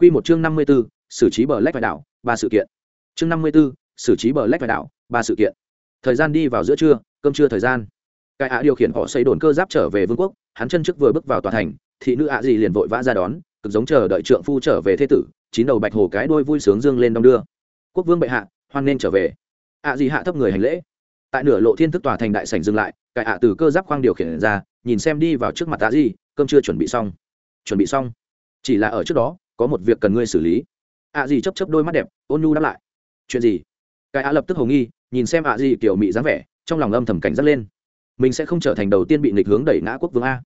Quy một chương năm mươi 54, xử trí bờ lách vài đảo, ba sự kiện. Chương năm mươi 54, xử trí bờ lách vài đảo, ba sự kiện. Thời gian đi vào giữa trưa, cơm trưa thời gian. Cái ạ điều khiển họ xây đồn cơ giáp trở về vương quốc, hắn chân trước vừa bước vào tòa thành, thị nữ ạ gì liền vội vã ra đón, cực giống chờ đợi trượng phu trở về thế tử, chín đầu bạch hồ cái đuôi vui sướng dương lên đông đưa. Quốc vương bệ hạ, hoan nên trở về. ạ gì hạ thấp người hành lễ. Tại nửa lộ thiên thức tòa thành đại sảnh dừng lại, cái ạ từ cơ giáp khoang điều khiển ra, nhìn xem đi vào trước mặt ạ gì, cơm chưa chuẩn bị xong. Chuẩn bị xong. Chỉ là ở trước đó, có một việc cần ngươi xử lý. Ạ à gì chấp chấp đôi mắt đẹp, ôn nhu đáp lại. Chuyện gì? Cái ạ lập tức hồ nghi, nhìn xem ạ à gì kiểu mị dáng vẻ, trong lòng âm thầm cảnh giác lên. Mình sẽ không trở thành đầu tiên bị nghịch hướng đẩy ngã quốc vương a.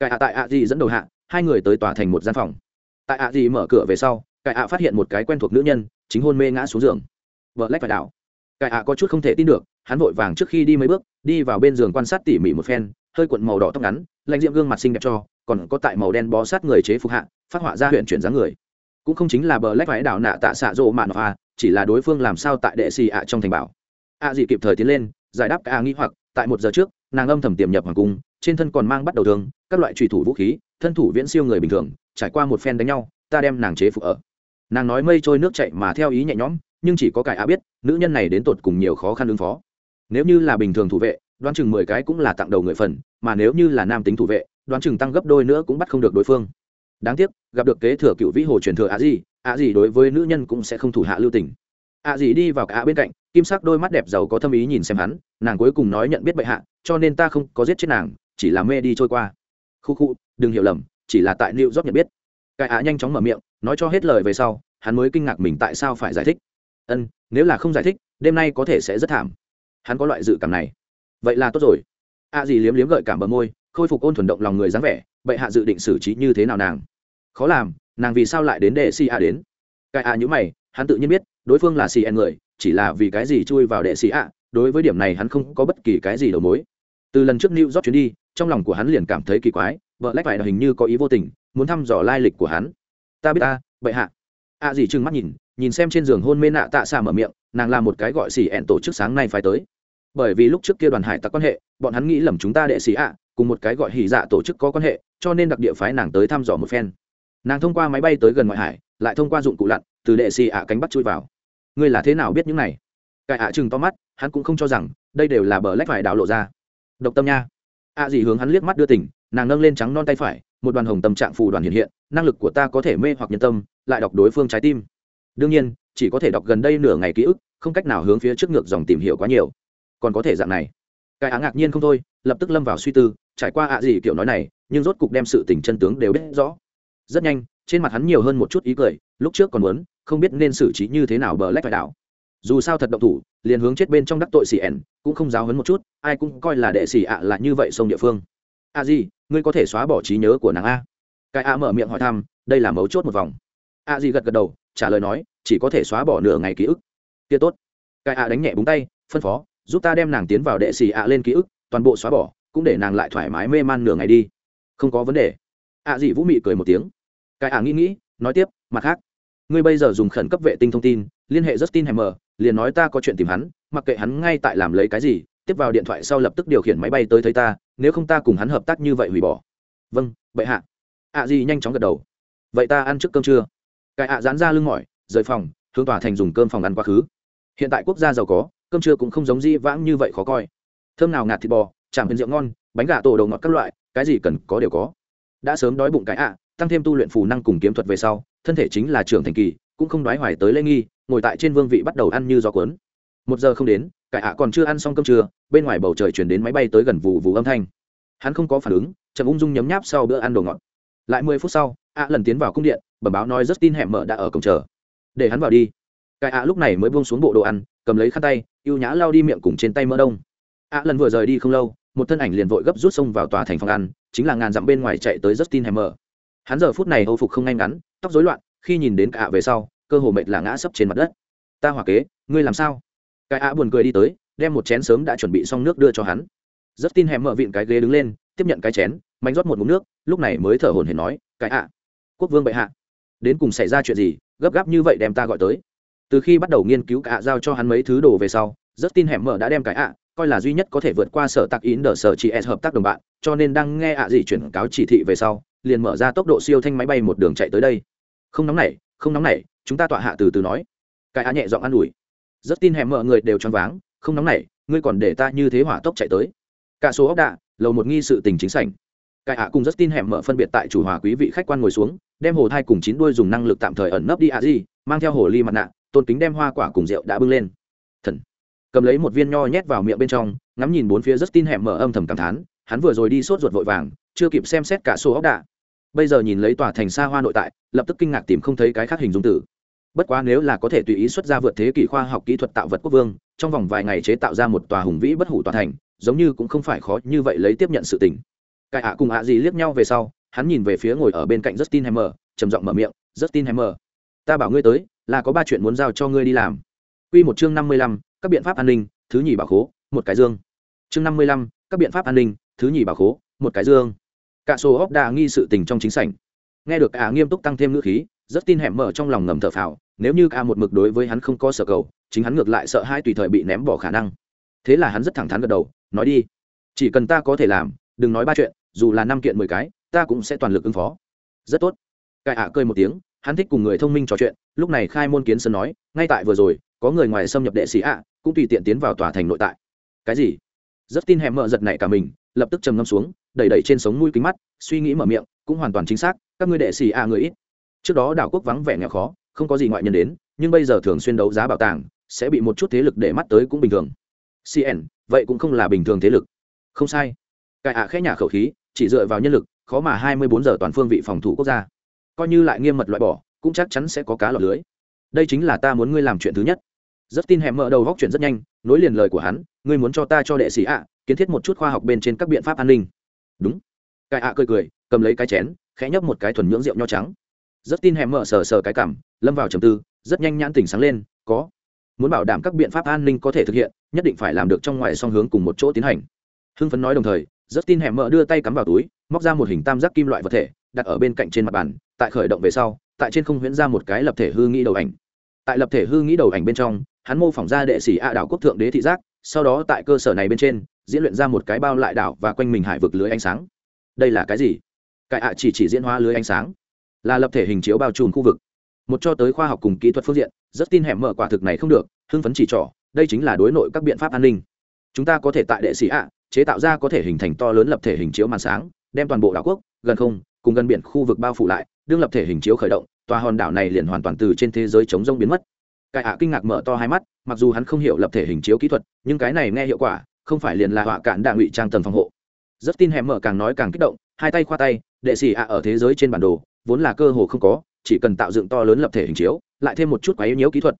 Cái ạ tại ạ gì dẫn đầu hạ, hai người tới tòa thành một gian phòng. Tại ạ gì mở cửa về sau, cái ạ phát hiện một cái quen thuộc nữ nhân, chính hôn mê ngã xuống giường. Vợ lách phải đảo. Cái ạ có chút không thể tin được, hắn vội vàng trước khi đi mấy bước, đi vào bên giường quan sát tỉ mỉ một phen, hơi cuộn màu đỏ tóc ngắn, lạnh diệm gương mặt xinh đẹp cho, còn có tại màu đen bó sát người chế phục hạ phát họa ra huyện chuyển dáng người. Cũng không chính là bờ lách vải đảo nạ tạ xạ rộ mạn hoa à, chỉ là đối phương làm sao tại đệ xì ạ trong thành bảo. Ạ à gì kịp thời tiến lên, giải đáp cả nghĩ hoặc, tại một giờ trước, nàng âm thầm tiềm nhập hoàng cung, trên thân còn mang bắt đầu thương, các loại trùy thủ vũ khí, thân thủ viễn siêu người bình thường, trải qua một phen đánh nhau, ta đem nàng chế phục ở. Nàng nói mây trôi nước chạy mà theo ý nhẹ nhõm, nhưng chỉ có cải a biết, nữ nhân này đến tột cùng nhiều khó khăn ứng phó. Nếu như là bình thường thủ vệ, đoán chừng mười cái cũng là tặng đầu người phần, mà nếu như là nam tính thủ vệ, đoán chừng tăng gấp đôi nữa cũng bắt không được đối phương đáng tiếc, gặp được kế thừa cựu vĩ hồ truyền thừa ạ gì ạ gì đối với nữ nhân cũng sẽ không thủ hạ lưu tình. Ạ gì đi vào cả bên cạnh, kim sắc đôi mắt đẹp giàu có thâm ý nhìn xem hắn, nàng cuối cùng nói nhận biết bệ hạ, cho nên ta không có giết chết nàng, chỉ là mê đi trôi qua. Khu khu, đừng hiểu lầm, chỉ là tại liệu dóp nhận biết. Cái ạ nhanh chóng mở miệng, nói cho hết lời về sau, hắn mới kinh ngạc mình tại sao phải giải thích. Ân, nếu là không giải thích, đêm nay có thể sẽ rất thảm. Hắn có loại dự cảm này. Vậy là tốt rồi. Ạ gì liếm liếm gợi cảm bờ môi, khôi phục ôn thuần động lòng người dáng vẻ bệ hạ dự định xử trí như thế nào nàng? Khó làm, nàng vì sao lại đến đệ si a đến? Cái a nhữ mày, hắn tự nhiên biết, đối phương là cn người, chỉ là vì cái gì chui vào đệ sĩ a, đối với điểm này hắn không có bất kỳ cái gì đầu mối. Từ lần trước new york chuyến đi, trong lòng của hắn liền cảm thấy kỳ quái, vợ lách phải hình như có ý vô tình, muốn thăm dò lai lịch của hắn. Ta biết ta bệ hạ. A gì trừng mắt nhìn nhìn xem trên giường hôn mê nạ tạ xà mở miệng, nàng là một cái gọi xỉ ẹn tổ chức sáng nay phải tới. Bởi vì lúc trước kia đoàn hải tặc quan hệ, bọn hắn nghĩ lầm chúng ta đệ sĩ ạ cùng một cái gọi hỉ dạ tổ chức có quan hệ cho nên đặc địa phái nàng tới thăm dò một phen. Nàng thông qua máy bay tới gần ngoại hải, lại thông qua dụng cụ lặn, từ đệ xì ạ cánh bắt chui vào. Ngươi là thế nào biết những này? Cải ạ chừng to mắt, hắn cũng không cho rằng, đây đều là bờ lách phải đảo lộ ra. Độc tâm nha. Ạ à gì hướng hắn liếc mắt đưa tỉnh nàng nâng lên trắng non tay phải, một đoàn hồng tâm trạng phù đoàn hiện hiện, năng lực của ta có thể mê hoặc nhân tâm, lại đọc đối phương trái tim. Đương nhiên, chỉ có thể đọc gần đây nửa ngày ký ức, không cách nào hướng phía trước ngược dòng tìm hiểu quá nhiều. Còn có thể dạng này cái á ngạc nhiên không thôi, lập tức lâm vào suy tư, trải qua ạ gì kiểu nói này, nhưng rốt cục đem sự tình chân tướng đều biết rõ. Rất nhanh, trên mặt hắn nhiều hơn một chút ý cười, lúc trước còn muốn, không biết nên xử trí như thế nào bờ lách phải đảo. Dù sao thật động thủ, liền hướng chết bên trong đắc tội xì ẻn, cũng không giáo hấn một chút, ai cũng coi là đệ xì ạ là như vậy sông địa phương. A à gì, ngươi có thể xóa bỏ trí nhớ của nàng a. Cái a mở miệng hỏi thăm, đây là mấu chốt một vòng. A gì gật gật đầu, trả lời nói, chỉ có thể xóa bỏ nửa ngày ký ức. Kia tốt. Cái a đánh nhẹ búng tay, phân phó giúp ta đem nàng tiến vào đệ xì ạ lên ký ức, toàn bộ xóa bỏ, cũng để nàng lại thoải mái mê man nửa ngày đi. Không có vấn đề. Ạ à vũ mị cười một tiếng. Cái ả nghĩ nghĩ, nói tiếp, mặt khác. Ngươi bây giờ dùng khẩn cấp vệ tinh thông tin, liên hệ justin hammer, liền nói ta có chuyện tìm hắn, mặc kệ hắn ngay tại làm lấy cái gì, tiếp vào điện thoại sau lập tức điều khiển máy bay tới thấy ta, nếu không ta cùng hắn hợp tác như vậy hủy bỏ. Vâng bệ hạ. Ạ dị nhanh chóng gật đầu. Vậy ta ăn trước cơm trưa. Cái ạ dán ra lưng mỏi, rời phòng, hướng tòa thành dùng cơm phòng ăn quá khứ. Hiện tại quốc gia giàu có cơm trưa cũng không giống di vãng như vậy khó coi. Thơm nào ngạt thịt bò chạm huyền rượu ngon, bánh gà tổ đầu ngọt các loại, cái gì cần có đều có. Đã sớm đói bụng cái ạ, tăng thêm tu luyện phù năng cùng kiếm thuật về sau, thân thể chính là trưởng thành kỳ, cũng không đoái hoài tới lễ nghi, ngồi tại trên vương vị bắt đầu ăn như gió cuốn. Một giờ không đến cải ạ còn chưa ăn xong cơm trưa, bên ngoài bầu trời chuyển đến máy bay tới gần vụ vụ âm thanh. Hắn không có phản ứng, chậm ung dung nhấm nháp sau bữa ăn đồ ngọt. Lại mười phút sau, ạ lần tiến vào cung điện, bẩm báo nói rất tin hẻm mở đã ở cổng chờ. Để hắn vào đi. Cải ạ lúc này mới buông xuống bộ đồ ăn, cầm lấy khăn tay ưu nhã lao đi miệng cùng trên tay mỡ đông. Ạ lần vừa rời đi không lâu, một thân ảnh liền vội gấp rút xông vào tòa thành phòng ăn, chính là ngàn dặm bên ngoài chạy tới Justin Hammer. Hắn giờ phút này âu phục không ngay ngắn, tóc rối loạn, khi nhìn đến cả về sau, cơ hồ mệt là ngã sấp trên mặt đất. Ta hỏa kế, ngươi làm sao? Cái ạ buồn cười đi tới, đem một chén sớm đã chuẩn bị xong nước đưa cho hắn. Justin tin mở vịn cái ghế đứng lên, tiếp nhận cái chén mạnh rót một ngụm nước, lúc này mới thở hổn hển nói, cái ạ quốc vương bệ hạ, đến cùng xảy ra chuyện gì, gấp gáp như vậy đem ta gọi tới từ khi bắt đầu nghiên cứu cả giao cho hắn mấy thứ đồ về sau rất tin hẻm mở đã đem cái ạ, coi là duy nhất có thể vượt qua sở tạc in đờ sở chị s hợp tác đồng bạn, cho nên đang nghe ạ gì chuyển cáo chỉ thị về sau, liền mở ra tốc độ siêu thanh máy bay một đường chạy tới đây. Không nóng này không nóng nảy, chúng ta tọa hạ từ từ nói. Cái ạ nhẹ giọng an ủi. Rất tin hẻm mở người đều choáng váng, không nóng nảy, ngươi còn để ta như thế hỏa tốc chạy tới. Cả số ốc đạ, lầu một nghi sự tình chính sảnh. Cái ạ cùng rất tin hẻm mở phân biệt tại chủ hòa quý vị khách quan ngồi xuống, đem hồ thai cùng chín đuôi dùng năng lực tạm thời ẩn nấp đi ạ gì, mang theo hồ ly mặt nạ tôn kính đem hoa quả cùng rượu đã bưng lên. Thần. Cầm lấy một viên nho nhét vào miệng bên trong, ngắm nhìn bốn phía rất tin hẻm mở âm thầm cảm thán, hắn vừa rồi đi sốt ruột vội vàng, chưa kịp xem xét cả số ốc đạ bây giờ nhìn lấy tòa thành xa hoa nội tại, lập tức kinh ngạc tìm không thấy cái khác hình dung tử. Bất quá nếu là có thể tùy ý xuất ra vượt thế kỷ khoa học kỹ thuật tạo vật quốc vương, trong vòng vài ngày chế tạo ra một tòa hùng vĩ bất hủ tòa thành, giống như cũng không phải khó như vậy lấy tiếp nhận sự tình. Cái ạ cùng ạ gì liếc nhau về sau, hắn nhìn về phía ngồi ở bên cạnh justin hammer, trầm giọng mở miệng, justin hammer, ta bảo ngươi tới là có ba chuyện muốn giao cho ngươi đi làm Quy một chương năm mươi lăm, các biện pháp an ninh, thứ nhì bảo khố, một cái dương. Chương năm mươi lăm, các biện pháp an ninh, thứ nhì bảo khố, một cái dương. Cả số hốc đà nghi sự tình trong chính sảnh. Nghe được ạ nghiêm túc tăng thêm ngữ khí, rất tin hẻm mở trong lòng ngầm thở phào, nếu như a một mực đối với hắn không có sở cầu chính hắn ngược lại sợ hai tùy thời bị ném bỏ khả năng thế là hắn rất thẳng thắn gật đầu nói đi chỉ cần ta có thể làm đừng nói ba chuyện dù là năm kiện mười cái ta cũng sẽ toàn lực ứng phó rất tốt Cái ạ à cười một tiếng hắn thích cùng người thông minh trò chuyện, lúc này khai môn kiến sơn nói, ngay tại vừa rồi, có người ngoài xâm nhập đệ sĩ ạ, cũng tùy tiện tiến vào tòa thành nội tại. Cái gì? Rất tin hẹm mở giật này cả mình, lập tức trầm ngâm xuống, đẩy đẩy trên sống mũi kính mắt, suy nghĩ mở miệng, cũng hoàn toàn chính xác, các ngươi đệ sĩ ạ người ít. Trước đó đảo quốc vắng vẻ nghèo khó, không có gì ngoại nhân đến, nhưng bây giờ thường xuyên đấu giá bảo tàng, sẽ bị một chút thế lực để mắt tới cũng bình thường. Cn vậy cũng không là bình thường thế lực. Không sai. Cải ạ à khẽ nhà khẩu khí, chỉ dựa vào nhân lực, khó mà hai mươi bốn giờ toàn phương vị phòng thủ quốc gia coi như lại nghiêm mật loại bỏ, cũng chắc chắn sẽ có cá lọt lưới. Đây chính là ta muốn ngươi làm chuyện thứ nhất. Rất tin hẻm mở đầu góc chuyện rất nhanh, nối liền lời của hắn, ngươi muốn cho ta cho đệ sĩ ạ, kiến thiết một chút khoa học bên trên các biện pháp an ninh. Đúng. Cái ạ cười cười, cầm lấy cái chén, khẽ nhấp một cái thuần nhưỡng rượu nho trắng. Rất tin hẻm mở sờ sờ cái cảm lâm vào trầm tư, rất nhanh nhãn tỉnh sáng lên, có. Muốn bảo đảm các biện pháp an ninh có thể thực hiện, nhất định phải làm được trong ngoài song hướng cùng một chỗ tiến hành. Hưng phấn nói đồng thời rất tin hẻm mở đưa tay cắm vào túi, móc ra một hình tam giác kim loại vật thể, đặt ở bên cạnh trên mặt bàn tại khởi động về sau, tại trên không huyễn ra một cái lập thể hư nghĩ đầu ảnh. Tại lập thể hư nghĩ đầu ảnh bên trong, hắn mô phỏng ra đệ sĩ a đảo quốc thượng đế thị giác, sau đó tại cơ sở này bên trên, diễn luyện ra một cái bao lại đảo và quanh mình hải vực lưới ánh sáng. Đây là cái gì? Cái ạ chỉ chỉ diễn hóa lưới ánh sáng. Là lập thể hình chiếu bao trùm khu vực. Một cho tới khoa học cùng kỹ thuật phương diện rất tin hẻm mở quả thực này không được, hưng phấn chỉ trỏ, đây chính là đối nội các biện pháp an ninh. Chúng ta có thể tại đệ sĩ ạ chế tạo ra có thể hình thành to lớn lập thể hình chiếu màn sáng, đem toàn bộ đảo quốc, gần không cùng gần biển khu vực bao phủ lại đương lập thể hình chiếu khởi động tòa hòn đảo này liền hoàn toàn từ trên thế giới chống rông biến mất. Cải ạ kinh ngạc mở to hai mắt mặc dù hắn không hiểu lập thể hình chiếu kỹ thuật nhưng cái này nghe hiệu quả không phải liền là họa cản đạ ngụy trang tầng phòng hộ. Rất tin hẻm mở càng nói càng kích động hai tay khoa tay đệ sĩ ạ ở thế giới trên bản đồ vốn là cơ hồ không có chỉ cần tạo dựng to lớn lập thể hình chiếu lại thêm một chút quá yếu nhiễu kỹ thuật.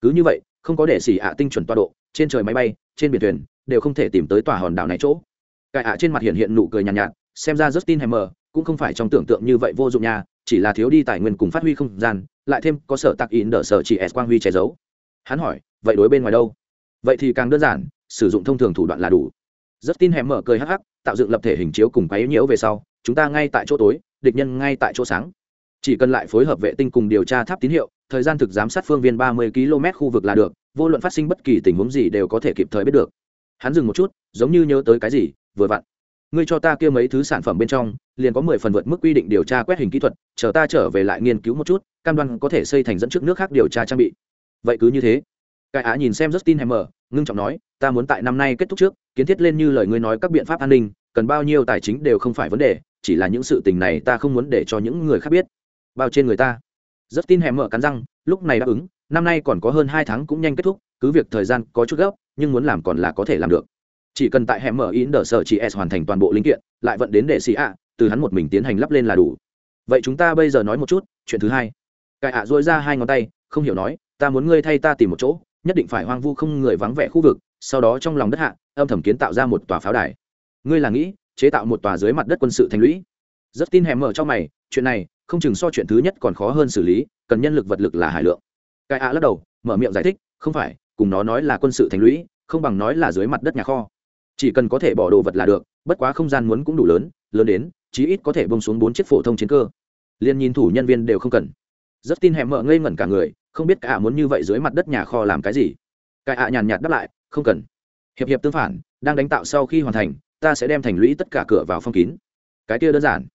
Cứ như vậy không có đệ sĩ ạ tinh chuẩn toa độ trên trời máy bay trên biển thuyền đều không thể tìm tới tòa hòn đảo này chỗ. Cải ạ trên mặt hiện hiện nụ cười nhàn nhạt, nhạt xem ra rất tin hẻm mở cũng không phải trong tưởng tượng như vậy vô dụng nha, chỉ là thiếu đi tài nguyên cùng phát huy không gian, lại thêm có sở tạc in đỡ sở chỉ s quang huy che giấu. Hắn hỏi, vậy đối bên ngoài đâu? Vậy thì càng đơn giản, sử dụng thông thường thủ đoạn là đủ. Rất tin hẻm mở cười hắc hắc, tạo dựng lập thể hình chiếu cùng quấy nhiễu về sau, chúng ta ngay tại chỗ tối, địch nhân ngay tại chỗ sáng. Chỉ cần lại phối hợp vệ tinh cùng điều tra tháp tín hiệu, thời gian thực giám sát phương viên ba mươi km khu vực là được, vô luận phát sinh bất kỳ tình huống gì đều có thể kịp thời biết được. Hắn dừng một chút, giống như nhớ tới cái gì, vừa vặn ngươi cho ta kia mấy thứ sản phẩm bên trong, liền có mười phần vượt mức quy định điều tra quét hình kỹ thuật, chờ ta trở về lại nghiên cứu một chút, cam đoan có thể xây thành dẫn trước nước khác điều tra trang bị. Vậy cứ như thế. Cái á nhìn xem justin hammer, ngưng trọng nói, ta muốn tại năm nay kết thúc trước, kiến thiết lên như lời ngươi nói các biện pháp an ninh, cần bao nhiêu tài chính đều không phải vấn đề, chỉ là những sự tình này ta không muốn để cho những người khác biết. Bao trên người ta. Rất tin hẻm cắn răng, lúc này đáp ứng, năm nay còn có hơn hai tháng cũng nhanh kết thúc, cứ việc thời gian có chút gấp, nhưng muốn làm còn là có thể làm được chỉ cần tại hẻm mở in đờ sở chị s hoàn thành toàn bộ linh kiện, lại vận đến đệ sĩ ạ, từ hắn một mình tiến hành lắp lên là đủ. Vậy chúng ta bây giờ nói một chút, chuyện thứ hai. Cải ạ à dối ra hai ngón tay, không hiểu nói, ta muốn ngươi thay ta tìm một chỗ, nhất định phải hoang vu không người vắng vẻ khu vực, sau đó trong lòng đất hạ, âm thầm kiến tạo ra một tòa pháo đài. Ngươi là nghĩ, chế tạo một tòa dưới mặt đất quân sự thành lũy? Rất tin hẻm mở trong mày, chuyện này, không chừng so chuyện thứ nhất còn khó hơn xử lý, cần nhân lực vật lực là hải lượng. Cai ạ lắc đầu, mở miệng giải thích, không phải, cùng nó nói là quân sự thành lũy, không bằng nói là dưới mặt đất nhà kho chỉ cần có thể bỏ đồ vật là được, bất quá không gian muốn cũng đủ lớn lớn đến, chí ít có thể bông xuống bốn chiếc phổ thông chiến cơ. Liền nhìn thủ nhân viên đều không cần. Rất tin hẻm mở ngây ngẩn cả người, không biết cả ạ muốn như vậy dưới mặt đất nhà kho làm cái gì. Cái ạ nhàn nhạt đáp lại, không cần. Hiệp hiệp tương phản, đang đánh tạo sau khi hoàn thành, ta sẽ đem thành lũy tất cả cửa vào phong kín. Cái kia đơn giản.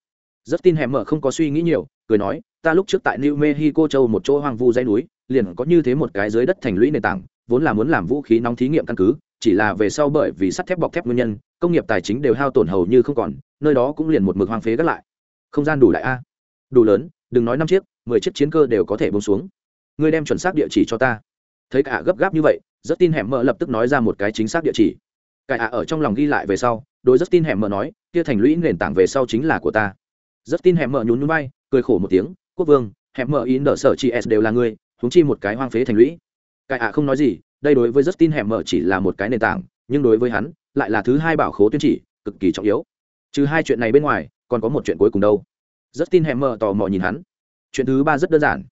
Rất tin hẻm mở không có suy nghĩ nhiều, cười nói, ta lúc trước tại new mexico châu một chỗ hoang vu dãy núi, liền có như thế một cái dưới đất thành lũy nền tảng, vốn là muốn làm vũ khí nóng thí nghiệm căn cứ chỉ là về sau bởi vì sắt thép bọc thép nguyên nhân, công nghiệp tài chính đều hao tổn hầu như không còn, nơi đó cũng liền một mực hoang phế gác lại. Không gian đủ lại a. Đủ lớn, đừng nói năm chiếc, mười chiếc chiến cơ đều có thể bông xuống. Ngươi đem chuẩn xác địa chỉ cho ta. Thấy cả gấp gáp như vậy rất tin hẻm mợ lập tức nói ra một cái chính xác địa chỉ. Cải ạ ở trong lòng ghi lại về sau, đối rất tin hẻm mợ nói, kia thành lũy nền tảng về sau chính là của ta. Rất tin hẻm mợ nhún nhún bay cười khổ một tiếng, quốc vương hẻm mợ ý nở sở chị s đều là ngươi húng chi một cái hoang phế thành lũy. Cải ạ không nói gì đây đối với Justin tin hẻm Mở chỉ là một cái nền tảng, nhưng đối với hắn, lại là thứ hai bảo khố tuyên chỉ, cực kỳ trọng yếu. Trừ hai chuyện này bên ngoài, còn có một chuyện cuối cùng đâu. Justin tin hẻm Mở tò mò nhìn hắn. Chuyện thứ ba rất đơn giản.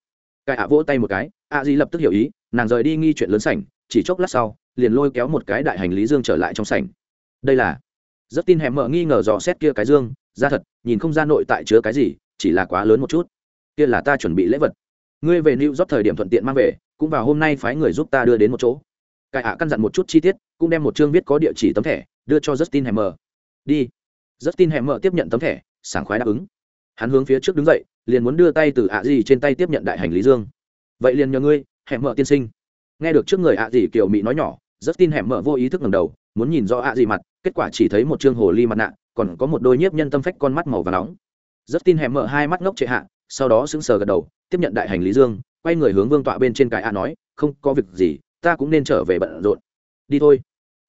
Cái ạ vỗ tay một cái, ạ gì lập tức hiểu ý, nàng rời đi nghi chuyện lớn sảnh, chỉ chốc lát sau, liền lôi kéo một cái đại hành lý dương trở lại trong sảnh. Đây là Justin tin hẻm Mở nghi ngờ dò xét kia cái dương, ra thật, nhìn không ra nội tại chứa cái gì, chỉ là quá lớn một chút. Kia là ta chuẩn bị lễ vật. Ngươi về new job thời điểm thuận tiện mang về cũng vào hôm nay phái người giúp ta đưa đến một chỗ. Cải ạ căn dặn một chút chi tiết, cũng đem một chương viết có địa chỉ tấm thẻ, đưa cho justin hammer. Đi. Justin hammer tiếp nhận tấm thẻ, sảng khoái đáp ứng. Hắn hướng phía trước đứng dậy, liền muốn đưa tay từ ạ gì trên tay tiếp nhận đại hành lý dương. Vậy liền nhờ ngươi hẻm mở tiên sinh. Nghe được trước người ạ gì kiểu mỹ nói nhỏ, Justin tin hẻm mở vô ý thức ngầm đầu, muốn nhìn rõ ạ gì mặt, kết quả chỉ thấy một chương hồ ly mặt nạ, còn có một đôi nhiếp nhân tâm phách con mắt màu và nóng. Justin tin hẻm mở hai mắt ngốc trệ hạ, sau đó sững sờ gật đầu, tiếp nhận đại hành lý dương quay người hướng vương tọa bên trên cái ạ nói, không có việc gì, ta cũng nên trở về bận rộn. Đi thôi.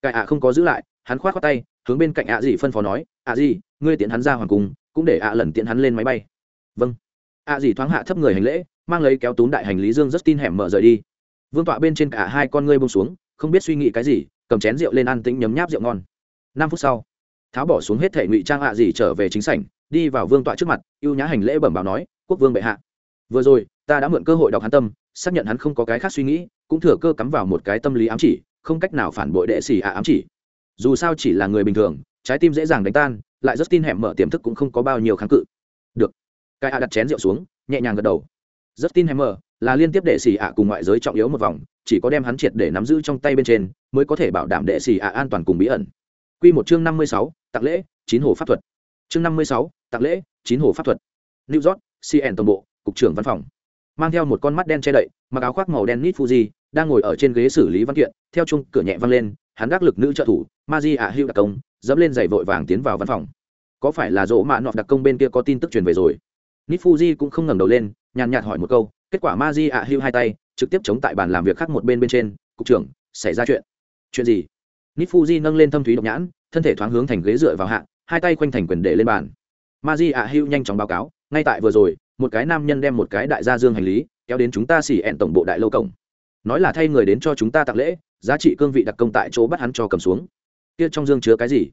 Cái ạ không có giữ lại, hắn khoát khoát tay, hướng bên cạnh ạ gì phân phó nói, ạ gì ngươi tiện hắn ra hoàng cung, cũng để ạ lần tiện hắn lên máy bay. Vâng. Ạ gì thoáng hạ thấp người hành lễ, mang lấy kéo túm đại hành lý dương rất tin hẻm mở rời đi. Vương tọa bên trên cả hai con ngươi bông xuống, không biết suy nghĩ cái gì, cầm chén rượu lên ăn tính nhấm nháp rượu ngon. Năm phút sau, tháo bỏ xuống hết thể ngụy trang ạ gì trở về chính sảnh, đi vào vương tọa trước mặt, ưu nhã hành lễ bẩm báo nói, quốc vương bệ hạ. Vừa rồi ta đã mượn cơ hội đọc hắn tâm xác nhận hắn không có cái khác suy nghĩ cũng thừa cơ cắm vào một cái tâm lý ám chỉ không cách nào phản bội đệ xì ạ ám chỉ dù sao chỉ là người bình thường trái tim dễ dàng đánh tan lại rất tin hẻm mở tiềm thức cũng không có bao nhiêu kháng cự được cái ạ đặt chén rượu xuống nhẹ nhàng gật đầu rất tin hammer là liên tiếp đệ xì ạ cùng ngoại giới trọng yếu một vòng chỉ có đem hắn triệt để nắm giữ trong tay bên trên mới có thể bảo đảm đệ xì ạ an toàn cùng bí ẩn Quy một chương năm mươi sáu, tặng lễ, chín hồ pháp thuật. Chương năm mươi sáu, tặng lễ, chín hồ pháp thuật. New York, CN tổng bộ, cục trưởng văn phòng. Mang theo một con mắt đen che đậy, mặc áo khoác màu đen nít Fuji, đang ngồi ở trên ghế xử lý văn kiện, theo chung cửa nhẹ văng lên, hắn đắc lực nữ trợ thủ, Maji à ạ Hữu đặc công, dẫm lên giày vội vàng tiến vào văn phòng. Có phải là rỗ mạ nọ đặc công bên kia có tin tức truyền về rồi? Nít Fuji cũng không ngẩng đầu lên, nhàn nhạt hỏi một câu kết quả ma di ạ à hữu hai tay trực tiếp chống tại bàn làm việc khác một bên bên trên cục trưởng xảy ra chuyện chuyện gì nít fuji nâng lên thâm thúy độc nhãn thân thể thoáng hướng thành ghế dựa vào hạ hai tay quanh thành quyền để lên bàn ma di ạ à hữu nhanh chóng báo cáo ngay tại vừa rồi một cái nam nhân đem một cái đại gia dương hành lý, kéo đến chúng ta xỉ ẹn tổng bộ đại lâu cổng. Nói là thay người đến cho chúng ta tặng lễ, giá trị cương vị đặc công tại chỗ bắt hắn cho cầm xuống. Kia trong dương chứa cái gì?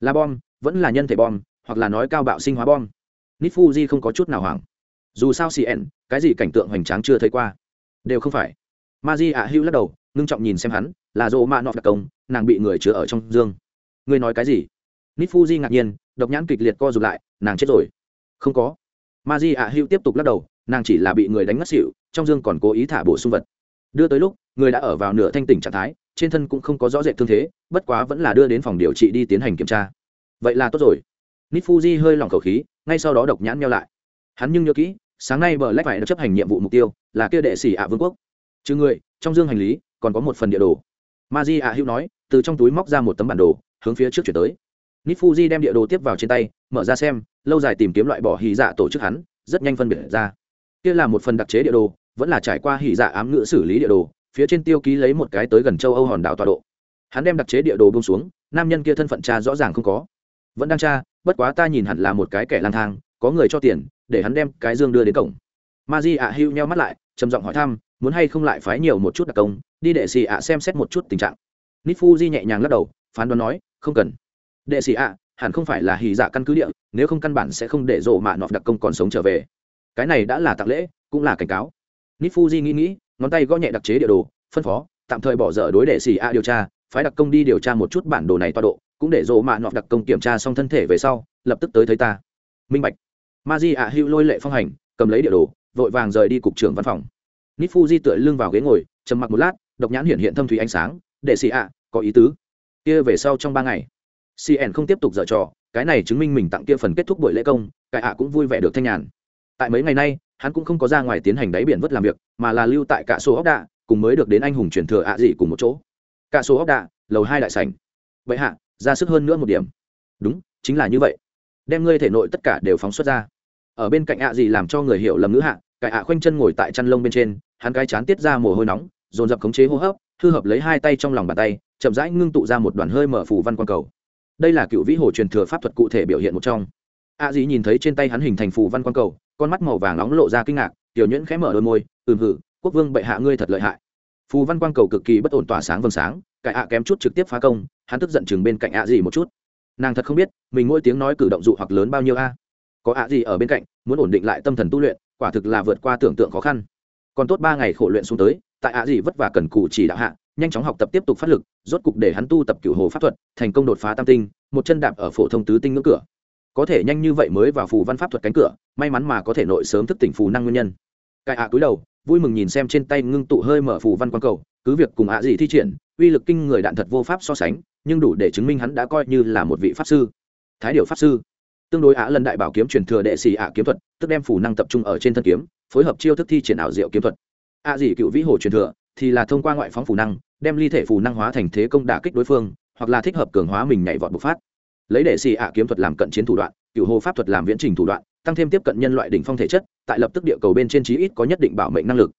Là bom, vẫn là nhân thể bom, hoặc là nói cao bạo sinh hóa bom? Nít fuji không có chút nào hoảng. Dù sao cn cái gì cảnh tượng hoành tráng chưa thấy qua? Đều không phải. Ma di ạ hữu lắc đầu, ngưng trọng nhìn xem hắn, là dỗ mạ nọ đặc công, nàng bị người chứa ở trong dương. Ngươi nói cái gì? Nít fuji ngạc nhiên, độc nhãn kịch liệt co rụt lại, nàng chết rồi. Không có ma di ạ hữu tiếp tục lắc đầu, nàng chỉ là bị người đánh ngất xỉu, trong dương còn cố ý thả bổ sung vật. Đưa tới lúc, người đã ở vào nửa thanh tỉnh trạng thái, trên thân cũng không có rõ rệt thương thế, bất quá vẫn là đưa đến phòng điều trị đi tiến hành kiểm tra. Vậy là tốt rồi. Nít fuji hơi lỏng khẩu khí, ngay sau đó độc nhãn nhau lại. Hắn nhưng nhớ kỹ, sáng nay bờ lách phải chấp hành nhiệm vụ mục tiêu, là kia đệ sĩ ạ vương quốc. Chứ người, trong dương hành lý, còn có một phần địa đồ. Ma di ạ hữu nói, từ trong túi móc ra một tấm bản đồ, hướng phía trước chuyển tới nít fuji đem địa đồ tiếp vào trên tay, mở ra xem, lâu dài tìm kiếm loại bỏ hì dạ tổ chức hắn, rất nhanh phân biệt ra. Kia là một phần đặc chế địa đồ, vẫn là trải qua hì dạ ám ngữ xử lý địa đồ, phía trên tiêu ký lấy một cái tới gần châu âu hòn đảo tọa độ. Hắn đem đặc chế địa đồ bông xuống, nam nhân kia thân phận cha rõ ràng không có. Vẫn đang tra bất quá ta nhìn hẳn là một cái kẻ lang thang, có người cho tiền, để hắn đem cái dương đưa đến cổng. Ma di ạ hưu nheo mắt lại, trầm giọng hỏi thăm, muốn hay không lại phái nhiều một chút đặc công, đi đệ xì ạ xem xét một chút tình trạng. Nít fuji nhẹ nhàng lắc đầu, phán đoán nói, không cần đệ sĩ ạ, hẳn không phải là hì dạ căn cứ địa, nếu không căn bản sẽ không để rộ mạ nọt đặc công còn sống trở về. Cái này đã là tặng lễ, cũng là cảnh cáo. Nít fuji nghĩ nghĩ, ngón tay gõ nhẹ đặc chế địa đồ, phân phó, tạm thời bỏ dở đối đệ sĩ ạ điều tra, phái đặc công đi điều tra một chút bản đồ này toa độ, cũng để rộ mạ nọt đặc công kiểm tra xong thân thể về sau, lập tức tới thấy ta. Minh bạch. Ma di ạ hữu lôi lệ phong hành, cầm lấy địa đồ, vội vàng rời đi cục trưởng văn phòng. Nít fuji tựa lưng vào ghế ngồi, trầm mặc một lát, độc nhãn hiện hiện thâm thủy ánh sáng, đệ sĩ ạ, có ý tứ. Kia về sau trong ba ngày cn không tiếp tục dở trò, cái này chứng minh mình tặng kia phần kết thúc buổi lễ công cải ạ cũng vui vẻ được thanh nhàn. Tại mấy ngày nay, hắn cũng không có ra ngoài tiến hành đáy biển vớt làm việc, mà là lưu tại cả số ốc đạ, cùng mới được đến anh hùng truyền thừa ạ dị cùng một chỗ. Cả số ốc đạ, lầu hai đại sảnh. Vậy hạ, ra sức hơn nữa một điểm. Đúng, chính là như vậy. Đem ngươi thể nội tất cả đều phóng xuất ra. Ở bên cạnh ạ gì làm cho người hiểu lầm ngữ hạ cải ạ khoanh chân ngồi tại chăn lông bên trên, hắn cái chán tiết ra mồ hôi nóng, dồn dập khống chế hô hấp thư hợp lấy hai tay trong lòng bàn tay, chậm rãi ngưng tụ ra một đoàn hơi mở phủ văn quang cầu đây là cựu vĩ hồ truyền thừa pháp thuật cụ thể biểu hiện một trong. A dĩ nhìn thấy trên tay hắn hình thành phù văn quang cầu, con mắt màu vàng nóng lộ ra kinh ngạc, tiểu nhuyễn khẽ mở đôi môi, ừm hử, quốc vương bệ hạ ngươi thật lợi hại. Phù văn quang cầu cực kỳ bất ổn tỏa sáng vầng sáng, cải ạ kém chút trực tiếp phá công, hắn tức giận chừng bên cạnh ạ dĩ một chút. Nàng thật không biết, mình mỗi tiếng nói cử động dụ hoặc lớn bao nhiêu a. Có ạ dĩ ở bên cạnh, muốn ổn định lại tâm thần tu luyện, quả thực là vượt qua tưởng tượng khó khăn. Còn tốt ba ngày khổ luyện xuống tới, tại ạ dĩ vất vả cần cù chỉ đạo hạ nhanh chóng học tập tiếp tục phát lực, rốt cục để hắn tu tập cựu hồ pháp thuật, thành công đột phá tam tinh, một chân đạp ở phổ thông tứ tinh ngưỡng cửa. Có thể nhanh như vậy mới vào phù văn pháp thuật cánh cửa, may mắn mà có thể nội sớm thức tỉnh phù năng nguyên nhân. Cải ạ cúi đầu, vui mừng nhìn xem trên tay ngưng tụ hơi mở phù văn quang cầu, cứ việc cùng ạ gì thi triển, uy lực kinh người đạn thật vô pháp so sánh, nhưng đủ để chứng minh hắn đã coi như là một vị pháp sư. Thái điều pháp sư. Tương đối ạ lần đại bảo kiếm truyền thừa đệ sĩ ạ kiếm thuật, tức đem phù năng tập trung ở trên thân kiếm, phối hợp chiêu thức thi triển ảo diệu kiếm thuật. Ạ gì cựu vĩ hồ truyền thừa, thì là thông qua ngoại phóng phù năng đem ly thể phù năng hóa thành thế công đả kích đối phương hoặc là thích hợp cường hóa mình nhảy vọt bộc phát. Lấy đệ xì ạ kiếm thuật làm cận chiến thủ đoạn cựu hồ pháp thuật làm viễn trình thủ đoạn tăng thêm tiếp cận nhân loại đỉnh phong thể chất tại lập tức địa cầu bên trên trí ít có nhất định bảo mệnh năng lực.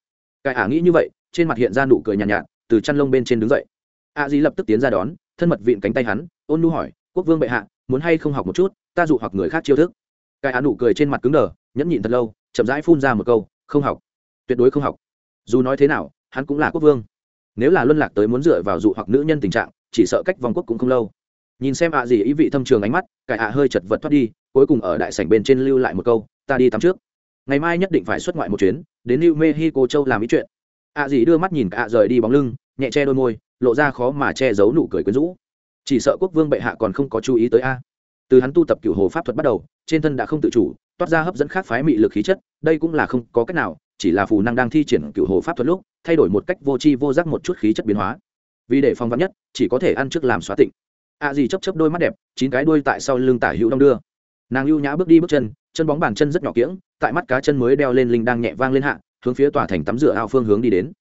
Cải ả nghĩ như vậy trên mặt hiện ra nụ cười nhàn nhạt, nhạt từ chăn lông bên trên đứng dậy. A di lập tức tiến ra đón thân mật vịn cánh tay hắn ôn nu hỏi quốc vương bệ hạ muốn hay không học một chút ta dụ hoặc người khác chiêu thức. Cải ả nụ cười trên mặt cứng đờ nhẫn nhịn thật lâu chậm rãi phun ra một câu không học. Tuyệt đối không học. Dù nói thế nào hắn cũng là quốc vương nếu là luân lạc tới muốn dựa vào dụ hoặc nữ nhân tình trạng, chỉ sợ cách vòng quốc cũng không lâu. Nhìn xem ạ gì ý vị thâm trường ánh mắt, cải ạ hơi chật vật thoát đi, cuối cùng ở đại sảnh bên trên lưu lại một câu, ta đi tắm trước. Ngày mai nhất định phải xuất ngoại một chuyến, đến new mexico châu làm ý chuyện. Ạ gì đưa mắt nhìn cả rời đi bóng lưng, nhẹ che đôi môi, lộ ra khó mà che giấu nụ cười quyến rũ. Chỉ sợ quốc vương bệ hạ còn không có chú ý tới a. Từ hắn tu tập cựu hồ pháp thuật bắt đầu, trên thân đã không tự chủ, toát ra hấp dẫn khác phái mị lực khí chất, đây cũng là không có cách nào, chỉ là phù năng đang thi triển cựu hồ pháp thuật lúc thay đổi một cách vô tri vô giác một chút khí chất biến hóa. Vì để phong vắn nhất, chỉ có thể ăn trước làm xóa tịnh. A à gì chấp chấp đôi mắt đẹp, chín cái đuôi tại sau lưng tả hữu đong đưa. Nàng lưu nhã bước đi bước chân chân bóng bàn chân rất nhỏ kiễng tại mắt cá chân mới đeo lên linh đang nhẹ vang lên hạ, hướng phía tòa thành tắm rửa ao phương hướng đi đến.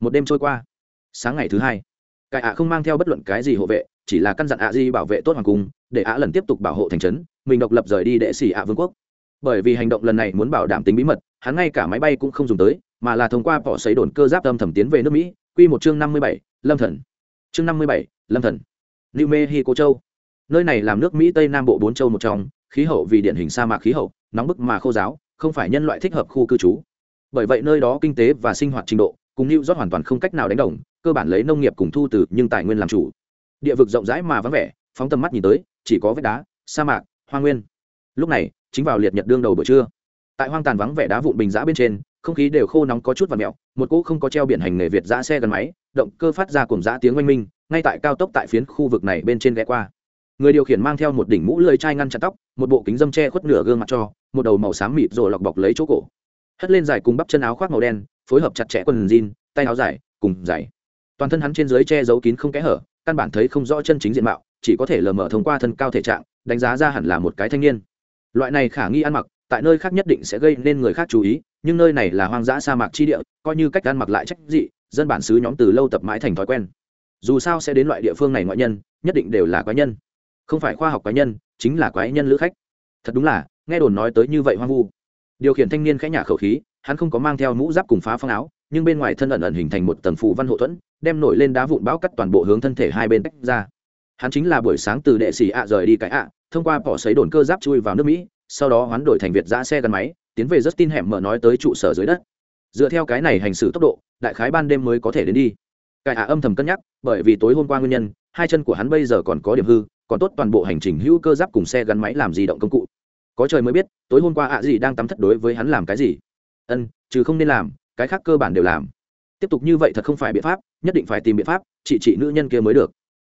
Một đêm trôi qua. Sáng ngày thứ hai cải ạ không mang theo bất luận cái gì hộ vệ, chỉ là căn dặn ạ di bảo vệ tốt hoàng cung, để ạ lần tiếp tục bảo hộ thành trấn, mình độc lập rời đi đệ sĩ ạ vương quốc. Bởi vì hành động lần này muốn bảo đảm tính bí mật hắn ngay cả máy bay cũng không dùng tới, mà là thông qua bỏ xấy đồn cơ giáp âm thầm tiến về nước mỹ q một chương năm mươi bảy, lâm thần. Chương năm mươi bảy, lâm thần. New mexico châu. Nơi này làm nước mỹ tây nam bộ bốn châu một trong, khí hậu vì điển hình sa mạc khí hậu, nóng bức mà khô giáo, không phải nhân loại thích hợp khu cư trú. Bởi vậy nơi đó kinh tế và sinh hoạt trình độ, cùng new york hoàn toàn không cách nào đánh đồng, cơ bản lấy nông nghiệp cùng thu từ nhưng tài nguyên làm chủ. Địa vực rộng rãi mà vắng vẻ, phóng tầm mắt nhìn tới, chỉ có vách đá, sa mạc, hoa nguyên. Lúc này, chính vào liệt nhật đương đầu buổi trưa tại hoang tàn vắng vẻ đá vụn bình giã bên trên, không khí đều khô nóng có chút và mẹo, một cỗ không có treo biển hành nghề việt giã xe gắn máy, động cơ phát ra cùng giã tiếng oanh minh, ngay tại cao tốc tại phiến khu vực này bên trên ghé qua. Người điều khiển mang theo một đỉnh mũ lưỡi chai ngăn chặn tóc, một bộ kính dâm che khuất nửa gương mặt cho, một đầu màu xám mịt rồi lọc bọc lấy chỗ cổ. Hất lên dài cùng bắp chân áo khoác màu đen, phối hợp chặt chẽ quần jean, tay áo dài, cùng dài toàn thân hắn trên dưới che giấu kín không kẽ hở, căn bản thấy không rõ chân chính diện mạo, chỉ có thể lờ mờ thông qua thân cao thể trạng, đánh giá ra hẳn là một cái thanh niên. Loại này khả nghi ăn mặc tại nơi khác nhất định sẽ gây nên người khác chú ý, nhưng nơi này là hoang dã sa mạc chi địa, coi như cách ăn mặc lại trách dị, dân bản xứ nhóm từ lâu tập mãi thành thói quen. Dù sao sẽ đến loại địa phương này ngoại nhân, nhất định đều là quái nhân. Không phải khoa học quái nhân, chính là quái nhân lữ khách. Thật đúng là, nghe đồn nói tới như vậy hoang vu. Điều khiển thanh niên khẽ nhả khẩu khí, hắn không có mang theo mũ giáp cùng phá phong áo, nhưng bên ngoài thân ẩn ẩn hình thành một tầng phù văn hộ thuẫn, đem nổi lên đá vụn bão cắt toàn bộ hướng thân thể hai bên tách ra. Hắn chính là buổi sáng từ đệ sĩ ạ rời đi cái ạ, thông qua bỏ xấy đồn cơ giáp chui vào nước mỹ sau đó hoán đổi thành việt giã xe gắn máy, tiến về rất tin hẻm mở nói tới trụ sở dưới đất. Dựa theo cái này hành xử tốc độ, đại khái ban đêm mới có thể đến đi. Cải hạ âm thầm cân nhắc, bởi vì tối hôm qua nguyên nhân, hai chân của hắn bây giờ còn có điểm hư, còn tốt toàn bộ hành trình hữu cơ giáp cùng xe gắn máy làm gì động công cụ. Có trời mới biết, tối hôm qua ạ gì đang tắm thất đối với hắn làm cái gì. Ân, chứ không nên làm, cái khác cơ bản đều làm. Tiếp tục như vậy thật không phải biện pháp, nhất định phải tìm biện pháp, chị chị nữ nhân kia mới được.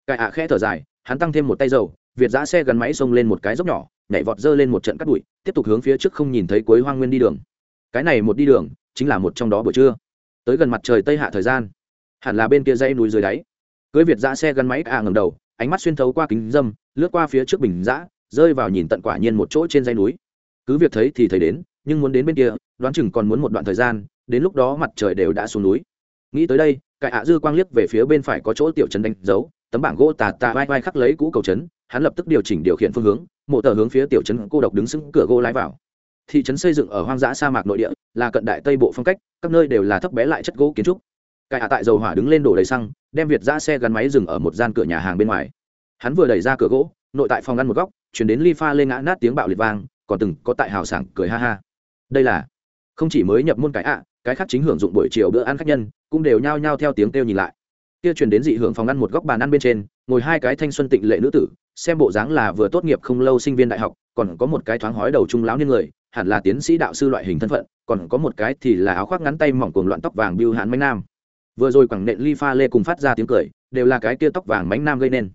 Cải ạ khẽ thở dài, hắn tăng thêm một tay dầu, việt giã xe gắn máy xông lên một cái dốc nhỏ nhảy vọt dơ lên một trận cắt bụi, tiếp tục hướng phía trước không nhìn thấy cuối hoang nguyên đi đường. Cái này một đi đường, chính là một trong đó buổi trưa. Tới gần mặt trời tây hạ thời gian. Hẳn là bên kia dây núi dưới đáy. Cưới việt giã xe gắn máy à ngầm đầu, ánh mắt xuyên thấu qua kính dâm, lướt qua phía trước bình giã rơi vào nhìn tận quả nhiên một chỗ trên dây núi. Cứ việc thấy thì thấy đến, nhưng muốn đến bên kia, đoán chừng còn muốn một đoạn thời gian, đến lúc đó mặt trời đều đã xuống núi. Nghĩ tới đây cải ạ dư quang liếc về phía bên phải có chỗ tiểu trấn đánh dấu, tấm bảng gỗ tà tà vai vai khắc lấy cũ cầu trấn hắn lập tức điều chỉnh điều khiển phương hướng, mộ tờ hướng phía tiểu trấn cô độc đứng sững cửa gỗ lái vào. Thị trấn xây dựng ở hoang dã sa mạc nội địa, là cận đại tây bộ phong cách, các nơi đều là thấp bé lại chất gỗ kiến trúc. Cải hạ tại dầu hỏa đứng lên đổ đầy xăng, đem việt ra xe gắn máy dừng ở một gian cửa nhà hàng bên ngoài. Hắn vừa đẩy ra cửa gỗ, nội tại phòng ngăn một góc, chuyển đến ly pha lên ngã nát tiếng bạo liệt vang, còn từng có tại hào sảng cười ha ha. Đây là, không chỉ mới nhập môn cái ạ, cái khác chính hưởng dụng buổi chiều bữa ăn khách nhân, cũng đều nhao nhao theo tiếng kêu nhìn lại kia truyền đến dị hưởng phòng ăn một góc bàn ăn bên trên, ngồi hai cái thanh xuân tịnh lệ nữ tử, xem bộ dáng là vừa tốt nghiệp không lâu sinh viên đại học, còn có một cái thoáng hói đầu trung lão niên người, hẳn là tiến sĩ đạo sư loại hình thân phận, còn có một cái thì là áo khoác ngắn tay mỏng cuồng loạn tóc vàng biêu hãn mánh nam. Vừa rồi quẳng nện ly pha lê cùng phát ra tiếng cười, đều là cái kia tóc vàng mánh nam gây nên.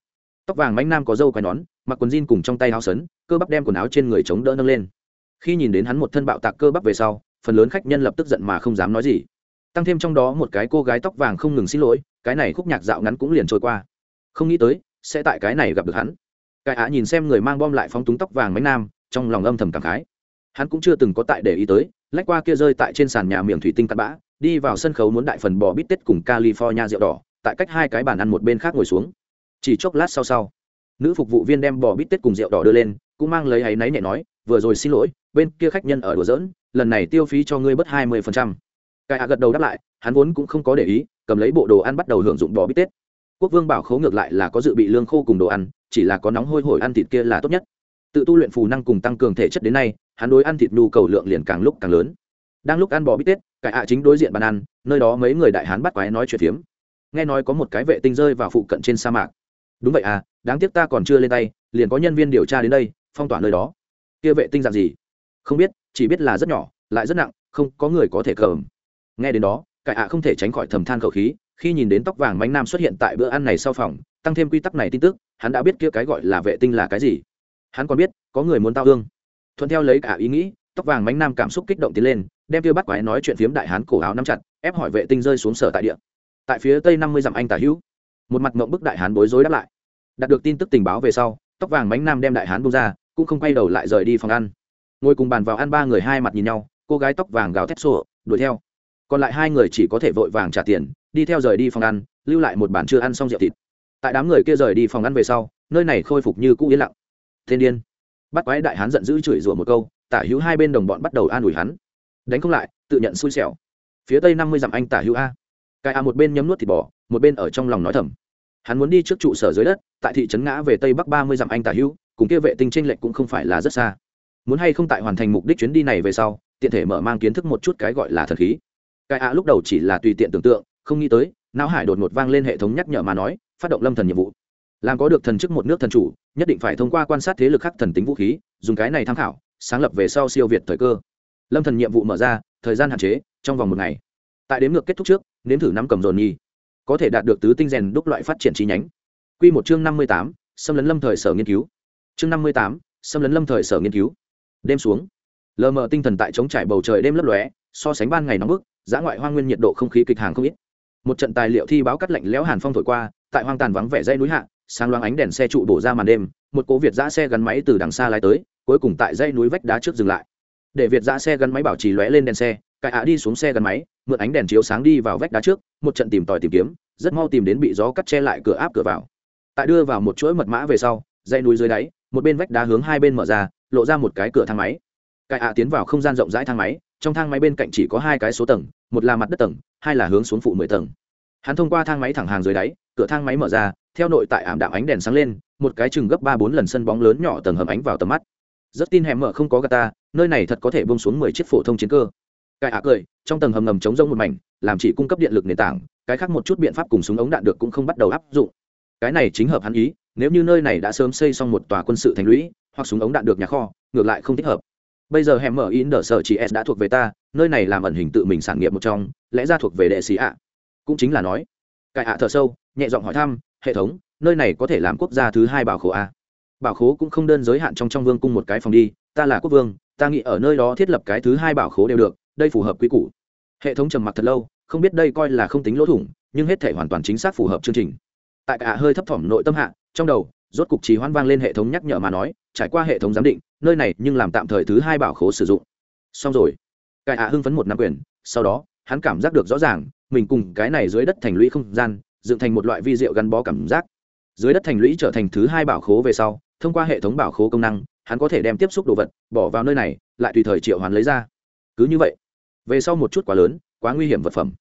Tóc vàng mánh nam có dâu quai nón, mặc quần jean cùng trong tay áo sấn, cơ bắp đem quần áo trên người chống đỡ nâng lên. Khi nhìn đến hắn một thân bạo tạc cơ bắp về sau, phần lớn khách nhân lập tức giận mà không dám nói gì tăng thêm trong đó một cái cô gái tóc vàng không ngừng xin lỗi, cái này khúc nhạc dạo ngắn cũng liền trôi qua. Không nghĩ tới, sẽ tại cái này gặp được hắn. Cái á nhìn xem người mang bom lại phóng túng tóc vàng mấy nam, trong lòng âm thầm cảm khái. Hắn cũng chưa từng có tại để ý tới, lách qua kia rơi tại trên sàn nhà miệng thủy tinh cắt bã, đi vào sân khấu muốn đại phần bò bít tết cùng california rượu đỏ, tại cách hai cái bàn ăn một bên khác ngồi xuống. Chỉ chốc lát sau sau, nữ phục vụ viên đem bò bít tết cùng rượu đỏ đưa lên, cũng mang lấy áy náy nhẹ nói, vừa rồi xin lỗi, bên kia khách nhân ở đùa giỡn, lần này tiêu phí cho ngươi bớt hai mươi phần trăm cái hạ gật đầu đáp lại, hắn vốn cũng không có để ý, cầm lấy bộ đồ ăn bắt đầu hưởng dụng bò bít tết. Quốc vương bảo khấu ngược lại là có dự bị lương khô cùng đồ ăn, chỉ là có nóng hôi hổi ăn thịt kia là tốt nhất. Tự tu luyện phù năng cùng tăng cường thể chất đến nay, hắn đối ăn thịt nhu cầu lượng liền càng lúc càng lớn. Đang lúc ăn bò bít tết cải hạ chính đối diện bàn ăn, nơi đó mấy người đại hán bắt quái nói chuyện phiếm. Nghe nói có một cái vệ tinh rơi vào phụ cận trên sa mạc. Đúng vậy à đáng tiếc ta còn chưa lên tay, liền có nhân viên điều tra đến đây, phong tỏa nơi đó. Kia vệ tinh dạng gì? Không biết, chỉ biết là rất nhỏ, lại rất nặng, không có người có thể cầm nghe đến đó, cải ạ không thể tránh khỏi thầm than khẩu khí, khi nhìn đến tóc vàng mánh nam xuất hiện tại bữa ăn này sau phòng, tăng thêm quy tắc này tin tức, hắn đã biết kia cái gọi là vệ tinh là cái gì. Hắn còn biết, có người muốn tao hương thuận theo lấy cả ý nghĩ, tóc vàng mánh nam cảm xúc kích động tiến lên, đem kia bắt quái nói chuyện phiếm đại hán cổ áo nắm chặt, ép hỏi vệ tinh rơi xuống sở tại địa. Tại phía tây năm mươi dặm anh tả hữu, một mặt mộng bức đại hán bối rối đáp lại. Đạt được tin tức tình báo về sau, tóc vàng mánh nam đem đại hán bông ra, cũng không quay đầu lại rời đi phòng ăn. Ngồi cùng bàn vào ăn ba người hai mặt nhìn nhau, cô gái tóc vàng gào thét sổ đuổi theo còn lại hai người chỉ có thể vội vàng trả tiền, đi theo rời đi phòng ăn, lưu lại một bàn chưa ăn xong rượu thịt. Tại đám người kia rời đi phòng ăn về sau, nơi này khôi phục như cũ yên lặng. Thiên điên. Bắt quái đại hán giận dữ chửi rủa một câu, tả hữu hai bên đồng bọn bắt đầu an ủi hắn. Đánh không lại, tự nhận xui xẻo. Phía tây năm mươi dặm anh tả hữu a. Cái a một bên nhấm nuốt thịt bò, một bên ở trong lòng nói thầm. Hắn muốn đi trước trụ sở dưới đất, tại thị trấn ngã về tây bắc ba mươi dặm anh tả hữu, cùng kia vệ tinh tranh lệch cũng không phải là rất xa. Muốn hay không tại hoàn thành mục đích chuyến đi này về sau, tiện thể mở mang kiến thức một chút cái gọi là thần khí cái ạ lúc đầu chỉ là tùy tiện tưởng tượng, không nghĩ tới, não hải đột ngột vang lên hệ thống nhắc nhở mà nói, phát động lâm thần nhiệm vụ. Làm có được thần chức một nước thần chủ, nhất định phải thông qua quan sát thế lực khắc thần tính vũ khí, dùng cái này tham khảo, sáng lập về sau siêu việt thời cơ. Lâm thần nhiệm vụ mở ra, thời gian hạn chế, trong vòng một ngày. Tại đếm ngược kết thúc trước, nếm thử năm cầm dồn nhi có thể đạt được tứ tinh rèn đúc loại phát triển chi nhánh. Quy một chương năm mươi tám, xâm lấn lâm thời sở nghiên cứu. Chương năm mươi tám, xâm lấn lâm thời sở nghiên cứu. Đêm xuống. Lờ mờ tinh thần tại chống trải bầu trời đêm lấp lóe, so sánh ban ngày nóng bức giã ngoại hoang nguyên nhiệt độ không khí kịch hàng không ít. Một trận tài liệu thi báo cắt lạnh lẽo hàn phong thổi qua, tại hoang tàn vắng vẻ dây núi hạ, sáng loáng ánh đèn xe trụ bổ ra màn đêm, một cố việt giã xe gắn máy từ đằng xa lái tới, cuối cùng tại dây núi vách đá trước dừng lại. Để việt giã xe gắn máy bảo trì lóe lên đèn xe cải ạ đi xuống xe gắn máy, mượn ánh đèn chiếu sáng đi vào vách đá trước, một trận tìm tòi tìm kiếm, rất mau tìm đến bị gió cắt che lại cửa áp cửa vào. Tại đưa vào một chuỗi mật mã về sau dây núi dưới đáy, một bên vách đá hướng hai bên mở ra, lộ ra một cái cửa thang máy. Cải ạ tiến vào không gian rộng rãi thang máy trong thang máy bên cạnh chỉ có hai cái số tầng, một là mặt đất tầng, hai là hướng xuống phụ mười tầng. Hắn thông qua thang máy thẳng hàng dưới đáy, cửa thang máy mở ra, theo nội tại ảm đạm ánh đèn sáng lên, một cái chừng gấp ba bốn lần sân bóng lớn nhỏ tầng hầm ánh vào tầm mắt. Rất tin hẻm mở không có gà ta, nơi này thật có thể bông xuống mười chiếc phổ thông chiến cơ. Cải ạ cười, trong tầng hầm ngầm chống rông một mảnh, làm chỉ cung cấp điện lực nền tảng, cái khác một chút biện pháp cùng súng ống đạn được cũng không bắt đầu áp dụng. Cái này chính hợp hắn ý, nếu như nơi này đã sớm xây xong một tòa quân sự thành lũy, hoặc súng ống đạn được nhà kho, ngược lại không thích hợp bây giờ hẻm mở in đờ sở chị s đã thuộc về ta, nơi này làm ẩn hình tự mình sản nghiệp một trong, lẽ ra thuộc về đệ sĩ ạ. Cũng chính là nói cải ạ thở sâu, nhẹ giọng hỏi thăm, hệ thống, nơi này có thể làm quốc gia thứ hai bảo khố a bảo khố cũng không đơn giới hạn trong trong vương cung một cái phòng đi, ta là quốc vương, ta nghĩ ở nơi đó thiết lập cái thứ hai bảo khố đều được, đây phù hợp quy củ. Hệ thống trầm mặc thật lâu, không biết đây coi là không tính lỗ thủng, nhưng hết thể hoàn toàn chính xác phù hợp chương trình. Tại cả hơi thấp thỏm nội tâm hạ, trong đầu, rốt cục trì hoan vang lên hệ thống nhắc nhở mà nói, trải qua hệ thống giám định nơi này nhưng làm tạm thời thứ hai bảo khố sử dụng. Xong rồi. Cải ạ hưng phấn một năm quyền, sau đó, hắn cảm giác được rõ ràng, mình cùng cái này dưới đất thành lũy không gian, dựng thành một loại vi rượu gắn bó cảm giác. Dưới đất thành lũy trở thành thứ hai bảo khố về sau, thông qua hệ thống bảo khố công năng, hắn có thể đem tiếp xúc đồ vật, bỏ vào nơi này, lại tùy thời triệu hoán lấy ra. Cứ như vậy, về sau một chút quá lớn, quá nguy hiểm vật phẩm,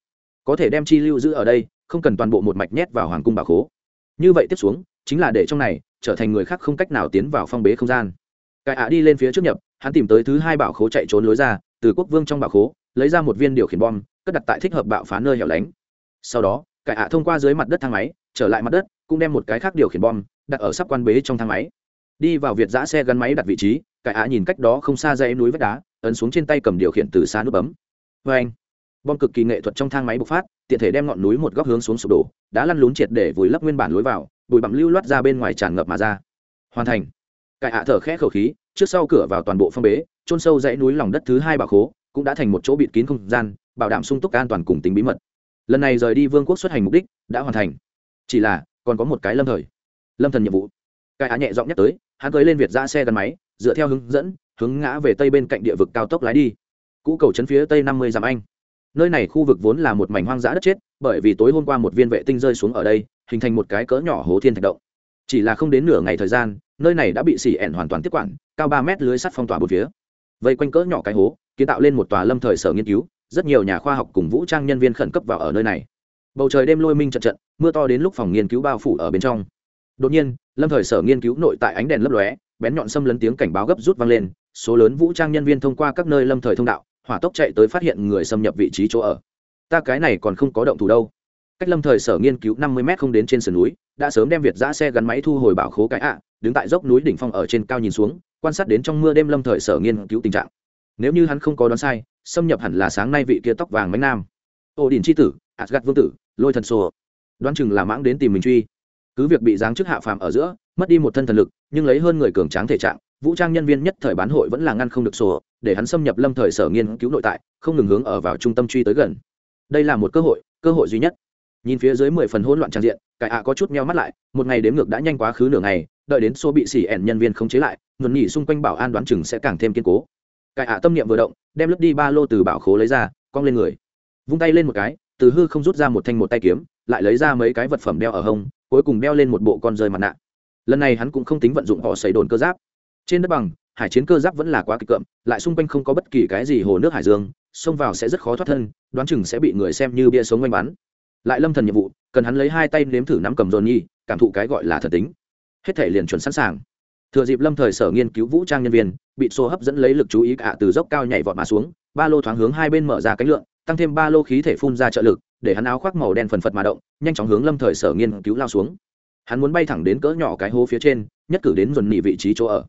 có thể đem chi lưu giữ ở đây, không cần toàn bộ một mạch nhét vào hoàng cung bảo khố. Như vậy tiếp xuống, chính là để trong này trở thành người khác không cách nào tiến vào phong bế không gian cải ạ đi lên phía trước nhập, hắn tìm tới thứ hai bảo khố chạy trốn lối ra, từ quốc vương trong bảo khố, lấy ra một viên điều khiển bom, cất đặt tại thích hợp bạo phá nơi hẻo lánh. Sau đó cải ạ thông qua dưới mặt đất thang máy, trở lại mặt đất, cũng đem một cái khác điều khiển bom đặt ở sắp quan bế trong thang máy. Đi vào việt giã xe gắn máy đặt vị trí cải ạ nhìn cách đó không xa dãy núi vách đá, ấn xuống trên tay cầm điều khiển từ xa nút bấm. Vê anh, bom cực kỳ nghệ thuật trong thang máy bộc phát, tiện thể đem ngọn núi một góc hướng xuống sụp đổ đã lăn lún triệt để vùi lấp nguyên bản lối vào, bụi bặm lưu loát ra bên ngoài tràn ngập mà ra. Hoàn thành cải ạ thở khẽ khẩu khí, trước sau cửa vào toàn bộ phong bế trôn sâu dãy núi lòng đất thứ hai bảo khố, cũng đã thành một chỗ bịt kín không gian, bảo đảm sung túc an toàn cùng tính bí mật. Lần này rời đi vương quốc xuất hành mục đích đã hoàn thành. Chỉ là, còn có một cái lâm thời, lâm thần nhiệm vụ. Cải ạ nhẹ giọng nhắc tới, hắn cưới lên việt ra xe gắn máy, dựa theo hướng dẫn, hướng ngã về tây bên cạnh địa vực cao tốc lái đi. Cũ cầu chấn phía tây năm mươi dặm anh. Nơi này khu vực vốn là một mảnh hoang dã đất chết, bởi vì tối hôm qua một viên vệ tinh rơi xuống ở đây, hình thành một cái cỡ nhỏ hố thiên thạch động. Chỉ là không đến nửa ngày thời gian nơi này đã bị xỉ ẻn hoàn toàn tiếp quản, cao ba mét lưới sắt phong tỏa bốn phía. Vây quanh cỡ nhỏ cái hố, kiến tạo lên một tòa lâm thời sở nghiên cứu, rất nhiều nhà khoa học cùng vũ trang nhân viên khẩn cấp vào ở nơi này. Bầu trời đêm lôi minh trận trận, mưa to đến lúc phòng nghiên cứu bao phủ ở bên trong. Đột nhiên, lâm thời sở nghiên cứu nội tại ánh đèn lấp lóe, bén nhọn xâm lấn tiếng cảnh báo gấp rút vang lên, số lớn vũ trang nhân viên thông qua các nơi lâm thời thông đạo, hỏa tốc chạy tới phát hiện người xâm nhập vị trí chỗ ở. Ta cái này còn không có động thủ đâu. Cách lâm thời sở nghiên cứu năm mươi m không đến trên sườn núi, đã sớm đem việt giã xe gắn máy thu hồi bảo khố cái ạ đứng tại dốc núi đỉnh phong ở trên cao nhìn xuống, quan sát đến trong mưa đêm lâm thời sở nghiên cứu tình trạng. Nếu như hắn không có đoán sai, xâm nhập hẳn là sáng nay vị kia tóc vàng mánh nam. Ô đình c h i tử asgad vương tử, lôi thần sô đoán chừng là mãng đến tìm mình truy. Cứ việc bị giáng chức hạ phàm ở giữa, mất đi một thân thần lực, nhưng lấy hơn người cường tráng thể trạng, vũ trang nhân viên nhất thời bán hội vẫn là ngăn không được sổ để hắn xâm nhập lâm thời sở nghiên cứu nội tại, không ngừng hướng ở vào trung tâm truy tới gần. Đây là một cơ hội cơ hội duy nhất nhìn phía dưới mười phần hỗn loạn trang diện, cải ạ có chút meo mắt lại, một ngày đếm ngược đã nhanh quá khứ nửa ngày, đợi đến số bị xỉ ẻn nhân viên không chế lại, nguồn nhỉ xung quanh bảo an đoán chừng sẽ càng thêm kiên cố. Cải ạ tâm niệm vừa động, đem lướt đi ba lô từ bảo khố lấy ra, cong lên người. Vung tay lên một cái, từ hư không rút ra một thanh một tay kiếm, lại lấy ra mấy cái vật phẩm đeo ở hông, cuối cùng đeo lên một bộ con rơi mặt nạ. Lần này hắn cũng không tính vận dụng họ xây đồn cơ giáp. Trên đất bằng, hải chiến cơ giáp vẫn là quá kịch cợm lại xung quanh không có bất kỳ cái gì hồ nước hải dương, xông vào sẽ rất khó thoát thân, đoán chừng sẽ bị người xem như bia sống oanh bắn lại lâm thần nhiệm vụ, cần hắn lấy hai tay nếm thử nắm cầm dồn nhi cảm thụ cái gọi là thật tính. Hết thể liền chuẩn sẵn sàng. Thừa dịp lâm thời sở nghiên cứu vũ trang nhân viên, bị xô hấp dẫn lấy lực chú ý cả từ dốc cao nhảy vọt mà xuống, ba lô thoáng hướng hai bên mở ra cánh lượng tăng thêm ba lô khí thể phun ra trợ lực, để hắn áo khoác màu đen phần phật mà động, nhanh chóng hướng lâm thời sở nghiên cứu lao xuống. Hắn muốn bay thẳng đến cỡ nhỏ cái hố phía trên, nhất cử đến dồn nhị vị trí chỗ ở.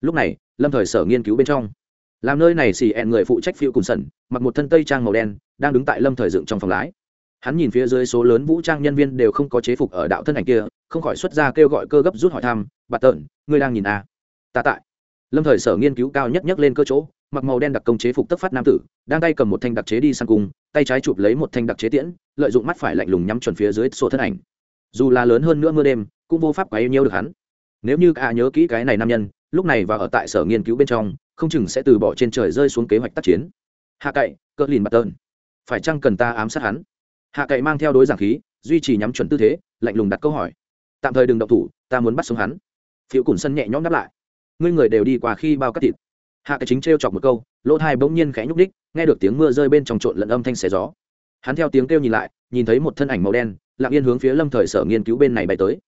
Lúc này, lâm thời sở nghiên cứu bên trong. Làm nơi này xì ẹn người phụ trách phiêu cùng sẩn, mặc một thân tây trang màu đen, đang đứng tại lâm thời dựng trong phòng lái hắn nhìn phía dưới số lớn vũ trang nhân viên đều không có chế phục ở đạo thân ảnh kia, không khỏi xuất ra kêu gọi cơ gấp rút hỏi thăm bà tợn ngươi đang nhìn à. ta tại. Lâm thời sở nghiên cứu cao nhất nhất lên cơ chỗ, mặc màu đen đặc công chế phục tất phát nam tử, đang tay cầm một thanh đặc chế đi sang cung, tay trái chụp lấy một thanh đặc chế tiễn, lợi dụng mắt phải lạnh lùng nhắm chuẩn phía dưới sổ thân ảnh. Dù là lớn hơn nữa mưa đêm, cũng vô pháp quá yêu nhiêu được hắn. Nếu như cả nhớ kỹ cái này nam nhân, lúc này và ở tại sở nghiên cứu bên trong, không chừng sẽ từ bỏ trên trời rơi xuống kế hoạch tác chiến. Hạ cậy, cỡ lìn mặt tơn phải chăng cần ta ám sát hắn? Hạ cậy mang theo đối giảng khí, duy trì nhắm chuẩn tư thế, lạnh lùng đặt câu hỏi. Tạm thời đừng động thủ, ta muốn bắt sống hắn. Phiếu cùn sân nhẹ nhõm đáp lại. Ngươi người đều đi qua khi bao cắt thịt. Hạ cái chính t chọc một câu, lỗ thai bỗng nhiên khẽ nhúc đích nghe được tiếng mưa rơi bên trong trộn lẫn âm thanh xé gió. Hắn theo tiếng kêu nhìn lại, nhìn thấy một thân ảnh màu đen, lặng yên hướng phía lâm thời sở nghiên cứu bên này bay tới.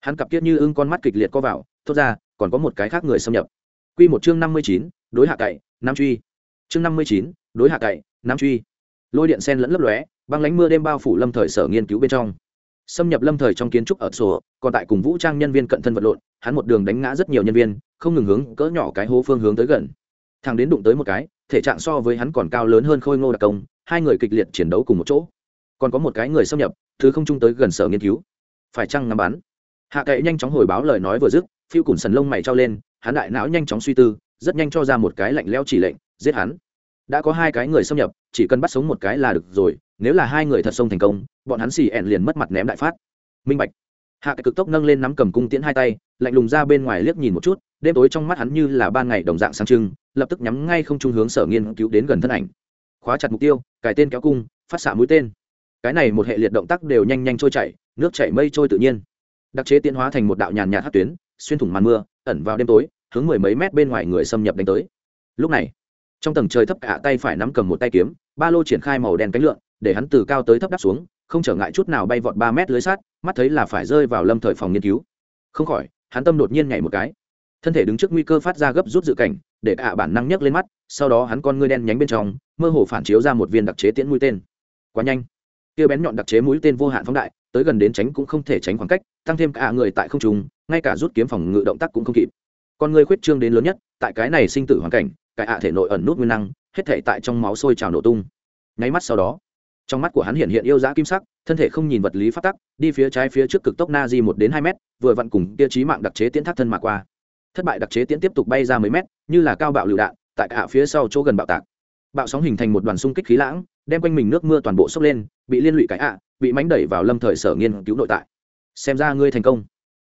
Hắn cặp kiết như ưng con mắt kịch liệt co vào, thốt ra, còn có một cái khác người xâm nhập. Q một chương năm mươi chín, đối hạ cậy, nam truy. Chương năm mươi chín, đối hạ cậy, nam truy. Lôi điện sen lẫn lấp lóe băng lánh mưa đêm bao phủ lâm thời sở nghiên cứu bên trong. Xâm nhập lâm thời trong kiến trúc ở sổ, còn tại cùng vũ trang nhân viên cận thân vật lộn, hắn một đường đánh ngã rất nhiều nhân viên, không ngừng hướng cỡ nhỏ cái hố phương hướng tới gần. Thằng đến đụng tới một cái, thể trạng so với hắn còn cao lớn hơn khôi ngô đặc công, hai người kịch liệt chiến đấu cùng một chỗ. Còn có một cái người xâm nhập, thứ không chung tới gần sở nghiên cứu. Phải chăng ngắm bắn? Hạ cậy nhanh chóng hồi báo lời nói vừa dứt, phiêu củn sần lông mày trao lên, hắn đại não nhanh chóng suy tư, rất nhanh cho ra một cái lạnh leo chỉ lệnh, giết hắn. Đã có hai cái người xâm nhập, chỉ cần bắt sống một cái là được rồi nếu là hai người thật sông thành công, bọn hắn xì ẹn liền mất mặt ném đại phát. Minh bạch. Hạ cái cực tốc nâng lên nắm cầm cung tiễn hai tay, lạnh lùng ra bên ngoài liếc nhìn một chút, đêm tối trong mắt hắn như là ban ngày đồng dạng sáng trưng, lập tức nhắm ngay không trung hướng sở nghiên cứu đến gần thân ảnh. Khóa chặt mục tiêu, cài tên kéo cung, phát xạ mũi tên. Cái này một hệ liệt động tác đều nhanh nhanh trôi chảy, nước chảy mây trôi tự nhiên. Đặc chế tiến hóa thành một đạo nhàn nhạt hát tuyến, xuyên thủng màn mưa, ẩn vào đêm tối, hướng mười mấy mét bên ngoài người xâm nhập đánh tới. Lúc này, trong tầng trời thấp cả tay phải nắm cầm một tay kiếm, ba lô triển khai màu đen cánh lượn để hắn từ cao tới thấp đắp xuống, không trở ngại chút nào bay vọt ba mét lưới sát mắt thấy là phải rơi vào lâm thời phòng nghiên cứu. Không khỏi, hắn tâm đột nhiên nhảy một cái. Thân thể đứng trước nguy cơ phát ra gấp rút dự cảnh, để cả bản năng nhấc lên mắt, sau đó hắn con ngươi đen nhánh bên trong, mơ hồ phản chiếu ra một viên đặc chế tiễn mũi tên. Quá nhanh. Kia bén nhọn đặc chế mũi tên vô hạn phóng đại, tới gần đến tránh cũng không thể tránh khoảng cách, tăng thêm cả người tại không trùng ngay cả rút kiếm phòng ngự động tác cũng không kịp. Con người khuyết trương đến lớn nhất, tại cái này sinh tử hoàn cảnh, cái ạ thể nội ẩn nút nguyên năng, hết thể tại trong máu sôi trào nổ tung. Nháy mắt sau đó trong mắt của hắn hiện hiện yêu dã kim sắc, thân thể không nhìn vật lý phát tắc, đi phía trái phía trước cực tốc na di một đến hai mét, vừa vặn cùng kia trí mạng đặc chế tiến thác thân mà qua. Thất bại đặc chế tiến tiếp tục bay ra mấy mét, như là cao bạo lựu đạn, tại cả phía sau chỗ gần bạo tạc. Bạo sóng hình thành một đoàn xung kích khí lãng, đem quanh mình nước mưa toàn bộ sốc lên, bị liên lụy cái ạ, bị mánh đẩy vào lâm thời sở nghiên cứu nội tại. Xem ra ngươi thành công.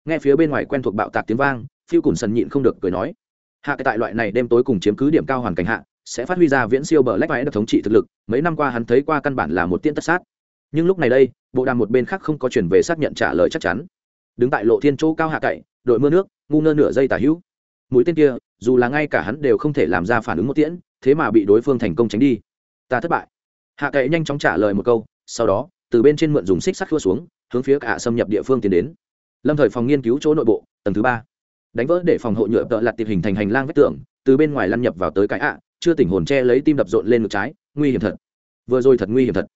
Nghe phía bên ngoài quen thuộc bạo tạc tiếng vang, phiêu cùn sần nhịn không được cười nói. Hạ cái tại loại này đêm tối cùng chiếm cứ điểm cao hoàn cảnh hạ sẽ phát huy ra viễn siêu bờ lách váy được thống trị thực lực, mấy năm qua hắn thấy qua căn bản là một tiên tất sát. Nhưng lúc này đây, bộ đàm một bên khác không có chuyển về xác nhận trả lời chắc chắn. Đứng tại lộ thiên chỗ cao hạ cậy, đội mưa nước, ngu ngơ nửa giây tả hữu. Mũi tên kia, dù là ngay cả hắn đều không thể làm ra phản ứng một tiễn, thế mà bị đối phương thành công tránh đi. Ta thất bại. Hạ cậy nhanh chóng trả lời một câu, sau đó, từ bên trên mượn dùng xích sắt khua xuống, hướng phía cả xâm nhập địa phương tiến đến. Lâm thời phòng nghiên cứu chỗ nội bộ, tầng thứ ba. Đánh vỡ để phòng hộ nhựa tợ lặt tiệp hình thành hành lang vách tường, từ bên ngoài lăn nhập vào tới cái ạ chưa tỉnh hồn che lấy tim đập rộn lên ngực trái, nguy hiểm thật. Vừa rồi thật nguy hiểm thật.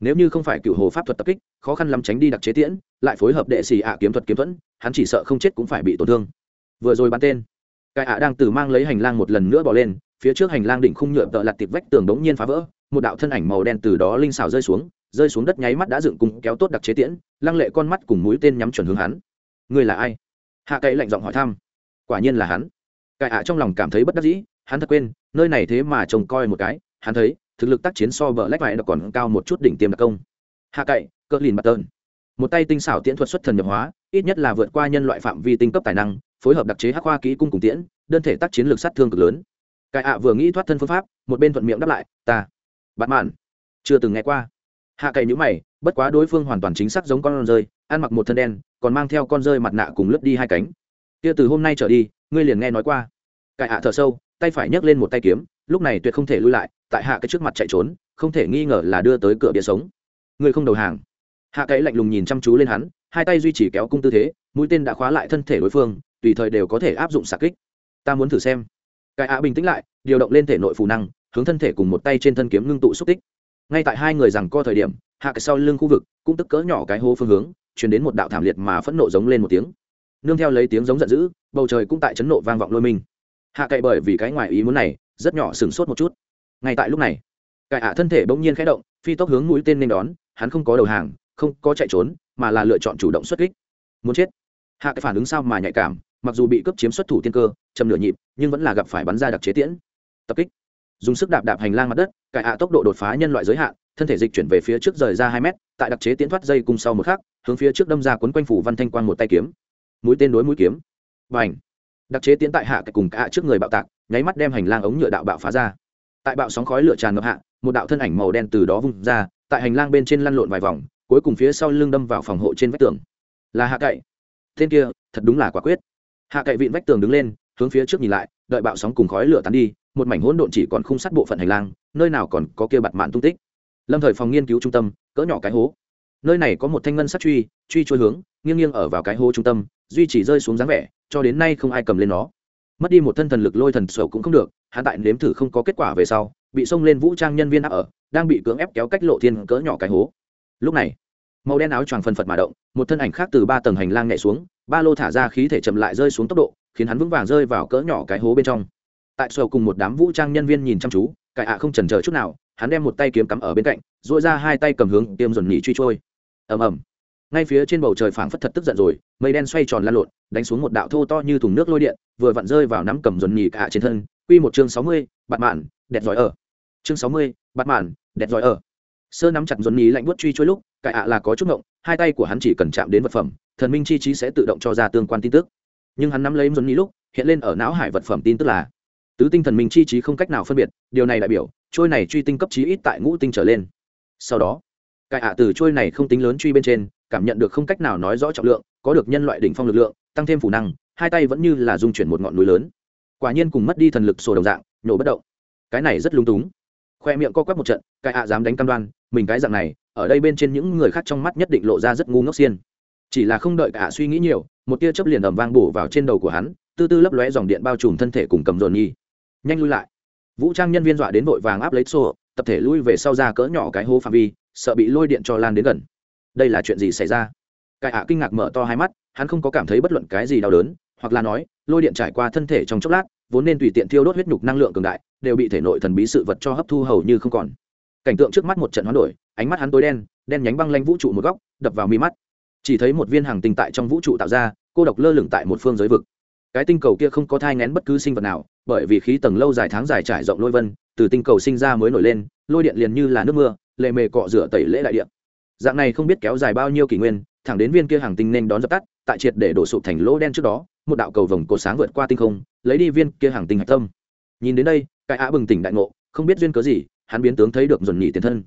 Nếu như không phải cựu hồ pháp thuật tập kích, khó khăn lắm tránh đi đặc chế tiễn, lại phối hợp đệ xì ạ kiếm thuật kiếm thuẫn, hắn chỉ sợ không chết cũng phải bị tổn thương. Vừa rồi bắn tên, cái ạ đang từ mang lấy hành lang một lần nữa bỏ lên, phía trước hành lang đỉnh khung nhựa tợ lặt tiệp vách tường đống nhiên phá vỡ, một đạo thân ảnh màu đen từ đó linh xào rơi xuống rơi xuống đất nháy mắt đã dựng cùng kéo tốt đặc chế tiễn, lăng lệ con mắt cùng mũi tên nhắm chuẩn hướng hắn. Người là ai? Hạ cậy lạnh giọng hỏi thăm. Quả nhiên là hắn. Cải ạ trong lòng cảm thấy bất đắc dĩ hắn thật quên, nơi này thế mà trông coi một cái, hắn thấy, thực lực tác chiến so bờ lách vải còn cao một chút đỉnh tiêm đặc công. Hạ cậy cỡ lìn mặt tơn. Một tay tinh xảo tiễn thuật xuất thần nhập hóa, ít nhất là vượt qua nhân loại phạm vi tinh cấp tài năng, phối hợp đặc chế hắc hoa kỹ cung cùng tiễn, đơn thể tác chiến lực sát thương cực lớn. Cải ạ vừa nghĩ thoát thân phương pháp, một bên thuận miệng đáp lại, ta bạn mạn. Chưa từng nghe qua. Hạ cậy nhữ mày, bất quá đối phương hoàn toàn chính xác giống con rơi, ăn mặc một thân đen, còn mang theo con rơi mặt nạ cùng lướt đi hai cánh. Kia từ hôm nay trở đi, ngươi liền nghe nói qua. Cải hạ thở sâu tay phải nhấc lên một tay kiếm, lúc này tuyệt không thể lui lại, tại hạ cái trước mặt chạy trốn, không thể nghi ngờ là đưa tới cửa bia sống. Người không đầu hàng. Hạ cái lạnh lùng nhìn chăm chú lên hắn, hai tay duy trì kéo cung tư thế, mũi tên đã khóa lại thân thể đối phương, tùy thời đều có thể áp dụng xạ kích. Ta muốn thử xem. Cái hạ bình tĩnh lại, điều động lên thể nội phù năng, hướng thân thể cùng một tay trên thân kiếm ngưng tụ xúc tích. Ngay tại hai người rằng co thời điểm, hạ cái sau lưng khu vực cũng tức cỡ nhỏ cái hố phương hướng chuyển đến một đạo thảm liệt mà phẫn nộ giống lên một tiếng. Nương theo lấy tiếng giống giận dữ, bầu trời cũng tại chấn nộ vang vọng lôi mình hạ cậy bởi vì cái ngoài ý muốn này, rất nhỏ sửng sốt một chút. Ngay tại lúc này, cậy hạ thân thể bỗng nhiên khẽ động, phi tốc hướng mũi tên nên đón, hắn không có đầu hàng, không có chạy trốn, mà là lựa chọn chủ động xuất kích. Muốn chết. Hạ cái phản ứng sao mà nhạy cảm, mặc dù bị cướp chiếm xuất thủ tiên cơ chầm nửa nhịp, nhưng vẫn là gặp phải bắn ra đặc chế tiễn. Tập kích. Dùng sức đạp đạp hành lang mặt đất cải hạ tốc độ đột phá nhân loại giới hạn, thân thể dịch chuyển về phía trước rời ra hai mét, tại đặc chế tiễn thoát dây cùng sau một khắc, hướng phía trước đâm ra quấn quanh phủ văn thanh quang một tay kiếm. Mũi tên đối mũi kiếm. Và ảnh đặc chế tiến tại hạ cái cùng cả trước người bạo tạc, nháy mắt đem hành lang ống nhựa đạo bạo phá ra. Tại bạo sóng khói lửa tràn ngập hạ, một đạo thân ảnh màu đen từ đó vung ra, tại hành lang bên trên lăn lộn vài vòng, cuối cùng phía sau lưng đâm vào phòng hộ trên vách tường. Là hạ cậy. Tên kia, thật đúng là quả quyết. Hạ cậy vịn vách tường đứng lên, hướng phía trước nhìn lại, đợi bạo sóng cùng khói lửa tán đi, một mảnh hỗn độn chỉ còn khung sắt bộ phận hành lang, nơi nào còn có kia bặt mạn tung tích. Lâm thời phòng nghiên cứu trung tâm, cỡ nhỏ cái hố. Nơi này có một thanh ngân sắt truy truy trôi hướng, nghiêng nghiêng ở vào cái hố trung tâm duy chỉ rơi xuống dáng vẻ, cho đến nay không ai cầm lên nó. Mất đi một thân thần lực lôi thần sầu cũng không được hạ tại nếm thử không có kết quả về sau, bị xông lên vũ trang nhân viên áp ở, đang bị cưỡng ép kéo cách lộ thiên cỡ nhỏ cái hố. Lúc này, màu đen áo choàng phần phật mà động, một thân ảnh khác từ ba tầng hành lang nhảy xuống, ba lô thả ra khí thể chậm lại rơi xuống tốc độ, khiến hắn vững vàng rơi vào cỡ nhỏ cái hố bên trong. Tại sầu cùng một đám vũ trang nhân viên nhìn chăm chú cải ạ không chần chờ chút nào, hắn đem một tay kiếm cắm ở bên cạnh dội ra hai tay cầm hướng tiêm dồn nhỉ truy trôi. Ầm ầm ngay phía trên bầu trời phảng phất thật tức giận rồi, mây đen xoay tròn lan lộn, đánh xuống một đạo thô to như thùng nước lôi điện, vừa vặn rơi vào nắm cầm dồn nhì cả trên thân. Quy một chương sáu mươi, bạt mạn, đẹp giỏi ở. Chương sáu mươi, bạt mạn, đẹp giỏi ở. Sơ nắm chặt dồn nhì lạnh buốt truy trôi lúc cải ạ là có chút ngộng, hai tay của hắn chỉ cần chạm đến vật phẩm, thần minh chi trí sẽ tự động cho ra tương quan tin tức. Nhưng hắn nắm lấy dồn nhì lúc, hiện lên ở não hải vật phẩm tin tức là, tứ tinh thần minh chi trí không cách nào phân biệt, điều này đại biểu, trôi này truy tinh cấp trí ít tại ngũ tinh trở lên. Sau đó cải ạ từ trôi này không tính lớn truy bên trên cảm nhận được không cách nào nói rõ trọng lượng, có được nhân loại đỉnh phong lực lượng, tăng thêm phủ năng, hai tay vẫn như là dung chuyển một ngọn núi lớn. Quả nhiên cùng mất đi thần lực sổ đồng dạng, nhổ bất động. Cái này rất lung túng. Khoe miệng co quắp một trận, cái ạ dám đánh cam đoan, mình cái dạng này, ở đây bên trên những người khác trong mắt nhất định lộ ra rất ngu ngốc xiên. Chỉ là không đợi cả suy nghĩ nhiều, một tia chớp liền ầm vang bổ vào trên đầu của hắn, tư tư lấp lóe dòng điện bao trùm thân thể cùng cầm dồn nhi. Nhanh lui lại. Vũ trang nhân viên dọa đến vội vàng áp lấy xô, tập thể lui về sau ra cỡ nhỏ cái hố phạm vi, sợ bị lôi điện cho lan đến gần đây là chuyện gì xảy ra? Cải ạ kinh ngạc mở to hai mắt, hắn không có cảm thấy bất luận cái gì đau đớn, hoặc là nói, lôi điện trải qua thân thể trong chốc lát, vốn nên tùy tiện thiêu đốt huyết nhục năng lượng cường đại, đều bị thể nội thần bí sự vật cho hấp thu hầu như không còn. Cảnh tượng trước mắt một trận hoán đổi, ánh mắt hắn tối đen đen nhánh băng lanh vũ trụ một góc, đập vào mi mắt. Chỉ thấy một viên hàng tinh tại trong vũ trụ tạo ra, cô độc lơ lửng tại một phương giới vực. Cái tinh cầu kia không có thai ngén bất cứ sinh vật nào, bởi vì khí tầng lâu dài tháng dài trải rộng lôi vân, từ tinh cầu sinh ra mới nổi lên, lôi điện liền như là nước mưa, lệ mề cọ rửa tẩy lễ đại điện dạng này không biết kéo dài bao nhiêu kỷ nguyên, thẳng đến viên kia hàng tinh nên đón dập tắt, tại triệt để đổ sụp thành lỗ đen trước đó, một đạo cầu vồng cột sáng vượt qua tinh không, lấy đi viên kia hàng tinh hạch tâm. Nhìn đến đây, cái á bừng tỉnh đại ngộ, không biết duyên cớ gì, hắn biến tướng thấy được dồn nhị tiền thân.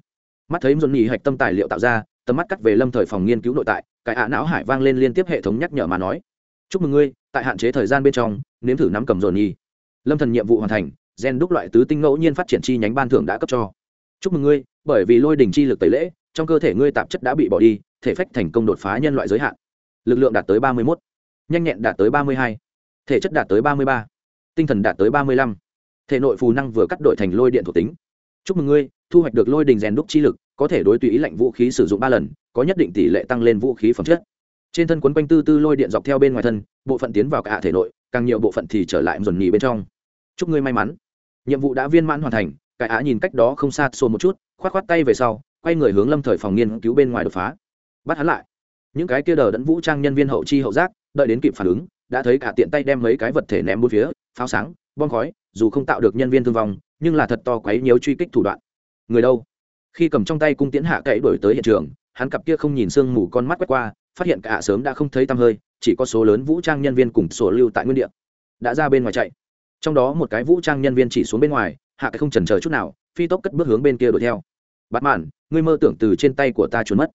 Mắt thấy dồn nhị hạch tâm tài liệu tạo ra, tầm mắt cắt về lâm thời phòng nghiên cứu nội tại, cái ạ não hải vang lên liên tiếp hệ thống nhắc nhở mà nói. Chúc mừng ngươi, tại hạn chế thời gian bên trong, nếm thử nắm cầm dồn nhị. Lâm thần nhiệm vụ hoàn thành, gen đúc loại tứ tinh ngẫu nhiên phát triển chi nhánh ban thưởng đã cấp cho. Chúc mừng ngươi, bởi vì lôi đình chi lực tẩy lễ trong cơ thể ngươi tạp chất đã bị bỏ đi, thể phách thành công đột phá nhân loại giới hạn. Lực lượng đạt tới ba mươi một nhanh nhẹn đạt tới ba mươi hai, thể chất đạt tới ba mươi ba, tinh thần đạt tới ba mươi lăm. Thể nội phù năng vừa cắt đội thành lôi điện thuộc tính. Chúc mừng ngươi, thu hoạch được lôi đình rèn đúc chi lực, có thể đối tùy ý lạnh vũ khí sử dụng ba lần, có nhất định tỷ lệ tăng lên vũ khí phẩm chất. Trên thân quấn quanh tư tư lôi điện dọc theo bên ngoài thân, bộ phận tiến vào cả thể nội, càng nhiều bộ phận thì trở lại dồn nhì bên trong. Chúc ngươi may mắn. Nhiệm vụ đã viên mãn hoàn thành, cái á nhìn cách đó không xa xô một chút k h o á t k h o á t tay về sau quay người hướng lâm thời phòng nghiên cứu bên ngoài đột phá. Bắt hắn lại. Những cái kia đờ đẫn vũ trang nhân viên hậu chi hậu giác, đợi đến kịp phản ứng, đã thấy cả tiện tay đem mấy cái vật thể ném bốn phía, pháo sáng, bom khói, dù không tạo được nhân viên thương vong, nhưng là thật to quấy nhiều truy kích thủ đoạn. Người đâu? Khi cầm trong tay cung tiễn hạ cậy đổi tới hiện trường, hắn cặp kia không nhìn sương mù con mắt quét qua, phát hiện cả sớm đã không thấy tăm hơi, chỉ có số lớn vũ trang nhân viên cùng sổ lưu tại nguyên địa. Đã ra bên ngoài chạy. Trong đó một cái vũ trang nhân viên chỉ xuống bên ngoài, hạ cái không chần chờ chút nào, phi tốc cất bước hướng bên kia đuổi theo bắt mạn, ngươi mơ tưởng từ trên tay của ta trốn mất.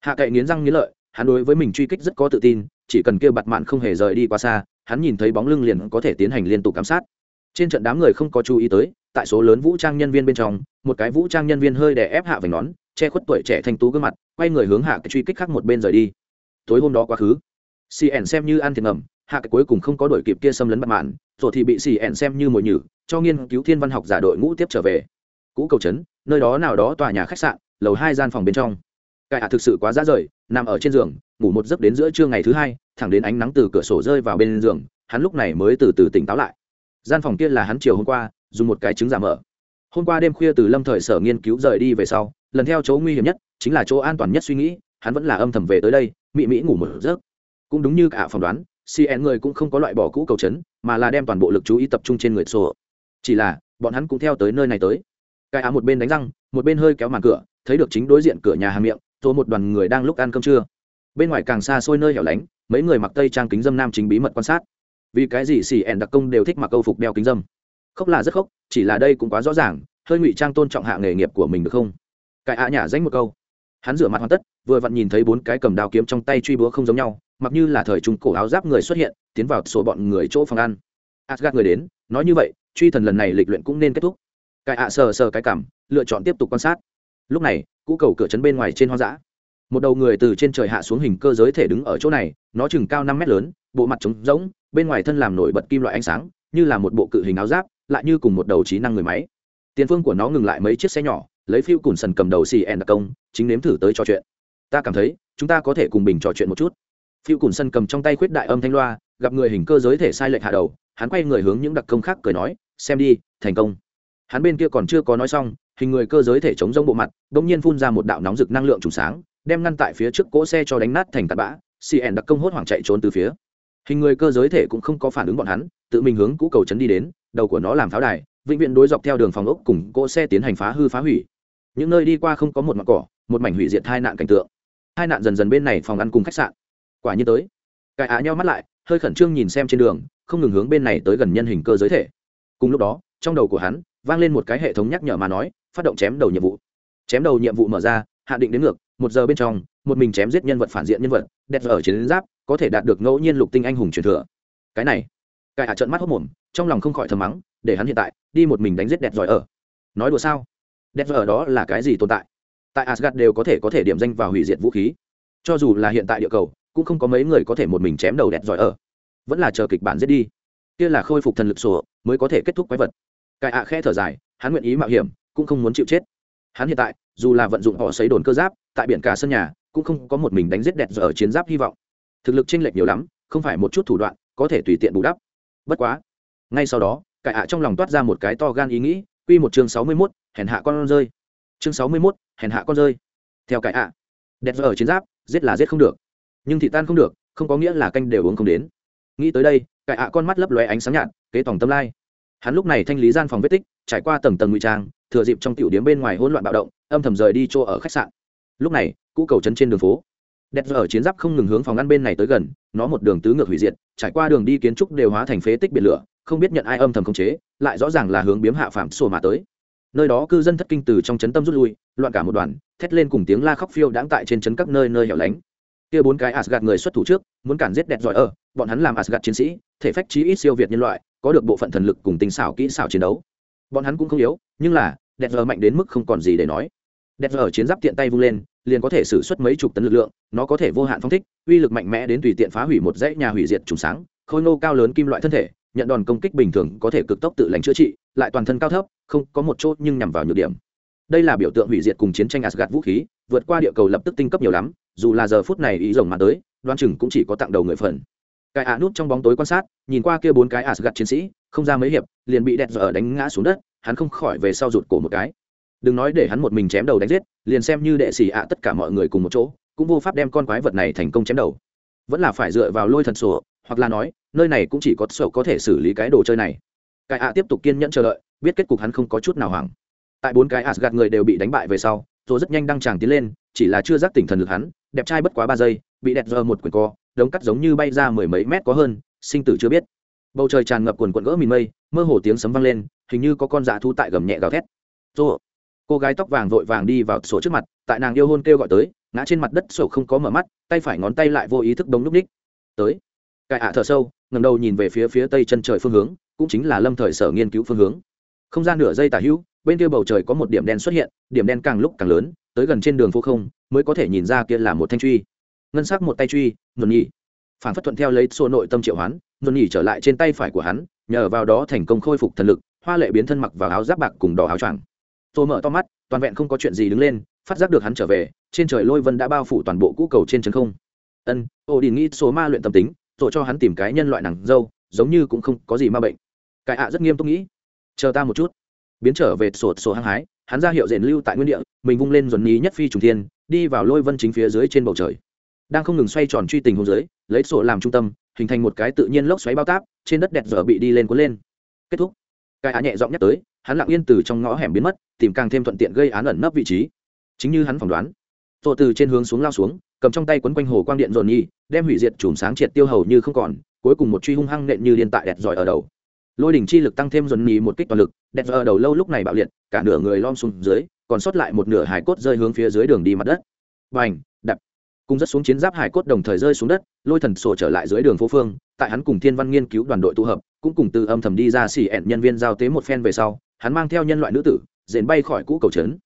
Hạ cậy nghiến răng nghiến lợi, hắn đối với mình truy kích rất có tự tin, chỉ cần kêu bặt mạn không hề rời đi quá xa, hắn nhìn thấy bóng lưng liền có thể tiến hành liên tục giám sát. Trên trận đám người không có chú ý tới, tại số lớn vũ trang nhân viên bên trong, một cái vũ trang nhân viên hơi đè ép hạ vành nón, che khuất tuổi trẻ thanh tú gương mặt, quay người hướng hạ cái truy kích khác một bên rời đi. Tối hôm đó quá khứ cn xem như ăn thiệt ngầm hạ cái cuối cùng không có đổi kịp kia xâm lấn bất mạn, rồi thì bị cn xem như mồi nhử, cho nghiên cứu thiên văn học giả đội ngũ tiếp trở về. Cũ cầu trấn nơi đó nào đó tòa nhà khách sạn lầu hai gian phòng bên trong. Cải hạ thực sự quá ra rời nằm ở trên giường ngủ một giấc đến giữa trưa ngày thứ hai thẳng đến ánh nắng từ cửa sổ rơi vào bên giường hắn lúc này mới từ từ tỉnh táo lại. Gian phòng kia là hắn chiều hôm qua dùng một cái trứng giả mở. Hôm qua đêm khuya từ lâm thời sở nghiên cứu rời đi về sau lần theo chỗ nguy hiểm nhất chính là chỗ an toàn nhất suy nghĩ hắn vẫn là âm thầm về tới đây mị mỹ ngủ một giấc. Cũng đúng như cả phỏng đoán cn người cũng không có loại bỏ cũ cầu chấn, mà là đem toàn bộ lực chú ý tập trung trên người sổ. Chỉ là bọn hắn cũng theo tới nơi này tới cái á một bên đánh răng, một bên hơi kéo màn cửa, thấy được chính đối diện cửa nhà hàng miệng thô một đoàn người đang lúc ăn cơm trưa. Bên ngoài càng xa xôi nơi hẻo lánh, mấy người mặc tây trang kính dâm nam chính bí mật quan sát. Vì cái gì xì ẻn đặc công đều thích mặc câu phục đeo kính dâm? Khóc là rất khóc, chỉ là đây cũng quá rõ ràng, hơi ngụy trang tôn trọng hạ nghề nghiệp của mình được không? Cái ạ nhả danh một câu. Hắn rửa mặt hoàn tất, vừa vặn nhìn thấy bốn cái cầm đao kiếm trong tay truy búa không giống nhau, mặc như là thời trung cổ áo giáp người xuất hiện, tiến vào số bọn người chỗ phòng ăn. Asgad người đến, nói như vậy, truy thần lần này lịch luyện cũng nên kết thúc cái ạ sờ sờ cái cảm, lựa chọn tiếp tục quan sát. Lúc này, cũ cầu cửa trấn bên ngoài trên hoang dã. Một đầu người từ trên trời hạ xuống hình cơ giới thể đứng ở chỗ này, nó chừng cao năm mét lớn, bộ mặt trống rỗng, bên ngoài thân làm nổi bật kim loại ánh sáng, như là một bộ cự hình áo giáp, lại như cùng một đầu trí năng người máy. Tiền phương của nó ngừng lại mấy chiếc xe nhỏ, lấy phiêu cùn sần cầm đầu xì ẻn đặc công, chính nếm thử tới trò chuyện. Ta cảm thấy, chúng ta có thể cùng bình trò chuyện một chút. Phiêu cùn sân cầm trong tay khuyết đại âm thanh loa, gặp người hình cơ giới thể sai lệch hạ đầu, hắn quay người hướng những đặc công khác cười nói, xem đi, thành công hắn bên kia còn chưa có nói xong, hình người cơ giới thể chống rông bộ mặt đ ỗ n g nhiên phun ra một đạo nóng rực năng lượng trùng sáng, đem ngăn tại phía trước cỗ xe cho đánh nát thành tạt bã cn đặc công hốt hoảng chạy trốn từ phía. Hình người cơ giới thể cũng không có phản ứng bọn hắn, tự mình hướng cũ cầu trấn đi đến, đầu của nó làm pháo đài, vĩnh viễn đối dọc theo đường phòng ốc cùng cỗ xe tiến hành phá hư phá hủy. Những nơi đi qua không có một mặt cỏ, một mảnh hủy diệt hai nạn cảnh tượng. Hai nạn dần dần bên này phòng ăn cùng khách sạn. Quả nhiên tới. Cải ạ nhau mắt lại, hơi khẩn trương nhìn xem trên đường, không ngừng hướng bên này tới gần nhân hình cơ giới thể. Cùng lúc đó, trong đầu của hắn vang lên một cái hệ thống nhắc nhở mà nói, phát động chém đầu nhiệm vụ. Chém đầu nhiệm vụ mở ra, hạ định đến ngược, một giờ bên trong, một mình chém giết nhân vật phản diện nhân vật, đẹp ở chiến giáp, có thể đạt được ngẫu nhiên lục tinh anh hùng truyền thừa. Cái này cải hạ trận mắt hốc mồm, trong lòng không khỏi thầm mắng, để hắn hiện tại, đi một mình đánh giết đẹp giỏi ở. Nói đùa sao? Đẹp giỏi ở đó là cái gì tồn tại? Tại asgad đều có thể có thể điểm danh vào hủy diệt vũ khí. Cho dù là hiện tại địa cầu, cũng không có mấy người có thể một mình chém đầu đẹp giỏi ở. Vẫn là chờ kịch bản giết đi. Kia là khôi phục thần lực sổ, mới có thể kết thúc quái vật cải ạ khe thở dài hắn nguyện ý mạo hiểm cũng không muốn chịu chết. Hắn hiện tại dù là vận dụng họ xấy đồn cơ giáp tại biển cả sân nhà cũng không có một mình đánh giết đẹp giờ chiến giáp hy vọng. Thực lực chênh lệch nhiều lắm không phải một chút thủ đoạn có thể tùy tiện bù đắp. Bất quá ngay sau đó cải ạ trong lòng toát ra một cái to gan ý nghĩ quy một chương sáu mươi 61, hèn hạ con rơi. Chương sáu mươi 61, hèn hạ con rơi. Theo cải ạ đẹp giờ chiến giáp giết là giết không được. Nhưng thị tan không được không có nghĩa là canh đều uống không đến. Nghĩ tới đây cải ạ con mắt lấp lóe ánh sáng nhạt kế tổng tâm lai hắn lúc này thanh lý gian phòng vết tích trải qua tầng tầng ngụy trang thừa dịp trong tiểu điếm bên ngoài hỗn loạn bạo động âm thầm rời đi chỗ ở khách sạn. Lúc này cũ cầu trấn trên đường phố. Đẹp ở chiến giáp không ngừng hướng phòng ngăn bên này tới gần nó một đường tứ ngược hủy diệt trải qua đường đi kiến trúc đều hóa thành phế tích biển lửa không biết nhận ai âm thầm khống chế lại rõ ràng là hướng biếm hạ phạm sổ mà tới. Nơi đó cư dân thất kinh từ trong trấn tâm rút lui loạn cả một đoàn thét lên cùng tiếng la khóc phiêu đáng tại trên trấn các nơi nơi hẻo lánh. Kia bốn cái Asgard người xuất thủ trước, muốn cản giết đẹp giỏi ở, bọn hắn làm Asgard chiến sĩ, thể phách chí ít siêu việt nhân loại, có được bộ phận thần lực cùng tinh xảo kỹ xảo chiến đấu. Bọn hắn cũng không yếu, nhưng là, đẹp giờ mạnh đến mức không còn gì để nói. Đẹp giờ chiến giáp tiện tay vung lên, liền có thể xử xuất mấy chục tấn lực lượng, nó có thể vô hạn phong thích, uy lực mạnh mẽ đến tùy tiện phá hủy một dãy nhà hủy diệt trùng sáng, khôi nô cao lớn kim loại thân thể, nhận đòn công kích bình thường có thể cực tốc tự lành chữa trị, lại toàn thân cao thấp, không có một chốt nhưng nhằm vào nhược điểm. Đây là biểu tượng hủy diệt cùng chiến tranh asgad vũ khí, vượt qua địa cầu lập tức tinh cấp nhiều lắm, dù là giờ phút này ý rồng mà tới đoan chừng cũng chỉ có tặng đầu người phần cái ạ nút trong bóng tối quan sát, nhìn qua kia bốn cái asgad chiến sĩ, không ra mấy hiệp, liền bị đẹp dở đánh ngã xuống đất, hắn không khỏi về sau rụt cổ một cái. Đừng nói để hắn một mình chém đầu đánh giết, liền xem như đệ xì ạ tất cả mọi người cùng một chỗ, cũng vô pháp đem con quái vật này thành công chém đầu. Vẫn là phải dựa vào lôi thần sổ, hoặc là nói, nơi này cũng chỉ có sổ có thể xử lý cái đồ chơi này. Cái ạ tiếp tục kiên nhẫn chờ đợi, biết kết cục hắn không có chút nào hoảng. Tại bốn cái gạt người đều bị đánh bại về sau, rồi rất nhanh đăng tràng tiến lên, chỉ là chưa giác tỉnh thần lực hắn, đẹp trai bất quá ba giây, bị đẹp giờ một quyền co đống cắt giống như bay ra mười mấy mét có hơn, sinh tử chưa biết. Bầu trời tràn ngập quần quần gỡ mìn mây, mơ hồ tiếng sấm vang lên, hình như có con dạ thu tại gầm nhẹ gào thét. Rô cô gái tóc vàng vội vàng đi vào sổ trước mặt, tại nàng yêu hôn kêu gọi tới, ngã trên mặt đất sổ không có mở mắt, tay phải ngón tay lại vô ý thức đống núp ních. Tới. Cải ạ thở sâu ngầm đầu nhìn về phía phía tây chân trời phương hướng, cũng chính là lâm thời sở nghiên cứu phương hướng. Không gian nửa giây tả hữu, bên kia bầu trời có một điểm đen xuất hiện, điểm đen càng lúc càng lớn, tới gần trên đường phố không, mới có thể nhìn ra kia là một thanh truy ngân sắc một tay truy, nhuần nhị. Phản phất thuận theo lấy xô nội tâm triệu hoán, nhuần nhị trở lại trên tay phải của hắn, nhờ vào đó thành công khôi phục thần lực, hoa lệ biến thân mặc vào áo giáp bạc cùng đỏ áo choàng. Tô mở to mắt, toàn vẹn không có chuyện gì đứng lên, phát giác được hắn trở về, trên trời lôi vân đã bao phủ toàn bộ cũ cầu trên chân không. Ân, ô đình nghĩ số ma luyện tâm tính, rồi cho hắn tìm cái nhân loại nàng dâu, giống như cũng không có gì ma bệnh. Cái ạ rất nghiêm túc nghĩ. Chờ ta một chút. Biến trở về sổ sổ hăng hái, hắn ra hiệu rèn lưu tại nguyên địa, mình vung lên dồn ní nhất phi trùng thiên, đi vào lôi vân chính phía dưới trên bầu trời đang không ngừng xoay tròn truy tình hôn dưới lấy sổ làm trung tâm, hình thành một cái tự nhiên lốc xoáy bao táp, trên đất đẹp dở bị đi lên cuốn lên. Kết thúc. Cái á nhẹ giọng nhắc tới, hắn lặng yên từ trong ngõ hẻm biến mất, tìm càng thêm thuận tiện gây án ẩn nấp vị trí. Chính như hắn phỏng đoán, tổ từ trên hướng xuống lao xuống, cầm trong tay quấn quanh hồ quang điện dồn nhi đem hủy diệt chùm sáng triệt tiêu hầu như không còn, cuối cùng một truy hung hăng nện như điên tại đẹp giỏi ở đầu. Lôi đỉnh chi lực tăng thêm dồn nhì một kích toàn lực, đẹp ở đầu lâu lúc này bạo liệt, cả nửa người lom xuống dưới, còn sót lại một nửa hải cốt rơi hướng phía dưới đường đi mặt đất. Bành, đập cùng rất xuống chiến giáp hải cốt đồng thời rơi xuống đất, lôi thần sổ trở lại dưới đường phố phương, tại hắn cùng thiên văn nghiên cứu đoàn đội tụ hợp, cũng cùng từ âm thầm đi ra xỉ ẹn nhân viên giao tế một phen về sau, hắn mang theo nhân loại nữ tử dền bay khỏi cũ cầu trấn.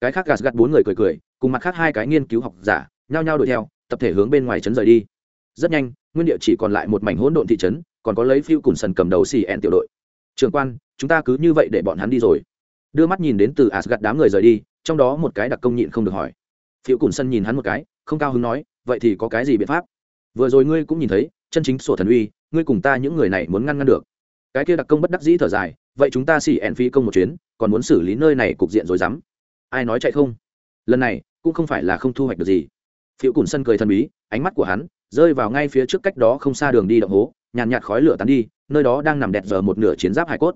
Cái khác gạt gạt bốn người cười cười, cùng mặt khác hai cái nghiên cứu học giả, nhao nhao đuổi theo, tập thể hướng bên ngoài trấn rời đi. Rất nhanh, nguyên địa chỉ còn lại một mảnh hỗn độn thị trấn, còn có lấy phiêu cùng sần cầm đầu xì ẹn tiểu đội. Trường quan, chúng ta cứ như vậy để bọn hắn đi rồi. Đưa mắt nhìn đến từ asgad đám người rời đi, trong đó một cái đặc công nhịn không được hỏi. Phiêu cùng sân nhìn hắn một cái không cao hứng nói, vậy thì có cái gì biện pháp? Vừa rồi ngươi cũng nhìn thấy, chân chính sổ thần uy, ngươi cùng ta những người này muốn ngăn ngăn được. Cái kia đặc công bất đắc dĩ thở dài, vậy chúng ta xỉ ẹn phi công một chuyến, còn muốn xử lý nơi này cục diện rồi dám ai nói chạy không? Lần này, cũng không phải là không thu hoạch được gì. Phiệu cùn sân cười thần bí, ánh mắt của hắn rơi vào ngay phía trước cách đó không xa đường đi động hố, nhàn nhạt khói lửa tán đi, nơi đó đang nằm đẹp giờ một nửa chiến giáp hải cốt.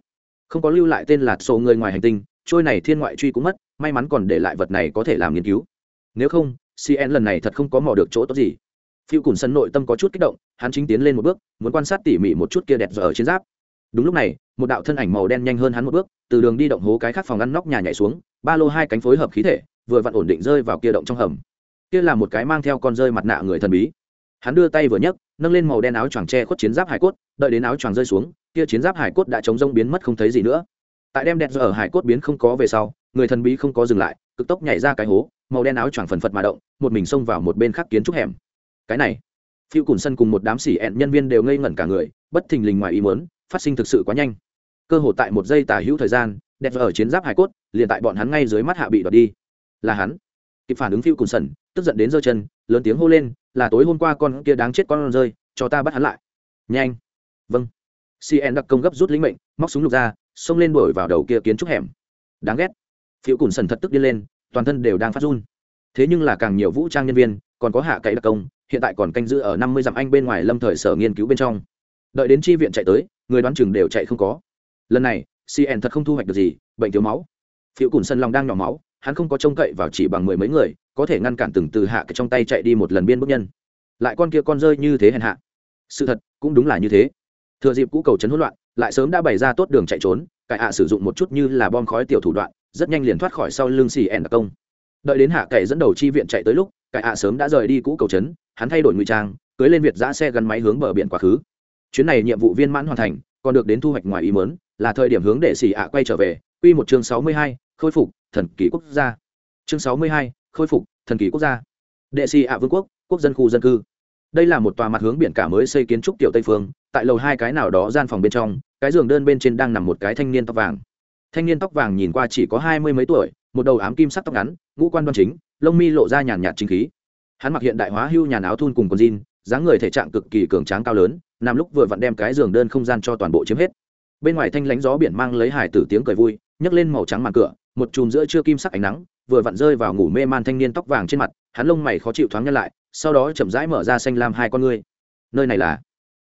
Không có lưu lại tên là sổ người ngoài hành tinh, trôi này thiên ngoại truy cũng mất, may mắn còn để lại vật này có thể làm nghiên cứu. Nếu không cn lần này thật không có mò được chỗ tốt gì. Phiêu cùn sân nội tâm có chút kích động, hắn chính tiến lên một bước, muốn quan sát tỉ mỉ một chút kia đẹp giờ ở trên giáp. Đúng lúc này, một đạo thân ảnh màu đen nhanh hơn hắn một bước, từ đường đi động hố cái khác phòng ăn nóc nhà nhảy xuống, ba lô hai cánh phối hợp khí thể, vừa vặn ổn định rơi vào kia động trong hầm. Kia là một cái mang theo con rơi mặt nạ người thần bí. Hắn đưa tay vừa nhấc, nâng lên màu đen áo choàng tre khuất chiến giáp hải cốt, đợi đến áo choàng rơi xuống, kia chiến giáp hải cốt đã chống rông biến mất không thấy gì nữa. Tại đem đẹp giờ ở hải cốt biến không có về sau, người thần bí không có dừng lại, cực tốc nhảy ra cái hố màu đen áo choàng phần phật mà động, một mình xông vào một bên khác kiến trúc hẻm. Cái này, phiêu cùn sân cùng một đám xỉ ẹn nhân viên đều ngây ngẩn cả người, bất thình lình ngoài ý muốn, phát sinh thực sự quá nhanh. Cơ hội tại một giây tả hữu thời gian, đẹp ở chiến giáp hải cốt, liền tại bọn hắn ngay dưới mắt hạ bị đoạt đi. Là hắn. Kịp phản ứng phiêu cùn sân, tức giận đến giơ chân, lớn tiếng hô lên, là tối hôm qua con kia đáng chết con rơi, cho ta bắt hắn lại. Nhanh. Vâng. Cn đặc công gấp rút lĩnh mệnh, móc súng lục ra, xông lên đổi vào đầu kia kiến trúc hẻm. Đáng ghét. Phiêu cùn sần thật tức đi lên toàn thân đều đang phát run. Thế nhưng là càng nhiều vũ trang nhân viên, còn có hạ cậy đặc công, hiện tại còn canh giữ ở năm mươi dặm anh bên ngoài lâm thời sở nghiên cứu bên trong. Đợi đến chi viện chạy tới, người đoán chừng đều chạy không có. Lần này cn thật không thu hoạch được gì, bệnh thiếu máu. Phiêu cùn sân lòng đang nhỏ máu, hắn không có trông cậy vào chỉ bằng mười mấy người, có thể ngăn cản từng từ hạ cái trong tay chạy đi một lần biên bước nhân. Lại con kia con rơi như thế hèn hạ. Sự thật, cũng đúng là như thế. Thừa dịp cũ cầu chấn hỗn loạn, lại sớm đã bày ra tốt đường chạy trốn, cải hạ sử dụng một chút như là bom khói tiểu thủ đoạn rất nhanh liền thoát khỏi sau lưng xì ẻn đặc công. Đợi đến hạ cậy dẫn đầu chi viện chạy tới lúc, cải hạ sớm đã rời đi cũ cầu trấn, hắn thay đổi ngụy trang, cưới lên việt giã xe gắn máy hướng bờ biển quá khứ. Chuyến này nhiệm vụ viên mãn hoàn thành, còn được đến thu hoạch ngoài ý mớn là thời điểm hướng để xì ạ quay trở về, quy một chương sáu mươi hai, khôi phục thần kỳ quốc gia. Chương sáu mươi hai, khôi phục thần kỳ quốc gia. Đệ xì ạ vương quốc quốc dân khu dân cư. Đây là một tòa mặt hướng biển cả mới xây kiến trúc tiểu tây phương, tại lầu hai cái nào đó gian phòng bên trong, cái giường đơn bên trên đang nằm một cái thanh niên tóc vàng thanh niên tóc vàng nhìn qua chỉ có hai mươi mấy tuổi, một đầu ám kim sắc tóc ngắn, ngũ quan đoan chính, lông mi lộ ra nhàn nhạt chính khí. Hắn mặc hiện đại hóa hưu nhàn áo thun cùng quần jean, dáng người thể trạng cực kỳ cường tráng cao lớn nằm lúc vừa vặn đem cái giường đơn không gian cho toàn bộ chiếm hết. Bên ngoài thanh lánh gió biển mang lấy hải tử tiếng cười vui, nhấc lên màu trắng màn cửa, một chùm giữa chưa kim sắc ánh nắng, vừa vặn rơi vào ngủ mê man thanh niên tóc vàng trên mặt, hắn lông mày khó chịu thoáng nhân lại, sau đó chậm rãi mở ra xanh lam hai con ngươi. Nơi này là?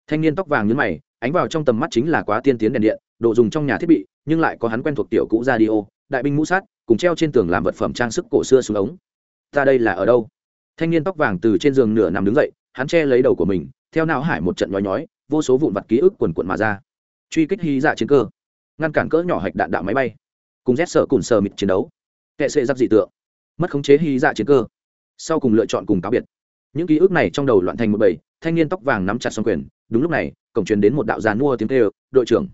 Thanh niên tóc vàng nhấn mày, ánh vào trong tầm mắt chính là quá tiên tiến đèn điện đồ dùng trong nhà thiết bị, nhưng lại có hắn quen thuộc tiểu cũ radio, đại binh mũ sát, cùng treo trên tường làm vật phẩm trang sức cổ xưa xuống ống. Ta đây là ở đâu? Thanh niên tóc vàng từ trên giường nửa nằm đứng dậy, hắn che lấy đầu của mình, theo não hải một trận nhói nhói, vô số vụn vặt ký ức quần quận mà ra. Truy kích hy dạ chiến cơ. Ngăn cản cỡ nhỏ hạch đạn đạo máy bay. Cùng rét sợ cùng sờ mịt chiến đấu. Kệ sệ giáp dị tượng. Mất khống chế hy dạ chiến cơ. Sau cùng lựa chọn cùng cáo biệt. Những ký ức này trong đầu loạn thành một bầy, thanh niên tóc vàng nắm chặt xong quyền. Đúng lúc này, cổng truyền đến một đạo giàn mua tiếng kêu, đội trưởng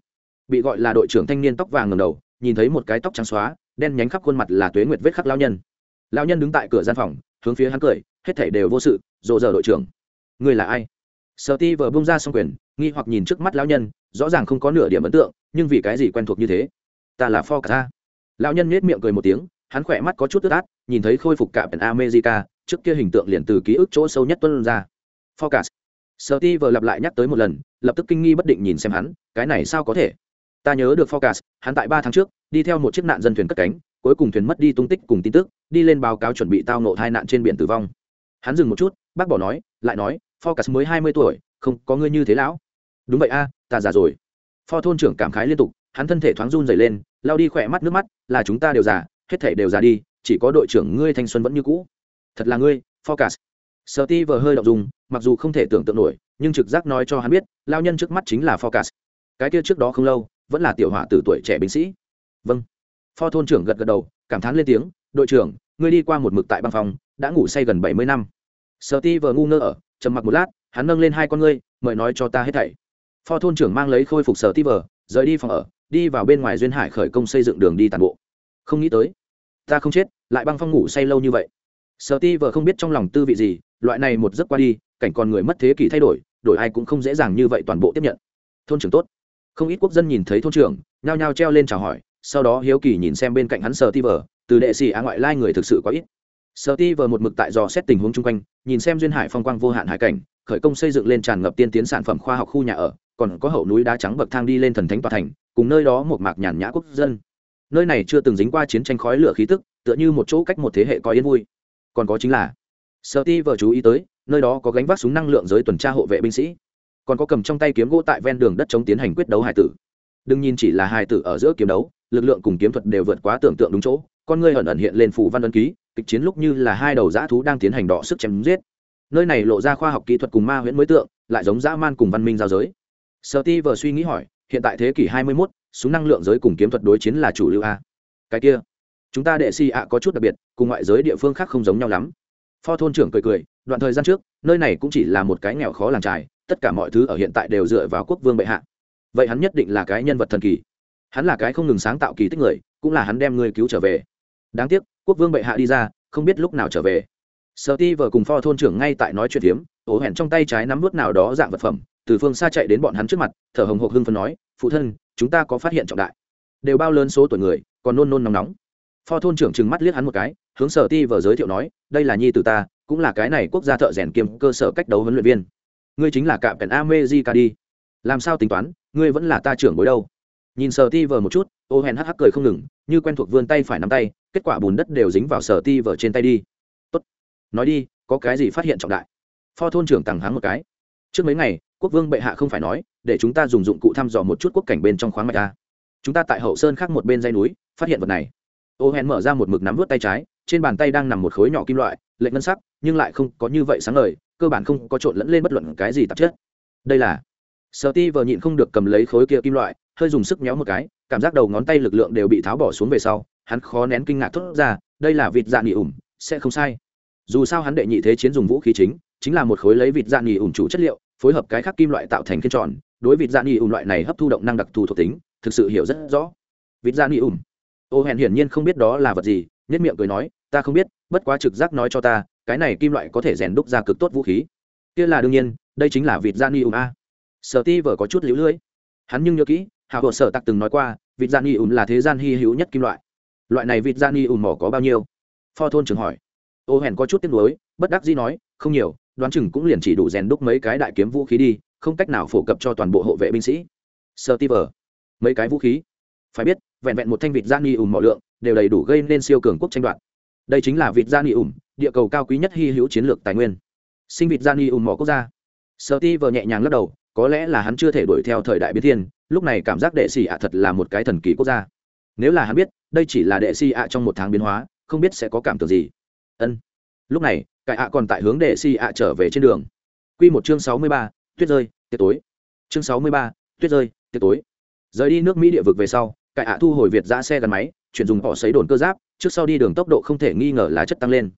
bị gọi là đội trưởng thanh niên tóc vàng ngầm đầu, nhìn thấy một cái tóc trắng xóa, đen nhánh khắp khuôn mặt là tuế nguyệt vết khắc lao nhân. Lao nhân đứng tại cửa gian phòng, hướng phía hắn cười, hết thảy đều vô sự, rộ giờ đội trưởng. Người là ai? Sợ ti vừa bung ra xong quyền, nghi hoặc nhìn trước mắt lão nhân, rõ ràng không có nửa điểm ấn tượng, nhưng vì cái gì quen thuộc như thế? Ta là for cả à? ta lão nhân nhếch miệng cười một tiếng, hắn khỏe mắt có chút tức át, nhìn thấy khôi phục cả pèn america, trước kia hình tượng liền từ ký ức chỗ sâu nhất tuân ra. Focus à? sợ ti vừa lặp lại nhắc tới một lần, lập tức kinh nghi bất định nhìn xem hắn, cái này sao có thể? Ta nhớ được focus, hắn tại ba tháng trước, đi theo một chiếc nạn dân thuyền cất cánh, cuối cùng thuyền mất đi tung tích cùng tin tức, đi lên báo cáo chuẩn bị tao nộ hai nạn trên biển tử vong. Hắn dừng một chút, bác bỏ nói, lại nói, focus mới hai mươi tuổi, không có ngươi như thế lão. Đúng vậy a, ta già rồi. Pho thôn trưởng cảm khái liên tục, hắn thân thể thoáng run dày lên lao đi khỏe mắt nước mắt, là chúng ta đều già, hết thể đều già đi, chỉ có đội trưởng ngươi thanh xuân vẫn như cũ. Thật là ngươi, focus. Sợ ti vờ hơi đ ộ n g dùng mặc dù không thể tưởng tượng nổi, nhưng trực giác nói cho hắn biết lao nhân trước mắt chính là focus. Cái kia trước đó không lâu vẫn là tiểu hỏa từ tuổi trẻ binh sĩ. Vâng. Pho thôn trưởng gật gật đầu, cảm thán lên tiếng, đội trưởng, ngươi đi qua một mực tại băng phòng, đã ngủ say gần bảy mươi năm. Sợ ti vờ ngu ngơ ở, trầm mặc một lát, hắn nâng lên hai con ngươi, mời nói cho ta hết thảy. Pho thôn trưởng mang lấy khôi phục sở ti vờ rời đi phòng ở, đi vào bên ngoài duyên hải khởi công xây dựng đường đi tàn bộ. Không nghĩ tới, ta không chết, lại băng phong ngủ say lâu như vậy. Sở ti vờ không biết trong lòng tư vị gì, loại này một giấc qua đi, cảnh con người mất thế kỷ thay đổi đổi ai cũng không dễ dàng như vậy toàn bộ tiếp nhận. Thôn trưởng tốt không ít quốc dân nhìn thấy thôn trưởng, nhao nhao treo lên chào hỏi, sau đó hiếu kỳ nhìn xem bên cạnh hắn sờ ti vờ từ đệ sĩ á ngoại lai người thực sự quá ít. Sờ ti vờ một mực tại dò xét tình huống chung quanh, nhìn xem duyên hải phong quang vô hạn hải cảnh, khởi công xây dựng lên tràn ngập tiên tiến sản phẩm khoa học khu nhà ở, còn có hậu núi đá trắng bậc thang đi lên thần thánh tòa thành, cùng nơi đó một mạc nhàn nhã quốc dân. Nơi này chưa từng dính qua chiến tranh khói lửa khí tức, tựa như một chỗ cách một thế hệ có yên vui. Còn có chính là sợ ti vợ chú ý tới, nơi đó có gánh vác súng năng lượng giới tuần tra hộ vệ binh sĩ còn có cầm trong tay kiếm gỗ tại ven đường đất chống tiến hành quyết đấu hài tử. Đừng nhìn chỉ là hài tử ở giữa kiếm đấu lực lượng cùng kiếm thuật đều vượt quá tưởng tượng đúng chỗ con ngươi ẩn ẩn hiện lên phủ văn ấn ký kịch chiến lúc như là hai đầu dã thú đang tiến hành đọ sức chém giết. Nơi này lộ ra khoa học kỹ thuật cùng ma huyễn mới tượng lại giống dã man cùng văn minh giao giới. Sợ ti vừa suy nghĩ hỏi hiện tại thế kỷ 21, súng năng lượng giới cùng kiếm thuật đối chiến là chủ lưu a. Cái kia chúng ta đệ si ạ có chút đặc biệt cùng ngoại giới địa phương khác không giống nhau lắm. Pho thôn trưởng cười cười đoạn thời gian trước nơi này cũng chỉ là một cái nghèo khó làng trài tất cả mọi thứ ở hiện tại đều dựa vào quốc vương bệ hạ. Vậy hắn nhất định là cái nhân vật thần kỳ. Hắn là cái không ngừng sáng tạo kỳ tích người cũng là hắn đem người cứu trở về. Đáng tiếc quốc vương bệ hạ đi ra không biết lúc nào trở về. Sợ ti vợ cùng pho thôn trưởng ngay tại nói chuyện hiếm, ố hẹn trong tay trái nắm vút nào đó dạng vật phẩm từ phương xa chạy đến bọn hắn trước mặt thở hồng hộc hưng phần nói phụ thân chúng ta có phát hiện trọng đại. Đều bao lớn số tuổi người còn nôn nôn nóng nóng. Pho thôn trưởng trừng mắt liếc hắn một cái hướng sở ti vợ giới thiệu nói đây là nhi từ ta cũng là cái này quốc gia thợ rèn kiêm cơ sở cách đấu huấn luyện viên ngươi chính là cạm pèn amejica đi. Làm sao tính toán, ngươi vẫn là ta trưởng bối đâu? Nhìn sở ti vờ một chút, ô hèn hắc hắc cười không ngừng, như quen thuộc vươn tay phải nắm tay, kết quả bùn đất đều dính vào sở ti vờ trên tay đi. Tốt. Nói đi, có cái gì phát hiện trọng đại? Pho thôn trưởng tặng háng một cái. Trước mấy ngày, quốc vương bệ hạ không phải nói, để chúng ta dùng dụng cụ thăm dò một chút quốc cảnh bên trong khoáng mạch a. Chúng ta tại hậu sơn khác một bên dây núi, phát hiện vật này. Ô hèn mở ra một mực nắm vớt tay trái, trên bàn tay đang nằm một khối nhỏ kim loại lệnh ngân sắc, nhưng lại không có như vậy sáng ngời, cơ bản không có trộn lẫn lên bất luận cái gì tạp chất. Đây là sợ ti vờ nhịn không được cầm lấy khối kia kim loại, hơi dùng sức méo một cái, cảm giác đầu ngón tay lực lượng đều bị tháo bỏ xuống về sau, hắn khó nén kinh ngạc thốt ra, đây là vịt dạ nghỉ ủng sẽ không sai. Dù sao hắn đệ nhị thế chiến dùng vũ khí chính chính là một khối lấy vịt dạ nghỉ ủng chủ chất liệu, phối hợp cái khác kim loại tạo thành khiên tròn, đối vịt dạ nghỉ ủng loại này hấp thu động năng đặc thù thuộc tính, thực sự hiểu rất rõ. Vịt dạ nghỉ ủng ô hèn hiển nhiên không biết đó là vật gì nhất miệng cười nói ta không biết, bất quá trực giác nói cho ta, cái này kim loại có thể rèn đúc ra cực tốt vũ khí. Kia là đương nhiên, đây chính là vịt gian y ùm a. Sở ti vờ có chút lũ lưỡi hắn nhưng nhớ kỹ hào hộ sở tặc từng nói qua vịt gian y ùm là thế gian hy hữu nhất kim loại. Loại này vịt gian y ùm mỏ có bao nhiêu? Pho thôn trường hỏi. Ô hèn có chút tiếc nuối, bất đắc dĩ nói, không nhiều, đoán chừng cũng liền chỉ đủ rèn đúc mấy cái đại kiếm vũ khí đi, không cách nào phổ cập cho toàn bộ hộ vệ binh sĩ. Sơ ti vờ. Mấy cái vũ khí? Phải biết, vẹn vẹn một thanh vịt gian y ùm mỏ lượng, đều đầy đủ gây nên siêu cường quốc tranh đoạt đây chính là vịt da ni ùm địa cầu cao quý nhất hy hữu chiến lược tài nguyên. Sinh vịt da ni ùm mỏ quốc gia. Sợ ti vờ nhẹ nhàng lắc đầu, có lẽ là hắn chưa thể đuổi theo thời đại biến thiên, lúc này cảm giác đệ xì ạ thật là một cái thần kỳ quốc gia. Nếu là hắn biết, đây chỉ là đệ xì ạ trong một tháng biến hóa, không biết sẽ có cảm tưởng gì. Ân. Lúc này, cải ạ còn tại hướng đệ xì ạ trở về trên đường. Q một chương sáu mươi ba, tuyết rơi, tiệc tối. Chương sáu mươi ba, tuyết rơi, tiệc tối. Rời đi nước mỹ địa vực về sau, cải ạ thu hồi việt ra xe gắn máy chuyển dùng họ xấy đồn cơ giáp, trước sau đi đường tốc độ không thể nghi ngờ là chất tăng lên.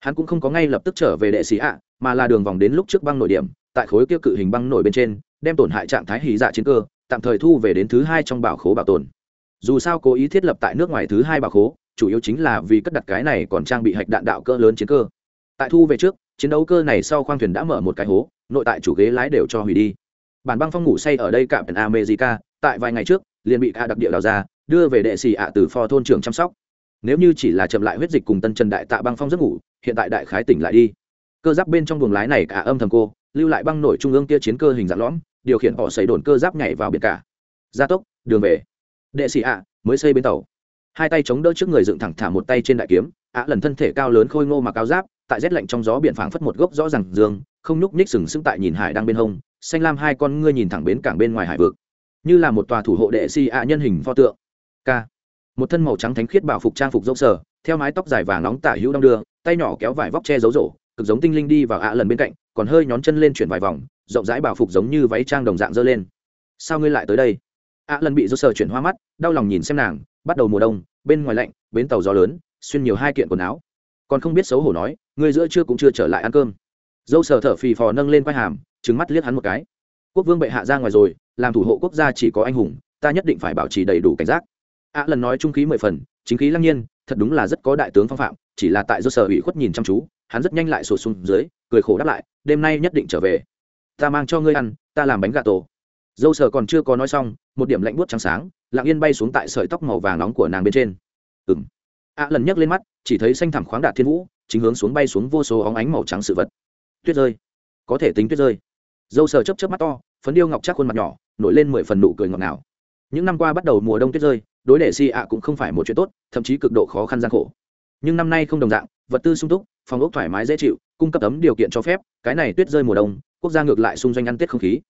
Hắn cũng không có ngay lập tức trở về đệ sĩ ạ, mà là đường vòng đến lúc trước băng nội điểm, tại khối kia cự hình băng nổi bên trên, đem tổn hại trạng thái hì dạ chiến cơ, tạm thời thu về đến thứ hai trong bảo khố bảo tồn. Dù sao cố ý thiết lập tại nước ngoài thứ hai bảo khố, chủ yếu chính là vì cất đặt cái này còn trang bị hạch đạn đạo cỡ lớn chiến cơ. Tại thu về trước, chiến đấu cơ này sau khoang thuyền đã mở một cái hố, nội tại chủ ghế lái đều cho hủy đi. Bản băng phong ngủ say ở đây cạm america tại vài ngày trước, liền bị ca đặc địa đào ra đưa về đệ xì ạ từ pho thôn trường chăm sóc. Nếu như chỉ là chậm lại huyết dịch cùng tân trần đại tạ băng phong giấc ngủ, hiện tại đại khái tỉnh lại đi. Cơ giáp bên trong buồng lái này cả âm thầm cô, lưu lại băng nổi trung ương kia chiến cơ hình dạng lõm, điều khiển họ xảy đồn cơ giáp nhảy vào biển cả. Gia tốc, đường về. Đệ sĩ ạ, mới xây bên tàu. Hai tay chống đỡ trước người dựng thẳng thả một tay trên đại kiếm, ạ lần thân thể cao lớn khôi ngô mặc áo giáp, tại rét lạnh trong gió biển phảng phất một gốc rõ ràng dương, không nhúc nhích sừng sững tại nhìn hải đang bên hông, xanh lam hai con ngươi nhìn thẳng bến cảng bên ngoài hải vực. Như là một tòa thủ hộ đệ sĩ ạ nhân hình pho tượng k. Một thân màu trắng thánh khiết bảo phục trang phục dâu sở theo mái tóc dài vàng nóng tả hữu đong đưa, tay nhỏ kéo vải vóc che giấu rổ, cực giống tinh linh đi vào ạ lần bên cạnh, còn hơi nhón chân lên chuyển vài vòng, rộng rãi bảo phục giống như váy trang đồng dạng dơ lên. Sao ngươi lại tới đây? ạ lần bị dâu sở chuyển hoa mắt, đau lòng nhìn xem nàng, bắt đầu mùa đông, bên ngoài lạnh, bến tàu gió lớn, xuyên nhiều hai kiện quần áo. Còn không biết xấu hổ nói, ngươi giữa trưa cũng chưa trở lại ăn cơm. Dâu sở thở phì phò nâng lên quai hàm trứng mắt liếc hắn một cái. Quốc vương bệ hạ ra ngoài rồi, làm thủ hộ quốc gia chỉ có anh hùng, ta nhất định phải bảo trì đầy đủ cảnh giác ạ lần nói trung khí mười phần, chính khí lăng nhiên, thật đúng là rất có đại tướng phong phạm, chỉ là tại do sở ủy khuất nhìn chăm chú, hắn rất nhanh lại sổ xuống dưới, cười khổ đáp lại, đêm nay nhất định trở về. Ta mang cho ngươi ăn, ta làm bánh gà tổ. Dâu sở còn chưa có nói xong, một điểm lạnh buốt trắng sáng, lặng yên bay xuống tại sợi tóc màu vàng nóng của nàng bên trên. Ừng ạ lần nhấc lên mắt, chỉ thấy xanh thẳm khoáng đạt thiên vũ, chính hướng xuống bay xuống vô số óng ánh màu trắng sự vật. Tuyết rơi. Có thể tính tuyết rơi. Dâu sở chấp chấp mắt to, phấn điêu ngọc chắc khuôn mặt nhỏ, nổi lên mười phần nụ cười ngọt ngào. Những năm qua bắt đầu mùa đông tuyết rơi đối đệ si ạ cũng không phải một chuyện tốt, thậm chí cực độ khó khăn gian khổ. Nhưng năm nay không đồng dạng, vật tư sung túc, phòng ốc thoải mái dễ chịu, cung cấp ấm điều kiện cho phép, cái này tuyết rơi mùa đông, quốc gia ngược lại xung doanh ăn tết không khí.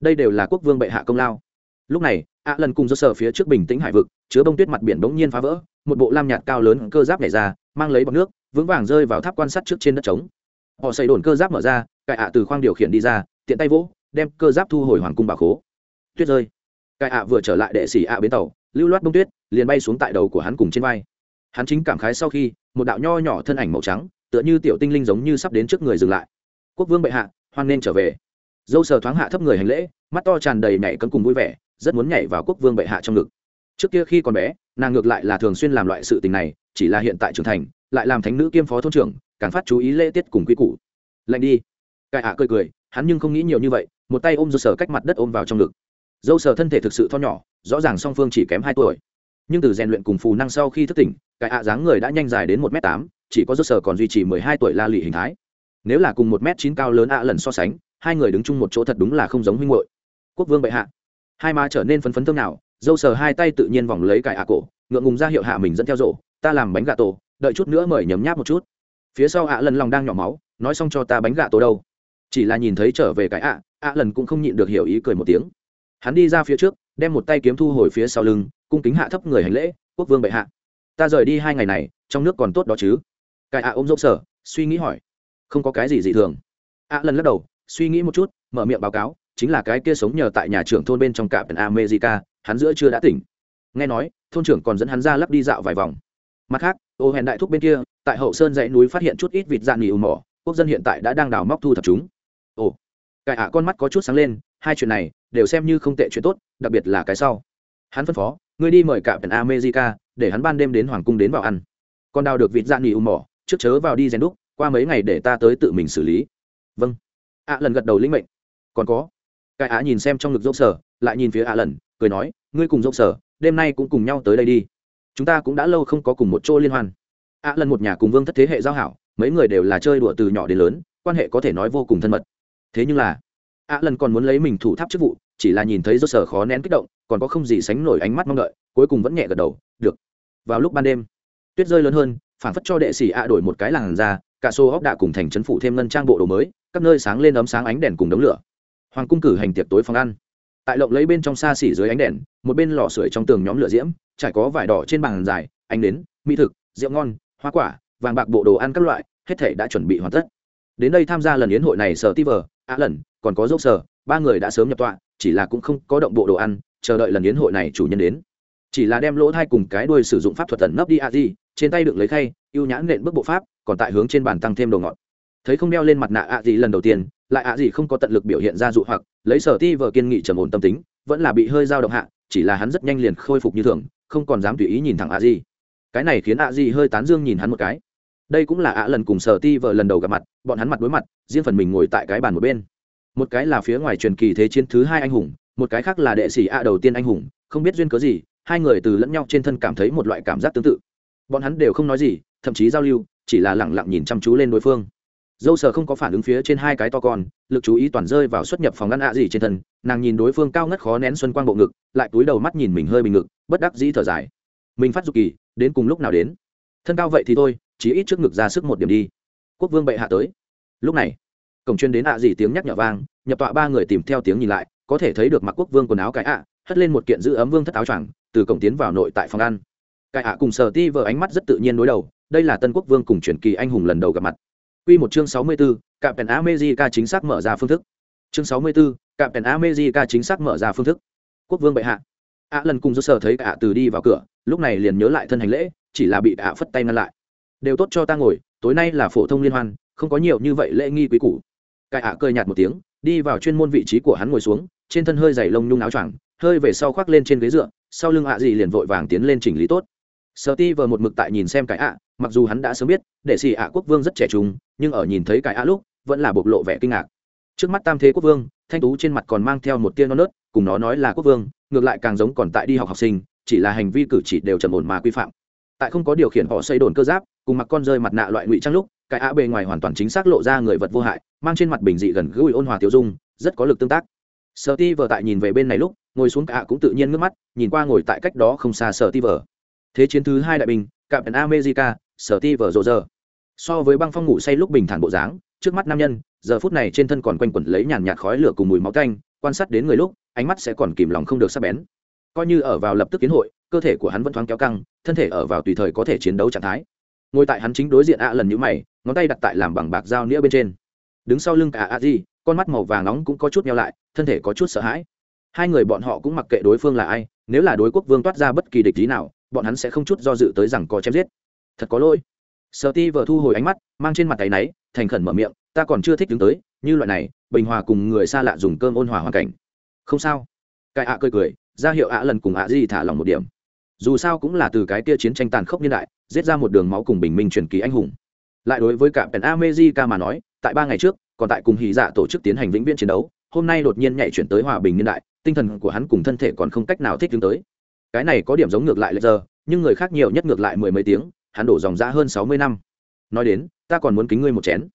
Đây đều là quốc vương bệ hạ công lao. Lúc này, ạ lần cùng do sở phía trước bình tĩnh hải vực, chứa bông tuyết mặt biển bỗng nhiên phá vỡ, một bộ lam nhạt cao lớn cơ giáp nhảy ra, mang lấy bọc nước, vững vàng rơi vào tháp quan sát trước trên đất trống. Họ xây đồn cơ giáp mở ra, cải ạ từ khoang điều khiển đi ra, tiện tay vỗ, đem cơ giáp thu hồi hoàng cung bà khố. Tuyết rơi. Cải ạ vừa trở lại đệ sĩ ạ bến tàu lưu loát bông tuyết, liền bay xuống tại đầu của hắn cùng trên vai. Hắn chính cảm khái sau khi, một đạo nho nhỏ thân ảnh màu trắng, tựa như tiểu tinh linh giống như sắp đến trước người dừng lại. Quốc vương bệ hạ, hoan nên trở về. Dâu sờ thoáng hạ thấp người hành lễ, mắt to tràn đầy nhảy cấm cùng vui vẻ, rất muốn nhảy vào quốc vương bệ hạ trong ngực. Trước kia khi còn bé, nàng ngược lại là thường xuyên làm loại sự tình này, chỉ là hiện tại trưởng thành, lại làm thánh nữ kiêm phó thôn trưởng, càng phát chú ý lễ tiết cùng quy củ. Lạnh đi. Cải hạ cười cười, hắn nhưng không nghĩ nhiều như vậy, một tay ôm dâu sờ cách mặt đất ôm vào trong ngực. Dâu sờ thân thể thực sự tho nhỏ rõ ràng song phương chỉ kém hai tuổi. Nhưng từ rèn luyện cùng phù năng sau khi thức tỉnh, cái ạ dáng người đã nhanh dài đến một m tám, chỉ có dâu sờ còn duy trì mười hai tuổi la lì hình thái. Nếu là cùng một m chín cao lớn ạ lần so sánh, hai người đứng chung một chỗ thật đúng là không giống huynh hội quốc vương bệ hạ. Hai má trở nên phấn phấn thơm nào dâu sờ hai tay tự nhiên vòng lấy cải ạ cổ, ngượng ngùng ra hiệu hạ mình dẫn theo rổ, ta làm bánh gà tổ, đợi chút nữa mời nhấm nháp một chút. Phía sau ạ lần lòng đang nhỏ máu, nói xong cho ta bánh gà tổ đâu? Chỉ là nhìn thấy trở về cái ạ ạ lần cũng không nhịn được hiểu ý cười một tiếng. Hắn đi ra phía trước đem một tay kiếm thu hồi phía sau lưng, cung kính hạ thấp người hành lễ, quốc vương bệ hạ, ta rời đi hai ngày này, trong nước còn tốt đó chứ? Cái ạ ôm dốc sở, suy nghĩ hỏi. Không có cái gì dị thường. Ạ lần lắc đầu, suy nghĩ một chút, mở miệng báo cáo, chính là cái kia sống nhờ tại nhà trưởng thôn bên trong cạm america, hắn giữa chưa đã tỉnh. Nghe nói, thôn trưởng còn dẫn hắn ra lắp đi dạo vài vòng. Mặt khác, ô hèn đại thúc bên kia, tại hậu sơn dãy núi phát hiện chút ít vịt dạn nghỉ ù mỏ, quốc dân hiện tại đã đang đào móc thu thập chúng. Ồ, cái ạ con mắt có chút sáng lên, hai chuyện này đều xem như không tệ chuyện tốt, đặc biệt là cái sau. Hắn phân phó, ngươi đi mời cả pèn america, để hắn ban đêm đến hoàng cung đến vào ăn. Còn đào được vịt dạn nghỉ ù mỏ, trước chớ vào đi rèn đúc, qua mấy ngày để ta tới tự mình xử lý. Vâng. Ạ lần gật đầu linh mệnh. Còn có. Cái á nhìn xem trong ngực dốc sở lại nhìn phía ạ lần, cười nói, ngươi cùng dốc sở đêm nay cũng cùng nhau tới đây đi. Chúng ta cũng đã lâu không có cùng một chỗ liên hoan. Ạ lần một nhà cùng vương thất thế hệ giao hảo, mấy người đều là chơi đùa từ nhỏ đến lớn, quan hệ có thể nói vô cùng thân mật. Thế nhưng là ạ lần còn muốn lấy mình thủ tháp chức vụ, chỉ là nhìn thấy do sở khó nén kích động, còn có không gì sánh nổi ánh mắt mong đợi, cuối cùng vẫn nhẹ gật đầu, được. Vào lúc ban đêm, tuyết rơi lớn hơn phản phất cho đệ sĩ ạ đổi một cái làng ra cả xô hóc đạ cùng thành trấn phủ thêm ngân trang bộ đồ mới, các nơi sáng lên ấm sáng ánh đèn cùng đống lửa. Hoàng cung cử hành tiệc tối phòng ăn. Tại lộng lấy bên trong xa xỉ dưới ánh đèn, một bên lò sưởi trong tường nhóm lửa diễm, trải có vải đỏ trên bàn dài, ánh nến, mỹ thực, rượu ngon, hoa quả, vàng bạc bộ đồ ăn các loại, hết thể đã chuẩn bị hoàn tất. Đến đây tham gia lần yến hội này sở ti vờ á lần, còn có dốc sở ba người đã sớm nhập tọa, chỉ là cũng không có động bộ đồ ăn, chờ đợi lần yến hội này chủ nhân đến. Chỉ là đem lỗ thai cùng cái đuôi sử dụng pháp thuật tẩn nấp đi a di trên tay đựng lấy khay, ưu nhãn nện bước bộ pháp, còn tại hướng trên bàn tăng thêm đồ ngọt. Thấy không đeo lên mặt nạ a di lần đầu tiên, lại a di không có tận lực biểu hiện ra dụ hoặc, lấy sở ti vờ kiên nghị trầm ổn tâm tính, vẫn là bị hơi dao động hạ, chỉ là hắn rất nhanh liền khôi phục như thường, không còn dám tùy ý nhìn thẳng a di cái này khiến a di hơi tán dương nhìn hắn một cái. Đây cũng là ạ lần cùng sở ti vợ lần đầu gặp mặt bọn hắn mặt đối mặt, riêng phần mình ngồi tại cái bàn một bên. Một cái là phía ngoài truyền kỳ thế chiến thứ hai anh hùng, một cái khác là đệ sĩ ạ đầu tiên anh hùng, không biết duyên cớ gì, hai người từ lẫn nhau trên thân cảm thấy một loại cảm giác tương tự. Bọn hắn đều không nói gì, thậm chí giao lưu, chỉ là lẳng lặng nhìn chăm chú lên đối phương. Dâu sờ không có phản ứng phía trên hai cái to con, lực chú ý toàn rơi vào xuất nhập phòng ngăn ạ gì trên thân, nàng nhìn đối phương cao ngất khó nén xuân quang bộ ngực, lại túi đầu mắt nhìn mình hơi bình ngực, bất đắc dĩ thở dài. Mình phát dục kỳ, đến cùng lúc nào đến? Thân cao vậy thì thôi chỉ ít trước ngực ra sức một điểm đi quốc vương bệ hạ tới lúc này cổng chuyên đến ạ gì tiếng nhắc nhở vang nhập tọa ba người tìm theo tiếng nhìn lại có thể thấy được mặc quốc vương quần áo cái ạ hất lên một kiện giữ ấm vương thất áo choàng từ cổng tiến vào nội tại phòng ăn cái ạ cùng sở ti vợ ánh mắt rất tự nhiên đối đầu đây là tân quốc vương cùng truyền kỳ anh hùng lần đầu gặp mặt Quy một chương sáu mươi 64, cạm pèn America chính xác mở ra phương thức. Chương sáu mươi 64, cạm pèn America chính xác mở ra phương thức. Quốc vương bệ hạ. ạ lần cùng do sở thấy cả từ đi vào cửa, lúc này liền nhớ lại thân hành lễ, chỉ là bị ạ phất tay ngăn lại đều tốt cho ta ngồi tối nay là phổ thông liên hoan, không có nhiều như vậy lễ nghi quý củ. Cải ạ cười nhạt một tiếng, đi vào chuyên môn vị trí của hắn ngồi xuống, trên thân hơi dày lông nhung áo choàng, hơi về sau khoác lên trên ghế dựa, sau lưng ạ gì liền vội vàng tiến lên chỉnh lý tốt. Sợ ti vờ một mực tại nhìn xem cái ạ, mặc dù hắn đã sớm biết, để xì ạ quốc vương rất trẻ trung, nhưng ở nhìn thấy cái ạ lúc, vẫn là bộc lộ vẻ kinh ngạc. Trước mắt tam thế quốc vương, thanh tú trên mặt còn mang theo một tia non nớt, cùng nó nói là quốc vương, ngược lại càng giống còn tại đi học học sinh, chỉ là hành vi cử chỉ đều trầm ổn mà quy phạm tại không có điều khiển họ xây đồn cơ giáp, cùng mặc con rơi mặt nạ loại ngụy trang lúc, cái ạ bề ngoài hoàn toàn chính xác lộ ra người vật vô hại, mang trên mặt bình dị gần gũi ôn hòa tiêu dung, rất có lực tương tác. Sợ ti vờ tại nhìn về bên này lúc, ngồi xuống cả cũng tự nhiên ngước mắt, nhìn qua ngồi tại cách đó không xa sợ ti vờ. Thế chiến thứ hai đại bình cạm đàn america sợ ti vờ rộ rờ so với băng phong ngủ say lúc bình thản bộ dáng, trước mắt nam nhân, giờ phút này trên thân còn quanh quẩn lấy nhàn nhạt khói lửa cùng mùi máu canh, quan sát đến người lúc, ánh mắt sẽ còn kìm lòng không được sắp bén. Coi như ở vào lập tức kiến hội cơ thể của hắn vẫn thoáng kéo căng, thân thể ở vào tùy thời có thể chiến đấu trạng thái. Ngồi tại hắn chính đối diện ạ lần nhữ mày, ngón tay đặt tại làm bằng bạc dao nĩa bên trên. Đứng sau lưng cả a di, con mắt màu vàng nóng cũng có chút nhau lại, thân thể có chút sợ hãi. Hai người bọn họ cũng mặc kệ đối phương là ai, nếu là đối quốc vương toát ra bất kỳ địch lý nào, bọn hắn sẽ không chút do dự tới rằng có chém giết. Thật có lỗi. Sợ ti vợ thu hồi ánh mắt, mang trên mặt tay náy, thành khẩn mở miệng, ta còn chưa thích đứng tới, như loại này, bình hòa cùng người xa lạ dùng cơm ôn hòa hoàn cảnh. Không sao. Cái ạ cười cười, ra hiệu ạ lần cùng ạ di thả lòng một điểm dù sao cũng là từ cái kia chiến tranh tàn khốc niên đại, giết ra một đường máu cùng bình minh truyền kỳ anh hùng. Lại đối với cả pèn amejica mà nói, tại ba ngày trước, còn tại cùng hì dạ tổ chức tiến hành vĩnh viễn chiến đấu, hôm nay đột nhiên nhảy chuyển tới hòa bình niên đại, tinh thần của hắn cùng thân thể còn không cách nào thích ứng tới. Cái này có điểm giống ngược lại lệch giờ, nhưng người khác nhiều nhất ngược lại mười mấy tiếng, hắn đổ dòng ra hơn sáu mươi năm. Nói đến, ta còn muốn kính ngươi một chén.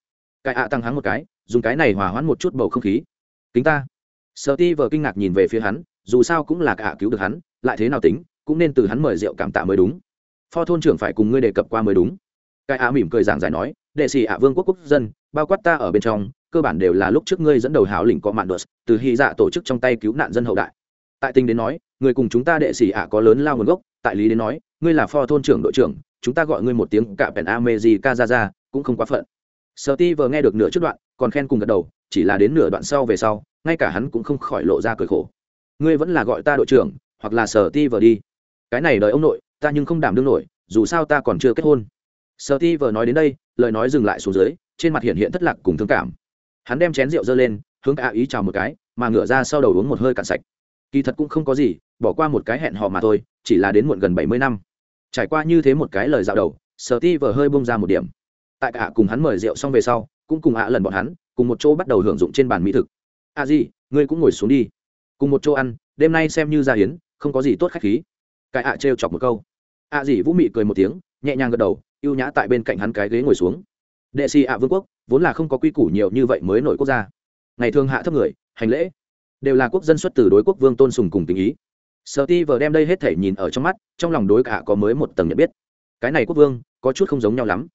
Cái ạ tăng hắn một cái, dùng cái này hòa hoãn một chút bầu không khí. Kính ta. Sợ ti vờ kinh ngạc nhìn về phía hắn, dù sao cũng là cả cứu được hắn, lại thế nào tính? Cũng nên từ hắn mời rượu cảm tạ mới đúng. Pho thôn trưởng phải cùng ngươi đề cập qua mới đúng. Cái Á mỉm cười giảng giải nói, đệ sĩ ạ, vương quốc quốc dân, bao quát ta ở bên trong, cơ bản đều là lúc trước ngươi dẫn đầu hảo lĩnh có mạn đột, từ hy dạ tổ chức trong tay cứu nạn dân hậu đại. Tại tình đến nói, người cùng chúng ta đệ sĩ ạ có lớn lao nguồn gốc, tại lý đến nói, ngươi là pho thôn trưởng đội trưởng, chúng ta gọi ngươi một tiếng cả pèn amezi kazaza cũng không quá phận. Sợ ti vừa nghe được nửa chút đoạn, còn khen cùng gật đầu, chỉ là đến nửa đoạn sau về sau, ngay cả hắn cũng không khỏi lộ ra cười khổ. Ngươi vẫn là gọi ta đội trưởng, hoặc là sở ti vừa đi cái này đời ông nội ta nhưng không đảm đương nổi dù sao ta còn chưa kết hôn. Sở ti vừa nói đến đây lời nói dừng lại xuống dưới trên mặt hiện hiện thất lạc cùng thương cảm. Hắn đem chén rượu dơ lên hướng cả ý chào một cái mà ngửa ra sau đầu uống một hơi cạn sạch. Kỳ thật cũng không có gì bỏ qua một cái hẹn hò mà thôi chỉ là đến muộn gần bảy mươi năm. Trải qua như thế một cái lời dạo đầu sở ti vừa hơi bông ra một điểm. Tại cả, cùng hắn mời rượu xong về sau cũng cùng ạ lần bọn hắn cùng một chỗ bắt đầu hưởng dụng trên bàn mỹ thực. A gì ngươi cũng ngồi xuống đi. Cùng một chỗ ăn đêm nay xem như ra hiến không có gì tốt khách khí cái ạ trêu chọc một câu. Ạ gì vũ mị cười một tiếng, nhẹ nhàng gật đầu, ưu nhã tại bên cạnh hắn cái ghế ngồi xuống. Đệ sĩ ạ vương quốc, vốn là không có quy củ nhiều như vậy mới nổi quốc gia. Ngày thường hạ thấp người, hành lễ, đều là quốc dân xuất từ đối quốc vương tôn sùng cùng tình ý. Sợ ti vờ đem đây hết thể nhìn ở trong mắt, trong lòng đối cả có mới một tầng nhận biết. Cái này quốc vương, có chút không giống nhau lắm.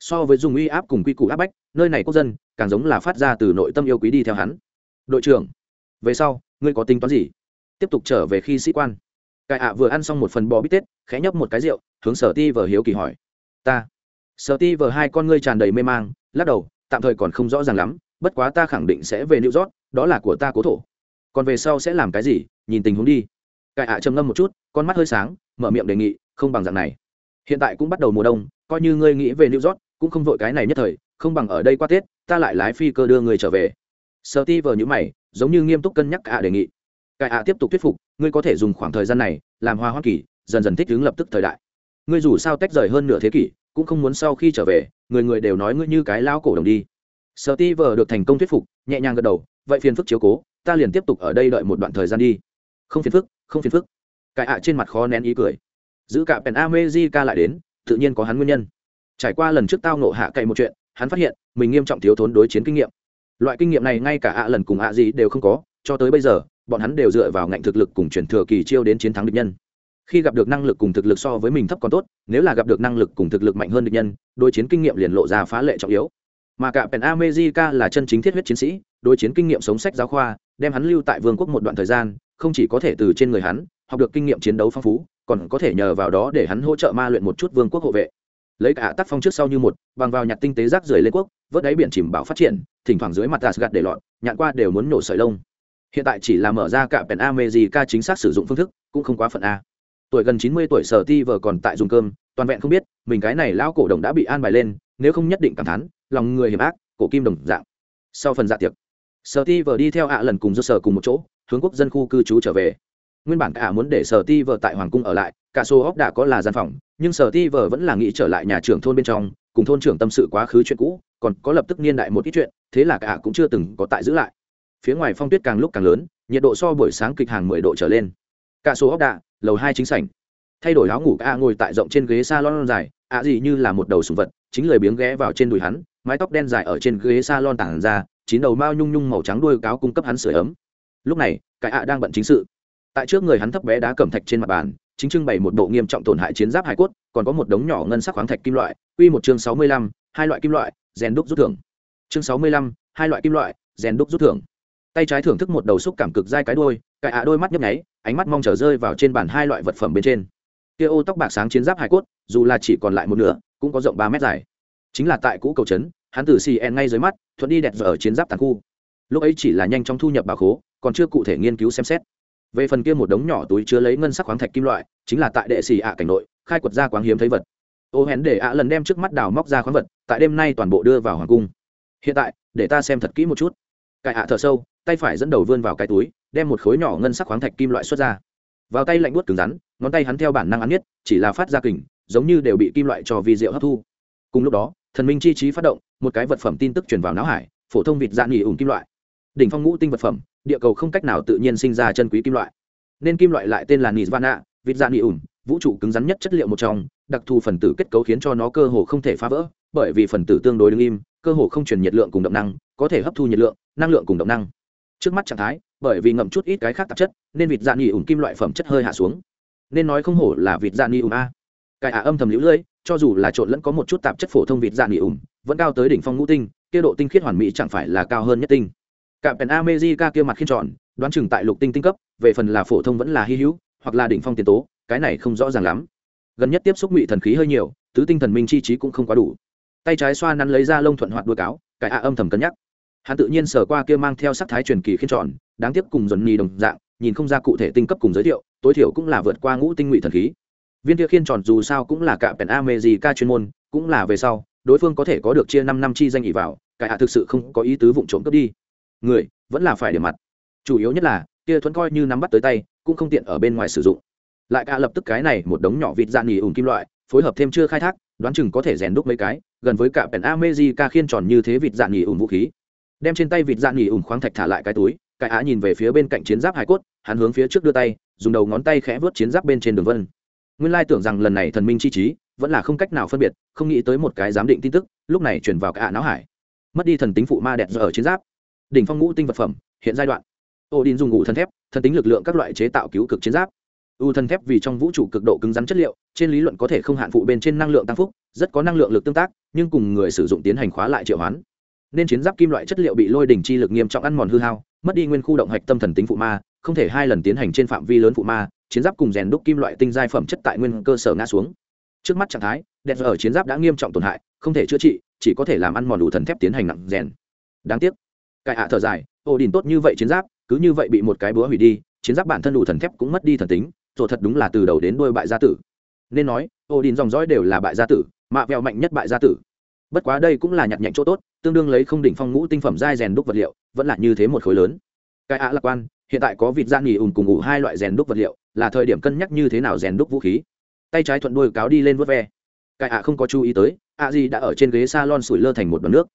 So với dùng uy áp cùng quy củ áp bách, nơi này quốc dân, càng giống là phát ra từ nội tâm yêu quý đi theo hắn. Đội trưởng, về sau, ngươi có tính toán gì? Tiếp tục trở về khi sĩ quan cải ạ vừa ăn xong một phần bò bít tết, khẽ nhấp một cái rượu, hướng sở ti vờ hiếu kỳ hỏi. Ta. Sở ti vờ hai con ngươi tràn đầy mê mang, lắc đầu, tạm thời còn không rõ ràng lắm, bất quá ta khẳng định sẽ về new york, đó là của ta cố thổ. Còn về sau sẽ làm cái gì, nhìn tình huống đi. Cải ạ trầm ngâm một chút, con mắt hơi sáng, mở miệng đề nghị, không bằng dạng này. Hiện tại cũng bắt đầu mùa đông, coi như ngươi nghĩ về new york, cũng không vội cái này nhất thời, không bằng ở đây qua tết, ta lại lái phi cơ đưa người trở về. Sợ ti vờ những mày, giống như nghiêm túc cân nhắc cả đề nghị. Cải ạ tiếp tục thuyết phục ngươi có thể dùng khoảng thời gian này làm hoa hoa kỳ, dần dần thích ứng lập tức thời đại. Ngươi dù sao tách rời hơn nửa thế kỷ, cũng không muốn sau khi trở về, người người đều nói ngươi như cái lao cổ đồng đi. Sợ ti vờ được thành công thuyết phục, nhẹ nhàng gật đầu, vậy phiền phức chiếu cố, ta liền tiếp tục ở đây đợi một đoạn thời gian đi. Không phiền phức, không phiền phức. Cải ạ à trên mặt khó nén ý cười. Giữ cả pèn amejica lại đến, tự nhiên có hắn nguyên nhân. Trải qua lần trước tao nộ hạ cậy một chuyện, hắn phát hiện, mình nghiêm trọng thiếu thốn đối chiến kinh nghiệm. Loại kinh nghiệm này ngay cả ạ lần cùng ạ gì đều không có, cho tới bây giờ bọn hắn đều dựa vào ngạnh thực lực cùng chuyển thừa kỳ chiêu đến chiến thắng địch nhân. Khi gặp được năng lực cùng thực lực so với mình thấp còn tốt, nếu là gặp được năng lực cùng thực lực mạnh hơn địch nhân, đối chiến kinh nghiệm liền lộ ra phá lệ trọng yếu. Mà cả pen amejica là chân chính thiết huyết chiến sĩ, đối chiến kinh nghiệm sống sách giáo khoa, đem hắn lưu tại vương quốc một đoạn thời gian, không chỉ có thể từ trên người hắn, học được kinh nghiệm chiến đấu phong phú, còn có thể nhờ vào đó để hắn hỗ trợ ma luyện một chút vương quốc hộ vệ. Lấy cả tác phong trước sau như một, bằng vào nhặt tinh tế rác rưởi lên quốc, vớt đáy biển chìm bảo phát triển, thỉnh thoảng dưới mặt gạt để lọt, nhạn qua đều muốn nổ sợi lông hiện tại chỉ là mở ra cả pèn amejica chính xác sử dụng phương thức, cũng không quá phận a. Tuổi gần chín mươi tuổi sở ti vờ còn tại dùng cơm, toàn vẹn không biết, mình cái này lão cổ đồng đã bị an bài lên, nếu không nhất định cảm thán, lòng người hiểm ác, cổ kim đồng dạng. Sau phần dạ tiệc, sở ti vờ đi theo ạ lần cùng do sở cùng một chỗ, hướng quốc dân khu cư trú trở về. Nguyên bản cả muốn để sở ti vờ tại hoàng cung ở lại, cả số óc đã có là gian phòng, nhưng sở ti vờ vẫn là nghĩ trở lại nhà trưởng thôn bên trong, cùng thôn trưởng tâm sự quá khứ chuyện cũ, còn có lập tức niên đại một ít chuyện, thế là cả cũng chưa từng có tại giữ lại phía ngoài phong tuyết càng lúc càng lớn, nhiệt độ so buổi sáng kịch hàng mười độ trở lên. Cả số óc đạ, lầu hai chính sảnh. Thay đổi áo ngủ, a ngồi tại rộng trên ghế salon dài ạ gì như là một đầu sùng vật, chính lời biếng ghé vào trên đùi hắn, mái tóc đen dài ở trên ghế salon tản ra, chín đầu mao nhung nhung màu trắng đuôi cáo cung cấp hắn sửa ấm. Lúc này, cái ạ đang bận chính sự. Tại trước người hắn thấp bé đá cẩm thạch trên mặt bàn, chính trưng bày một bộ nghiêm trọng tổn hại chiến giáp hải cốt, còn có một đống nhỏ ngân sắc khoáng thạch kim loại, quy một chương sáu mươi lăm, hai loại kim loại, rèn đúc rút thưởng. Chương sáu mươi lăm, hai loại kim loại, rèn đúc rút thưởng tay trái thưởng thức một đầu xúc cảm cực dai cái đôi cái ạ đôi mắt nhấp nháy, ánh mắt mong chờ rơi vào trên bàn hai loại vật phẩm bên trên. Kia ô tóc bạc sáng chiến giáp hải cốt, dù là chỉ còn lại một nửa, cũng có rộng ba mét dài. Chính là tại cũ cầu trấn, hắn từ cn ngay dưới mắt, thuận đi đẹp vở ở chiến giáp tàn khu. Lúc ấy chỉ là nhanh chóng thu nhập bà khố, còn chưa cụ thể nghiên cứu xem xét. Về phần kia một đống nhỏ túi chứa lấy ngân sắc khoáng thạch kim loại, chính là tại đệ xì ạ cảnh nội, khai quật ra quáng hiếm thấy vật. Ô hén để ạ lần đem trước mắt đào móc ra khoáng vật, tại đêm nay toàn bộ đưa vào hoàng cung. Hiện tại, để ta xem thật kỹ một chút cải ạ thở sâu, tay phải dẫn đầu vươn vào cái túi, đem một khối nhỏ ngân sắc khoáng thạch kim loại xuất ra. Vào tay lạnh buốt cứng rắn, ngón tay hắn theo bản năng ăn nhất chỉ là phát ra kình, giống như đều bị kim loại cho vi rượu hấp thu. Cùng lúc đó, thần minh chi trí phát động, một cái vật phẩm tin tức truyền vào não hải, phổ thông vịt dạng nghỉ ủng kim loại. Đỉnh phong ngũ tinh vật phẩm, địa cầu không cách nào tự nhiên sinh ra chân quý kim loại. Nên kim loại lại tên là nizvana vịt dạng nghỉ ủng, vũ trụ cứng rắn nhất chất liệu một trong, đặc thù phần tử kết cấu khiến cho nó cơ hồ không thể phá vỡ, bởi vì phần tử tương đối đứng im, cơ hồ không truyền nhiệt lượng cùng động năng, có thể hấp thu nhiệt lượng năng lượng cùng động năng. Trước mắt trạng thái, bởi vì ngậm chút ít cái khác tạp chất, nên vịt dạng nghỉ ủng kim loại phẩm chất hơi hạ xuống. Nên nói không hổ là vịt dạng nghỉ ủng a. Cái ả âm thầm lũ lưỡi, cho dù là trộn lẫn có một chút tạp chất phổ thông vịt dạng nghỉ ủng vẫn cao tới đỉnh phong ngũ tinh, kia độ tinh khiết hoàn mỹ chẳng phải là cao hơn nhất tinh. Cả pèn amejica kia mặt khiên tròn, đoán chừng tại lục tinh tinh cấp, về phần là phổ thông vẫn là hy hữu, hoặc là đỉnh phong tiền tố, cái này không rõ ràng lắm. Gần nhất tiếp xúc ngụy thần khí hơi nhiều, tứ tinh thần minh chi trí cũng không quá đủ. Tay trái xoa nắn lấy ra lông thuận hoạt đuôi cáo, cái ạ âm thầm cân nhắc hắn tự nhiên sở qua kia mang theo sắc thái truyền kỳ khiên tròn, đáng tiếc cùng dần nhì đồng dạng, nhìn không ra cụ thể tinh cấp cùng giới thiệu, tối thiểu cũng là vượt qua ngũ tinh ngụy thần khí. Viên kia khiên tròn dù sao cũng là cả pèn a mê gì ca chuyên môn, cũng là về sau, đối phương có thể có được chia năm năm chi danh ỉ vào cải hạ thực sự không có ý tứ vụng trộm cướp đi. Người, vẫn là phải để mặt. Chủ yếu nhất là, kia thuẫn coi như nắm bắt tới tay, cũng không tiện ở bên ngoài sử dụng. Lại cả lập tức cái này một đống nhỏ vịt dạng nghỉ ủng kim loại, phối hợp thêm chưa khai thác, đoán chừng có thể rèn đúc mấy cái, gần với cả pèn amejica khiên tròn như thế vịt dạng nghỉ ủng vũ khí đem trên tay vịt dạn nghỉ ủng khoáng thạch thả lại cái túi, cái á nhìn về phía bên cạnh chiến giáp hải cốt, hắn hướng phía trước đưa tay, dùng đầu ngón tay khẽ vớt chiến giáp bên trên đường vân. Nguyên lai tưởng rằng lần này thần minh chi trí, vẫn là không cách nào phân biệt, không nghĩ tới một cái giám định tin tức, lúc này chuyển vào cả não hải. Mất đi thần tính phụ ma đẹp giờ ở chiến giáp. Đỉnh phong ngũ tinh vật phẩm, hiện giai đoạn. Odin dùng ngũ thần thép, thần tính lực lượng các loại chế tạo cứu cực chiến giáp. U thần thép vì trong vũ trụ cực độ cứng rắn chất liệu, trên lý luận có thể không hạn phụ bên trên năng lượng tăng phúc, rất có năng lượng lực tương tác, nhưng cùng người sử dụng tiến hành khóa lại triệu hoán nên chiến giáp kim loại chất liệu bị lôi đỉnh chi lực nghiêm trọng ăn mòn hư hao, mất đi nguyên khu động hạch tâm thần tính phụ ma, không thể hai lần tiến hành trên phạm vi lớn phụ ma, chiến giáp cùng rèn đúc kim loại tinh giai phẩm chất tại nguyên cơ sở ngã xuống. Trước mắt trạng thái, đẹp ở chiến giáp đã nghiêm trọng tổn hại, không thể chữa trị, chỉ có thể làm ăn mòn đủ thần thép tiến hành nặng rèn. Đáng tiếc. Cải hạ thở dài ổ đỉnh tốt như vậy chiến giáp, cứ như vậy bị một cái búa hủy đi, chiến giáp bản thân đủ thần thép cũng mất đi thần tính rồi thật đúng là từ đầu đến đuôi bại gia tử. Nên nói ổ đỉnh dòng dõi đều là bại gia tử, mạ vẹo mạnh nhất bại gia tử bất quá đây cũng là nhặt nhạnh chỗ tốt, tương đương lấy không đỉnh phong ngũ tinh phẩm dai rèn đúc vật liệu, vẫn là như thế một khối lớn. Cái ạ lạc quan, hiện tại có vịt da nghỉ ùn cùng ngủ hai loại rèn đúc vật liệu, là thời điểm cân nhắc như thế nào rèn đúc vũ khí. Tay trái thuận đuôi cáo đi lên vớt ve. Cái ạ không có chú ý tới, ạ gì đã ở trên ghế salon sủi lơ thành một đống nước.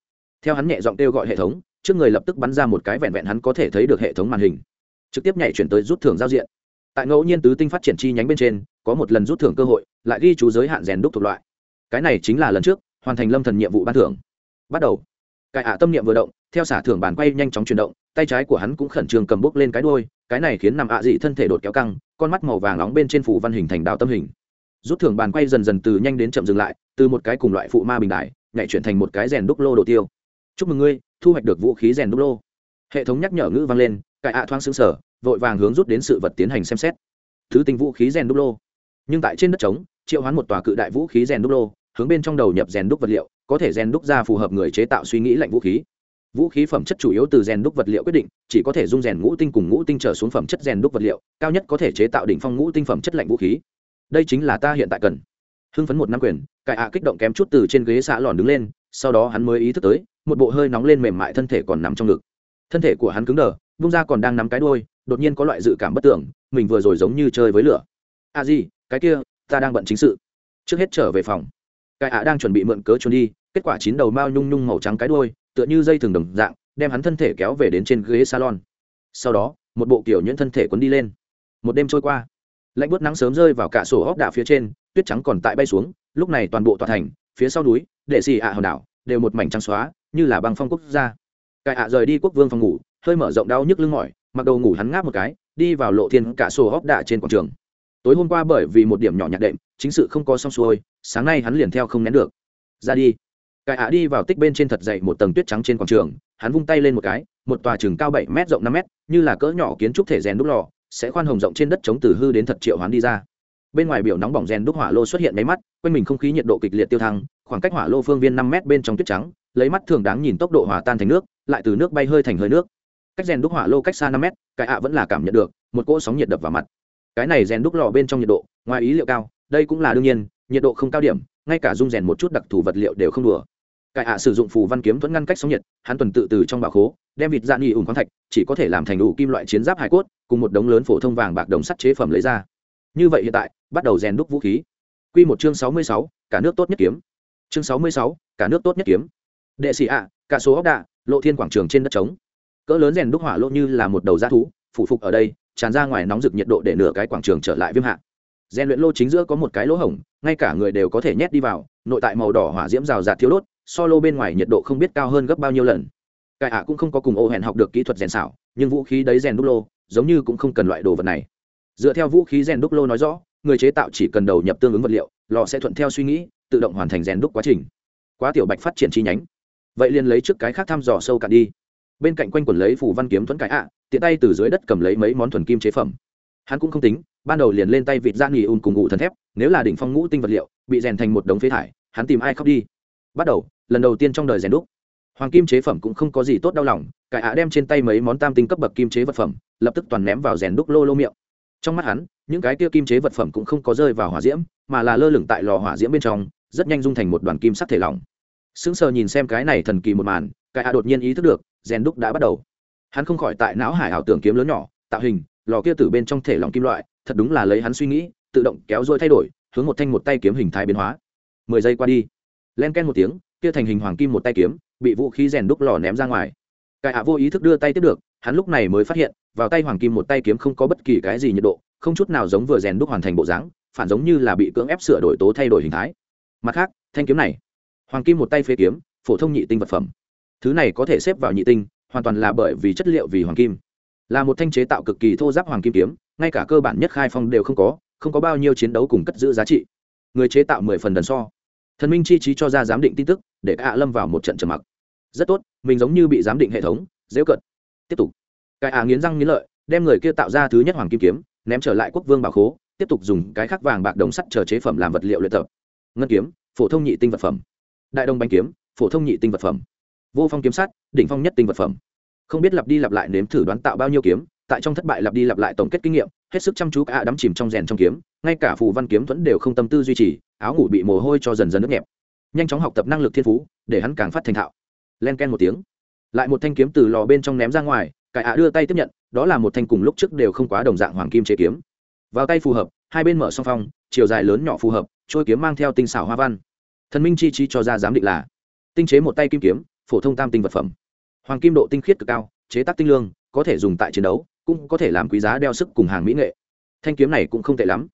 Theo hắn nhẹ giọng kêu gọi hệ thống, trước người lập tức bắn ra một cái vẹn vẹn hắn có thể thấy được hệ thống màn hình. Trực tiếp nhảy chuyển tới rút thưởng giao diện. Tại ngẫu nhiên tứ tinh phát triển chi nhánh bên trên, có một lần rút thưởng cơ hội, lại ghi chú giới hạn rèn đúc thuộc loại. Cái này chính là lần trước hoàn thành lâm thần nhiệm vụ ban thưởng. Bắt đầu. Cải ạ tâm niệm vừa động, theo xả thưởng bàn quay nhanh chóng chuyển động, tay trái của hắn cũng khẩn trương cầm bốc lên cái đuôi, cái này khiến nằm ạ dị thân thể đột kéo căng, con mắt màu vàng nóng bên trên phủ văn hình thành đạo tâm hình. Rút thưởng bàn quay dần dần từ nhanh đến chậm dừng lại, từ một cái cùng loại phụ ma bình đại, nhảy chuyển thành một cái rèn đúc lô đồ tiêu. Chúc mừng ngươi, thu hoạch được vũ khí rèn đúc lô. Hệ thống nhắc nhở ngữ vang lên, cải ạ thoáng xứng sở vội vàng hướng rút đến sự vật tiến hành xem xét. Thứ tinh vũ khí rèn đúc lô. Nhưng tại trên đất trống, triệu hoán một tòa cự đại vũ khí rèn đúc lô hướng bên trong đầu nhập rèn đúc vật liệu, có thể rèn đúc ra phù hợp người chế tạo suy nghĩ lạnh vũ khí. Vũ khí phẩm chất chủ yếu từ rèn đúc vật liệu quyết định, chỉ có thể dung rèn ngũ tinh cùng ngũ tinh trở xuống phẩm chất rèn đúc vật liệu, cao nhất có thể chế tạo đỉnh phong ngũ tinh phẩm chất lạnh vũ khí. Đây chính là ta hiện tại cần. Hưng phấn một năm quyền, cải ạ kích động kém chút từ trên ghế xã lòn đứng lên, sau đó hắn mới ý thức tới, một bộ hơi nóng lên mềm mại thân thể còn nằm trong ngực. Thân thể của hắn cứng đờ bung ra còn đang nắm cái đôi đột nhiên có loại dự cảm bất tưởng, mình vừa rồi giống như chơi với lửa. A à gì cái kia, ta đang bận chính sự. Trước hết trở về phòng cái ạ đang chuẩn bị mượn cớ trốn đi, kết quả chín đầu mao nhung nhung màu trắng cái đôi tựa như dây thường đồng dạng, đem hắn thân thể kéo về đến trên ghế salon. Sau đó, một bộ kiểu nhuyễn thân thể quấn đi lên. Một đêm trôi qua, lạnh bớt nắng sớm rơi vào cả sổ hóc đảo phía trên, tuyết trắng còn tại bay xuống, lúc này toàn bộ tòa thành, phía sau núi, đệ xì ạ hòn đảo, đều một mảnh trắng xóa, như là băng phong quốc gia. Cải ạ rời đi quốc vương phòng ngủ, hơi mở rộng đau nhức lưng mỏi, mặc đầu ngủ hắn ngáp một cái, đi vào lộ thiên cả sổ hóc đạ trên quảng trường tối hôm qua bởi vì một điểm nhỏ nhạc đệm, chính sự không có xong xuôi, sáng nay hắn liền theo không nén được. Ra đi. Cải ạ đi vào tích bên trên thật dậy một tầng tuyết trắng trên quảng trường, hắn vung tay lên một cái, một tòa trường cao bảy m rộng năm m như là cỡ nhỏ kiến trúc thể rèn đúc lò, sẽ khoan hồng rộng trên đất chống từ hư đến thật triệu hoán đi ra. Bên ngoài biểu nóng bỏng rèn đúc hỏa lô xuất hiện máy mắt, quanh mình không khí nhiệt độ kịch liệt tiêu thăng, khoảng cách hỏa lô phương viên năm mét bên trong tuyết trắng, lấy mắt thường đáng nhìn tốc độ hòa tan thành nước, lại từ nước bay hơi thành hơi nước. Cách rèn đúc hỏa lô cách xa năm mét, cái ạ vẫn là cảm nhận được một cỗ sóng nhiệt đập vào mặt cái này rèn đúc lò bên trong nhiệt độ, ngoài ý liệu cao, đây cũng là đương nhiên, nhiệt độ không cao điểm, ngay cả dung rèn một chút đặc thù vật liệu đều không đùa. Cải ạ sử dụng phù văn kiếm thuẫn ngăn cách sóng nhiệt, hắn tuần tự từ trong bạo khố, đem vịt dạ nghỉ ủng khoáng thạch, chỉ có thể làm thành đủ kim loại chiến giáp hải cốt, cùng một đống lớn phổ thông vàng bạc đồng sắt chế phẩm lấy ra. Như vậy hiện tại, bắt đầu rèn đúc vũ khí. Q một chương sáu mươi sáu, cả nước tốt nhất kiếm. Chương sáu mươi sáu, cả nước tốt nhất kiếm. Đệ sĩ ạ, cả số ốc đạ, lộ thiên quảng trường trên đất trống. Cỡ lớn rèn đúc hỏa lộ như là một đầu g thú, phủ phục ở đây tràn ra ngoài nóng rực nhiệt độ để nửa cái quảng trường trở lại viêm hạ. Rèn luyện lô chính giữa có một cái lỗ hổng, ngay cả người đều có thể nhét đi vào, nội tại màu đỏ hỏa diễm rào rạt thiếu đốt, so lô bên ngoài nhiệt độ không biết cao hơn gấp bao nhiêu lần. Cải ạ cũng không có cùng ô hẹn học được kỹ thuật rèn xảo, nhưng vũ khí đấy rèn đúc lô, giống như cũng không cần loại đồ vật này. Dựa theo vũ khí rèn đúc lô nói rõ, người chế tạo chỉ cần đầu nhập tương ứng vật liệu, lò sẽ thuận theo suy nghĩ, tự động hoàn thành rèn đúc quá trình. Quá tiểu bạch phát triển chi nhánh. Vậy liền lấy trước cái khác thăm dò sâu cả đi. Bên cạnh quanh quần lấy phủ văn kiếm thuẫn cải ạ tiện tay từ dưới đất cầm lấy mấy món thuần kim chế phẩm. Hắn cũng không tính, ban đầu liền lên tay vịt da nghỉ ùn cùng ngụ thần thép, nếu là đỉnh phong ngũ tinh vật liệu, bị rèn thành một đống phế thải, hắn tìm ai khóc đi? Bắt đầu, lần đầu tiên trong đời rèn đúc. Hoàng kim chế phẩm cũng không có gì tốt đau lòng, cải ạ đem trên tay mấy món tam tinh cấp bậc kim chế vật phẩm, lập tức toàn ném vào rèn đúc lô lô miệng. Trong mắt hắn, những cái kia kim chế vật phẩm cũng không có rơi vào hỏa diễm, mà là lơ lửng tại lò hỏa diễm bên trong, rất nhanh dung thành một đoàn kim sắc thể lỏng. Sững sờ nhìn xem cái này thần kỳ một màn, cải ạ đột nhiên ý thức được, rèn đúc đã bắt đầu hắn không khỏi tại não hải ảo tưởng kiếm lớn nhỏ, tạo hình, lò kia từ bên trong thể lỏng kim loại, thật đúng là lấy hắn suy nghĩ, tự động kéo dôi thay đổi, hướng một thanh một tay kiếm hình thái biến hóa. Mười giây qua đi, len ken một tiếng, kia thành hình hoàng kim một tay kiếm, bị vũ khí rèn đúc lò ném ra ngoài. Cải hạ vô ý thức đưa tay tiếp được, hắn lúc này mới phát hiện, vào tay hoàng kim một tay kiếm không có bất kỳ cái gì nhiệt độ, không chút nào giống vừa rèn đúc hoàn thành bộ dáng, phản giống như là bị cưỡng ép sửa đổi tố thay đổi hình thái. Mặt khác, thanh kiếm này, hoàng kim một tay phế kiếm, phổ thông nhị tinh vật phẩm. Thứ này có thể xếp vào nhị tinh hoàn toàn là bởi vì chất liệu vì hoàng kim. Là một thanh chế tạo cực kỳ thô giáp hoàng kim kiếm, ngay cả cơ bản nhất khai phong đều không có không có bao nhiêu chiến đấu cùng cất giữ giá trị. Người chế tạo mười phần đần so. Thần minh chi trí cho ra giám định tin tức, để cả lâm vào một trận trầm mặc. Rất tốt, mình giống như bị giám định hệ thống dễ cận tiếp tục. Cái ạ nghiến răng nghiến lợi, đem người kia tạo ra thứ nhất hoàng kim kiếm, ném trở lại quốc vương bảo khố, tiếp tục dùng cái khắc vàng bạc đồng sắt chờ chế phẩm làm vật liệu luyện tập. Ngân kiếm, phổ thông nhị tinh vật phẩm. Đại đồng bánh kiếm, phổ thông nhị tinh vật phẩm vô phong kiếm sát, đỉnh phong nhất tinh vật phẩm. Không biết lặp đi lặp lại nếm thử đoán tạo bao nhiêu kiếm tại trong thất bại lặp đi lặp lại tổng kết kinh nghiệm hết sức chăm chú cả đắm chìm trong rèn trong kiếm ngay cả phù văn kiếm thuẫn đều không tâm tư duy trì áo ngủ bị mồ hôi cho dần dần nước nhẹp. Nhanh chóng học tập năng lực thiên phú để hắn càng phát thành thạo. Len ken một tiếng. Lại một thanh kiếm từ lò bên trong ném ra ngoài cải ạ đưa tay tiếp nhận đó là một thanh cùng lúc trước đều không quá đồng dạng hoàng kim chế kiếm. Vào tay phù hợp hai bên mở song phong chiều dài lớn nhỏ phù hợp trôi kiếm mang theo tinh xảo hoa văn. Thần minh chi chi cho ra giám định là tinh chế một tay kim kiếm phổ thông tam tinh vật phẩm. Hoàng kim độ tinh khiết cực cao, chế tác tinh lương, có thể dùng tại chiến đấu, cũng có thể làm quý giá đeo sức cùng hàng mỹ nghệ. Thanh kiếm này cũng không tệ lắm.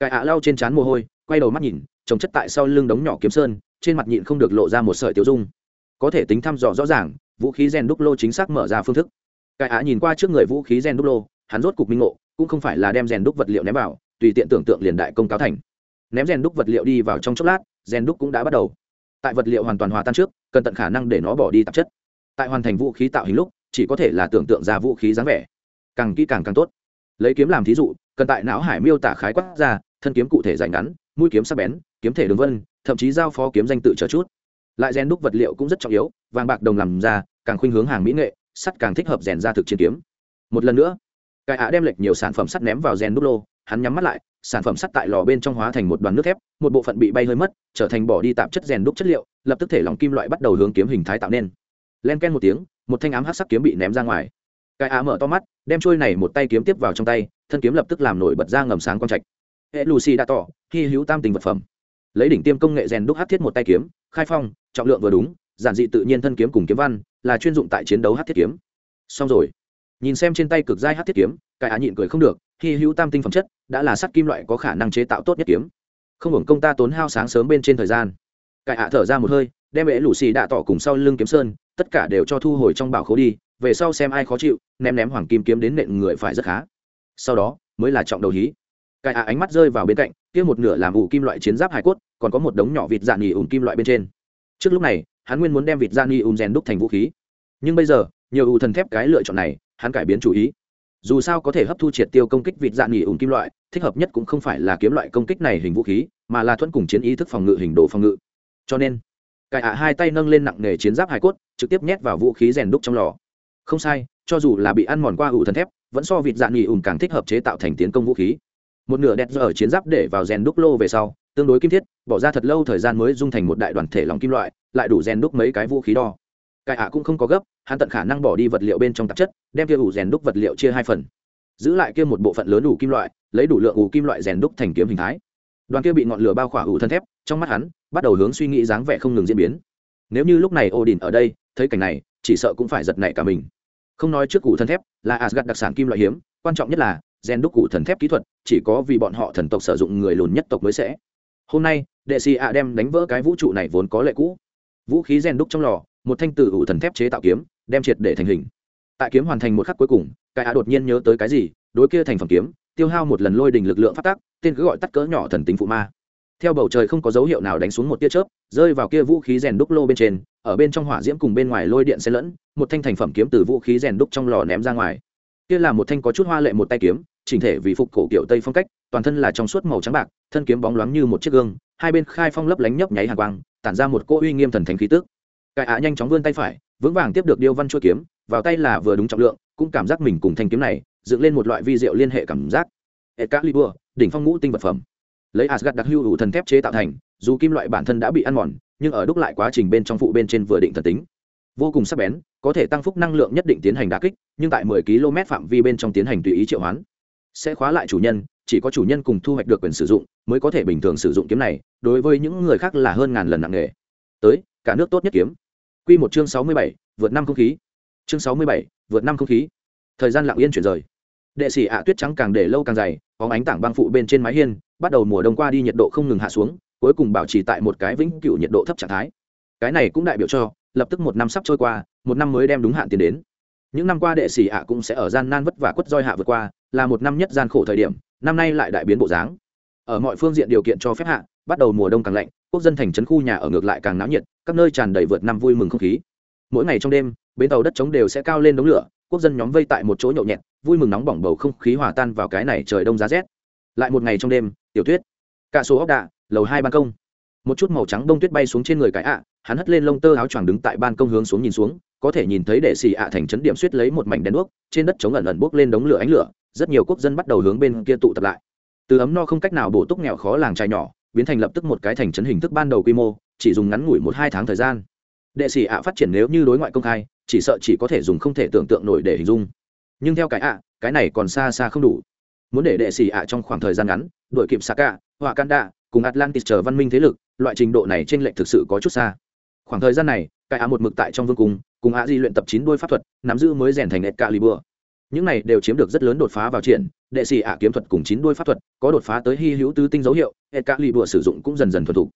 Cài ạ lau trên trán mồ hôi, quay đầu mắt nhìn trồng chất tại sau lưng đống nhỏ kiếm sơn, trên mặt nhịn không được lộ ra một sợi tiêu dung. Có thể tính thăm dò rõ ràng, vũ khí gen đúc lô chính xác mở ra phương thức. Cài ạ nhìn qua trước người vũ khí gen đúc lô, hắn rốt cục minh ngộ, cũng không phải là đem rèn đúc vật liệu ném vào, tùy tiện tưởng tượng liền đại công cáo thành. Ném rèn đúc vật liệu đi vào trong chốc lát rèn đúc cũng đã bắt đầu tại vật liệu hoàn toàn hòa tan trước, cần tận khả năng để nó bỏ đi tạp chất. Tại hoàn thành vũ khí tạo hình lúc, chỉ có thể là tưởng tượng ra vũ khí dáng vẻ. Càng kỹ càng càng tốt. Lấy kiếm làm thí dụ, cần tại não hải miêu tả khái quát ra, thân kiếm cụ thể dài ngắn, mũi kiếm sắc bén, kiếm thể đường vân, thậm chí giao phó kiếm danh tự trở chút. Lại rèn đúc vật liệu cũng rất trọng yếu, vàng bạc đồng làm ra, càng khuynh hướng hàng mỹ nghệ, sắt càng thích hợp rèn ra thực chiến kiếm. Một lần nữa cải ạ đem lệch nhiều sản phẩm sắt ném vào rèn đúc lô hắn nhắm mắt lại, sản phẩm sắt tại lò bên trong hóa thành một đoàn nước thép, một bộ phận bị bay hơi mất, trở thành bỏ đi tạp chất rèn đúc chất liệu, lập tức thể lòng kim loại bắt đầu hướng kiếm hình thái tạo nên. Len ken một tiếng, một thanh ám hát sắc kiếm bị ném ra ngoài. Cái á mở to mắt, đem trôi này một tay kiếm tiếp vào trong tay, thân kiếm lập tức làm nổi bật ra ngầm sáng quang trạch. Hệ lucy đã tỏ hy hữu tam tình vật phẩm. Lấy đỉnh tiêm công nghệ rèn đúc hát thiết một tay kiếm, khai phong, trọng lượng vừa đúng, giản dị tự nhiên thân kiếm cùng kiếm văn, là chuyên dụng tại chiến đấu hát thiết kiếm. Xong rồi. Nhìn xem trên tay cực dai hát thiết kiếm, cái á nhịn cười không được hy hữu tam tinh phẩm chất, đã là sắt kim loại có khả năng chế tạo tốt nhất kiếm. Không hưởng công ta tốn hao sáng sớm bên trên thời gian. Cái ạ thở ra một hơi, đem bệ lũ xì đạ tỏ cùng sau lưng kiếm sơn, tất cả đều cho thu hồi trong bảo khố đi, về sau xem ai khó chịu, ném ném hoàng kim kiếm đến nện người phải rất khá. Sau đó, mới là trọng đầu hí. Cái ạ ánh mắt rơi vào bên cạnh, kia một nửa làm ủ kim loại chiến giáp hải cốt, còn có một đống nhỏ vịt dạn nghỉ ủ kim loại bên trên. Trước lúc này, hắn nguyên muốn đem vịt dạn nghỉ ủ rèn đúc thành vũ khí. Nhưng bây giờ, nhiều ủ thần thép cái lựa chọn này, hắn cải biến chủ ý dù sao có thể hấp thu triệt tiêu công kích vịt dạng nghỉ ủng kim loại, thích hợp nhất cũng không phải là kiếm loại công kích này hình vũ khí, mà là thuẫn cùng chiến ý thức phòng ngự hình đồ phòng ngự. Cho nên cải ạ hai tay nâng lên nặng nề chiến giáp hải cốt, trực tiếp nhét vào vũ khí rèn đúc trong lò. Không sai, cho dù là bị ăn mòn qua ủ thần thép, vẫn so vịt dạng nghỉ ủng càng thích hợp chế tạo thành tiến công vũ khí. Một nửa đẹp giờ ở chiến giáp để vào rèn đúc lô về sau, tương đối kim thiết, bỏ ra thật lâu thời gian mới dung thành một đại đoàn thể lòng kim loại, lại đủ rèn đúc mấy cái vũ khí đo cải ạ cũng không có gấp, hắn tận khả năng bỏ đi vật liệu bên trong tạp chất, đem kia ủ rèn đúc vật liệu chia hai phần. Giữ lại kia một bộ phận lớn đủ kim loại, lấy đủ lượng ủ kim loại rèn đúc thành kiếm hình thái. Đoàn kia bị ngọn lửa bao khỏa ủ thân thép, trong mắt hắn, bắt đầu hướng suy nghĩ dáng vẻ không ngừng diễn biến. Nếu như lúc này ô đình ở đây, thấy cảnh này, chỉ sợ cũng phải giật nảy cả mình. Không nói trước ủ thân thép, là asgad đặc sản kim loại hiếm, quan trọng nhất là, rèn đúc ủ thần thép kỹ thuật, chỉ có vì bọn họ thần tộc sử dụng người lùn nhất tộc mới sẽ. Hôm nay đệ sĩ ạ đem đánh vỡ cái vũ trụ này vốn có lệ cũ. Vũ khí rèn đúc trong lò một thanh tử ủ thần thép chế tạo kiếm, đem triệt để thành hình. Tại kiếm hoàn thành một khắc cuối cùng, cái Á đột nhiên nhớ tới cái gì, đối kia thành phẩm kiếm, tiêu hao một lần lôi đình lực lượng phát tác, tên cứ gọi tắt cỡ nhỏ thần tính phụ ma. Theo bầu trời không có dấu hiệu nào đánh xuống một tia chớp, rơi vào kia vũ khí rèn đúc lô bên trên, ở bên trong hỏa diễm cùng bên ngoài lôi điện xen lẫn, một thanh thành phẩm kiếm từ vũ khí rèn đúc trong lò ném ra ngoài. Kia là một thanh có chút hoa lệ một tay kiếm, chỉnh thể vì phục cổ kiểu tây phong cách, toàn thân là trong suốt màu trắng bạc, thân kiếm bóng loáng như một chiếc gương, hai bên khai phong lấp lánh nhấp nháy hàng quang, tản ra một cỗ uy nghiêm thần thánh khí tức cải ạ nhanh chóng vươn tay phải vững vàng tiếp được điêu văn chuôi kiếm vào tay là vừa đúng trọng lượng cũng cảm giác mình cùng thanh kiếm này dựng lên một loại vi diệu liên hệ cảm giác. Excalibur, đỉnh phong ngũ tinh vật phẩm. Lấy Asgard đặc hữu thần thép chế tạo thành dù kim loại bản thân đã bị ăn mòn nhưng ở đúc lại quá trình bên trong phụ bên trên vừa định thần tính. Vô cùng sắc bén có thể tăng phúc năng lượng nhất định tiến hành đả kích nhưng tại 10 km phạm vi bên trong tiến hành tùy ý triệu hoán. Sẽ khóa lại chủ nhân chỉ có chủ nhân cùng thu hoạch được quyền sử dụng mới có thể bình thường sử dụng kiếm này đối với những người khác là hơn ngàn lần nặng nghề tới cả nước tốt nhất kiếm. Quy một chương 67, vượt năm không khí. Chương 67, vượt năm không khí. Thời gian lặng yên chuyển rời. Đệ sĩ ạ tuyết trắng càng để lâu càng dày bóng ánh tảng băng phụ bên trên mái hiên bắt đầu mùa đông qua đi nhiệt độ không ngừng hạ xuống cuối cùng bảo trì tại một cái vĩnh cửu nhiệt độ thấp trạng thái. Cái này cũng đại biểu cho lập tức một năm sắp trôi qua một năm mới đem đúng hạn tiến đến. Những năm qua đệ sĩ ạ cũng sẽ ở gian nan vất vả quất roi hạ vượt qua là một năm nhất gian khổ thời điểm năm nay lại đại biến bộ dáng. Ở mọi phương diện điều kiện cho phép hạ bắt đầu mùa đông càng lạnh, quốc dân thành trấn khu nhà ở ngược lại càng náo nhiệt, các nơi tràn đầy vượt năm vui mừng không khí. Mỗi ngày trong đêm, bến tàu đất trống đều sẽ cao lên đống lửa, quốc dân nhóm vây tại một chỗ nhậu nhẹt, vui mừng nóng bỏng bầu không khí hòa tan vào cái này trời đông giá rét. Lại một ngày trong đêm, tiểu tuyết cả số ốc đạ, lầu hai ban công. Một chút màu trắng đông tuyết bay xuống trên người cái ạ, hắn hất lên lông tơ áo choàng đứng tại ban công hướng xuống nhìn xuống, có thể nhìn thấy để xì ạ thành trấn điểm suýt lấy một mảnh đèn đuốc, trên đất chống ẩn ẩn bốc lên đống lửa ánh lửa, rất nhiều quốc dân bắt đầu hướng bên kia tụ tập lại. Từ ấm no không cách nào bổ túc nghèo khó làng trai nhỏ biến thành lập tức một cái thành trấn hình thức ban đầu quy mô chỉ dùng ngắn ngủi một hai tháng thời gian. Đệ sĩ ạ phát triển nếu như đối ngoại công khai chỉ sợ chỉ có thể dùng không thể tưởng tượng nổi để hình dung. Nhưng theo cái ạ cái này còn xa xa không đủ. Muốn để đệ sĩ ạ trong khoảng thời gian ngắn đội kịp saka họa đạ, cùng atlantis chờ văn minh thế lực loại trình độ này trên lệnh thực sự có chút xa. Khoảng thời gian này cái ạ một mực tại trong vương cung cùng ạ di luyện tập chín đôi pháp thuật nắm giữ mới rèn thành Excalibur những này đều chiếm được rất lớn đột phá vào triển đệ sĩ ạ kiếm thuật cùng chín đôi pháp thuật có đột phá tới hy hữu tứ tinh dấu hiệu tất cả lì bùa sử dụng cũng dần dần thuần thục.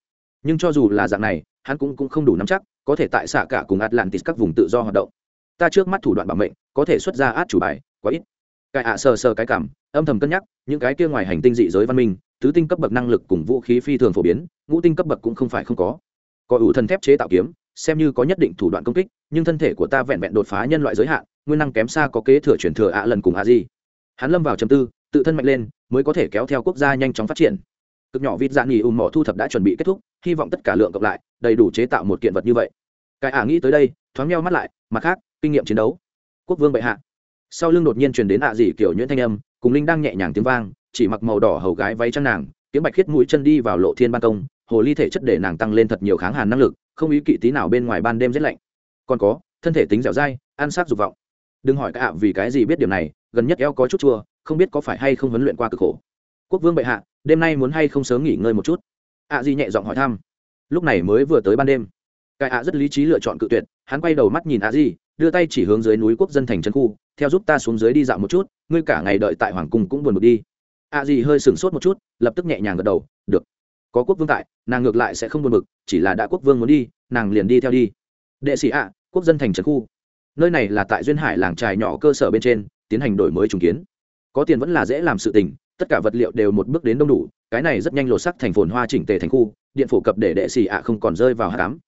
Nhưng cho dù là dạng này hắn cũng, cũng không đủ nắm chắc có thể tại xạ cả cùng atlantis các vùng tự do hoạt động. Ta trước mắt thủ đoạn bảo mệnh có thể xuất ra át chủ bài quá ít. Cái ạ sờ sờ cái cảm âm thầm cân nhắc những cái kia ngoài hành tinh dị giới văn minh tứ tinh cấp bậc năng lực cùng vũ khí phi thường phổ biến ngũ tinh cấp bậc cũng không phải không có. Có ủ thần thép chế tạo kiếm xem như có nhất định thủ đoạn công kích nhưng thân thể của ta vẹn vẹn đột phá nhân loại giới hạn nguyên năng kém xa có kế thừa chuyển thừa ạ lần cùng a di hắn lâm vào chầm tư, tự thân mạnh lên, mới có thể kéo theo quốc gia nhanh chóng phát triển. Cực nhỏ vịt dạng nghỉ ùm mỏ thu thập đã chuẩn bị kết thúc, hy vọng tất cả lượng cộng lại, đầy đủ chế tạo một kiện vật như vậy. Cái ả nghĩ tới đây, thoáng meo mắt lại, mặt khác, kinh nghiệm chiến đấu. Quốc vương bệ hạ. Sau lưng đột nhiên truyền đến ạ à dỉ kiểu nhuyễn thanh âm, cùng linh đang nhẹ nhàng tiếng vang, chỉ mặc màu đỏ hầu gái váy trăng nàng tiếng bạch khiết mũi chân đi vào lộ thiên ban công, hồ ly thể chất để nàng tăng lên thật nhiều kháng hàn năng lực, không ý kỵ tí nào bên ngoài ban đêm rét lạnh. Còn có, thân thể tính dẻo dai, ăn sát dục vọng đừng hỏi cả ạ, vì cái gì biết điều này, gần nhất eo có chút chua, không biết có phải hay không huấn luyện qua cực khổ. Quốc vương bệ hạ, đêm nay muốn hay không sớm nghỉ ngơi một chút? ạ gì nhẹ giọng hỏi thăm. Lúc này mới vừa tới ban đêm. Cái ạ rất lý trí lựa chọn cự tuyệt, hắn quay đầu mắt nhìn ạ gì đưa tay chỉ hướng dưới núi quốc dân thành trấn khu, theo giúp ta xuống dưới đi dạo một chút, ngươi cả ngày đợi tại hoàng cung cũng buồn bực đi. ạ gì hơi sửng sốt một chút, lập tức nhẹ nhàng gật đầu, được, có quốc vương tại, nàng ngược lại sẽ không buồn bực, chỉ là đã quốc vương muốn đi, nàng liền đi theo đi. Đệ sĩ ạ, quốc dân thành trấn khu nơi này là tại duyên hải làng trài nhỏ cơ sở bên trên, tiến hành đổi mới trùng kiến. Có tiền vẫn là dễ làm sự tình, tất cả vật liệu đều một bước đến đông đủ, cái này rất nhanh lột sắc thành phồn hoa chỉnh tề thành khu, điện phổ cập để đệ xì ạ không còn rơi vào hạ cám.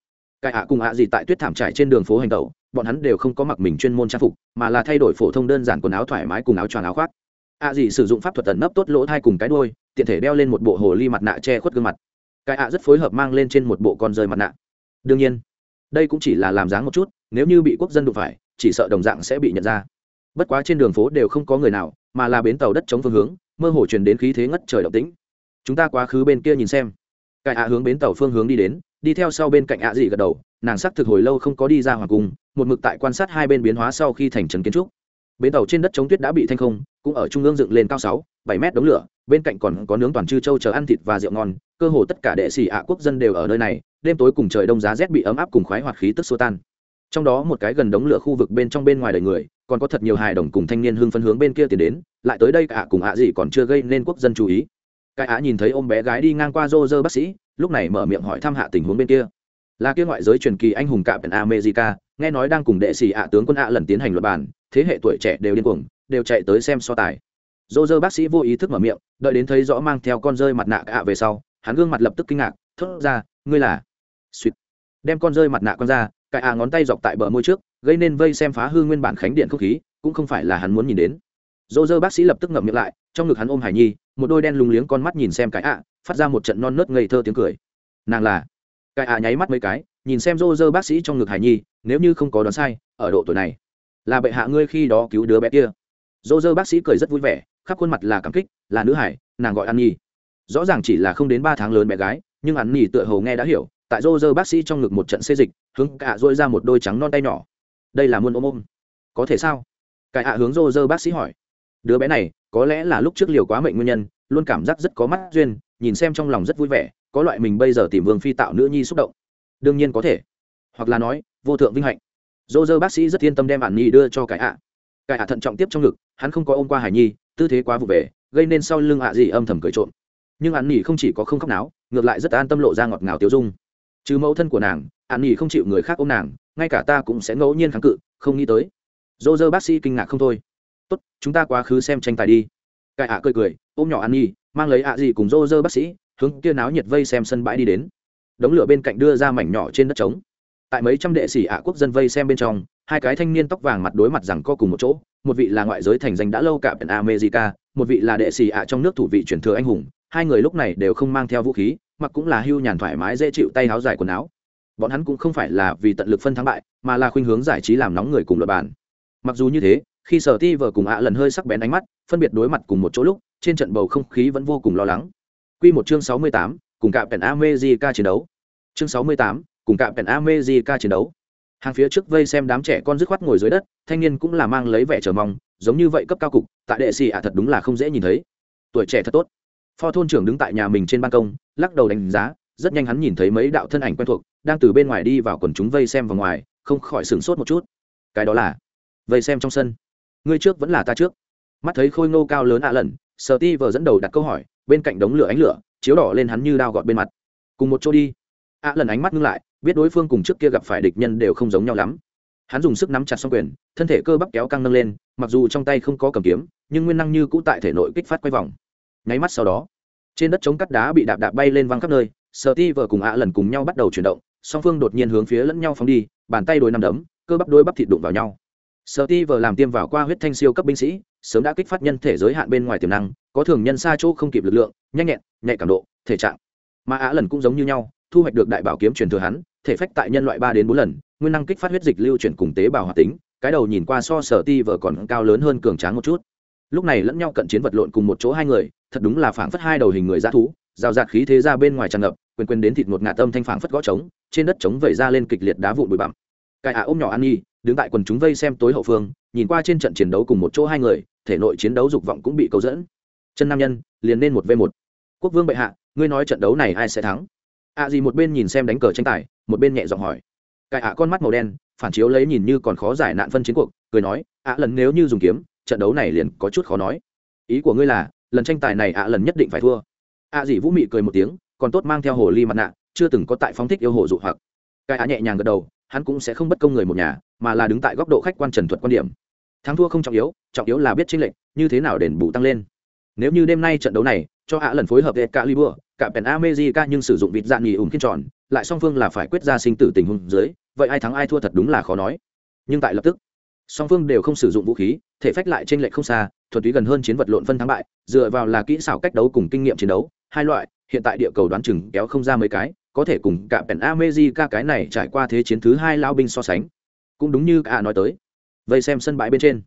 Cái ạ cùng ạ gì tại tuyết thảm trải trên đường phố hành tẩu, bọn hắn đều không có mặc mình chuyên môn trang phục, mà là thay đổi phổ thông đơn giản quần áo thoải mái cùng áo choàng áo khoác. Ạ gì sử dụng pháp thuật tận nấp tốt lỗ thai cùng cái đôi tiện thể đeo lên một bộ hồ ly mặt nạ che khuất gương mặt. Cái ạ rất phối hợp mang lên trên một bộ con rơi mặt nạ. Đương nhiên, đây cũng chỉ là làm dáng một chút nếu như bị quốc dân đụng phải, chỉ sợ đồng dạng sẽ bị nhận ra. Bất quá trên đường phố đều không có người nào, mà là bến tàu đất chống phương hướng, mơ hồ truyền đến khí thế ngất trời động tĩnh. Chúng ta quá khứ bên kia nhìn xem. Cải ạ hướng bến tàu phương hướng đi đến, đi theo sau bên cạnh ạ dị gật đầu, nàng sắc thực hồi lâu không có đi ra hoàng cung, một mực tại quan sát hai bên biến hóa sau khi thành trấn kiến trúc. Bến tàu trên đất chống tuyết đã bị thanh không, cũng ở trung ương dựng lên cao sáu, bảy mét đống lửa, bên cạnh còn có nướng toàn chư châu chờ ăn thịt và rượu ngon, cơ hồ tất cả đệ sĩ ạ quốc dân đều ở nơi này, đêm tối cùng trời đông giá rét bị ấm áp cùng khoái hoạt khí tức xua tan trong đó một cái gần đống lửa khu vực bên trong bên ngoài đời người, còn có thật nhiều hài đồng cùng thanh niên hưng phân hướng bên kia tiến đến, lại tới đây cả cùng ạ gì còn chưa gây nên quốc dân chú ý. Cái ạ nhìn thấy ôm bé gái đi ngang qua rô rơ bác sĩ, lúc này mở miệng hỏi thăm hạ tình huống bên kia. Là kia ngoại giới truyền kỳ anh hùng cạm america, nghe nói đang cùng đệ sĩ ạ tướng quân ạ lần tiến hành luật bàn, thế hệ tuổi trẻ đều điên cuồng, đều chạy tới xem so tài. Dô dơ bác sĩ vô ý thức mở miệng, đợi đến thấy rõ mang theo con rơi mặt nạ ạ về sau, hắn gương mặt lập tức kinh ngạc, thốt ra, ngươi là? Suýt. Đem con rơi mặt nạ con ra cãi à ngón tay dọc tại bờ môi trước, gây nên vây xem phá hư nguyên bản khánh điện không khí, cũng không phải là hắn muốn nhìn đến. Dô dơ bác sĩ lập tức ngậm miệng lại, trong ngực hắn ôm hải nhi, một đôi đen lùng liếng con mắt nhìn xem cái ạ phát ra một trận non nớt ngây thơ tiếng cười. Nàng là, cái ạ nháy mắt mấy cái, nhìn xem dô dơ bác sĩ trong ngực hải nhi, nếu như không có đoán sai, ở độ tuổi này, là bệ hạ ngươi khi đó cứu đứa bé kia. Dô dơ bác sĩ cười rất vui vẻ, khắp khuôn mặt là cảm kích, là nữ hải, nàng gọi an nhi. Rõ ràng chỉ là không đến ba tháng lớn bé gái, nhưng an nhi tựa hầu nghe đã hiểu tại rô rơ bác sĩ trong ngực một trận xê dịch, hướng cả dôi ra một đôi trắng non tay nhỏ. Đây là muôn ôm ôm. Có thể sao? Cải hạ hướng rô rơ bác sĩ hỏi. Đứa bé này, có lẽ là lúc trước liều quá mệnh nguyên nhân, luôn cảm giác rất có mắt duyên, nhìn xem trong lòng rất vui vẻ, có loại mình bây giờ tìm vương phi tạo nữ nhi xúc động. Đương nhiên có thể. Hoặc là nói, vô thượng vinh hạnh. Dô dơ bác sĩ rất yên tâm đem ản nhi đưa cho cái ạ. Cái ạ thận trọng tiếp trong ngực, hắn không có ôm qua hải nhi, tư thế quá vụ về, gây nên sau lưng ạ gì âm thầm cười trộm. Nhưng hắn nhi không chỉ có không khóc náo, ngược lại rất an tâm lộ ra ngọt ngào tiêu dung trừ mẫu thân của nàng, an nghỉ không chịu người khác ôm nàng, ngay cả ta cũng sẽ ngẫu nhiên kháng cự, không nghĩ tới. Dô dơ bác sĩ kinh ngạc không thôi. Tốt, chúng ta quá khứ xem tranh tài đi. Cải ạ cười cười, ôm nhỏ an nhi, mang lấy ạ gì cùng dô dơ bác sĩ, hướng kia náo nhiệt vây xem sân bãi đi đến. Đống lửa bên cạnh đưa ra mảnh nhỏ trên đất trống. Tại mấy trăm đệ sĩ ạ quốc dân vây xem bên trong, hai cái thanh niên tóc vàng mặt đối mặt rằng co cùng một chỗ, một vị là ngoại giới thành danh đã lâu cả biển america, một vị là đệ sĩ ạ trong nước thủ vị truyền thừa anh hùng, hai người lúc này đều không mang theo vũ khí mặc cũng là hưu nhàn thoải mái dễ chịu tay áo dài quần áo bọn hắn cũng không phải là vì tận lực phân thắng bại mà là khuynh hướng giải trí làm nóng người cùng luật bàn mặc dù như thế khi sở ti vờ cùng ạ lần hơi sắc bén ánh mắt phân biệt đối mặt cùng một chỗ lúc trên trận bầu không khí vẫn vô cùng lo lắng Quy một chương sáu mươi tám, cùng cạm pèn America chiến đấu. Chương sáu mươi tám, cùng cạm pèn America chiến đấu. Hàng phía trước vây xem đám trẻ con dứt khoát ngồi dưới đất, thanh niên cũng là mang lấy vẻ chờ mong, giống như vậy cấp cao cục, tại đệ sĩ ạ thật đúng là không dễ nhìn thấy. Tuổi trẻ thật tốt. Phó thôn trưởng đứng tại nhà mình trên ban công, lắc đầu đánh giá, rất nhanh hắn nhìn thấy mấy đạo thân ảnh quen thuộc, đang từ bên ngoài đi vào quần chúng vây xem vào ngoài, không khỏi sửng sốt một chút. Cái đó là vây xem trong sân. Ngươi trước vẫn là ta trước. Mắt thấy khôi ngô cao lớn ạ lần, sợ Ti vừa dẫn đầu đặt câu hỏi, bên cạnh đống lửa ánh lửa chiếu đỏ lên hắn như đao gọt bên mặt cùng một chỗ đi ạ lần ánh mắt ngưng lại biết đối phương cùng trước kia gặp phải địch nhân đều không giống nhau lắm hắn dùng sức nắm chặt xong quyền thân thể cơ bắp kéo căng nâng lên mặc dù trong tay không có cầm kiếm nhưng nguyên năng như cũ tại thể nội kích phát quay vòng nháy mắt sau đó, trên đất chống cắt đá bị đạp đạp bay lên văng khắp nơi sợ ti vợ cùng ạ lần cùng nhau bắt đầu chuyển động, song phương đột nhiên hướng phía lẫn nhau phóng đi, bàn tay đôi nằm đấm, cơ bắp đôi bắp thịt đụng vào nhau. Sợ ti vợ làm tiêm vào qua huyết thanh siêu cấp binh sĩ, sớm đã kích phát nhân thể giới hạn bên ngoài tiềm năng, có thường nhân xa chỗ không kịp lực lượng, nhanh nhẹn, nhạy cảm độ, thể trạng. Mà ạ lần cũng giống như nhau, thu hoạch được đại bảo kiếm truyền thừa hắn, thể phách tại nhân loại ba đến bốn lần, nguyên năng kích phát huyết dịch lưu chuyển cùng tế bào hoạt tính, cái đầu nhìn qua so sở ti vợ còn cao lớn hơn cường tráng một chút lúc này lẫn nhau cận chiến vật lộn cùng một chỗ hai người, thật đúng là phảng phất hai đầu hình người dã thú rào rạt khí thế ra bên ngoài tràn ngập quên quên đến thịt một ngạt tâm thanh phảng phất gõ trống, trên đất trống vẩy ra lên kịch liệt đá vụn bụi bặm. Cài ả ôm nhỏ an nhi đứng tại quần chúng vây xem tối hậu phương, nhìn qua trên trận chiến đấu cùng một chỗ hai người, thể nội chiến đấu dục vọng cũng bị câu dẫn. Chân nam nhân, liền nên một v một. Quốc vương bệ hạ, ngươi nói trận đấu này ai sẽ thắng? Ạ à gì một bên nhìn xem đánh cờ tranh tài, một bên nhẹ giọng hỏi. Cài ạ con mắt màu đen, phản chiếu lấy nhìn như còn khó giải nạn phân chiến cuộc, cười nói, ạ lần nếu như dùng kiếm trận đấu này liền có chút khó nói. Ý của ngươi là, lần tranh tài này ạ lần nhất định phải thua. Ạ dĩ vũ mị cười một tiếng, còn tốt mang theo hồ ly mặt nạ, chưa từng có tại phóng thích yêu hồ dụ hoặc. Cái ạ nhẹ nhàng gật đầu, hắn cũng sẽ không bất công người một nhà, mà là đứng tại góc độ khách quan trần thuật quan điểm. Thắng thua không trọng yếu trọng yếu là biết tranh lệch, như thế nào đền bù tăng lên. Nếu như đêm nay trận đấu này, cho ạ lần phối hợp với cả libur cả pen amejica nhưng sử dụng vịt dạng nghỉ ủng kiên tròn, lại song phương là phải quyết ra sinh tử tình huống dưới, vậy ai thắng ai thua thật đúng là khó nói. Nhưng tại lập tức song phương đều không sử dụng vũ khí, thể phách lại trên lệch không xa, thuật túy gần hơn chiến vật lộn phân thắng bại, dựa vào là kỹ xảo cách đấu cùng kinh nghiệm chiến đấu, hai loại, hiện tại địa cầu đoán chừng kéo không ra mấy cái, có thể cùng cả pèn amejica cái này trải qua thế chiến thứ hai lao binh so sánh. Cũng đúng như cả nói tới. Vậy xem sân bãi bên trên.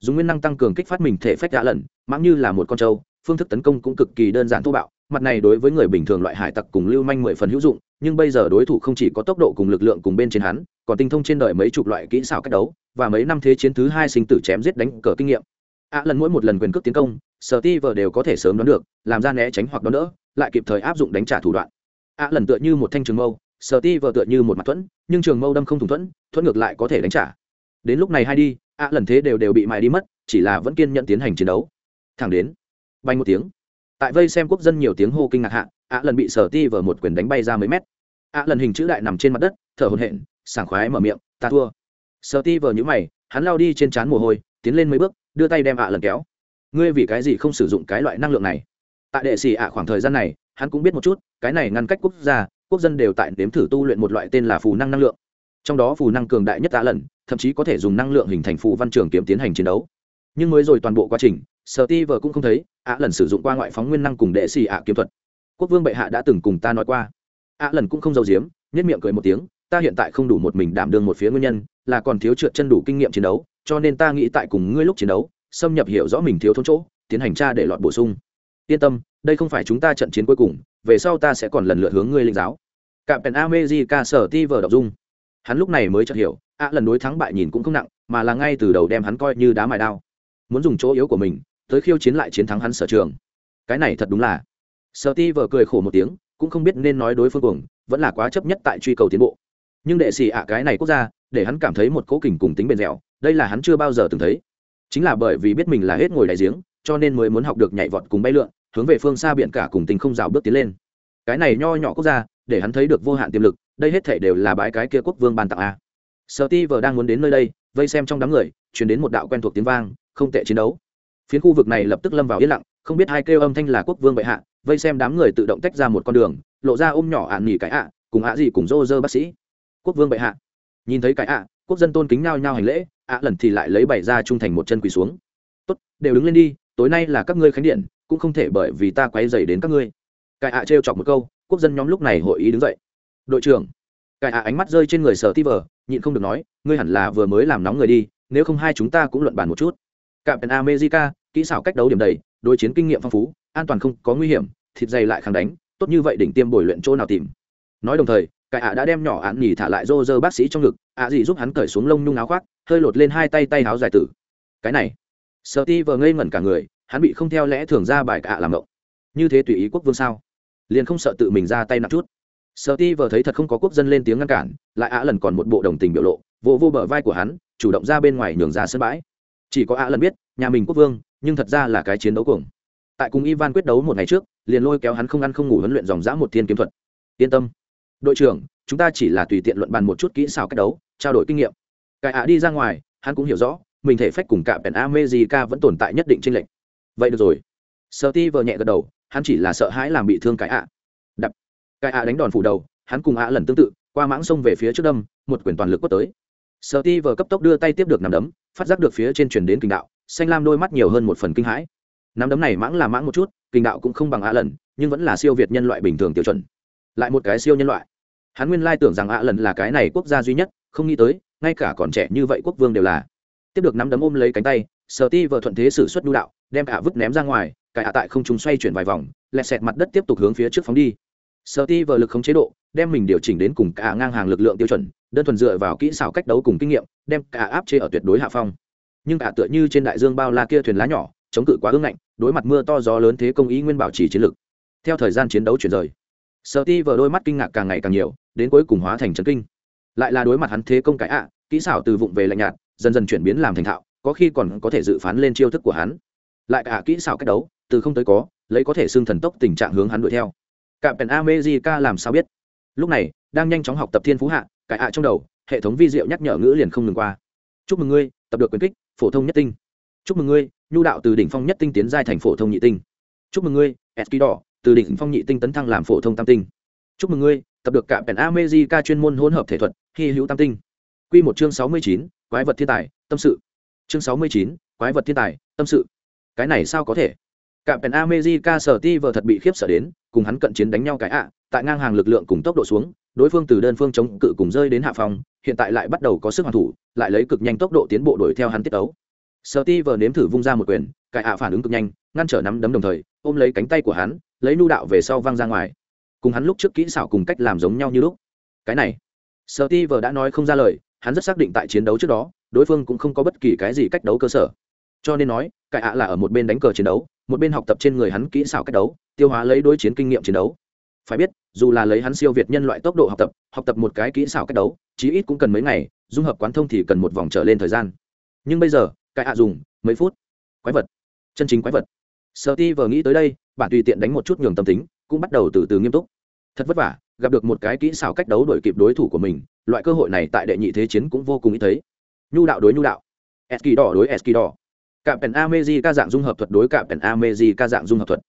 Dùng nguyên năng tăng cường kích phát mình thể phách đã lần, mãng như là một con trâu, phương thức tấn công cũng cực kỳ đơn giản thô bạo, mặt này đối với người bình thường loại hải tặc cùng lưu manh mười phần hữu dụng, nhưng bây giờ đối thủ không chỉ có tốc độ cùng lực lượng cùng bên trên hắn, còn tinh thông trên đời mấy chục loại kỹ xảo cách đấu và mấy năm thế chiến thứ hai sinh tử chém giết đánh cờ kinh nghiệm. Ạ lần mỗi một lần quyền cước tiến công, sở ti vờ đều có thể sớm đoán được, làm ra né tránh hoặc đón đỡ, lại kịp thời áp dụng đánh trả thủ đoạn. Ạ lần tựa như một thanh trường mâu, sở ti vờ tựa như một mặt thuẫn, nhưng trường mâu đâm không thủng thuẫn thuẫn ngược lại có thể đánh trả. Đến lúc này hai đi ạ lần thế đều đều bị mài đi mất, chỉ là vẫn kiên nhận tiến hành chiến đấu. Thẳng đến bay một tiếng. Tại vây xem quốc dân nhiều tiếng hô kinh ngạc hạ ạ lần bị sở ti vờ một quyền đánh bay ra mấy mét. Ạ lần hình chữ đại nằm trên mặt đất, thở hồn hện sảng khoái mở miệng, ta thua sở ti vờ nhữ mày, hắn lao đi trên trán mồ hôi, tiến lên mấy bước, đưa tay đem ạ lần kéo. Ngươi vì cái gì không sử dụng cái loại năng lượng này? Tại đệ xì ạ khoảng thời gian này, hắn cũng biết một chút, cái này ngăn cách quốc gia, quốc dân đều tại nếm thử tu luyện một loại tên là phù năng năng lượng. Trong đó phù năng cường đại nhất ạ lần, thậm chí có thể dùng năng lượng hình thành phù văn trường kiếm tiến hành chiến đấu. Nhưng mới rồi toàn bộ quá trình, sở ti vờ cũng không thấy ạ lần sử dụng qua ngoại phóng nguyên năng cùng đệ xì ạ kiếm thuật. Quốc vương bệ hạ đã từng cùng ta nói qua. Ạ lần cũng không giấu giếm nhất miệng cười một tiếng, ta hiện tại không đủ một mình đảm đương một phía nguyên nhân là còn thiếu trượt chân đủ kinh nghiệm chiến đấu, cho nên ta nghĩ tại cùng ngươi lúc chiến đấu, xâm nhập hiểu rõ mình thiếu thốn chỗ, tiến hành tra để lọt bổ sung. Yên tâm, đây không phải chúng ta trận chiến cuối cùng, về sau ta sẽ còn lần lượt hướng ngươi linh giáo. Cạm pèn amejica sở ti vờ đọc dung. Hắn lúc này mới chợt hiểu ạ lần đối thắng bại nhìn cũng không nặng, mà là ngay từ đầu đem hắn coi như đá mài đao. Muốn dùng chỗ yếu của mình, tới khiêu chiến lại chiến thắng hắn sở trường. Cái này thật đúng là. Sở ti vờ cười khổ một tiếng, cũng không biết nên nói đối phương cuồng, vẫn là quá chấp nhất tại truy cầu tiến bộ. Nhưng đệ sĩ ạ, cái này quốc gia để hắn cảm thấy một cố kình cùng tính bền dẻo, đây là hắn chưa bao giờ từng thấy. Chính là bởi vì biết mình là hết ngồi đại giếng, cho nên mới muốn học được nhảy vọt cùng bay lượn, hướng về phương xa biển cả cùng tình không rào bước tiến lên. Cái này nho nhỏ quốc gia, để hắn thấy được vô hạn tiềm lực, đây hết thể đều là bãi cái kia quốc vương ban tặng a. Sợ ti vờ đang muốn đến nơi đây, vây xem trong đám người chuyển đến một đạo quen thuộc tiếng vang, không tệ chiến đấu. Phiến khu vực này lập tức lâm vào yên lặng, không biết hai kêu âm thanh là quốc vương bệ hạ, vây xem đám người tự động tách ra một con đường, lộ ra ôm nhỏ ạn nghỉ cái ạ, cùng ạ gì cùng rô rơ bác sĩ. Quốc vương bệ hạ nhìn thấy cái ạ, quốc dân tôn kính nhao nhao hành lễ, ạ lần thì lại lấy bảy ra trung thành một chân quỳ xuống. Tốt, đều đứng lên đi, tối nay là các ngươi khánh điện, cũng không thể bởi vì ta quấy dày đến các ngươi. Cái ạ trêu chọc một câu, quốc dân nhóm lúc này hội ý đứng dậy. Đội trưởng. Cái ạ ánh mắt rơi trên người sở ti vờ, nhịn không được nói, ngươi hẳn là vừa mới làm nóng người đi, nếu không hai chúng ta cũng luận bàn một chút. Cạm pèn america, kỹ xảo cách đấu điểm đầy, đối chiến kinh nghiệm phong phú, an toàn không có nguy hiểm, thịt dày lại kháng đánh, tốt như vậy đỉnh tiêm bồi luyện chỗ nào tìm. Nói đồng thời cái ạ đã đem nhỏ ạn nhỉ thả lại rô rơ bác sĩ trong ngực, ạ gì giúp hắn cởi xuống lông nhung áo khoác, hơi lột lên hai tay tay áo dài tử. Cái này sợ ti vờ ngây ngẩn cả người, hắn bị không theo lẽ thường ra bài cả làm động như thế tùy ý quốc vương sao? Liền không sợ tự mình ra tay nặng chút. Sợ ti vờ thấy thật không có quốc dân lên tiếng ngăn cản, lại ạ lần còn một bộ đồng tình biểu lộ, vô vô bờ vai của hắn, chủ động ra bên ngoài nhường ra sân bãi. Chỉ có ạ lần biết, nhà mình quốc vương, nhưng thật ra là cái chiến đấu cuồng. Tại cùng ivan quyết đấu một ngày trước, liền lôi kéo hắn không ăn không ngủ huấn luyện dòng dã một thiên kiếm thuật. Yên tâm đội trưởng, chúng ta chỉ là tùy tiện luận bàn một chút kỹ xảo cách đấu, trao đổi kinh nghiệm. Cái ạ đi ra ngoài, hắn cũng hiểu rõ, mình thể phách cùng cả pèn amejica vẫn tồn tại nhất định trên lệnh vậy được rồi. Sợ ti vờ nhẹ gật đầu, hắn chỉ là sợ hãi làm bị thương cái ạ. Đập. Cái ạ đánh đòn phủ đầu, hắn cùng ạ lần tương tự, qua mãng sông về phía trước đâm, một quyền toàn lực quất tới. Sợ ti vờ cấp tốc đưa tay tiếp được nằm đấm, phát giác được phía trên truyền đến kinh đạo, xanh lam đôi mắt nhiều hơn một phần kinh hãi. Nắm đấm này mãng là mãng một chút, kinh đạo cũng không bằng ạ lần, nhưng vẫn là siêu việt nhân loại bình thường tiêu chuẩn lại một cái siêu nhân loại. Hắn nguyên lai tưởng rằng ạ lần là cái này quốc gia duy nhất, không nghĩ tới, ngay cả còn trẻ như vậy quốc vương đều là. Tiếp được nắm đấm ôm lấy cánh tay, sở ti vợ thuận thế xử suất đu đạo, đem cả vứt ném ra ngoài cả tại không chúng xoay chuyển vài vòng lẹt xẹt mặt đất tiếp tục hướng phía trước phóng đi. Sở ti vợ lực không chế độ, đem mình điều chỉnh đến cùng cả ngang hàng lực lượng tiêu chuẩn, đơn thuần dựa vào kỹ xảo cách đấu cùng kinh nghiệm, đem cả áp chế ở tuyệt đối hạ phong. Nhưng cả tựa như trên đại dương bao la kia thuyền lá nhỏ, chống cự quá ương ngạnh, đối mặt mưa to gió lớn thế công ý nguyên bảo trì chiến lực. Theo thời gian chiến đấu chuyển rời sợ ti vờ đôi mắt kinh ngạc càng ngày càng nhiều, đến cuối cùng hóa thành trấn kinh. Lại là đối mặt hắn thế công cải ạ, kỹ xảo từ vụng về lạnh nhạt, dần dần chuyển biến làm thành thạo, có khi còn có thể dự phán lên chiêu thức của hắn. Lại cả kỹ xảo cách đấu, từ không tới có, lấy có thể xưng thần tốc tình trạng hướng hắn đuổi theo. Cả pèn amejica làm sao biết? Lúc này, đang nhanh chóng học tập thiên phú hạ, cải ạ trong đầu, hệ thống vi diệu nhắc nhở ngữ liền không ngừng qua. Chúc mừng ngươi, tập được quyền kích, phổ thông nhất tinh. Chúc mừng ngươi, nhu đạo từ đỉnh phong nhất tinh tiến giai thành phổ thông nhị tinh. Chúc mừng ngươi eski từ đỉnh phong nhị tinh tấn thăng làm phổ thông tam tinh. Chúc mừng ngươi, tập được cả pèn amejica chuyên môn hỗn hợp thể thuật, hy hữu tam tinh. Quy một chương sáu mươi chín, quái vật thiên tài, tâm sự. Chương sáu mươi chín, quái vật thiên tài, tâm sự. Cái này sao có thể? Cạm pèn amejica sở ti vợ thật bị khiếp sợ đến, cùng hắn cận chiến đánh nhau cái ạ, tại ngang hàng lực lượng cùng tốc độ xuống, đối phương từ đơn phương chống cự cùng rơi đến hạ phòng, hiện tại lại bắt đầu có sức hoàn thủ, lại lấy cực nhanh tốc độ tiến bộ đuổi theo hắn tiết tấu. Sở ti Vợ nếm thử vung ra một quyền, cái ạ phản ứng cực nhanh, ngăn trở nắm đấm đồng thời, ôm lấy cánh tay của hắn lấy nu đạo về sau văng ra ngoài. Cùng hắn lúc trước kỹ xảo cùng cách làm giống nhau như lúc. Cái này sợ ti vờ đã nói không ra lời, hắn rất xác định tại chiến đấu trước đó, đối phương cũng không có bất kỳ cái gì cách đấu cơ sở. Cho nên nói cải ạ là ở một bên đánh cờ chiến đấu, một bên học tập trên người hắn kỹ xảo cách đấu, tiêu hóa lấy đối chiến kinh nghiệm chiến đấu. Phải biết, dù là lấy hắn siêu việt nhân loại tốc độ học tập học tập một cái kỹ xảo cách đấu, chí ít cũng cần mấy ngày, dung hợp quán thông thì cần một vòng trở lên thời gian. Nhưng bây giờ cải ạ dùng mấy phút. Quái vật. Chân chính quái vật. Sợ ti vờ nghĩ tới đây bản tùy tiện đánh một chút nhường tâm tính, cũng bắt đầu từ từ nghiêm túc. Thật vất vả, gặp được một cái kỹ xảo cách đấu đổi kịp đối thủ của mình, loại cơ hội này tại đệ nhị thế chiến cũng vô cùng ít thấy. Nhu đạo đối nhu đạo. Eski đỏ đối eski đỏ cạm pèn amezi ca dạng dung hợp thuật đối cạm pèn amezi ca dạng dung hợp thuật.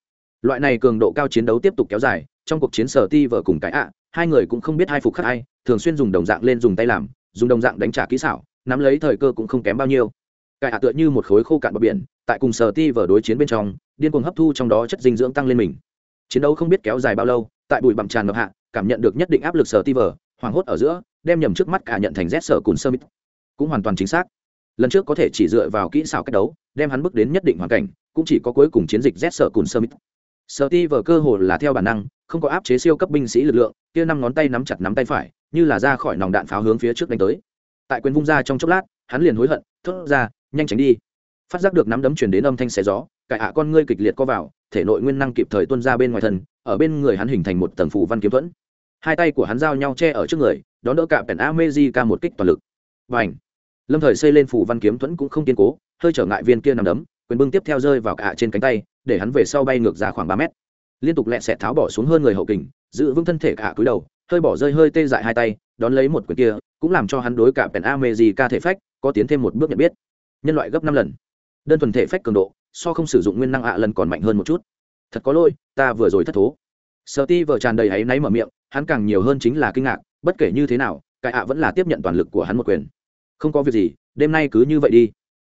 Loại này cường độ cao chiến đấu tiếp tục kéo dài, trong cuộc chiến sở ti vợ cùng cái ạ, hai người cũng không biết hai phục khắc ai, thường xuyên dùng đồng dạng lên dùng tay làm, dùng đồng dạng đánh trả kỹ xảo, nắm lấy thời cơ cũng không kém bao nhiêu. Cái ạ tựa như một khối khô cạn bờ biển, tại cùng sở ti vợ đối chiến bên trong điên cuồng hấp thu trong đó chất dinh dưỡng tăng lên mình. Chiến đấu không biết kéo dài bao lâu tại bụi bặm tràn ngập hạ cảm nhận được nhất định áp lực sở ti Vở, hoảng hốt ở giữa đem nhầm trước mắt cả nhận thành rét sở cùn sơ mít. Cũng hoàn toàn chính xác. Lần trước có thể chỉ dựa vào kỹ xảo cách đấu đem hắn bước đến nhất định hoàn cảnh cũng chỉ có cuối cùng chiến dịch rét sở cùn sơ mít. Sở ti vờ cơ hồ là theo bản năng không có áp chế siêu cấp binh sĩ lực lượng kia năm ngón tay nắm chặt nắm tay phải như là ra khỏi nòng đạn pháo hướng phía trước đánh tới. Tại quyền vung ra trong chốc lát hắn liền hối hận thốt ra nhanh tránh đi phát giác được nắm đấm chuyển đến âm thanh xé gió, cải ạ con ngươi kịch liệt co vào, thể nội nguyên năng kịp thời tuân ra bên ngoài thân, ở bên người hắn hình thành một tầng phủ văn kiếm thuẫn. Hai tay của hắn giao nhau che ở trước người, đón đỡ cả pèn amezi ca một kích toàn lực. Và ảnh lâm thời xây lên phủ văn kiếm thuẫn cũng không kiên cố, hơi trở ngại viên kia nằm đấm, quyền bưng tiếp theo rơi vào cả trên cánh tay, để hắn về sau bay ngược ra khoảng ba mét. Liên tục lẹ xẹt tháo bỏ xuống hơn người hậu kình, giữ vững thân thể cả cúi đầu, hơi bỏ rơi hơi tê dại hai tay, đón lấy một quyền kia, cũng làm cho hắn đối cả pèn amezi ca thể phách, có tiến thêm một bước nhận biết. Nhân loại gấp năm lần đơn thuần thể phách cường độ, so không sử dụng nguyên năng ạ lần còn mạnh hơn một chút. Thật có lỗi, ta vừa rồi thất thố. Sợ ti vợ tràn đầy áy náy mở miệng, hắn càng nhiều hơn chính là kinh ngạc, bất kể như thế nào, cái ạ vẫn là tiếp nhận toàn lực của hắn một quyền. Không có việc gì, đêm nay cứ như vậy đi.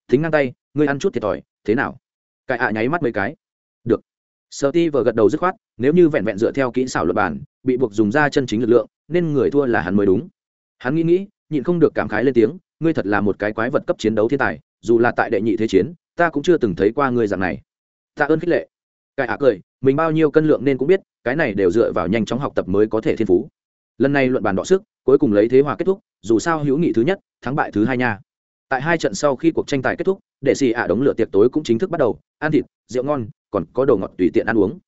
Thính ngang tay, ngươi ăn chút thiệt thòi, thế nào? Cái ạ nháy mắt mấy cái. Được. Sợ ti vợ gật đầu dứt khoát, nếu như vẹn vẹn dựa theo kỹ xảo luật bản, bị buộc dùng ra chân chính lực lượng, nên người thua là hắn mới đúng. Hắn nghĩ nghĩ, nhịn không được cảm khái lên tiếng ngươi thật là một cái quái vật cấp chiến đấu thiên tài, dù là tại đệ nhị thế chiến, ta cũng chưa từng thấy qua ngươi dạng này. Ta ơn khích lệ. Cái ạ cười, mình bao nhiêu cân lượng nên cũng biết, cái này đều dựa vào nhanh chóng học tập mới có thể thiên phú. Lần này luận bàn đọ sức, cuối cùng lấy thế hòa kết thúc, dù sao hữu nghị thứ nhất, thắng bại thứ hai nha. Tại hai trận sau khi cuộc tranh tài kết thúc, đệ xì ạ đống lửa tiệc tối cũng chính thức bắt đầu, ăn thịt, rượu ngon, còn có đồ ngọt tùy tiện ăn uống.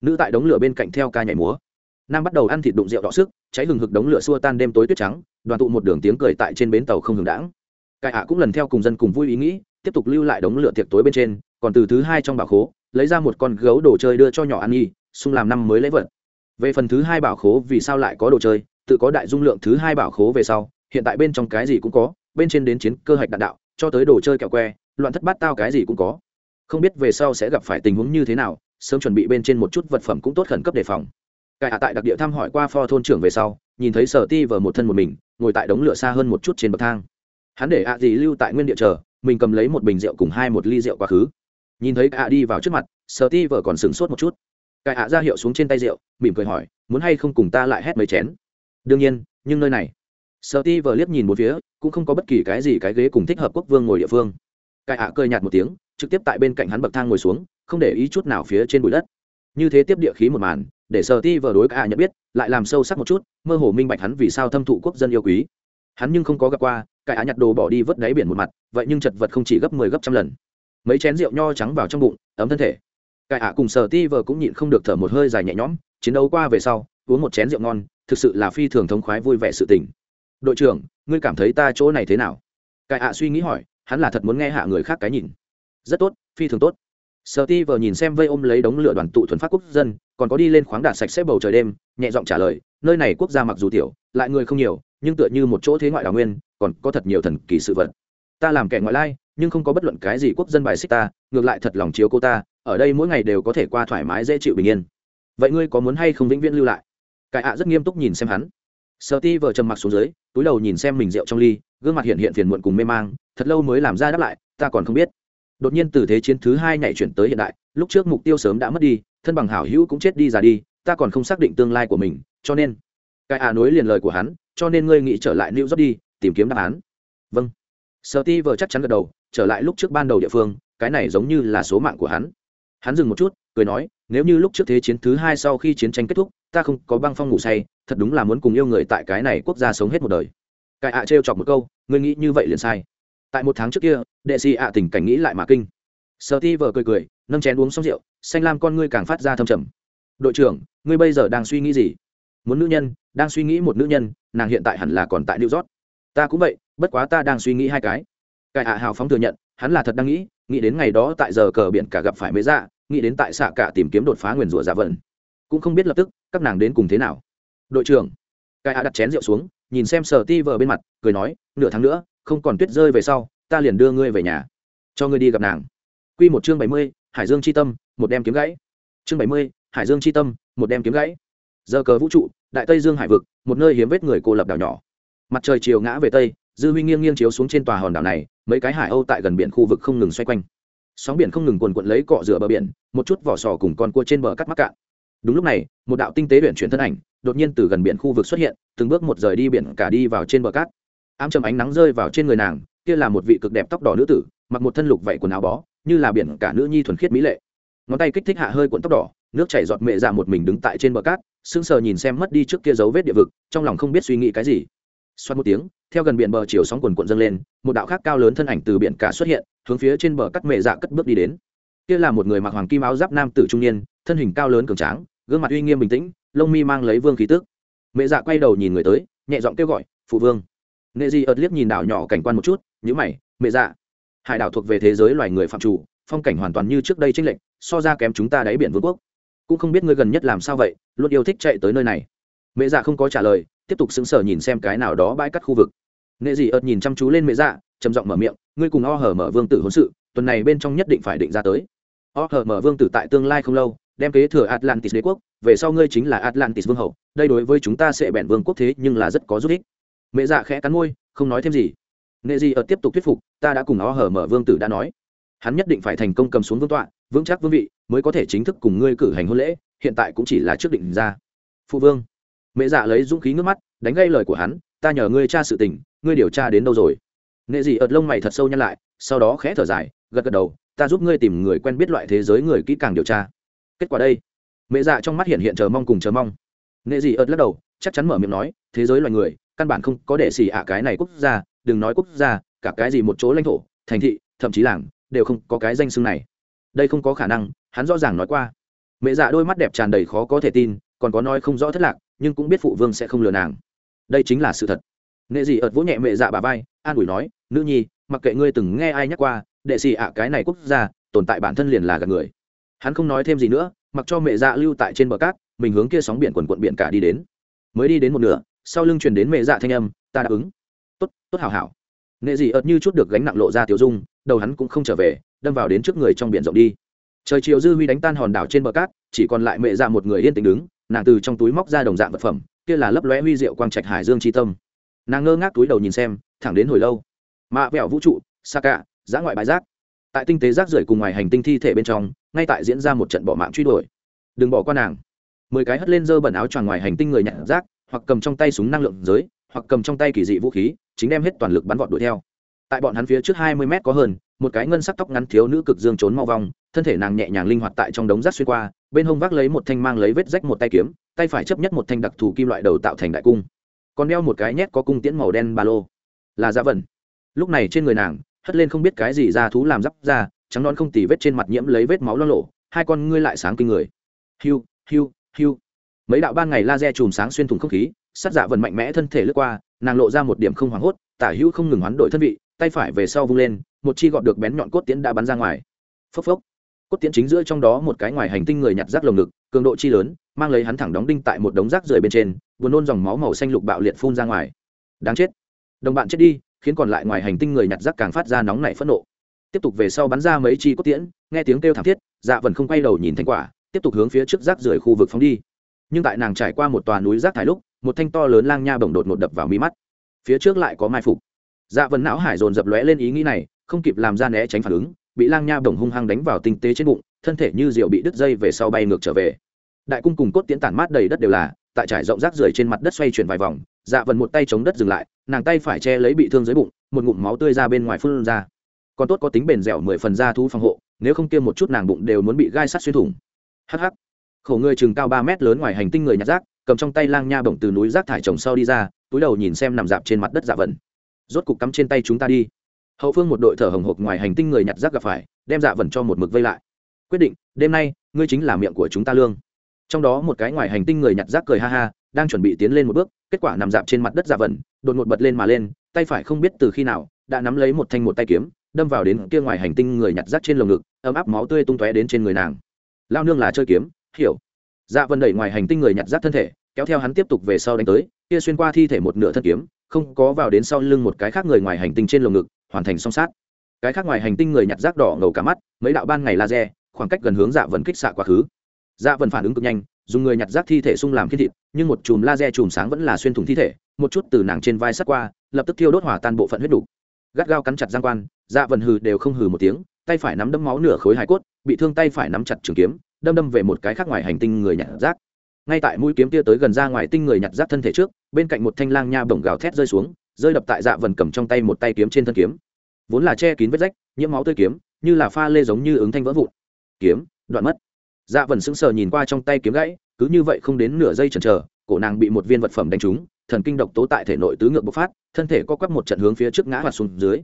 Nữ tại đống lửa bên cạnh theo ca nhảy múa nam bắt đầu ăn thịt đụng rượu đỏ sức, cháy hừng hực đống lửa xua tan đêm tối tuyết trắng, đoàn tụ một đường tiếng cười tại trên bến tàu không hừng đãng. Cải ạ cũng lần theo cùng dân cùng vui ý nghĩ, tiếp tục lưu lại đống lửa tiệc tối bên trên, còn từ thứ hai trong bảo khố, lấy ra một con gấu đồ chơi đưa cho nhỏ ăn nhi, xung làm năm mới lễ vật. Về phần thứ hai bảo khố vì sao lại có đồ chơi, tự có đại dung lượng thứ hai bảo khố về sau, hiện tại bên trong cái gì cũng có, bên trên đến chiến cơ hạch đạn đạo, cho tới đồ chơi kẹo que, loạn thất bát tao cái gì cũng có. Không biết về sau sẽ gặp phải tình huống như thế nào, sớm chuẩn bị bên trên một chút vật phẩm cũng tốt khẩn cấp đề phòng cải hạ tại đặc địa thăm hỏi qua pho thôn trưởng về sau, nhìn thấy sở ti vờ một thân một mình, ngồi tại đống lửa xa hơn một chút trên bậc thang. Hắn để ạ gì lưu tại nguyên địa chờ, mình cầm lấy một bình rượu cùng hai một ly rượu quá khứ. Nhìn thấy ạ đi vào trước mặt, sở ti vờ còn sửng sốt một chút. Cải hạ ra hiệu xuống trên tay rượu, mỉm cười hỏi, muốn hay không cùng ta lại hét mấy chén? Đương nhiên, nhưng nơi này. Sở ti vờ liếc nhìn một phía, cũng không có bất kỳ cái gì cái ghế cùng thích hợp quốc vương ngồi địa phương. Cải hạ cười nhạt một tiếng, trực tiếp tại bên cạnh hắn bậc thang ngồi xuống, không để ý chút nào phía trên bụi đất. Như thế tiếp địa khí một màn để sở ti vờ đối cả nhận biết, lại làm sâu sắc một chút, mơ hồ minh bạch hắn vì sao thâm thụ quốc dân yêu quý. Hắn nhưng không có gặp qua cải á nhặt đồ bỏ đi vớt đáy biển một mặt, vậy nhưng chật vật không chỉ gấp mười 10 gấp trăm lần. Mấy chén rượu nho trắng vào trong bụng, ấm thân thể. Cải ạ cùng sở ti vờ cũng nhịn không được thở một hơi dài nhẹ nhõm, chiến đấu qua về sau, uống một chén rượu ngon, thực sự là phi thường thống khoái vui vẻ sự tình. Đội trưởng, ngươi cảm thấy ta chỗ này thế nào? Cải ạ suy nghĩ hỏi, hắn là thật muốn nghe hạ người khác cái nhìn. Rất tốt, phi thường tốt. Sở ti vờ nhìn xem vây ôm lấy đống lửa đoàn tụ thuần phát quốc dân còn có đi lên khoáng đạt sạch sẽ bầu trời đêm, nhẹ giọng trả lời, nơi này quốc gia mặc dù tiểu, lại người không nhiều, nhưng tựa như một chỗ thế ngoại đào nguyên, còn có thật nhiều thần kỳ sự vật. Ta làm kẻ ngoại lai, nhưng không có bất luận cái gì quốc dân bài xích ta, ngược lại thật lòng chiếu cô ta, ở đây mỗi ngày đều có thể qua thoải mái dễ chịu bình yên. Vậy ngươi có muốn hay không vĩnh viễn lưu lại? Cải ạ rất nghiêm túc nhìn xem hắn. Sợ ti vợ trầm mặc xuống dưới, túi đầu nhìn xem mình rượu trong ly, gương mặt hiện hiện phiền muộn cùng mê mang, thật lâu mới làm ra đáp lại, ta còn không biết. Đột nhiên từ thế chiến thứ hai nhảy chuyển tới hiện đại, lúc trước mục tiêu sớm đã mất đi thân bằng hảo hữu cũng chết đi già đi, ta còn không xác định tương lai của mình, cho nên, cái à nối liền lời của hắn, cho nên ngươi nghĩ trở lại new york đi, tìm kiếm đáp án. Vâng. Sợ ti vờ chắc chắn gật đầu, trở lại lúc trước ban đầu địa phương, cái này giống như là số mạng của hắn. Hắn dừng một chút, cười nói, nếu như lúc trước thế chiến thứ hai sau khi chiến tranh kết thúc, ta không có băng phong ngủ say, thật đúng là muốn cùng yêu người tại cái này quốc gia sống hết một đời. Cái ạ trêu chọc một câu, ngươi nghĩ như vậy liền sai. Tại một tháng trước kia, đệ sĩ ạ tình cảnh nghĩ lại mà kinh sợ ti vờ cười cười, nâng chén uống xong rượu, xanh lam con ngươi càng phát ra thâm trầm. Đội trưởng, ngươi bây giờ đang suy nghĩ gì? Muốn nữ nhân, đang suy nghĩ một nữ nhân, nàng hiện tại hẳn là còn tại new york. Ta cũng vậy, bất quá ta đang suy nghĩ hai cái. Cải Hạ hào phóng thừa nhận, hắn là thật đang nghĩ nghĩ đến ngày đó tại giờ cờ biển cả gặp phải mới ra dạ, nghĩ đến tại xạ cả tìm kiếm đột phá nguyền rủa giả vần cũng không biết lập tức, các nàng đến cùng thế nào. Đội trưởng. Cải Hạ đặt chén rượu xuống, nhìn xem sở ti vờ bên mặt, cười nói, nửa tháng nữa, không còn tuyết rơi về sau, ta liền đưa ngươi về nhà. Cho ngươi đi gặp nàng quy một chương bảy mươi, hải dương chi tâm, một đem kiếm gãy. Chương bảy mươi, hải dương chi tâm, một đem kiếm gãy. Giờ cờ vũ trụ, đại tây dương hải vực, một nơi hiếm vết người cô lập đảo nhỏ. Mặt trời chiều ngã về tây, dư huy nghiêng nghiêng chiếu xuống trên tòa hòn đảo này, mấy cái hải âu tại gần biển khu vực không ngừng xoay quanh. Sóng biển không ngừng cuồn cuộn lấy cọ rửa bờ biển, một chút vỏ sò cùng con cua trên bờ cắt mắc cạn. Đúng lúc này, một đạo tinh tế biển chuyển thân ảnh, đột nhiên từ gần biển khu vực xuất hiện, từng bước một rời đi biển cả đi vào trên bờ cát. Ám trầm ánh nắng rơi vào trên người nàng, kia là một vị cực đẹp tóc đỏ nữ tử mặc một thân lục vảy quần áo bó, như là biển cả nữ nhi thuần khiết mỹ lệ. Ngón tay kích thích hạ hơi cuộn tóc đỏ, nước chảy giọt mẹ dạ một mình đứng tại trên bờ cát, sững sờ nhìn xem mất đi trước kia dấu vết địa vực, trong lòng không biết suy nghĩ cái gì. Xoát một tiếng, theo gần biển bờ chiều sóng quần cuộn dâng lên, một đạo khác cao lớn thân ảnh từ biển cả xuất hiện, hướng phía trên bờ cắt mẹ dạ cất bước đi đến. Kia là một người mặc hoàng kim áo giáp nam tử trung niên, thân hình cao lớn cường tráng, gương mặt uy nghiêm bình tĩnh, lông mi mang lấy vương khí tước. Mẹ dạ quay đầu nhìn người tới, nhẹ giọng kêu gọi, phụ vương. Nệ di ợt liếc nhìn đảo nhỏ cảnh quan một chút nhữ mày, mẹ dạ hải đảo thuộc về thế giới loài người phạm chủ, phong cảnh hoàn toàn như trước đây tranh lệch, so ra kém chúng ta đáy biển vương quốc. Cũng không biết ngươi gần nhất làm sao vậy, luôn yêu thích chạy tới nơi này. Mẹ dạ không có trả lời, tiếp tục sững sờ nhìn xem cái nào đó bãi cắt khu vực. Nệ dị ợt nhìn chăm chú lên mẹ dạ trầm giọng mở miệng, ngươi cùng o hở mở vương tử hôn sự, tuần này bên trong nhất định phải định ra tới. O hở mở vương tử tại tương lai không lâu, đem kế thừa atlantis đế quốc, về sau ngươi chính là atlantis vương hậu, đây đối với chúng ta sẽ bẹn vương quốc thế nhưng là rất có giúp ích. Mẹ dạ khẽ cắn môi, không nói thêm gì. Nghệ dị ở tiếp tục thuyết phục, ta đã cùng nó hở mở vương tử đã nói. Hắn nhất định phải thành công cầm xuống vương tọa, vững chắc vương vị, mới có thể chính thức cùng ngươi cử hành hôn lễ, hiện tại cũng chỉ là trước định ra. Phụ vương. Mẹ dạ lấy dũng khí nước mắt, đánh gây lời của hắn, ta nhờ ngươi tra sự tình, ngươi điều tra đến đâu rồi? Nghệ dị ợt lông mày thật sâu nhăn lại, sau đó khẽ thở dài, gật gật đầu, ta giúp ngươi tìm người quen biết loại thế giới người kỹ càng điều tra. Kết quả đây. Mẹ dạ trong mắt hiện hiện chờ mong cùng chờ mong. Nghệ dị ợt lắc đầu, chắc chắn mở miệng nói, thế giới loài người, căn bản không có để xì ạ cái này quốc gia đừng nói quốc gia, cả cái gì một chỗ lãnh thổ, thành thị, thậm chí làng, đều không có cái danh xưng này. Đây không có khả năng, hắn rõ ràng nói qua. Mẹ dạ đôi mắt đẹp tràn đầy khó có thể tin, còn có nói không rõ thất lạc, nhưng cũng biết phụ vương sẽ không lừa nàng. Đây chính là sự thật. Nghệ dị ợt vỗ nhẹ mẹ dạ bà vai, an ủi nói, nữ nhi, mặc kệ ngươi từng nghe ai nhắc qua, đệ sĩ ạ, cái này quốc gia, tồn tại bản thân liền là gạt người. Hắn không nói thêm gì nữa, mặc cho mẹ dạ lưu tại trên bờ cát, mình hướng kia sóng biển quần quận biển cả đi đến. Mới đi đến một nửa, sau lưng truyền đến mẹ dạ thanh âm, ta đáp ứng tốt tốt hảo hảo. Nghệ dị ợt như chút được gánh nặng lộ ra tiểu dung, đầu hắn cũng không trở về, đâm vào đến trước người trong biển rộng đi. Trời chiều dư huy đánh tan hòn đảo trên bờ cát, chỉ còn lại mẹ ra một người yên tĩnh đứng, nàng từ trong túi móc ra đồng dạng vật phẩm, kia là lấp lóe huy diệu quang trạch hải dương tri tâm. Nàng ngơ ngác túi đầu nhìn xem, thẳng đến hồi lâu. Mạ vẹo vũ trụ xa cạ giã ngoại bãi rác. Tại tinh tế rác rưởi cùng ngoài hành tinh thi thể bên trong, ngay tại diễn ra một trận bỏ mạng truy đuổi. Đừng bỏ qua nàng. Mười cái hất lên dơ bẩn áo choàng ngoài hành tinh người nhặt rác, hoặc cầm trong tay súng năng lượng giới hoặc cầm trong tay kỳ dị vũ khí, chính đem hết toàn lực bắn vọt đuổi theo. Tại bọn hắn phía trước hai mươi mét có hơn, một cái ngân sắc tóc ngắn thiếu nữ cực dương trốn mau vong thân thể nàng nhẹ nhàng linh hoạt tại trong đống rác xuyên qua, bên hông vác lấy một thanh mang lấy vết rách một tay kiếm, tay phải chấp nhất một thanh đặc thù kim loại đầu tạo thành đại cung. Còn đeo một cái nhét có cung tiễn màu đen ba lô. Là dạ giá vẩn lúc này trên người nàng, hất lên không biết cái gì ra thú làm giáp ra, trắng non không tì vết trên mặt nhiễm lấy vết máu lo lộ, hai con ngươi lại sáng kinh người. Hiu hiu hiu. Mấy đạo ban ngày laser chùm sáng xuyên thủng không khí sát dạ vần mạnh mẽ thân thể lướt qua, nàng lộ ra một điểm không hoảng hốt, tả hữu không ngừng hoán đổi thân vị, tay phải về sau vung lên, một chi gọt được bén nhọn cốt tiễn đã bắn ra ngoài. Phốc phốc. Cốt tiễn chính giữa trong đó một cái ngoài hành tinh người nhặt rác lồng ngực, cường độ chi lớn, mang lấy hắn thẳng đóng đinh tại một đống rác rưởi bên trên, buồn nôn dòng máu màu xanh lục bạo liệt phun ra ngoài. Đáng chết. Đồng bạn chết đi, khiến còn lại ngoài hành tinh người nhặt rác càng phát ra nóng nảy phẫn nộ. Tiếp tục về sau bắn ra mấy chi cốt tiễn, nghe tiếng kêu thảm thiết dạ vẫn không quay đầu nhìn thành quả, tiếp tục hướng phía trước rác rưởi khu vực phóng đi. Nhưng tại nàng trải qua một tòa núi rác thải lúc một thanh to lớn lang nha bổng đột ngột đập vào mi mắt. Phía trước lại có mai phục. Dạ vần não hải dồn dập lóe lên ý nghĩ này, không kịp làm ra né tránh phản ứng, bị lang nha bổng hung hăng đánh vào tinh tế trên bụng, thân thể như rượu bị đứt dây về sau bay ngược trở về. Đại cung cùng cốt tiễn tản mát đầy đất đều là, tại trải rộng rác rưởi trên mặt đất xoay chuyển vài vòng dạ vần một tay chống đất dừng lại, nàng tay phải che lấy bị thương dưới bụng, một ngụm máu tươi ra bên ngoài phun ra. Còn tốt có tính bền dẻo mười phần da thú phòng hộ, nếu không kia một chút nàng bụng đều muốn bị gai sắt xuyên thủng. Hh khổ người chừng cao ba mét lớn ngoài hành tinh người nhặt rác cầm trong tay lang nha bổng từ núi rác thải trồng sau đi ra, túi đầu nhìn xem nằm dạp trên mặt đất dạ vần. Rốt cục cắm trên tay chúng ta đi. Hậu phương một đội thở hồng hộc ngoài hành tinh người nhặt rác gặp phải, đem dạ vần cho một mực vây lại. Quyết định, đêm nay, ngươi chính là miệng của chúng ta lương. Trong đó một cái ngoài hành tinh người nhặt rác cười ha ha, đang chuẩn bị tiến lên một bước, kết quả nằm dạp trên mặt đất dạ vần, đột ngột bật lên mà lên, tay phải không biết từ khi nào, đã nắm lấy một thanh một tay kiếm, đâm vào đến kia ngoài hành tinh người nhặt rác trên lồng ngực, ấm áp máu tươi tung tóe đến trên người nàng. Lao nương là chơi kiếm, hiểu. Dạ vần đẩy ngoài hành tinh người nhặt rác thân thể kéo theo hắn tiếp tục về sau đánh tới, kia xuyên qua thi thể một nửa thân kiếm, không có vào đến sau lưng một cái khác người ngoài hành tinh trên lồng ngực, hoàn thành song sát. Cái khác ngoài hành tinh người nhặt rác đỏ ngầu cả mắt, mấy đạo ban ngày laser, khoảng cách gần hướng dạ vần kích xạ quá khứ. Dạ vần phản ứng cực nhanh, dùng người nhặt rác thi thể sung làm khiên thịt, nhưng một chùm laser chùm sáng vẫn là xuyên thủng thi thể, một chút từ nàng trên vai sắt qua, lập tức thiêu đốt hỏa tan bộ phận huyết đủ. Gắt gao cắn chặt giang quan dạ vần hừ đều không hừ một tiếng, tay phải nắm đấm máu nửa khối hải cốt, bị thương tay phải nắm chặt trường kiếm, đâm đâm về một cái khác ngoài hành tinh người nhặt rác ngay tại mũi kiếm tia tới gần ra ngoài tinh người nhặt giáp thân thể trước, bên cạnh một thanh lang nha bổng gào thét rơi xuống, rơi đập tại dạ vần cầm trong tay một tay kiếm trên thân kiếm. Vốn là che kín vết rách, nhiễm máu tươi kiếm, như là pha lê giống như ứng thanh vỡ vụn. Kiếm, đoạn mất. Dạ vần sững sờ nhìn qua trong tay kiếm gãy, cứ như vậy không đến nửa giây chần chờ, cổ nàng bị một viên vật phẩm đánh trúng, thần kinh độc tố tại thể nội tứ ngược bộc phát, thân thể co quắp một trận hướng phía trước ngã và xuống dưới.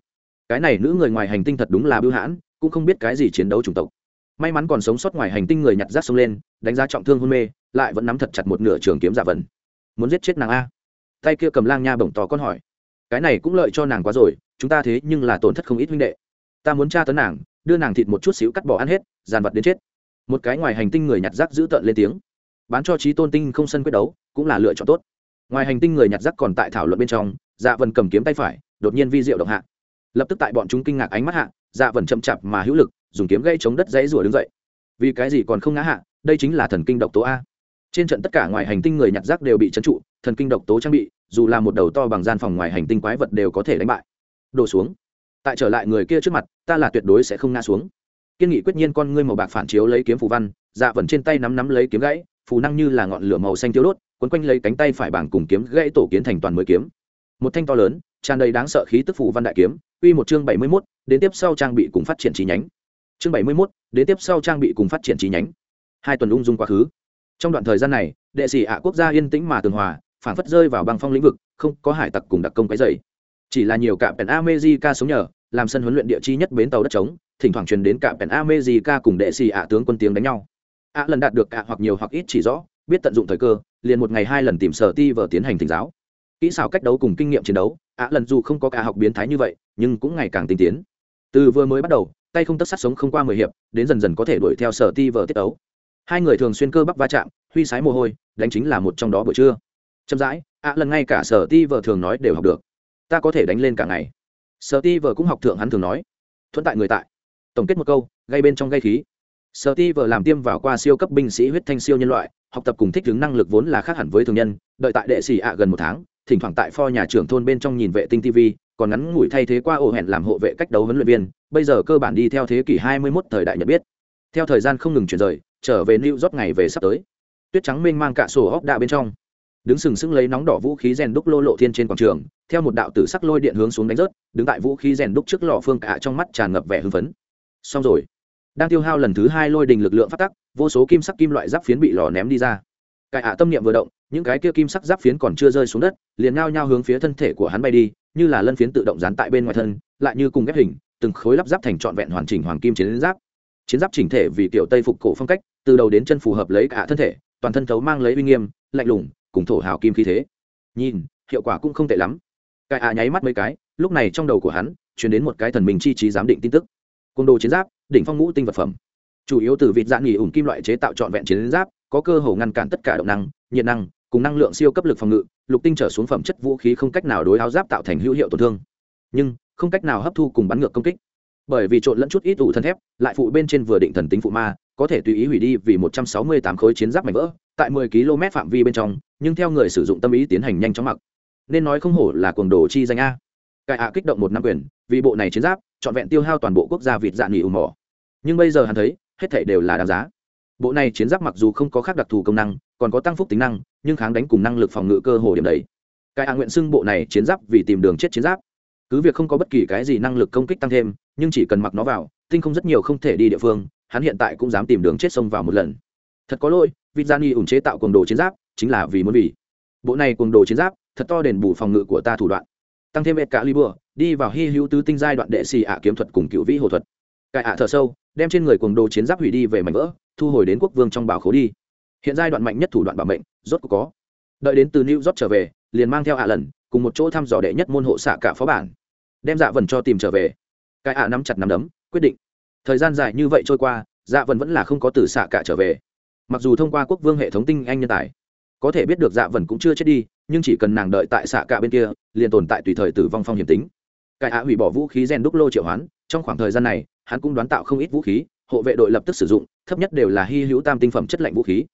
Cái này nữ người ngoài hành tinh thật đúng là bưu hãn, cũng không biết cái gì chiến đấu chủng tộc may mắn còn sống sót ngoài hành tinh người nhặt rác xông lên, đánh giá trọng thương hôn mê, lại vẫn nắm thật chặt một nửa trường kiếm giả vần. Muốn giết chết nàng a? Tay kia cầm lang nha bổng to con hỏi. Cái này cũng lợi cho nàng quá rồi, chúng ta thế nhưng là tổn thất không ít huynh đệ. Ta muốn tra tấn nàng, đưa nàng thịt một chút xíu cắt bỏ ăn hết, dàn vật đến chết. Một cái ngoài hành tinh người nhặt rác giữ tợn lên tiếng. Bán cho trí tôn tinh không sân quyết đấu, cũng là lựa chọn tốt. Ngoài hành tinh người nhặt rác còn tại thảo luận bên trong dạ vần cầm kiếm tay phải, đột nhiên vi diệu động hạ. Lập tức tại bọn chúng kinh ngạc ánh mắt hạ dạ vần chậm chạp mà hữu lực dùng kiếm gây chống đất dãy rủa đứng dậy. Vì cái gì còn không ngã hạ đây chính là thần kinh độc tố a. Trên trận tất cả ngoài hành tinh người nhặt rác đều bị trấn trụ thần kinh độc tố trang bị dù là một đầu to bằng gian phòng ngoài hành tinh quái vật đều có thể đánh bại. Đổ xuống. Tại trở lại người kia trước mặt ta là tuyệt đối sẽ không ngã xuống. Kiên nghị quyết nhiên con ngươi màu bạc phản chiếu lấy kiếm phù văn dạ vần trên tay nắm nắm lấy kiếm gãy phù năng như là ngọn lửa màu xanh tiêu đốt quấn quanh lấy cánh tay phải bảng cùng kiếm gãy tổ kiến thành toàn mới kiếm. Một thanh to lớn tràn đầy đáng sợ khí tức phù văn đại kiếm uy một chương bảy mươi 71, đến tiếp sau trang bị cùng phát triển trí nhánh chương bảy mươi 71, đến tiếp sau trang bị cùng phát triển trí nhánh. Hai tuần ung dung quá khứ. Trong đoạn thời gian này đệ sĩ ạ quốc gia yên tĩnh mà tường hòa phản phất rơi vào băng phong lĩnh vực không có hải tặc cùng đặc công cái dày chỉ là nhiều cạm pèn amejica sống nhờ làm sân huấn luyện địa chi nhất bến tàu đất trống thỉnh thoảng truyền đến cạm pèn amejica cùng đệ sĩ ạ tướng quân tiếng đánh nhau. Ạ lần đạt được ạ hoặc nhiều hoặc ít chỉ rõ biết tận dụng thời cơ liền một ngày hai lần tìm sở ti vờ tiến hành thỉnh giáo. Kỹ xảo cách đấu cùng kinh nghiệm chiến đấu ạ lần dù không có cả học biến thái như vậy nhưng cũng ngày càng tinh tiến. Từ vừa mới bắt đầu tay không tất sát sống không qua mười hiệp, đến dần dần có thể đuổi theo sở ti vở tiết đấu hai người thường xuyên cơ bắp va chạm, huy sái mồ hôi, đánh chính là một trong đó buổi trưa. Chậm rãi, ạ lần ngay cả sở ti vợ thường nói đều học được. Ta có thể đánh lên cả ngày. Sở ti vợ cũng học thượng hắn thường nói. Thuận tại người tại. Tổng kết một câu, gây bên trong gây khí. Sở ti vợ làm tiêm vào qua siêu cấp binh sĩ huyết thanh siêu nhân loại, học tập cùng thích ứng năng lực vốn là khác hẳn với thường nhân, đợi tại đệ sĩ ạ gần một tháng, thỉnh thoảng tại pho nhà trưởng thôn bên trong nhìn vệ tinh tv còn ngắn ngủi thay thế qua ổ hẹn làm hộ vệ cách đấu huấn luyện viên bây giờ cơ bản đi theo thế kỷ 21 thời đại nhận biết theo thời gian không ngừng chuyển rời trở về New York ngày về sắp tới. Tuyết trắng mênh mang cả sổ óc đạ bên trong. Đứng sừng sững lấy nóng đỏ vũ khí rèn đúc lô lộ thiên trên quảng trường, theo một đạo tử sắc lôi điện hướng xuống đánh rớt, đứng tại vũ khí rèn đúc trước lò phương cả trong mắt tràn ngập vẻ hưng phấn. Xong rồi. Đang tiêu hao lần thứ hai lôi đình lực lượng phát tắc, vô số kim sắc kim loại giáp phiến bị lò ném đi ra. Cái ạ tâm niệm vừa động, những cái kia kim sắc giáp phiến còn chưa rơi xuống đất, liền ngao nhao hướng phía thân thể của hắn bay đi, như là lân phiến tự động dán tại bên ngoài thân, lại như cùng ghép hình, từng khối lắp ráp thành trọn vẹn hoàn chỉnh hoàng kim chiến giáp. Chiến giáp chỉnh thể vì kiểu tây phục cổ phong cách từ đầu đến chân phù hợp lấy cả thân thể toàn thân thấu mang lấy uy nghiêm lạnh lùng cùng thổ hào kim khí thế. Nhìn hiệu quả cũng không tệ lắm. Cái ạ nháy mắt mấy cái lúc này trong đầu của hắn chuyển đến một cái thần mình chi trí giám định tin tức. Côn đồ chiến giáp đỉnh phong ngũ tinh vật phẩm. Chủ yếu từ vịt dạng nghỉ ủng kim loại chế tạo trọn vẹn chiến giáp có cơ hồ ngăn cản tất cả động năng nhiệt năng cùng năng lượng siêu cấp lực phòng ngự, lục tinh trở xuống phẩm chất vũ khí không cách nào đối áo giáp tạo thành hữu hiệu tổn thương. Nhưng, không cách nào hấp thu cùng bắn ngược công kích. Bởi vì trộn lẫn chút ít ủ thân thép, lại phụ bên trên vừa định thần tính phụ ma, có thể tùy ý hủy đi vì một trăm sáu mươi tám khối chiến giáp mảnh vỡ, tại mười km phạm vi bên trong, nhưng theo người sử dụng tâm ý tiến hành nhanh chóng mặc. Nên nói không hổ là cuồng đồ chi danh a. Cải ạ kích động một năm quyền, vì bộ này chiến giáp, trọn vẹn tiêu hao toàn bộ quốc gia vịt dạn nghỉ ủng mỏ. Nhưng bây giờ hắn thấy, hết thảy đều là đáng giá bộ này chiến giáp mặc dù không có khác đặc thù công năng, còn có tăng phúc tính năng, nhưng kháng đánh cùng năng lực phòng ngự cơ hồ điểm đấy. Cái ạ nguyện xưng bộ này chiến giáp vì tìm đường chết chiến giáp. Cứ việc không có bất kỳ cái gì năng lực công kích tăng thêm, nhưng chỉ cần mặc nó vào, tinh không rất nhiều không thể đi địa phương, hắn hiện tại cũng dám tìm đường chết sông vào một lần. Thật có lỗi, vizani ủng chế tạo cuồng đồ chiến giáp, chính là vì muốn vì. Bộ này cuồng đồ chiến giáp, thật to đền bù phòng ngự của ta thủ đoạn. Tăng thêm ed cả libur đi vào hy hữu tứ tinh giai đoạn đệ xì ạ kiếm thuật cùng cựu vĩ hồ thuật. Cai ạ thở sâu, đem trên người cuồng đồ chiến giáp hủy đi về mảnh vỡ, thu hồi đến quốc vương trong bảo khố đi. Hiện giai đoạn mạnh nhất thủ đoạn bảo mệnh, rốt cuộc có. Đợi đến từ new york trở về, liền mang theo ạ lần, cùng một chỗ thăm dò đệ nhất môn hộ xạ cả phó bản. Đem dạ vần cho tìm trở về. Cái ạ nắm chặt nắm đấm, quyết định. Thời gian dài như vậy trôi qua dạ vần vẫn là không có từ xạ cả trở về. Mặc dù thông qua quốc vương hệ thống tinh anh nhân tài, có thể biết được dạ vần cũng chưa chết đi, nhưng chỉ cần nàng đợi tại xạ cả bên kia, liền tồn tại tùy thời tử vong phong hiểm tính. Cái ạ hủy bỏ vũ khí gen đúc lô triệu hoán trong khoảng thời gian này, hắn cũng đoán tạo không ít vũ khí, hộ vệ đội lập tức sử dụng, thấp nhất đều là hy hữu tam tinh phẩm chất lạnh vũ khí.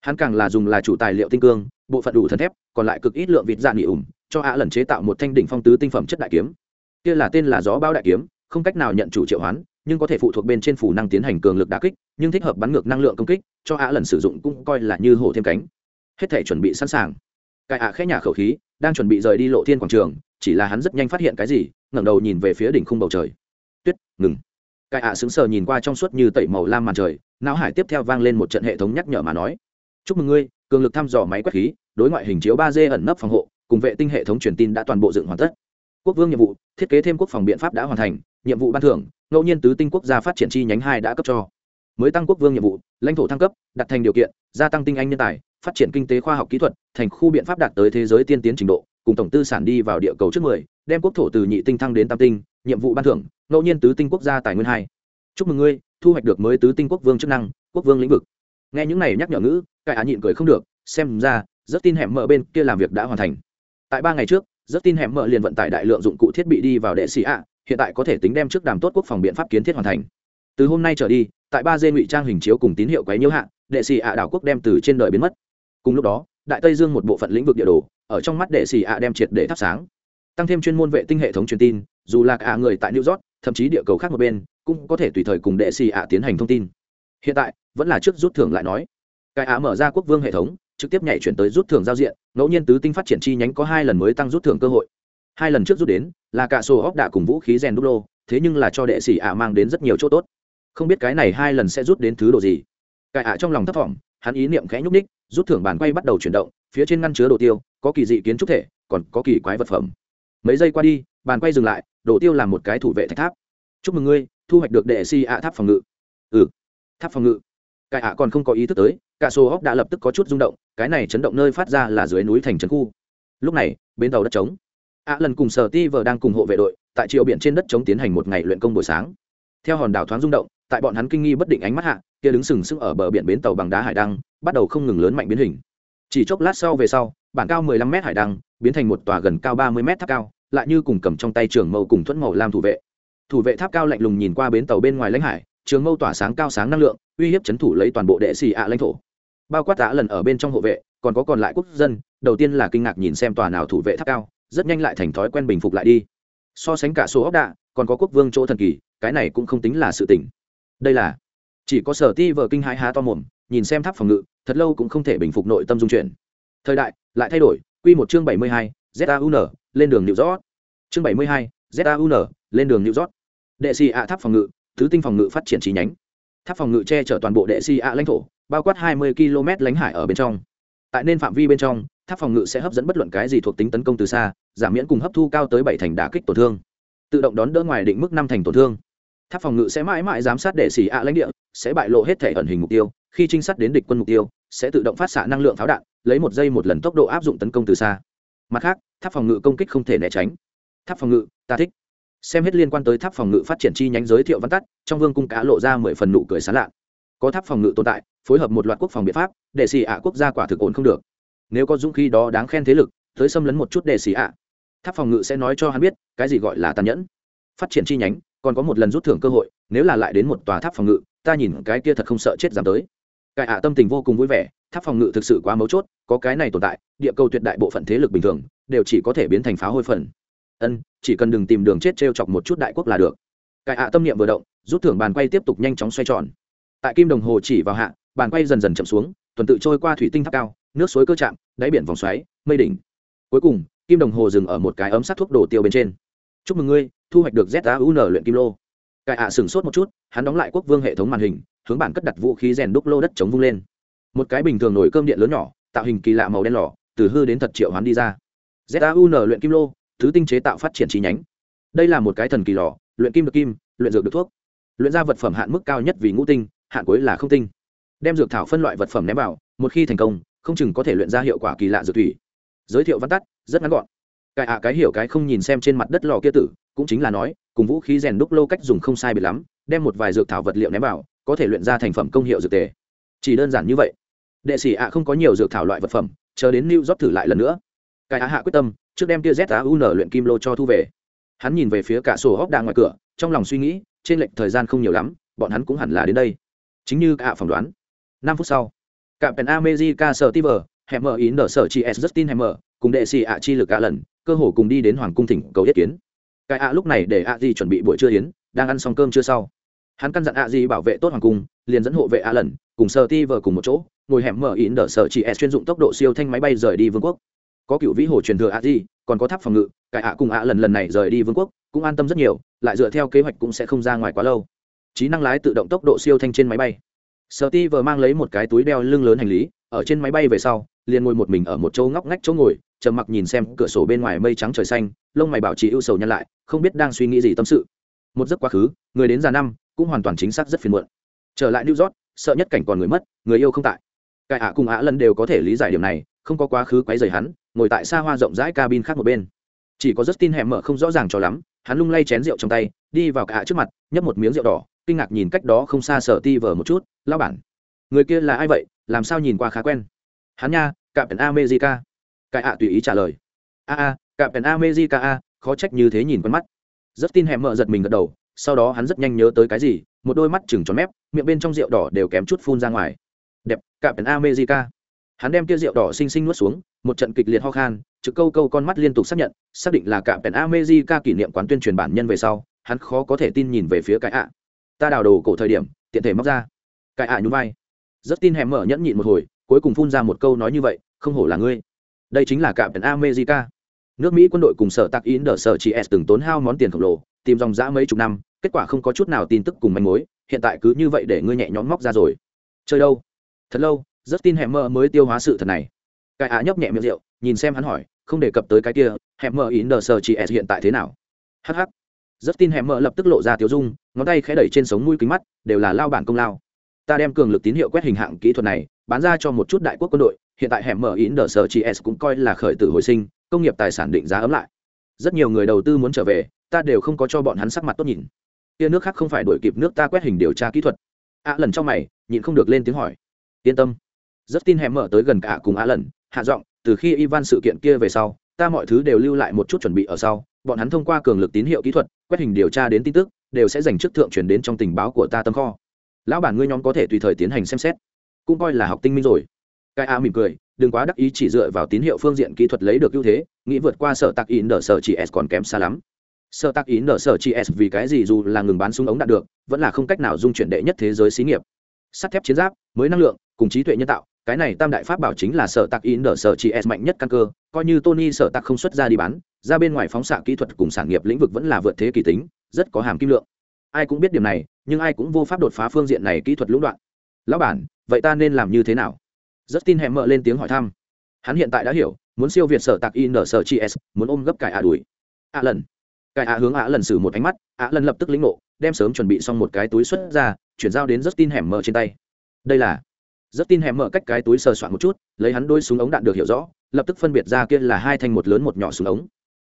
Hắn càng là dùng là chủ tài liệu tinh cương, bộ phận đủ thần thép, còn lại cực ít lượng vịt dạ nghỉ ủng cho ạ lần chế tạo một thanh đỉnh phong tứ tinh phẩm chất đại kiếm. Kia là tên là gió bao đại kiếm, không cách nào nhận chủ triệu hoán, nhưng có thể phụ thuộc bên trên phủ năng tiến hành cường lực đà kích, nhưng thích hợp bắn ngược năng lượng công kích, cho ạ lần sử dụng cũng coi là như hổ thêm cánh. Hết thể chuẩn bị sẵn sàng. Cài ạ khẽ nhà khẩu khí, đang chuẩn bị rời đi lộ thiên quảng trường, chỉ là hắn rất nhanh phát hiện cái gì, ngẩng đầu nhìn về phía đỉnh khung bầu trời tuyết, ngừng. Cai ạ sững sờ nhìn qua trong suốt như tẩy màu lam màn trời, não hải tiếp theo vang lên một trận hệ thống nhắc nhở mà nói. Chúc mừng ngươi, cường lực thăm dò máy quét khí, đối ngoại hình chiếu ba d ẩn nấp phòng hộ, cùng vệ tinh hệ thống truyền tin đã toàn bộ dựng hoàn tất. Quốc vương nhiệm vụ, thiết kế thêm quốc phòng biện pháp đã hoàn thành, nhiệm vụ ban thưởng, ngẫu nhiên tứ tinh quốc gia phát triển chi nhánh hai đã cấp cho. Mới tăng quốc vương nhiệm vụ, lãnh thổ thăng cấp, đặt thành điều kiện, gia tăng tinh anh nhân tài, phát triển kinh tế khoa học kỹ thuật, thành khu biện pháp đạt tới thế giới tiên tiến trình độ, cùng tổng tư sản đi vào địa cầu trước mười, đem quốc thổ từ nhị tinh thăng đến tam tinh nhiệm vụ ban thưởng, ngẫu nhiên tứ tinh quốc gia tài nguyên hai. Chúc mừng ngươi, thu hoạch được mới tứ tinh quốc vương chức năng, quốc vương lĩnh vực. Nghe những này nhắc nhở ngữ, cải á nhịn cười không được, xem ra rất tin hẻm mở bên kia làm việc đã hoàn thành. Tại ba ngày trước rất tin hẻm mở liền vận tải đại lượng dụng cụ thiết bị đi vào đệ sĩ ạ, hiện tại có thể tính đem trước đàm tốt quốc phòng biện pháp kiến thiết hoàn thành. Từ hôm nay trở đi, tại ba dê ngụy trang hình chiếu cùng tín hiệu quấy nhiễu hạ, đệ sĩ ạ đảo quốc đem từ trên đời biến mất. Cùng lúc đó, đại tây dương một bộ phận lĩnh vực địa đồ, ở trong mắt đệ sĩ ạ đem triệt để thắp sáng. Tăng thêm chuyên môn vệ tinh hệ thống truyền tin dù là cả người tại new york, thậm chí địa cầu khác một bên, cũng có thể tùy thời cùng đệ sĩ ạ tiến hành thông tin. Hiện tại, vẫn là trước rút thưởng lại nói. Cái ạ mở ra quốc vương hệ thống, trực tiếp nhảy chuyển tới rút thưởng giao diện, ngẫu nhiên tứ tinh phát triển chi nhánh có hai lần mới tăng rút thưởng cơ hội. Hai lần trước rút đến, là cả sổ óc đạ cùng vũ khí rèn đúc lô, thế nhưng là cho đệ sĩ ạ mang đến rất nhiều chỗ tốt. Không biết cái này hai lần sẽ rút đến thứ đồ gì. Cải ạ trong lòng thấp thỏm, hắn ý niệm khẽ nhúc ních rút thưởng bàn quay bắt đầu chuyển động, phía trên ngăn chứa đồ tiêu, có kỳ dị kiến trúc thể, còn có kỳ quái vật phẩm. Mấy giây qua đi, bàn quay dừng lại đổ tiêu làm một cái thủ vệ thạch tháp. Chúc mừng ngươi, thu hoạch được đệ si ạ tháp phòng ngự. Ừ tháp phòng ngự. Cải ạ còn không có ý thức tới, cả số ốc đã lập tức có chút rung động, cái này chấn động nơi phát ra là dưới núi thành trấn khu. Lúc này bên tàu đất trống. Ạ lần cùng sở ti vờ đang cùng hộ vệ đội, tại triều biển trên đất trống tiến hành một ngày luyện công buổi sáng. Theo hòn đảo thoáng rung động, tại bọn hắn kinh nghi bất định ánh mắt hạ, kia đứng sừng sững ở bờ biển bến tàu bằng đá hải đăng, bắt đầu không ngừng lớn mạnh biến hình. Chỉ chốc lát sau về sau bản cao 15 m hải đăng, biến thành một tòa gần cao 30 m tháp cao lại như cùng cầm trong tay trường mâu cùng thuẫn màu làm thủ vệ. Thủ vệ tháp cao lạnh lùng nhìn qua bến tàu bên ngoài lãnh hải, trường mâu tỏa sáng cao sáng năng lượng, uy hiếp chấn thủ lấy toàn bộ đệ xì ạ lãnh thổ. Bao quát đã lần ở bên trong hộ vệ, còn có còn lại quốc dân, đầu tiên là kinh ngạc nhìn xem tòa nào thủ vệ tháp cao, rất nhanh lại thành thói quen bình phục lại đi. So sánh cả số ốc đạ, còn có quốc vương chỗ thần kỳ, cái này cũng không tính là sự tỉnh đây là, chỉ có sở ti vợ kinh hãi há to mồm, nhìn xem tháp phòng ngự, thật lâu cũng không thể bình phục nội tâm dung chuyển. Thời đại lại thay đổi q một chương bảy mươi hai zaun lên đường nịu rót chương bảy mươi hai zaun lên đường nịu rót đệ xì ạ tháp phòng ngự, thứ tinh phòng ngự phát triển chi nhánh. Tháp phòng ngự che chở toàn bộ đệ xì ạ lãnh thổ, bao quát hai mươi km lãnh hải ở bên trong. Tại nên phạm vi bên trong, tháp phòng ngự sẽ hấp dẫn bất luận cái gì thuộc tính tấn công từ xa, giảm miễn cùng hấp thu cao tới bảy thành đả kích tổn thương. Tự động đón đỡ ngoài định mức năm thành tổn thương. Tháp phòng ngự sẽ mãi mãi giám sát đệ xỉ ạ lãnh địa, sẽ bại lộ hết thể ẩn hình mục tiêu. Khi trinh sát đến địch quân mục tiêu, sẽ tự động phát xạ năng lượng pháo đạn, lấy một giây một lần tốc độ áp dụng tấn công từ xa mặt khác, tháp phòng ngự công kích không thể né tránh. Tháp phòng ngự, ta thích. Xem hết liên quan tới tháp phòng ngự phát triển chi nhánh giới thiệu văn tắt, trong vương cung cá lộ ra mười phần nụ cười sán lạ. Có tháp phòng ngự tồn tại, phối hợp một loạt quốc phòng biện pháp, để xì ạ quốc gia quả thực ổn không được. Nếu có dũng khí đó đáng khen thế lực, tới xâm lấn một chút để xì ạ. Tháp phòng ngự sẽ nói cho hắn biết, cái gì gọi là tàn nhẫn. Phát triển chi nhánh, còn có một lần rút thưởng cơ hội, nếu là lại đến một tòa tháp phòng ngự, ta nhìn cái kia thật không sợ chết dám tới cải ạ tâm tình vô cùng vui vẻ, tháp phòng ngự thực sự quá mấu chốt, có cái này tồn tại, địa cầu tuyệt đại bộ phận thế lực bình thường, đều chỉ có thể biến thành phá hôi phần. Ân, chỉ cần đừng tìm đường chết t r e o chọc một chút đại quốc là được. Cải ạ tâm niệm vừa động, rút thưởng bàn quay tiếp tục nhanh chóng xoay tròn. Tại kim đồng hồ chỉ vào hạ, bàn quay dần dần chậm xuống, tuần tự trôi qua thủy tinh tháp cao, nước suối cơ chạm, đáy biển vòng xoáy, mây đỉnh. Cuối cùng, kim đồng hồ dừng ở một cái ấm sắt thuốc đổ tiêu bên trên. Chúc mừng ngươi, thu hoạch được zun luyện kim lô. Cải ạ sửng sốt một chút hắn đóng lại quốc vương hệ thống màn hình, hướng bản cất đặt vũ khí rèn đúc lô đất chống vung lên. Một cái bình thường nổi cơm điện lớn nhỏ, tạo hình kỳ lạ màu đen lỏ từ hư đến thật triệu hoán đi ra. Zun luyện kim lô, thứ tinh chế tạo phát triển chi nhánh. Đây là một cái thần kỳ lò, luyện kim được kim, luyện dược được thuốc. Luyện ra vật phẩm hạn mức cao nhất vì ngũ tinh, hạn cuối là không tinh. Đem dược thảo phân loại vật phẩm ném vào, một khi thành công, không chừng có thể luyện ra hiệu quả kỳ lạ dược thủy. Giới thiệu văn tắt, rất ngắn gọn cái ạ, cái hiểu, cái không nhìn xem trên mặt đất lò kia tử, cũng chính là nói, cùng vũ khí rèn đúc lô cách dùng không sai biệt lắm, đem một vài dược thảo vật liệu ném vào, có thể luyện ra thành phẩm công hiệu dược tề. Chỉ đơn giản như vậy. Đệ sĩ ạ không có nhiều dược thảo loại vật phẩm, chờ đến new job thử lại lần nữa. Cái ạ hạ quyết tâm, trước đem tia z un luyện kim lô cho thu về. Hắn nhìn về phía cả sổ hóc đang ngoài cửa, trong lòng suy nghĩ, trên lệnh thời gian không nhiều lắm, bọn hắn cũng hẳn là đến đây. Chính như cả phỏng đoán, năm phút sau cả pèn amejica sở tiver hẹn mở ý nở sở chị s justin hẹn mở cùng đệ sĩ ạ chi lực cả lần cơ hồ cùng đi đến hoàng cung thỉnh cầu yết kiến. Cái ạ lúc này để ạ gì chuẩn bị buổi trưa yến, đang ăn xong cơm chưa sau. Hắn căn dặn ạ gì bảo vệ tốt hoàng cung, liền dẫn hộ vệ ạ lần, cùng sờ ti vờ cùng một chỗ, ngồi hẻm mở ý đỡ sở chị s chuyên dụng tốc độ siêu thanh máy bay rời đi vương quốc. Có cựu vĩ hồ truyền thừa ạ gì, còn có tháp phòng ngự, cái ạ cùng ạ lần lần này rời đi vương quốc, cũng an tâm rất nhiều, lại dựa theo kế hoạch cũng sẽ không ra ngoài quá lâu. Trí năng lái tự động tốc độ siêu thanh trên máy bay. Sợ ti vừa mang lấy một cái túi đeo lưng lớn hành lý, ở trên máy bay về sau, liền ngồi một mình ở một chỗ ngóc ngách chỗ ngồi trầm mặc nhìn xem cửa sổ bên ngoài mây trắng trời xanh, lông mày bảo trì ưu sầu nhăn lại, không biết đang suy nghĩ gì tâm sự. Một giấc quá khứ, người đến già năm, cũng hoàn toàn chính xác rất phiền muộn. Trở lại new york, sợ nhất cảnh còn người mất, người yêu không tại. Cải ạ cùng ạ lần đều có thể lý giải điểm này, không có quá khứ quấy rầy hắn, ngồi tại xa hoa rộng rãi cabin khác một bên. Chỉ có rất tin hẻm mở không rõ ràng cho lắm, hắn lung lay chén rượu trong tay, đi vào cả trước mặt, nhấp một miếng rượu đỏ, kinh ngạc nhìn cách đó không xa sở ti vờ một chút lao bản, người kia là ai vậy? Làm sao nhìn qua khá quen? Hắn nha cạm pèn america cái ạ tùy ý trả lời. A a cạm pèn ca a, khó trách như thế nhìn con mắt. Rất tin hẻm mở giật mình gật đầu, sau đó hắn rất nhanh nhớ tới cái gì, một đôi mắt chừng tròn mép, miệng bên trong rượu đỏ đều kém chút phun ra ngoài. Đẹp cạm pèn ca hắn đem kia rượu đỏ xinh xinh nuốt xuống, một trận kịch liệt ho khan, trực câu câu con mắt liên tục xác nhận, xác định là cạm pèn amejica kỷ niệm quán tuyên truyền bản nhân về sau, hắn khó có thể tin nhìn về phía cái ạ. Ta đào đồ cổ thời điểm, tiện thể móc ra. Cái ạ nhún vai. Rất tin hẻm mở nhẫn nhịn một hồi, cuối cùng phun ra một câu nói như vậy, không hổ là ngươi đây chính là cạm pèn america. Nước mỹ quân đội cùng sở tạc in đờ sở chị s từng tốn hao món tiền khổng lồ, tìm dòng dã mấy chục năm, kết quả không có chút nào tin tức cùng manh mối, hiện tại cứ như vậy để ngươi nhẹ nhõm móc ra rồi. Chơi đâu? Thật lâu rất tin hẻm mơ mới tiêu hóa sự thật này. Cái á nhấp nhẹ miệng rượu, nhìn xem hắn hỏi, không đề cập tới cái kia hẻm mơ in đờ sở chị s hiện tại thế nào? Hh rất tin hẻm mơ lập tức lộ ra tiêu dung, ngón tay khẽ đẩy trên sống mũi kính mắt, đều là lao bản công lao ta đem cường lực tín hiệu quét hình hạng kỹ thuật này, bán ra cho một chút đại quốc quân đội, hiện tại hẻm mở in nờ sở chị s cũng coi là khởi tử hồi sinh, công nghiệp tài sản định giá ấm lại. Rất nhiều người đầu tư muốn trở về, ta đều không có cho bọn hắn sắc mặt tốt nhìn. Kia nước khác không phải đổi kịp nước ta quét hình điều tra kỹ thuật. Ạ lần trong mày, nhịn không được lên tiếng hỏi. Yên tâm. Rất tin hẻm mở tới gần cả cùng á lần hạ giọng, từ khi ivan sự kiện kia về sau, ta mọi thứ đều lưu lại một chút chuẩn bị ở sau, bọn hắn thông qua cường lực tín hiệu kỹ thuật, quét hình điều tra đến tin tức, đều sẽ dành chức thượng truyền đến trong tình báo của ta tâm kho lão bản ngươi nhóm có thể tùy thời tiến hành xem xét. Cũng coi là học tinh minh rồi. Cái a mỉm cười, đừng quá đắc ý chỉ dựa vào tín hiệu phương diện kỹ thuật lấy được ưu thế, nghĩ vượt qua sở tạc ý nở sở chỉ s còn kém xa lắm. Sở tạc ý nở sở chỉ s vì cái gì dù là ngừng bán súng ống đạt được, vẫn là không cách nào dung chuyển đệ nhất thế giới xí nghiệp. Sắt thép chiến giáp, mới năng lượng, cùng trí tuệ nhân tạo, cái này tam đại pháp bảo chính là sở tạc ý nở sở chị s mạnh nhất căn cơ, coi như tony sở tạc không xuất ra đi bán, ra bên ngoài phóng xạ kỹ thuật cùng sản nghiệp lĩnh vực vẫn là vượt thế kỳ tính, rất có hàm kim lượng. Ai cũng biết điểm này nhưng ai cũng vô pháp đột phá phương diện này kỹ thuật lũng đoạn. Lão bản, vậy ta nên làm như thế nào? Rất tin hẹn mợ lên tiếng hỏi thăm. Hắn hiện tại đã hiểu, muốn siêu việt sở tạc in sở chi s, muốn ôm gấp cải ạ đuổi ạ lần. Cải ạ hướng ạ lần xử một ánh mắt, ạ lần lập tức lĩnh nộ đem sớm chuẩn bị xong một cái túi xuất ra, chuyển giao đến rất tin hẻm mờ trên tay. Đây là. Rất tin hẻm mờ cách cái túi sờ soạn một chút, lấy hắn đôi súng ống đạn được hiểu rõ, lập tức phân biệt ra kia là hai thanh một lớn một nhỏ súng ống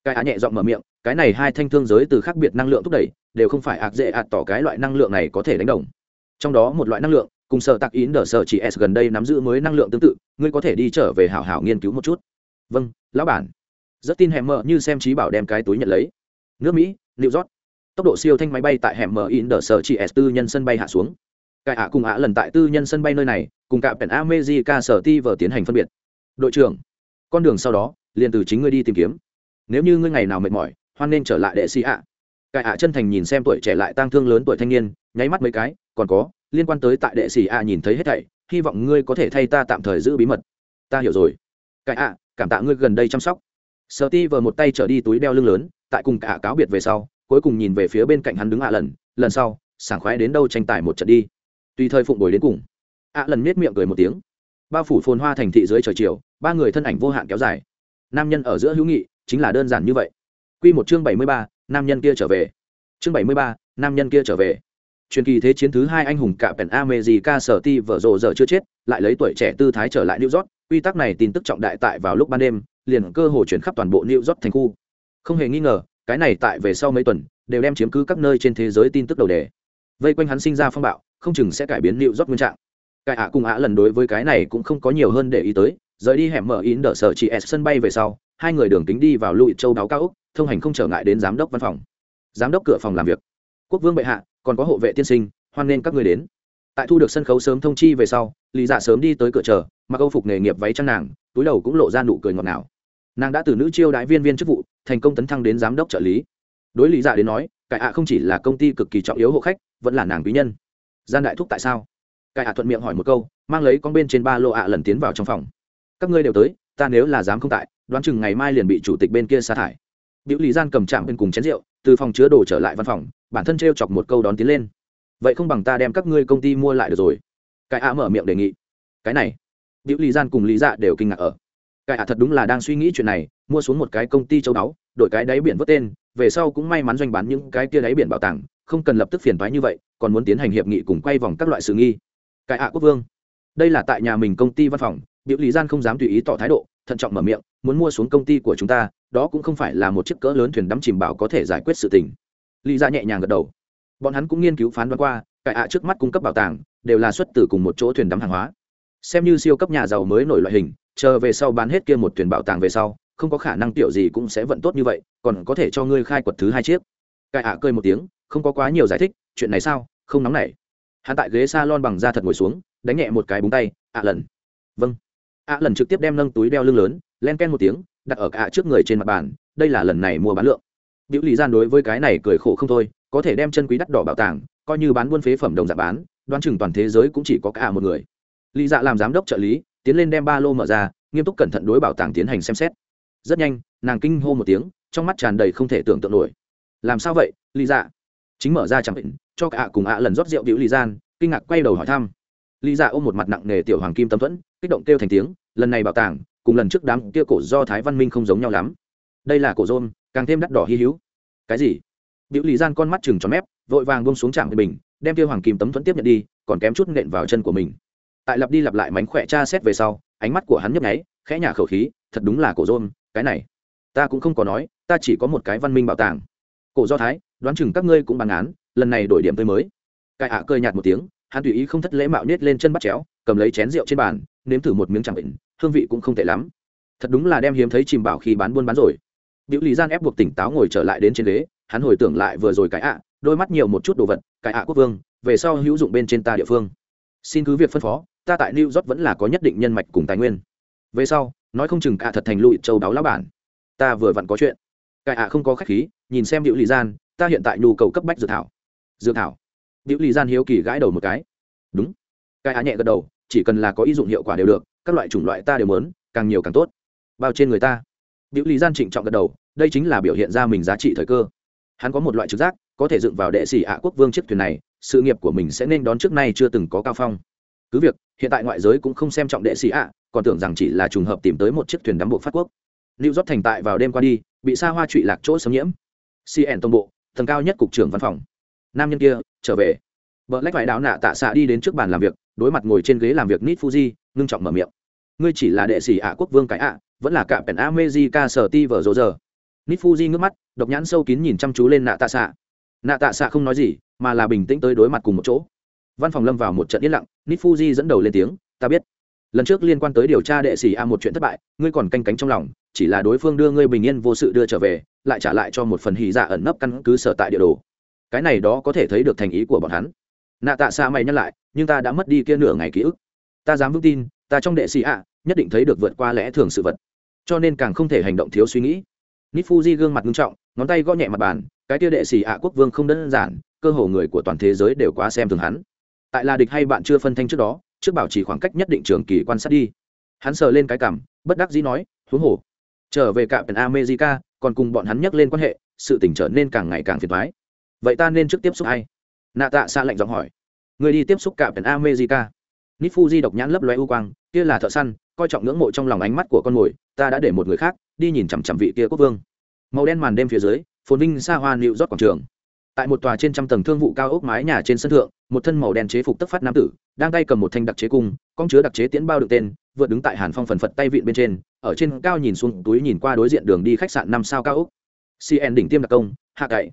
cái á nhẹ giọng mở miệng, cái này hai thanh thương giới từ khác biệt năng lượng thúc đẩy, đều không phải ạc dễ ạt tỏ cái loại năng lượng này có thể đánh đồng. Trong đó một loại năng lượng, cùng sở tạc ín đờ sở chỉ s gần đây nắm giữ mới năng lượng tương tự, ngươi có thể đi trở về hảo hảo nghiên cứu một chút. Vâng lão bản. Rất tin hẻm mở như xem trí bảo đem cái túi nhận lấy. Nước mỹ, new york. Tốc độ siêu thanh máy bay tại hẻm mở in đờ sở chỉ s tư nhân sân bay hạ xuống. Cải ạ cùng ạ lần tại tư nhân sân bay nơi này, cùng cả pèn amejica sở ti vờ tiến hành phân biệt. Đội trưởng, con đường sau đó, liền từ chính ngươi đi tìm kiếm nếu như ngươi ngày nào mệt mỏi, hoan nên trở lại đệ sĩ ạ. Cải ạ chân thành nhìn xem tuổi trẻ lại tang thương lớn tuổi thanh niên, nháy mắt mấy cái, còn có, liên quan tới tại đệ sĩ ạ nhìn thấy hết thảy, hy vọng ngươi có thể thay ta tạm thời giữ bí mật. Ta hiểu rồi. Cải ạ, cảm tạ ngươi gần đây chăm sóc. Sợ ti vờ một tay trở đi túi đeo lưng lớn, tại cùng cả cáo biệt về sau, cuối cùng nhìn về phía bên cạnh hắn đứng ạ lần lần sau, sảng khoái đến đâu tranh tài một trận đi. Tùy thời phụng bồi đến cùng. Ạ lần miết miệng cười một tiếng. Bao phủ phồn hoa thành thị dưới trời chiều, ba người thân ảnh vô hạn kéo dài. Nam nhân ở giữa hữu nghị chính là đơn giản như vậy. Q một chương bảy mươi ba, nam nhân kia trở về. Chương bảy mươi ba, nam nhân kia trở về. Truyền kỳ thế chiến thứ hai anh hùng cả pèn America sở ti vở rồ giờ chưa chết, lại lấy tuổi trẻ tư thái trở lại new york. Quy tắc này tin tức trọng đại tại vào lúc ban đêm, liền cơ hồ chuyển khắp toàn bộ new york thành khu. Không hề nghi ngờ, cái này tại về sau mấy tuần, đều đem chiếm cứ các nơi trên thế giới tin tức đầu đề. Vây quanh hắn sinh ra phong bạo, không chừng sẽ cải biến new york nguyên trạng. Cái ạ cùng ạ lần đối với cái này cũng không có nhiều hơn để ý tới, rời đi hẻm mở yến đỡ sở chị s sân bay về sau hai người đường kính đi vào lụi châu đáo cao úc, thông hành không trở ngại đến giám đốc văn phòng. Giám đốc cửa phòng làm việc. Quốc vương bệ hạ, còn có hộ vệ tiên sinh, hoan nghênh các người đến. Tại thu được sân khấu sớm thông chi về sau, lý dạ sớm đi tới cửa chờ, mặc âu phục nghề nghiệp váy trăng nàng, túi đầu cũng lộ ra nụ cười ngọt ngào. Nàng đã từ nữ chiêu đại viên viên chức vụ, thành công tấn thăng đến giám đốc trợ lý. Đối lý dạ đến nói, cải ạ không chỉ là công ty cực kỳ trọng yếu hộ khách, vẫn là nàng quý nhân. Gian đại thúc tại sao? Cải ạ thuận miệng hỏi một câu, mang lấy con bên trên ba lô ạ lần tiến vào trong phòng. Các ngươi đều tới, ta nếu là dám không tại đoán chừng ngày mai liền bị chủ tịch bên kia sa thải. Diệu lý gian cầm chạm bên cùng chén rượu, từ phòng chứa đồ trở lại văn phòng, bản thân t chọc một câu đón tiến lên. Vậy không bằng ta đem các ngươi công ty mua lại được rồi. Cái ạ mở miệng đề nghị. Cái này. Diệu lý gian cùng lý dạ đều kinh ngạc ở. Cái ạ thật đúng là đang suy nghĩ chuyện này, mua xuống một cái công ty châu đáo, đổi cái đáy biển vớt tên, về sau cũng may mắn doanh bán những cái kia đáy biển bảo tàng, không cần lập tức phiền thoái như vậy, còn muốn tiến hành hiệp nghị cùng quay vòng các loại sự nghi. Cái ạ quốc vương. Đây là tại nhà mình công ty văn phòng, biểu lý gian không dám tùy ý tỏ thái độ thận trọng mở miệng, muốn mua xuống công ty của chúng ta, đó cũng không phải là một chiếc cỡ lớn thuyền đắm chìm bảo có thể giải quyết sự tình. Lý ra nhẹ nhàng gật đầu. Bọn hắn cũng nghiên cứu phán đoán qua cải ạ trước mắt cung cấp bảo tàng đều là xuất từ cùng một chỗ thuyền đắm hàng hóa. Xem như siêu cấp nhà giàu mới nổi loại hình, chờ về sau bán hết kia một thuyền bảo tàng về sau, không có khả năng tiểu gì cũng sẽ vận tốt như vậy, còn có thể cho ngươi khai quật thứ hai chiếc. Cải ạ cười một tiếng, không có quá nhiều giải thích, chuyện này sao, không nóng nảy. Hắn tại ghế s a lon bằng da thật ngồi xuống, đánh nhẹ một cái búng tay, ạ lần. Vâng ạ lần trực tiếp đem nâng túi đeo lưng lớn, len ken một tiếng, đặt ở cả trước người trên mặt bàn, đây là lần này mua bán lượng. Biểu lý gian đối với cái này cười khổ không thôi, có thể đem chân quý đắt đỏ bảo tàng, coi như bán buôn phế phẩm đồng giả bán, đoán chừng toàn thế giới cũng chỉ có cả một người. Lý dạ làm giám đốc trợ lý, tiến lên đem ba lô mở ra, nghiêm túc cẩn thận đối bảo tàng tiến hành xem xét. Rất nhanh, nàng kinh hô một tiếng, trong mắt tràn đầy không thể tưởng tượng nổi. Làm sao vậy, lý dạ? Chính mở ra chẳng định, cho cả cùng ạ lần rót rượu biểu lý gian, kinh ngạc quay đầu hỏi thăm lý dạ ôm một mặt nặng nề tiểu hoàng kim tâm thuẫn, kích động kêu thành tiếng, lần này bảo tàng, cùng lần trước đám kia cổ do thái văn minh không giống nhau lắm. Đây là cổ rôm, càng thêm đắt đỏ hy hữu. Cái gì? Biểu lý gian con mắt chừng tròn mép, vội vàng bông xuống trạm bình, đem kia hoàng kim tấm thuẫn tiếp nhận đi, còn kém chút nện vào chân của mình. Tại lặp đi lặp lại mánh khỏe cha xét về sau, ánh mắt của hắn nhấp nháy, khẽ nhả khẩu khí, thật đúng là cổ rôm, cái này. Ta cũng không có nói, ta chỉ có một cái văn minh bảo tàng. Cổ do thái, đoán chừng các ngươi cũng bằng án, lần này đổi điểm tới mới. Cai ạ à nhạt một tiếng hắn tùy ý không thất lễ mạo nết lên chân bắt chéo, cầm lấy chén rượu trên bàn, nếm thử một miếng chẳng bệnh, hương vị cũng không tệ lắm. Thật đúng là đem hiếm thấy chìm bảo khi bán buôn bán rồi. Biểu lý gian ép buộc tỉnh táo ngồi trở lại đến trên ghế, hắn hồi tưởng lại vừa rồi cái ạ, đôi mắt nhiều một chút đồ vật, cái ạ quốc vương, về sau hữu dụng bên trên ta địa phương. Xin cứ việc phân phó, ta tại new york vẫn là có nhất định nhân mạch cùng tài nguyên. Về sau, nói không chừng cả thật thành lụi châu đáo lão bản. Ta vừa vặn có chuyện. Cái ạ không có khách khí, nhìn xem biểu lý gian, ta hiện tại nhu cầu cấp bách dược thảo. Dược thảo? Biểu Ly gian hiếu kỳ gãi đầu một cái. Đúng. Cái á nhẹ gật đầu, chỉ cần là có ý dụng hiệu quả đều được, các loại chủng loại ta đều muốn, càng nhiều càng tốt. Bao trên người ta. Biểu Ly gian trịnh trọng gật đầu, đây chính là biểu hiện ra mình giá trị thời cơ. Hắn có một loại trực giác, có thể dựng vào đệ sĩ ạ quốc vương chiếc thuyền này, sự nghiệp của mình sẽ nên đón trước nay chưa từng có cao phong. Cứ việc, hiện tại ngoại giới cũng không xem trọng đệ sĩ ạ, còn tưởng rằng chỉ là trùng hợp tìm tới một chiếc thuyền đắm bộ phát quốc. Lưu rót thành tại vào đêm qua đi, bị xa hoa trụy lạc chỗ xâm nhiễm. Cn tổng bộ, tầng cao nhất cục trưởng văn phòng nam nhân kia, trở về. Vợ lách vải đạo nạ tạ xạ đi đến trước bàn làm việc, đối mặt ngồi trên ghế làm việc nít fuji, ngưng trọng mở miệng. Ngươi chỉ là đệ sĩ ạ quốc vương cái ạ, vẫn là cả pèn Ca sở ti vở rô giờ nít fuji ngước mắt, độc nhãn sâu kín nhìn chăm chú lên nạ tạ xạ. Nạ tạ xạ không nói gì, mà là bình tĩnh tới đối mặt cùng một chỗ. Văn phòng lâm vào một trận yên lặng nít fuji dẫn đầu lên tiếng, ta biết. Lần trước liên quan tới điều tra đệ sĩ a một chuyện thất bại, ngươi còn canh cánh trong lòng, chỉ là đối phương đưa ngươi bình yên vô sự đưa trở về, lại trả lại cho một phần hì dạ ẩn nấp căn cứ sở tại địa đồ cái này đó có thể thấy được thành ý của bọn hắn. Nạ tạ xa mày nhắc lại, nhưng ta đã mất đi kia nửa ngày ký ức. Ta dám vững tin, ta trong đệ sĩ a nhất định thấy được vượt qua lẽ thường sự vật. Cho nên càng không thể hành động thiếu suy nghĩ. Nít fuji gương mặt nghiêm trọng, ngón tay gõ nhẹ mặt bàn, cái kia đệ sĩ ạ quốc vương không đơn giản, cơ hồ người của toàn thế giới đều quá xem thường hắn. Tại là địch hay bạn chưa phân thanh trước đó, trước bảo trì khoảng cách nhất định trường kỳ quan sát đi. Hắn sờ lên cái cảm, bất đắc dĩ nói, huống hồ, trở về cạm america, còn cùng bọn hắn nhắc lên quan hệ, sự tỉnh trở nên càng ngày càng phiền thoái vậy ta nên trước tiếp xúc ai? Nạ tạ xa lạnh giọng hỏi. Người đi tiếp xúc cạm america. Nít fuji độc nhãn lấp loe u quang, kia là thợ săn, coi trọng ngưỡng mộ trong lòng ánh mắt của con mồi, ta đã để một người khác đi nhìn chằm chằm vị kia quốc vương. Màu đen màn đêm phía dưới, phồn vinh xa hoa nịu rót quảng trường. Tại một tòa trên trăm tầng thương vụ cao ốc mái nhà trên sân thượng, một thân màu đen chế phục tức phát nam tử, đang tay cầm một thanh đặc chế cung, con chứa đặc chế tiễn bao được tên, vượt đứng tại hàn phong phần phật tay vịn bên trên, ở trên cao nhìn xuống, túi nhìn qua đối diện đường đi khách sạn năm sao cao ốc. Cn đỉnh tiêm đặc công, hạ cậy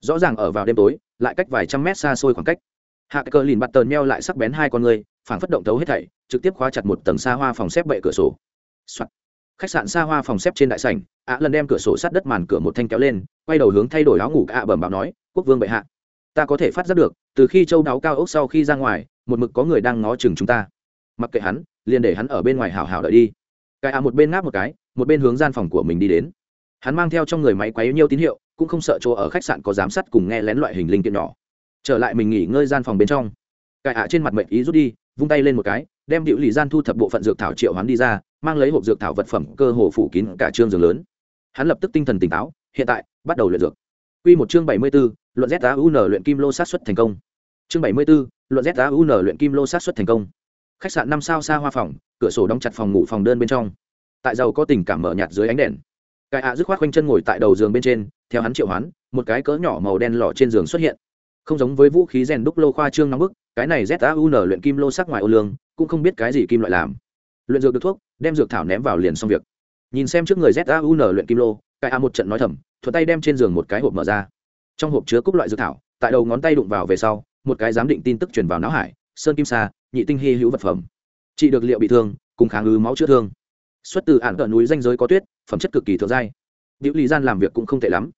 rõ ràng ở vào đêm tối, lại cách vài trăm mét xa xôi khoảng cách. Hạ cờ lìn bạt tờn meo lại sắc bén hai con người, phảng phất động tấu hết thảy, trực tiếp khóa chặt một tầng xa hoa phòng xếp bệ cửa sổ、Soạn. khách sạn xa hoa phòng xếp trên đại sảnh, ạ lần đem cửa sổ sát đất màn cửa một thanh kéo lên, quay đầu hướng thay đổi áo ngủ ạ bẩm báo nói, quốc vương bệ hạ, ta có thể phát giác được, từ khi châu đáo cao ốc sau khi ra ngoài, một mực có người đang ngó chừng chúng ta. Mặc kệ hắn, liền để hắn ở bên ngoài hào hào đợi đi. Cái ạ một bên ngáp một cái, một bên hướng gian phòng của mình đi đến. Hắn mang theo trong người máy quấy nhiêu tín hiệu cũng không sợ chỗ ở khách sạn có giám sát cùng nghe lén loại hình linh kiện nhỏ trở lại mình nghỉ ngơi gian phòng bên trong cái ạ trên mặt mệnh ý rút đi vung tay lên một cái đem điệu lì gian thu thập bộ phận dược thảo triệu hắn đi ra mang lấy hộp dược thảo vật phẩm cơ hồ phủ kín cả trương giường lớn hắn lập tức tinh thần tỉnh táo hiện tại bắt đầu luyện dược Quy một chương 74, luận ZAUN luyện kim lô sát xuất thành công. Chương 74, luận ZAUN luyện kim lô sát xuất thành công. Khách sạn năm sao xa hoa phòng, cửa sổ đóng chặt phòng ngủ phòng đơn bên trong. Tại giàu có tình cảm mở nhạt dưới ánh đèn. Cái ạ dứt khoát quanh chân ngồi tại đầu giường bên trên, theo hắn triệu hoán, một cái cỡ nhỏ màu đen lọ trên giường xuất hiện. Không giống với vũ khí rèn đúc lô khoa trương nóng bức, cái này ZAUN luyện kim lô sắc ngoài ô lương, cũng không biết cái gì kim loại làm. Luyện dược được thuốc, đem dược thảo ném vào liền xong việc. Nhìn xem trước người ZAUN luyện kim lô, cái a một trận nói thầm, thuận tay đem trên giường một cái hộp mở ra trong hộp chứa cúc loại dược thảo tại đầu ngón tay đụng vào về sau một cái giám định tin tức truyền vào não hải sơn kim sa nhị tinh hy hữu vật phẩm trị được liệu bị thương cùng kháng ứ máu chữa thương xuất từ ản cỡ núi danh giới có tuyết, phẩm chất cực kỳ thượng giai. Biểu lý gian làm việc cũng không tệ lắm.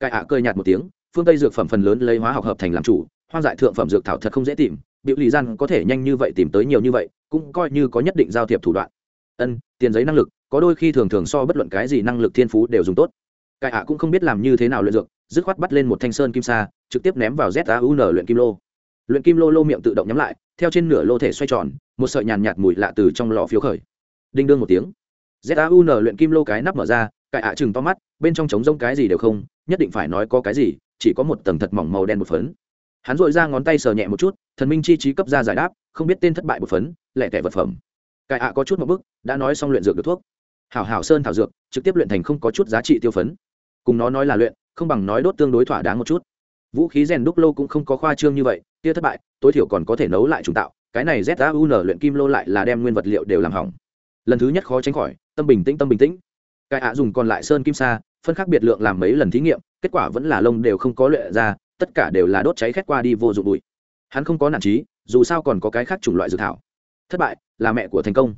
Cai ạ cơi nhạt một tiếng, phương tây dược phẩm phần lớn lấy hóa học hợp thành làm chủ, hoang dại thượng phẩm dược thảo thật không dễ tìm biểu lý gian có thể nhanh như vậy tìm tới nhiều như vậy, cũng coi như có nhất định giao thiệp thủ đoạn. Ân, tiền giấy năng lực, có đôi khi thường thường so bất luận cái gì năng lực thiên phú đều dùng tốt. Cai ạ cũng không biết làm như thế nào luyện dược, dứt khoát bắt lên một thanh sơn kim sa, trực tiếp ném vào zaun luyện kim lô. Luyện kim lô lô miệng tự động nhắm lại, theo trên nửa lô thể xoay tròn, một sợi nhàn nhạt mùi lạ từ trong lò phiếu khởi. Đinh đương một tiếng zaun luyện kim lô cái nắp mở ra cải ạ chừng to mắt, bên trong trống rông cái gì đều không, nhất định phải nói có cái gì, chỉ có một tầng thật mỏng màu đen một phấn. Hắn dội ra ngón tay sờ nhẹ một chút, thần minh chi trí cấp ra giải đáp, không biết tên thất bại một phấn, lẻ tẻ vật phẩm. Cải ạ có chút một bức, đã nói xong luyện dược được thuốc. Hảo hảo sơn thảo dược, trực tiếp luyện thành không có chút giá trị tiêu phấn. Cùng nó nói là luyện, không bằng nói đốt tương đối thỏa đáng một chút. Vũ khí rèn đúc lô cũng không có khoa trương như vậy, kia thất bại, tối thiểu còn có thể nấu lại trùng tạo. Cái này zaun luyện kim lô lại là đem nguyên vật liệu đều làm hỏng lần thứ nhất khó tránh khỏi, tâm bình tĩnh, tâm bình tĩnh. Cái ạ dùng còn lại sơn kim sa, phân khác biệt lượng làm mấy lần thí nghiệm, kết quả vẫn là lông đều không có lệ ra, tất cả đều là đốt cháy khét qua đi vô dụng bụi. Hắn không có nản trí, dù sao còn có cái khác chủng loại dược thảo. Thất bại, là mẹ của thành công.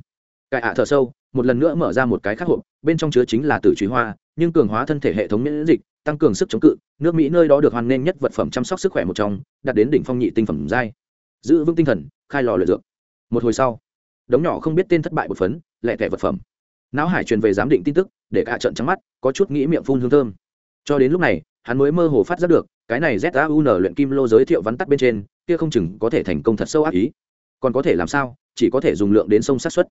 Cái ạ thở sâu, một lần nữa mở ra một cái khác hộp, bên trong chứa chính là tử truy hoa, nhưng cường hóa thân thể hệ thống miễn dịch, tăng cường sức chống cự, nước mỹ nơi đó được hoan nghênh nhất vật phẩm chăm sóc sức khỏe một trong, đạt đến đỉnh phong nhị tinh phẩm giai. Giữ vững tinh thần, khai lò luyện dược. Một hồi sau, đống nhỏ không biết tên thất bại một phấn lẻ tẻ vật phẩm. Não hải truyền về giám định tin tức, để cả trận trắng mắt, có chút nghĩ miệng phun hương thơm. Cho đến lúc này, hắn mới mơ hồ phát giác được, cái này zaun luyện kim lô giới thiệu vắn tắt bên trên, kia không chừng có thể thành công thật sâu ác ý. Còn có thể làm sao, chỉ có thể dùng lượng đến sông sát xuất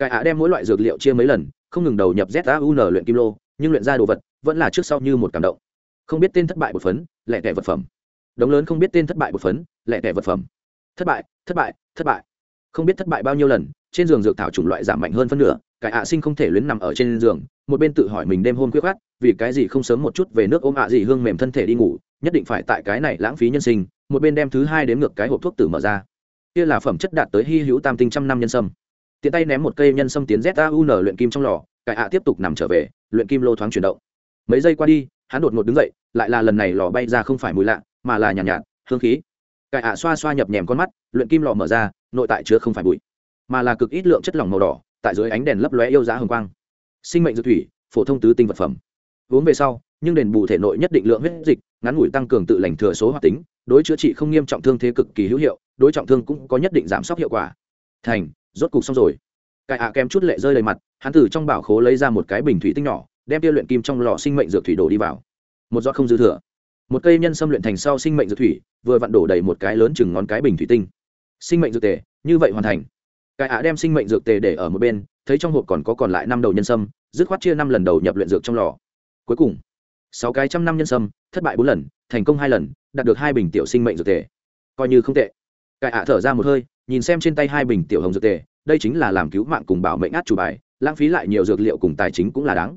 cái ạ đem mỗi loại dược liệu chia mấy lần, không ngừng đầu nhập zaun luyện kim lô, nhưng luyện ra đồ vật, vẫn là trước sau như một cảm động. Không biết tên thất bại một phấn, lẻ tẻ vật phẩm. Đống lớn không biết tên thất bại một phấn, lẻ tẻ vật phẩm. Thất bại thất bại thất bại không biết thất bại bao nhiêu lần trên giường dược thảo chủng loại giảm mạnh hơn phân nửa cái ạ sinh không thể luyến nằm ở trên giường một bên tự hỏi mình đêm hôm quyết khát vì cái gì không sớm một chút về nước ôm ạ gì hương mềm thân thể đi ngủ nhất định phải tại cái này lãng phí nhân sinh một bên đem thứ hai đến ngược cái hộp thuốc tử mở ra. Kia là phẩm chất đạt tới hy hữu tam tinh trăm năm nhân sâm. Tiện tay ném một cây nhân sâm tiến zaun luyện kim trong lò cái ạ tiếp tục nằm trở về luyện kim lô thoáng chuyển động. Mấy giây qua đi hắn đột ngột đứng dậy lại là lần này lò bay ra không phải mùi lạ mà là nhàn nhạt, nhạt hương khí. Cải ạ xoa xoa nhập nhèm con mắt luyện kim lò mở ra nội tại chứa không phải bụi, mà là cực ít lượng chất lỏng màu đỏ, tại dưới ánh đèn lấp lóe yêu giá hồng quang. Sinh mệnh dược thủy, phổ thông tứ tinh vật phẩm. Uống về sau, nhưng đền bù thể nội nhất định lượng huyết dịch, ngắn ngủi tăng cường tự lành thừa số hoạt tính, đối chữa trị không nghiêm trọng thương thế cực kỳ hữu hiệu, đối trọng thương cũng có nhất định giảm sốc hiệu quả. Thành, rốt cục xong rồi. Cài ạ kém chút lệ rơi đầy mặt, hắn từ trong bảo khố lấy ra một cái bình thủy tinh nhỏ, đem tiêu luyện kim trong lò sinh mệnh dược thủy đổ đi vào. Một giọt không dư thừa. Một cây nhân xâm luyện thành sau sinh mệnh dược thủy, vừa vặn đổ đầy một cái lớn chừng ngón cái bình thủy tinh sinh mệnh dược tề, như vậy hoàn thành. Cái ạ đem sinh mệnh dược tề để ở một bên, thấy trong hộp còn có còn lại năm đầu nhân sâm, dứt khoát chia năm lần đầu nhập luyện dược trong lò. Cuối cùng, sáu cái trăm năm nhân sâm, thất bại bốn lần, thành công hai lần, đạt được hai bình tiểu sinh mệnh dược tề. Coi như không tệ. Cái ạ thở ra một hơi, nhìn xem trên tay hai bình tiểu hồng dược tề, đây chính là làm cứu mạng cùng bảo mệnh át chủ bài, lãng phí lại nhiều dược liệu cùng tài chính cũng là đáng.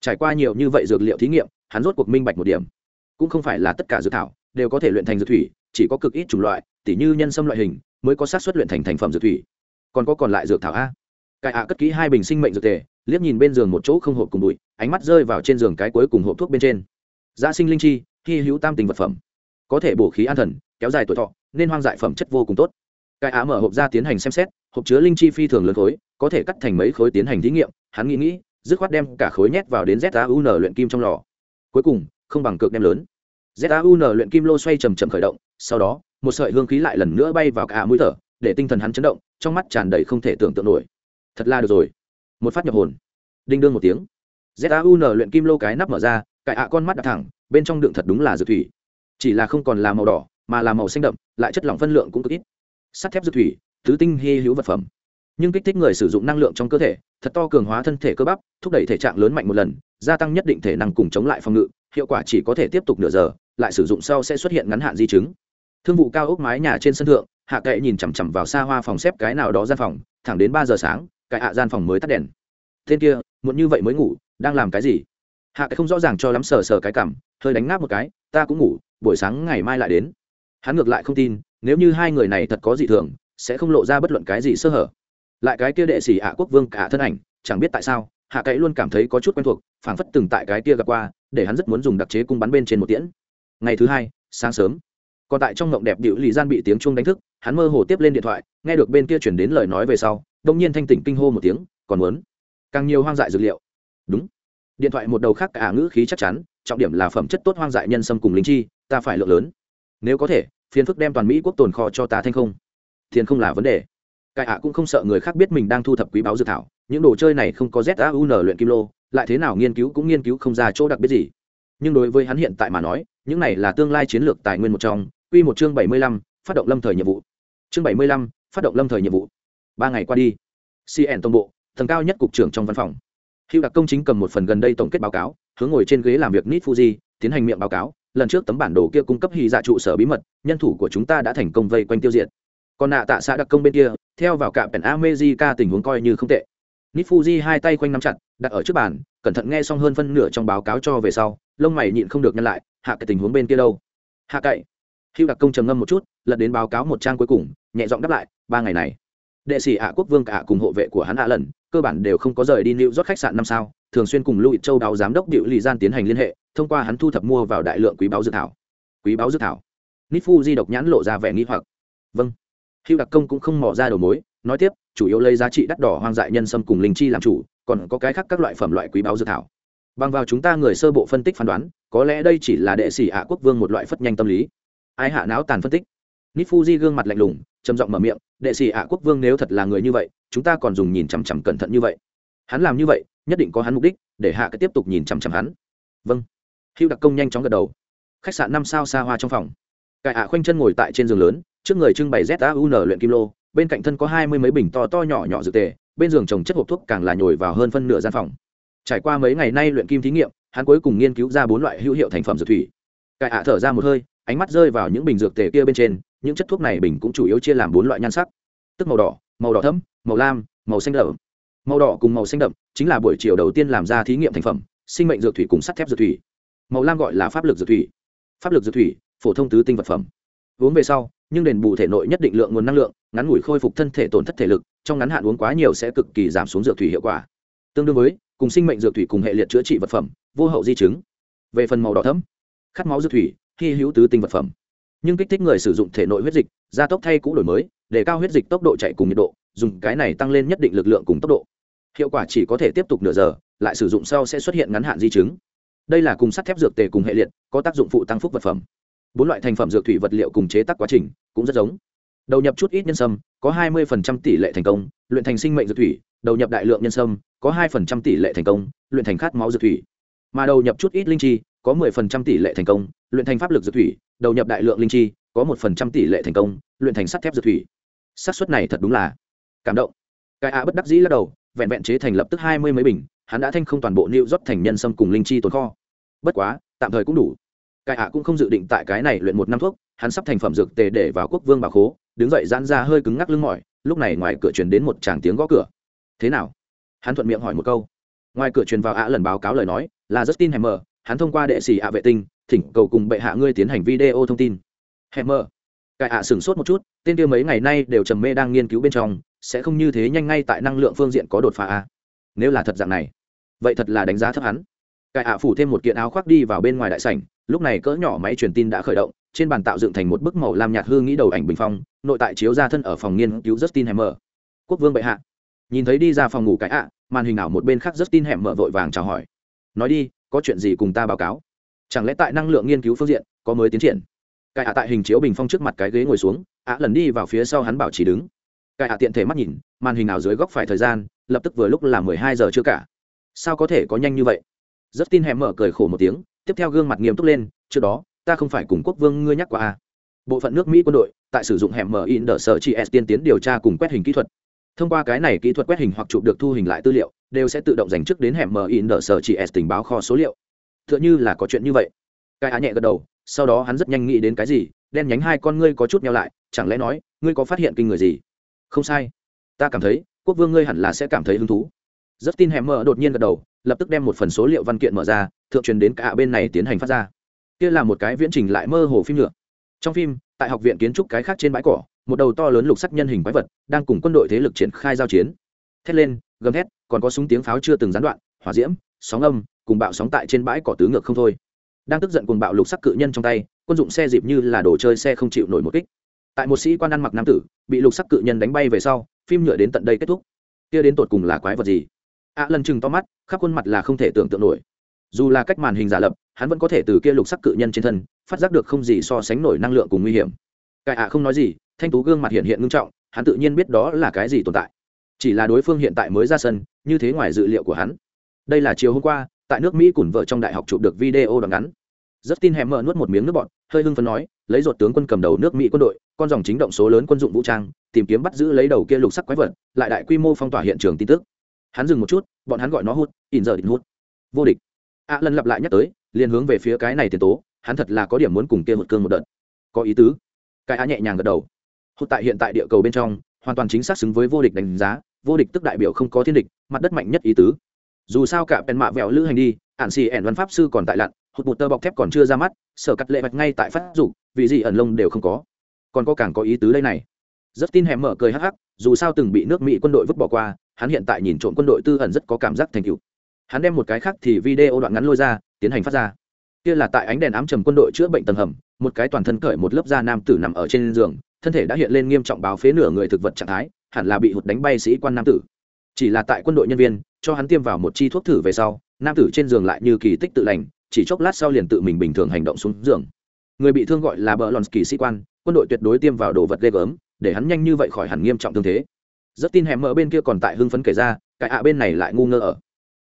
Trải qua nhiều như vậy dược liệu thí nghiệm, hắn rốt cuộc minh bạch một điểm. Cũng không phải là tất cả dược thảo đều có thể luyện thành dược thủy, chỉ có cực ít chủng loại, tỉ như nhân sâm loại hình mới có xác suất luyện thành thành phẩm dược thủy. Còn có còn lại dược thảo a. Cải ạ cất kỹ hai bình sinh mệnh dược tề, liếc nhìn bên giường một chỗ không hộp cùng bụi, ánh mắt rơi vào trên giường cái cuối cùng hộp thuốc bên trên. Gia sinh linh chi, hy hữu tam tình vật phẩm. Có thể bổ khí an thần, kéo dài tuổi thọ, nên hoang dại phẩm chất vô cùng tốt. Cải ạ mở hộp ra tiến hành xem xét, hộp chứa linh chi phi thường lớn khối, có thể cắt thành mấy khối tiến hành thí nghiệm, hắn nghĩ nghĩ, dứt khoát đem cả khối nhét vào đến zaun luyện kim trong lò. Cuối cùng, không bằng cược đem lớn. Zaun luyện kim lô xoay chầm chậm khởi động, sau đó một sợi hương khí lại lần nữa bay vào cả mũi thở, để tinh thần hắn chấn động, trong mắt tràn đầy không thể tưởng tượng nổi. Thật là được rồi. Một phát nhập hồn. Đinh đương một tiếng. Zaun luyện kim lô cái nắp mở ra, cải ạ con mắt đặt thẳng, bên trong đựng thật đúng là dược thủy. Chỉ là không còn là màu đỏ, mà là màu xanh đậm, lại chất lỏng phân lượng cũng cực ít. Sắt thép dược thủy thứ tinh hy hữu vật phẩm. Nhưng kích thích người sử dụng năng lượng trong cơ thể, thật to cường hóa thân thể cơ bắp, thúc đẩy thể trạng lớn mạnh một lần, gia tăng nhất định thể năng cùng chống lại phòng ngự, hiệu quả chỉ có thể tiếp tục nửa giờ, lại sử dụng sau sẽ xuất hiện ngắn hạn di chứng thương vụ cao ốc mái nhà trên sân thượng, hạ cậy nhìn chằm chằm vào xa hoa phòng xếp cái nào đó gian phòng, thẳng đến ba giờ sáng, cái hạ gian phòng mới tắt đèn. Tên kia, muộn như vậy mới ngủ, đang làm cái gì? Hạ cậy không rõ ràng cho lắm sờ sờ cái cảm, hơi đánh ngáp một cái, ta cũng ngủ, buổi sáng ngày mai lại đến. Hắn ngược lại không tin, nếu như hai người này thật có gì thường, sẽ không lộ ra bất luận cái gì sơ hở. Lại cái kia đệ sĩ hạ quốc vương cả thân ảnh, chẳng biết tại sao, hạ cậy luôn cảm thấy có chút quen thuộc, phảng phất từng tại cái kia gặp qua, để hắn rất muốn dùng đặc chế cung bắn bên trên một tiễn. Ngày thứ hai, sáng sớm còn tại trong ngộng đẹp điệu lì gian bị tiếng chuông đánh thức, hắn mơ hồ tiếp lên điện thoại, nghe được bên kia chuyển đến lời nói về sau, đông nhiên thanh tỉnh kinh hô một tiếng, còn muốn? Càng nhiều hoang dại dược liệu. Đúng. Điện thoại một đầu khác cả ngữ khí chắc chắn, trọng điểm là phẩm chất tốt hoang dại nhân sâm cùng linh chi, ta phải lượng lớn. Nếu có thể, phiền phức đem toàn mỹ quốc tồn kho cho ta thanh không. Tiền không là vấn đề. Cải ạ cũng không sợ người khác biết mình đang thu thập quý báo dược thảo, những đồ chơi này không có zaun luyện kim lô, lại thế nào nghiên cứu cũng nghiên cứu không ra chỗ đặc biệt gì. Nhưng đối với hắn hiện tại mà nói, những này là tương lai chiến lược tài nguyên một trong quy một chương bảy mươi lăm, phát động lâm thời nhiệm vụ. Chương bảy mươi lăm, phát động lâm thời nhiệm vụ. Ba ngày qua đi cn tổng bộ, tầng cao nhất cục trưởng trong văn phòng. Hưu đặc công chính cầm một phần gần đây tổng kết báo cáo, hướng ngồi trên ghế làm việc Nit fuji, tiến hành miệng báo cáo, lần trước tấm bản đồ kia cung cấp hy dạ trụ sở bí mật, nhân thủ của chúng ta đã thành công vây quanh tiêu diệt. Còn nạ tạ xã đặc công bên kia, theo vào cạm pèn America tình huống coi như không tệ. Nit fuji hai tay quanh nắm chặt, đặt ở trước bàn, cẩn thận nghe xong hơn phân nửa trong báo cáo cho về sau, lông mày nhịn không được nhăn lại, hạ cái tình huống bên kia đâu? Hạ cậy hữu đặc công trầm ngâm một chút, lật đến báo cáo một trang cuối cùng, nhẹ giọng đáp lại, ba ngày này, đệ sĩ ạ quốc vương cả cùng hộ vệ của hắn ạ lần, cơ bản đều không có rời đi lưu rót khách sạn năm sao, thường xuyên cùng lưu châu Đào giám đốc điệu lì gian tiến hành liên hệ, thông qua hắn thu thập mua vào đại lượng quý báo dự thảo. Quý báo dự thảo? Nít di độc nhãn lộ ra vẻ nghi hoặc. Vâng. Hữu đặc công cũng không mò ra đầu mối, nói tiếp, chủ yếu lấy giá trị đắt đỏ hoang dại nhân sâm cùng linh chi làm chủ, còn có cái khác các loại phẩm loại quý báo dự thảo. Bằng vào chúng ta người sơ bộ phân tích phán đoán, có lẽ đây chỉ là đệ sĩ ạ quốc vương một loại phất nhanh tâm lý ai hạ não tàn phân tích. Nít fuji gương mặt lạnh lùng, trầm giọng mở miệng, đệ sĩ ạ, quốc vương nếu thật là người như vậy, chúng ta còn dùng nhìn chằm chằm cẩn thận như vậy. Hắn làm như vậy, nhất định có hắn mục đích, để hạ cái tiếp tục nhìn chằm chằm hắn. Vâng. Hữu đặc công nhanh chóng gật đầu. Khách sạn năm sao xa hoa trong phòng. Cải ạ khoanh chân ngồi tại trên giường lớn, trước người trưng bày zun luyện kim lô, bên cạnh thân có hai mươi mấy bình to to nhỏ nhỏ dự tề, bên giường trồng chất hộp thuốc càng là nhồi vào hơn phân nửa gian phòng. Trải qua mấy ngày nay luyện kim thí nghiệm, hắn cuối cùng nghiên cứu ra bốn loại hữu hiệu thành phẩm dược thủy. Cải ạ thở ra một hơi ánh mắt rơi vào những bình dược tề kia bên trên, những chất thuốc này bình cũng chủ yếu chia làm bốn loại nhan sắc. Tức màu đỏ màu đỏ thẫm, màu lam, màu xanh đậm. Màu đỏ cùng màu xanh đậm chính là buổi chiều đầu tiên làm ra thí nghiệm thành phẩm, sinh mệnh dược thủy cùng sắt thép dược thủy. Màu lam gọi là pháp lực dược thủy. Pháp lực dược thủy, phổ thông tứ tinh vật phẩm. Uống về sau, nhưng đền bù thể nội nhất định lượng nguồn năng lượng, ngắn ngủi khôi phục thân thể tổn thất thể lực, trong ngắn hạn uống quá nhiều sẽ cực kỳ giảm xuống dược thủy hiệu quả. Tương đương với, cùng sinh mệnh dược thủy cùng hệ liệt chữa trị vật phẩm, vô hậu di chứng. Về phần màu đỏ thấm khát máu dược thủy hy hữu tứ tinh vật phẩm. Nhưng kích thích người sử dụng thể nội huyết dịch, gia tốc thay cũ đổi mới, để cao huyết dịch tốc độ chạy cùng nhiệt độ, dùng cái này tăng lên nhất định lực lượng cùng tốc độ. Hiệu quả chỉ có thể tiếp tục nửa giờ, lại sử dụng sau sẽ xuất hiện ngắn hạn di chứng. Đây là cùng sắt thép dược tề cùng hệ liệt, có tác dụng phụ tăng phúc vật phẩm. Bốn loại thành phẩm dược thủy vật liệu cùng chế tác quá trình cũng rất giống. Đầu nhập chút ít nhân sâm, có 20% tỷ lệ thành công, luyện thành sinh mệnh dược thủy, đầu nhập đại lượng nhân sâm, có 2% tỷ lệ thành công, luyện thành khát máu dược thủy. Mà đầu nhập chút ít linh chi có mười phần trăm tỷ lệ thành công, luyện thành pháp lực dược thủy, đầu nhập đại lượng linh chi, có một phần trăm tỷ lệ thành công, luyện thành sắt thép dược thủy. Xác suất này thật đúng là cảm động. Cái a bất đắc dĩ lắc đầu, vẹn vẹn chế thành lập tức hai mươi mấy bình, hắn đã thanh không toàn bộ lưu rót thành nhân sâm cùng linh chi tồn kho. Bất quá, tạm thời cũng đủ. Cái a cũng không dự định tại cái này luyện một năm thuốc, hắn sắp thành phẩm dược tề để vào quốc vương bà khố, đứng dậy giãn ra hơi cứng ngắc lưng mỏi, lúc này ngoài cửa truyền đến một tràng tiếng gõ cửa. Thế nào? Hắn thuận miệng hỏi một câu. Ngoài cửa truyền vào ạ lần báo cáo lời nói, là justin hammer hắn thông qua đệ sĩ ạ vệ tinh, thỉnh cầu cùng bệ hạ ngươi tiến hành video thông tin. Hammer cải ạ sửng sốt một chút, tên kia mấy ngày nay đều trầm mê đang nghiên cứu bên trong, sẽ không như thế nhanh ngay tại năng lượng phương diện có đột phá a nếu là thật dạng này, vậy thật là đánh giá thấp hắn. Cải ạ phủ thêm một kiện áo khoác đi vào bên ngoài đại sảnh, lúc này cỡ nhỏ máy truyền tin đã khởi động, trên bàn tạo dựng thành một bức màu làm nhạt hương nghĩ đầu ảnh bình phong, nội tại chiếu ra thân ở phòng nghiên cứu justin hemmer quốc vương bệ hạ. Nhìn thấy đi ra phòng ngủ cái ạ, màn hình ảo một bên khác justin hemmer mở vội vàng chào hỏi. Nói đi có chuyện gì cùng ta báo cáo? Chẳng lẽ tại năng lượng nghiên cứu phương diện, có mới tiến triển? Cái ạ tại hình chiếu bình phong trước mặt cái ghế ngồi xuống, ạ lần đi vào phía sau hắn bảo chỉ đứng. Cái ạ tiện thể mắt nhìn, màn hình ảo dưới góc phải thời gian, lập tức vừa lúc là mười hai giờ chưa cả. Sao có thể có nhanh như vậy? Rất tin hẻm mở cười khổ một tiếng, tiếp theo gương mặt nghiêm túc lên, trước đó, ta không phải cùng quốc vương ngươi nhắc qua a. Bộ phận nước mỹ quân đội, tại sử dụng hẻm mở in đờ sở chị s tiên tiến điều tra cùng quét hình kỹ thuật. Thông qua cái này kỹ thuật quét hình hoặc chụp được thu hình lại tư liệu đều sẽ tự động dành trước đến hẻm mở in đỡ sở chị s tình báo kho số liệu. T h ư ợ n h ư là có chuyện như vậy. Cái á nhẹ gật đầu, sau đó hắn rất nhanh nghĩ đến cái gì, đen nhánh hai con ngươi có chút nhau lại, chẳng lẽ nói, ngươi có phát hiện kinh người gì? Không sai. Ta cảm thấy, quốc vương ngươi hẳn là sẽ cảm thấy hứng thú. Rất tin hẻm mở đột nhiên gật đầu, lập tức đem một phần số liệu văn kiện mở ra, thượng truyền đến cả bên này tiến hành phát ra. Kia là một cái viễn trình lại mơ hồ phim nhựa trong phim, tại học viện kiến trúc cái khác trên bãi cỏ, một đầu to lớn lục sắc nhân hình quái vật đang cùng quân đội thế lực triển khai giao chiến. Thét lên gầm thét, còn có súng tiếng pháo chưa từng gián đoạn, hỏa diễm, sóng âm, cùng bạo sóng tại trên bãi cỏ tứ ngược không thôi. Đang tức giận cùng bạo lục sắc cự nhân trong tay, quân dụng xe dịp như là đồ chơi xe không chịu nổi một kích. Tại một sĩ quan ăn mặc nam tử, bị lục sắc cự nhân đánh bay về sau, phim nhựa đến tận đây kết thúc. Kia đến tột cùng là quái vật gì? Ạ lần chừng to mắt, khắp khuôn mặt là không thể tưởng tượng nổi. Dù là cách màn hình giả lập, hắn vẫn có thể từ kia lục sắc cự nhân trên thân, phát giác được không gì so sánh nổi năng lượng cùng nguy hiểm. Cải ạ không nói gì, thanh tú gương mặt hiện hiện ngưng trọng, hắn tự nhiên biết đó là cái gì tồn tại chỉ là đối phương hiện tại mới ra sân, như thế ngoài dự liệu của hắn. Đây là chiều hôm qua, tại nước mỹ cùng vợ trong đại học chụp được video đoạn ngắn. Rất tin hẻm mờ nuốt một miếng nước bọt, hơi hưng phấn nói, lấy ruột tướng quân cầm đầu nước mỹ quân đội, con dòng chính động số lớn quân dụng vũ trang, tìm kiếm bắt giữ lấy đầu kia lục sắc quái vật, lại đại quy mô phong tỏa hiện trường tin tức. Hắn dừng một chút, bọn hắn gọi nó hút, in giờ định hút. Vô địch. A lần lặp lại nhắc tới, liền hướng về phía cái này tiền tố, hắn thật là có điểm muốn cùng kia một cương một đợt. Có ý tứ. Cái a nhẹ nhàng gật đầu. Hụt tại hiện tại địa cầu bên trong, hoàn toàn chính xác xứng với vô địch đánh giá vô địch tức đại biểu không có thiên địch, mặt đất mạnh nhất ý tứ. Dù sao cả pèn mạ vẹo lữ hành đi, ạn xì ẻn văn pháp sư còn tại lặn, hụt một tơ bọc thép còn chưa ra mắt, sở cắt lệ mạch ngay tại phát dục, vì gì ẩn lông đều không có. Còn có càng có ý tứ đây này. Rất tin hẻm mở cười hắc hắc, dù sao từng bị nước mỹ quân đội vứt bỏ qua, hắn hiện tại nhìn trộm quân đội tư ẩn rất có cảm giác thành tựu. Hắn đem một cái khác thì video đoạn ngắn lôi ra, tiến hành phát ra. Kia là tại ánh đèn ám trầm quân đội chữa bệnh tầng hầm, một cái toàn thân cởi một lớp da nam tử nằm ở trên giường, thân thể đã hiện lên nghiêm trọng báo phế nửa người thực vật trạng thái hẳn là bị hụt đánh bay sĩ quan nam tử. Chỉ là tại quân đội nhân viên, cho hắn tiêm vào một chi thuốc thử về sau, nam tử trên giường lại như kỳ tích tự lành, chỉ chốc lát sau liền tự mình bình thường hành động xuống giường. Người bị thương gọi là bờ lòn kỳ sĩ quan, quân đội tuyệt đối tiêm vào đồ vật ghê gớm, để hắn nhanh như vậy khỏi hẳn nghiêm trọng thương thế. Rất tin hẻm mỡ bên kia còn tại hưng phấn kể ra, cái ạ bên này lại ngu ngơ ở.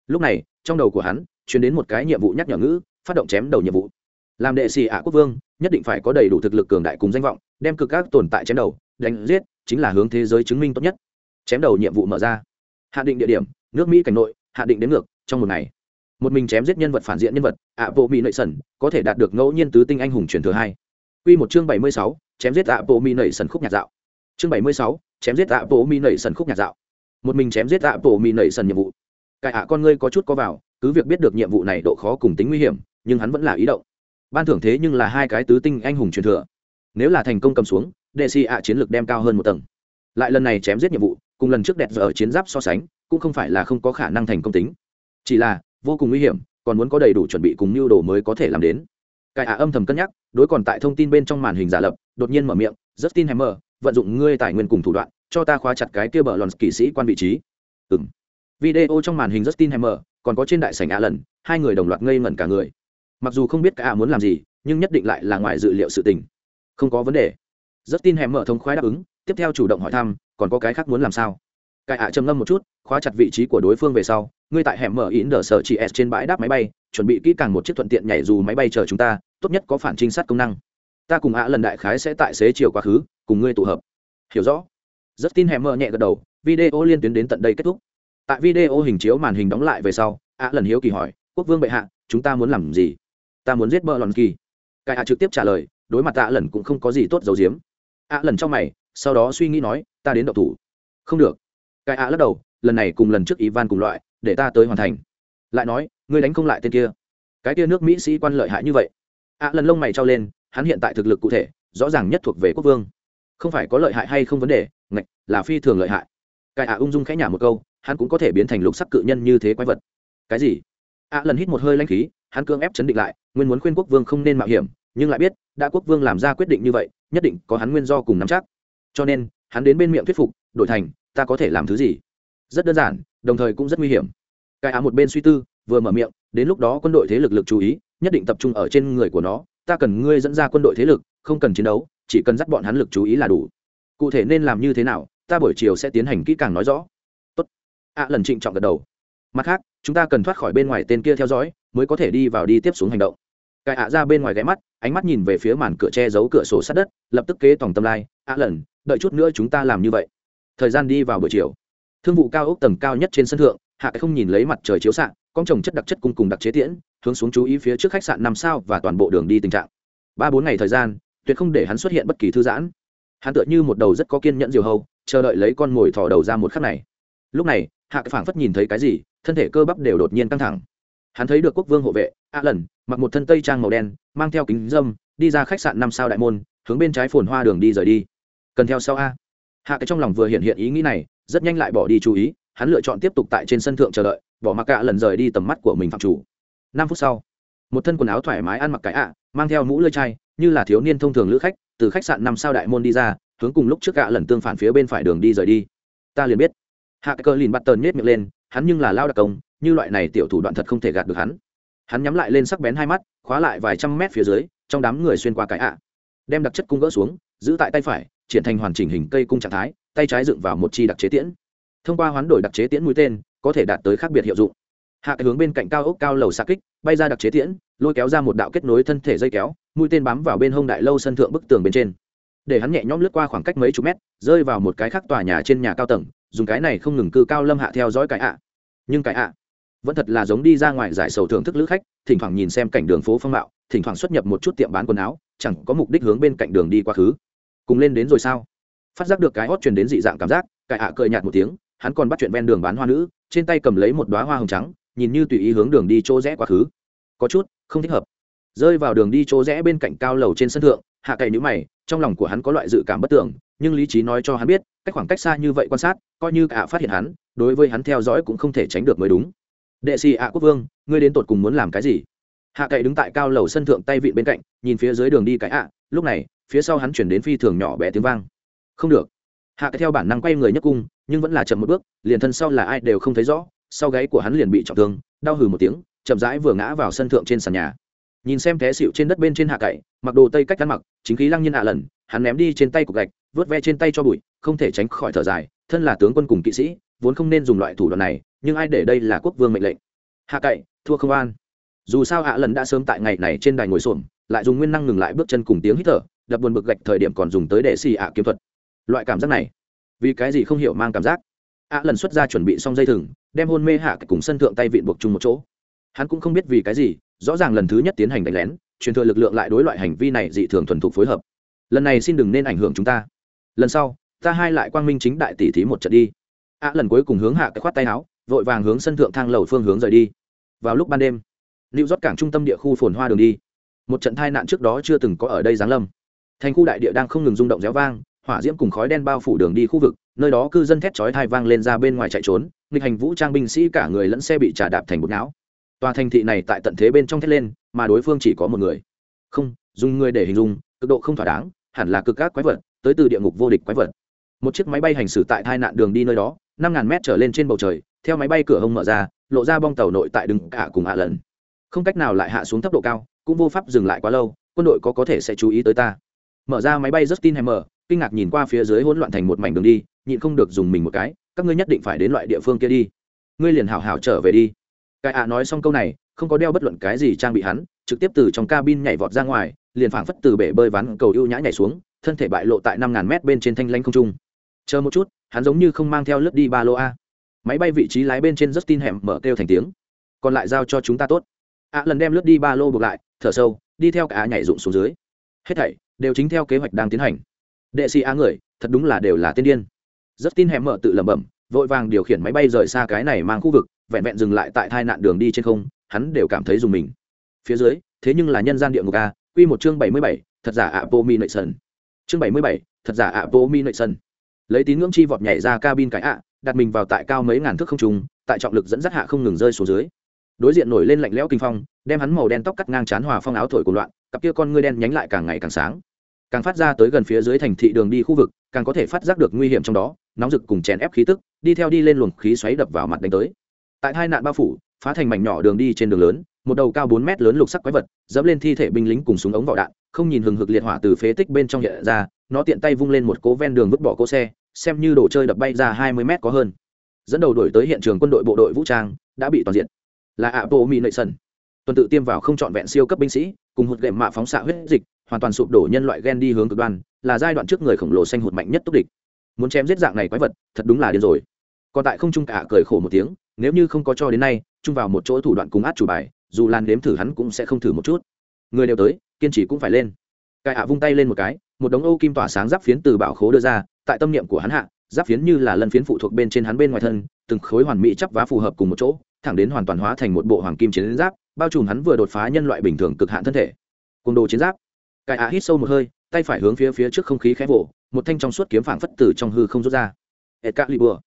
Lúc này, trong đầu của hắn chuyển đến một cái nhiệm vụ nhắc nhở ngữ, phát động chém đầu nhiệm vụ. Làm đệ sĩ ạ quốc vương, nhất định phải có đầy đủ thực lực cường đại cùng danh vọng, đem cực các tồn tại chém đầu đánh giết chính là hướng thế giới chứng minh tốt nhất. Chém đầu nhiệm vụ mở ra. Hạ định địa điểm, nước mỹ cảnh nội, hạ định đến ngược, trong một ngày. Một mình chém giết nhân vật phản diện nhân vật ạ bộ mỹ nội sần có thể đạt được ngẫu nhiên tứ tinh anh hùng truyền thừa hai. Q một chương bảy mươi sáu, chém giết ạ bộ mỹ nội sần khúc nhạc dạo. Chương bảy mươi sáu, chém giết ạ bộ mỹ nội sần khúc nhạc dạo. Một mình chém giết ạ bộ mỹ nội sần nhiệm vụ. Cải ạ con ngươi có chút có vào, cứ việc biết được nhiệm vụ này độ khó cùng tính nguy hiểm, nhưng hắn vẫn là ý động. Ban thưởng thế nhưng là hai cái tứ tinh anh hùng truyền thừa. Nếu là thành công cầm xuống đệ xì ạ chiến lược đem cao hơn một tầng. Lại lần này chém giết nhiệm vụ, cùng lần trước đẹp giờ chiến giáp so sánh, cũng không phải là không có khả năng thành công tính. Chỉ là, vô cùng nguy hiểm, còn muốn có đầy đủ chuẩn bị cùng mưu đồ mới có thể làm đến. Cải ạ âm thầm cân nhắc, đối còn tại thông tin bên trong màn hình giả lập, đột nhiên mở miệng rất tin hammer, vận dụng ngươi tài nguyên cùng thủ đoạn, cho ta khóa chặt cái kia bờ lòn kỵ sĩ quan vị trí. Ừ video trong màn hình justin hammer, còn có trên đại sảnh ạ lần, hai người đồng loạt ngây ngẩn cả người. Mặc dù không biết cả muốn làm gì, nhưng nhất định lại là ngoài dự liệu sự tình. Không có vấn đề rất tin hẻm mở thông khoái đáp ứng, tiếp theo chủ động hỏi thăm, còn có cái khác muốn làm sao? Cải ạ trầm ngâm một chút, khóa chặt vị trí của đối phương về sau, ngươi tại hẻm mở in đờ sở chị s trên bãi đáp máy bay, chuẩn bị kỹ càng một chiếc thuận tiện nhảy dù máy bay chờ chúng ta, tốt nhất có phản trinh sát công năng. Ta cùng ạ lần đại khái sẽ tại xế chiều quá khứ, cùng ngươi tụ hợp. Hiểu rõ. Rất tin hẻm mở nhẹ gật đầu, video liên tuyến đến tận đây kết thúc. Tại video hình chiếu màn hình đóng lại về sau, ạ lần hiếu kỳ hỏi, quốc vương bệ hạ, chúng ta muốn làm gì? Ta muốn giết bờ lòn kỳ. Cải ạ trực tiếp trả lời, đối mặt ạ lần cũng không có gì tốt giấu diếm ạ lần trong mày, sau đó suy nghĩ nói, ta đến đậu thủ. Không được. Cái ạ lắc đầu, lần này cùng lần trước ivan cùng loại, để ta tới hoàn thành. Lại nói, ngươi đánh không lại tên kia. Cái kia nước mỹ sĩ quan lợi hại như vậy. ạ lần lông mày trao lên, hắn hiện tại thực lực cụ thể, rõ ràng nhất thuộc về quốc vương. Không phải có lợi hại hay không vấn đề, ngạch, là phi thường lợi hại. Cái ạ ung dung khẽ nhả một câu, hắn cũng có thể biến thành lục sắc cự nhân như thế quái vật. Cái gì? ạ lần hít một hơi lanh khí, hắn cương ép chấn định lại, nguyên muốn khuyên quốc vương không nên mạo hiểm nhưng lại biết, đã quốc vương làm ra quyết định như vậy, nhất định có hắn nguyên do cùng nắm chắc. Cho nên, hắn đến bên miệng thuyết phục, đổi thành, ta có thể làm thứ gì? Rất đơn giản, đồng thời cũng rất nguy hiểm. Cái á một bên suy tư, vừa mở miệng, đến lúc đó quân đội thế lực lực chú ý, nhất định tập trung ở trên người của nó, ta cần ngươi dẫn ra quân đội thế lực, không cần chiến đấu, chỉ cần dắt bọn hắn lực chú ý là đủ. Cụ thể nên làm như thế nào, ta buổi chiều sẽ tiến hành kỹ càng nói rõ. Tốt. Ạ lần trịnh trọng gật đầu. Mặt khác, chúng ta cần thoát khỏi bên ngoài tên kia theo dõi, mới có thể đi vào đi tiếp xuống hành động cài ạ ra bên ngoài ghé mắt, ánh mắt nhìn về phía màn cửa che giấu cửa sổ sát đất, lập tức kế tòng tâm lai, ạ lần, đợi chút nữa chúng ta làm như vậy. Thời gian đi vào buổi chiều. Thương vụ cao ốc tầng cao nhất trên sân thượng, hạ cái không nhìn lấy mặt trời chiếu xạ, con trồng chất đặc chất cung cùng đặc chế tiễn, hướng xuống chú ý phía trước khách sạn năm sao và toàn bộ đường đi tình trạng. Ba bốn ngày thời gian, tuyệt không để hắn xuất hiện bất kỳ thư giãn. Hắn tựa như một đầu rất có kiên nhẫn diều hâu, chờ đợi lấy con mồi thò đầu ra một khắc này. Lúc này, hạ cái phảng phất nhìn thấy cái gì, thân thể cơ bắp đều đột nhiên căng thẳng hắn thấy được quốc vương hộ vệ, a lần, mặc một thân tây trang màu đen, mang theo kính dâm, đi ra khách sạn năm sao đại môn, hướng bên trái phồn hoa đường đi rời đi. Cần theo sau a. Hạ cái trong lòng vừa hiện hiện ý nghĩ này, rất nhanh lại bỏ đi chú ý, hắn lựa chọn tiếp tục tại trên sân thượng chờ đợi, bỏ mặc cả lần rời đi tầm mắt của mình phạm chủ. Năm phút sau, một thân quần áo thoải mái ăn mặc cái ạ mang theo mũ lưỡi chai, như là thiếu niên thông thường lữ khách, từ khách sạn năm sao đại môn đi ra, hướng cùng lúc trước cả lần tương phản phía bên phải đường đi rời đi. Ta liền biết. Hạ cái cơ lìn bắt tờn nhét miệng lên, hắn nhưng là lao đặc công như loại này tiểu thủ đoạn thật không thể gạt được hắn. Hắn nhắm lại lên sắc bén hai mắt, khóa lại vài trăm mét phía dưới, trong đám người xuyên qua cái ạ. Đem đặc chất cung gỡ xuống, giữ tại tay phải, triển thành hoàn chỉnh hình cây cung trạng thái, tay trái dựng vào một chi đặc chế tiễn. Thông qua hoán đổi đặc chế tiễn mũi tên, có thể đạt tới khác biệt hiệu dụng. Hạ cái hướng bên cạnh cao ốc cao lầu xa kích, bay ra đặc chế tiễn, lôi kéo ra một đạo kết nối thân thể dây kéo, mũi tên bám vào bên hông đại lâu sân thượng bức tường bên trên. Để hắn nhẹ nhõm lướt qua khoảng cách mấy chục mét, rơi vào một cái khác tòa nhà trên nhà cao tầng, dùng cái này không ngừng cư cao lâm hạ theo dõi cái ạ. Nhưng cái ạ vẫn thật là giống đi ra ngoài giải sầu thưởng thức lữ khách, thỉnh thoảng nhìn xem cảnh đường phố phong mạo, thỉnh thoảng xuất nhập một chút tiệm bán quần áo, chẳng có mục đích hướng bên cạnh đường đi quá khứ. Cùng lên đến rồi sao? Phát giác được cái hót truyền đến dị dạng cảm giác cải ạ cười nhạt một tiếng, hắn còn bắt chuyện ven đường bán hoa nữ, trên tay cầm lấy một đoá hoa hồng trắng, nhìn như tùy ý hướng đường đi chỗ rẽ quá khứ. Có chút, không thích hợp. Rơi vào đường đi chỗ rẽ bên cạnh cao lầu trên sân thượng, hạ cày nhữ mày, trong lòng của hắn có loại dự cảm bất tưởng nhưng lý trí nói cho hắn biết, cách khoảng cách xa như vậy quan sát, coi như cả phát hiện hắn, đối với hắn theo dõi cũng không thể tránh được mới đúng đệ sĩ ạ quốc vương, ngươi đến tột cùng muốn làm cái gì? Hạ cậy đứng tại cao lầu sân thượng tay vịn bên cạnh, nhìn phía dưới đường đi cái ạ. Lúc này, phía sau hắn chuyển đến phi thường nhỏ bé tiếng vang. Không được. Hạ cậy theo bản năng quay người nhấc cung, nhưng vẫn là chậm một bước, liền thân sau là ai đều không thấy rõ. Sau gáy của hắn liền bị trọng thương, đau hừ một tiếng, chậm rãi vừa ngã vào sân thượng trên sàn nhà. Nhìn xem té xịu trên đất bên trên hạ cậy, mặc đồ tây cách ăn mặc, chính khí lăng nhiên hạ lần, hắn ném đi trên tay cục gạch, vớt ve trên tay cho bụi, không thể tránh khỏi thở dài. Thân là tướng quân cùng kỵ sĩ, vốn không nên dùng loại thủ đoạn này nhưng ai để đây là quốc vương mệnh lệnh? Hạ cậy, thua không an. Dù sao hạ lần đã sớm tại ngày này trên đài ngồi xổm, lại dùng nguyên năng ngừng lại bước chân cùng tiếng hít thở, đập buồn bực gạch thời điểm còn dùng tới để xì ạ kiếm thuật. Loại cảm giác này, vì cái gì không hiểu mang cảm giác? Ạ lần xuất ra chuẩn bị xong dây thừng, đem hôn mê hạ cùng sân thượng tay vịn buộc chung một chỗ. Hắn cũng không biết vì cái gì, rõ ràng lần thứ nhất tiến hành đánh lén, truyền thừa lực lượng lại đối loại hành vi này dị thường thuần thục phối hợp. Lần này xin đừng nên ảnh hưởng chúng ta. Lần sau, ta hai lại quang minh chính đại tỷ thí một trận đi. Ạ lần cuối cùng hướng hạ cái khoát tay áo vội vàng hướng sân thượng thang lầu phương hướng rời đi. Vào lúc ban đêm lưu rót cảng trung tâm địa khu phồn hoa đường đi. Một trận tai nạn trước đó chưa từng có ở đây giáng lâm. Thành khu đại địa đang không ngừng rung động réo vang, hỏa diễm cùng khói đen bao phủ đường đi khu vực, nơi đó cư dân thét chói thai vang lên ra bên ngoài chạy trốn, nghịch hành vũ trang binh sĩ cả người lẫn xe bị trả đạp thành bột não. Tòa thành thị này tại tận thế bên trong thét lên, mà đối phương chỉ có một người. Không, dùng người để hình dung, cực độ không thỏa đáng, hẳn là cực các quái vật, tới từ địa ngục vô địch quái vật. Một chiếc máy bay hành xử tại tai nạn đường đi nơi đó, năm ngàn mét trở lên trên bầu trời theo máy bay cửa hông mở ra, lộ ra bong tàu nội tại đứng cả cùng hạ lần. Không cách nào lại hạ xuống tốc độ cao, cũng vô pháp dừng lại quá lâu, quân đội có có thể sẽ chú ý tới ta. Mở ra máy bay justin hammer, kinh ngạc nhìn qua phía dưới hỗn loạn thành một mảnh đường đi, nhịn không được dùng mình một cái, các ngươi nhất định phải đến loại địa phương kia đi. Ngươi liền hảo hảo trở về đi. Cái ạ nói xong câu này, không có đeo bất luận cái gì trang bị hắn, trực tiếp từ trong cabin nhảy vọt ra ngoài, liền phảng phất từ bể bơi ván cầu ưu nhã nhảy xuống, thân thể bại lộ tại năm ngàn mét bên trên thanh lanh không trung. Chờ một chút, hắn giống như không mang theo lướt đi ba lô a máy bay vị trí lái bên trên justin hẻm mở kêu thành tiếng. Còn lại giao cho chúng ta tốt. Ạ lần đem lướt đi ba lô buộc lại thở sâu đi theo cả nhảy rụng xuống dưới. Hết thảy đều chính theo kế hoạch đang tiến hành. Đệ sĩ á người thật đúng là đều là tiên điên. Justin hẻm mở tự lẩm bẩm vội vàng điều khiển máy bay rời xa cái này mang khu vực vẹn vẹn dừng lại tại tai nạn đường đi trên không hắn đều cảm thấy dùng mình. Phía dưới thế nhưng là nhân gian địa ngục a quy một chương bảy mươi bảy, thật giả ạ vô mi nội sân chương bảy mươi bảy, thật giả ạ vô mi nội sân lấy tín ngưỡng chi vọt nhảy ra cabin cái ạ đặt mình vào tại cao mấy ngàn thước không trung, tại trọng lực dẫn dắt hạ không ngừng rơi xuống dưới. Đối diện nổi lên lạnh lẽo kinh phong, đem hắn màu đen tóc cắt ngang chán hòa phong áo thổi của loạn, cặp kia con ngươi đen nhánh lại càng ngày càng sáng. Càng phát ra tới gần phía dưới thành thị đường đi khu vực, càng có thể phát giác được nguy hiểm trong đó, nóng rực cùng chèn ép khí tức, đi theo đi lên luồng khí xoáy đập vào mặt đánh tới. Tại hai nạn bao phủ, phá thành mảnh nhỏ đường đi trên đường lớn, một đầu cao bốn mét lớn lục sắc quái vật, dẫm lên thi thể binh lính cùng súng ống vỏ đạn, không nhìn hừng hực liệt hỏa từ phế tích bên trong hiện ra, nó tiện tay vung lên một cố ven đường vứt bỏ cỗ xe xem như đồ chơi đập bay ra hai mươi mét có hơn. Dẫn đầu đổi tới hiện trường quân đội bộ đội vũ trang, đã bị toàn diện là ạ bộ mỹ nội sân tuần tự tiêm vào không trọn vẹn siêu cấp binh sĩ, cùng hụt gệm mạ phóng xạ huyết dịch, hoàn toàn sụp đổ nhân loại gen đi hướng cực đoan, là giai đoạn trước người khổng lồ xanh hụt mạnh nhất túc địch. Muốn chém giết dạng này quái vật, thật đúng là điên rồi. Còn tại không trung cả cười khổ một tiếng, nếu như không có cho đến nay, chung vào một chỗ thủ đoạn cùng át chủ bài, dù lan đếm thử hắn cũng sẽ không thử một chút. Người đều tới, kiên trì cũng phải lên. Cải ạ vung tay lên một cái một đống ô kim tỏa sáng giáp phiến từ bảo khố đưa ra, tại tâm niệm của hắn hạ, giáp phiến như là lần phiến phụ thuộc bên trên hắn bên ngoài thân, từng khối hoàn mỹ chắp vá phù hợp cùng một chỗ, thẳng đến hoàn toàn hóa thành một bộ hoàng kim chiến giáp, bao trùm hắn vừa đột phá nhân loại bình thường cực hạn thân thể. Côn đồ chiến giáp. Cải ạ hít sâu một hơi, tay phải hướng phía phía trước không khí khẽ vỗ một thanh trong suốt kiếm phảng phất tử trong hư không rút ra. Et cạ bừa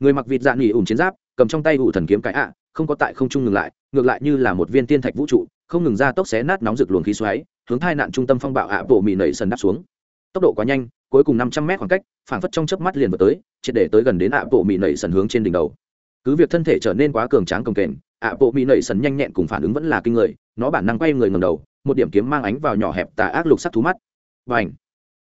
người mặc vịt dạ nghỉ ủng chiến giáp, cầm trong tay ủ thần kiếm cái ạ, không có tại không trung ngừng lại, ngược lại như là một viên tiên thạch vũ trụ, không ngừng ra tốc xé nát nóng rực luồng khí xoáy, hướng hai nạn trung tâm phong bạo ạ bộ mị nẩy sần đáp xuống tốc độ quá nhanh, cuối cùng năm trăm mét khoảng cách, phảng phất trong chớp mắt liền vào tới, triệt để tới gần đến ạ bộ mỹ nẩy sần hướng trên đỉnh đầu. Cứ việc thân thể trở nên quá cường tráng công kềnh, ạ bộ mỹ nẩy sần nhanh nhẹn cùng phản ứng vẫn là kinh người, nó bản năng quay người ngầm đầu, một điểm kiếm mang ánh vào nhỏ hẹp tà ác lục sắc thú mắt. Và ảnh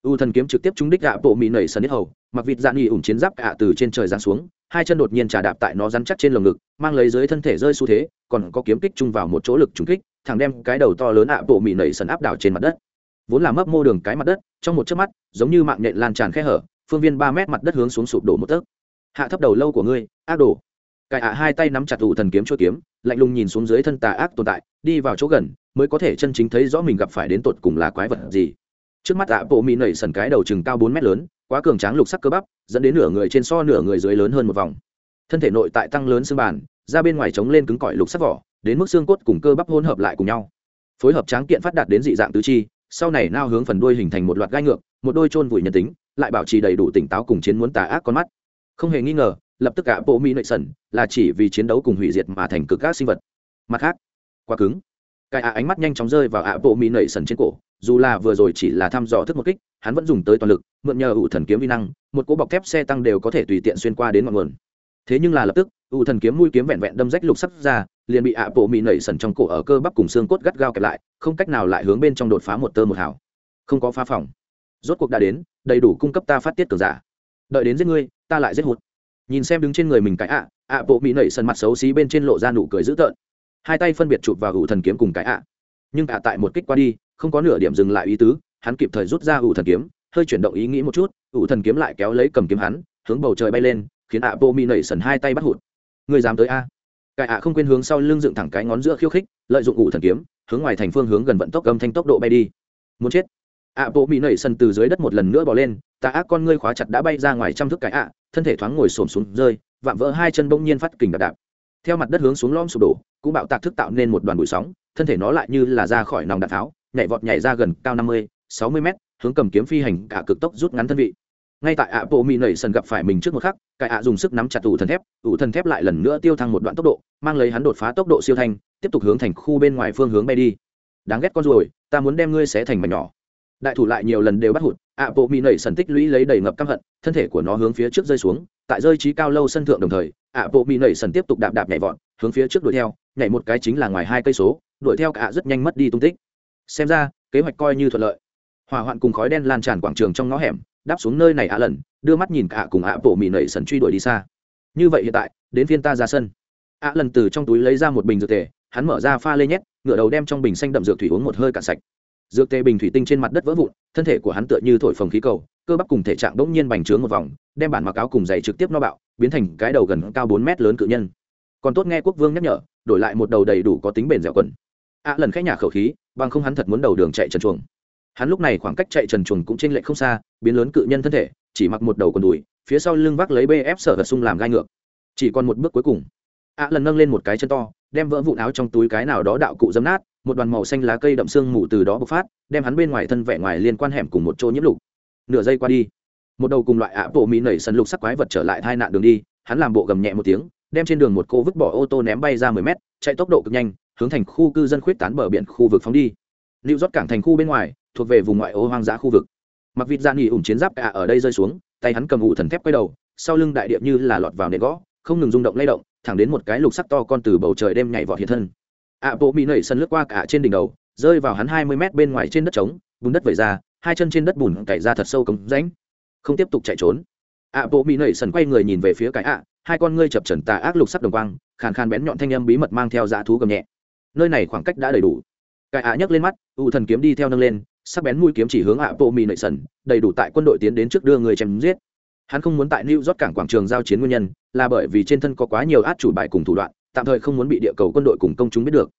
u thần kiếm trực tiếp trúng đích ạ bộ mỹ nẩy sần nhất hầu, mặc vịt dạn nghỉ ủng chiến giáp ạ từ trên trời giáng xuống, hai chân đột nhiên trà đạp tại nó rắn chắc trên lồng ngực, mang lấy dưới thân thể rơi xu thế, còn có kiếm kích chung vào một chỗ lực trúng kích thằng đem cái đầu to lớn ạ bộ mỹ nẩy sần áp đảo trên mặt đất vốn là mấp mô đường cái mặt đất, trong một chớp mắt, giống như mạng nhện lan tràn khe hở, phương viên ba mét mặt đất hướng xuống sụp đổ một tấc. Hạ thấp đầu lâu của ngươi, ác đồ! cải ạ hai tay nắm chặt thủ thần kiếm chua kiếm, lạnh lùng nhìn xuống dưới thân tà ác tồn tại, đi vào chỗ gần, mới có thể chân chính thấy rõ mình gặp phải đến tột cùng là quái vật gì. Trước mắt ạ, bộ mỹ nẩy sần cái đầu chừng cao bốn mét lớn, quá cường tráng lục sắc cơ bắp, dẫn đến nửa người trên so nửa người dưới lớn hơn một vòng. Thân thể nội tại tăng lớn xương bàn ra bên ngoài chống lên cứng cỏi lục sắc vỏ, đến mức xương cốt cùng cơ bắp hỗn hợp lại cùng nhau. Phối hợp tráng kiện phát đạt đến dị dạng tứ chi sau này nao hướng phần đuôi hình thành một loạt gai ngược, một đôi chôn vùi nhân tính, lại bảo trì đầy đủ tỉnh táo cùng chiến muốn tà ác con mắt. Không hề nghi ngờ, lập tức cả bộ mỹ nội sần là chỉ vì chiến đấu cùng hủy diệt mà thành cực các sinh vật. Mặt khác, quá cứng. Cái ạ ánh mắt nhanh chóng rơi vào ạ bộ mỹ nảy sần trên cổ, dù là vừa rồi chỉ là thăm dò thức một kích, hắn vẫn dùng tới toàn lực, mượn nhờ ủ thần kiếm vi năng, một cỗ bọc thép xe tăng đều có thể tùy tiện xuyên qua đến ngọn nguồn. Thế nhưng là lập tức, ủ thần kiếm mũi kiếm vẹn vẹn đâm rách lục sắt ra liền bị ạ bộ mỹ nảy sần trong cổ ở cơ bắp cùng xương cốt gắt gao kẹp lại, không cách nào lại hướng bên trong đột phá một tơ một hào. Không có phá phòng. Rốt cuộc đã đến, đầy đủ cung cấp ta phát tiết cường giả. Đợi đến giết ngươi, ta lại giết hụt. Nhìn xem đứng trên người mình cái ạ ạ bộ mỹ nảy sần mặt xấu xí bên trên lộ ra nụ cười dữ tợn. Hai tay phân biệt chụp vào ủ thần kiếm cùng cái ạ. Nhưng cả tại một kích qua đi, không có nửa điểm dừng lại ý tứ, hắn kịp thời rút ra ủ thần kiếm, hơi chuyển động ý nghĩ một chút, ủ thần kiếm lại kéo lấy cầm kiếm hắn, hướng bầu trời bay lên, khiến ạ bộ mỹ nảy sần hai tay bắt hụt. Người dám tới a? Cải ạ không quên hướng sau lưng dựng thẳng cái ngón giữa khiêu khích, lợi dụng ủ thần kiếm, hướng ngoài thành phương hướng gần vận tốc âm thanh tốc độ bay đi. Muốn chết. Ạ bộ mỹ nảy sân từ dưới đất một lần nữa bỏ lên, tà ác con ngươi khóa chặt đã bay ra ngoài trăm thước cái ạ, thân thể thoáng ngồi xổm xuống rơi, vạm vỡ hai chân bỗng nhiên phát kình đạp đạp. Theo mặt đất hướng xuống lom sụp đổ, cũng bạo tạc thức tạo nên một đoàn bụi sóng, thân thể nó lại như là ra khỏi nòng đạn tháo, nhảy vọt nhảy ra gần cao năm mươi, sáu mươi mét, hướng cầm kiếm phi hành cả cực tốc rút ngắn thân vị ngay tại ạ bộ mỹ nảy sần gặp phải mình trước một khắc cải ạ dùng sức nắm chặt ủ thần thép, ủ thần thép lại lần nữa tiêu thăng một đoạn tốc độ, mang lấy hắn đột phá tốc độ siêu thanh, tiếp tục hướng thành khu bên ngoài phương hướng bay đi. Đáng ghét con ruồi, ta muốn đem ngươi xé thành mảnh nhỏ. Đại thủ lại nhiều lần đều bắt hụt ạ bộ mỹ nảy sần tích lũy lấy đầy ngập căm hận, thân thể của nó hướng phía trước rơi xuống, tại rơi trí cao lâu sân thượng đồng thời ạ bộ mỹ nảy sần tiếp tục đạp đạp nhảy vọt, hướng phía trước đuổi theo, nhảy một cái chính là ngoài hai cây số, đuổi theo cả rất nhanh mất đi tung tích. Xem ra, kế hoạch coi như thuận lợi hỏa hoạn cùng khói đen lan tràn quảng trường trong ngõ hẻm, đáp xuống nơi này ạ lần, đưa mắt nhìn cả cùng ạ bộ mì nẩy sần truy đuổi đi xa. Như vậy hiện tại, đến phiên ta ra sân. Ạ lần từ trong túi lấy ra một bình dược tề, hắn mở ra pha lê nhét ngựa đầu đem trong bình xanh đậm dược thủy uống một hơi cạn sạch. Dược tề bình thủy tinh trên mặt đất vỡ vụn, thân thể của hắn tựa như thổi phồng khí cầu, cơ bắp cùng thể trạng bỗng nhiên bành trướng một vòng, đem bản mặc áo cùng giày trực tiếp no bạo, biến thành cái đầu gần cao bốn mét lớn cự nhân. Còn tốt nghe quốc vương nhắc nhở, đổi lại một đầu đầy đủ có tính bền dẻo quần. Ạ lần khẽ nhà khẩu khí, bằng không hắn thật muốn đầu đường chạy trần chuồng hắn lúc này khoảng cách chạy trần chuồng cũng trên lệch không xa, biến lớn cự nhân thân thể, chỉ mặc một đầu còn đùi, phía sau lưng vác lấy bf sở vật sung làm gai ngược. Chỉ còn một bước cuối cùng ạ lần nâng lên một cái chân to, đem vỡ vụn áo trong túi cái nào đó đạo cụ dấm nát, một đoàn màu xanh lá cây đậm xương mù từ đó bộc phát, đem hắn bên ngoài thân vẻ ngoài liên quan hẻm cùng một chỗ nhiễm lục. Nửa giây qua đi, một đầu cùng loại ạ bộ mỹ nảy sân lục sắc quái vật trở lại hai nạn đường đi, hắn làm bộ gầm nhẹ một tiếng, đem trên đường một cô vứt bỏ ô tô ném bay ra mười mét, chạy tốc độ cực nhanh, hướng thành khu cư dân khuyết tán bờ biển khu vực phóng đi. Lưu rót cảng thành khu bên ngoài thuộc về vùng ngoại ô hoang dã khu vực. Mặc vịt gian nghỉ ủng chiến giáp cả ở đây rơi xuống, tay hắn cầm ủ thần thép quay đầu, sau lưng đại điệp như là lọt vào nệ gõ, không ngừng rung động lay động, thẳng đến một cái lục sắc to con từ bầu trời đêm nhảy vọt hiện thân. Ạ bộ mỹ nảy sân lướt qua cả trên đỉnh đầu, rơi vào hắn hai mươi mét bên ngoài trên đất trống, bùn đất vẩy ra, hai chân trên đất bùn cày ra thật sâu cống rãnh. Không tiếp tục chạy trốn. Ạ bộ mỹ nảy sân quay người nhìn về phía cái ạ, hai con ngươi chập trần tà ác lục sắc đồng quang, khàn khàn bén nhọn thanh âm bí mật mang theo dã thú gầm nhẹ. Nơi này khoảng cách đã đầy đủ. Cái ạ nhấc lên mắt ưu thần kiếm đi theo nâng lên sắc bén mũi kiếm chỉ hướng ạ bộ mì nảy sần, đầy đủ tại quân đội tiến đến trước đưa người chém giết. Hắn không muốn tại new york cảng quảng trường giao chiến nguyên nhân là bởi vì trên thân có quá nhiều át chủ bài cùng thủ đoạn tạm thời không muốn bị địa cầu quân đội cùng công chúng biết được.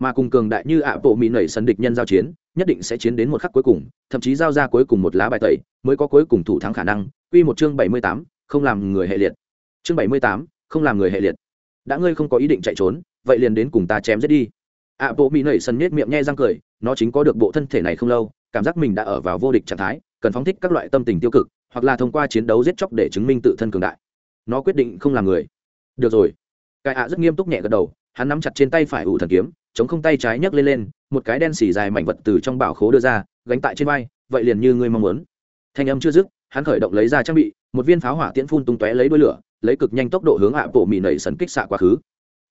Mà cùng cường đại như ạ bộ mỹ nảy sân địch nhân giao chiến nhất định sẽ chiến đến một khắc cuối cùng thậm chí giao ra cuối cùng một lá bài tẩy mới có cuối cùng thủ thắng khả năng. Quy một chương bảy mươi tám, không làm người hệ liệt. Chương bảy mươi tám, không làm người hệ liệt. Đã ngươi không có ý định chạy trốn vậy liền đến cùng ta chém giết đi ạ, bộ mỹ nảy sân nết miệng nhe răng cười, nó chính có được bộ thân thể này không lâu, cảm giác mình đã ở vào vô địch trạng thái, cần phóng thích các loại tâm tình tiêu cực, hoặc là thông qua chiến đấu giết chóc để chứng minh tự thân cường đại. Nó quyết định không làm người. Được rồi. Cái ạ rất nghiêm túc nhẹ gật đầu, hắn nắm chặt trên tay phải ủ thần kiếm, chống không tay trái nhấc lên lên, một cái đen xỉ dài mảnh vật từ trong bảo khố đưa ra, gánh tại trên vai, vậy liền như ngươi mong muốn. Thanh âm chưa dứt, hắn khởi động lấy ra trang bị, một viên pháo hỏa tiễn phun tung tóe lấy đuôi lửa, lấy cực nhanh tốc độ hướng ạ bộ mỹ nảy sần kích xạ quá khứ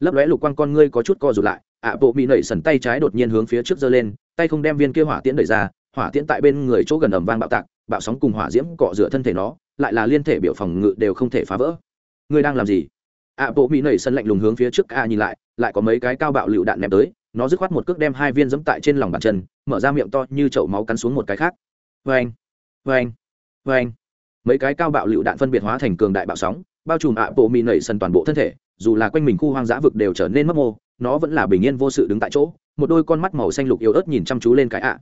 lấp lóe lục quang con ngươi có chút co rụt lại, ạ, bộ mỹ nảy sần tay trái đột nhiên hướng phía trước giơ lên, tay không đem viên kia hỏa tiễn đẩy ra, hỏa tiễn tại bên người chỗ gần ầm vang bạo tạc, bạo sóng cùng hỏa diễm cọ rửa thân thể nó, lại là liên thể biểu phòng ngự đều không thể phá vỡ. Ngươi đang làm gì? ạ, bộ mỹ nảy sân lạnh lùng hướng phía trước a nhìn lại lại có mấy cái cao bạo lựu đạn ném tới, nó dứt khoát một cước đem hai viên dẫm tại trên lòng bàn chân, mở ra miệng to như chậu máu cắn xuống một cái khác. Vê anh vê anh vê anh mấy cái cao bạo lựu đạn phân biệt hóa thành cường đại bạo sóng, bao trùm ạ, bộ mỹ nảy sân toàn bộ thân thể dù là quanh mình khu hoang dã vực đều trở nên mất mô, nó vẫn là bình yên vô sự đứng tại chỗ, một đôi con mắt màu xanh lục yếu ớt nhìn chăm chú lên cái ạ.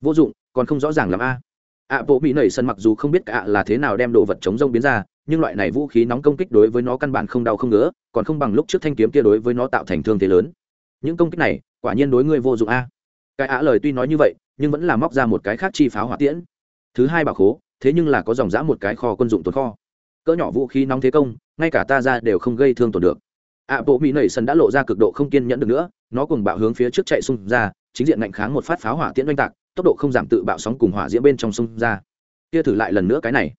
Vô dụng, còn không rõ ràng làm a. Ạ bộ bị nảy sân mặc dù không biết cả là thế nào đem đồ vật chống rông biến ra, nhưng loại này vũ khí nóng công kích đối với nó căn bản không đau không ngứa, còn không bằng lúc trước thanh kiếm kia đối với nó tạo thành thương thế lớn. Những công kích này, quả nhiên đối ngươi vô dụng a. Cái ạ lời tuy nói như vậy, nhưng vẫn là móc ra một cái khác chi pháo hỏa tiễn. Thứ hai bà khố, thế nhưng là có dòng dã một cái kho quân dụng tồn kho. Cỡ nhỏ vũ khí nóng thế công ngay cả ta ra đều không gây thương tổn được. Ạ, bộ mỹ nảy sân đã lộ ra cực độ không kiên nhẫn được nữa, nó cùng bạo hướng phía trước chạy xung ra, chính diện ngạnh kháng một phát pháo hỏa tiễn oanh tạc, tốc độ không giảm tự bạo sóng cùng hỏa diễm bên trong sông ra. Kia thử lại lần nữa cái này.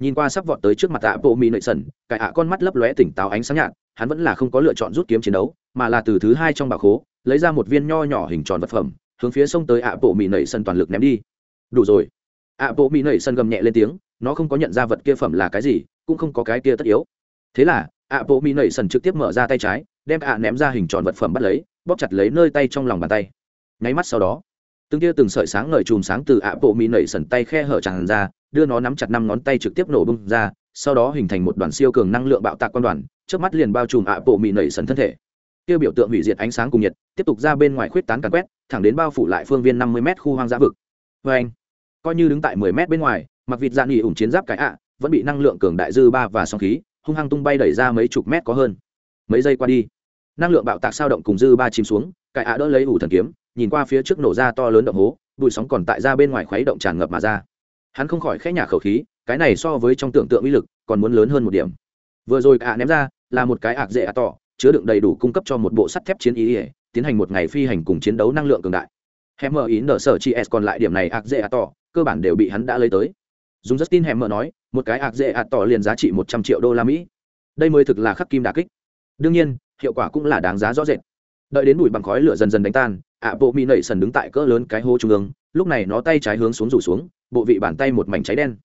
Nhìn qua sắp vọt tới trước mặt ạ, bộ mỹ nảy sần cải ạ con mắt lấp lóe tỉnh táo ánh sáng nhạt, hắn vẫn là không có lựa chọn rút kiếm chiến đấu, mà là từ thứ hai trong bạc hố lấy ra một viên nho nhỏ hình tròn vật phẩm, hướng phía sông tới ạ, bộ mỹ nảy sân toàn lực ném đi. Đủ rồi. Ạ, bộ mỹ nảy sân gầm nhẹ lên tiếng, nó không có nhận ra vật kia phẩm là cái gì, cũng không có cái kia tất yếu thế là ạ bộ mỹ nảy sần trực tiếp mở ra tay trái, đem ạ ném ra hình tròn vật phẩm bắt lấy, bóp chặt lấy nơi tay trong lòng bàn tay. Nháy mắt sau đó, từng tia từng sợi sáng ngời chùm sáng từ ạ bộ mỹ nảy sần tay khe hở tràn ra, đưa nó nắm chặt năm ngón tay trực tiếp nổ bung ra, sau đó hình thành một đoàn siêu cường năng lượng bạo tạc quan đoàn trước mắt liền bao trùm ạ bộ mỹ nảy sần thân thể. Tiêu biểu tượng hủy diệt ánh sáng cùng nhiệt, tiếp tục ra bên ngoài khuyết tán càn quét, thẳng đến bao phủ lại phương viên năm mươi m khu hoang dã vực. Vê anh, coi như đứng tại mười m bên ngoài, mặc vịt dạn nghỉ ủng chiến giáp cái ạ, vẫn bị năng lượng cường đại dư ba và song khí hung hăng tung bay đẩy ra mấy chục mét có hơn. Mấy giây qua đi, năng lượng bạo tạc sao động cùng dư ba chìm xuống cái ạ đỡ lấy ủ thần kiếm, nhìn qua phía trước nổ ra to lớn động hố, bụi sóng còn tại ra bên ngoài khuấy động tràn ngập mà ra. Hắn không khỏi khẽ nhả khẩu khí, cái này so với trong tưởng tượng uy lực, còn muốn lớn hơn một điểm. Vừa rồi ạ ném ra, là một cái ạc dễ ạ tỏ, chứa đựng đầy đủ cung cấp cho một bộ sắt thép chiến ý ỉa tiến hành một ngày phi hành cùng chiến đấu năng lượng cường đại. Hẻm mở ý nở sở chị s còn lại điểm này ạc dễ ạ tỏ, cơ bản đều bị hắn đã lấy tới. Dùng rất tin hẻm mở nói một cái ạc dễ ạ tỏ liền giá trị một trăm triệu đô la mỹ. Đây mới thực là khắc kim đà kích. Đương nhiên, hiệu quả cũng là đáng giá rõ rệt. Đợi đến bụi bằng khói lửa dần dần đánh tan, ạ bộ mỹ nảy sần đứng tại cỡ lớn cái hố trung ương, lúc này nó tay trái hướng xuống rủ xuống, bộ vị bàn tay một mảnh cháy đen.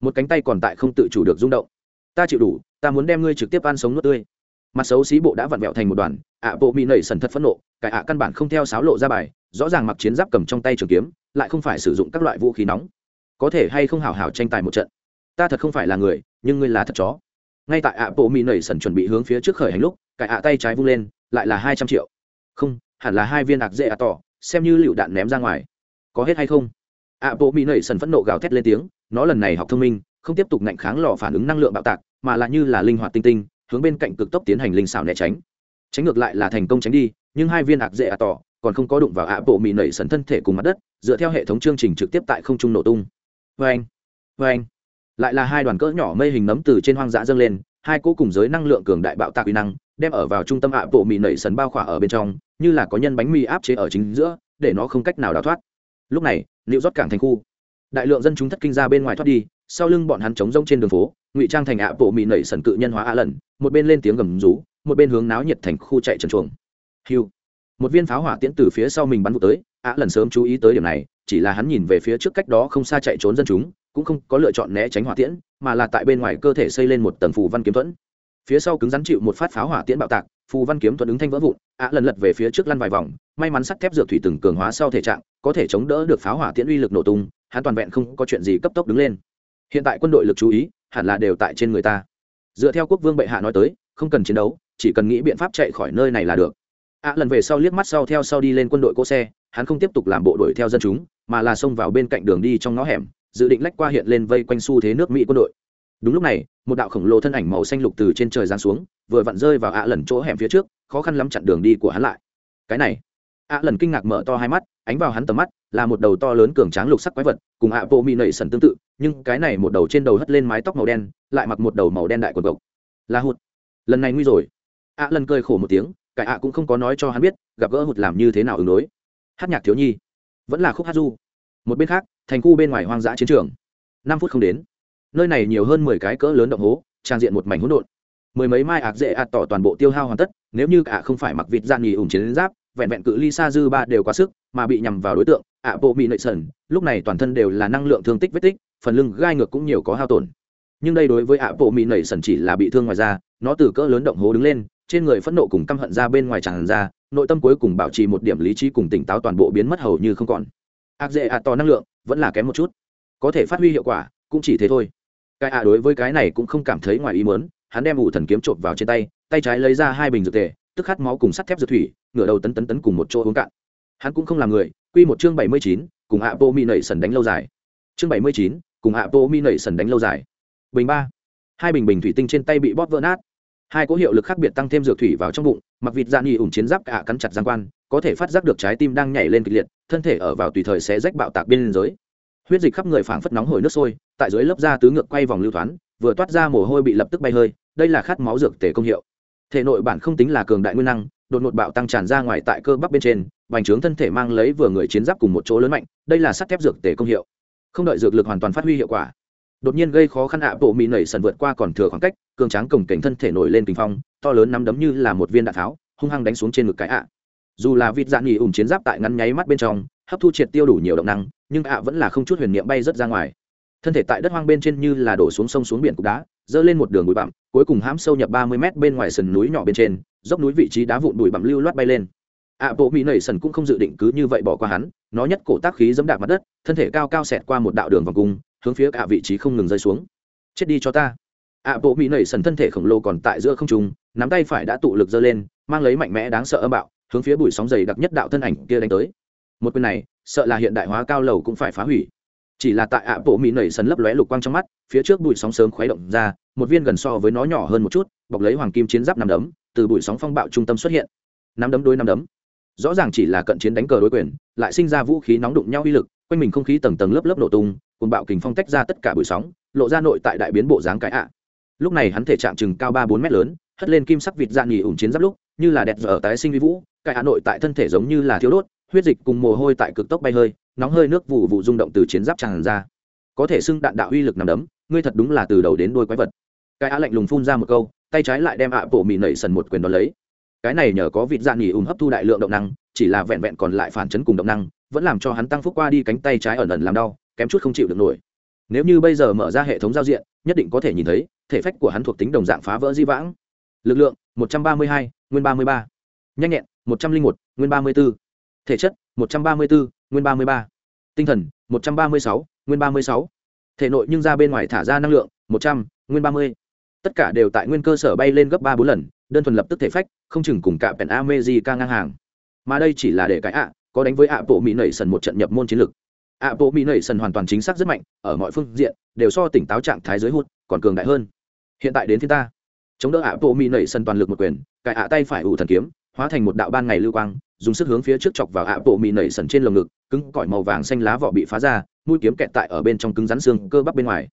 Một cánh tay còn tại không tự chủ được rung động. Ta chịu đủ, ta muốn đem ngươi trực tiếp ăn sống nước tươi. Mặt xấu xí bộ đã vặn vẹo thành một đoàn, ạ bộ mỹ nảy sần thật phẫn nộ cải ạ căn bản không theo sáo lộ ra bài, rõ ràng mặc chiến giáp cầm trong tay trường kiếm, lại không phải sử dụng các loại vũ khí nóng. Có thể hay không hào hào tranh tài một trận ta thật không phải là người, nhưng ngươi là thật chó. Ngay tại ạ bộ mỹ nảy sần chuẩn bị hướng phía trước khởi hành lúc cải ạ tay trái vung lên, lại là hai trăm triệu. Không, hẳn là hai viên ạc dễ ạ tỏ, xem như lựu đạn ném ra ngoài. Có hết hay không? ạ bộ mỹ nảy sần phẫn nộ gào thét lên tiếng, nó lần này học thông minh, không tiếp tục ngạnh kháng lò phản ứng năng lượng bạo tạc, mà là như là linh hoạt tinh tinh, hướng bên cạnh cực tốc tiến hành linh xảo né tránh. Tránh ngược lại là thành công tránh đi, nhưng hai viên ạc dễ ạ tỏ còn không có đụng vào ạ bộ mỹ nảy sần thân thể cùng mặt đất, dựa theo hệ thống chương trình trực tiếp tại không trung nổ tung. Vê anh vê anh lại là hai đoàn cỡ nhỏ mây hình nấm từ trên hoang dã dâng lên, hai cỗ cùng giới năng lượng cường đại bạo tạc uy năng, đem ở vào trung tâm ạ bộ mì nảy sần bao khỏa ở bên trong, như là có nhân bánh mì áp chế ở chính giữa, để nó không cách nào đào thoát. Lúc này liệu rót cảng thành khu, đại lượng dân chúng thất kinh ra bên ngoài thoát đi, sau lưng bọn hắn trống rông trên đường phố, ngụy trang thành ạ bộ mì nảy sần cự nhân hóa a lần, một bên lên tiếng gầm rú, một bên hướng náo nhiệt thành khu chạy trần chuồng. Hiu một viên pháo hỏa tiễn từ phía sau mình bắn vụ tới, ạ lần sớm chú ý tới điểm này, chỉ là hắn nhìn về phía trước cách đó không xa chạy trốn dân chúng cũng không có lựa chọn né tránh hỏa tiễn, mà là tại bên ngoài cơ thể xây lên một tầng phù văn kiếm thuẫn. Phía sau cứng rắn chịu một phát pháo hỏa tiễn bạo tạc, phù văn kiếm thuẫn ứng thanh vỡ vụn, ạ lần lật về phía trước lăn vài vòng, may mắn sắt thép dược thủy từng cường hóa sau thể trạng, có thể chống đỡ được pháo hỏa tiễn uy lực nổ tung, hắn toàn vẹn không có chuyện gì cấp tốc đứng lên. Hiện tại quân đội lực chú ý, hẳn là đều tại trên người ta. Dựa theo quốc vương bệ hạ nói tới, không cần chiến đấu, chỉ cần nghĩ biện pháp chạy khỏi nơi này là được. Ạ lần về sau liếc mắt sau theo sau đi lên quân đội cỗ xe, hắn không tiếp tục làm bộ đuổi theo dân chúng, mà là xông vào bên cạnh đường đi trong ngõ hẻm dự định lách qua hiện lên vây quanh xu thế nước mỹ quân đội. Đúng lúc này, một đạo khổng lồ thân ảnh màu xanh lục từ trên trời giáng xuống, vừa vặn rơi vào ạ lần chỗ hẻm phía trước, khó khăn lắm chặn đường đi của hắn lại. Cái này, ạ lần kinh ngạc mở to hai mắt, ánh vào hắn tầm mắt, là một đầu to lớn cường tráng lục sắc quái vật, cùng ạ bộ mỹ nảy sần tương tự, nhưng cái này một đầu trên đầu hất lên mái tóc màu đen, lại mặc một đầu màu đen đại quần cộc là hụt, lần này nguy rồi. Ạ lần cười khổ một tiếng, cái ạ cũng không có nói cho hắn biết, gặp gỡ hụt làm như thế nào ứng đối. Hát nhạc thiếu nhi, vẫn là khúc hát du. Một bên khác thành khu bên ngoài hoang dã chiến trường. Năm phút không đến, nơi này nhiều hơn mười cái cỡ lớn động hố, trang diện một mảnh hỗn độn. Mười mấy mai ạc dễ ạt tỏ toàn bộ tiêu hao hoàn tất, nếu như cả không phải mặc vịt gian nghỉ ủng chiến giáp, vẹn vẹn cự ly xa dư ba đều quá sức mà bị nhằm vào đối tượng, ạ bộ bị nội sần, lúc này toàn thân đều là năng lượng thương tích vết tích, phần lưng gai ngược cũng nhiều có hao tổn. Nhưng đây đối với ạ bộ mỹ nảy sần chỉ là bị thương ngoài da, nó từ cỡ lớn động hố đứng lên, trên người phẫn nộ cùng căm hận ra bên ngoài tràn ra, nội tâm cuối cùng bảo trì một điểm lý trí cùng tỉnh táo toàn bộ biến mất hầu như không còn. Ác dễ ạ to năng lượng vẫn là kém một chút. Có thể phát huy hiệu quả, cũng chỉ thế thôi. Cái ạ đối với cái này cũng không cảm thấy ngoài ý mớn hắn đem ủ thần kiếm trộm vào trên tay tay trái lấy ra hai bình dược tề, tức khát máu cùng sắt thép dược thủy, ngửa đầu tấn tấn tấn cùng một chỗ uống cạn. Hắn cũng không làm người, quy một chương bảy mươi chín, cùng hạ bộ mi nẩy sần đánh lâu dài. Chương bảy mươi chín, cùng hạ bộ mi nẩy sần đánh lâu dài. Bình ba. Hai bình bình thủy tinh trên tay bị bóp vỡ nát hai cỗ hiệu lực khác biệt tăng thêm dược thủy vào trong bụng, mặc vịt dạ nghỉ ủng chiến giáp cả cắn chặt giang quan, có thể phát giác được trái tim đang nhảy lên kịch liệt, thân thể ở vào tùy thời sẽ rách bạo tạc biên giới. Huyết dịch khắp người phảng phất nóng hổi nước sôi, tại dưới lớp da tứ ngược quay vòng lưu thoáng vừa toát ra mồ hôi bị lập tức bay hơi, đây là khát máu dược tể công hiệu. Thể nội bản không tính là cường đại nguyên năng, đột ngột bạo tăng tràn ra ngoài tại cơ bắp bên trên, bành trướng thân thể mang lấy vừa người chiến giáp cùng một chỗ lớn mạnh, đây là sắt thép dược tể công hiệu. Không đợi dược lực hoàn toàn phát huy hiệu quả đột nhiên gây khó khăn ạ, bộ mỹ nảy sần vượt qua còn thừa khoảng cách, cường tráng cổng cảnh thân thể nổi lên kinh phong, to lớn nắm đấm như là một viên đạn tháo, hung hăng đánh xuống trên ngực cái ạ. Dù là vịt dạng nghỉ ủng chiến giáp tại ngắn nháy mắt bên trong, hấp thu triệt tiêu đủ nhiều động năng, nhưng ạ vẫn là không chút huyền niệm bay rớt ra ngoài. Thân thể tại đất hoang bên trên như là đổ xuống sông xuống biển cục đá dơ lên một đường bụi bặm, cuối cùng hãm sâu nhập ba mươi mét bên ngoài sườn núi nhỏ bên trên, dốc núi vị trí đá vụn bụi bặm lưu loát bay lên. Ạ, bộ mỹ nảy sần cũng không dự định cứ như vậy bỏ qua hắn, nó nhất cổ tác khí dẫm đạp mặt đất, thân thể cao cao xẹt qua một đạo đường vòng cung hướng phía cả vị trí không ngừng rơi xuống. Chết đi cho ta. Ạ bộ mỹ nảy sần thân thể khổng lồ còn tại giữa không trung, nắm tay phải đã tụ lực dơ lên, mang lấy mạnh mẽ đáng sợ âm bạo, hướng phía bụi sóng dày đặc nhất đạo thân ảnh kia đánh tới. Một quyền này, sợ là hiện đại hóa cao lầu cũng phải phá hủy. Chỉ là tại ạ bộ mỹ nảy sần lấp lóe lục quang trong mắt, phía trước bụi sóng sớm khuấy động ra, một viên gần so với nó nhỏ hơn một chút, bọc lấy hoàng kim chiến giáp nằm đấm, từ bụi sóng phong bạo trung tâm xuất hiện. Nắm đấm đôi nắm đấm. Rõ ràng chỉ là cận chiến đánh cờ đối quyền, lại sinh ra vũ khí nóng đụng nhau uy lực, quanh mình không khí tầng tầng lớp lớp nổ tung cùng bạo kình phong tách ra tất cả bụi sóng, lộ ra nội tại đại biến bộ dáng cái ạ. Lúc này hắn thể trạng chừng cao ba bốn mét lớn, hất lên kim sắc vịt dạ nghỉ ủng chiến giáp lúc, như là đẹp dở tái sinh vi vũ, cái ạ nội tại thân thể giống như là thiếu đốt, huyết dịch cùng mồ hôi tại cực tốc bay hơi, nóng hơi nước vụ vụ rung động từ chiến giáp tràn ra. Có thể xưng đạn đạo uy lực nằm đấm, ngươi thật đúng là từ đầu đến đôi quái vật. Cái ạ lạnh lùng phun ra một câu, tay trái lại đem ạ bộ mì nảy sần một quyền đón lấy. Cái này nhờ có vịt dạ nghỉ ủng hấp thu đại lượng động năng, chỉ là vẹn vẹn còn lại phản chấn cùng động năng, vẫn làm cho hắn tăng phúc qua đi cánh tay trái ẩn ẩn làm đau kém chút không chịu được nổi nếu như bây giờ mở ra hệ thống giao diện nhất định có thể nhìn thấy thể phách của hắn thuộc tính đồng dạng phá vỡ di vãng lực lượng 132, nguyên 33. nhanh nhẹn 101, nguyên 34. thể chất 134, nguyên 33. tinh thần 136, nguyên 36. thể nội nhưng ra bên ngoài thả ra năng lượng 100, nguyên 30. tất cả đều tại nguyên cơ sở bay lên gấp ba bốn lần đơn thuần lập tức thể phách không chừng cùng cả pèn amejica ngang hàng mà đây chỉ là để cái ạ có đánh với ạ bộ mỹ nảy sần một trận nhập môn chiến lược ạ bộ mỹ nảy sần hoàn toàn chính xác rất mạnh, ở mọi phương diện, đều so tỉnh táo trạng thái giới hút còn cường đại hơn. Hiện tại đến phía ta. Chống đỡ ạ bộ mỹ nảy sần toàn lực một quyền, cài ạ tay phải ủ thần kiếm, hóa thành một đạo ban ngày lưu quang, dùng sức hướng phía trước chọc vào ạ bộ mỹ nảy sần trên lồng ngực, cứng cỏi màu vàng xanh lá vỏ bị phá ra, mũi kiếm kẹt tại ở bên trong cứng rắn xương cơ bắp bên ngoài.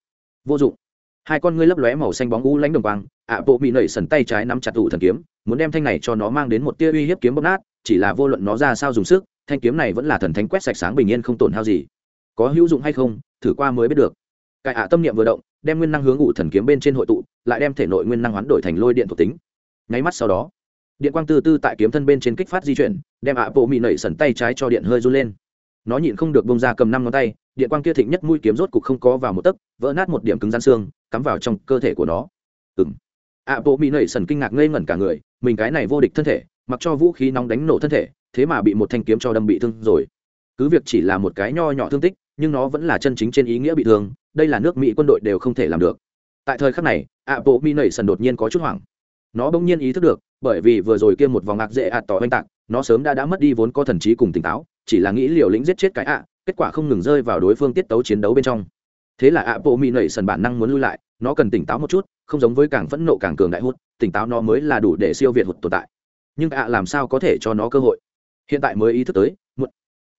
Vô dụng. Hai con ngươi lấp lóe màu xanh bóng u lánh đồng quang ạ bộ mỹ nảy sần tay trái nắm chặt ủ thần kiếm, muốn đem thanh này cho nó mang đến một tia uy hiếp kiếm bóp nát, chỉ là vô luận nó ra sao dùng sức, thanh kiếm này vẫn là thần thánh quét sạch sáng bình yên không tổn hao gì có hữu dụng hay không, thử qua mới biết được. Cải ạ tâm niệm vừa động, đem nguyên năng hướng ủ thần kiếm bên trên hội tụ, lại đem thể nội nguyên năng hoán đổi thành lôi điện thuộc tính. Nháy mắt sau đó, điện quang tư tư tại kiếm thân bên trên kích phát di chuyển, đem ạ bộ mị nẩy sần tay trái cho điện hơi run lên. Nó nhịn không được bông ra cầm năm ngón tay, điện quang kia thịnh nhất mũi kiếm rốt cục không có vào một tấc, vỡ nát một điểm cứng gian xương, cắm vào trong cơ thể của nó. Ừng ạ bộ mị nẩy sần kinh ngạc ngây ngẩn cả người, mình cái này vô địch thân thể, mặc cho vũ khí nóng đánh nổ thân thể, thế mà bị một thanh kiếm cho đâm bị thương rồi. Cứ việc chỉ là một cái nho nhỏ thương tích nhưng nó vẫn là chân chính trên ý nghĩa bị thương, đây là nước mỹ quân đội đều không thể làm được. Tại thời khắc này ạ bộ mi nảy sần đột nhiên có chút hoảng. Nó bỗng nhiên ý thức được, bởi vì vừa rồi kia một vòng ngạc dễ ạt tỏ oanh tạc, nó sớm đã đã mất đi vốn có thần trí cùng tỉnh táo, chỉ là nghĩ liều lĩnh giết chết cái ạ, kết quả không ngừng rơi vào đối phương tiết tấu chiến đấu bên trong. Thế là ạ bộ mi nảy sần bản năng muốn lui lại, nó cần tỉnh táo một chút, không giống với càng phẫn nộ càng cường đại hút, tỉnh táo nó mới là đủ để siêu việt hụt tồn tại. Nhưng ạ làm sao có thể cho nó cơ hội? Hiện tại mới ý thức tới, một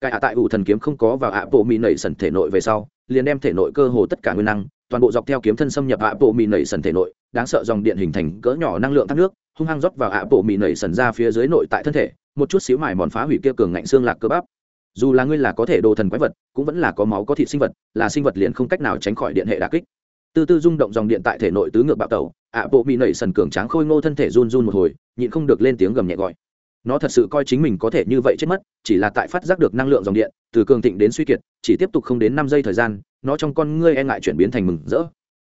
cái ạ tại ủ thần kiếm không có vào ạ bộ mỹ nảy sần thể nội về sau, liền đem thể nội cơ hồ tất cả nguyên năng, toàn bộ dọc theo kiếm thân xâm nhập ạ bộ mỹ nảy sần thể nội, đáng sợ dòng điện hình thành cỡ nhỏ năng lượng thác nước, hung hăng rót vào ạ bộ mỹ nảy sần ra phía dưới nội tại thân thể, một chút xíu mài mòn phá hủy kia cường ngạnh xương lạc cơ bắp. Dù là ngươi là có thể đồ thần quái vật, cũng vẫn là có máu có thịt sinh vật, là sinh vật liền không cách nào tránh khỏi điện hệ đà kích. Từ từ rung động dòng điện tại thể nội tứ ngược bạo tẩu, ạ bộ mỹ nảy sần cường tráng khôi ngô thân thể run run một hồi, nhịn không được lên tiếng gầm nhẹ gọi nó thật sự coi chính mình có thể như vậy chết mất, chỉ là tại phát giác được năng lượng dòng điện, từ cường thịnh đến suy kiệt, chỉ tiếp tục không đến năm giây thời gian, nó trong con ngươi e ngại chuyển biến thành mừng rỡ.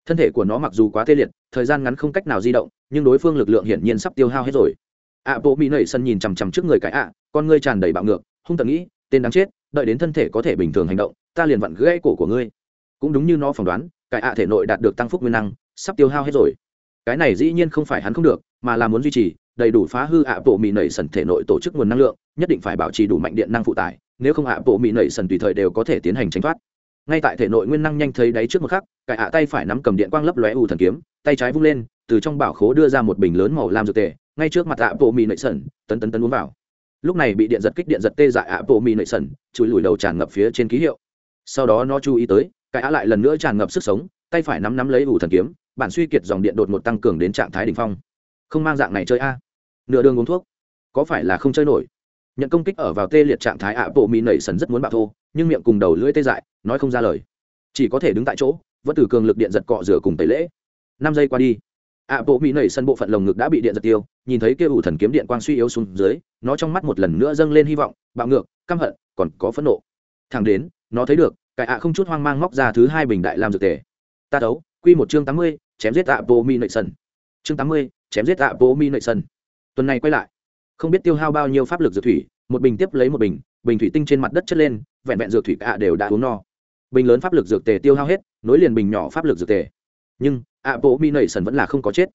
Thân thể của nó mặc dù quá tê liệt, thời gian ngắn không cách nào di động, nhưng đối phương lực lượng hiển nhiên sắp tiêu hao hết rồi. Ạ bộ mỹ nảy sân nhìn chằm chằm trước người cái ạ, con ngươi tràn đầy bạo ngược, hung tận nghĩ, tên đáng chết, đợi đến thân thể có thể bình thường hành động, ta liền vặn gãy cổ của ngươi. Cũng đúng như nó phỏng đoán, cái ạ thể nội đạt được tăng phúc nguyên năng, sắp tiêu hao hết rồi. Cái này dĩ nhiên không phải hắn không được, mà là muốn duy trì đầy đủ phá hư ạ bộ mì nảy sần thể nội tổ chức nguồn năng lượng, nhất định phải bảo trì đủ mạnh điện năng phụ tải, nếu không ạ bộ mì nảy sần tùy thời đều có thể tiến hành tránh thoát. Ngay tại thể nội nguyên năng nhanh thấy đáy trước một khắc, cải ạ tay phải nắm cầm điện quang lấp lóe ù thần kiếm, tay trái vung lên, từ trong bảo khố đưa ra một bình lớn màu lam dược tề, ngay trước mặt ạ bộ mì nảy sần, tấn tấn tấn uống vào. Lúc này bị điện giật kích điện giật tê dại ạ bộ mì nảy sần, chùi lùi đầu tràn ngập phía trên ký hiệu. Sau đó nó chú ý tới, cải ạ lại lần nữa tràn ngập sức sống, tay phải nắm nắm lấy ù thần kiếm, bản suy kiệt dòng điện đột một tăng cường đến trạng thái đỉnh phong không mang dạng này chơi a. Nửa đường uống thuốc. Có phải là không chơi nổi? Nhận công kích ở vào tê liệt trạng thái ạ, bộ mỹ nảy sần rất muốn bạo thô, nhưng miệng cùng đầu lưỡi tê dại, nói không ra lời. Chỉ có thể đứng tại chỗ, vẫn từ cường lực điện giật cọ rửa cùng tẩy lễ. Năm giây qua đi, ạ, bộ mỹ nảy sân bộ phận lồng ngực đã bị điện giật tiêu, nhìn thấy kêu ủ thần kiếm điện quang suy yếu xuống dưới, nó trong mắt một lần nữa dâng lên hy vọng, bạo ngược, căm hận, còn có phẫn nộ. Thẳng đến, nó thấy được cải ạ không chút hoang mang móc ra thứ hai bình đại làm dược tề. Ta đấu quy một chương tám mươi, chém giết ạ, bộ mỹ nảy sân chương tám mươi chém giết ạ bố mi nảy sân tuần này quay lại, không biết tiêu hao bao nhiêu pháp lực dược thủy, một bình tiếp lấy một bình bình thủy tinh trên mặt đất chất lên, vẹn vẹn dược thủy ạ đều đã uống no. Bình lớn pháp lực dược tề tiêu hao hết, nối liền bình nhỏ pháp lực dược tề. Nhưng ạ bộ mi nảy sần vẫn là không có chết.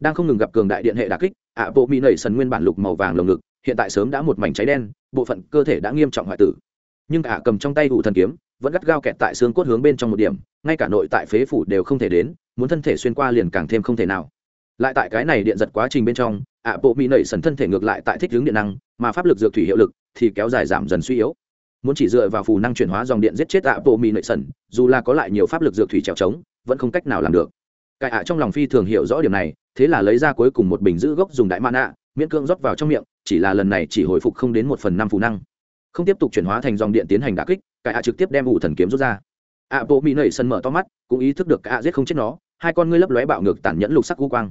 Đang không ngừng gặp cường đại điện hệ đà kích ạ bộ mi nảy sần nguyên bản lục màu vàng lồng ngực, hiện tại sớm đã một mảnh cháy đen, bộ phận cơ thể đã nghiêm trọng hoại tử. Nhưng ạ cầm trong tay ủ thần kiếm, vẫn gắt gao kẹt tại xương cốt hướng bên trong một điểm, ngay cả nội tại phế phủ đều không thể đến, muốn thân thể xuyên qua liền càng thêm không thể nào lại tại cái này điện giật quá trình bên trong, ạ bộ mỹ nảy sần thân thể ngược lại tại thích hướng điện năng, mà pháp lực dược thủy hiệu lực thì kéo dài giảm dần suy yếu. Muốn chỉ dựa vào phù năng chuyển hóa dòng điện giết chết ạ bộ mỹ nảy sần, dù là có lại nhiều pháp lực dược thủy trèo trống, vẫn không cách nào làm được. Cải ạ trong lòng phi thường hiểu rõ điểm này, thế là lấy ra cuối cùng một bình giữ gốc dùng đại mạn ạ, miễn cưỡng rót vào trong miệng, chỉ là lần này chỉ hồi phục không đến một phần năm phù năng. Không tiếp tục chuyển hóa thành dòng điện tiến hành đả kích cải ạ trực tiếp đem ủ thần kiếm rút ra. Ạ bộ mỹ nảy sần mở to mắt, cũng ý thức được cả giết không chết nó, hai con ngươi lấp lóe bạo ngược tàn nhẫn lục sắc u quang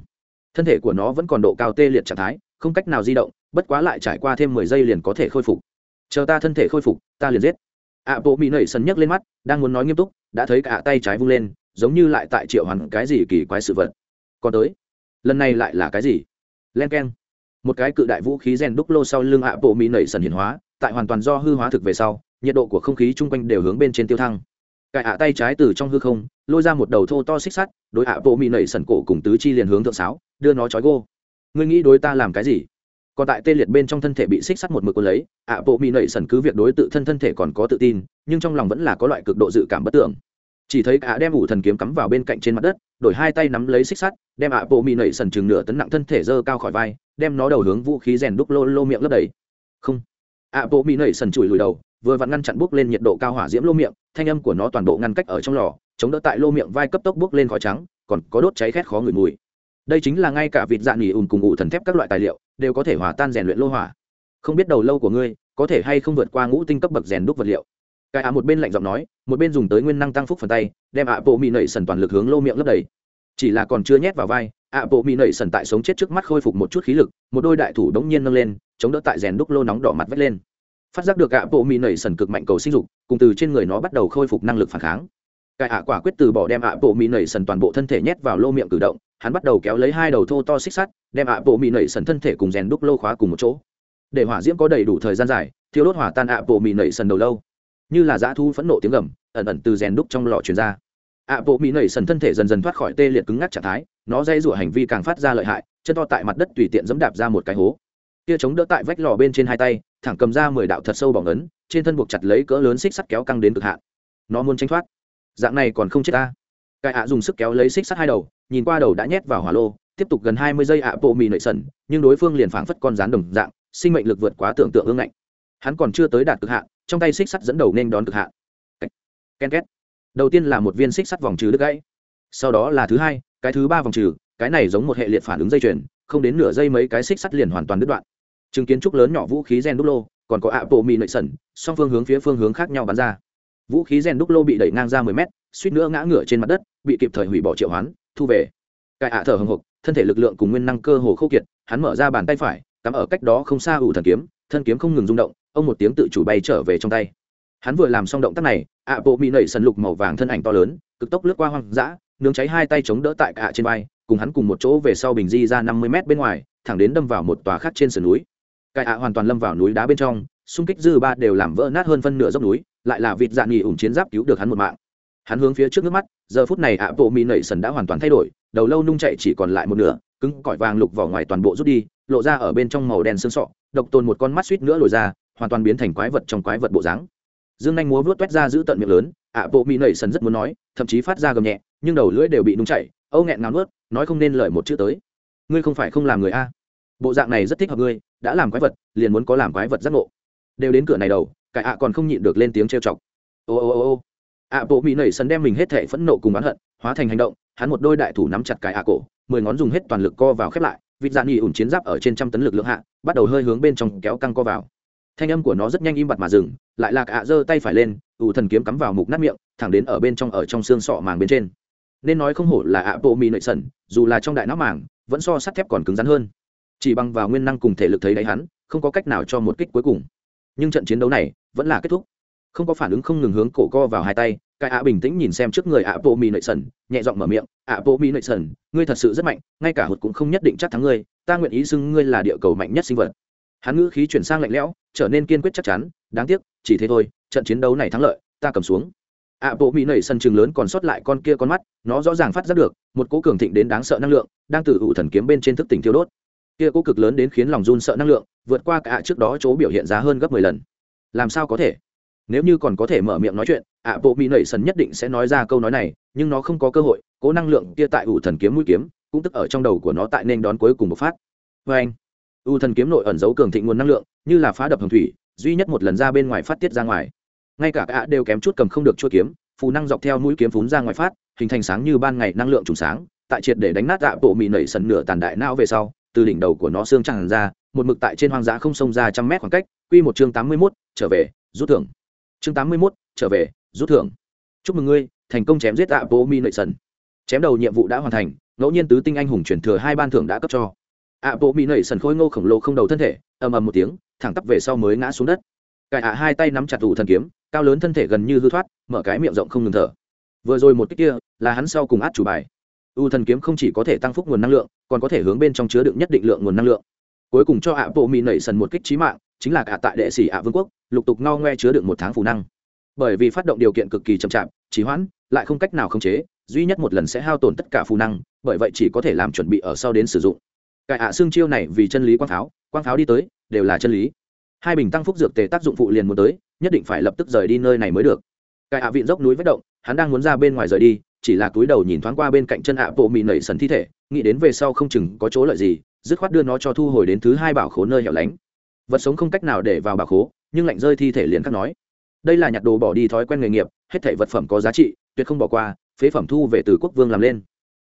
thân thể của nó vẫn còn độ cao tê liệt trạng thái, không cách nào di động, bất quá lại trải qua thêm mười giây liền có thể khôi phục. Chờ ta thân thể khôi phục, ta liền giết. Ạ bộ mỹ nảy sần nhấc lên mắt, đang muốn nói nghiêm túc, đã thấy cả tay trái vung lên, giống như lại tại triệu hoàn cái gì kỳ quái sự vật. Còn tới. Lần này lại là cái gì? Len k e n một cái cự đại vũ khí rèn đúc lô sau lưng ạ bộ mỹ nảy sần hiền hóa, tại hoàn toàn do hư hóa thực về sau, nhiệt độ của không khí chung quanh đều hướng bên trên tiêu thăng cải ạ tay trái từ trong hư không, lôi ra một đầu thô to xích sắt, đối ạ bộ mỹ nảy sần cổ cùng tứ chi liền hướng thượng sáo, đưa nó trói gô. Ngươi nghĩ đối ta làm cái gì? Còn tại tê liệt bên trong thân thể bị xích sắt một mực quân lấy, ạ bộ mỹ nảy sần cứ việc đối tự thân thân thể còn có tự tin, nhưng trong lòng vẫn là có loại cực độ dự cảm bất tưởng. Chỉ thấy ạ đem ủ thần kiếm cắm vào bên cạnh trên mặt đất, đổi hai tay nắm lấy xích sắt, đem ạ bộ mỹ nảy sần chừng nửa tấn nặng thân thể dơ cao khỏi vai, đem nó đầu hướng vũ khí rèn đúc lô lô miệng lấp đầy. Không. Ạ bộ mỹ nảy sần chùi lùi đầu vừa vặn ngăn chặn bốc lên nhiệt độ cao hỏa diễm lô miệng, thanh âm của nó toàn bộ ngăn cách ở trong lò, chống đỡ tại lô miệng vai cấp tốc bốc lên khói trắng, còn có đốt cháy khét khó ngửi mùi. Đây chính là ngay cả vịt dạ nghỉ ùn cùng ủ thần thép các loại tài liệu, đều có thể hòa tan rèn luyện lô hỏa. Không biết đầu lâu của ngươi, có thể hay không vượt qua ngũ tinh cấp bậc rèn đúc vật liệu? Cái ạ một bên lạnh giọng nói, một bên dùng tới nguyên năng tăng phúc phần tay, đem ạ bộ mì nảy sần toàn lực hướng lô miệng lấp đầy. Chỉ là còn chưa nhét vào vai, ạ bộ mì nảy sần tại sống chết trước mắt khôi phục một chút khí lực, một đôi đại thủ đống nhiên nâng lên, chống đỡ tại rèn đúc lô nóng đỏ mặt vét lên phát giác được ạ bộ mỹ nảy sần cực mạnh cầu sinh dục, cùng từ trên người nó bắt đầu khôi phục năng lực phản kháng. Cái ạ quả quyết từ bỏ đem ạ bộ mỹ nảy sần toàn bộ thân thể nhét vào lô miệng cử động, hắn bắt đầu kéo lấy hai đầu thô to xích sắt, đem ạ bộ mỹ nảy sần thân thể cùng rèn đúc lô khóa cùng một chỗ. Để hỏa diễm có đầy đủ thời gian dài thiếu đốt hỏa tan ạ bộ mỹ nảy sần đầu lâu. Như là dã thu phẫn nộ tiếng gầm, ẩn ẩn từ rèn đúc trong lò truyền ra. Ạ bộ mỹ nảy sần thân thể dần dần thoát khỏi tê liệt cứng ngắc trạng thái, nó dây rủa hành vi càng phát ra lợi hại, chân to tại mặt đất tùy tiện dẫm đạp ra một cái hố. Kia chống đỡ tại vách lò bên trên hai tay thẳng cầm ra mười đạo thật sâu bỏng ấn, trên thân buộc chặt lấy cỡ lớn xích sắt kéo căng đến cực hạn. Nó muốn tránh thoát. Dạng này còn không chết ta. Cải ạ dùng sức kéo lấy xích sắt hai đầu, nhìn qua đầu đã nhét vào hỏa lô, tiếp tục gần hai mươi giây ạ bộ mì nợi sần, nhưng đối phương liền phảng phất con rán đồng dạng, sinh mệnh lực vượt quá tưởng tượng ương ngạnh. Hắn còn chưa tới đạt cực hạn, trong tay xích sắt dẫn đầu nên đón cực hạn. Ken két. Đầu tiên là một viên xích sắt vòng trừ đứt gãy. Sau đó là thứ hai, cái thứ ba vòng trừ, cái này giống một hệ liệt phản ứng dây chuyền, không đến nửa giây mấy cái xích sắt liền hoàn toàn đứt đoạn chứng kiến trúc lớn nhỏ vũ khí gen đúc lô, còn có ạ bộ mì nệ sẩn, song phương hướng phía phương hướng khác nhau bắn ra. Vũ khí gen đúc lô bị đẩy ngang ra mười mét, suýt nữa ngã ngửa trên mặt đất, bị kịp thời hủy bỏ triệu hoán, thu về. Cài ạ thở hồng hộc thân thể lực lượng cùng nguyên năng cơ hồ khâu kiệt, hắn mở ra bàn tay phải, cắm ở cách đó không xa ủ thần kiếm, thân kiếm không ngừng rung động, ông một tiếng tự chủ bay trở về trong tay. Hắn vừa làm xong động tác này ạ bộ mỹ nảy sần lục màu vàng thân ảnh to lớn, cực tốc lướt qua hoang dã, nướng cháy hai tay chống đỡ tại ạ trên vai, cùng hắn cùng một chỗ về sau bình di ra năm mươi mét bên ngoài, thẳng đến đâm vào một tòa khác trên sườn núi cải ạ hoàn toàn lâm vào núi đá bên trong, xung kích dư ba đều làm vỡ nát hơn phân nửa dốc núi, lại là vịt dạng nghỉ ủng chiến giáp cứu được hắn một mạng. Hắn hướng phía trước nước mắt, giờ phút này ạ bộ mỹ nảy sần đã hoàn toàn thay đổi, đầu lâu nung chạy chỉ còn lại một nửa, cứng cỏi vàng lục vỏ ngoài toàn bộ rút đi, lộ ra ở bên trong màu đen xương sọ, độc tồn một con mắt suýt nữa lồi ra, hoàn toàn biến thành quái vật trong quái vật bộ dáng. Dương anh múa vớt toét ra giữ tận miệng lớn, ạ bộ mỹ nảy sần rất muốn nói, thậm chí phát ra gầm nhẹ, nhưng đầu lưỡi đều bị nung chảy, âu nghẹn ngào nuốt, nói không nên lời một chữ tới. Ngươi không phải không làm người a? Bộ dạng này rất thích hợp ngươi đã làm quái vật, liền muốn có làm quái vật giác ngộ. Đều đến cửa này đầu cải ạ còn không nhịn được lên tiếng trêu chọc. Ô ô ô ô. Ạ bộ mỹ nảy sần đem mình hết thể phẫn nộ cùng oán hận, hóa thành hành động, hắn một đôi đại thủ nắm chặt cải ạ cổ, mười ngón dùng hết toàn lực co vào khép lại, vịt dạng nghỉ ủn chiến giáp ở trên trăm tấn lực lượng hạ, bắt đầu hơi hướng bên trong kéo căng co vào. Thanh âm của nó rất nhanh im bặt mà dừng, lại lạc ạ giơ tay phải lên, ủ thần kiếm cắm vào mục nát miệng, thẳng đến ở bên trong ở trong xương sọ màng bên trên. Nên nói không hổ là ạ bộ mì nảy sân, dù là trong đại não màng, vẫn so sắt thép còn cứng rắn hơn chỉ bằng vào nguyên năng cùng thể lực thấy đấy hắn, không có cách nào cho một kích cuối cùng. Nhưng trận chiến đấu này vẫn là kết thúc. Không có phản ứng không ngừng hướng cổ co vào hai tay, cái ạ bình tĩnh nhìn xem trước người ạ bộ mì nội sần, nhẹ giọng mở miệng, ạ bộ mì nội sần, ngươi thật sự rất mạnh, ngay cả hụt cũng không nhất định chắc thắng ngươi, ta nguyện ý xưng ngươi là địa cầu mạnh nhất sinh vật. Hắn ngữ khí chuyển sang lạnh lẽo, trở nên kiên quyết chắc chắn, đáng tiếc, chỉ thế thôi, trận chiến đấu này thắng lợi, ta cầm xuống. Ạ bộ mỹ nảy sân trường lớn còn sót lại con kia con mắt, nó rõ ràng phát giác được, một cỗ cường thịnh đến đáng sợ năng lượng, đang từ ụ thần kiếm bên trên thức tỉnh thiêu đốt kia cố cực lớn đến khiến lòng run sợ năng lượng, vượt qua cả trước đó chỗ biểu hiện giá hơn gấp mười lần. Làm sao có thể? Nếu như còn có thể mở miệng nói chuyện, ạ bộ mỹ nảy sần nhất định sẽ nói ra câu nói này, nhưng nó không có cơ hội, cố năng lượng kia tại ủ thần kiếm mũi kiếm, cũng tức ở trong đầu của nó tại nên đón cuối cùng một phát. Vê anh u thần kiếm nội ẩn giấu cường thịnh nguồn năng lượng, như là phá đập hồng thủy, duy nhất một lần ra bên ngoài phát tiết ra ngoài. Ngay cả ạ đều kém chút cầm không được chuôi kiếm, phù năng dọc theo mũi kiếm phún ra ngoài phát, hình thành sáng như ban ngày năng lượng trùng sáng, tại triệt để đánh nát ạ bộ mì nảy sần nửa tàn đại não về sau từ đỉnh đầu của nó xương tràn ra một mực tại trên hoang dã không sông ra trăm mét khoảng cách quy một chương tám mươi 81, trở về rút thưởng. Chương tám mươi 81, trở về rút thưởng. Chúc mừng ngươi thành công chém giết ạ bố mi nội sần. Chém đầu nhiệm vụ đã hoàn thành ngẫu nhiên tứ tinh anh hùng chuyển thừa hai ban thưởng đã cấp cho. Ạ bộ mi nội sần khôi ngô khổng lồ không đầu thân thể ầm ầm một tiếng thẳng tắp về sau mới ngã xuống đất. Cải ạ hai tay nắm chặt tủ thần kiếm cao lớn thân thể gần như hư thoát mở cái miệng rộng không ngừng thở. Vừa rồi một cách kia là hắn sau cùng át chủ bài u thần kiếm không chỉ có thể tăng phúc nguồn năng lượng, còn có thể hướng bên trong chứa đựng nhất định lượng nguồn năng lượng. Cuối cùng cho ạ bộ mỹ nảy sần một kích trí mạng, chính là cả tại đệ sĩ ạ vương quốc, lục tục ngao ngoe chứa đựng một tháng phù năng. Bởi vì phát động điều kiện cực kỳ chậm chạp, trì hoãn, lại không cách nào khống chế, duy nhất một lần sẽ hao tổn tất cả phù năng, bởi vậy chỉ có thể làm chuẩn bị ở sau đến sử dụng. Cải ạ xương chiêu này vì chân lý quang pháo quang pháo đi tới, đều là chân lý. Hai bình tăng phúc dược tề tác dụng phụ liền muốn tới, nhất định phải lập tức rời đi nơi này mới được. Cải ạ vịn dốc núi vết động, hắn đang muốn ra bên ngoài rời đi chỉ là túi đầu nhìn thoáng qua bên cạnh chân ạ bộ mị nảy sần thi thể, nghĩ đến về sau không chừng có chỗ lợi gì, dứt khoát đưa nó cho thu hồi đến thứ hai bảo khố nơi hẻo lánh. Vật sống không cách nào để vào bảo khố, nhưng lạnh rơi thi thể liền khắc nói. Đây là nhặt đồ bỏ đi thói quen nghề nghiệp, hết thể vật phẩm có giá trị, tuyệt không bỏ qua, phế phẩm thu về từ quốc vương làm lên.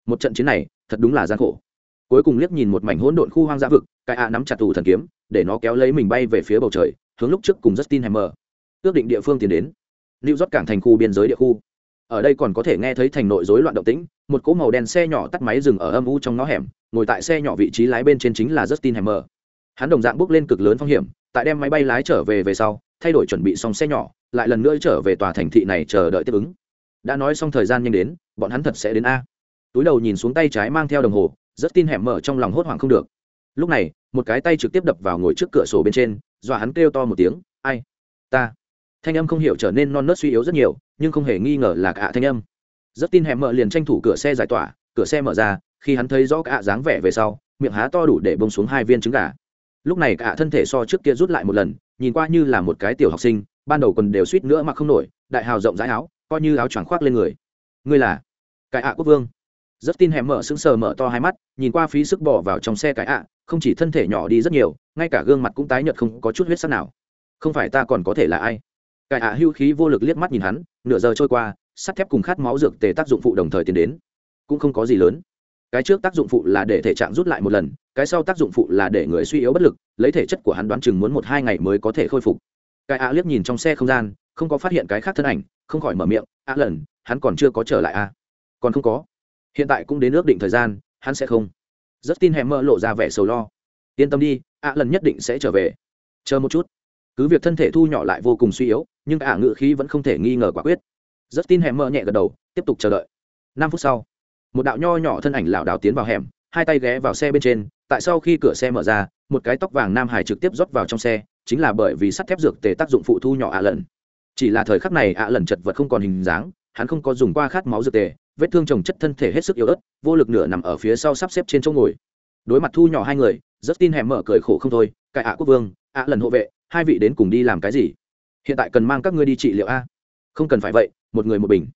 Một trận chiến này, thật đúng là gian khổ. Cuối cùng liếc nhìn một mảnh hỗn độn khu hoang dã vực, cái ạ nắm chặt tù thần kiếm, để nó kéo lấy mình bay về phía bầu trời, hướng lúc trước cùng justin hammer. Ước định địa phương tiến đến. Lưu rót cảng thành khu biên giới địa khu ở đây còn có thể nghe thấy thành nội rối loạn động tĩnh, một cỗ màu đen xe nhỏ tắt máy dừng ở âm u trong ngõ hẻm, ngồi tại xe nhỏ vị trí lái bên trên chính là justin hammer. Hắn đồng dạng bước lên cực lớn phong hiểm, tại đem máy bay lái trở về về sau, thay đổi chuẩn bị xong xe nhỏ, lại lần nữa trở về tòa thành thị này chờ đợi tiếp ứng. Đã nói xong thời gian nhanh đến, bọn hắn thật sẽ đến a. Túi đầu nhìn xuống tay trái mang theo đồng hồ rất tin hẻm mở trong lòng hốt hoảng không được. Lúc này, một cái tay trực tiếp đập vào ngồi trước cửa sổ bên trên, dọa hắn kêu to một tiếng, ai? Ta? Thanh âm không hiểu trở nên non nớt suy yếu rất nhiều, nhưng không hề nghi ngờ là cả thanh âm. Rất tin hẻm mở liền tranh thủ cửa xe giải tỏa, cửa xe mở ra, khi hắn thấy rõ cả dáng vẻ về sau, miệng há to đủ để bông xuống hai viên trứng gà. Lúc này cả thân thể so trước kia rút lại một lần, nhìn qua như là một cái tiểu học sinh, ban đầu còn đều suýt nữa mà không nổi, đại hào rộng rãi áo, coi như áo choàng khoác lên người. Ngươi là? Cái ạ quốc vương. Rất tin hẻm mở sững sờ mở to hai mắt, nhìn qua phí sức bỏ vào trong xe cái ạ, không chỉ thân thể nhỏ đi rất nhiều, ngay cả gương mặt cũng tái nhợt không có chút huyết sắc nào. Không phải ta còn có thể là ai? Cái ạ hưu khí vô lực liếc mắt nhìn hắn, nửa giờ trôi qua, sắt thép cùng khát máu dược tề tác dụng phụ đồng thời tiến đến. Cũng không có gì lớn. Cái trước tác dụng phụ là để thể trạng rút lại một lần, cái sau tác dụng phụ là để người suy yếu bất lực, lấy thể chất của hắn đoán chừng muốn một hai ngày mới có thể khôi phục. Cái ạ liếc nhìn trong xe không gian, không có phát hiện cái khác thân ảnh, không khỏi mở miệng, ạ lần, hắn còn chưa có trở lại a còn không có. Hiện tại cũng đến ước định thời gian, hắn sẽ không. Rất tin hèm mơ lộ ra vẻ sầu lo. Yên tâm đi, ạ lần nhất định sẽ trở về. Chờ một chút. Cứ việc thân thể thu nhỏ lại vô cùng suy yếu nhưng ả ngự khí vẫn không thể nghi ngờ quả quyết. Rất tin hẻm mơ nhẹ gật đầu, tiếp tục chờ đợi. Năm phút sau, một đạo nho nhỏ thân ảnh lảo đảo tiến vào hẻm, hai tay ghé vào xe bên trên, tại sau khi cửa xe mở ra, một cái tóc vàng nam hải trực tiếp rót vào trong xe, chính là bởi vì sắt thép dược tề tác dụng phụ thu nhỏ ạ lần chỉ là thời khắc này ạ lần chật vật không còn hình dáng, hắn không có dùng qua khát máu dược tề, vết thương trồng chất thân thể hết sức yếu ớt, vô lực nửa nằm ở phía sau sắp xếp trên chỗ ngồi. Đối mặt thu nhỏ hai người rất tin hẻm mở cười khổ không thôi cải ạ quốc vương, ạ lần hộ vệ, hai vị đến cùng đi làm cái gì? Hiện tại cần mang các ngươi đi trị liệu a không cần phải vậy một người một bình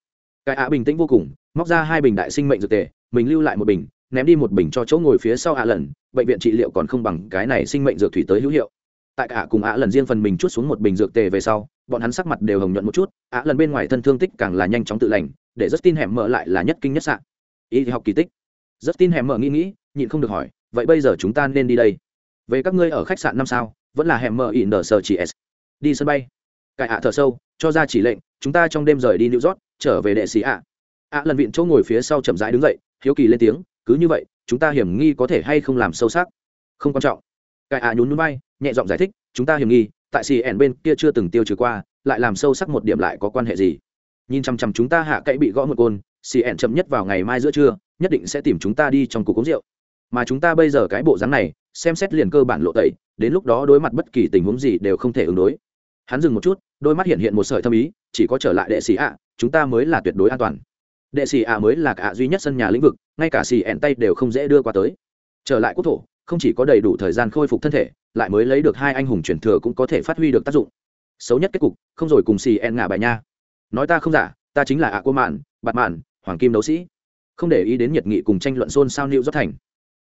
cái ạ bình tĩnh vô cùng móc ra hai bình đại sinh mệnh dược tề mình lưu lại một bình ném đi một bình cho chỗ ngồi phía sau ạ lần bệnh viện trị liệu còn không bằng cái này sinh mệnh dược thủy tới hữu hiệu tại cả cùng ạ lần riêng phần mình chút xuống một bình dược tề về sau bọn hắn sắc mặt đều hồng nhuận một chút ạ lần bên ngoài thân thương tích càng là nhanh chóng tự lành để rất tin hẻm mở lại là nhất kinh nhất sạn y học kỳ tích. Rất tin hẻm mở nghĩ nghĩ, nhịn không được hỏi, vậy bây giờ chúng ta nên đi đây? Về các ngươi ở khách sạn năm sao? Vẫn là hẻm mở in the sờ chỉ s đi sân bay cải ạ thở sâu, cho ra chỉ lệnh, chúng ta trong đêm rời đi new york, trở về đệ sĩ ạ. Ạ lần viện chỗ ngồi phía sau chậm rãi đứng dậy, hiếu kỳ lên tiếng, cứ như vậy, chúng ta hiểm nghi có thể hay không làm sâu sắc? Không quan trọng. Cải ạ nhún núi bay nhẹ giọng giải thích, chúng ta hiểm nghi, tại xì ẻn bên kia chưa từng tiêu trừ qua, lại làm sâu sắc một điểm lại có quan hệ gì? Nhìn chằm chằm chúng ta hạ cậy bị gõ một côn, xì ẻn chậm nhất vào ngày mai giữa trưa, nhất định sẽ tìm chúng ta đi trong cuộc uống rượu. Mà chúng ta bây giờ cái bộ dáng này, xem xét liền cơ bản lộ tẩy, đến lúc đó đối mặt bất kỳ tình huống gì đều không thể ứng đối hắn dừng một chút, đôi mắt hiện hiện một sợi thâm ý, chỉ có trở lại đệ sĩ ạ, chúng ta mới là tuyệt đối an toàn. Đệ sĩ ạ mới là cả duy nhất sân nhà lĩnh vực, ngay cả xì ẹn tay đều không dễ đưa qua tới. Trở lại quốc thổ, không chỉ có đầy đủ thời gian khôi phục thân thể, lại mới lấy được hai anh hùng truyền thừa cũng có thể phát huy được tác dụng. Xấu nhất kết cục, không rồi cùng xì ẹn ngả bài nha. Nói ta không giả, ta chính là ạ cô mạn bạt mạn hoàng kim đấu sĩ. Không để ý đến nhiệt nghị cùng tranh luận xôn xao nịu rất thành.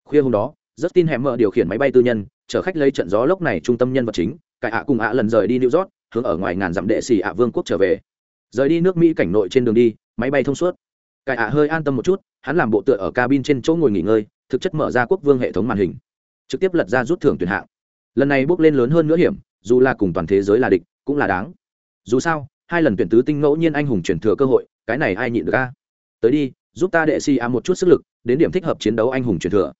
Khuya hôm đó rất tin hẻm mở điều khiển máy bay tư nhân, chở khách lấy trận gió lốc này trung tâm nhân vật chính, cải ạ cùng ạ lần rời đi new york hướng ở ngoài ngàn dặm đệ xì ạ vương quốc trở về. Rời đi nước mỹ cảnh nội trên đường đi, máy bay thông suốt. Cải ạ hơi an tâm một chút, hắn làm bộ tựa ở cabin trên chỗ ngồi nghỉ ngơi, thực chất mở ra quốc vương hệ thống màn hình. Trực tiếp lật ra rút thưởng tuyển hạng. Lần này bước lên lớn hơn nữa hiểm, dù là cùng toàn thế giới là địch, cũng là đáng. Dù sao, hai lần tuyển tứ tinh ngẫu nhiên anh hùng chuyển thừa cơ hội, cái này ai nhịn được a? Tới đi, giúp ta đệ si a một chút sức lực, đến điểm thích hợp chiến đấu anh hùng chuyển thừa.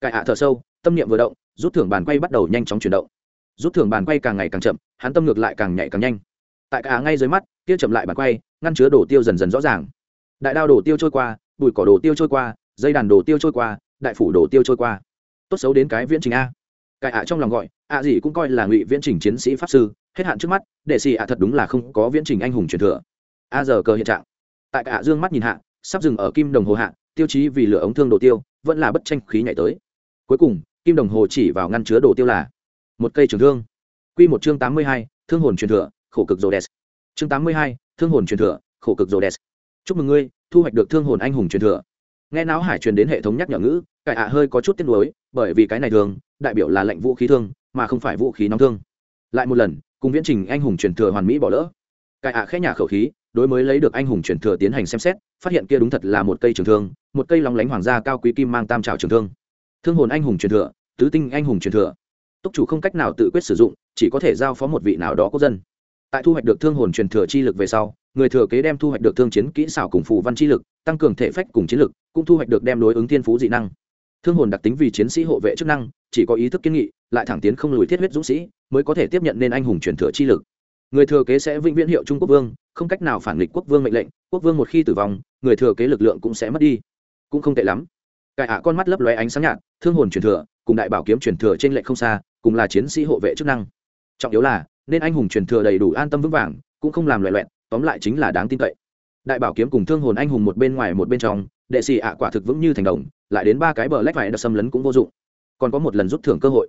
Cải ạ thở sâu, tâm niệm vừa động, rút thưởng bàn quay bắt đầu nhanh chóng chuyển động rút thưởng bàn quay càng ngày càng chậm, hắn tâm ngược lại càng nhạy càng nhanh. Tại cả ngay dưới mắt, kia chậm lại bàn quay, ngăn chứa đổ tiêu dần dần rõ ràng. Đại đao đổ tiêu trôi qua, bụi cỏ đổ tiêu trôi qua, dây đàn đồ tiêu trôi qua, đại phủ đồ tiêu trôi qua. Tốt xấu đến cái viễn trình a. Cải ạ trong lòng gọi, ạ gì cũng coi là ngụy viễn trình chiến sĩ pháp sư, hết hạn trước mắt để xì ạ thật đúng là không có viễn trình anh hùng truyền thừa. A giờ cờ hiện trạng. Tại cả dương mắt nhìn hạ, sắp dừng ở kim đồng hồ hạ, tiêu chí vì lửa ống thương đồ tiêu, vẫn là bất tranh khí nhảy tới. Cuối cùng, kim đồng hồ chỉ vào ngăn chứa đồ tiêu là một cây trường thương. Q một chương tám mươi hai, thương hồn truyền thừa, khổ cực rô đès chương tám mươi hai, thương hồn truyền thừa, khổ cực rô đès chúc mừng ngươi, thu hoạch được thương hồn anh hùng truyền thừa. Nghe não hải truyền đến hệ thống nhắc nhở ngữ, cải ạ hơi có chút tiếc nuối, bởi vì cái này thường, đại biểu là lệnh vũ khí thương, mà không phải vũ khí nóng thương. Lại một lần, cùng viễn trình anh hùng truyền thừa hoàn mỹ bỏ lỡ. Cải ạ khẽ nhà khẩu khí, đối mới lấy được anh hùng truyền thừa tiến hành xem xét, phát hiện kia đúng thật là một cây trường thương, một cây lóng lánh hoàng gia cao quý kim mang tam trào trường thương. Thương hồn anh hùng truyền thừa, tứ tinh anh hùng truyền thừa túc chủ không cách nào tự quyết sử dụng, chỉ có thể giao phó một vị nào đó quốc dân. Tại thu hoạch được thương hồn truyền thừa chi lực về sau, người thừa kế đem thu hoạch được thương chiến kỹ xảo cùng phù văn chi lực, tăng cường thể phách cùng chiến lực, cũng thu hoạch được đem đối ứng thiên phú dị năng. Thương hồn đặc tính vì chiến sĩ hộ vệ chức năng, chỉ có ý thức kiên nghị, lại thẳng tiến không lùi thiết huyết dũng sĩ, mới có thể tiếp nhận nên anh hùng truyền thừa chi lực. Người thừa kế sẽ vĩnh viễn hiệu trung quốc vương, không cách nào phản nghịch quốc vương mệnh lệnh, quốc vương một khi tử vong, người thừa kế lực lượng cũng sẽ mất đi. Cũng không tệ lắm. Cải ạ con mắt lấp lóe ánh sáng nhạt, thương hồn truyền thừa, cùng đại bảo kiếm truyền thừa trên lệnh không xa cùng là chiến sĩ hộ vệ chức năng. Trọng yếu là nên anh hùng truyền thừa đầy đủ an tâm vững vàng cũng không làm loại loẹn tóm lại chính là đáng tin cậy. Đại bảo kiếm cùng thương hồn anh hùng một bên ngoài một bên trong đệ sĩ ạ quả thực vững như thành đồng lại đến ba cái bờ lách phải đập xâm lấn cũng vô dụng. Còn có một lần rút thưởng cơ hội.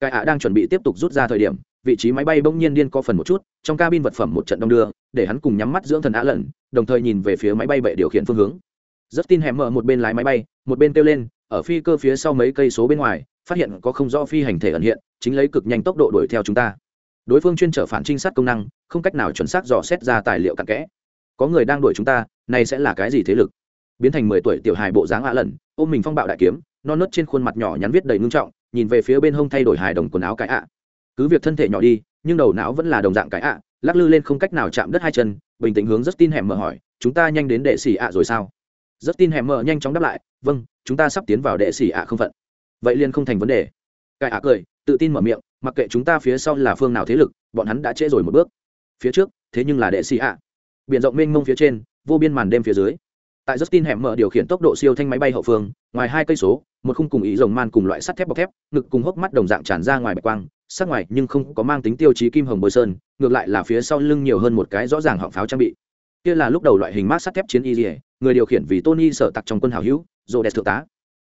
Cái ạ đang chuẩn bị tiếp tục rút ra thời điểm vị trí máy bay bỗng nhiên điên co phần một chút trong cabin vật phẩm một trận đông đưa để hắn cùng nhắm mắt dưỡng thần á lần, đồng thời nhìn về phía máy bay bệ điều khiển phương hướng. Rất tin hẻm mở một bên lái máy bay một bên kêu lên ở phi cơ phía sau mấy cây số bên ngoài phát hiện có không rõ phi hành thể ẩn hiện, chính lấy cực nhanh tốc độ đuổi theo chúng ta. Đối phương chuyên trở phản trinh sát công năng, không cách nào chuẩn xác dò xét ra tài liệu cặn kẽ. Có người đang đuổi chúng ta, này sẽ là cái gì thế lực? Biến thành mười tuổi tiểu hài bộ dáng ạ lần ôm mình phong bạo đại kiếm, non nớt trên khuôn mặt nhỏ nhắn viết đầy ngưng trọng, nhìn về phía bên hông thay đổi hài đồng quần áo cái ạ. Cứ việc thân thể nhỏ đi, nhưng đầu não vẫn là đồng dạng cái ạ, lắc lư lên không cách nào chạm đất hai chân, bình tĩnh hướng rất tin hẻm mở hỏi, chúng ta nhanh đến đệ xỉ ạ rồi sao? Rất tin hẻm mở nhanh chóng đáp lại vâng chúng ta sắp tiến vào đệ xỉ ạ không phận vậy liền không thành vấn đề. Cái ạ cười tự tin mở miệng mặc kệ chúng ta phía sau là phương nào thế lực bọn hắn đã trễ rồi một bước. Phía trước thế nhưng là đệ sĩ ạ. Biển rộng mênh mông phía trên vô biên màn đêm phía dưới. Tại Justin hẻm mở điều khiển tốc độ siêu thanh máy bay hậu phương, ngoài hai cây số, một khung cùng ý rồng man cùng loại sắt thép bọc thép, ngực cùng hốc mắt đồng dạng tràn ra ngoài bạch quang, sắc ngoài nhưng không có mang tính tiêu chí kim hồng bôi sơn, ngược lại là phía sau lưng nhiều hơn một cái rõ ràng họng pháo trang bị. Kia là lúc đầu loại hình mát sắt thép chiến y người điều khiển vì Tony sở tặc trong quân hảo hữu, Rhodes thượng tá,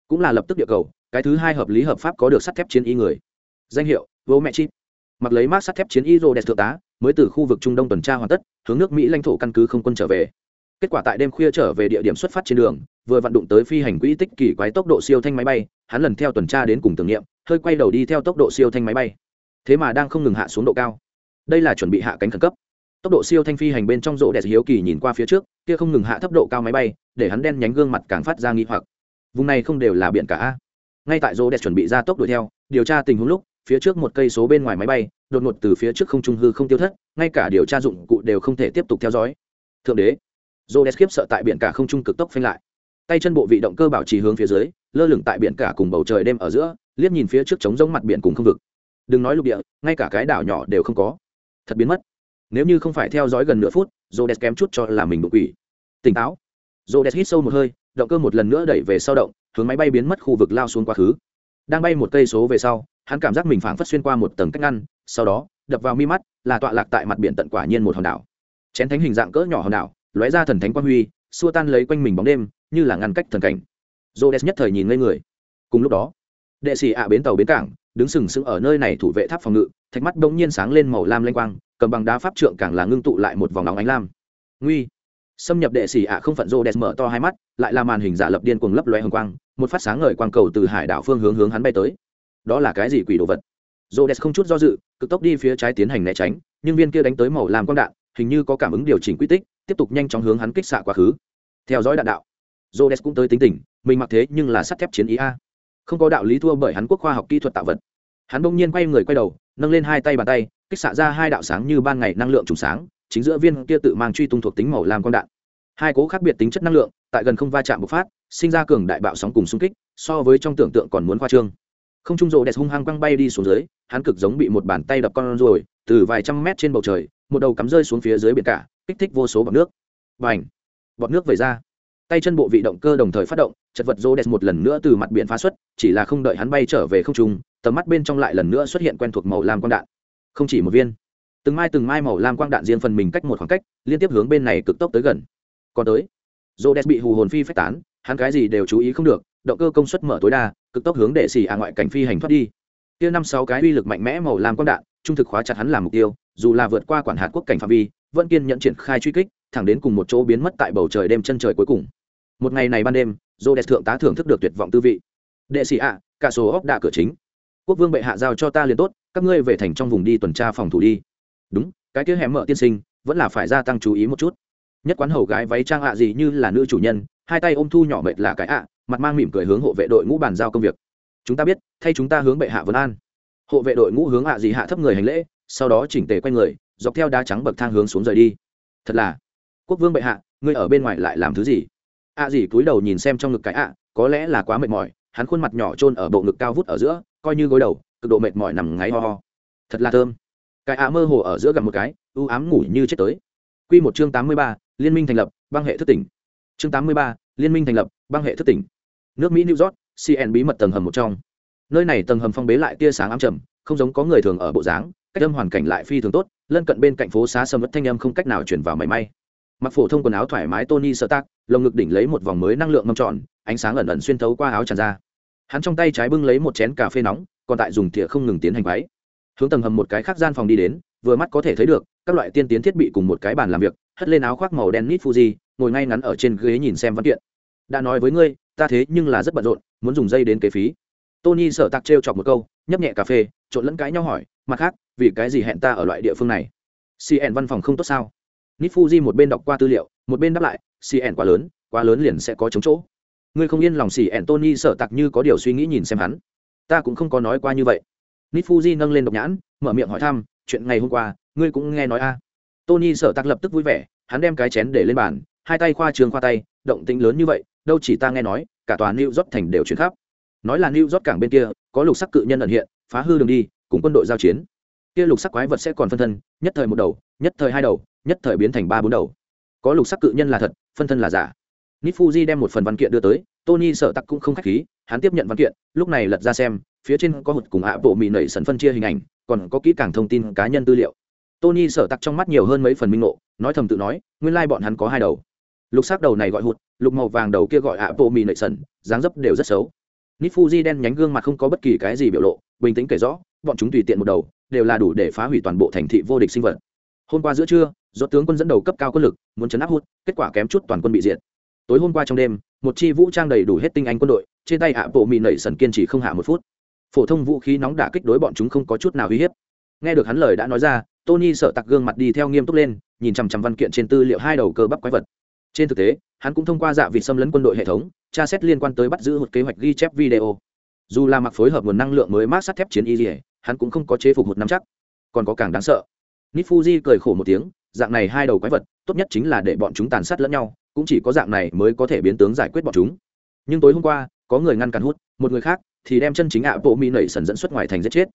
cũng là lập tức địa cầu, cái thứ hai hợp lý hợp pháp có được sắt thép chiến y người. Danh hiệu: Vô mẹ chip. Mặc lấy mát sắt thép chiến y rô đẹp thượng tá, mới từ khu vực Trung Đông tuần tra hoàn tất, hướng nước Mỹ lãnh thổ căn cứ không quân trở về. Kết quả tại đêm khuya trở về địa điểm xuất phát trên đường vừa vận động tới phi hành quỹ tích kỳ quái tốc độ siêu thanh máy bay hắn lần theo tuần tra đến cùng tưởng niệm hơi quay đầu đi theo tốc độ siêu thanh máy bay. Thế mà đang không ngừng hạ xuống độ cao. Đây là chuẩn bị hạ cánh khẩn cấp. Tốc độ siêu thanh phi hành bên trong rộ đẹp hiếu kỳ nhìn qua phía trước kia không ngừng hạ thấp độ cao máy bay để hắn đen nhánh gương mặt càng phát ra nghi hoặc vùng này không đều là biển cả a ngay tại rô đẹp chuẩn bị ra tốc đuổi theo điều tra tình huống lúc phía trước một cây số bên ngoài máy bay đột ngột từ phía trước không trung hư không tiêu thất ngay cả điều tra dụng cụ đều không thể tiếp tục theo dõi thượng đế Rhodes khiếp sợ tại biển cả không trung cực tốc phanh lại. Tay chân bộ vị động cơ bảo trì hướng phía dưới, lơ lửng tại biển cả cùng bầu trời đêm ở giữa, liếc nhìn phía trước trống rông mặt biển cùng không vực. Đừng nói lục địa, ngay cả cái đảo nhỏ đều không có. Thật biến mất. Nếu như không phải theo dõi gần nửa phút, Rhodes kém chút cho là mình đột quỷ. Tỉnh táo. Rhodes hít sâu một hơi, động cơ một lần nữa đẩy về sau động, hướng máy bay biến mất khu vực lao xuống quá khứ. Đang bay một cây số về sau, hắn cảm giác mình phảng phất xuyên qua một tầng cách ngăn, sau đó, đập vào mi mắt, là tọa lạc tại mặt biển tận quả nhiên một hòn đảo. Chén thánh hình dạng cỡ nhỏ hòn đảo, lóe ra thần thánh quang huy xua tan lấy quanh mình bóng đêm như là ngăn cách thần cảnh rô đès nhất thời nhìn ngây người cùng lúc đó đệ sĩ ạ bến tàu bến cảng đứng sừng sững ở nơi này thủ vệ tháp phòng ngự thạch mắt bỗng nhiên sáng lên màu lam lanh quang cầm bằng đá pháp trượng càng là ngưng tụ lại một vòng nóng ánh lam nguy xâm nhập đệ sĩ ạ không phận rô đẹp mở to hai mắt, lại là màn hình giả lập điên cuồng lấp loe hồng quang, một phát sáng ngời quang cầu từ hải đảo phương hướng hướng hắn bay tới. Đó là cái gì quỷ đồ vật? Rô đẹp không chút do dự, cực tốc đi phía trái tiến hành né tránh, nhưng viên kia đánh tới màu làm quang đạn, hình như có cảm ứng điều chỉnh quy tích, tiếp tục nhanh chóng hướng hắn kích xạ quá khứ. Theo dõi đạn đạo jodes cũng tới tính tình, mình mặc thế nhưng là sắt thép chiến ý a. Không có đạo lý thua bởi hắn quốc khoa học kỹ thuật tạo vật. Hắn bỗng nhiên quay người quay đầu, nâng lên hai tay bàn tay, kích xạ ra hai đạo sáng như ban ngày năng lượng trùng sáng chính giữa viên kia tự mang truy tung thuộc tính màu làm con đạn. Hai cố khác biệt tính chất năng lượng, tại gần không va chạm bộc phát, sinh ra cường đại bạo sóng cùng xung kích, so với trong tưởng tượng còn muốn khoa trương. Không trung rộ đẹp hung hăng quăng bay đi xuống dưới, hắn cực giống bị một bàn tay đập con rồi, từ vài trăm mét trên bầu trời, một đầu cắm rơi xuống phía dưới biển cả, kích thích vô số bọt nước. Và bọt nước về ra. Tay chân bộ vị động cơ đồng thời phát động, chật vật rô đẹp một lần nữa từ mặt biển phá xuất, chỉ là không đợi hắn bay trở về không trung, tầm mắt bên trong lại lần nữa xuất hiện quen thuộc màu lam quang đạn. Không chỉ một viên từng mai từng mai màu lam quang đạn riêng phần mình cách một khoảng cách, liên tiếp hướng bên này cực tốc tới gần. Còn tới rô đẹp bị hù hồn phi phách tán, hắn cái gì đều chú ý không được, động cơ công suất mở tối đa, cực tốc hướng đệ xì à ngoại cảnh phi hành thoát đi. Kia năm sáu cái uy lực mạnh mẽ màu lam quang đạn, trung thực khóa chặt hắn làm mục tiêu, dù là vượt qua quản hạt quốc cảnh phạm vi, vẫn kiên nhận triển khai truy kích, thẳng đến cùng một chỗ biến mất tại bầu trời đêm chân trời cuối cùng. Một ngày này ban đêm dô đẹp thượng tá thưởng thức được tuyệt vọng tư vị. Đệ sĩ ạ, cả số óc đạ cửa chính. Quốc vương bệ hạ giao cho ta liền tốt, các ngươi về thành trong vùng đi tuần tra phòng thủ đi đúng, cái kia hẻm mở tiên sinh, vẫn là phải gia tăng chú ý một chút. Nhất quán hầu gái váy trang ạ gì như là nữ chủ nhân, hai tay ôm thu nhỏ mệt là cái ạ, mặt mang mỉm cười hướng hộ vệ đội ngũ bàn giao công việc. Chúng ta biết, thay chúng ta hướng bệ hạ vân an. Hộ vệ đội ngũ hướng ạ gì hạ thấp người hành lễ, sau đó chỉnh tề quay người, dọc theo đá trắng bậc thang hướng xuống rời đi. Thật là, quốc vương bệ hạ, ngươi ở bên ngoài lại làm thứ gì? Ạ gì cúi đầu nhìn xem trong ngực cái ạ, có lẽ là quá mệt mỏi, hắn khuôn mặt nhỏ trôn ở bộ ngực cao vút ở giữa, coi như gối đầu, cực độ mệt mỏi nằm ngáy ho ho. Thật là thơm cái ạ mơ hồ ở giữa gặp một cái ưu ám ngủ như chết tới. Q một chương tám mươi ba, liên minh thành lập, băng hệ thức tỉnh. Chương tám mươi ba, liên minh thành lập, băng hệ thức tỉnh. Nước mỹ, new york cn bí mật tầng hầm một trong. Nơi này tầng hầm phong bế lại tia sáng ám trầm, không giống có người thường ở bộ dáng, cách âm hoàn cảnh lại phi thường tốt, lân cận bên cạnh phố xá sầm mất thanh âm không cách nào chuyển vào mảy may. Mặc phổ thông quần áo thoải mái tony sơ tác lồng ngực đỉnh lấy một vòng mới năng lượng mâm tròn, ánh sáng ẩn ẩn xuyên thấu qua áo tràn ra. Hắn trong tay trái bưng lấy một chén cà phê nóng, còn tại dùng thìa không ngừng tiến hành váy hướng tầng hầm một cái khác gian phòng đi đến, vừa mắt có thể thấy được, các loại tiên tiến thiết bị cùng một cái bàn làm việc, hất lên áo khoác màu đen nít fuji, ngồi ngay ngắn ở trên ghế nhìn xem văn kiện. Đã nói với ngươi, ta thế nhưng là rất bận rộn, muốn dùng dây đến kế phí. Tony sợ tặc trêu chọc một câu, nhấp nhẹ cà phê, trộn lẫn cãi nhau hỏi, mặt khác, vì cái gì hẹn ta ở loại địa phương này? Cn văn phòng không tốt sao? Nít fuji một bên đọc qua tư liệu, một bên đáp lại cn quá lớn quá lớn liền sẽ có chống chỗ. Ngươi không yên lòng cn tony sợ tặc như có điều suy nghĩ nhìn xem hắn. Ta cũng không có nói qua như vậy nít fuji nâng lên độc nhãn, mở miệng hỏi thăm, chuyện ngày hôm qua, ngươi cũng nghe nói a tony sợ tặc lập tức vui vẻ, hắn đem cái chén để lên bàn, hai tay khoa trường khoa tay, động tĩnh lớn như vậy, đâu chỉ ta nghe nói, cả tòa new york thành đều chuyển khắp. Nói là new york cảng bên kia, có lục sắc cự nhân ẩn hiện, phá hư đường đi, cùng quân đội giao chiến. Kia lục sắc quái vật sẽ còn phân thân, nhất thời một đầu, nhất thời hai đầu, nhất thời biến thành ba bốn đầu. Có lục sắc cự nhân là thật, phân thân là giả. Nít fuji đem một phần văn kiện đưa tới, tony sợ tặc cũng không khách khí, hắn tiếp nhận văn kiện, lúc này lật ra xem phía trên có hụt cùng ạ bộ mì nảy sần phân chia hình ảnh, còn có kỹ càng thông tin cá nhân tư liệu. Tony sợ tặc trong mắt nhiều hơn mấy phần minh ngộ, nói thầm tự nói, nguyên lai、like、bọn hắn có hai đầu. Lục sắc đầu này gọi hụt, lục màu vàng đầu kia gọi ạ bộ mì nảy sần, dáng dấp đều rất xấu. Nít fuji đen nhánh gương mặt không có bất kỳ cái gì biểu lộ, bình tĩnh kể rõ, bọn chúng tùy tiện một đầu, đều là đủ để phá hủy toàn bộ thành thị vô địch sinh vật. Hôm qua giữa trưa, do tướng quân dẫn đầu cấp cao quân lực, muốn chấn áp hút kết quả kém chút toàn quân bị diệt. Tối hôm qua trong đêm, một chi vũ trang đầy đủ hết tinh anh quân đội, trên tay hạ bộ mì nảy sần kiên trì không hạ một phút phổ thông vũ khí nóng đả kích đối bọn chúng không có chút nào uy hiếp. Nghe được hắn lời đã nói ra, tony sợ tặc gương mặt đi theo nghiêm túc lên, nhìn chằm chằm văn kiện trên tư liệu hai đầu cơ bắp quái vật. Trên thực tế, hắn cũng thông qua dạ vị xâm lấn quân đội hệ thống, tra xét liên quan tới bắt giữ một kế hoạch ghi chép video. Dù là mặc phối hợp nguồn năng lượng mới mát sắt thép chiến y dỉa hắn cũng không có chế phục một năm chắc. Còn có càng đáng sợ, Nifuji cười khổ một tiếng, dạng này hai đầu quái vật, tốt nhất chính là để bọn chúng tàn sát lẫn nhau, cũng chỉ có dạng này mới có thể biến tướng giải quyết bọn chúng. Nhưng tối hôm qua, có người ngăn cản hút, một người khác thì đem chân chính ạ bộ mỹ nảy sần dẫn xuất ngoài thành giết chết.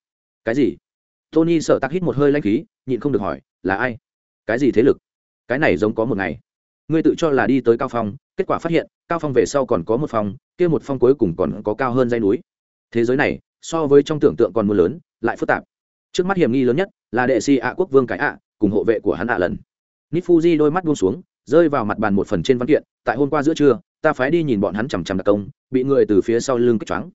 Cái gì? Tony sợ tắc hít một hơi lanh khí, nhịn không được hỏi, là ai? Cái gì thế lực? Cái này giống có một ngày. Ngươi tự cho là đi tới cao phong, kết quả phát hiện, cao phong về sau còn có một phong, kia một phong cuối cùng còn có cao hơn dây núi. Thế giới này, so với trong tưởng tượng còn mưa lớn, lại phức tạp. Trước mắt hiểm nghi lớn nhất là đệ si ạ quốc vương cái ạ, cùng hộ vệ của hắn ạ lần. Nifuji đôi mắt buông xuống, rơi vào mặt bàn một phần trên văn kiện, tại hôm qua giữa trưa, ta phái đi nhìn bọn hắn chằm chằm đặc công, bị người từ phía sau lưng kích choáng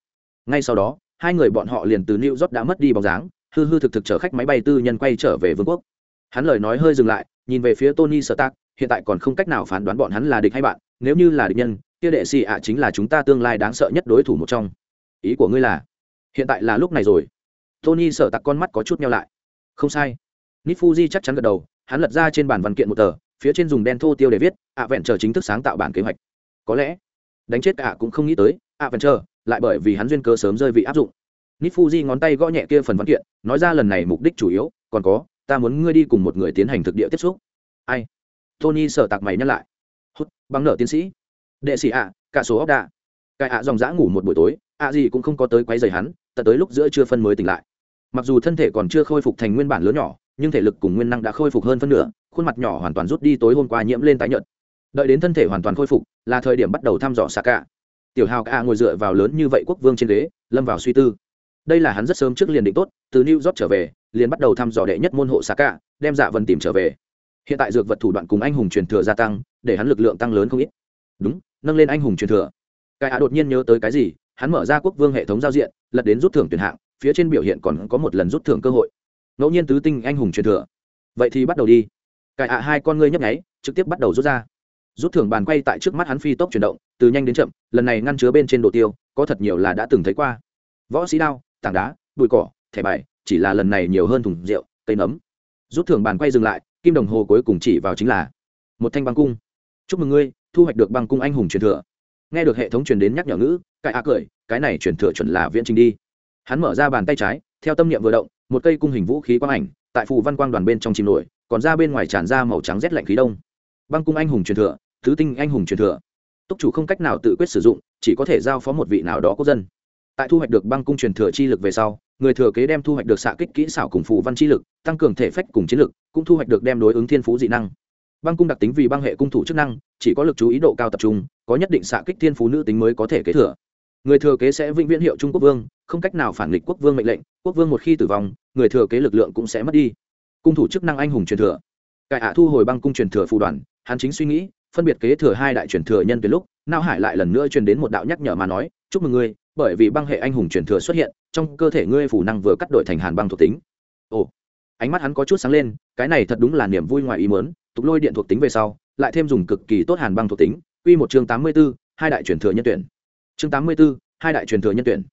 ngay sau đó, hai người bọn họ liền từ new york đã mất đi bóng dáng, hư hư thực thực chở khách máy bay tư nhân quay trở về vương quốc. Hắn lời nói hơi dừng lại, nhìn về phía tony stark, hiện tại còn không cách nào phán đoán bọn hắn là địch hay bạn, nếu như là địch nhân, kia đệ xì ạ chính là chúng ta tương lai đáng sợ nhất đối thủ một trong. Ý của ngươi là, hiện tại là lúc này rồi. Tony sợ tặc con mắt có chút nhau lại. Không sai. Nifuji chắc chắn gật đầu, hắn lật ra trên bản văn kiện một tờ, phía trên dùng đen thô tiêu để viết ạ vẹn chờ chính thức sáng tạo bản kế hoạch. Có lẽ, đánh chết ạ cũng không nghĩ tới ạ vẹn chờ lại bởi vì hắn duyên cơ sớm rơi vị áp dụng. Nít fuji ngón tay gõ nhẹ kia phần văn kiện, nói ra lần này mục đích chủ yếu, còn có, ta muốn ngươi đi cùng một người tiến hành thực địa tiếp xúc. Ai? Tony sợ tạc mày nhắc lại. Hút, băng nợ tiến sĩ. Đệ sĩ ạ, cả số ốc đạ. Cài ạ dòng dã ngủ một buổi tối, ạ gì cũng không có tới quấy rầy hắn, tận tới lúc giữa trưa phân mới tỉnh lại. Mặc dù thân thể còn chưa khôi phục thành nguyên bản lớn nhỏ, nhưng thể lực cùng nguyên năng đã khôi phục hơn phân nửa, khuôn mặt nhỏ hoàn toàn rút đi tối hôm qua nhiễm lên tái nhợt. Đợi đến thân thể hoàn toàn khôi phục, là thời điểm bắt đầu thăm dò xạ cả tiểu hào Ca ngồi dựa vào lớn như vậy quốc vương trên ghế, lâm vào suy tư. Đây là hắn rất sớm trước liền định tốt, từ new york trở về, liền bắt đầu thăm dò đệ nhất môn hộ xạ cả đem dạ vần tìm trở về. Hiện tại dược vật thủ đoạn cùng anh hùng truyền thừa gia tăng, để hắn lực lượng tăng lớn không ít. Đúng, nâng lên anh hùng truyền thừa. Cái ạ đột nhiên nhớ tới cái gì, hắn mở ra quốc vương hệ thống giao diện, lật đến rút thưởng tuyển hạng, phía trên biểu hiện còn có một lần rút thưởng cơ hội. Ngẫu nhiên tứ tinh anh hùng truyền thừa. Vậy thì bắt đầu đi. Cải ạ hai con ngươi nhấp nháy, trực tiếp bắt đầu rút ra rút thưởng bàn quay tại trước mắt hắn phi tốc chuyển động, từ nhanh đến chậm, lần này ngăn chứa bên trên đồ tiêu, có thật nhiều là đã từng thấy qua. Võ sĩ đao, tảng đá, bụi cỏ, thẻ bài, chỉ là lần này nhiều hơn thùng rượu, cây nấm. Rút thưởng bàn quay dừng lại, kim đồng hồ cuối cùng chỉ vào chính là một thanh băng cung. Chúc mừng ngươi, thu hoạch được băng cung anh hùng truyền thừa. Nghe được hệ thống truyền đến nhắc nhở ngữ cãi á cười, cái này truyền thừa chuẩn là viễn trình đi. Hắn mở ra bàn tay trái, theo tâm niệm vừa động, một cây cung hình vũ khí quang ảnh, tại phù văn quang đoàn bên trong chìm nổi, còn ra bên ngoài tràn ra màu trắng rét lạnh khí đông. Băng cung anh hùng truyền thừa thứ tinh anh hùng truyền thừa. Túc chủ không cách nào tự quyết sử dụng, chỉ có thể giao phó một vị nào đó quốc dân. Tại thu hoạch được băng cung truyền thừa chi lực về sau, người thừa kế đem thu hoạch được xạ kích kỹ xảo cùng phù văn chi lực, tăng cường thể phách cùng chiến lực, cũng thu hoạch được đem đối ứng thiên phú dị năng. Băng cung đặc tính vì băng hệ cung thủ chức năng, chỉ có lực chú ý độ cao tập trung, có nhất định xạ kích thiên phú nữ tính mới có thể kế thừa. Người thừa kế sẽ vĩnh viễn hiệu trung quốc vương, không cách nào phản nghịch quốc vương mệnh lệnh, quốc vương một khi tử vong, người thừa kế lực lượng cũng sẽ mất đi. Cung thủ chức năng anh hùng truyền thừa. Cải hạ thu hồi băng cung truyền thừa phù đoàn, hắn chính suy nghĩ phân biệt kế thừa hai đại truyền thừa nhân tuyến lúc nao hải lại lần nữa truyền đến một đạo nhắc nhở mà nói chúc mừng ngươi bởi vì băng hệ anh hùng truyền thừa xuất hiện trong cơ thể ngươi phủ năng vừa cắt đổi thành hàn băng thuộc tính. Ồ ánh mắt hắn có chút sáng lên cái này thật đúng là niềm vui ngoài ý mớn tục lôi điện thuộc tính về sau lại thêm dùng cực kỳ tốt hàn băng thuộc tính quy một chương tám mươi 84, hai đại truyền thừa nhân tuyển. Chương tám mươi 84, hai đại truyền thừa nhân tuyển.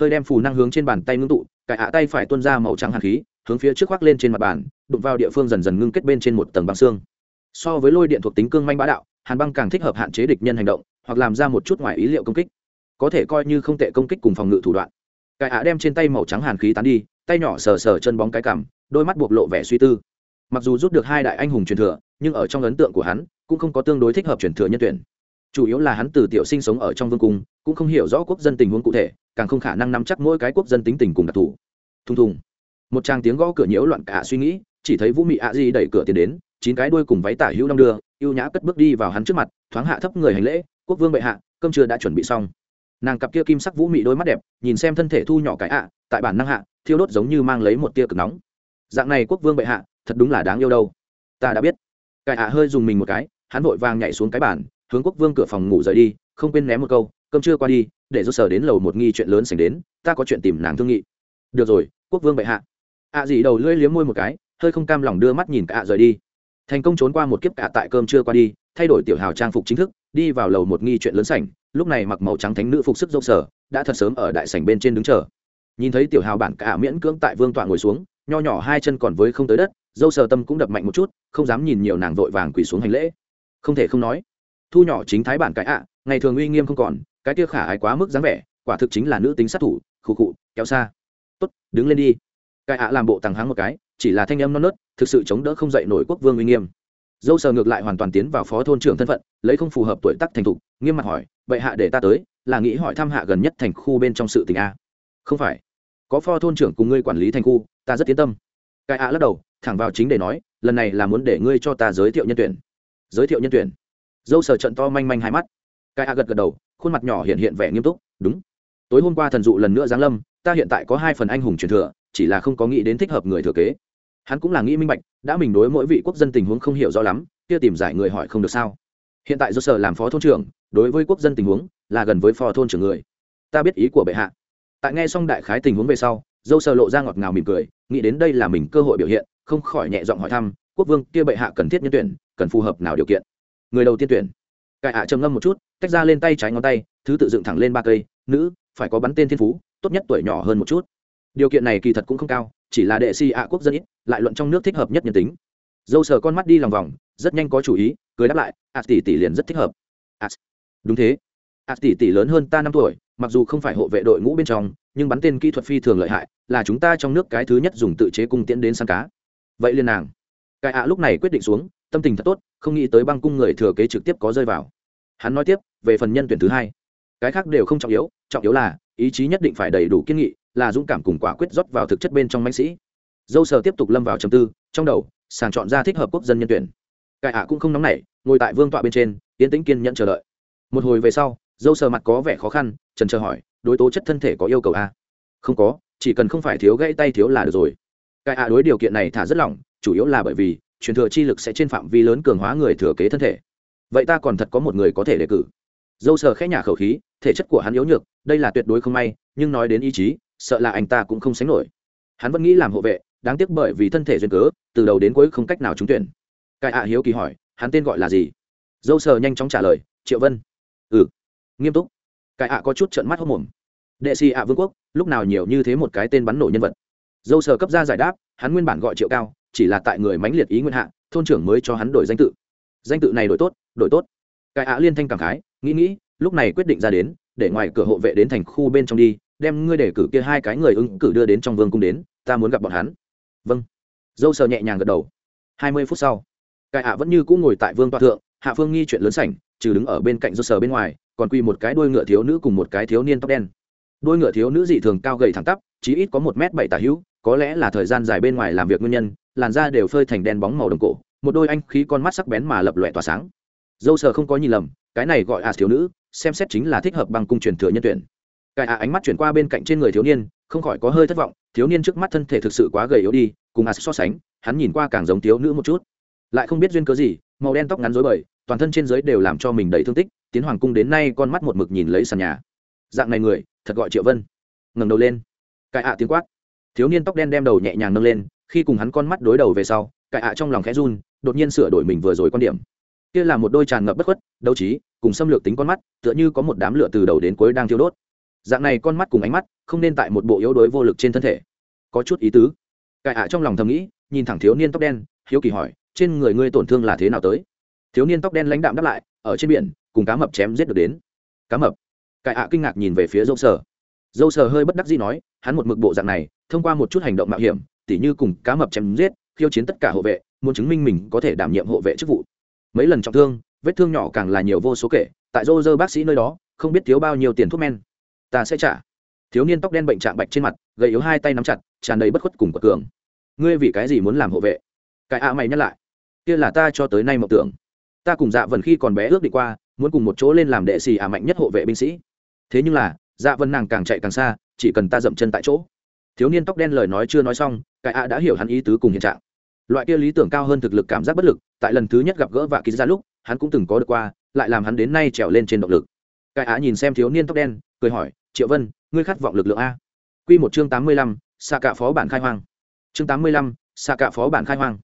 Hơi đem phù năng hướng trên bàn tay ngưng tụ cải hạ tay phải tuôn ra màu trắng hàn khí hướng phía trước khoác lên trên mặt bàn đụng vào địa phương dần dần ngưng kết bên trên một tầng băng xương so với lôi điện thuộc tính cương manh bá đạo, hàn băng càng thích hợp hạn chế địch nhân hành động, hoặc làm ra một chút ngoài ý liệu công kích. Có thể coi như không tệ công kích cùng phòng ngự thủ đoạn. Cải ạ đem trên tay màu trắng hàn khí tán đi, tay nhỏ sờ sờ chân bóng cái cằm, đôi mắt buộc lộ vẻ suy tư. Mặc dù rút được hai đại anh hùng truyền thừa, nhưng ở trong ấn tượng của hắn, cũng không có tương đối thích hợp truyền thừa nhân tuyển. Chủ yếu là hắn từ tiểu sinh sống ở trong vương cung, cũng không hiểu rõ quốc dân tình huống cụ thể, càng không khả năng nắm chắc mỗi cái quốc dân tính tình cùng đặc thù. Thùng thùng. Một tràng tiếng gõ cửa nhiễu loạn cả suy nghĩ, chỉ thấy vũ mị ạ di đẩy cửa tiến đến chín cái đuôi cùng váy tả hữu đong đưa, ưu nhã cất bước đi vào hắn trước mặt, thoáng hạ thấp người hành lễ, quốc vương bệ hạ, cơm trưa đã chuẩn bị xong. Nàng cặp kia kim sắc vũ mị đôi mắt đẹp, nhìn xem thân thể thu nhỏ cái ạ, tại bản năng hạ, thiêu đốt giống như mang lấy một tia cực nóng. Dạng này quốc vương bệ hạ, thật đúng là đáng yêu đâu. Ta đã biết. Cái ạ hơi dùng mình một cái, hắn vội vàng nhảy xuống cái bàn, hướng quốc vương cửa phòng ngủ rời đi, không quên ném một câu, cơm trưa qua đi, để rút sở đến lầu một nghi chuyện lớn xảy đến, ta có chuyện tìm nàng thương nghị. Được rồi, quốc vương bệ hạ. Ạ à dị đầu lưỡi liếm môi một cái, hơi không cam lòng đưa mắt nhìn cả rời đi thành công trốn qua một kiếp cả tại cơm trưa qua đi, thay đổi tiểu hào trang phục chính thức, đi vào lầu một nghi chuyện lớn sảnh, lúc này mặc màu trắng thánh nữ phục sức dốc sở, đã thật sớm ở đại sảnh bên trên đứng chờ. Nhìn thấy tiểu hào bản cả miễn cưỡng tại vương tọa ngồi xuống, nho nhỏ hai chân còn với không tới đất, dâu sờ tâm cũng đập mạnh một chút, không dám nhìn nhiều nàng vội vàng quỳ xuống hành lễ. Không thể không nói, thu nhỏ chính thái bản cái ạ, ngày thường uy nghiêm không còn, cái kia khả ái quá mức dáng vẻ, quả thực chính là nữ tính sát thủ, khụ khụ, kéo xa. Tốt, đứng lên đi. Cái ạ làm bộ tàng háng một cái chỉ là thanh âm non nớt, thực sự chống đỡ không dậy nổi quốc vương uy nghiêm. Dâu sờ ngược lại hoàn toàn tiến vào phó thôn trưởng thân phận, lấy không phù hợp tuổi tác thành thục, nghiêm mặt hỏi, bệ hạ để ta tới, là nghĩ hỏi thăm hạ gần nhất thành khu bên trong sự tình a? Không phải. Có phó thôn trưởng cùng ngươi quản lý thành khu, ta rất tiến tâm. Cái ạ lắc đầu, thẳng vào chính để nói, lần này là muốn để ngươi cho ta giới thiệu nhân tuyển. Giới thiệu nhân tuyển? Dâu sờ trận to manh manh hai mắt. Cái ạ gật gật đầu, khuôn mặt nhỏ hiện hiện vẻ nghiêm túc, đúng. Tối hôm qua thần dụ lần nữa giáng lâm, ta hiện tại có hai phần anh hùng truyền thừa, chỉ là không có nghĩ đến thích hợp người thừa kế hắn cũng là nghĩ minh bạch, đã mình đối mỗi vị quốc dân tình huống không hiểu rõ lắm, kia tìm giải người hỏi không được sao. Hiện tại do sở làm phó thôn trưởng, đối với quốc dân tình huống, là gần với phó thôn trưởng người. Ta biết ý của bệ hạ. Tại nghe xong đại khái tình huống về sau, dâu sờ lộ ra ngọt ngào mỉm cười, nghĩ đến đây là mình cơ hội biểu hiện, không khỏi nhẹ giọng hỏi thăm, quốc vương kia bệ hạ cần thiết nhân tuyển, cần phù hợp nào điều kiện? Người đầu tiên tuyển. Cải hạ trầm ngâm một chút, tách ra lên tay trái ngón tay, thứ tự dựng thẳng lên ba cây, nữ, phải có bắn tên thiên phú, tốt nhất tuổi nhỏ hơn một chút. Điều kiện này kỳ thật cũng không cao chỉ là đệ si ạ quốc dân ít, lại luận trong nước thích hợp nhất nhân tính. Dâu sờ con mắt đi lòng vòng, rất nhanh có chủ ý, cười đáp lại ạ tỷ tỷ liền rất thích hợp. A đúng thế. Ạ tỷ tỷ lớn hơn ta năm tuổi, mặc dù không phải hộ vệ đội ngũ bên trong, nhưng bắn tên kỹ thuật phi thường lợi hại, là chúng ta trong nước cái thứ nhất dùng tự chế cung tiễn đến săn cá. Vậy liên nàng. Cái ạ lúc này quyết định xuống, tâm tình thật tốt, không nghĩ tới băng cung người thừa kế trực tiếp có rơi vào. Hắn nói tiếp, về phần nhân tuyển thứ hai, cái khác đều không trọng yếu trọng yếu là ý chí nhất định phải đầy đủ kiên nghị là dũng cảm cùng quả quyết rót vào thực chất bên trong mãnh sĩ. Dâu sờ tiếp tục lâm vào trầm tư, trong đầu, sàng chọn ra thích hợp quốc dân nhân tuyển. Cải ạ cũng không nóng nảy, ngồi tại vương tọa bên trên tiến tĩnh kiên nhận chờ đợi. Một hồi về sau, dâu sờ mặt có vẻ khó khăn, trần chờ hỏi, đối tố chất thân thể có yêu cầu a không có, chỉ cần không phải thiếu gãy tay thiếu là được rồi. Cái ạ đối điều kiện này thả rất lỏng, chủ yếu là bởi vì, truyền thừa chi lực sẽ trên phạm vi lớn cường hóa người thừa kế thân thể. Vậy ta còn thật có một người có thể đề cử. Dâu sờ khẽ nhả khẩu khí, thể chất của hắn yếu nhược, đây là tuyệt đối không may, nhưng nói đến ý chí sợ là anh ta cũng không sánh nổi. Hắn vẫn nghĩ làm hộ vệ, đáng tiếc bởi vì thân thể duyên cớ, từ đầu đến cuối không cách nào trúng tuyển. Cái ạ hiếu kỳ hỏi, hắn tên gọi là gì? Dâu sờ nhanh chóng trả lời, triệu vân. Ừ. Nghiêm túc. Cái ạ có chút trận mắt hốc mồm. Đệ sĩ ạ vương quốc, lúc nào nhiều như thế một cái tên bắn nổ nhân vật? Dâu sờ cấp ra giải đáp, hắn nguyên bản gọi triệu cao, chỉ là tại người mãnh liệt ý nguyên hạ, thôn trưởng mới cho hắn đổi danh tự. Danh tự này đổi tốt đổi tốt. Cái ạ liên thanh cảm khái, nghĩ nghĩ, lúc này quyết định ra đến, để ngoài cửa hộ vệ đến thành khu bên trong đi đem ngươi để cử kia hai cái người ứng cử đưa đến trong vương cung đến, ta muốn gặp bọn hắn. Vâng. Dâu sờ nhẹ nhàng gật đầu. Hai mươi phút sau cái ạ vẫn như cũ ngồi tại vương tọa thượng, hạ phương nghi chuyện lớn sảnh, trừ đứng ở bên cạnh dâu sờ bên ngoài, còn quy một cái đuôi ngựa thiếu nữ cùng một cái thiếu niên tóc đen. Đuôi ngựa thiếu nữ dị thường cao gầy thẳng tắp, chí ít có một m bảy tả hữu, có lẽ là thời gian dài bên ngoài làm việc nguyên nhân, làn da đều phơi thành đen bóng màu đồng cổ, một đôi anh khí con mắt sắc bén mà lập lòe tỏa sáng. Dâu sờ không có nhìn lầm, cái này gọi à thiếu nữ, xem xét chính là thích hợp bằng cung truyền thừa nhân tuyển cái à ánh mắt chuyển qua bên cạnh trên người thiếu niên, không khỏi có hơi thất vọng, thiếu niên trước mắt thân thể thực sự quá gầy yếu đi, cùng à so sánh, hắn nhìn qua càng giống thiếu nữ một chút. Lại không biết duyên cớ gì, màu đen tóc ngắn rối bời, toàn thân trên dưới đều làm cho mình đầy thương tích, tiến hoàng cung đến nay con mắt một mực nhìn lấy sàn nhà. Dạng này người, thật gọi triệu vân. Ngẩng đầu lên. Cải ạ tiếng quát. Thiếu niên tóc đen đem đầu nhẹ nhàng nâng lên, khi cùng hắn con mắt đối đầu về sau cải ạ trong lòng khẽ run, đột nhiên sửa đổi mình vừa rồi quan điểm. Kia là một đôi tràn ngập bất khuất, đấu trí, cùng xâm lược tính con mắt, tựa như có một đám lửa từ đầu đến cuối đang thiêu đốt dạng này con mắt cùng ánh mắt không nên tại một bộ yếu đuối vô lực trên thân thể. Có chút ý tứ. Cải ạ trong lòng thầm nghĩ, nhìn thẳng thiếu niên tóc đen, hiếu kỳ hỏi, trên người ngươi tổn thương là thế nào tới? Thiếu niên tóc đen lãnh đạm đáp lại, ở trên biển, cùng cá mập chém giết được đến. Cá mập? Cải ạ kinh ngạc nhìn về phía dâu sờ. Dâu sờ hơi bất đắc dĩ nói, hắn một mực bộ dạng này, thông qua một chút hành động mạo hiểm, tỉ như cùng cá mập chém giết, khiêu chiến tất cả hộ vệ, muốn chứng minh mình có thể đảm nhiệm hộ vệ chức vụ. Mấy lần trọng thương, vết thương nhỏ càng là nhiều vô số kể, tại dô dơ bác sĩ nơi đó, không biết thiếu bao nhiêu tiền thuốc men ta sẽ trả. Thiếu niên tóc đen bệnh trạng bạch trên mặt, gầy yếu hai tay nắm chặt, tràn đầy bất khuất cùng quật cường. Ngươi vì cái gì muốn làm hộ vệ? Cái ạ mày nhắc lại. Kia là ta cho tới nay mộng tưởng. Ta cùng dạ vần khi còn bé ước đi qua, muốn cùng một chỗ lên làm đệ xì à mạnh nhất hộ vệ binh sĩ. Thế nhưng là dạ vần nàng càng chạy càng xa, chỉ cần ta dậm chân tại chỗ. Thiếu niên tóc đen lời nói chưa nói xong, cái ạ đã hiểu hắn ý tứ cùng hiện trạng. Loại kia lý tưởng cao hơn thực lực cảm giác bất lực, tại lần thứ nhất gặp gỡ và ký ra lúc, hắn cũng từng có được qua, lại làm hắn đến nay trèo lên trên động lực. Cái ạ nhìn xem thiếu niên tóc đen, cười hỏi triệu vân, ngươi khát vọng lực lượng a. Q một chương tám mươi lăm xa cả phó bản khai hoang. Chương tám mươi lăm xa cả phó bản khai hoang.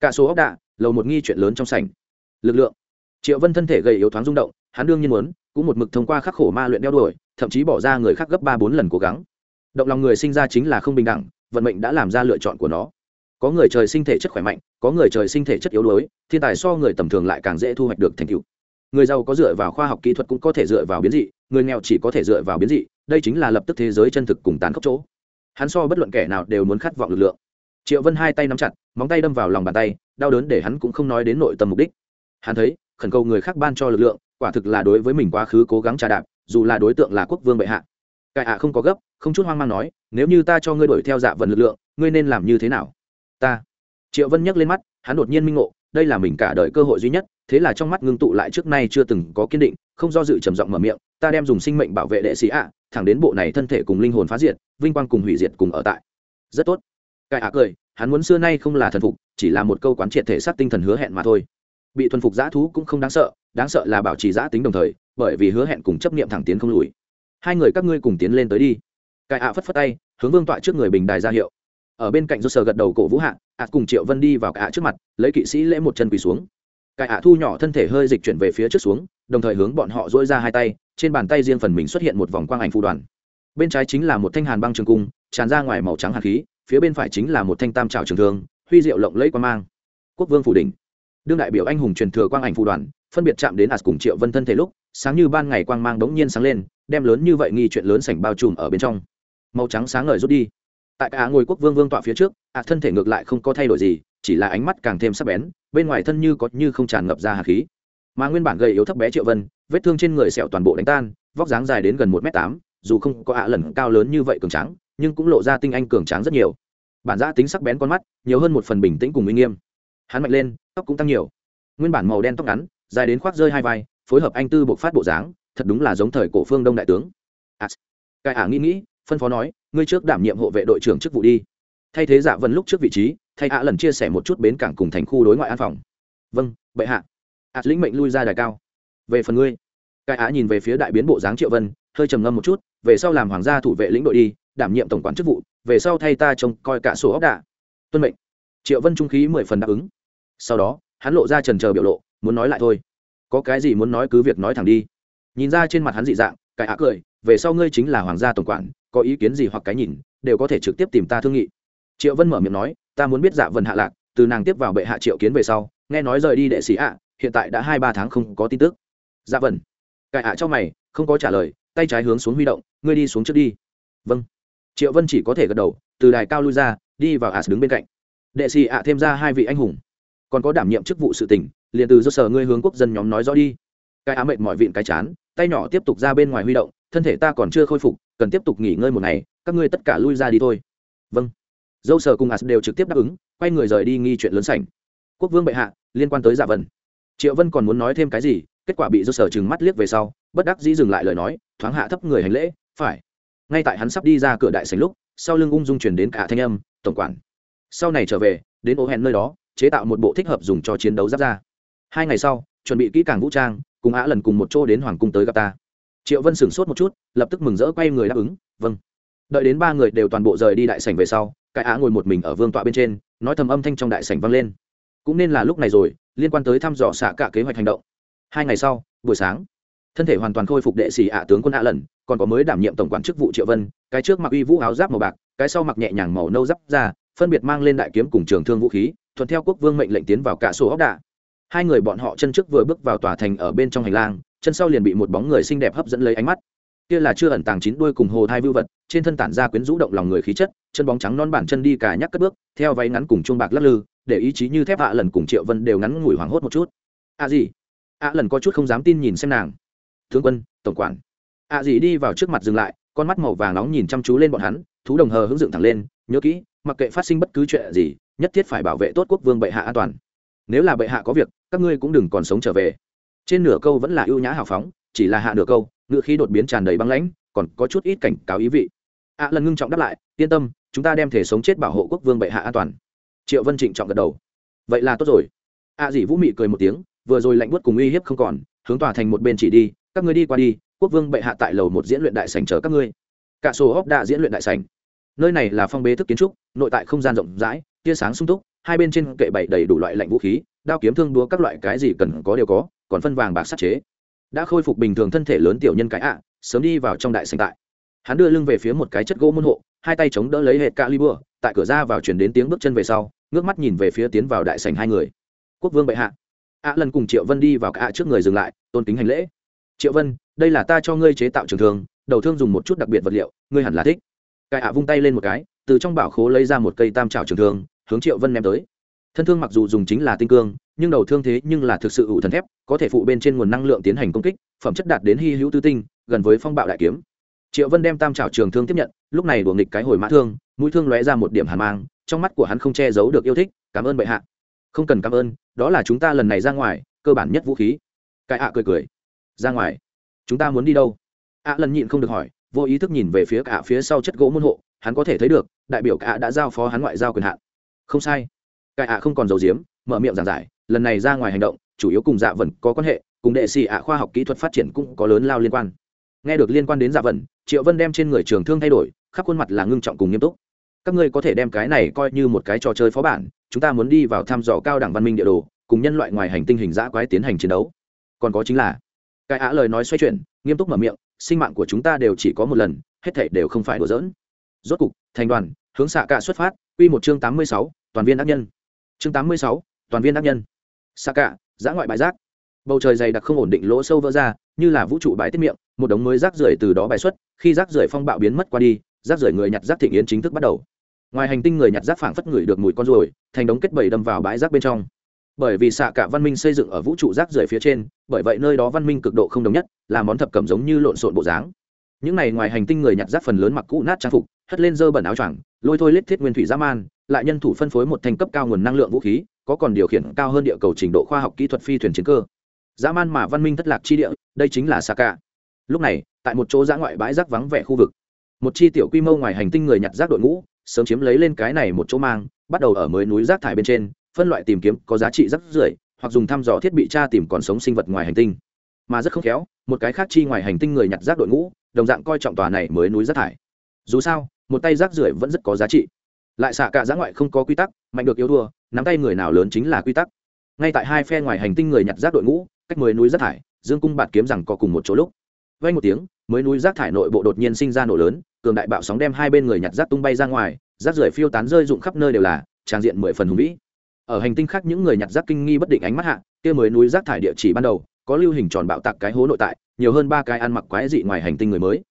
Cả số ốc đạ, lầu một nghi chuyện lớn trong sảnh. Lực lượng. Triệu vân thân thể gầy yếu thoáng rung động, hắn đương nhiên muốn, cũng một mực thông qua khắc khổ ma luyện đeo đuổi, thậm chí bỏ ra người khác gấp ba bốn lần cố gắng. Động lòng người sinh ra chính là không bình đẳng, vận mệnh đã làm ra lựa chọn của nó. Có người trời sinh thể chất khỏe mạnh, có người trời sinh thể chất yếu đuối, thiên tài so người tầm thường lại càng dễ thu hoạch được thành tựu người giàu có dựa vào khoa học kỹ thuật cũng có thể dựa vào biến dị, người nghèo chỉ có thể dựa vào biến dị, đây chính là lập tức thế giới chân thực cùng tán khốc chỗ. Hắn so bất luận kẻ nào đều muốn khát vọng lực lượng. Triệu vân hai tay nắm chặt, móng tay đâm vào lòng bàn tay, đau đớn để hắn cũng không nói đến nội tâm mục đích. Hắn thấy, khẩn cầu người khác ban cho lực lượng, quả thực là đối với mình quá khứ cố gắng trà đạp, dù là đối tượng là quốc vương bệ hạ. Cải ạ không có gấp, không chút hoang mang nói, nếu như ta cho ngươi đuổi theo dạ vần lực lượng, ngươi nên làm như thế nào? Ta. Triệu vân nhấc lên mắt, hắn đột nhiên minh ngộ, đây là mình cả đời cơ hội duy nhất thế là trong mắt ngưng tụ lại trước nay chưa từng có kiên định, không do dự trầm giọng mở miệng, ta đem dùng sinh mệnh bảo vệ đệ sĩ ạ, thẳng đến bộ này thân thể cùng linh hồn phá diệt, vinh quang cùng hủy diệt cùng ở tại. Rất tốt. Cải ạ cười, hắn muốn xưa nay không là thần phục, chỉ là một câu quán triệt thể xác tinh thần hứa hẹn mà thôi. Bị thuần phục giã thú cũng không đáng sợ đáng sợ là bảo trì giã tính đồng thời, bởi vì hứa hẹn cùng chấp niệm thẳng tiến không lùi. Hai người các ngươi cùng tiến lên tới đi. Cải ạ phất phất tay, hướng vương tọa trước người bình đài ra hiệu. Ở bên cạnh do sờ gật đầu cổ vũ hạ, ạ cùng triệu vân đi vào cả trước mặt, lấy kỵ sĩ lễ một chân quỳ xuống cải ạ thu nhỏ thân thể hơi dịch chuyển về phía trước xuống, đồng thời hướng bọn họ dỗi ra hai tay, trên bàn tay riêng phần mình xuất hiện một vòng quang ảnh phù đoàn. Bên trái chính là một thanh hàn băng trường cung, tràn ra ngoài màu trắng hạt khí, phía bên phải chính là một thanh tam trào trường thương, huy diệu lộng lẫy quan mang. Quốc vương phủ đỉnh. Đương đại biểu anh hùng truyền thừa quang ảnh phù đoàn, phân biệt chạm đến ạt cùng triệu vân thân thể lúc, sáng như ban ngày quang mang đống nhiên sáng lên, đem lớn như vậy nghi chuyện lớn sảnh bao trùm ở bên trong. Màu trắng sáng ngời rút đi. Tại cả ngồi quốc vương vương tọa phía trước ạt thân thể ngược lại không có thay đổi gì chỉ là ánh mắt càng thêm sắc bén bên ngoài thân như có như không tràn ngập ra hạt khí. Mà nguyên bản gầy yếu thấp bé triệu vân vết thương trên người sẹo toàn bộ đánh tan vóc dáng dài đến gần một m tám dù không có ạ lần cao lớn như vậy cường tráng nhưng cũng lộ ra tinh anh cường tráng rất nhiều. Bản giã tính sắc bén con mắt nhiều hơn một phần bình tĩnh cùng uy nghiêm. Hắn mạnh lên tóc cũng tăng nhiều. Nguyên bản màu đen tóc ngắn dài đến khoác rơi hai vai phối hợp anh tư bộc phát bộ dáng thật đúng là giống thời cổ phương đông đại tướng. À, cái ả nghĩ nghĩ phân phó nói ngươi trước đảm nhiệm hộ vệ đội trưởng chức vụ đi. Thay thế giả vân lúc trước vị trí thay ạ lần chia sẻ một chút bến cảng cùng thành khu đối ngoại an phòng. Vâng bệ hạ. Ạ lĩnh mệnh lui ra đài cao. Về phần ngươi. Cái á nhìn về phía đại biến bộ dáng triệu vân, hơi trầm ngâm một chút, về sau làm hoàng gia thủ vệ lĩnh đội đi, đảm nhiệm tổng quản chức vụ, về sau thay ta trông coi cả sổ ốc đạ. Tuân mệnh. Triệu vân trung khí mười phần đáp ứng. Sau đó, hắn lộ ra trần chờ biểu lộ, muốn nói lại thôi. Có cái gì muốn nói cứ việc nói thẳng đi. Nhìn ra trên mặt hắn dị dạng, cái á cười, về sau ngươi chính là hoàng gia tổng quản, có ý kiến gì hoặc cái nhìn, đều có thể trực tiếp tìm ta thương nghị. Triệu vân mở miệng nói ta muốn biết dạ vân hạ lạc, từ nàng tiếp vào bệ hạ triệu kiến về sau, nghe nói rời đi đệ sĩ ạ, hiện tại đã hai ba tháng không có tin tức. Dạ vân cải ạ cho mày, không có trả lời, tay trái hướng xuống huy động, ngươi đi xuống trước đi. Vâng. Triệu vân chỉ có thể gật đầu, từ đài cao lui ra, đi vào ả đứng bên cạnh. Đệ sĩ ạ thêm ra hai vị anh hùng. Còn có đảm nhiệm chức vụ sự tỉnh, liền từ do sở ngươi hướng quốc dân nhóm nói rõ đi. Cái á mệt mọi vịn cái chán, tay nhỏ tiếp tục ra bên ngoài huy động, thân thể ta còn chưa khôi phục, cần tiếp tục nghỉ ngơi một ngày, các ngươi tất cả lui ra đi thôi. Vâng dâu sở cùng as đều trực tiếp đáp ứng, quay người rời đi nghi chuyện lớn sảnh. Quốc vương bệ hạ, liên quan tới dạ vân. Triệu vân còn muốn nói thêm cái gì, kết quả bị dâu sở chừng mắt liếc về sau, bất đắc dĩ dừng lại lời nói, thoáng hạ thấp người hành lễ, phải. Ngay tại hắn sắp đi ra cửa đại sảnh lúc, sau lưng ung dung chuyển đến cả thanh âm, tổng quản. Sau này trở về, đến ố hẹn nơi đó, chế tạo một bộ thích hợp dùng cho chiến đấu giáp ra hai ngày sau, chuẩn bị kỹ càng vũ trang, cùng á lần cùng một chỗ đến hoàng cung tới gặp ta. Triệu vân sửng sốt một chút, lập tức mừng rỡ quay người đáp ứng vâng. Đợi đến ba người đều toàn bộ rời đi đại sảnh về sau cái á ngồi một mình ở vương tọa bên trên, nói thầm âm thanh trong đại sảnh vang lên. Cũng nên là lúc này rồi, liên quan tới thăm dò xạ cả kế hoạch hành động. Hai ngày sau, buổi sáng, thân thể hoàn toàn khôi phục đệ sĩ ạ tướng quân ạ lần, còn có mới đảm nhiệm tổng quản chức vụ triệu vân, cái trước mặc uy vũ áo giáp màu bạc, cái sau mặc nhẹ nhàng màu nâu giáp ra phân biệt mang lên đại kiếm cùng trường thương vũ khí, thuận theo quốc vương mệnh lệnh tiến vào cả sổ ốc đạ. Hai người bọn họ chân trước vừa bước vào tòa thành ở bên trong hành lang, chân sau liền bị một bóng người xinh đẹp hấp dẫn lấy ánh mắt kia là chưa ẩn tàng chín đuôi cùng hồ thai vưu vật, trên thân tản ra quyến rũ động lòng người khí chất, chân bóng trắng non bản chân đi cả nhắc cất bước, theo váy ngắn cùng chuông bạc lắc lư, để ý chí như thép hạ lần cùng triệu vân đều ngắn ngủi hoảng hốt một chút. À gì ạ lần có chút không dám tin nhìn xem nàng. Tướng quân, tổng quản. Ạ gì đi vào trước mặt dừng lại, con mắt màu vàng nóng nhìn chăm chú lên bọn hắn, thú đồng hờ hướng dựng thẳng lên, nhớ kỹ, mặc kệ phát sinh bất cứ chuyện gì, nhất thiết phải bảo vệ tốt quốc vương bệ hạ an toàn. Nếu là bệ hạ có việc, các ngươi cũng đừng còn sống trở về. Trên nửa câu vẫn là ưu nhã hào phóng, chỉ là hạ nửa câu ngựa khí đột biến tràn đầy băng lãnh, còn có chút ít cảnh cáo ý vị. Ạ lần ngưng trọng đáp lại, yên tâm, chúng ta đem thể sống chết bảo hộ quốc vương bệ hạ an toàn. Triệu vân trịnh trọng gật đầu. Vậy là tốt rồi. Ạ à dĩ vũ mị cười một tiếng, vừa rồi lạnh buốt cùng uy hiếp không còn, hướng tòa thành một bên chỉ đi, các ngươi đi qua đi, quốc vương bệ hạ tại lầu một diễn luyện đại sành chờ các ngươi. Cả sổ hóc đã diễn luyện đại sành nơi này là phong bế thức kiến trúc, nội tại không gian rộng rãi, tia sáng sung túc, hai bên trên kệ bày đầy đủ loại lạnh vũ khí, đao kiếm thương đúa các loại cái gì cần có đều có, còn phân vàng bạc sắt chế đã khôi phục bình thường thân thể lớn tiểu nhân cái ạ, sớm đi vào trong đại sành tại. Hắn đưa lưng về phía một cái chất gỗ môn hộ, hai tay chống đỡ lấy hệ ca li bừa tại cửa ra vào chuyển đến tiếng bước chân về sau, ngước mắt nhìn về phía tiến vào đại sành hai người. Quốc vương bệ hạ. Ạ lần cùng triệu vân đi vào cả trước người dừng lại, tôn kính hành lễ. Triệu vân, đây là ta cho ngươi chế tạo trường thương đầu thương dùng một chút đặc biệt vật liệu, ngươi hẳn là thích. Cải ạ vung tay lên một cái, từ trong bảo khố lấy ra một cây tam trào trường thương hướng triệu vân ném tới thân thương mặc dù dùng chính là tinh cương, nhưng đầu thương thế nhưng là thực sự ủ thần thép, có thể phụ bên trên nguồn năng lượng tiến hành công kích, phẩm chất đạt đến hy hữu tư tinh, gần với phong bạo đại kiếm. Triệu vân đem tam trào trường thương tiếp nhận, lúc này đùa nghịch cái hồi mã thương, mũi thương lóe ra một điểm hàn mang, trong mắt của hắn không che giấu được yêu thích, cảm ơn bệ hạ. Không cần cảm ơn, đó là chúng ta lần này ra ngoài, cơ bản nhất vũ khí. Cái ạ cười cười. Ra ngoài? Chúng ta muốn đi đâu? Ạ lần nhịn không được hỏi, vô ý thức nhìn về phía cả phía sau chất gỗ môn hộ, hắn có thể thấy được, đại biểu cả đã giao phó hắn ngoại giao quyền hạn. Không sai. Cai ạ không còn dầu diếm mở miệng giảng giải, lần này ra ngoài hành động, chủ yếu cùng dạ vần có quan hệ, cùng đệ sĩ ạ khoa học kỹ thuật phát triển cũng có lớn lao liên quan. Nghe được liên quan đến dạ vần triệu vân đem trên người trường thương thay đổi, khắp khuôn mặt là ngưng trọng cùng nghiêm túc. Các ngươi có thể đem cái này coi như một cái trò chơi phó bản, chúng ta muốn đi vào thăm dò cao đẳng văn minh địa đồ, cùng nhân loại ngoài hành tinh hình dã quái tiến hành chiến đấu. Còn có chính là, cái ạ lời nói xoay chuyển, nghiêm túc mở miệng, sinh mạng của chúng ta đều chỉ có một lần, hết thảy đều không phải đùa giỡn. Rốt cục, thành đoàn, hướng xạ cả xuất phát, quy một chương tám mươi sáu, toàn viên ác nhân chương tám mươi sáu, toàn viên đắc nhân. Xạ cả giã ngoại bãi rác. Bầu trời dày đặc không ổn định lỗ sâu vỡ ra, như là vũ trụ bãi tiết miệng, một đống mới rác rưởi từ đó bài xuất, khi rác rưởi phong bạo biến mất qua đi, rác rưởi người nhặt rác thịnh yến chính thức bắt đầu. Ngoài hành tinh người nhặt rác phảng phất người được mùi con ruồi, thành đống kết bầy đâm vào bãi rác bên trong. Bởi vì xạ cả văn minh xây dựng ở vũ trụ rác rưởi phía trên, bởi vậy nơi đó văn minh cực độ không đồng nhất, là món thập cẩm giống như lộn xộn bộ dáng. Những này ngoài hành tinh người nhặt rác phần lớn mặc cũ nát trang phục, hất lên dơ bẩn áo choàng, lôi thôi lết thiết nguyên thủy giã man lại nhân thủ phân phối một thành cấp cao nguồn năng lượng vũ khí, có còn điều khiển cao hơn địa cầu trình độ khoa học kỹ thuật phi thuyền chiến cơ. Dã man mà văn minh thất lạc chi địa, đây chính là sa cả lúc này, tại một chỗ giã ngoại bãi rác vắng vẻ khu vực, một chi tiểu quy mô ngoài hành tinh người nhặt rác đội ngũ, sớm chiếm lấy lên cái này một chỗ mang, bắt đầu ở mới núi rác thải bên trên, phân loại tìm kiếm có giá trị rác rưởi, hoặc dùng thăm dò thiết bị tra tìm còn sống sinh vật ngoài hành tinh. Mà rất không khéo, một cái khác chi ngoài hành tinh người nhặt rác đội ngũ, đồng dạng coi trọng tòa này mới núi rác thải. Dù sao, một tay rác rưởi vẫn rất có giá trị lại xạ cả giã ngoại không có quy tắc, mạnh được yếu thua, nắm tay người nào lớn chính là quy tắc. Ngay tại hai phe ngoài hành tinh người nhặt rác đội ngũ, cách mới núi rác thải, dương cung bạt kiếm rằng có cùng một chỗ lúc. Vay một tiếng, mới núi rác thải nội bộ đột nhiên sinh ra nổ lớn, cường đại bạo sóng đem hai bên người nhặt rác tung bay ra ngoài, rác rưởi phiêu tán rơi rụng khắp nơi đều là trang diện mười phần hùng vĩ. Ở hành tinh khác những người nhặt rác kinh nghi bất định ánh mắt hạ, kia mới núi rác thải địa chỉ ban đầu, có lưu hình tròn bạo tạc cái hố nội tại, nhiều hơn ba cái ăn mặc quái dị ngoài hành tinh người mới.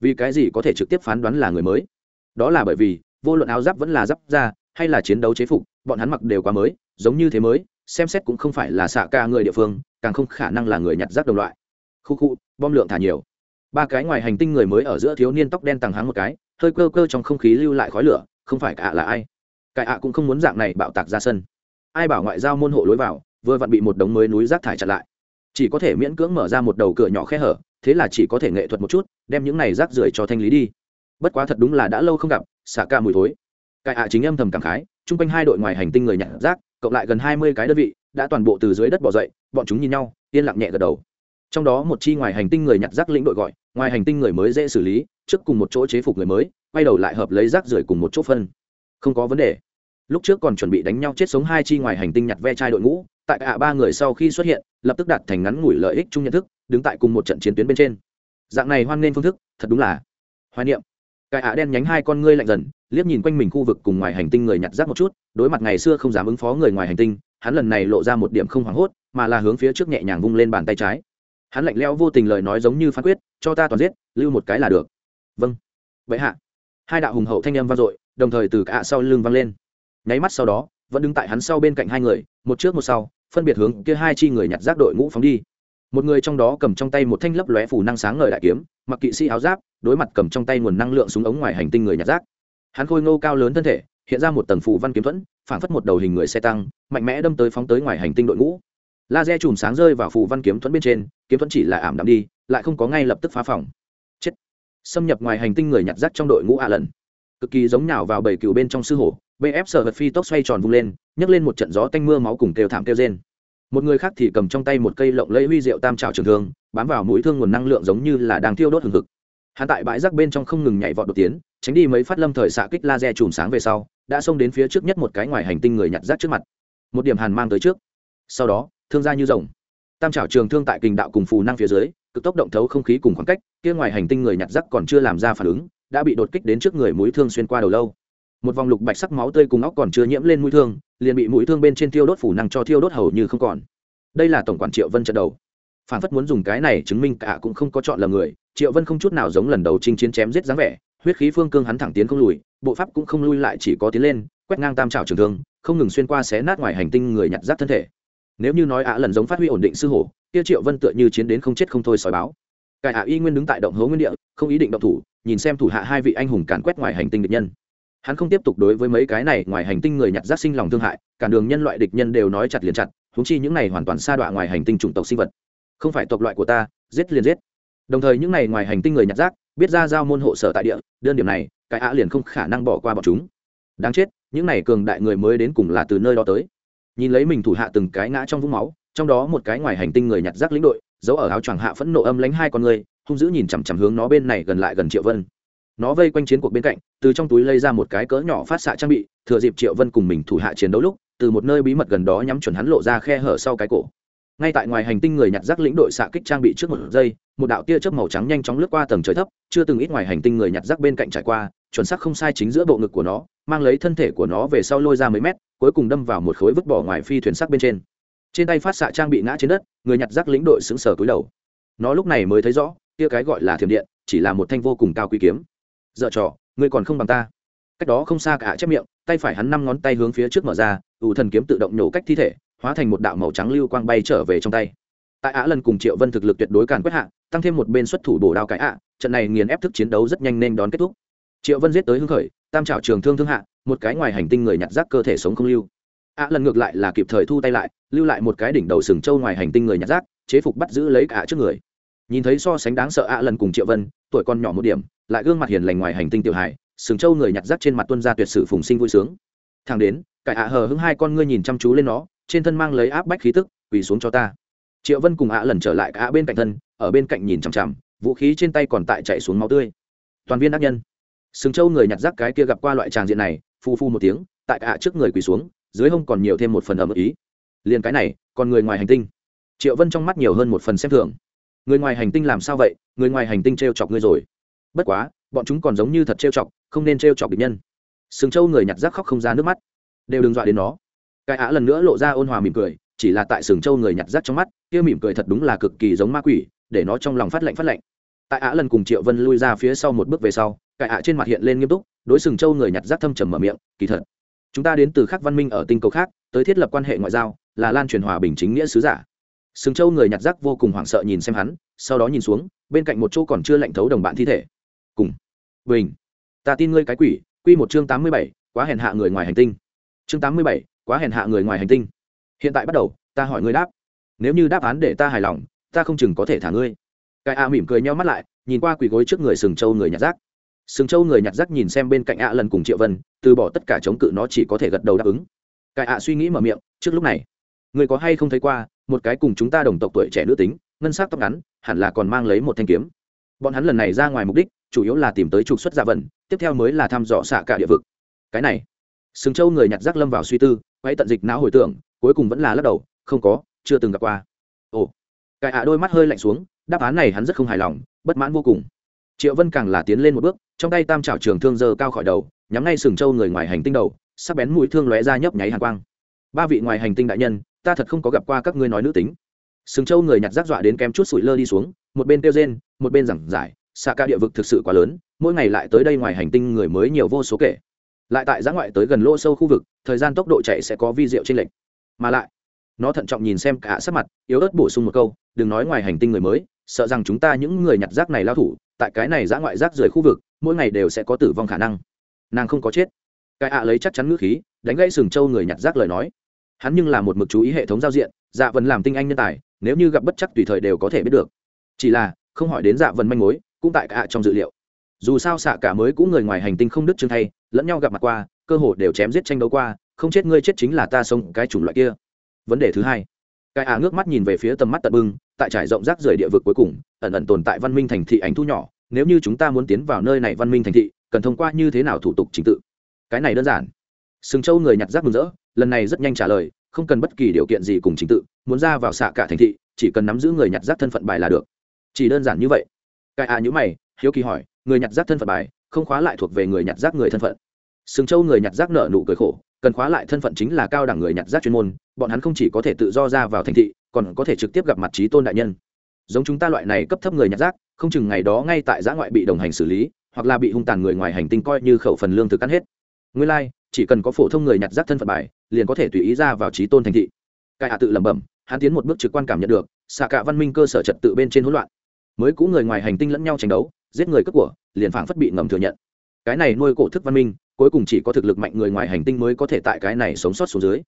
Vì cái gì có thể trực tiếp phán đoán là người mới? Đó là bởi vì vô luận áo giáp vẫn là giáp da, hay là chiến đấu chế phục, bọn hắn mặc đều quá mới, giống như thế mới, xem xét cũng không phải là xạ ca người địa phương, càng không khả năng là người nhặt rác đồng loại. Khu khu, bom lượng thả nhiều. Ba cái ngoài hành tinh người mới ở giữa thiếu niên tóc đen tàng háng một cái, hơi cơ cơ trong không khí lưu lại khói lửa, không phải cả là ai. Cải ạ cũng không muốn dạng này bạo tạc ra sân. Ai bảo ngoại giao môn hộ lối vào, vừa vặn bị một đống mới núi rác thải chặn lại. Chỉ có thể miễn cưỡng mở ra một đầu cửa nhỏ khe hở, thế là chỉ có thể nghệ thuật một chút, đem những này rác rưởi cho thanh lý đi. Bất quá thật đúng là đã lâu không gặp xả ca mùi thối. Cải ạ chính âm thầm cảm khái, chung quanh hai đội ngoài hành tinh người nhặt rác, cộng lại gần hai mươi cái đơn vị, đã toàn bộ từ dưới đất bỏ dậy, bọn chúng nhìn nhau, yên lặng nhẹ gật đầu. Trong đó một chi ngoài hành tinh người nhặt rác lĩnh đội gọi, ngoài hành tinh người mới dễ xử lý, trước cùng một chỗ chế phục người mới, quay đầu lại hợp lấy rác rưởi cùng một chỗ phân. Không có vấn đề. Lúc trước còn chuẩn bị đánh nhau chết sống hai chi ngoài hành tinh nhặt ve chai đội ngũ, tại cả ba người sau khi xuất hiện, lập tức đạt thành ngắn ngủi lợi ích chung nhận thức, đứng tại cùng một trận chiến tuyến bên trên. Dạng này hoan nghênh phương thức, thật đúng là hoài niệm cái ạ đen nhánh hai con ngươi lạnh dần, liếc nhìn quanh mình khu vực cùng ngoài hành tinh người nhặt rác một chút, đối mặt ngày xưa không dám ứng phó người ngoài hành tinh, hắn lần này lộ ra một điểm không hoảng hốt, mà là hướng phía trước nhẹ nhàng vung lên bàn tay trái. Hắn lạnh lẽo vô tình lời nói giống như phán quyết, cho ta toàn giết, lưu một cái là được. Vâng. Vậy hạ. Hai đạo hùng hậu thanh âm vang dội, đồng thời từ cả sau lưng vang lên. Nháy mắt sau đó, vẫn đứng tại hắn sau bên cạnh hai người, một trước một sau, phân biệt hướng kia hai chi người nhặt rác đội ngũ phóng đi một người trong đó cầm trong tay một thanh lấp lóe phủ năng sáng ngời đại kiếm, mặc kỵ sĩ áo giáp, đối mặt cầm trong tay nguồn năng lượng súng ống ngoài hành tinh người nhặt rác. Hắn khôi ngô cao lớn thân thể, hiện ra một tầng phủ văn kiếm thuẫn, phảng phất một đầu hình người xe tăng, mạnh mẽ đâm tới phóng tới ngoài hành tinh đội ngũ. Laser chùm sáng rơi vào phủ văn kiếm thuẫn bên trên, kiếm thuẫn chỉ là ảm đạm đi, lại không có ngay lập tức phá phòng. Chết. Xâm nhập ngoài hành tinh người nhặt rác trong đội ngũ ạ lần cực kỳ giống nhào vào bầy cừu bên trong sư hổ, bf sở vật phi tốc xoay tròn vung lên, nhấc lên một trận gió tanh mưa máu cùng kêu thảm kêu rên một người khác thì cầm trong tay một cây lộng lẫy huy rượu tam trào trường thương, bám vào mũi thương nguồn năng lượng giống như là đang thiêu đốt hừng hực. Hắn tại bãi rác bên trong không ngừng nhảy vọt đột tiến, tránh đi mấy phát lâm thời xạ kích laser chùm sáng về sau, đã xông đến phía trước nhất một cái ngoài hành tinh người nhặt rác trước mặt. Một điểm hàn mang tới trước. Sau đó, thương ra như rồng. Tam trào trường thương tại kình đạo cùng phù năng phía dưới, cực tốc động thấu không khí cùng khoảng cách, kia ngoài hành tinh người nhặt rác còn chưa làm ra phản ứng, đã bị đột kích đến trước người mũi thương xuyên qua đầu lâu một vòng lục bạch sắc máu tươi cùng óc còn chưa nhiễm lên mũi thương, liền bị mũi thương bên trên thiêu đốt phủ năng cho thiêu đốt hầu như không còn. Đây là tổng quản triệu vân trận đầu. Phản phất muốn dùng cái này chứng minh cả cũng không có chọn lầm người, triệu vân không chút nào giống lần đầu chinh chiến chém giết dáng vẻ, huyết khí phương cương hắn thẳng tiến không lùi, bộ pháp cũng không lui lại chỉ có tiến lên, quét ngang tam trào trường thương, không ngừng xuyên qua xé nát ngoài hành tinh người nhặt rác thân thể. Nếu như nói ạ lần giống phát huy ổn định sư hổ, kia triệu vân tựa như chiến đến không chết không thôi sói báo. Cải ạ y nguyên đứng tại động hố nguyên địa, không ý định động thủ, nhìn xem thủ hạ hai vị anh hùng càn quét ngoài hành tinh địch nhân hắn không tiếp tục đối với mấy cái này ngoài hành tinh người nhặt rác sinh lòng thương hại, cả đường nhân loại địch nhân đều nói chặt liền chặt húng chi những này hoàn toàn xa đoạn ngoài hành tinh chủng tộc sinh vật. Không phải tộc loại của ta, giết liền giết. Đồng thời những này ngoài hành tinh người nhặt rác, biết ra giao môn hộ sở tại địa, đơn điểm này, cái ạ liền không khả năng bỏ qua bọn chúng. Đáng chết, những này cường đại người mới đến cùng là từ nơi đó tới. Nhìn lấy mình thủ hạ từng cái ngã trong vũng máu, trong đó một cái ngoài hành tinh người nhặt rác lĩnh đội, giấu ở áo choàng hạ phẫn nộ âm lánh hai con người, hung dữ nhìn chằm chằm hướng nó bên này gần lại gần triệu vân nó vây quanh chiến cuộc bên cạnh, từ trong túi lây ra một cái cỡ nhỏ phát xạ trang bị, thừa dịp triệu vân cùng mình thủ hạ chiến đấu lúc, từ một nơi bí mật gần đó nhắm chuẩn hắn lộ ra khe hở sau cái cổ. Ngay tại ngoài hành tinh người nhặt rác lĩnh đội xạ kích trang bị trước một giây, một đạo tia chớp màu trắng nhanh chóng lướt qua tầng trời thấp, chưa từng ít ngoài hành tinh người nhặt rác bên cạnh trải qua, chuẩn xác không sai chính giữa bộ ngực của nó, mang lấy thân thể của nó về sau lôi ra mấy mét, cuối cùng đâm vào một khối vứt bỏ ngoài phi thuyền sắc bên trên. Trên tay phát xạ trang bị ngã trên đất, người nhặt rác lĩnh đội xứng sở túi đầu. Nó lúc này mới thấy rõ tia cái gọi là thiểm điện, chỉ là một thanh vô cùng cao quý kiếm dợ trò, ngươi còn không bằng ta. Cách đó không xa cả chép miệng, tay phải hắn năm ngón tay hướng phía trước mở ra, ủ thần kiếm tự động nhổ cách thi thể, hóa thành một đạo màu trắng lưu quang bay trở về trong tay. Tại ạ lần cùng triệu vân thực lực tuyệt đối càn quét hạ, tăng thêm một bên xuất thủ bổ đao cái ạ, trận này nghiền ép thức chiến đấu rất nhanh nên đón kết thúc. Triệu vân giết tới hưng khởi, tam trảo trường thương thương hạ, một cái ngoài hành tinh người nhặt rác cơ thể sống không lưu. Ạ lần ngược lại là kịp thời thu tay lại, lưu lại một cái đỉnh đầu sừng trâu ngoài hành tinh người nhặt rác, chế phục bắt giữ lấy cả trước người. Nhìn thấy so sánh đáng sợ ạ lần cùng triệu vân, tuổi còn nhỏ một điểm lại gương mặt hiền lành ngoài hành tinh tiểu hài, sừng châu người nhặt rác trên mặt tuân ra tuyệt sử phùng sinh vui sướng. Thằng đến, cải ạ hờ hững hai con ngươi nhìn chăm chú lên nó, trên thân mang lấy áp bách khí tức, quỳ xuống cho ta. Triệu vân cùng ạ lần trở lại cả bên cạnh thân, ở bên cạnh nhìn chằm chằm, vũ khí trên tay còn tại chạy xuống máu tươi. Toàn viên ác nhân. Sừng châu người nhặt rác cái kia gặp qua loại tràng diện này, phu phu một tiếng, tại ạ trước người quỳ xuống, dưới hông còn nhiều thêm một phần ẩm ý. Liền cái này còn người ngoài hành tinh. Triệu vân trong mắt nhiều hơn một phần xem thường. Người ngoài hành tinh làm sao vậy? Người ngoài hành tinh t r e o chọc ngươi rồi bất quá, bọn chúng còn giống như thật trêu chọc, không nên trêu chọc địch nhân. Sừng châu người nhặt rác khóc không ra nước mắt. Đều đừng dọa đến nó. Cái á lần nữa lộ ra ôn hòa mỉm cười, chỉ là tại sừng châu người nhặt rác trong mắt, kia mỉm cười thật đúng là cực kỳ giống ma quỷ, để nó trong lòng phát lạnh phát lạnh. Tại á lần cùng triệu vân lui ra phía sau một bước về sau, cái á trên mặt hiện lên nghiêm túc, đối sừng châu người nhặt rác thâm trầm mở miệng, kỳ thật, chúng ta đến từ khắc văn minh ở tinh cầu khác, tới thiết lập quan hệ ngoại giao, là lan truyền hòa bình chính nghĩa sứ giả. Sừng châu người nhặt rác vô cùng hoảng sợ nhìn xem hắn, sau đó nhìn xuống, bên cạnh một chỗ còn chưa lạnh thấu đồng bạn thi thể cùng. Bình. Ta tin ngươi cái quỷ, quy một chương tám mươi bảy, quá hèn hạ người ngoài hành tinh. Chương tám mươi bảy, quá hèn hạ người ngoài hành tinh. Hiện tại bắt đầu, ta hỏi ngươi đáp. Nếu như đáp án để ta hài lòng, ta không chừng có thể thả ngươi. Cái a mỉm cười nheo mắt lại, nhìn qua quỳ gối trước người sừng châu người nhặt rác. Sừng châu người nhặt rác nhìn xem bên cạnh a lần cùng triệu vân, từ bỏ tất cả chống cự nó chỉ có thể gật đầu đáp ứng. Cái a suy nghĩ mở miệng, trước lúc này người có hay không thấy qua một cái cùng chúng ta đồng tộc tuổi trẻ nữ tính, ngân s ắ c tóc ngắn, hẳn là còn mang lấy một thanh kiếm. Bọn hắn lần này ra ngoài mục đích chủ yếu là tìm tới trục xuất dạ giả vần tiếp theo mới là thăm dò xạ cả địa vực. Cái này, sừng châu người nhặt rác lâm vào suy tư quay tận dịch não hồi tưởng, cuối cùng vẫn là lắc đầu, không có, chưa từng gặp qua. Ồ, cái ạ đôi mắt hơi lạnh xuống, đáp án này hắn rất không hài lòng, bất mãn vô cùng. Triệu vân càng là tiến lên một bước, trong tay tam trảo trường thương dơ cao khỏi đầu, nhắm ngay sừng châu người ngoài hành tinh đầu, sắc bén mũi thương lóe ra nhấp nháy hàng quang. Ba vị ngoài hành tinh đại nhân, ta thật không có gặp qua các ngươi nói nữ tính. Sừng châu người nhặt rác dọa đến kém chút sủi lơ đi xuống, một bên kêu rên, một bên giảng giải xạ ca địa vực thực sự quá lớn, mỗi ngày lại tới đây ngoài hành tinh người mới nhiều vô số kể. Lại tại giã ngoại tới gần lỗ sâu khu vực, thời gian tốc độ chạy sẽ có vi diệu trên lệnh mà lại, nó thận trọng nhìn xem cả sắc mặt, yếu ớt bổ sung một câu, đừng nói ngoài hành tinh người mới, sợ rằng chúng ta những người nhặt rác này lao thủ, tại cái này giã ngoại rác rời khu vực, mỗi ngày đều sẽ có tử vong khả năng. Nàng không có chết. Cái ạ lấy chắc chắn ngữ khí, đánh gãy sừng châu người nhặt rác lời nói. Hắn nhưng là một mực chú ý hệ thống giao diện dạ vần làm tinh anh nhân tài, nếu như gặp bất chắc tùy thời đều có thể biết được. Chỉ là, không hỏi đến dạ vần manh mối cũng tại cả trong dự liệu. Dù sao xạ cả mới cũng người ngoài hành tinh không đứt chương thay, lẫn nhau gặp mặt qua, cơ hội đều chém giết tranh đấu qua, không chết ngươi chết chính là ta sống cái chủng loại kia. Vấn đề thứ hai, cái ả ngước mắt nhìn về phía tầm mắt tận bưng tại trải rộng rác rời địa vực cuối cùng, ẩn ẩn tồn tại văn minh thành thị ảnh thu nhỏ, nếu như chúng ta muốn tiến vào nơi này văn minh thành thị, cần thông qua như thế nào thủ tục trình tự? Cái này đơn giản. Sừng châu người nhặt rác mừng rỡ, lần này rất nhanh trả lời, không cần bất kỳ điều kiện gì cùng trình tự, muốn ra vào xạ cả thành thị, chỉ cần nắm giữ người nhặt rác thân phận bài là được. Chỉ đơn giản như vậy cái à nhữ mày hiếu kỳ hỏi người nhặt rác thân phận bài không khóa lại thuộc về người nhặt rác người thân phận. Sừng châu người nhặt rác nợ nụ cười khổ cần khóa lại thân phận chính là cao đẳng người nhặt rác chuyên môn bọn hắn không chỉ có thể tự do ra vào thành thị còn có thể trực tiếp gặp mặt trí tôn đại nhân. Giống chúng ta loại này cấp thấp người nhặt rác không chừng ngày đó ngay tại giã ngoại bị đồng hành xử lý hoặc là bị hung tàn người ngoài hành tinh coi như khẩu phần lương thực ăn hết. Nguyên lai、like, chỉ cần có phổ thông người nhặt rác thân phận bài liền có thể tùy ý ra vào trí tôn thành thị. Cai hạ tự lẩm bẩm hắn tiến một bước trực quan cảm nhận được xạ cả văn minh cơ sở trật tự bên trên hỗn loạn mới cũ người ngoài hành tinh lẫn nhau tranh đấu, giết người cướp của, liền phảng phất bị ngầm thừa nhận. Cái này nuôi cổ thức văn minh, cuối cùng chỉ có thực lực mạnh người ngoài hành tinh mới có thể tại cái này sống sót xuống dưới.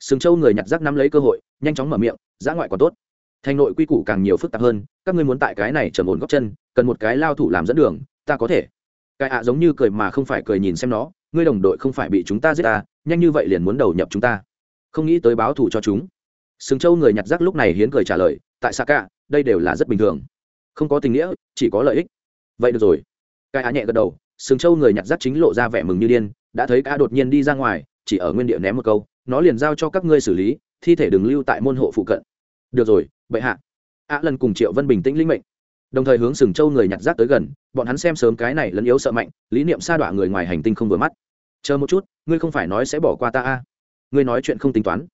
Sừng châu người nhặt rác nắm lấy cơ hội, nhanh chóng mở miệng giã ngoại còn tốt. Thành nội quy củ càng nhiều phức tạp hơn, các ngươi muốn tại cái này trầm ổn góc chân, cần một cái lao thủ làm dẫn đường, ta có thể. Cái ạ giống như cười mà không phải cười nhìn xem nó, ngươi đồng đội không phải bị chúng ta giết ta, nhanh như vậy liền muốn đầu nhập chúng ta. Không nghĩ tới báo thù cho chúng. Sừng châu người nhặt rác lúc này hiến cười trả lời, tại sao cả đây đều là rất bình thường không có tình nghĩa, chỉ có lợi ích. Vậy được rồi. Cái á nhẹ gật đầu, sừng châu người nhặt rác chính lộ ra vẻ mừng như điên, đã thấy ca đột nhiên đi ra ngoài, chỉ ở nguyên địa ném một câu, nó liền giao cho các ngươi xử lý, thi thể đừng lưu tại môn hộ phụ cận. Được rồi, bệ hạ. Á lần cùng triệu vân bình tĩnh linh mệnh. Đồng thời hướng sừng châu người nhặt rác tới gần, bọn hắn xem sớm cái này lẫn yếu sợ mạnh, lý niệm sa đọa người ngoài hành tinh không vừa mắt. Chờ một chút, ngươi không phải nói sẽ bỏ qua ta a? Ngươi nói chuyện không tính toán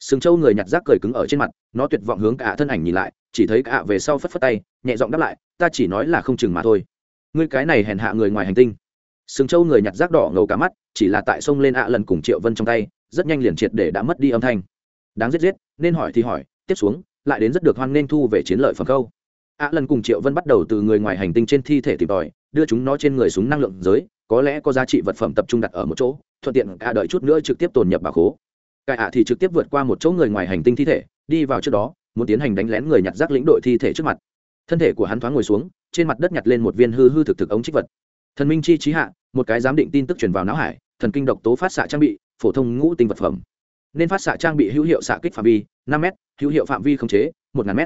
sừng châu người nhặt rác cười cứng ở trên mặt, nó tuyệt vọng hướng cả thân ảnh nhìn lại, chỉ thấy cả về sau phất phất tay, nhẹ giọng đáp lại, ta chỉ nói là không chừng mà thôi. Ngươi cái này hèn hạ người ngoài hành tinh. Sừng châu người nhặt rác đỏ ngầu cả mắt, chỉ là tại sông lên ạ lần cùng triệu vân trong tay, rất nhanh liền triệt để đã mất đi âm thanh. Đáng giết giết, nên hỏi thì hỏi, tiếp xuống, lại đến rất được hoan nên thu về chiến lợi phẩm câu ạ lần cùng triệu vân bắt đầu từ người ngoài hành tinh trên thi thể tìm tòi, đưa chúng nó trên người súng năng lượng giới, có lẽ có giá trị vật phẩm tập trung đặt ở một chỗ, thuận tiện cả đợi chút nữa trực tiếp tồn nhập bà khố cải ạ thì trực tiếp vượt qua một chỗ người ngoài hành tinh thi thể, đi vào trước đó, muốn tiến hành đánh lén người nhặt rác lĩnh đội thi thể trước mặt. Thân thể của hắn thoáng ngồi xuống, trên mặt đất nhặt lên một viên hư hư thực thực ống trích vật. Thần minh chi trí hạ, một cái giám định tin tức truyền vào não hải, thần kinh độc tố phát xạ trang bị, phổ thông ngũ tinh vật phẩm. Nên phát xạ trang bị hữu hiệu xạ kích phạm vi, năm m hữu hiệu phạm vi khống chế, một ngàn m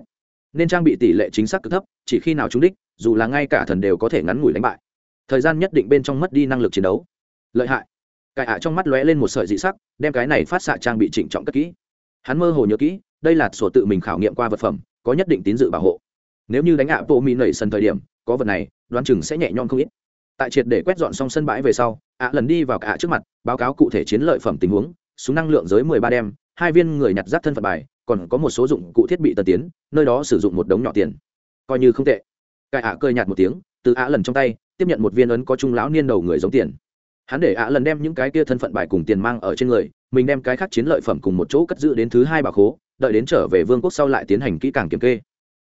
nên trang bị tỷ lệ chính xác cực thấp, chỉ khi nào trúng đích, dù là ngay cả thần đều có thể ngắn ngủi đánh bại. Thời gian nhất định bên trong mất đi năng lực chiến đấu. Lợi hại cải ạ trong mắt lóe lên một sợi dị sắc, đem cái này phát xạ trang bị trịnh trọng cất kỹ. Hắn mơ hồ nhớ kỹ, đây là sổ tự mình khảo nghiệm qua vật phẩm, có nhất định tín dự bảo hộ. Nếu như đánh ạ bộ mỹ nảy sân thời điểm, có vật này, đoán chừng sẽ nhẹ nhõm không ít. Tại triệt để quét dọn xong sân bãi về sau, ạ lần đi vào cả trước mặt, báo cáo cụ thể chiến lợi phẩm tình huống, súng năng lượng giới mười ba đem, hai viên người nhặt rác thân phận bài, còn có một số dụng cụ thiết bị tân tiến, nơi đó sử dụng một đống nhỏ tiền. Coi như không tệ. Cải ạ cười nhạt một tiếng, từ ạ lần trong tay, tiếp nhận một viên ấn có trung lão niên đầu người giống tiền hắn để ạ lần đem những cái kia thân phận bài cùng tiền mang ở trên người, mình đem cái khác chiến lợi phẩm cùng một chỗ cất giữ đến thứ hai bà khố, đợi đến trở về vương quốc sau lại tiến hành kỹ càng kiểm kê.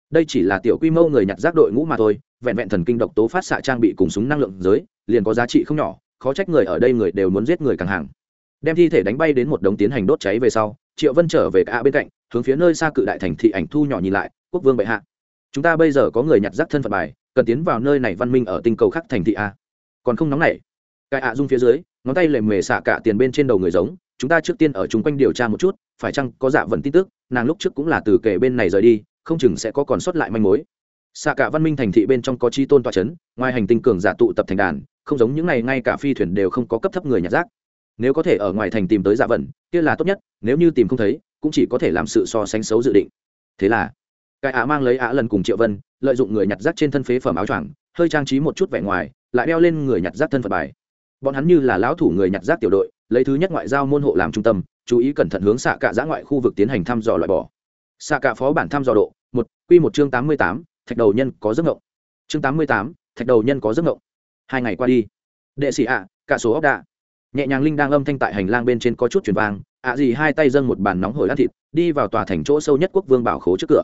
Đây chỉ là tiểu quy mô người nhặt rác đội ngũ mà thôi, vẹn vẹn thần kinh độc tố phát xạ trang bị cùng súng năng lượng giới, liền có giá trị không nhỏ, khó trách người ở đây người đều muốn giết người càng hàng. Đem thi thể đánh bay đến một đống tiến hành đốt cháy về sau, triệu vân trở về cả bên cạnh, hướng phía nơi xa cự đại thành thị ảnh thu nhỏ nhìn lại, quốc vương bệ hạ, chúng ta bây giờ có người nhặt rác thân phận bài, cần tiến vào nơi này văn minh ở tinh cầu khác thành thị a. Còn không nóng này cái ạ dung phía dưới, ngón tay lệ mề xạ cả tiền bên trên đầu người giống, chúng ta trước tiên ở chung quanh điều tra một chút, phải chăng có dạ vần tin tức, nàng lúc trước cũng là từ kể bên này rời đi, không chừng sẽ có còn sót lại manh mối. Xạ cả văn minh thành thị bên trong có chi tôn tọa c h ấ n ngoài hành tinh cường giả tụ tập thành đàn, không giống những này ngay cả phi thuyền đều không có cấp thấp người nhặt rác. Nếu có thể ở ngoài thành tìm tới dạ vần kia là tốt nhất, nếu như tìm không thấy, cũng chỉ có thể làm sự so sánh xấu dự định. Thế là, cái ạ mang lấy ạ lần cùng triệu vân, lợi dụng người nhặt rác trên thân phế phẩm áo choàng, hơi trang trí một chút vẻ ngoài, lại đeo lên người nhặt rác thân phận bài bọn hắn như là lão thủ người nhặt rác tiểu đội, lấy thứ nhất ngoại giao môn hộ làm trung tâm, chú ý cẩn thận hướng xạ cả giã ngoại khu vực tiến hành thăm dò loại bỏ. Xạ cả phó bản thăm dò độ, một q một chương tám mươi tám, thạch đầu nhân có giấc ngộng. Chương tám mươi tám, thạch đầu nhân có giấc ngộng. Hai ngày qua đi, đệ sĩ ạ, cả số ốc đạ. Nhẹ nhàng linh đang âm thanh tại hành lang bên trên có chút chuyển vang, ạ gì hai tay dâng một bàn nóng hổi ăn thịt, đi vào tòa thành chỗ sâu nhất quốc vương bảo khố trước cửa.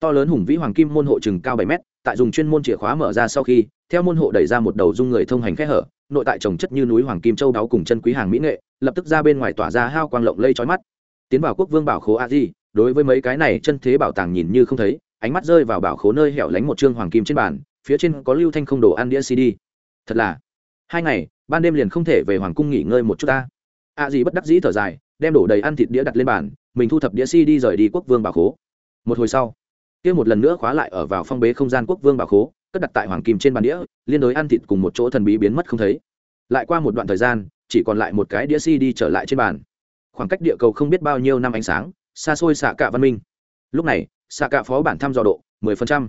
To lớn hùng vĩ hoàng kim môn hộ chừng cao bảy mét, tại dùng chuyên môn chìa khóa mở ra sau khi, theo môn hộ đẩy ra một đầu dung người thông hành khẽ hở nội tại trồng chất như núi hoàng kim châu đáo cùng chân quý hàng mỹ nghệ, lập tức ra bên ngoài tỏa ra hao quang lộng lây trói mắt. Tiến vào quốc vương bảo khố a di, đối với mấy cái này chân thế bảo tàng nhìn như không thấy, ánh mắt rơi vào bảo khố nơi hẻo lánh một chương hoàng kim trên bàn, phía trên có lưu thanh không đồ ăn đĩa cd. Thật là, hai ngày, ban đêm liền không thể về hoàng cung nghỉ ngơi một chút ta. A di bất đắc dĩ thở dài, đem đổ đầy ăn thịt đĩa đặt lên bàn, mình thu thập đĩa cd rời đi quốc vương bảo khố. Một hồi sau, kia một lần nữa khóa lại ở vào phong bế không gian quốc vương bảo khố cất đặt tại hoàng kim trên bàn đĩa, liên đối ăn thịt cùng một chỗ thần bí biến mất không thấy. Lại qua một đoạn thời gian, chỉ còn lại một cái đĩa cd trở lại trên bàn. Khoảng cách địa cầu không biết bao nhiêu năm ánh sáng, xa xôi xạ cạ văn minh. Lúc này, xạ cạ phó bản thăm dò độ 10%.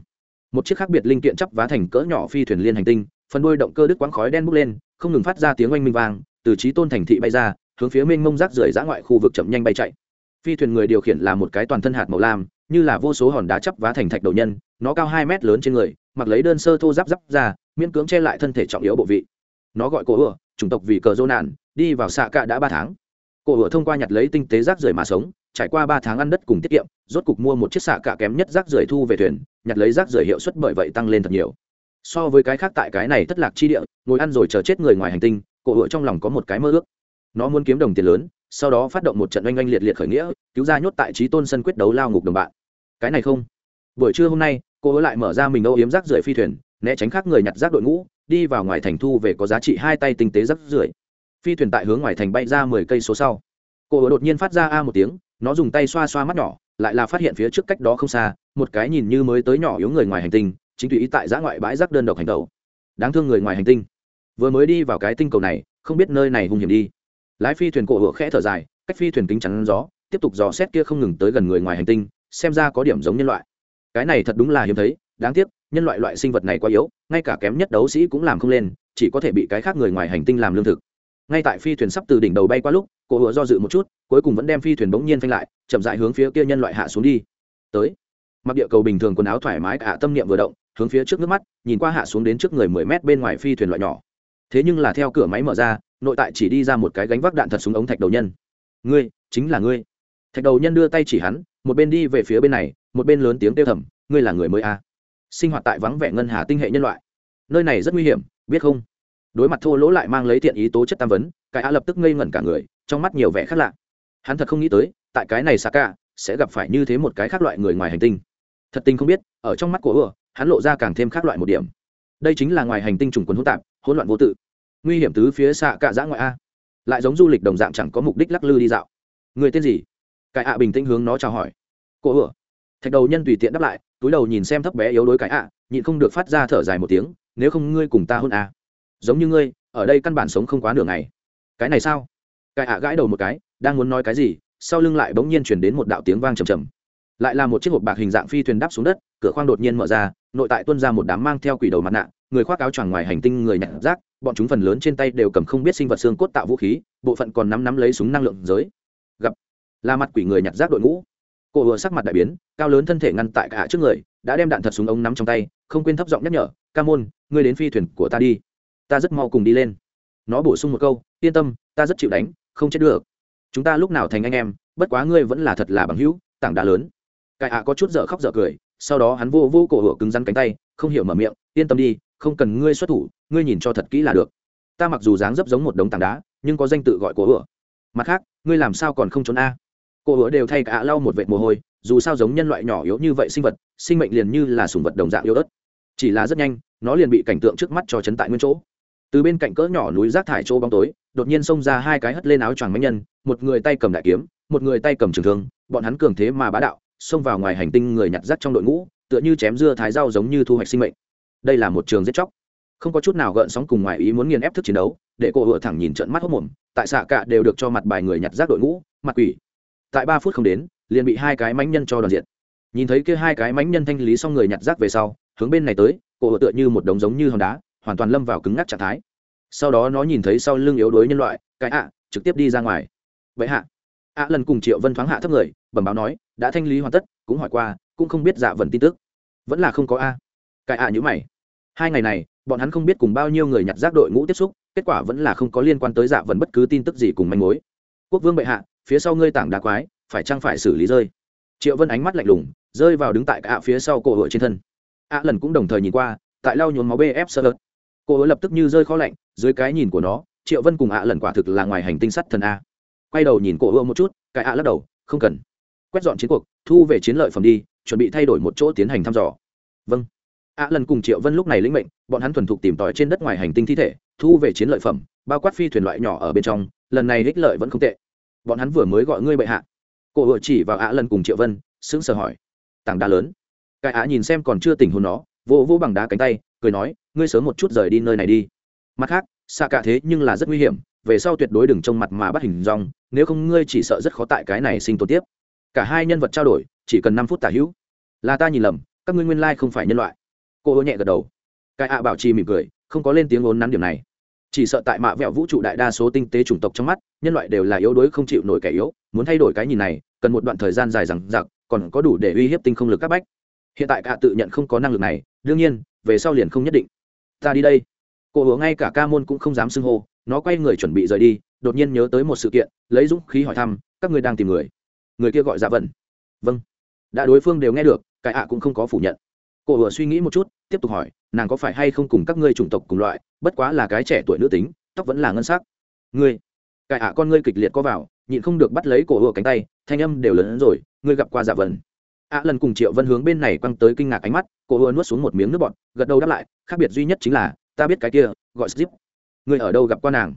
một chiếc khác biệt linh kiện chấp vá thành cỡ nhỏ phi thuyền liên hành tinh, phần đuôi động cơ đứt quãng khói đen bốc lên, không ngừng phát ra tiếng oanh minh vang, từ trí tôn thành thị bay ra, hướng phía mênh mông rác rưởi dã ngoại khu vực chậm nhanh bay chạy. Phi thuyền người điều khiển là một cái toàn thân hạt màu lam như là vô số hòn đá chấp vá thành thạch đầu nhân, nó cao hai mét lớn trên người, mặc lấy đơn sơ thô giáp giáp ra, miễn cưỡng che lại thân thể trọng yếu bộ vị. Nó gọi cổ ựa, chủng tộc vì cờ dô nạn, đi vào xạ cạ đã ba tháng. Cổ ựa thông qua nhặt lấy tinh tế rác rưởi mà sống, trải qua ba tháng ăn đất cùng tiết kiệm, rốt cục mua một chiếc xạ cạ kém nhất rác rưởi thu về thuyền, nhặt lấy rác rưởi hiệu suất bởi vậy tăng lên thật nhiều. So với cái khác tại cái này thất lạc chi địa, ngồi ăn rồi chờ chết người ngoài hành tinh, cổ ựa trong lòng có một cái mơ ước. Nó muốn kiếm đồng tiền lớn, sau đó phát động một trận oanh oanh liệt liệt khởi nghĩa, cứu ra nhốt tại trí tôn sân quyết đấu lao ngục đồng bạn cái này không? Buổi trưa hôm nay, cô lại mở ra mình âu yếm rác rưởi phi thuyền, né tránh khác người nhặt rác đội ngũ, đi vào ngoài thành thu về có giá trị hai tay tinh tế rác rưởi. Phi thuyền tại hướng ngoài thành bay ra mười cây số sau. Cô đột nhiên phát ra a một tiếng, nó dùng tay xoa xoa mắt nhỏ, lại là phát hiện phía trước cách đó không xa, một cái nhìn như mới tới nhỏ yếu người ngoài hành tinh, chính tùy ý tại giã ngoại bãi rác đơn độc hành tàu đáng thương người ngoài hành tinh. Vừa mới đi vào cái tinh cầu này, không biết nơi này hung hiểm đi. Lái phi thuyền cổ hựa khẽ thở dài, cách phi thuyền kính chắn gió, tiếp tục dò xét kia không ngừng tới gần người ngoài hành tinh xem ra có điểm giống nhân loại. Cái này thật đúng là hiếm thấy, đáng tiếc, nhân loại loại sinh vật này quá yếu, ngay cả kém nhất đấu sĩ cũng làm không lên, chỉ có thể bị cái khác người ngoài hành tinh làm lương thực. Ngay tại phi thuyền sắp từ đỉnh đầu bay qua lúc cổ hựa do dự một chút, cuối cùng vẫn đem phi thuyền bỗng nhiên phanh lại, chậm dại hướng phía kia nhân loại hạ xuống đi. Tới. Mặc địa cầu bình thường quần áo thoải mái cả tâm niệm vừa động, hướng phía trước nước mắt, nhìn qua hạ xuống đến trước người mười mét bên ngoài phi thuyền loại nhỏ. Thế nhưng là theo cửa máy mở ra, nội tại chỉ đi ra một cái gánh vác đạn thật súng ống thạch đầu nhân. Ngươi, chính là ngươi. Thạch đầu nhân đưa tay chỉ hắn một bên đi về phía bên này, một bên lớn tiếng kêu thầm, ngươi là người mới à. sinh hoạt tại vắng vẻ ngân hà tinh hệ nhân loại. Nơi này rất nguy hiểm, biết không? Đối mặt thô lỗ lại mang lấy thiện ý tố chất tam vấn, cái a lập tức ngây ngẩn cả người, trong mắt nhiều vẻ khác lạ. Hắn thật không nghĩ tới, tại cái này xa cả sẽ gặp phải như thế một cái khác loại người ngoài hành tinh. Thật tình không biết, ở trong mắt của ưa, hắn lộ ra càng thêm khác loại một điểm. Đây chính là ngoài hành tinh trùng quần hỗn tạp, hỗn loạn vô tự. Nguy hiểm tứ phía xạ cạ giã ngoại a. Lại giống du lịch đồng dạng chẳng có mục đích lắc lư đi dạo. Người tên gì? Cái ạ bình tĩnh hướng nó chào hỏi. Cô ửa thạch đầu nhân tùy tiện đáp lại, túi đầu nhìn xem thấp bé yếu đuối cái ạ, nhịn không được phát ra thở dài một tiếng, nếu không ngươi cùng ta hôn à. giống như ngươi, ở đây căn bản sống không quá nửa ngày. Cái này sao? Cái ạ gãi đầu một cái, đang muốn nói cái gì, sau lưng lại bỗng nhiên chuyển đến một đạo tiếng vang trầm trầm. Lại là một chiếc hộp bạc hình dạng phi thuyền đáp xuống đất, cửa khoang đột nhiên mở ra, nội tại tuân ra một đám mang theo quỷ đầu mặt nạ, người khoác áo choàng ngoài hành tinh người nhặt rác, bọn chúng phần lớn trên tay đều cầm không biết sinh vật xương cốt tạo vũ khí, bộ phận còn nắm nắm lấy súng năng lượng giới. Gặp là mặt quỷ người nhặt rác đội ngũ. Cổ vừa sắc mặt đại biến, cao lớn thân thể ngăn tại cả trước người, đã đem đạn thật súng ống nắm trong tay, không quên thấp giọng nhắc nhở, ca môn, ngươi đến phi thuyền của ta đi. Ta rất mau cùng đi lên. Nó bổ sung một câu, yên tâm, ta rất chịu đánh, không chết được. Chúng ta lúc nào thành anh em, bất quá ngươi vẫn là thật là bằng hữu, tảng đá lớn. Cải ạ có chút dở khóc dở cười, sau đó hắn vô vô cổ hựa cứng rắn cánh tay, không hiểu mở miệng, yên tâm đi, không cần ngươi xuất thủ, ngươi nhìn cho thật kỹ là được. Ta mặc dù dáng dấp giống một đống tảng đá, nhưng có danh tự gọi cổ hựa. Mặt khác, ngươi làm sao còn không trốn a? Cô hứa đều thay cả lau một vệt mồ hôi, dù sao giống nhân loại nhỏ yếu như vậy sinh vật, sinh mệnh liền như là sùng vật đồng dạng yếu ớt. Chỉ là rất nhanh, nó liền bị cảnh tượng trước mắt cho chấn tại nguyên chỗ. Từ bên cạnh cỡ nhỏ núi rác thải chỗ bóng tối, đột nhiên xông ra hai cái hất lên áo choàng máy nhân, một người tay cầm đại kiếm, một người tay cầm trường thương, bọn hắn cường thế mà bá đạo, xông vào ngoài hành tinh người nhặt rác trong đội ngũ, tựa như chém dưa thái rau giống như thu hoạch sinh mệnh. Đây là một trường giết chóc. Không có chút nào gợn sóng cùng ngoài ý muốn nghiền ép thức chiến đấu, để cô hựa thẳng nhìn trận mắt hốc mồm, tại xạ cả đều được cho mặt bài người nhặt rác đội ngũ, mặt quỷ tại ba phút không đến, liền bị hai cái mánh nhân cho đoàn diện nhìn thấy kia hai cái mánh nhân thanh lý xong người nhặt rác về sau, hướng bên này tới, cổ tựa như một đống giống như hòn đá, hoàn toàn lâm vào cứng ngắc trạng thái. Sau đó nó nhìn thấy sau lưng yếu đuối nhân loại, cái ạ, trực tiếp đi ra ngoài. Vậy hạ. Ạ lần cùng triệu vân thoáng hạ thấp người, bẩm báo nói, đã thanh lý hoàn tất, cũng hỏi qua, cũng không biết dạ vần tin tức. Vẫn là không có a. Cái ạ nhữ mày. Hai ngày này, bọn hắn không biết cùng bao nhiêu người nhặt rác đội ngũ tiếp xúc, kết quả vẫn là không có liên quan tới dạ vần bất cứ tin tức gì cùng manh mối. Quốc vương bệ hạ phía sau ngươi tảng đá quái, phải chăng phải xử lý rơi? Triệu vân ánh mắt lạnh lùng, rơi vào đứng tại ạ phía sau cổ hội trên thân. Ạ lần cũng đồng thời nhìn qua, tại lau nhuốm máu bf sơ lợt. Cô hội lập tức như rơi khó lạnh, dưới cái nhìn của nó, triệu vân cùng ạ lần quả thực là ngoài hành tinh sắt thần a. Quay đầu nhìn cổ hội một chút, cái ạ lắc đầu, không cần. Quét dọn chiến cuộc, thu về chiến lợi phẩm đi, chuẩn bị thay đổi một chỗ tiến hành thăm dò. Vâng. Ạ lần cùng triệu vân lúc này lĩnh mệnh, bọn hắn thuần thục tìm tòi trên đất ngoài hành tinh thi thể, thu về chiến lợi phẩm, bao quát phi thuyền loại nhỏ ở bên trong, lần này ích lợi vẫn không tệ bọn hắn vừa mới gọi ngươi bệ hạ. Cổ hội chỉ vào ạ lần cùng triệu vân, sững sờ hỏi. Tảng đá lớn. Cái ạ nhìn xem còn chưa tỉnh hồn nó, vỗ vỗ bằng đá cánh tay, cười nói, ngươi sớm một chút rời đi nơi này đi. Mặt khác, xa cả thế nhưng là rất nguy hiểm, về sau tuyệt đối đừng trông mặt mà bắt hình dong, nếu không ngươi chỉ sợ rất khó tại cái này sinh tồn tiếp. Cả hai nhân vật trao đổi, chỉ cần năm phút tả hữu. Là ta nhìn lầm, các ngươi nguyên lai không phải nhân loại. Cô hô nhẹ gật đầu. Cái ạ bảo trì mỉm cười, không có lên tiếng ốn nắn điểm này chỉ sợ tại mạ vẹo vũ trụ đại đa số tinh tế chủng tộc trong mắt, nhân loại đều là yếu đuối không chịu nổi kẻ yếu, muốn thay đổi cái nhìn này, cần một đoạn thời gian dài rằng giặc còn có đủ để uy hiếp tinh không lực các bách. Hiện tại cả tự nhận không có năng lực này, đương nhiên, về sau liền không nhất định. Ta đi đây. Cổ hứa ngay cả ca môn cũng không dám xưng hô, nó quay người chuẩn bị rời đi, đột nhiên nhớ tới một sự kiện, lấy dũng khí hỏi thăm, các người đang tìm người. Người kia gọi dạ vần vâng. Đã đối phương đều nghe được, cái ạ cũng không có phủ nhận cô vừa suy nghĩ một chút, tiếp tục hỏi, nàng có phải hay không cùng các ngươi chủng tộc cùng loại, bất quá là cái trẻ tuổi nữ tính, tóc vẫn là ngân sắc? Ngươi? Cải ạ con ngươi kịch liệt có vào, nhịn không được bắt lấy cổ vừa cánh tay, thanh âm đều lớn hơn rồi, ngươi gặp qua dạ vần? Ạ lần cùng triệu vân hướng bên này quăng tới kinh ngạc ánh mắt, cổ vừa nuốt xuống một miếng nước bọt, gật đầu đáp lại, khác biệt duy nhất chính là, ta biết cái kia, gọi zip. Ngươi ở đâu gặp qua nàng?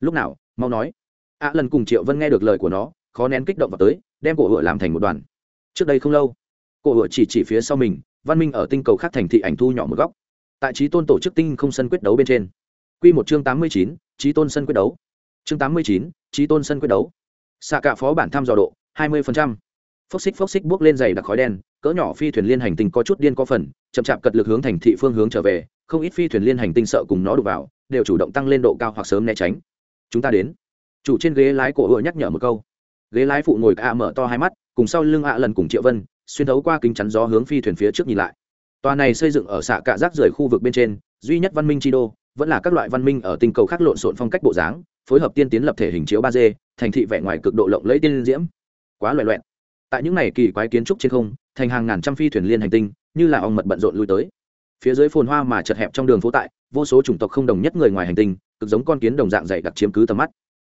Lúc nào, mau nói. Ạ lần cùng triệu vân nghe được lời của nó, khó nén kích động vào tới, đem cổ hựa làm thành một đoàn. Trước đây không lâu, cổ hựa chỉ chỉ phía sau mình văn minh ở tinh cầu khác thành thị ảnh thu nhỏ một góc. Tại trí tôn tổ chức tinh không sân quyết đấu bên trên. Q một chương tám mươi chín trí tôn sân quyết đấu. Chương tám mươi chín trí tôn sân quyết đấu. Xạ cả phó bản thăm dò độ, hai mươi phốc xích phốc xích bước lên dày đặc khói đen, cỡ nhỏ phi thuyền liên hành tinh có chút điên có phần, chậm chạp cật lực hướng thành thị phương hướng trở về, không ít phi thuyền liên hành tinh sợ cùng nó đụng vào, đều chủ động tăng lên độ cao hoặc sớm né tránh. Chúng ta đến. Chủ trên ghế lái cổ hội nhắc nhở một câu. Ghế lái phụ ngồi ạ mở to hai mắt, cùng sau lưng ạ lần cùng triệu vân xuyên thấu qua kính chắn gió hướng phi thuyền phía trước nhìn lại. Tòa này xây dựng ở xạ cạ rác rời khu vực bên trên, duy nhất văn minh chi đô, vẫn là các loại văn minh ở tinh cầu khác lộn xộn phong cách bộ dáng, phối hợp tiên tiến lập thể hình chiếu ba d, thành thị vẻ ngoài cực độ lộng lẫy tiên diễm. Quá loẹ loẹn tại những này kỳ quái kiến trúc trên không, thành hàng ngàn trăm phi thuyền liên hành tinh, như là ong mật bận rộn lui tới. Phía dưới phồn hoa mà chật hẹp trong đường phố tại, vô số chủng tộc không đồng nhất người ngoài hành tinh, cực giống con kiến đồng dạng dày đặc chiếm cứ tầm mắt.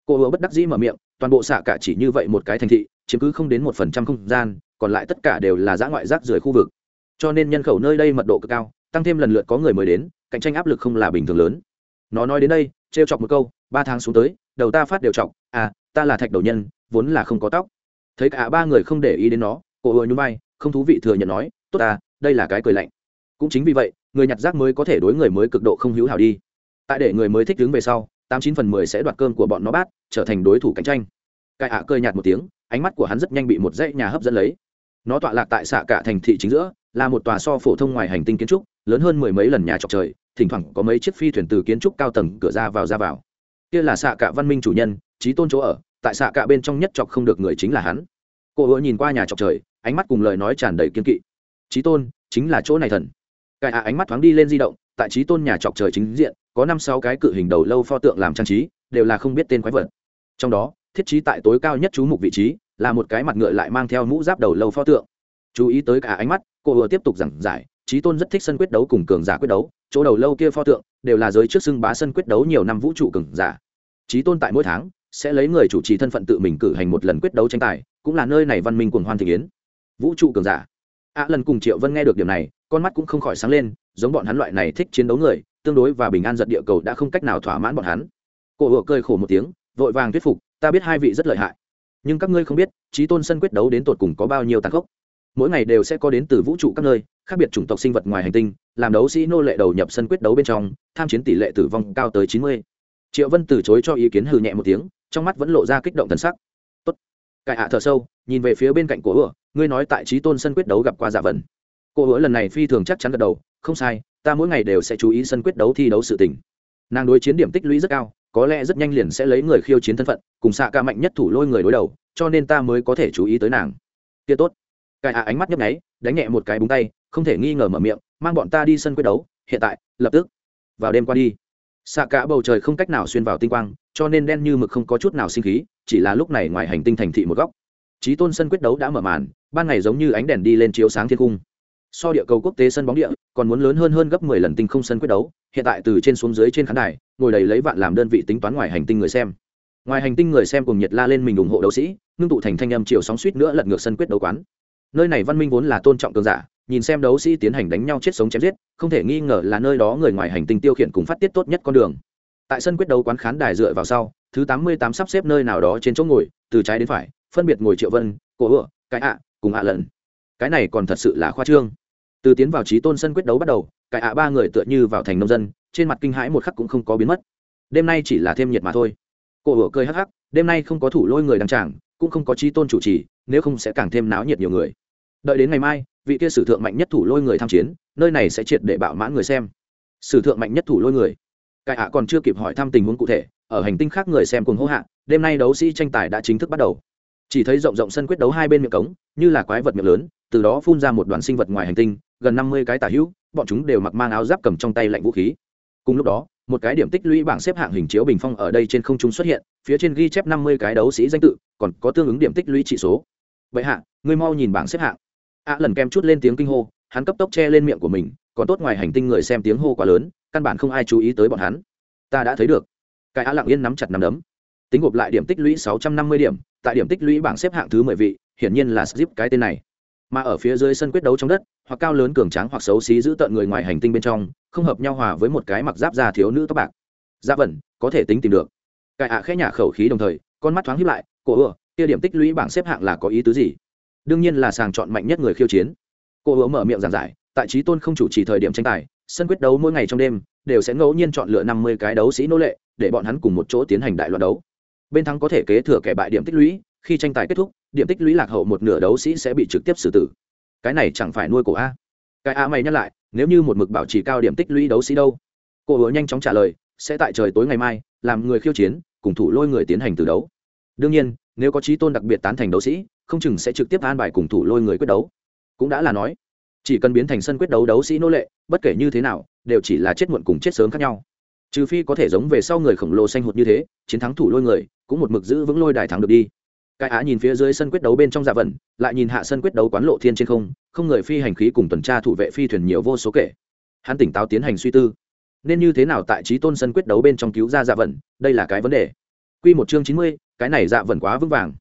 Cô hứa bất đắc dĩ mở miệng, toàn bộ xạ cả chỉ như vậy một cái thành thị, chiếm cứ không đến một phần trăm không gian còn lại tất cả đều là giã ngoại rác rưởi khu vực. Cho nên nhân khẩu nơi đây mật độ cực cao, tăng thêm lần lượt có người mới đến, cạnh tranh áp lực không là bình thường lớn. Nó nói đến đây, trêu chọc một câu, ba tháng xuống tới, đầu ta phát đều chọc à ta là thạch đầu nhân, vốn là không có tóc. Thấy cả ba người không để ý đến nó cổ ơi nhún vai, không thú vị thừa nhận nói, tốt ta, đây là cái cười lạnh. Cũng chính vì vậy, người nhặt rác mới có thể đối người mới cực độ không hữu hảo đi. Tại để người mới thích đứng về sau, tám chín phần mười sẽ đoạt cơm của bọn nó bát, trở thành đối thủ cạnh tranh. Cái ạ à nhạt một tiếng, ánh mắt của hắn rất nhanh bị một dãy nhà hấp dẫn lấy nó tọa lạc tại xạ cả thành thị chính giữa, là một tòa so phổ thông ngoài hành tinh kiến trúc, lớn hơn mười mấy lần nhà trọc trời, thỉnh thoảng có mấy chiếc phi thuyền từ kiến trúc cao tầng cửa ra vào ra vào. Kia là xạ cả văn minh chủ nhân, trí tôn chỗ ở, tại xạ cả bên trong nhất chọc không được người chính là hắn. Cô ứa nhìn qua nhà trọc trời, ánh mắt cùng lời nói tràn đầy kiên kỵ. Trí tôn, chính là chỗ này thần. Cài ạ ánh mắt thoáng đi lên di động, tại trí tôn nhà trọc trời chính diện, có năm sáu cái cự hình đầu lâu pho tượng làm trang trí, đều là không biết tên quái vật. Trong đó, thiết trí tại tối cao nhất chú mục vị trí là một cái mặt ngựa lại mang theo mũ giáp đầu lâu pho tượng. Chú ý tới cả ánh mắt cô vừa tiếp tục giảng giải trí tôn rất thích sân quyết đấu cùng cường giả quyết đấu chỗ đầu lâu kia pho tượng đều là giới trước xưng bá sân quyết đấu nhiều năm vũ trụ cường giả. Trí tôn tại mỗi tháng sẽ lấy người chủ trì thân phận tự mình cử hành một lần quyết đấu tranh tài cũng là nơi này văn minh cuồng hoan thị kiến vũ trụ cường giả. Ạ à, lần cùng triệu vân nghe được điều này con mắt cũng không khỏi sáng lên giống bọn hắn loại này thích chiến đấu người tương đối và bình an giật địa cầu đã không cách nào thỏa mãn bọn hắn. Cô ủa cười khổ một tiếng vội vàng thuyết phục ta biết hai vị rất lợi hại nhưng các ngươi không biết trí tôn sân quyết đấu đến tột cùng có bao nhiêu tàn khốc. Mỗi ngày đều sẽ có đến từ vũ trụ các nơi, khác biệt chủng tộc sinh vật ngoài hành tinh, làm đấu sĩ nô lệ đầu nhập sân quyết đấu bên trong, tham chiến tỷ lệ tử vong cao tới chín mươi. Triệu vân từ chối cho ý kiến hừ nhẹ một tiếng, trong mắt vẫn lộ ra kích động thân sắc. Tốt. Cải hạ thở sâu, nhìn về phía bên cạnh của ửa ngươi nói tại trí tôn sân quyết đấu gặp qua giả vần. Cô hứa lần này phi thường chắc chắn gật đầu, không sai, ta mỗi ngày đều sẽ chú ý sân quyết đấu thi đấu sự tình. Nàng đối chiến điểm tích lũy rất cao có lẽ rất nhanh liền sẽ lấy người khiêu chiến thân phận, cùng xạ ca mạnh nhất thủ lôi người đối đầu, cho nên ta mới có thể chú ý tới nàng. Kia tốt. Cải hạ ánh mắt nhấp nháy, đánh nhẹ một cái búng tay, không thể nghi ngờ mở miệng, mang bọn ta đi sân quyết đấu, hiện tại, lập tức. Vào đêm qua đi. Xạ cả bầu trời không cách nào xuyên vào tinh quang, cho nên đen như mực không có chút nào sinh khí, chỉ là lúc này ngoài hành tinh thành thị một góc. Trí tôn sân quyết đấu đã mở màn, ban ngày giống như ánh đèn đi lên chiếu sáng thiên cung so địa cầu quốc tế sân bóng địa, còn muốn lớn hơn hơn gấp mười lần tinh không sân quyết đấu, hiện tại từ trên xuống dưới trên khán đài, ngồi đầy lấy vạn làm đơn vị tính toán ngoài hành tinh người xem. Ngoài hành tinh người xem cùng nhiệt la lên mình ủng hộ đấu sĩ, ngưng tụ thành thanh âm chiều sóng suýt nữa lật ngược sân quyết đấu quán. Nơi này văn minh vốn là tôn trọng cường giả, nhìn xem đấu sĩ tiến hành đánh nhau chết sống chém giết, không thể nghi ngờ là nơi đó người ngoài hành tinh tiêu khiển cùng phát tiết tốt nhất con đường. Tại sân quyết đấu quán khán đài dựa vào sau, thứ tám mươi tám sắp xếp nơi nào đó trên chỗ ngồi, từ trái đến phải, phân biệt ngồi triệu vân, cổ ựa cái ạ, cùng ạ lần cái này còn thật sự là khoa trương từ tiến vào trí tôn sân quyết đấu bắt đầu cải ạ ba người tựa như vào thành nông dân, trên mặt kinh hãi một khắc cũng không có biến mất. Đêm nay chỉ là thêm nhiệt mà thôi. Cổ ựa cười hắc hắc, đêm nay không có thủ lôi người đăng tràng cũng không có trí tôn chủ trì, nếu không sẽ càng thêm náo nhiệt nhiều người. Đợi đến ngày mai, vị kia sử thượng mạnh nhất thủ lôi người tham chiến, nơi này sẽ triệt để bạo mãn người xem. Sử thượng mạnh nhất thủ lôi người. Cải ạ còn chưa kịp hỏi thăm tình huống cụ thể, ở hành tinh khác người xem cùng hô hạ, đêm nay đấu sĩ tranh tài đã chính thức bắt đầu. Chỉ thấy rộng rộng sân quyết đấu hai bên miệng cống, như là quái vật miệng lớn, từ đó phun ra một đoàn sinh vật ngoài hành tinh gần năm mươi cái tả hữu, bọn chúng đều mặc mang áo giáp cầm trong tay lạnh vũ khí. Cùng lúc đó, một cái điểm tích lũy bảng xếp hạng hình chiếu bình phong ở đây trên không trung xuất hiện, phía trên ghi chép năm mươi cái đấu sĩ danh tự, còn có tương ứng điểm tích lũy trị số. Vậy hạ, ngươi mau nhìn bảng xếp hạng. Ạ lần kem chút lên tiếng kinh hô, hắn cấp tốc che lên miệng của mình, còn tốt ngoài hành tinh người xem tiếng hô quá lớn, căn bản không ai chú ý tới bọn hắn. Ta đã thấy được. Cái a lặng yên nắm chặt nắm đấm. Tính gộp lại điểm tích lũy sáu trăm năm mươi điểm, tại điểm tích lũy bảng xếp hạng thứ mười vị, hiển nhiên là zip cái tên này mà ở phía dưới sân quyết đấu trong đất, hoặc cao lớn cường tráng hoặc xấu xí giữ tợn người ngoài hành tinh bên trong, không hợp nhau hòa với một cái mặc giáp da thiếu nữ tóc bạc. Dạ da vẩn có thể tính tìm được. Cái ạ khẽ nhả khẩu khí đồng thời, con mắt thoáng hiếp lại, cổ ừa kia điểm tích lũy bảng xếp hạng là có ý tứ gì? Đương nhiên là sàng chọn mạnh nhất người khiêu chiến. Cô ừa mở miệng giảng giải, tại trí tôn không chủ trì thời điểm tranh tài, sân quyết đấu mỗi ngày trong đêm đều sẽ ngẫu nhiên chọn lựa năm mươi cái đấu sĩ nô lệ, để bọn hắn cùng một chỗ tiến hành đại loạt đấu. Bên thắng có thể kế thừa kẻ bại điểm tích lũy, khi tranh tài kết thúc điểm tích lũy lạc hậu một nửa đấu sĩ sẽ bị trực tiếp xử tử. Cái này chẳng phải nuôi cổ a. Cái a mày nhắc lại, nếu như một mực bảo trì cao điểm tích lũy đấu sĩ đâu? Cô hứa nhanh chóng trả lời, sẽ tại trời tối ngày mai, làm người khiêu chiến, cùng thủ lôi người tiến hành từ đấu. Đương nhiên, nếu có trí tôn đặc biệt tán thành đấu sĩ, không chừng sẽ trực tiếp an bài cùng thủ lôi người quyết đấu. Cũng đã là nói, chỉ cần biến thành sân quyết đấu đấu sĩ nô lệ, bất kể như thế nào, đều chỉ là chết muộn cùng chết sớm khác nhau. Trừ phi có thể giống về sau người khổng lồ xanh hụt như thế, chiến thắng thủ lôi người, cũng một mực giữ vững lôi đài thắng được đi cái á nhìn phía dưới sân quyết đấu bên trong dạ vần, lại nhìn hạ sân quyết đấu quán lộ thiên trên không không người phi hành khí cùng tuần tra thủ vệ phi thuyền nhiều vô số kể. Hắn tỉnh táo tiến hành suy tư, nên như thế nào tại trí tôn sân quyết đấu bên trong cứu ra dạ vần, đây là cái vấn đề. Q một chương chín mươi, cái này dạ vần quá vững vàng.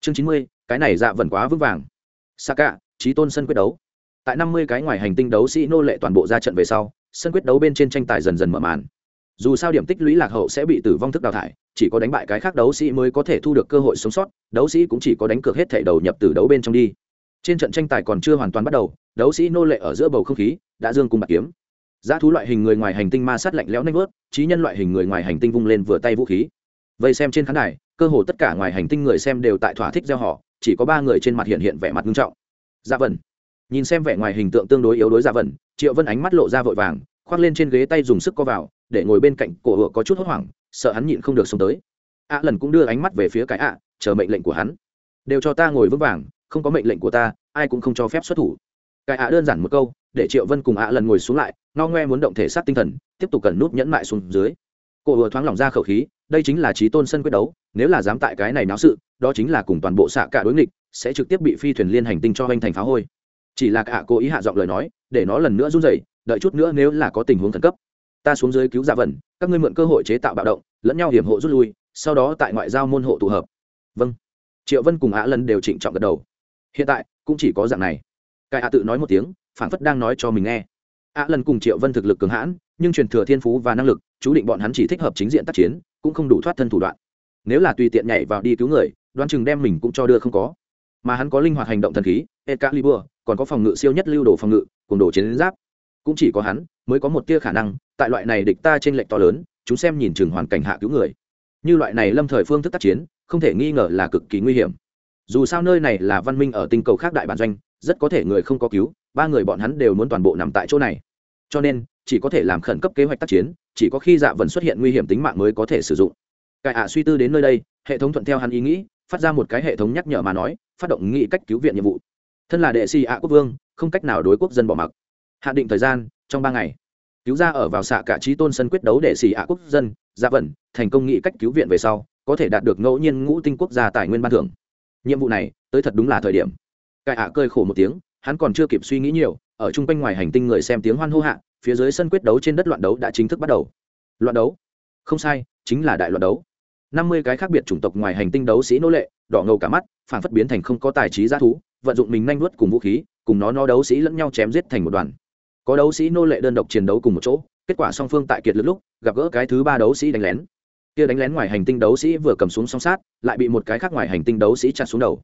Chương chín mươi, cái này dạ vần quá vững vàng. Sa cạ trí tôn sân quyết đấu. Tại năm mươi cái ngoài hành tinh đấu sĩ nô lệ toàn bộ ra trận về sau, sân quyết đấu bên trên tranh tài dần dần mở màn. Dù sao điểm tích lũy lạc hậu sẽ bị tử vong thức đào thải chỉ có đánh bại cái khác đấu sĩ mới có thể thu được cơ hội sống sót, đấu sĩ cũng chỉ có đánh cược hết thể đầu nhập từ đấu bên trong đi. Trên trận tranh tài còn chưa hoàn toàn bắt đầu, đấu sĩ nô lệ ở giữa bầu không khí, đã dương cùng bạc kiếm. Giá thú loại hình người ngoài hành tinh ma sát lạnh lẽo nanh vớt, trí nhân loại hình người ngoài hành tinh vung lên vừa tay vũ khí. Vây xem trên khán đài, cơ hồ tất cả ngoài hành tinh người xem đều tại thỏa thích gieo họ, chỉ có ba người trên mặt hiện hiện vẻ mặt nghiêm trọng. Dạ vần nhìn xem vẻ ngoài hình tượng tương đối yếu đối dạ vần triệu vân ánh mắt lộ ra vội vàng khoác lên trên ghế tay dùng sức co vào, để ngồi bên cạnh cổ hựa có chút hốt hoảng, sợ hắn nhịn không được xông tới. Ạ lần cũng đưa ánh mắt về phía cái ạ, chờ mệnh lệnh của hắn. Đều cho ta ngồi vững vàng, không có mệnh lệnh của ta, ai cũng không cho phép xuất thủ. Cái ạ đơn giản một câu, để triệu vân cùng ạ lần ngồi xuống lại no ngoe muốn động thể sát tinh thần, tiếp tục cần nút nhẫn mại xuống dưới. Cổ hựa thoáng lỏng ra khẩu khí, đây chính là trí tôn sân quyết đấu, nếu là dám tại cái này náo sự, đó chính là cùng toàn bộ xạ cả đối nghịch, sẽ trực tiếp bị phi thuyền liên hành tinh cho hoành thành phá hôi. Chỉ là cả cố ý hạ giọng lời nói, để nó lần nữa run rẩy đợi chút nữa nếu là có tình huống khẩn cấp ta xuống dưới cứu dạ vần các ngươi mượn cơ hội chế tạo bạo động lẫn nhau hiểm hộ rút lui sau đó tại ngoại giao môn hộ tụ hợp. Vâng. Triệu vân cùng ạ lần đều trịnh trọng gật đầu. Hiện tại cũng chỉ có dạng này. Cái ạ tự nói một tiếng phản phất đang nói cho mình nghe. Ạ lần cùng triệu vân thực lực cường hãn nhưng truyền thừa thiên phú và năng lực chú định bọn hắn chỉ thích hợp chính diện tác chiến cũng không đủ thoát thân thủ đoạn. Nếu là tùy tiện nhảy vào đi cứu người đoán chừng đem mình cũng cho đưa không có. Mà hắn có linh hoạt hành động thần khí Excalibur, còn có phòng ngự siêu nhất lưu đồ phòng ngự cùng đồ chiến giáp cũng chỉ có hắn mới có một tia khả năng, tại loại này địch ta trên lệnh to lớn, chúng xem nhìn chừng hoàn cảnh hạ cứu người. Như loại này lâm thời phương thức tác chiến, không thể nghi ngờ là cực kỳ nguy hiểm. Dù sao nơi này là văn minh ở tinh cầu khác đại bản doanh, rất có thể người không có cứu, ba người bọn hắn đều muốn toàn bộ nằm tại chỗ này. Cho nên, chỉ có thể làm khẩn cấp kế hoạch tác chiến, chỉ có khi dạ vần xuất hiện nguy hiểm tính mạng mới có thể sử dụng. Cải ạ suy tư đến nơi đây, hệ thống thuận theo hắn ý nghĩ, phát ra một cái hệ thống nhắc nhở mà nói, phát động nghị cách cứu viện nhiệm vụ. Thân là đệ sĩ ạ quốc vương, không cách nào đối quốc dân bỏ mặc hạn định thời gian, trong ba ngày. Cứu ra ở vào xạ cả trí tôn sân quyết đấu để xì ạ quốc dân gia vẩn, thành công nghị cách cứu viện về sau, có thể đạt được ngẫu nhiên ngũ tinh quốc gia tài nguyên ban thưởng. Nhiệm vụ này, tới thật đúng là thời điểm. Cải ạ cơi khổ một tiếng, hắn còn chưa kịp suy nghĩ nhiều, ở chung quanh ngoài hành tinh người xem tiếng hoan hô hạ, phía dưới sân quyết đấu trên đất loạn đấu đã chính thức bắt đầu. Loạn đấu? Không sai, chính là đại loạn đấu. Năm mươi cái khác biệt chủng tộc ngoài hành tinh đấu sĩ nô lệ, đỏ ngầu cả mắt, phản phất biến thành không có tài trí g thú, vận dụng mình nhanh nuốt cùng vũ khí, cùng nó no đấu sĩ lẫn nhau chém giết thành một đoàn có đấu sĩ nô lệ đơn độc chiến đấu cùng một chỗ, kết quả song phương tại kiệt lực lúc, gặp gỡ cái thứ ba đấu sĩ đánh lén. Kia đánh lén ngoài hành tinh đấu sĩ vừa cầm súng song sát, lại bị một cái khác ngoài hành tinh đấu sĩ chặt xuống đầu.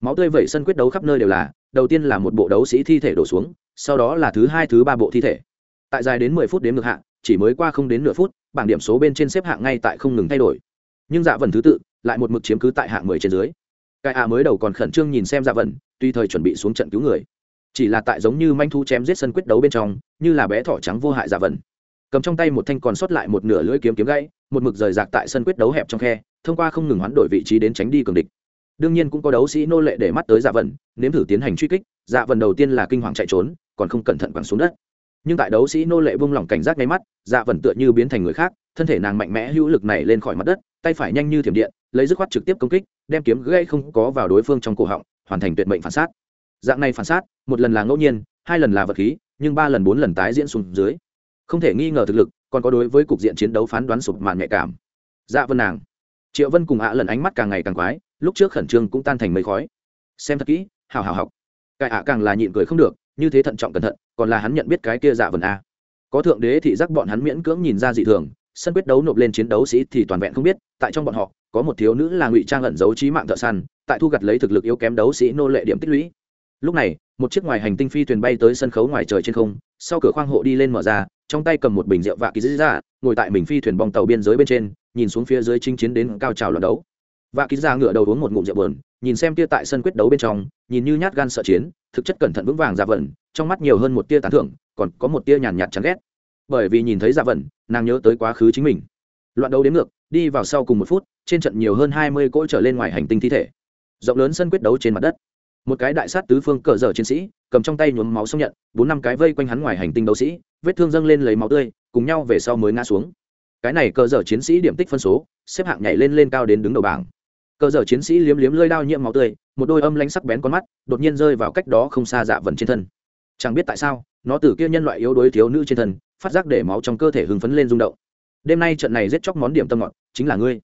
Máu tươi vẩy sân quyết đấu khắp nơi đều là, đầu tiên là một bộ đấu sĩ thi thể đổ xuống, sau đó là thứ hai, thứ ba bộ thi thể. Tại dài đến mười phút đến ngược hạng chỉ mới qua không đến nửa phút, bảng điểm số bên trên xếp hạng ngay tại không ngừng thay đổi. Nhưng dạ vần thứ tự, lại một mực chiếm cứ tại hạng mười trên dưới. Cái a mới đầu còn khẩn trương nhìn xem dạ vần, tuy thời chuẩn bị xuống trận cứu người chỉ là tại giống như manh thu chém giết sân quyết đấu bên trong, như là bé thỏ trắng vô hại giả vần. Cầm trong tay một thanh còn sót lại một nửa lưỡi kiếm kiếm gãy, một mực rời rạc tại sân quyết đấu hẹp trong khe, thông qua không ngừng hoán đổi vị trí đến tránh đi cường địch. Đương nhiên cũng có đấu sĩ nô lệ để mắt tới dạ vần, nếm thử tiến hành truy kích dạ vần đầu tiên là kinh hoàng chạy trốn, còn không cẩn thận quẳng xuống đất. Nhưng tại đấu sĩ nô lệ buông lỏng cảnh giác ngay mắt dạ vần tựa như biến thành người khác, thân thể nàng mạnh mẽ hữu lực này lên khỏi mặt đất, tay phải nhanh như thiểm điện, lấy dứt khoát trực tiếp công kích, đem kiếm gây không có vào đối phương trong cổ họng, hoàn thành tuyệt mệnh phản sát dạng này phản sát, một lần là ngẫu nhiên, hai lần là vật khí, nhưng ba lần bốn lần tái diễn xuống dưới. Không thể nghi ngờ thực lực, còn có đối với cục diện chiến đấu phán đoán sụp màn nhạy cảm. Dạ vân nàng. Triệu vân cùng ạ lần ánh mắt càng ngày càng quái, lúc trước khẩn trương cũng tan thành mây khói. Xem thật kỹ hào hào học. Cái ạ càng là nhịn cười không được, như thế thận trọng cẩn thận, còn là hắn nhận biết cái kia dạ vần a. Có thượng đế thị giác bọn hắn miễn cưỡng nhìn ra dị thường, sân quyết đấu nộp lên chiến đấu sĩ thì toàn vẹn không biết, tại trong bọn họ, có một thiếu nữ là ngụy trang ẩn giấu trí mạng thợ săn, tại thu gặt lấy thực lực yếu kém đấu sĩ nô lệ điểm tích lũy lúc này, một chiếc ngoài hành tinh phi thuyền bay tới sân khấu ngoài trời trên không, sau cửa khoang hộ đi lên mở ra, trong tay cầm một bình rượu vạ kỳ dĩ ra ngồi tại mình phi thuyền bong tàu biên giới bên trên, nhìn xuống phía dưới chinh chiến đến cao trào loạt đấu. Vạ kỳ ra ngựa đầu uống một ngụm rượu bờn nhìn xem tia tại sân quyết đấu bên trong, nhìn như nhát gan sợ chiến, thực chất cẩn thận vững vàng ra vẩn trong mắt nhiều hơn một tia tán thưởng, còn có một tia nhàn nhạt chán ghét. Bởi vì nhìn thấy ra vẩn nàng nhớ tới quá khứ chính mình. Loạn đấu đến ngược, đi vào sau cùng một phút, trên trận nhiều hơn hai mươi cỗ trở lên ngoài hành tinh thi thể. Rộng lớn sân quyết đấu trên mặt đất một cái đại sát tứ phương cờ dở chiến sĩ, cầm trong tay nhuốm máu xông nhận, bốn năm cái vây quanh hắn ngoài hành tinh đấu sĩ, vết thương dâng lên lấy máu tươi, cùng nhau về sau mới ngã xuống. Cái này cờ dở chiến sĩ điểm tích phân số, xếp hạng nhảy lên lên cao đến đứng đầu bảng. Cờ dở chiến sĩ liếm liếm lơi đao nhiễm máu tươi, một đôi âm lánh sắc bén con mắt, đột nhiên rơi vào cách đó không xa dạ vần trên thân. Chẳng biết tại sao, nó từ kia nhân loại yếu đuối thiếu nữ trên thân, phát giác để máu trong cơ thể hưng phấn lên rung động. Đêm nay trận này giết chóc món điểm tâm ngọt, chính là ngươi.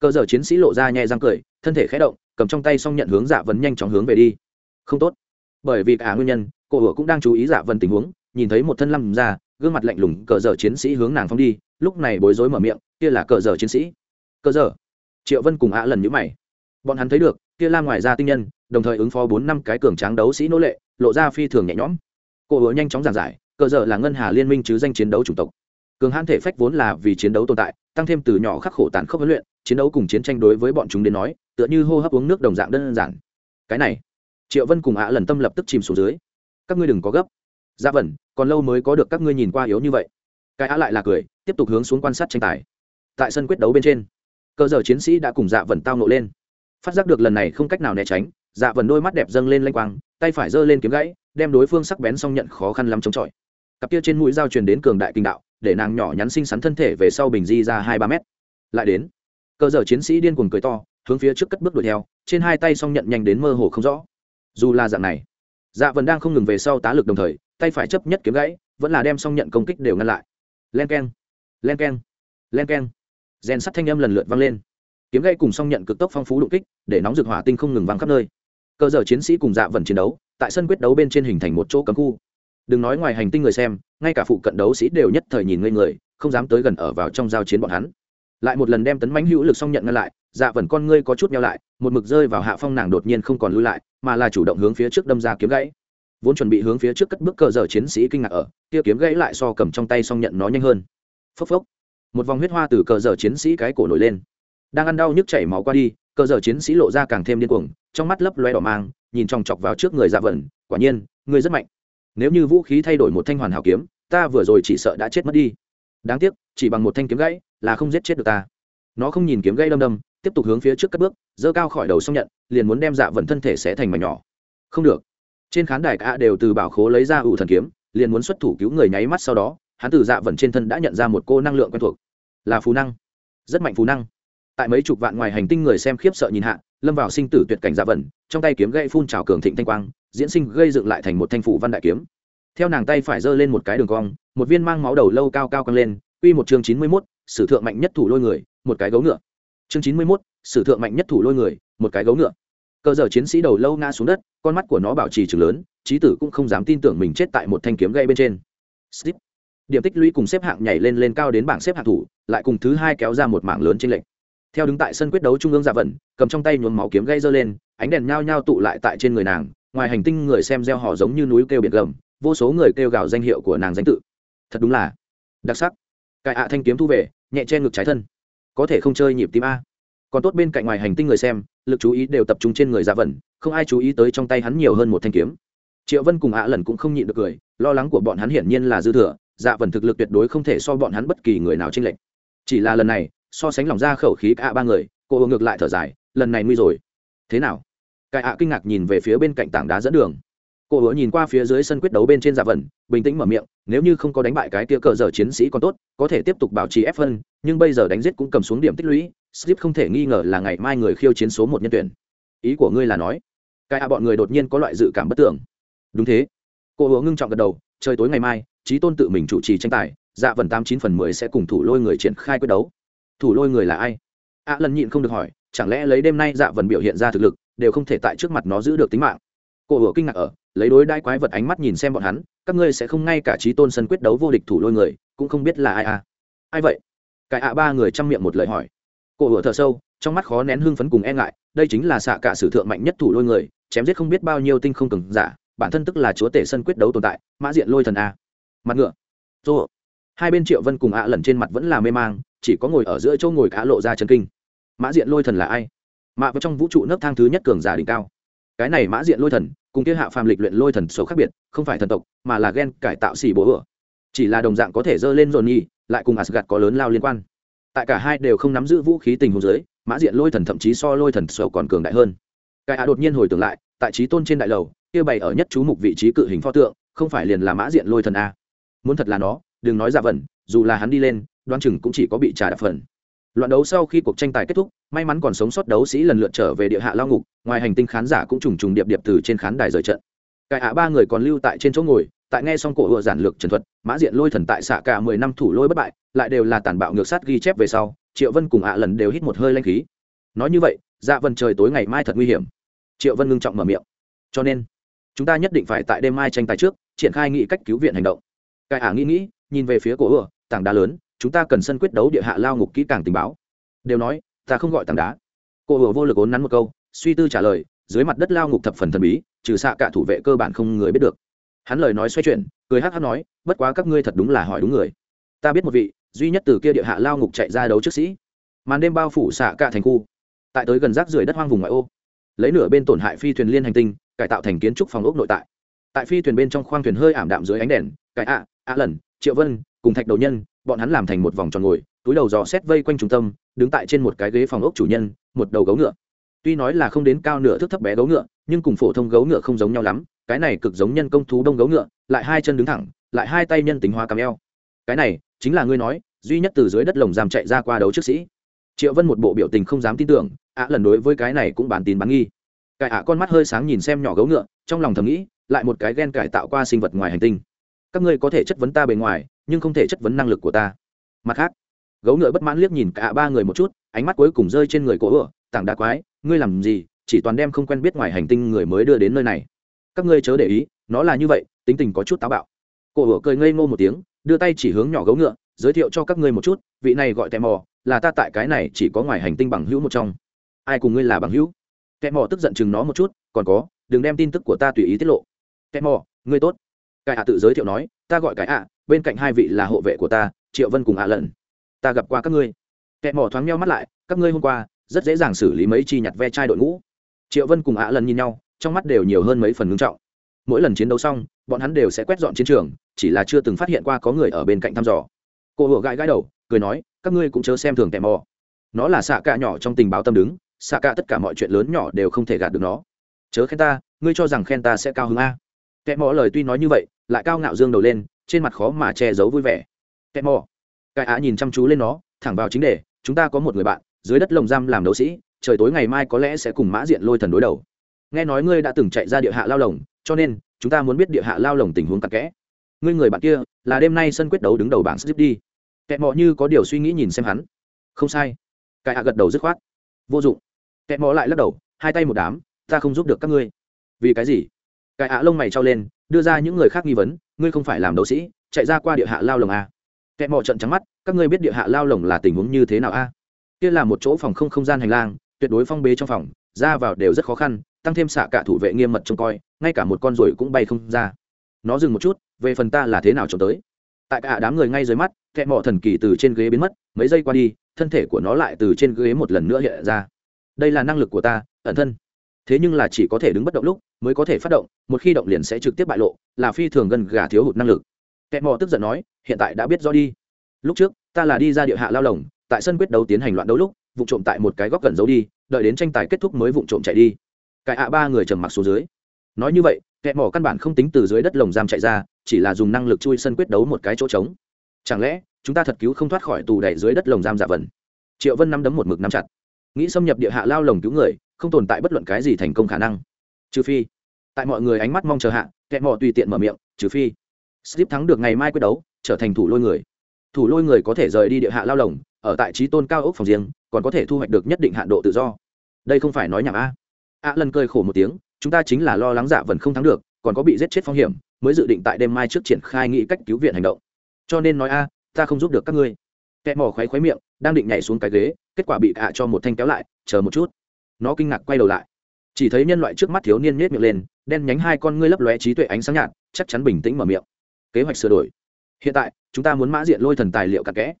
Cờ dở chiến sĩ lộ ra nhẹ răng cười, thân thể khẽ động, cầm trong tay xong nhận hướng dạ vấn nhanh chóng hướng về đi không tốt. Bởi vì cả nguyên nhân, cô ủa cũng đang chú ý dạ vân tình huống, nhìn thấy một thân lâm ra gương mặt lạnh lùng, cờ dở chiến sĩ hướng nàng phong đi, lúc này bối rối mở miệng, kia là cờ dở chiến sĩ. Cờ dở? Triệu vân cùng ạ lần nhữ mày. Bọn hắn thấy được, kia la ngoài ra tinh nhân, đồng thời ứng phó bốn năm cái cường tráng đấu sĩ nô lệ, lộ ra phi thường nhẹ nhõm. Cô hứa nhanh chóng giảng giải, cờ dở là ngân hà liên minh chứ danh chiến đấu chủng tộc. Cường hãn thể phách vốn là vì chiến đấu tồn tại, tăng thêm từ nhỏ khắc khổ tàn khốc huấn luyện, chiến đấu cùng chiến tranh đối với bọn chúng đến nói, tựa như hô hấp uống nước đồng dạng đơn giản. Cái này triệu vân cùng ạ lần tâm lập tức chìm xuống dưới. Các ngươi đừng có gấp. Dạ vẩn còn lâu mới có được các ngươi nhìn qua yếu như vậy. Cái á lại là cười, tiếp tục hướng xuống quan sát tranh tài. Tại sân quyết đấu bên trên, cơ giờ chiến sĩ đã cùng dạ vẩn tao nộ lên. Phát giác được lần này không cách nào né tránh dạ vẩn đôi mắt đẹp dâng lên lanh quang, tay phải giơ lên kiếm gãy, đem đối phương sắc bén xong nhận khó khăn lắm chống chọi. Cặp kia trên mũi dao truyền đến cường đại kinh đạo, để nàng nhỏ nhắn xinh xắn thân thể về sau bình di ra hai ba mét. Lại đến, cơ giờ chiến sĩ điên cuồng cười to, hướng phía trước cất bước đuổi theo, trên hai tay song nhận nhanh đến mơ hồ không rõ dù là dạng này dạ vần đang không ngừng về sau tá lực đồng thời, tay phải chấp nhất kiếm gãy, vẫn là đem song nhận công kích đều ngăn lại. Len k e n len k e n len k e n rèn sắt thanh âm lần lượt vang lên. Kiếm gãy cùng song nhận cực tốc phong phú đụng kích, để nóng rực hỏa tinh không ngừng vang khắp nơi. Cơ giờ chiến sĩ cùng dạ vần chiến đấu, tại sân quyết đấu bên trên hình thành một chỗ cấm khu. Đừng nói ngoài hành tinh người xem, ngay cả phụ cận đấu sĩ đều nhất thời nhìn ngây người, không dám tới gần ở vào trong giao chiến bọn hắn. Lại một lần đem tấn mãnh hữu lực xong nhận ngăn lại dạ vần con ngươi có chút nhau lại, một mực rơi vào hạ phong nàng đột nhiên không còn lưu lại, mà là chủ động hướng phía trước đâm ra kiếm gãy. Vốn chuẩn bị hướng phía trước cất bước cờ dở chiến sĩ kinh ngạc ở, kia kiếm gãy lại so cầm trong tay xong nhận nó nhanh hơn. Phốc phốc. Một vòng huyết hoa từ cờ dở chiến sĩ cái cổ nổi lên. Đang ăn đau nhức chảy máu qua đi, cờ dở chiến sĩ lộ ra càng thêm điên cuồng, trong mắt lấp loe đỏ mang, nhìn chòng chọc vào trước người dạ vần, quả nhiên, ngươi rất mạnh. Nếu như vũ khí thay đổi một thanh hoàn hảo kiếm, ta vừa rồi chỉ sợ đã chết mất đi. Đáng tiếc, chỉ bằng một thanh kiếm gãy là không giết chết được ta. Nó không nhìn kiếm gãy đâm đâm tiếp tục hướng phía trước cất bước dơ cao khỏi đầu xong nhận liền muốn đem dạ vận thân thể sẽ thành mảnh nhỏ. Không được. Trên khán đài cả đều từ bảo khố lấy ra ủ thần kiếm liền muốn xuất thủ cứu người nháy mắt sau đó hắn từ dạ vận trên thân đã nhận ra một cô năng lượng quen thuộc. Là phù năng. Rất mạnh phù năng. Tại mấy chục vạn ngoài hành tinh người xem khiếp sợ nhìn hạ lâm vào sinh tử tuyệt cảnh dạ vận trong tay kiếm gây phun trào cường thịnh thanh quang diễn sinh gây dựng lại thành một thanh phủ văn đại kiếm. Theo nàng tay phải giơ lên một cái đường cong một viên mang máu đầu lâu cao cao căng lên quy một chương chín mươi 91, sử thượng mạnh nhất thủ lôi người một cái gấu ngựa chương chín mươi 91, sử thượng mạnh nhất thủ lôi người một cái gấu ngựa. Cơ giờ chiến sĩ đầu lâu ngã xuống đất con mắt của nó bảo trì trường lớn trí tử cũng không dám tin tưởng mình chết tại một thanh kiếm gây bên trên. Slip. điểm tích lũy cùng xếp hạng nhảy lên lên cao đến bảng xếp hạng thủ lại cùng thứ hai kéo ra một mảng lớn trên lệnh theo đứng tại sân quyết đấu trung ương dạ vận cầm trong tay nhuốm máu kiếm gây dơ lên ánh đèn nhao nhao tụ lại tại trên người nàng ngoài hành tinh người xem gieo họ giống như núi kêu biển gầm vô số người kêu gào danh hiệu của nàng danh tự. Thật đúng là đặc sắc. Cải ạ thanh kiếm thu về nhẹ che ngực trái thân có thể không chơi nhịp tim a. Còn tốt bên cạnh ngoài hành tinh người xem, lực chú ý đều tập trung trên người dạ vẩn không ai chú ý tới trong tay hắn nhiều hơn một thanh kiếm. Triệu vân cùng ạ lần cũng không nhịn được cười, lo lắng của bọn hắn hiển nhiên là dư thừa dạ vẩn thực lực tuyệt đối không thể so bọn hắn bất kỳ người nào tranh lệch. Chỉ là lần này, so sánh lòng ra khẩu khí cả ba người, cô ngược lại thở dài, lần này nguy rồi. Thế nào? Cái ạ kinh ngạc nhìn về phía bên cạnh tảng đá dẫn đường cô hứa nhìn qua phía dưới sân quyết đấu bên trên dạ vần, bình tĩnh mở miệng, nếu như không có đánh bại cái tia cờ giờ chiến sĩ còn tốt, có thể tiếp tục bảo trì ép phân nhưng bây giờ đánh giết cũng cầm xuống điểm tích lũy slip không thể nghi ngờ là ngày mai người khiêu chiến số một nhân tuyển. Ý của ngươi là nói, cái a bọn người đột nhiên có loại dự cảm bất tưởng. Đúng thế. Cô hứa ngưng trọng gật đầu, trời tối ngày mai trí tôn tự mình chủ trì tranh tài dạ vần tám chín phần mười sẽ cùng thủ lôi người triển khai quyết đấu. Thủ lôi người là ai? Ạ lần nhịn không được hỏi, chẳng lẽ lấy đêm nay dạ vần biểu hiện ra thực lực, đều không thể tại trước mặt nó giữ được tính mạng? Cô vừa kinh ngạc ở, lấy đối đai quái vật ánh mắt nhìn xem bọn hắn, các ngươi sẽ không ngay cả trí tôn sân quyết đấu vô địch thủ lôi người, cũng không biết là ai à. Ai vậy? Cái ạ ba người chăm miệng một lời hỏi. Cô vừa thở sâu, trong mắt khó nén hưng phấn cùng e ngại, đây chính là xạ cả sử thượng mạnh nhất thủ lôi người, chém giết không biết bao nhiêu tinh không cường giả, bản thân tức là chúa tể sân quyết đấu tồn tại, mã diện lôi thần a. Mặt ngựa. Dô hai bên triệu vân cùng ạ lần trên mặt vẫn là mê mang, chỉ có ngồi ở giữa chỗ ngồi cá lộ ra chân kinh. Mã diện lôi thần là ai? Mạ vào trong vũ trụ nấc thang thứ nhất cường giả đỉnh cao cái này mã diện lôi thần, cùng kia hạ phàm lịch luyện lôi thần số khác biệt, không phải thần tộc, mà là gen cải tạo xì bố ửa chỉ là đồng dạng có thể dơ lên dồn nhi lại cùng asgad có lớn lao liên quan. Tại cả hai đều không nắm giữ vũ khí tình huống dưới, mã diện lôi thần thậm chí so lôi thần sầu còn cường đại hơn. Cái hạ đột nhiên hồi tưởng lại, tại trí tôn trên đại lầu, kia bày ở nhất chú mục vị trí cự hình pho tượng, không phải liền là mã diện lôi thần a. Muốn thật là nó, đừng nói giả vẩn dù là hắn đi lên đoan chừng cũng chỉ có bị trà đạp phần loạn đấu sau khi cuộc tranh tài kết thúc, may mắn còn sống sót đấu sĩ lần lượt trở về địa hạ lao ngục, ngoài hành tinh khán giả cũng trùng trùng điệp điệp từ trên khán đài rời trận. Cải hạ ba người còn lưu tại trên chỗ ngồi, tại nghe xong cổ hựa giản lược trần thuật, mã diện lôi thần tại xạ cả mười năm thủ lôi bất bại, lại đều là tàn bạo ngược sát ghi chép về sau, triệu vân cùng ạ lần đều hít một hơi lanh khí. Nói như vậy dạ vân trời tối ngày mai thật nguy hiểm. Triệu vân ngưng trọng mở miệng. Cho nên, chúng ta nhất định phải tại đêm mai tranh tài trước, triển khai nghị cách cứu viện hành động. Cải hạ nghĩ nghĩ, nhìn về phía cổ hựa, tảng đá lớn chúng ta cần sân quyết đấu địa hạ lao ngục kỹ càng tình báo. Đều nói, ta không gọi tảng đá. Cô ựa vô lực ốn nắn một câu, suy tư trả lời, dưới mặt đất lao ngục thập phần thần bí, trừ xạ cả thủ vệ cơ bản không người biết được. Hắn lời nói xoay chuyển, cười hát hát nói, bất quá các ngươi thật đúng là hỏi đúng người. Ta biết một vị, duy nhất từ kia địa hạ lao ngục chạy ra đấu trước sĩ. Màn đêm bao phủ xạ cả thành khu. Tại tới gần rác rưởi đất hoang vùng ngoại ô, lấy nửa bên tổn hại phi thuyền liên hành tinh, cải tạo thành kiến trúc phòng ốc nội tại. Tại phi thuyền bên trong khoang thuyền hơi ảm đạm dưới ánh đèn, cải ạ ạ lần, triệu vân, cùng thạch đầu nhân bọn hắn làm thành một vòng tròn ngồi, túi đầu dò xét vây quanh trung tâm, đứng tại trên một cái ghế phòng ốc chủ nhân, một đầu gấu ngựa. Tuy nói là không đến cao nửa thước thấp bé gấu ngựa, nhưng cùng phổ thông gấu ngựa không giống nhau lắm, cái này cực giống nhân công thú đông gấu ngựa, lại hai chân đứng thẳng, lại hai tay nhân tính hóa cắm eo. Cái này, chính là ngươi nói, duy nhất từ dưới đất lồng giam chạy ra qua đấu trước sĩ. Triệu vân một bộ biểu tình không dám tin tưởng, ạ lần đối với cái này cũng bản tin bán nghi. Cải ạ con mắt hơi sáng nhìn xem nhỏ gấu ngựa, trong lòng thầm nghĩ, lại một cái ghen cải tạo qua sinh vật ngoài hành tinh. Các ngươi có thể chất vấn ta bề ngoài nhưng không thể chất vấn năng lực của ta. Mặt khác, gấu ngựa bất mãn liếc nhìn cả ba người một chút, ánh mắt cuối cùng rơi trên người cổ ựa, tảng đá quái, ngươi làm gì? Chỉ toàn đem không quen biết ngoài hành tinh người mới đưa đến nơi này. Các ngươi chớ để ý, nó là như vậy, tính tình có chút táo bạo. Cổ ựa cười ngây ngô một tiếng, đưa tay chỉ hướng nhỏ gấu ngựa, giới thiệu cho các ngươi một chút, vị này gọi tè mò, là ta tại cái này chỉ có ngoài hành tinh bằng hữu một trong. Ai cùng ngươi là bằng hữu? Tè mò tức giận chừng nó một chút, còn có, đừng đem tin tức của ta tùy ý tiết lộ. Tè mò, ngươi tốt. Cái ạ tự giới thiệu nói, ta gọi cái ạ bên cạnh hai vị là hộ vệ của ta, triệu vân cùng ạ lận. Ta gặp qua các ngươi. Kẻ mỏ thoáng meo mắt lại, các ngươi hôm qua, rất dễ dàng xử lý mấy chi nhặt ve chai đội ngũ. Triệu vân cùng ạ lần nhìn nhau, trong mắt đều nhiều hơn mấy phần ngưng trọng. Mỗi lần chiến đấu xong, bọn hắn đều sẽ quét dọn chiến trường, chỉ là chưa từng phát hiện qua có người ở bên cạnh thăm dò. Cô hộ gãi gãi đầu, cười nói, các ngươi cũng chớ xem thường kẻ mỏ. Nó là xạ cạ nhỏ trong tình báo tâm đứng xạ cạ tất cả mọi chuyện lớn nhỏ đều không thể gạt được nó. Chớ khen ta, ngươi cho rằng khen ta sẽ cao hứng a. Kẻ mỏ lời tuy nói như vậy, lại cao ngạo dương đầu lên trên mặt khó mà che giấu vui vẻ. Kẹt mò. Cái á nhìn chăm chú lên nó, thẳng vào chính đề, chúng ta có một người bạn, dưới đất lồng giam làm đấu sĩ, trời tối ngày mai có lẽ sẽ cùng mã diện lôi thần đối đầu. Nghe nói ngươi đã từng chạy ra địa hạ lao lồng, cho nên, chúng ta muốn biết địa hạ lao lồng tình huống tặc kẽ. Ngươi người bạn kia, là đêm nay sân quyết đấu đứng đầu bảng sức đi. Kẹt mò như có điều suy nghĩ nhìn xem hắn. Không sai. Cái hạ gật đầu dứt khoát. Vô dụng. Kẹt mò lại lắc đầu, hai tay một đám, ta không giúp được các ngươi. Vì cái gì? Cái hạ lông mày trao lên, đưa ra những người khác nghi vấn ngươi không phải làm đấu sĩ, chạy ra qua địa hạ lao lồng a à? kẹt mọ trận trắng mắt, các ngươi biết địa hạ lao lồng là tình huống như thế nào a à? kia là một chỗ phòng không không gian hành lang, tuyệt đối phong bế trong phòng, ra vào đều rất khó khăn, tăng thêm xạ cả thủ vệ nghiêm mật trông coi, ngay cả một con ruồi cũng bay không ra nó dừng một chút, về phần ta là thế nào trông tới tại cả đám người ngay dưới mắt kẹ mỏ thần kỳ từ trên ghế biến mất, mấy giây qua đi, thân thể của nó lại từ trên ghế một lần nữa hiện ra đây là năng lực của ta, ẩn thân thế nhưng là chỉ có thể đứng bất động lúc mới có thể phát động, một khi động liền sẽ trực tiếp bại lộ, là phi thường gần gà thiếu hụt năng lực. Kẹt mỏ tức giận nói, hiện tại đã biết rõ đi. Lúc trước, ta là đi ra địa hạ lao lồng, tại sân quyết đấu tiến hành loạn đấu lúc, vụ trộm tại một cái góc gần giấu đi, đợi đến tranh tài kết thúc mới vụ trộm chạy đi. Cải ạ ba người trầm mặc xuống dưới. Nói như vậy, kẹt mỏ căn bản không tính từ dưới đất lồng giam chạy ra, chỉ là dùng năng lực chui sân quyết đấu một cái chỗ trống. Chẳng lẽ, chúng ta thật cứu không thoát khỏi tù đẩy dưới đất lồng giam giả vần? Triệu vân nắm đấm một mực nắm chặt. Nghĩ xâm nhập địa hạ lao lồng cứu người, không tồn tại bất luận cái gì thành công khả năng. Trừ phi tại mọi người ánh mắt mong chờ hạ kẹt mò tùy tiện mở miệng, trừ phi. Slip thắng được ngày mai quyết đấu, trở thành thủ lôi người. Thủ lôi người có thể rời đi địa hạ lao lồng, ở tại trí tôn cao ốc phòng riêng, còn có thể thu hoạch được nhất định hạn độ tự do. Đây không phải nói nhảm a. A lần cười khổ một tiếng, chúng ta chính là lo lắng dạ vần không thắng được, còn có bị giết chết phong hiểm, mới dự định tại đêm mai trước triển khai nghị cách cứu viện hành động. Cho nên nói a, ta không giúp được các ngươi. Kẻ mỏ khoáy khoáy miệng, đang định nhảy xuống cái ghế, kết quả bị ạ cho một thanh kéo lại, chờ một chút. Nó kinh ngạc quay đầu lại. Chỉ thấy nhân loại trước mắt thiếu niên nhét miệng lên đen nhánh hai con ngươi lấp lóe trí tuệ ánh sáng nhạt chắc chắn bình tĩnh mở miệng kế hoạch sửa đổi hiện tại chúng ta muốn mã diện lôi thần tài liệu cặn kẽ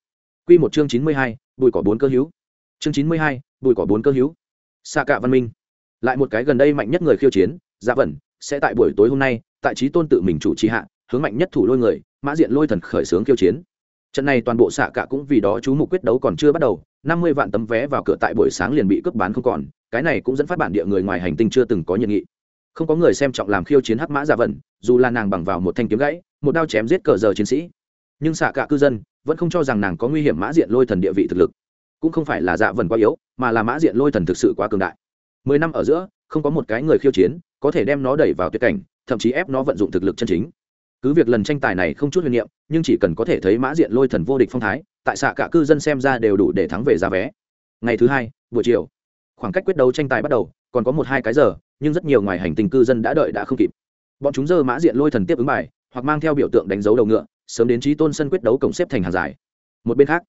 Quy một chương chín mươi hai, bùi cỏ bốn cơ hữu. Chương chín mươi hai, bùi cỏ bốn cơ hữu. xa Cạ Văn Minh. Lại một cái gần đây mạnh nhất người khiêu chiến, Dạ Vẩn, sẽ tại buổi tối hôm nay, tại trí tôn tự mình chủ trì hạ, hướng mạnh nhất thủ lôi người, mã diện lôi thần khởi xướng khiêu chiến. Trận này toàn bộ xạ cả cũng vì đó chú mục quyết đấu còn chưa bắt đầu, năm mươi vạn tấm vé vào cửa tại buổi sáng liền bị cướp bán không còn, cái này cũng dẫn phát bản địa người ngoài hành tinh chưa từng có nhiệt nghị. Không có người xem trọng làm khiêu chiến hắc mã giả Vẩn, dù là nàng bằng vào một thanh kiếm gãy, một đao chém giết cờ giờ chiến sĩ. Nhưng xạ cả cư dân, vẫn không cho rằng nàng có nguy hiểm mã diện lôi thần địa vị thực lực. Cũng không phải là dạ vần quá yếu mà là mã diện lôi thần thực sự quá cường đại. Mười năm ở giữa không có một cái người khiêu chiến có thể đem nó đẩy vào tuyệt cảnh thậm chí ép nó vận dụng thực lực chân chính. Cứ việc lần tranh tài này không chút huyền niệm nhưng chỉ cần có thể thấy mã diện lôi thần vô địch phong thái tại xạ cả cư dân xem ra đều đủ để thắng về giá vé. Ngày thứ hai buổi chiều khoảng cách quyết đấu tranh tài bắt đầu còn có một hai cái giờ nhưng rất nhiều ngoài hành tinh cư dân đã đợi đã không kịp. Bọn chúng dơ mã diện lôi thần tiếp ứng bài, hoặc mang theo biểu tượng đánh dấu đầu ngựa, sớm đến trí tôn sân quyết đấu cổng xếp thành hàng dài. Một bên khác,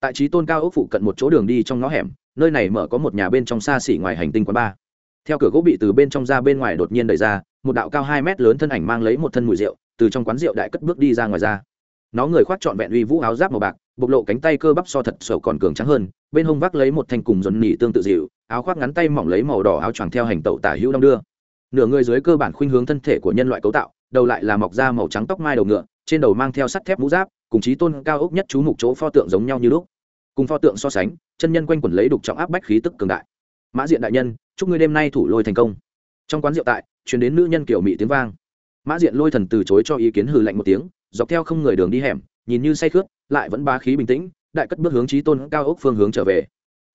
tại trí tôn cao ốc phụ cận một chỗ đường đi trong ngõ hẻm, nơi này mở có một nhà bên trong xa xỉ ngoài hành tinh quán ba. Theo cửa gỗ bị từ bên trong ra bên ngoài đột nhiên đẩy ra, một đạo cao hai mét lớn thân ảnh mang lấy một thân mùi rượu, từ trong quán rượu đại cất bước đi ra ngoài ra. Nó người khoác trọn vẹn uy vũ áo giáp màu bạc, bộc lộ cánh tay cơ bắp so thật sầu còn cường trắng hơn bên hông vác lấy một thanh cùng dồn nỉ tương tự dịu, áo khoác ngắn tay mỏng lấy màu đỏ áo choàng theo hành tẩu tả hữu đong đưa. Nửa người dưới cơ bản khuynh hướng thân thể của nhân loại cấu tạo, đầu lại là mọc da màu trắng tóc mai đầu ngựa, trên đầu mang theo sắt thép mũ giáp, cùng chí tôn cao ốc nhất chú mục chỗ pho tượng giống nhau như lúc. Cùng pho tượng so sánh, chân nhân quanh quẩn lấy đục trọng áp bách khí tức cường đại. Mã diện đại nhân, chúc ngươi đêm nay thủ lôi thành công. Trong quán rượu tại chuyển đến nữ nhân kiểu mỹ tiếng vang. Mã diện lôi thần từ chối cho ý kiến hừ lạnh một tiếng, dọc theo không người đường đi hẻm, nhìn như say khướt, lại vẫn ba khí bình tĩnh đại cất bước hướng trí tôn cao ốc phương hướng trở về.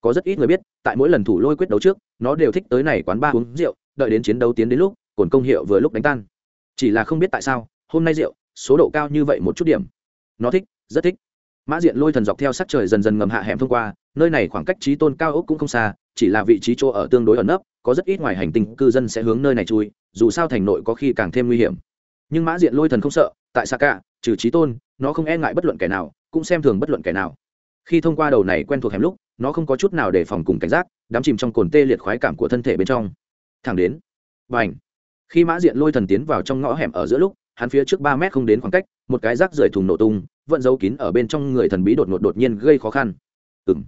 Có rất ít người biết, tại mỗi lần thủ lôi quyết đấu trước, nó đều thích tới này quán ba uống rượu, đợi đến chiến đấu tiến đến lúc, cồn công hiệu vừa lúc đánh tan. Chỉ là không biết tại sao, hôm nay rượu, số độ cao như vậy một chút điểm. Nó thích, rất thích. Mã diện lôi thần dọc theo sắc trời dần dần ngầm hạ hẻm thông qua, nơi này khoảng cách trí tôn cao ốc cũng không xa, chỉ là vị trí chỗ ở tương đối ẩn nấp, có rất ít ngoài hành tinh cư dân sẽ hướng nơi này chui, dù sao thành nội có khi càng thêm nguy hiểm. Nhưng mã diện lôi thần không sợ, tại xa cả trừ trí tôn, nó không e ngại bất luận kẻ nào, cũng xem thường bất luận kẻ nào khi thông qua đầu này quen thuộc hẻm lúc, nó không có chút nào để phòng cùng cảnh giác, đắm chìm trong cồn tê liệt khoái cảm của thân thể bên trong. Thẳng đến và ảnh khi mã diện lôi thần tiến vào trong ngõ hẻm ở giữa lúc, hắn phía trước ba mét không đến khoảng cách, một cái rác rời thùng nổ tung, vẫn giấu kín ở bên trong người thần bí đột ngột đột nhiên gây khó khăn. Ừng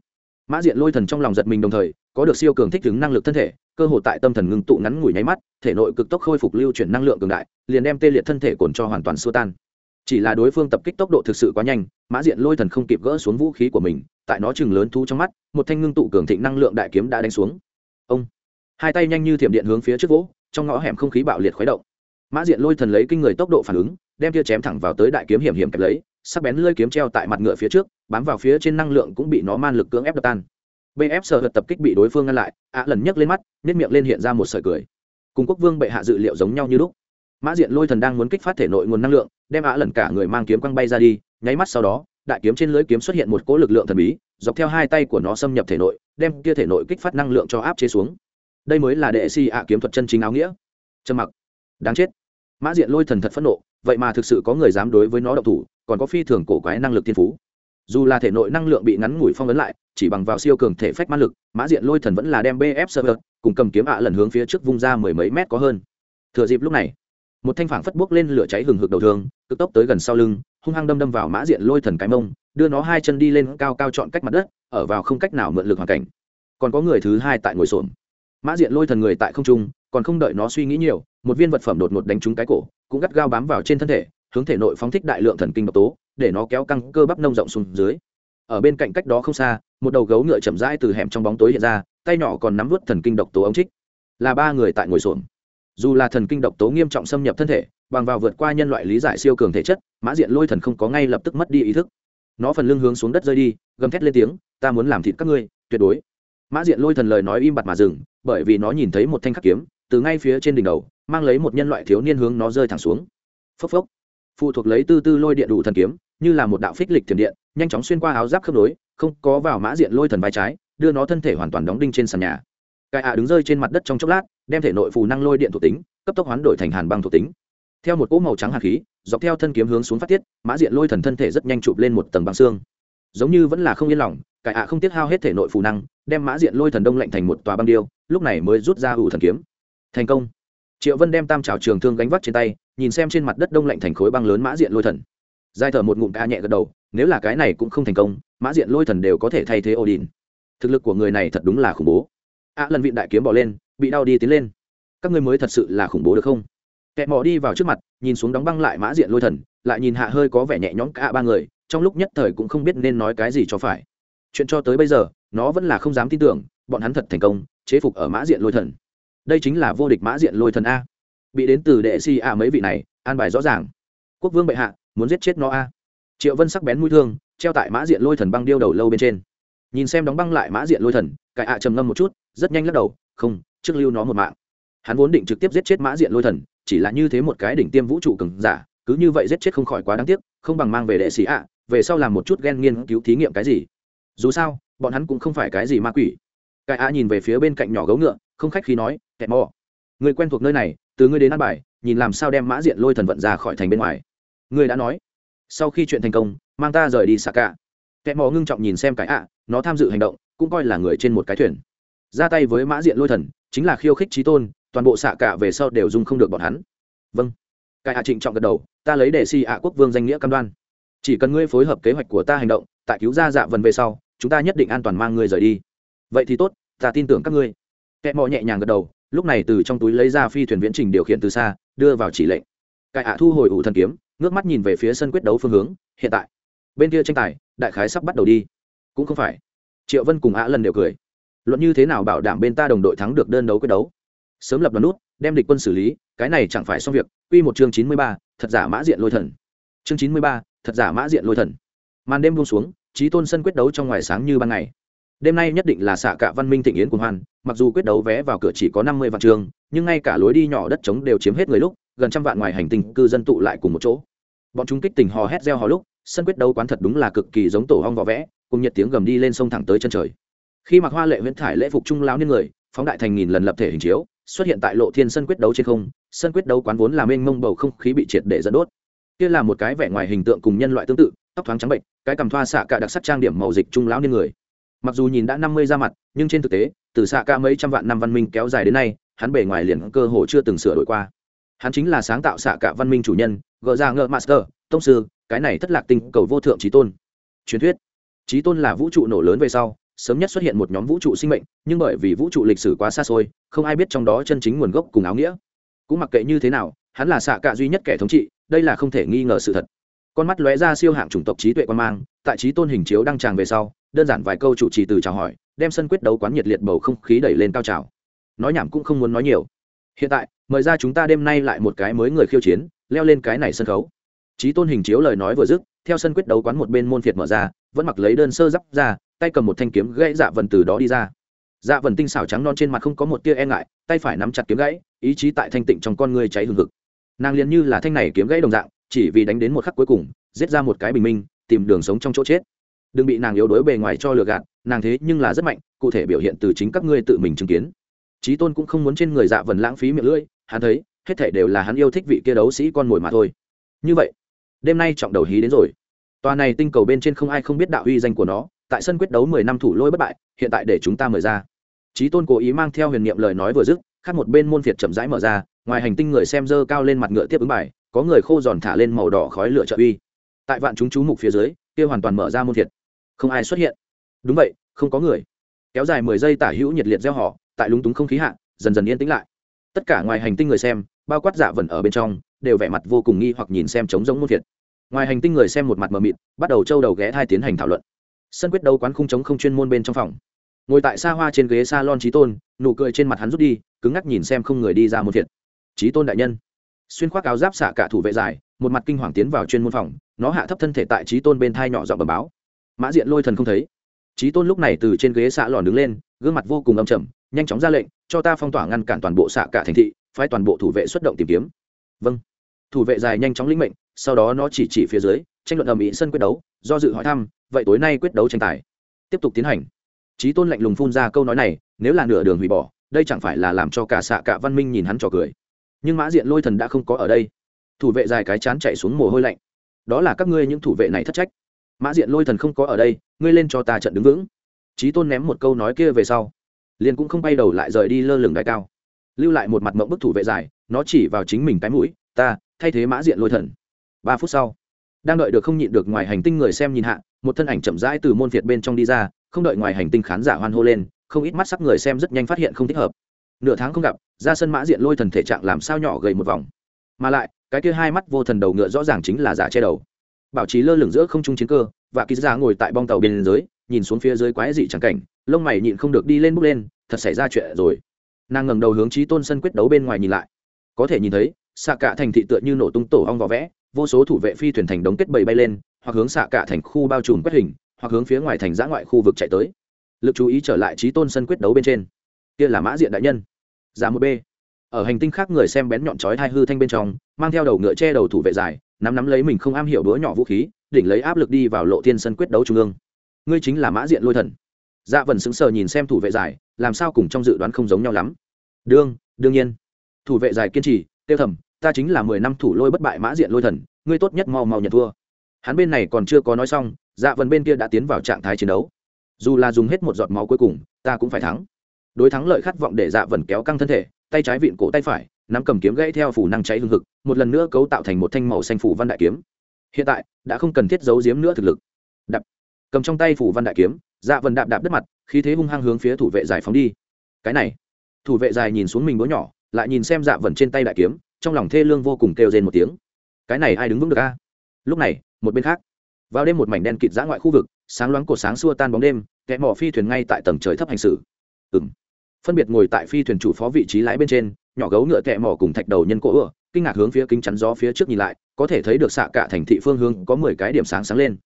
mã diện lôi thần trong lòng giật mình đồng thời, có được siêu cường thích ứng năng lực thân thể, cơ hội tại tâm thần ngưng tụ ngắn ngủi nháy mắt, thể nội cực tốc khôi phục lưu chuyển năng lượng cường đại, liền đem tê liệt thân thể cồn cho hoàn toàn xua tan chỉ là đối phương tập kích tốc độ thực sự quá nhanh, mã diện lôi thần không kịp gỡ xuống vũ khí của mình, tại nó chừng lớn thú trong mắt, một thanh ngưng tụ cường thịnh năng lượng đại kiếm đã đánh xuống. Ông! Hai tay nhanh như thiểm điện hướng phía trước vỗ, trong ngõ hẻm không khí bạo liệt khuấy động. Mã diện lôi thần lấy kinh người tốc độ phản ứng, đem tia chém thẳng vào tới đại kiếm hiểm hiểm kẹp lấy, sắc bén lơi kiếm treo tại mặt ngựa phía trước, bám vào phía trên năng lượng cũng bị nó man lực cưỡng ép đập tan. Bf sợ hật tập kích bị đối phương ngăn lại, ạ lần nhấc lên mắt nếp miệng lên hiện ra một sợi cười. Cùng quốc vương bệ hạ dự liệu giống nhau như lúc. Mã diện lôi thần đang muốn kích phát thể nội nguồn năng lượng đem ạ lần cả người mang kiếm quăng bay ra đi, nháy mắt sau đó, đại kiếm trên lưới kiếm xuất hiện một cỗ lực lượng thần bí, dọc theo hai tay của nó xâm nhập thể nội, đem kia thể nội kích phát năng lượng cho áp chế xuống. Đây mới là đệ si ạ kiếm thuật chân chính áo nghĩa. Trầm mặc. Đáng chết. Mã diện lôi thần thật phẫn nộ, vậy mà thực sự có người dám đối với nó độc thủ, còn có phi thường cổ quái năng lực thiên phú. Dù là thể nội năng lượng bị ngắn ngủi phong ấn lại, chỉ bằng vào siêu cường thể phách ma lực, mã diện lôi thần vẫn là đem bf sơ cùng cầm kiếm ạ lần hướng phía trước vung ra mười mấy mét có hơn. Thừa dịp lúc này một thanh phảng phất bốc lên lửa cháy hừng hực đầu thương, cực tốc tới gần sau lưng, hung hăng đâm đâm vào mã diện lôi thần cái mông, đưa nó hai chân đi lên cao cao chọn cách mặt đất, ở vào không cách nào mượn lực hoàn cảnh. Còn có người thứ hai tại ngồi xổm. Mã diện lôi thần người tại không trung, còn không đợi nó suy nghĩ nhiều, một viên vật phẩm đột ngột đánh trúng cái cổ, cũng gắt gao bám vào trên thân thể, hướng thể nội phóng thích đại lượng thần kinh độc tố, để nó kéo căng cơ bắp nông rộng xuống dưới. Ở bên cạnh cách đó không xa, một đầu gấu ngựa chậm rãi từ hẻm trong bóng tối hiện ra, tay nhỏ còn nắm vút thần kinh độc tố ống trích. Là ba người tại ngồi xổm dù là thần kinh độc tố nghiêm trọng xâm nhập thân thể, bằng vào vượt qua nhân loại lý giải siêu cường thể chất, mã diện lôi thần không có ngay lập tức mất đi ý thức. Nó phần lưng hướng xuống đất rơi đi, gầm thét lên tiếng, ta muốn làm thịt các ngươi, tuyệt đối. Mã diện lôi thần lời nói im bặt mà dừng, bởi vì nó nhìn thấy một thanh khắc kiếm, từ ngay phía trên đỉnh đầu, mang lấy một nhân loại thiếu niên hướng nó rơi thẳng xuống. Phốc phốc. Phụ thuộc lấy tư tư lôi điện đủ thần kiếm, như là một đạo phích lịch thiểm điện, nhanh chóng xuyên qua áo giáp khớp nối, không có vào mã diện lôi thần vai trái, đưa nó thân thể hoàn toàn đóng đinh trên sàn nhà cai ạ đứng rơi trên mặt đất trong chốc lát, đem thể nội phù năng lôi điện thuộc tính, cấp tốc hoán đổi thành hàn băng thuộc tính. Theo một cỗ màu trắng hạt khí, dọc theo thân kiếm hướng xuống phát tiết, mã diện lôi thần thân thể rất nhanh chụp lên một tầng băng xương. Giống như vẫn là không yên lòng cải ạ không tiết hao hết thể nội phù năng, đem mã diện lôi thần đông lạnh thành một tòa băng điêu, lúc này mới rút ra ủ thần kiếm. Thành công. Triệu vân đem tam trào trường thương gánh vắt trên tay, nhìn xem trên mặt đất đông lạnh thành khối băng lớn mã diện lôi thần. Giai thở một ngụm ca nhẹ gật đầu, nếu là cái này cũng không thành công, mã diện lôi thần đều có thể thay thế odin. Thực lực của người này thật đúng là khủng bố ạ lần vịn đại kiếm bỏ lên, bị đau đi tiến lên. Các ngươi mới thật sự là khủng bố được không? Kẹ mò đi vào trước mặt, nhìn xuống đóng băng lại mã diện lôi thần, lại nhìn hạ hơi có vẻ nhẹ nhõm cả ba người, trong lúc nhất thời cũng không biết nên nói cái gì cho phải. Chuyện cho tới bây giờ, nó vẫn là không dám tin tưởng, bọn hắn thật thành công, chế phục ở mã diện lôi thần. Đây chính là vô địch mã diện lôi thần a. Bị đến từ đệ si a mấy vị này, an bài rõ ràng. Quốc vương bệ hạ, muốn giết chết nó a. Triệu vân sắc bén mũi thương, treo tại mã diện lôi thần băng điêu đầu lâu bên trên nhìn xem đóng băng lại mã diện lôi thần cải ạ trầm ngâm một chút, rất nhanh lắc đầu, không, trước lưu nó một mạng. Hắn vốn định trực tiếp giết chết mã diện lôi thần, chỉ là như thế một cái đỉnh tiêm vũ trụ cường giả, cứ như vậy giết chết không khỏi quá đáng tiếc, không bằng mang về đệ sĩ ạ, về sau làm một chút ghen nghiên cứu thí nghiệm cái gì. Dù sao, bọn hắn cũng không phải cái gì ma quỷ. Cải ạ nhìn về phía bên cạnh nhỏ gấu ngựa, không khách khí nói kẹt mò, người quen thuộc nơi này, từ ngươi đến ăn bài, nhìn làm sao đem mã diện lôi thần vận ra khỏi thành bên ngoài. Ngươi đã nói, sau khi chuyện thành công, mang ta rời đi xạ cả kẻ mò ngưng trọng nhìn xem cái ạ, nó tham dự hành động, cũng coi là người trên một cái thuyền. Ra tay với mã diện lôi thần, chính là khiêu khích trí tôn, toàn bộ xạ cả về sau đều dùng không được bọn hắn. Vâng. Cái ạ trịnh trọng gật đầu, ta lấy để si ạ quốc vương danh nghĩa cam đoan. Chỉ cần ngươi phối hợp kế hoạch của ta hành động, tại cứu ra dạ vần về sau, chúng ta nhất định an toàn mang ngươi rời đi. Vậy thì tốt, ta tin tưởng các ngươi. Kẻ mò nhẹ nhàng gật đầu, lúc này từ trong túi lấy ra phi thuyền viễn trình điều khiển từ xa, đưa vào chỉ lệnh. Cải ạ thu hồi ủ thần kiếm, ngước mắt nhìn về phía sân quyết đấu phương hướng, hiện tại. Bên kia tranh tài đại khái sắp bắt đầu đi. Cũng không phải. Triệu vân cùng ạ lần đều cười. Luận như thế nào bảo đảm bên ta đồng đội thắng được đơn đấu quyết đấu? Sớm lập đoàn nút, đem địch quân xử lý, cái này chẳng phải xong việc. Q một chương chín mươi ba, thật giả mã diện lôi thần. Chương chín mươi ba, thật giả mã diện lôi thần. Màn đêm buông xuống, trí tôn sân quyết đấu trong ngoài sáng như ban ngày. Đêm nay nhất định là xạ cả văn minh thịnh yến cùng hoan, mặc dù quyết đấu vé vào cửa chỉ có năm mươi vạn trường, nhưng ngay cả lối đi nhỏ đất trống đều chiếm hết người lúc, gần trăm vạn ngoài hành tinh cư dân tụ lại cùng một chỗ. Bọn chúng kích tình hò hét reo hò lúc sân quyết đấu quán thật đúng là cực kỳ giống tổ hong võ vẽ, cùng nhiệt tiếng gầm đi lên sông thẳng tới chân trời. Khi mặc hoa lệ huyễn thải lễ phục trung lao niên người, phóng đại thành nghìn lần lập thể hình chiếu, xuất hiện tại lộ thiên sân quyết đấu trên không, sân quyết đấu quán vốn làm mênh mông bầu không khí bị triệt để dẫn đốt. Kia là một cái vẻ ngoài hình tượng cùng nhân loại tương tự, tóc thoáng trắng bệnh, cái cầm thoa xạ cả đặc sắc trang điểm màu dịch trung lão niên người. Mặc dù nhìn đã năm mươi ra mặt, nhưng trên thực tế, từ xạ ca mấy trăm vạn năm văn minh kéo dài đến nay, hắn bề ngoài liền cơ hồ chưa từng sửa đổi qua. Hắn chính là sáng tạo xạ cả văn minh chủ nhân gờ ra ngợ master, tông sư cái này thất lạc tinh cầu vô thượng trí tôn. Truyền thuyết. Trí tôn là vũ trụ nổ lớn về sau, sớm nhất xuất hiện một nhóm vũ trụ sinh mệnh, nhưng bởi vì vũ trụ lịch sử quá xa xôi, không ai biết trong đó chân chính nguồn gốc cùng áo nghĩa. Cũng mặc kệ như thế nào, hắn là xạ cạ duy nhất kẻ thống trị, đây là không thể nghi ngờ sự thật. Con mắt lóe ra siêu hạng chủng tộc trí tuệ quan mang, tại trí tôn hình chiếu đăng tràng về sau, đơn giản vài câu chủ trì từ chào hỏi, đem sân quyết đấu quán nhiệt liệt bầu không khí đẩy lên cao trào. Nói nhảm cũng không muốn nói nhiều. Hiện tại, mời ra chúng ta đêm nay lại một cái mới người khiêu chiến, leo lên cái này sân khấu trí tôn hình chiếu lời nói vừa dứt, theo sân quyết đấu quán một bên môn phiệt mở ra, vẫn mặc lấy đơn sơ giáp ra, tay cầm một thanh kiếm gãy dạ vần từ đó đi ra. Dạ vần tinh xảo trắng non trên mặt không có một tia e ngại, tay phải nắm chặt kiếm gãy, ý chí tại thanh tịnh trong con người cháy hừng hực. Nàng liền như là thanh này kiếm gãy đồng dạng, chỉ vì đánh đến một khắc cuối cùng, giết ra một cái bình minh, tìm đường sống trong chỗ chết. Đừng bị nàng yếu đuối bề ngoài cho lừa gạt, nàng thế nhưng là rất mạnh, cụ thể biểu hiện từ chính các ngươi tự mình chứng kiến. Trí tôn cũng không muốn trên người dạ vần lãng phí miệng lưỡi, hắn thấy, hết thể đều là hắn yêu thích vị kia đấu sĩ con mồi mà thôi. Như vậy đêm nay trọng đầu hí đến rồi. Tòa này tinh cầu bên trên không ai không biết đạo uy danh của nó tại sân quyết đấu mười năm thủ lôi bất bại hiện tại để chúng ta mời ra. Trí tôn cố ý mang theo huyền niệm lời nói vừa dứt khác một bên môn việt chậm rãi mở ra ngoài hành tinh người xem dơ cao lên mặt ngựa tiếp ứng bài có người khô giòn thả lên màu đỏ khói lửa trợ uy. Tại vạn chúng chú mục phía dưới kia hoàn toàn mở ra môn phiệt, không ai xuất hiện. Đúng vậy không có người. Kéo dài mười giây tả hữu nhiệt liệt gieo họ tại lúng túng không khí hạ dần dần yên tĩnh lại. Tất cả ngoài hành tinh người xem bao quát giả vần ở bên trong đều vẻ mặt vô cùng nghi hoặc nhìn xem trống giống môn thiệt ngoài hành tinh người xem một mặt mờ mịt, bắt đầu trâu đầu ghé thai tiến hành thảo luận. Sân quyết đấu quán khung trống không chuyên môn bên trong phòng. Ngồi tại xa hoa trên ghế s a lon trí tôn, nụ cười trên mặt hắn rút đi, cứng ngắc nhìn xem không người đi ra muôn thiệt trí tôn đại nhân. Xuyên khoác áo giáp xạ cả thủ vệ dài, một mặt kinh hoàng tiến vào chuyên môn phòng, nó hạ thấp thân thể tại trí tôn bên thai nhỏ dọn bờ báo. Mã diện lôi thần không thấy. Trí tôn lúc này từ trên ghế xạ lòn đứng lên, gương mặt vô cùng âm trầm, nhanh chóng ra lệnh, cho ta phong tỏa ngăn cản toàn bộ xạ cả thành thị, phái toàn bộ thủ vệ xuất động tìm kiếm. Vâng thủ vệ dài nhanh chóng lĩnh mệnh, sau đó nó chỉ chỉ phía dưới, tranh luận ầm ĩ sân quyết đấu, do dự hỏi thăm, vậy tối nay quyết đấu tranh tài? Tiếp tục tiến hành. Trí tôn lạnh lùng phun ra câu nói này, nếu là nửa đường hủy bỏ, đây chẳng phải là làm cho cả xạ cả văn minh nhìn hắn trò cười. Nhưng mã diện lôi thần đã không có ở đây. Thủ vệ dài cái chán chạy xuống mồ hôi lạnh. Đó là các ngươi những thủ vệ này thất trách. Mã diện lôi thần không có ở đây, ngươi lên cho ta trận đứng vững. Trí tôn ném một câu nói kia về sau, liền cũng không bay đầu lại rời đi lơ lửng đại cao. Lưu lại một mặt mộng bức thủ vệ dài, nó chỉ vào chính mình cái mũi, ta thay thế mã diện lôi thần. Ba phút sau, đang đợi được không nhịn được ngoài hành tinh người xem nhìn hạ, một thân ảnh chậm rãi từ môn việt bên trong đi ra, không đợi ngoài hành tinh khán giả hoan hô lên, không ít mắt sắc người xem rất nhanh phát hiện không thích hợp. Nửa tháng không gặp, ra sân mã diện lôi thần thể trạng làm sao nhỏ gầy một vòng. Mà lại, cái kia hai mắt vô thần đầu ngựa rõ ràng chính là giả che đầu. Bảo trí lơ lửng giữa không trung chiến cơ, và ký giả ngồi tại bong tàu bên dưới, nhìn xuống phía dưới quái dị trắng cảnh, lông mày nhịn không được đi lên bước lên, thật xảy ra chuyện rồi. Nàng ngẩng đầu hướng trí tôn sân quyết đấu bên ngoài nhìn lại. Có thể nhìn thấy xạ cả thành thị tựa như nổ tung tổ ong vỏ vẽ, vô số thủ vệ phi thuyền thành đống kết bầy bay lên, hoặc hướng xạ cả thành khu bao trùm quét hình, hoặc hướng phía ngoài thành giã ngoại khu vực chạy tới. Lực chú ý trở lại trí tôn sân quyết đấu bên trên. Kia là mã diện đại nhân. Giá một b. Ở hành tinh khác người xem bén nhọn chói hai hư thanh bên trong, mang theo đầu ngựa che đầu thủ vệ dài, nắm nắm lấy mình không am hiểu bữa nhỏ vũ khí, đỉnh lấy áp lực đi vào lộ thiên sân quyết đấu trung ương. Ngươi chính là mã diện lôi thần. Dạ vần sững sờ nhìn xem thủ vệ dài, làm sao cùng trong dự đoán không giống nhau lắm. Đương đương nhiên. Thủ vệ dài kiên trì, tiêu thầm ta chính là mười năm thủ lôi bất bại mã diện lôi thần, ngươi tốt nhất mau mau nhận thua. Hắn bên này còn chưa có nói xong dạ vần bên kia đã tiến vào trạng thái chiến đấu. Dù là dùng hết một giọt máu cuối cùng, ta cũng phải thắng. Đối thắng lợi khát vọng để dạ vần kéo căng thân thể, tay trái vịn cổ tay phải, nắm cầm kiếm gãy theo phủ năng cháy hương thực một lần nữa cấu tạo thành một thanh màu xanh phủ văn đại kiếm. Hiện tại, đã không cần thiết giấu giếm nữa thực lực. Đập. Cầm trong tay phủ văn đại kiếm dạ vần đạp đạp đất mặt, khí thế hung hăng hướng phía thủ vệ giải phóng đi. Cái này. Thủ vệ dài nhìn xuống mình bố nhỏ, lại nhìn xem dạ vần trên tay đại kiếm trong lòng thê lương vô cùng kêu rên một tiếng. Cái này ai đứng vững được a? Lúc này, một bên khác, vào đêm một mảnh đen kịt dã ngoại khu vực, sáng loáng cột sáng xua tan bóng đêm, kẻ mỏ phi thuyền ngay tại tầng trời thấp hành xử. Ừ m phân biệt ngồi tại phi thuyền chủ phó vị trí lái bên trên, nhỏ gấu ngựa kẻ mỏ cùng thạch đầu nhân cỗ ựa, kinh ngạc hướng phía kính chắn gió phía trước nhìn lại, có thể thấy được xạ cả thành thị phương hướng có mười cái điểm sáng sáng lên.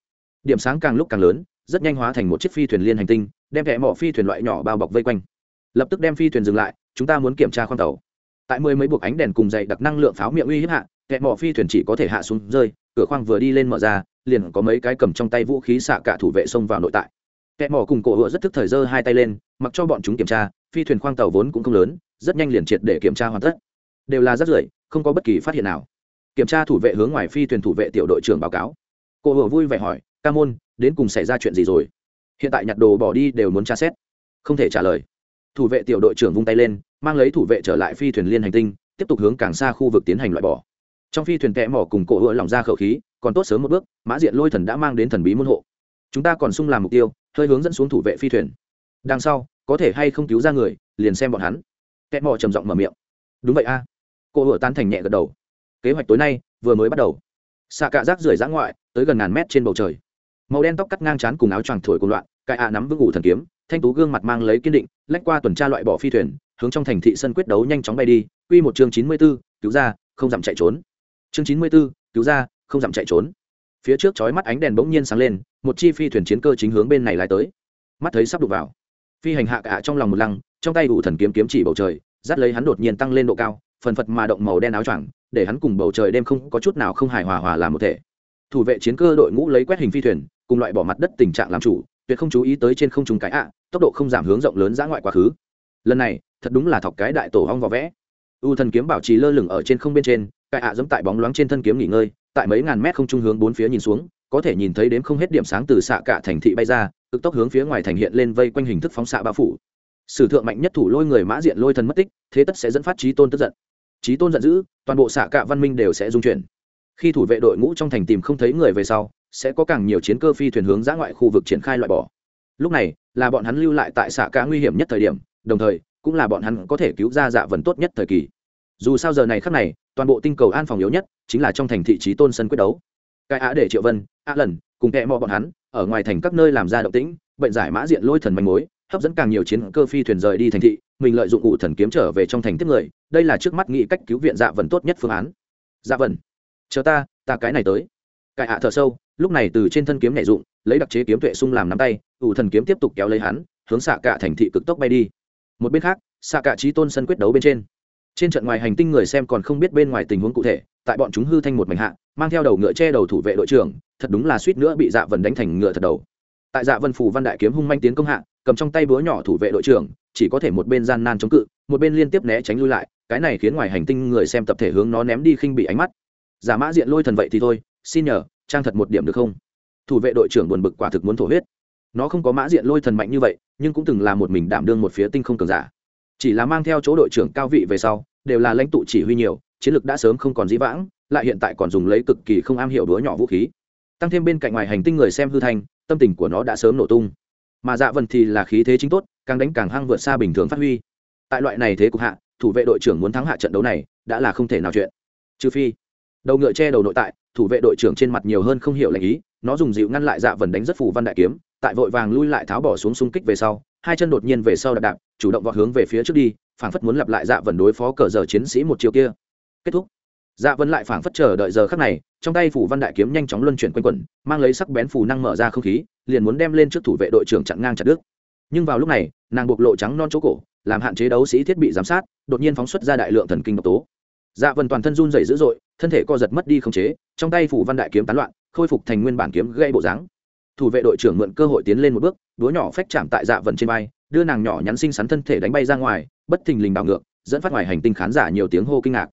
Điểm sáng càng lúc càng lớn, rất nhanh hóa thành một chiếc phi thuyền liên hành tinh, đem kẻ mỏ phi thuyền loại nhỏ bao bọc vây quanh. Lập tức đem phi thuyền dừng lại, chúng ta muốn kiểm tra khoang tàu tại mười mấy buộc ánh đèn cùng dày đặc năng lượng pháo miệng uy hiếp hạ kẹt mỏ phi thuyền chỉ có thể hạ xuống rơi, cửa khoang vừa đi lên mở ra, liền có mấy cái cầm trong tay vũ khí xạ cả thủ vệ xông vào nội tại. Kẹt mỏ cùng cổ hựa rất thức thời giơ hai tay lên, mặc cho bọn chúng kiểm tra, phi thuyền khoang tàu vốn cũng không lớn, rất nhanh liền triệt để kiểm tra hoàn tất. Đều là rất rưởi, không có bất kỳ phát hiện nào. Kiểm tra thủ vệ hướng ngoài phi thuyền thủ vệ tiểu đội trưởng báo cáo. Cổ hựa vui vẻ hỏi, ca môn, đến cùng xảy ra chuyện gì rồi? Hiện tại nhặt đồ bỏ đi đều muốn tra xét. Không thể trả lời. Thủ vệ tiểu đội trưởng vung tay lên mang lấy thủ vệ trở lại phi thuyền liên hành tinh, tiếp tục hướng càng xa khu vực tiến hành loại bỏ. Trong phi thuyền kẽ mỏ cùng cổ hựa lỏng ra khẩu khí, còn tốt sớm một bước, mã diện lôi thần đã mang đến thần bí môn hộ. Chúng ta còn sung làm mục tiêu, hơi hướng dẫn xuống thủ vệ phi thuyền. Đằng sau, có thể hay không cứu ra người, liền xem bọn hắn. Kẽ mỏ trầm giọng mở miệng. Đúng vậy a. À. cô hựa tán thành nhẹ gật đầu. Kế hoạch tối nay, vừa mới bắt đầu. Xạ cạ rác rưởi giã ngoại, tới gần ngàn mét trên bầu trời. Màu đen tóc cắt ngang chán cùng áo choàng thổi cùng loạn cãi ạ nắm vững ngủ thần kiếm, thanh tú gương mặt mang lấy kiên định, lách qua tuần tra loại bỏ phi thuyền hướng trong thành thị sân quyết đấu nhanh chóng bay đi. Quy một chương chín mươi 94, cứu ra không dám chạy trốn. Chương chín mươi 94, cứu ra không dám chạy trốn. Phía trước chói mắt ánh đèn bỗng nhiên sáng lên một chi phi thuyền chiến cơ chính hướng bên này lái tới. Mắt thấy sắp đụng vào. Phi hành hạ cả trong lòng một lăng trong tay ủ thần kiếm kiếm chỉ bầu trời dắt lấy hắn đột nhiên tăng lên độ cao phần phật mà động màu đen áo choàng để hắn cùng bầu trời đêm không có chút nào không hài hòa hòa làm một thể. Thủ vệ chiến cơ đội ngũ lấy quét hình phi thuyền cùng loại bỏ mặt đất tình trạng làm chủ tuyệt không chú ý tới trên không trung cái ạ tốc độ không giảm hướng rộng lớn ra ngoại quá khứ. Lần này thật đúng là thọc cái đại tổ hong vỏ vẽ. U thần kiếm bảo trì lơ lửng ở trên không bên trên cai ạ dẫm tại bóng loáng trên thân kiếm nghỉ ngơi, tại mấy ngàn mét không trung hướng bốn phía nhìn xuống, có thể nhìn thấy đến không hết điểm sáng từ xạ cả thành thị bay ra, cực tốc hướng phía ngoài thành hiện lên vây quanh hình thức phóng xạ bao phủ. Sử thượng mạnh nhất thủ lôi người mã diện lôi thần mất tích, thế tất sẽ dẫn phát trí tôn tức giận. Trí tôn giận dữ, toàn bộ xạ cả văn minh đều sẽ dung chuyển. Khi thủ vệ đội ngũ trong thành tìm không thấy người về sau, sẽ có càng nhiều chiến cơ phi thuyền hướng ra ngoại khu vực triển khai loại bỏ. Lúc này, là bọn hắn lưu lại tại xạ cả nguy hiểm nhất thời điểm, đồng thời cũng là bọn hắn có thể cứu ra dạ vần tốt nhất thời kỳ. Dù sao giờ này khắc này, toàn bộ tinh cầu an phòng yếu nhất chính là trong thành thị trí tôn sân quyết đấu. Cái á để triệu vân a lần, cùng kẹ mò bọn hắn, ở ngoài thành các nơi làm ra động tĩnh, bệnh giải mã diện lôi thần manh mối, hấp dẫn càng nhiều chiến cơ phi thuyền rời đi thành thị, mình lợi dụng ủ thần kiếm trở về trong thành tiếp người, đây là trước mắt nghĩ cách cứu viện dạ vần tốt nhất phương án. Dạ vần, chờ ta ta cái này tới. Cải hạ thở sâu, lúc này từ trên thân kiếm nảy dụng, lấy đặc chế kiếm tuệ sung làm nắm tay, ủ thần kiếm tiếp tục kéo lấy hắn, hướng xạ cả thành thị cực tốc bay đi một bên khác, xạ cả trí tôn sân quyết đấu bên trên. Trên trận ngoài hành tinh người xem còn không biết bên ngoài tình huống cụ thể, tại bọn chúng hư thanh một mảnh hạ, mang theo đầu ngựa che đầu thủ vệ đội trưởng, thật đúng là suýt nữa bị dạ vần đánh thành ngựa thật đầu. Tại dạ vân phủ văn đại kiếm hung manh tiến công hạ, cầm trong tay búa nhỏ thủ vệ đội trưởng, chỉ có thể một bên gian nan chống cự, một bên liên tiếp né tránh lui lại, cái này khiến ngoài hành tinh người xem tập thể hướng nó ném đi khinh bị ánh mắt. Giả mã diện lôi thần vậy thì thôi, xin nhờ, trang thật một điểm được không? Thủ vệ đội trưởng buồn bực quả thực muốn thổ huyết nó không có mã diện lôi thần mạnh như vậy, nhưng cũng từng là một mình đảm đương một phía tinh không cường giả. Chỉ là mang theo chỗ đội trưởng cao vị về sau, đều là lãnh tụ chỉ huy nhiều, chiến lược đã sớm không còn dĩ vãng, lại hiện tại còn dùng lấy cực kỳ không am hiểu đứa nhỏ vũ khí. Tăng thêm bên cạnh ngoài hành tinh người xem hư thanh, tâm tình của nó đã sớm nổ tung. Mà dạ vần thì là khí thế chính tốt, càng đánh càng hăng vượt xa bình thường phát huy. Tại loại này thế cục hạ, thủ vệ đội trưởng muốn thắng hạ trận đấu này, đã là không thể nào chuyện. Trừ phi, đầu ngựa che đầu nội tại, thủ vệ đội trưởng trên mặt nhiều hơn không hiểu lệnh ý, nó dùng dịu ngăn lại dạ vần đánh rất phù văn đại kiếm tại vội vàng lui lại tháo bỏ xuống xung kích về sau, hai chân đột nhiên về sau đạp đạp, chủ động vọt hướng về phía trước đi, phảng phất muốn lặp lại dạ vần đối phó cờ giờ chiến sĩ một chiều kia. Kết thúc. Dạ vân lại phảng phất chờ đợi giờ khắc này, trong tay phủ văn đại kiếm nhanh chóng luân chuyển quanh quẩn, mang lấy sắc bén phù năng mở ra không khí, liền muốn đem lên trước thủ vệ đội trưởng chặn ngang chặt đứt. Nhưng vào lúc này, nàng buộc lộ trắng non chỗ cổ, làm hạn chế đấu sĩ thiết bị giám sát, đột nhiên phóng xuất ra đại lượng thần kinh độc tố. Dạ vân toàn thân run rẩy dữ dội, thân thể co giật mất đi không chế, trong tay phủ văn đại kiếm tán loạn, khôi phục thành nguyên bản kiếm gây bộ dáng thủ vệ đội trưởng mượn cơ hội tiến lên một bước đúa nhỏ phách chạm tại dạ vần trên vai, đưa nàng nhỏ nhắn xinh xắn thân thể đánh bay ra ngoài, bất thình lình đảo ngược, dẫn phát ngoài hành tinh khán giả nhiều tiếng hô kinh ngạc.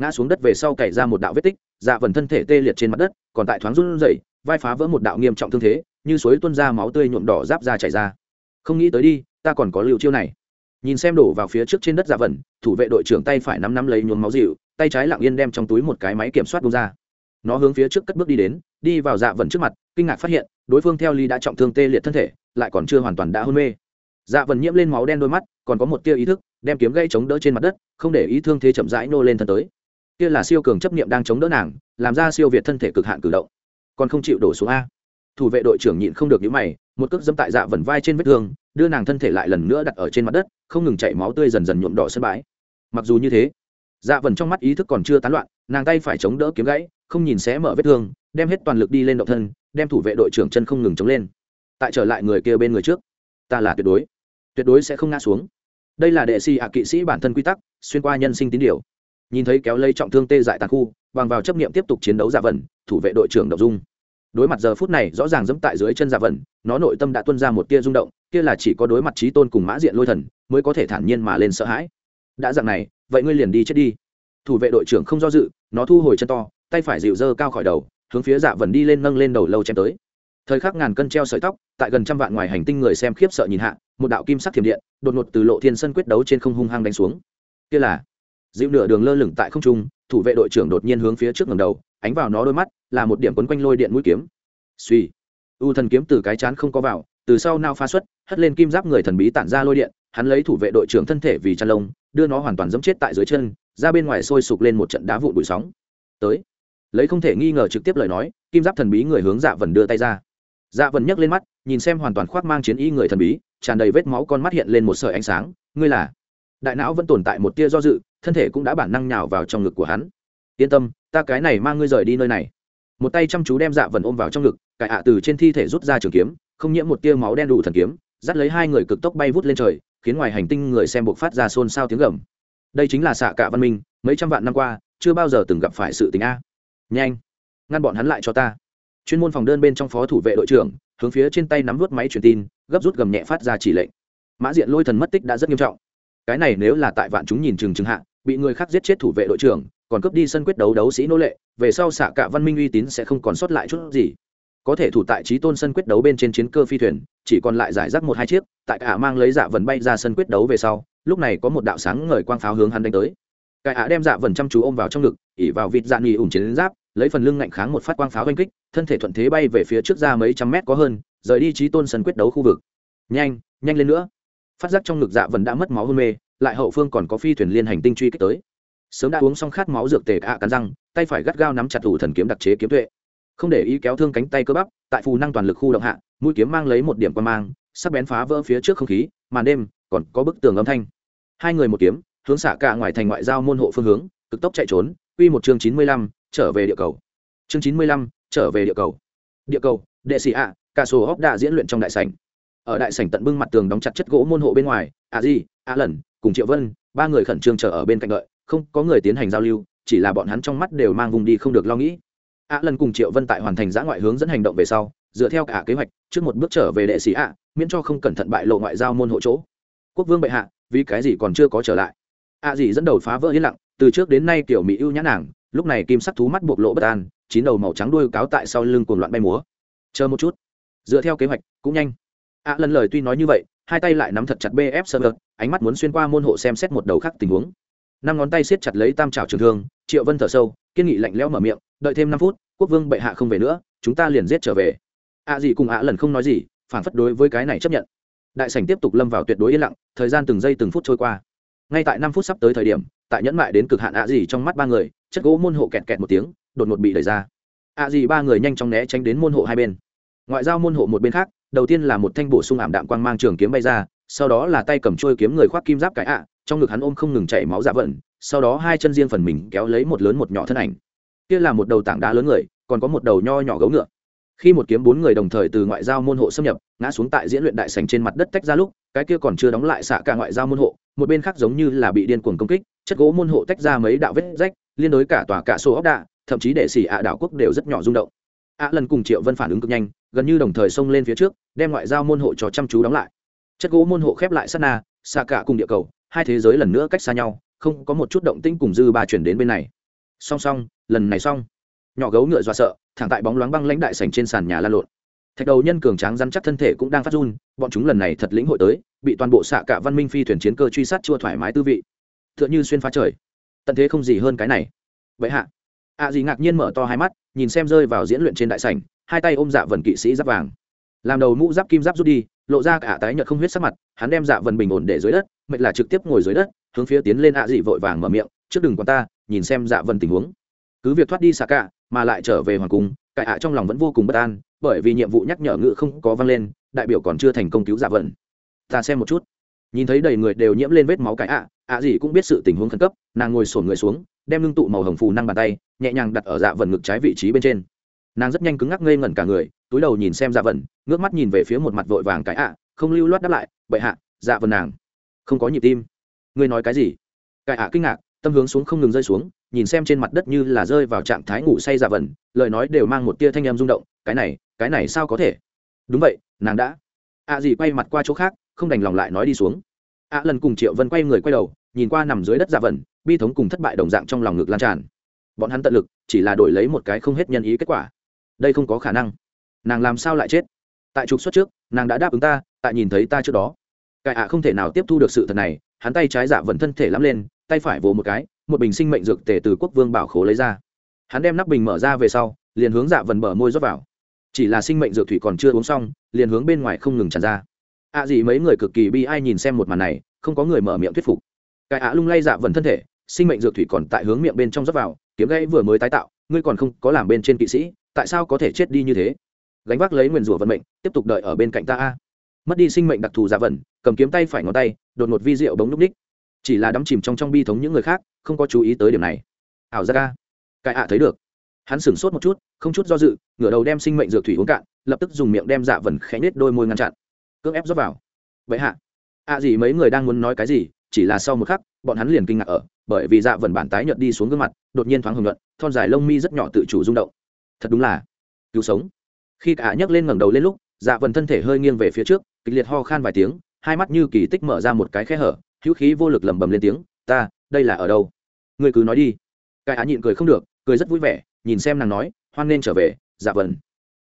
Ngã xuống đất về sau cày ra một đạo vết tích dạ vần thân thể tê liệt trên mặt đất, còn tại thoáng run rẩy, vai phá vỡ một đạo nghiêm trọng thương thế, như suối tuôn ra máu tươi nhuộm đỏ giáp ra chảy ra. Không nghĩ tới đi, ta còn có liều chiêu này. Nhìn xem đổ vào phía trước trên đất dạ vần, thủ vệ đội trưởng tay phải nắm nắm lấy nhuốm máu dịu, tay trái lặng yên đem trong túi một cái máy kiểm soát bung ra. Nó hướng phía trước cất bước đi đến, đi vào dạ vần trước mặt, kinh ngạc phát hiện đối phương theo ly đã trọng thương tê liệt thân thể, lại còn chưa hoàn toàn đã hôn mê. Dạ vần nhiễm lên máu đen đôi mắt, còn có một tia ý thức, đem kiếm gây chống đỡ trên mặt đất, không để ý thương thế chậm rãi nô lên thân tới. Kia là siêu cường chấp niệm đang chống đỡ nàng, làm ra siêu việt thân thể cực hạn cử động. Còn không chịu đổ xuống a. Thủ vệ đội trưởng nhịn không được những mày, một cước dẫm tại dạ vần vai trên vết thương, đưa nàng thân thể lại lần nữa đặt ở trên mặt đất, không ngừng chảy máu tươi dần dần nhuộm đỏ sân bãi. Mặc dù như thế dạ vần trong mắt ý thức còn chưa tán loạn, nàng tay phải chống đỡ kiếm gãy, không nhìn xé mở vết thương, đem hết toàn lực đi lên động thân đem thủ vệ đội trưởng chân không ngừng chống lên. Tại trở lại người kia bên người trước, ta là tuyệt đối. Tuyệt đối sẽ không ngã xuống. Đây là đệ sĩ hạ kỵ sĩ bản thân quy tắc, xuyên qua nhân sinh tín điều. Nhìn thấy kéo lây trọng thương tê dại tàn khu, bằng vào chấp nghiệm tiếp tục chiến đấu giả vần, thủ vệ đội trưởng đậu dung. Đối mặt giờ phút này rõ ràng dẫm tại dưới chân giả vần, nó nội tâm đã tuân ra một tia rung động, kia là chỉ có đối mặt trí tôn cùng mã diện lôi thần, mới có thể thản nhiên mà lên sợ hãi. Đã dạng này, vậy ngươi liền đi chết đi. Thủ vệ đội trưởng không do dự, nó thu hồi chân to, tay phải dịu dơ cao khỏi đầu hướng phía dạ vần đi lên nâng lên đầu lâu chém tới. Thời khắc ngàn cân treo sợi tóc, tại gần trăm vạn ngoài hành tinh người xem khiếp sợ nhìn hạ, một đạo kim sắc thiểm điện, đột ngột từ lộ thiên sân quyết đấu trên không hung hăng đánh xuống. Kia là, dịu nửa đường lơ lửng tại không trung, thủ vệ đội trưởng đột nhiên hướng phía trước ngầm đầu, ánh vào nó đôi mắt, là một điểm quấn quanh lôi điện mũi kiếm. Suy, u thần kiếm từ cái chán không có vào, từ sau nao pha xuất, hất lên kim giáp người thần bí tản ra lôi điện, hắn lấy thủ vệ đội trưởng thân thể vì chăn lông, đưa nó hoàn toàn dẫm chết tại dưới chân, ra bên ngoài sôi sục lên một trận đá vụn bụi sóng. Tới lấy không thể nghi ngờ trực tiếp lời nói, kim giáp thần bí người hướng dạ vần đưa tay ra. Dạ vần nhấc lên mắt, nhìn xem hoàn toàn khoác mang chiến y người thần bí, tràn đầy vết máu con mắt hiện lên một sợi ánh sáng, ngươi là? Đại não vẫn tồn tại một tia do dự, thân thể cũng đã bản năng nhào vào trong ngực của hắn. Yên tâm, ta cái này mang ngươi rời đi nơi này. Một tay chăm chú đem dạ vần ôm vào trong ngực cải ạ từ trên thi thể rút ra trường kiếm, không nhiễm một tia máu đen đủ thần kiếm, dắt lấy hai người cực tốc bay vút lên trời, khiến ngoài hành tinh người xem buộc phát ra xôn xao tiếng gầm. Đây chính là xạ cả văn minh, mấy trăm vạn năm qua, chưa bao giờ từng gặp phải sự tình a nhanh, ngăn bọn hắn lại cho ta. Chuyên môn phòng đơn bên trong phó thủ vệ đội trưởng, hướng phía trên tay nắm vút máy truyền tin, gấp rút gầm nhẹ phát ra chỉ lệnh. Mã diện lôi thần mất tích đã rất nghiêm trọng. Cái này nếu là tại vạn chúng nhìn chừng chừng hạ, bị người khác giết chết thủ vệ đội trưởng, còn cướp đi sân quyết đấu đấu sĩ nô lệ, về sau xạ cả văn minh uy tín sẽ không còn sót lại chút gì. Có thể thủ tại trí tôn sân quyết đấu bên trên chiến cơ phi thuyền, chỉ còn lại giải rác một hai chiếc, tại cả mang lấy dạ vần bay ra sân quyết đấu về sau, lúc này có một đạo sáng ngời quang pháo hướng hắn đánh tới. Cái ạ đem dạ vần chăm chú ôm vào trong ngực, ỉ vào vịt dạ nghỉ ủng chiến giáp lấy phần lưng ngạnh kháng một phát quang pháo oanh kích, thân thể thuận thế bay về phía trước ra mấy trăm mét có hơn, rời đi trí tôn sân quyết đấu khu vực. Nhanh nhanh lên nữa. Phát giác trong ngực dạ vần đã mất máu hôn mê, lại hậu phương còn có phi thuyền liên hành tinh truy kích tới. Sớm đã uống xong khát máu dược tề ạ cắn răng, tay phải gắt gao nắm chặt thủ thần kiếm đặc chế kiếm tuệ. Không để ý kéo thương cánh tay cơ bắp, tại phù năng toàn lực khu động hạ, mũi kiếm mang lấy một điểm quan mang, sắc bén phá vỡ phía trước không khí, màn đêm còn có bức tường âm thanh. Hai người một kiếm, hướng xạ cả ngoài thành ngoại giao môn hộ phương hướng, cực tốc chạy trốn uy một chương chín mươi lăm trở về địa cầu. Chương chín mươi lăm, trở về địa cầu. Địa cầu, đệ sĩ ạ, cả sổ hóc đã diễn luyện trong đại sảnh. Ở đại sảnh tận bưng mặt tường đóng chặt chất gỗ môn hộ bên ngoài a di a lần cùng triệu vân, ba người khẩn trương chờ ở bên cạnh đợi, không có người tiến hành giao lưu, chỉ là bọn hắn trong mắt đều mang vùng đi không được lo nghĩ. A lần cùng triệu vân tại hoàn thành giã ngoại hướng dẫn hành động về sau, dựa theo cả kế hoạch, trước một bước trở về đệ sĩ ạ, miễn cho không cẩn thận bại lộ ngoại giao môn hộ chỗ. Quốc vương bệ hạ, vì cái gì còn chưa có trở lại? A à gì dẫn đầu phá vỡ yên lặng, từ trước đến nay kiểu mỹ ưu nhã nàng lúc này kim sắc thú mắt bộc lộ bất an, chín đầu màu trắng đuôi cáo tại sau lưng cuồng loạn bay múa. Chờ một chút. Dựa theo kế hoạch, cũng nhanh. Ạ à, lần lời tuy nói như vậy, hai tay lại nắm thật chặt bf server, ánh mắt muốn xuyên qua môn hộ xem xét một đầu khác tình huống. Năm ngón tay siết chặt lấy tam trào trường thương, triệu vân thở sâu, kiên nghị lạnh lẽo mở miệng, đợi thêm năm phút, quốc vương bệ hạ không về nữa, chúng ta liền giết trở về. Ạ à gì cùng ạ à lần không nói gì, phản phất đối với cái này chấp nhận. Đại sảnh tiếp tục lâm vào tuyệt đối yên lặng, thời gian từng giây từng phút trôi qua. Ngay tại năm phút sắp tới thời điểm, tại nhẫn mại đến cực hạn ạ gì trong mắt ba người chất gỗ môn hộ kẹt kẹt một tiếng, đột ngột bị đẩy ra. Ạ gì ba người nhanh chóng né tránh đến môn hộ hai bên. Ngoại giao môn hộ một bên khác, đầu tiên là một thanh bổ sung ảm đạm quang mang trường kiếm bay ra, sau đó là tay cầm trôi kiếm người khoác kim giáp cái ạ, trong ngực hắn ôm không ngừng chảy máu dạ vận, sau đó hai chân riêng phần mình kéo lấy một lớn một nhỏ thân ảnh. Kia là một đầu tảng đá lớn người, còn có một đầu nho nhỏ gấu ngựa. Khi một kiếm bốn người đồng thời từ ngoại giao môn hộ xâm nhập, ngã xuống tại diễn luyện đại sành trên mặt đất tách ra lúc, cái kia còn chưa đóng lại xạ cả ngoại giao môn hộ, một bên khác giống như là bị điên cuồng công kích, chất gỗ môn hộ tách ra mấy đạo vết rách liên đối cả tòa cả số ốc đạ, thậm chí đệ sĩ ạ đảo quốc đều rất nhỏ rung động. Ạ lần cùng triệu vân phản ứng cực nhanh, gần như đồng thời xông lên phía trước, đem ngoại giao môn hộ cho chăm chú đóng lại. Chất gỗ môn hộ khép lại sát na xa cả cùng địa cầu, hai thế giới lần nữa cách xa nhau, không có một chút động tĩnh cùng dư ba chuyển đến bên này. Song song, lần này xong. Nhỏ gấu ngựa dọa sợ, thẳng tại bóng loáng băng lãnh đại sành trên sàn nhà la lộn. Thạch đầu nhân cường tráng rắn chắc thân thể cũng đang phát run, bọn chúng lần này thật lĩnh hội tới, bị toàn bộ xạ cả văn minh phi thuyền chiến cơ truy sát chưa thoải mái tư vị. T h ư ợ n h ư xuyên phá trời tận thế không gì hơn cái này. Vậy hạ. Ạ à gì ngạc nhiên mở to hai mắt, nhìn xem rơi vào diễn luyện trên đại sảnh, hai tay ôm dạ vần kỵ sĩ giáp vàng. Làm đầu mũ giáp kim giáp rút đi, lộ ra cả tái nhợt không huyết sắc mặt, hắn đem dạ vần bình ổn để dưới đất, mệt là trực tiếp ngồi dưới đất, hướng phía tiến lên ạ dị vội vàng mở miệng, trước đừng còn ta, nhìn xem dạ vần tình huống. Cứ việc thoát đi xạ cả, mà lại trở về hoàng cung, cải ạ trong lòng vẫn vô cùng bất an, bởi vì nhiệm vụ nhắc nhở ngự không có vang lên, đại biểu còn chưa thành công cứu dạ vần. Ta xem một chút. Nhìn thấy đầy người đều nhiễm lên vết máu cải ạ ạ gì cũng biết sự tình huống khẩn cấp nàng ngồi sổn người xuống, đem ngưng tụ màu hồng phù năng bàn tay, nhẹ nhàng đặt ở dạ vần ngực trái vị trí bên trên. Nàng rất nhanh cứng ngắc ngây ngẩn cả người, túi đầu nhìn xem dạ vần, ngước mắt nhìn về phía một mặt vội vàng cái ạ, không lưu loát đáp lại bậy hạ dạ vần nàng. Không có nhịp tim. Ngươi nói cái gì? Cái ạ kinh ngạc, tâm hướng xuống không ngừng rơi xuống, nhìn xem trên mặt đất như là rơi vào trạng thái ngủ say dạ vần, lời nói đều mang một tia thanh em rung động, cái này cái này sao có thể? Đúng vậy, nàng đã. Ạ gì quay mặt qua chỗ khác, không đành lòng lại nói đi xuống ạ lần cùng triệu vân quay người quay đầu, nhìn qua nằm dưới đất dạ giả vần bi thống cùng thất bại đồng dạng trong lòng ngực lan tràn. Bọn hắn tận lực, chỉ là đổi lấy một cái không hết nhân ý kết quả. Đây không có khả năng. Nàng làm sao lại chết? Tại trục xuất trước, nàng đã đáp ứng ta, tại nhìn thấy ta trước đó. Cải ạ không thể nào tiếp thu được sự thật này, hắn tay trái dạ vần thân thể lắm lên, tay phải vồ một cái, một bình sinh mệnh dược tề từ quốc vương bảo khố lấy ra. Hắn đem nắp bình mở ra về sau, liền hướng dạ vần mở môi rót vào. Chỉ là sinh mệnh dược thủy còn chưa uống xong, liền hướng bên ngoài không ngừng tràn ra ạ gì mấy người cực kỳ bi ai nhìn xem một màn này, không có người mở miệng thuyết phục. Cái ạ lung lay dạ vần thân thể, sinh mệnh dược thủy còn tại hướng miệng bên trong rót vào, kiếm gãy vừa mới tái tạo, ngươi còn không có làm bên trên kỵ sĩ, tại sao có thể chết đi như thế? Gánh vác lấy nguyền rủa vận mệnh, tiếp tục đợi ở bên cạnh ta a. Mất đi sinh mệnh đặc thù dạ vần cầm kiếm tay phải ngón tay, đột một vi rượu bóng núp ních. Chỉ là đắm chìm trong trong bi thống những người khác, không có chú ý tới điểm này. Ảo ra ca. Cái ạ thấy được. Hắn sửng sốt một chút, không chút do dự, ngửa đầu đem sinh mệnh dược thủy uống cạn, lập tức dùng miệng đem dạ vần khẽ nết đôi môi ngăn chặn cưỡng ép rót vào. Vậy hạ, ạ à gì mấy người đang muốn nói cái gì, chỉ là sau một khắc, bọn hắn liền kinh ngạc ở, bởi vì dạ vần bản tái nhợt đi xuống gương mặt, đột nhiên thoáng hưởng luận, thon dài lông mi rất nhỏ tự chủ rung động. Thật đúng là cứu sống. Khi cả nhấc lên ngẩng đầu lên lúc dạ vần thân thể hơi nghiêng về phía trước, kịch liệt ho khan vài tiếng, hai mắt như kỳ tích mở ra một cái khe hở, hữu khí vô lực lẩm bẩm lên tiếng, ta, đây là ở đâu? Người cứ nói đi. Cái á nhịn cười không được, cười rất vui vẻ, nhìn xem nàng nói, hoan nên trở về dạ vần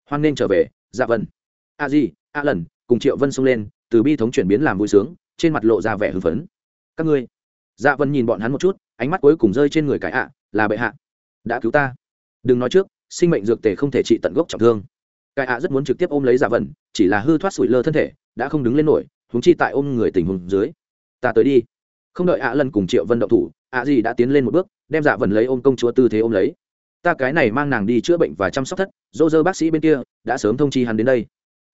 hoan nên trở về dạ vần a di a lần cùng triệu vân xông lên, từ bi thống chuyển biến làm vui sướng, trên mặt lộ ra vẻ hưng phấn. Các ngươi? Dạ vân nhìn bọn hắn một chút, ánh mắt cuối cùng rơi trên người cái ạ, là bệ hạ. Đã cứu ta. Đừng nói trước, sinh mệnh dược tề không thể trị tận gốc trọng thương. Cái ạ rất muốn trực tiếp ôm lấy dạ vân, chỉ là hư thoát sủi lơ thân thể, đã không đứng lên nổi húng chi tại ôm người tình huống dưới. Ta tới đi. Không đợi ạ lần cùng triệu vân động thủ, ạ gì đã tiến lên một bước, đem dạ vân lấy ôm công chúa tư thế ôm lấy. Ta cái này mang nàng đi chữa bệnh và chăm sóc thất, dô dơ bác sĩ bên kia, đã sớm thông chi hắn đến đây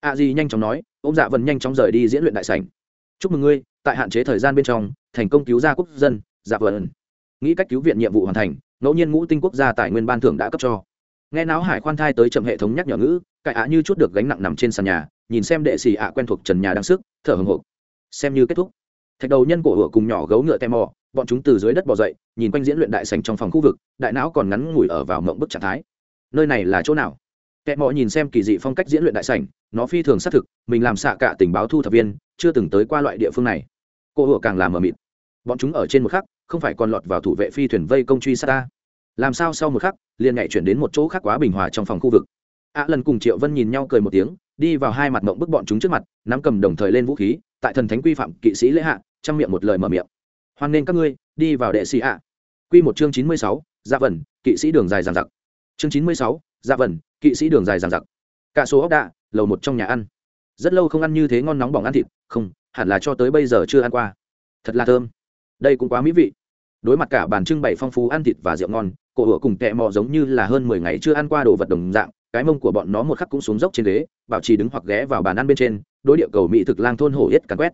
a di nhanh chóng nói ô m dạ vần nhanh chóng rời đi diễn luyện đại sảnh. Chúc mừng ngươi, tại hạn chế thời gian bên trong, thành công cứu gia quốc dân dạ vần nghĩ cách cứu viện nhiệm vụ hoàn thành, ngẫu nhiên ngũ tinh quốc gia tài nguyên ban thưởng đã cấp cho. Nghe náo hải khoan thai tới chậm hệ thống nhắc nhở ngữ, cải ạ như chút được gánh nặng nằm trên sàn nhà, nhìn xem đệ xì ạ quen thuộc trần nhà đang sức, thở hồng hộc xem như kết thúc. Thạch đầu nhân cổ hựa cùng nhỏ gấu ngựa tem mò, bọn chúng từ dưới đất bò dậy, nhìn quanh diễn luyện đại sành trong phòng khu vực, đại não còn ngắn ngủi ở vào mộng bức trạng thái. Nơi này là chỗ nào? Kẻ mò nhìn xem kỳ dị phong cách diễn luyện đại sảnh, nó phi thường xác thực, mình làm xạ cả tình báo thu thập viên, chưa từng tới qua loại địa phương này. Cô hựa càng làm mờ mịt. Bọn chúng ở trên một khắc, không phải còn lọt vào thủ vệ phi thuyền vây công truy sát ta. Làm sao sau một khắc, liền nhảy chuyển đến một chỗ khác quá bình hòa trong phòng khu vực. Ạ lần cùng triệu vân nhìn nhau cười một tiếng, đi vào hai mặt mộng bức bọn chúng trước mặt, nắm cầm đồng thời lên vũ khí, tại thần thánh quy phạm kỵ sĩ lễ hạ, trong miệng một lời mở miệng. Hoan nên các ngươi, đi vào đệ sĩ ạ. Quy một chương chín mươi sáu dạ gia vần kỵ sĩ đường dài dàn giặc chương chín mươi sáu dạ gia vần kỵ sĩ đường dài dằng dặc. Cả số ốc đạ, lầu một trong nhà ăn. Rất lâu không ăn như thế ngon nóng bỏng ăn thịt, không, hẳn là cho tới bây giờ chưa ăn qua. Thật là thơm. Đây cũng quá mỹ vị. Đối mặt cả bàn trưng bày phong phú ăn thịt và rượu ngon, cổ ửa cùng tẹ mò giống như là hơn mười ngày chưa ăn qua đồ vật đồng dạng, cái mông của bọn nó một khắc cũng xuống dốc trên ghế, bảo trì đứng hoặc ghé vào bàn ăn bên trên, đối địa cầu mỹ thực lang thôn hổ yết càn quét.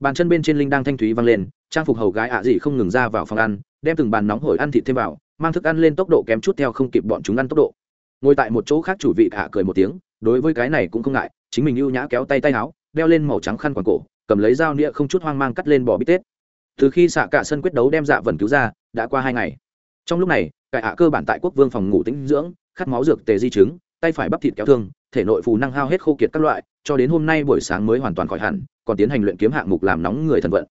Bàn chân bên trên linh đang thanh thúy văng lên, trang phục hầu gái ạ gì không ngừng ra vào phòng ăn, đem từng bàn nóng hổi ăn thịt thêm vào, mang thức ăn lên tốc độ kém chút theo không kịp bọn chúng ăn tốc độ ngồi tại một chỗ khác chủ vị hạ cười một tiếng, đối với cái này cũng không ngại, chính mình ưu nhã kéo tay tay áo, đeo lên màu trắng khăn quàng cổ, cầm lấy dao nĩa không chút hoang mang cắt lên bò bít tết. Từ khi xạ cả sân quyết đấu đem dạ vần cứu ra, đã qua hai ngày. Trong lúc này cải hạ cơ bản tại quốc vương phòng ngủ tĩnh dưỡng, khát máu dược tề di chứng, tay phải bắp thịt kéo thương, thể nội phù năng hao hết khô kiệt các loại, cho đến hôm nay buổi sáng mới hoàn toàn khỏi hẳn, còn tiến hành luyện kiếm hạng mục làm nóng người thần vận.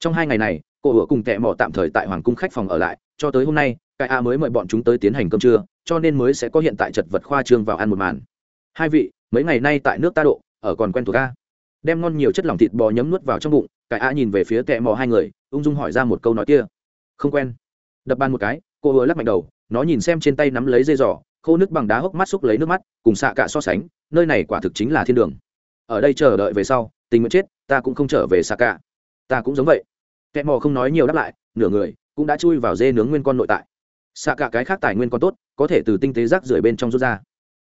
Trong hai ngày này, cô ủa cùng tệ mò tạm thời tại hoàng cung khách phòng ở lại, cho tới hôm nay cái a mới mời bọn chúng tới tiến hành cơm trưa, cho nên mới sẽ có hiện tại chật vật khoa trương vào ăn một màn. Hai vị, mấy ngày nay tại nước ta độ, ở còn quen thuộc a? Đem ngon nhiều chất lỏng thịt bò nhấm nuốt vào trong bụng, cái a nhìn về phía tẹ mò hai người, ung dung hỏi ra một câu nói kia. Không quen. Đập bàn một cái, cô vừa lắc mạnh đầu, nó nhìn xem trên tay nắm lấy dây giỏ khô nước bằng đá hốc mắt xúc lấy nước mắt, cùng xạ cả so sánh, nơi này quả thực chính là thiên đường. Ở đây chờ đợi về sau, tình nguyện chết, ta cũng không trở về xạ cả. Ta cũng giống vậy. Kẻ mò không nói nhiều đáp lại, nửa người, cũng đã chui vào dê nướng nguyên con nội tại xạ cả cái khác tài nguyên còn tốt, có thể từ tinh tế rác rưởi bên trong rút ra.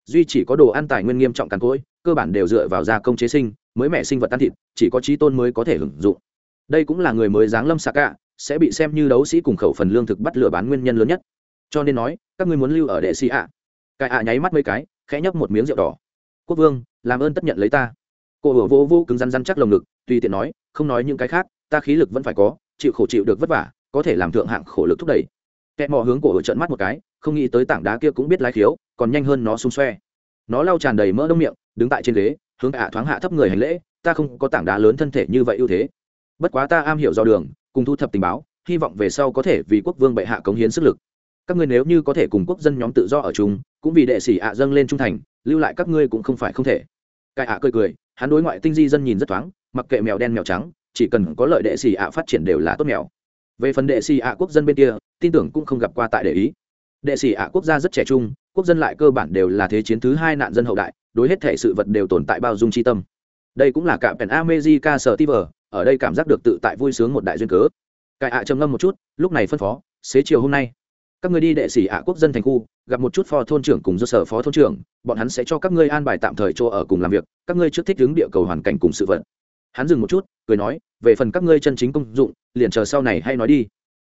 Duy chỉ có đồ ăn tài nguyên nghiêm trọng càn cỗi, cơ bản đều dựa vào gia công chế sinh, mới mẻ sinh vật ăn thịt, chỉ có trí tôn mới có thể hưởng dụng. Đây cũng là người mới giáng lâm xạ cả, sẽ bị xem như đấu sĩ cùng khẩu phần lương thực bắt lừa bán nguyên nhân lớn nhất. Cho nên nói, các ngươi muốn lưu ở đệ sĩ ạ. Cái ạ nháy mắt mấy cái, khẽ nhấp một miếng rượu đỏ. Quốc vương, làm ơn tất nhận lấy ta. Cô hổ vô vô cứng rắn rắn chắc lồng ngực, tùy tiện nói, không nói những cái khác, ta khí lực vẫn phải có, chịu khổ chịu được vất vả, có thể làm thượng hạng khổ lực thúc đẩy kẹ mò hướng cổ ở trận mắt một cái, không nghĩ tới tảng đá kia cũng biết lái khiếu, còn nhanh hơn nó xung xoe. Nó lau tràn đầy mỡ đông miệng, đứng tại trên ghế, hướng ạ thoáng hạ thấp người hành lễ, ta không có tảng đá lớn thân thể như vậy ưu thế. Bất quá ta am hiểu do đường, cùng thu thập tình báo, hy vọng về sau có thể vì quốc vương bệ hạ cống hiến sức lực. Các ngươi nếu như có thể cùng quốc dân nhóm tự do ở chung, cũng vì đệ sĩ ạ dâng lên trung thành, lưu lại các ngươi cũng không phải không thể. Cai ạ cười cười, hắn đối ngoại tinh di dân nhìn rất thoáng, mặc kệ mèo đen mèo trắng, chỉ cần có lợi đệ sĩ ạ phát triển đều là tốt mèo về phần đệ sĩ ạ quốc dân bên kia, tin tưởng cũng không gặp qua tại để ý. Đệ sĩ ạ quốc gia rất trẻ trung, quốc dân lại cơ bản đều là thế chiến thứ hai nạn dân hậu đại, đối hết thể sự vật đều tồn tại bao dung tri tâm. Đây cũng là cạm pèn amejica sở tiver ở đây cảm giác được tự tại vui sướng một đại duyên cớ. Cải ạ trầm ngâm một chút, lúc này phân phó, xế chiều hôm nay, các người đi đệ sĩ ạ quốc dân thành khu, gặp một chút phó thôn trưởng cùng do sở phó thôn trưởng, bọn hắn sẽ cho các ngươi an bài tạm thời chỗ ở cùng làm việc, các ngươi trước thích ứng địa cầu hoàn cảnh cùng sự vật hắn dừng một chút, cười nói, về phần các ngươi chân chính công dụng, liền chờ sau này hay nói đi.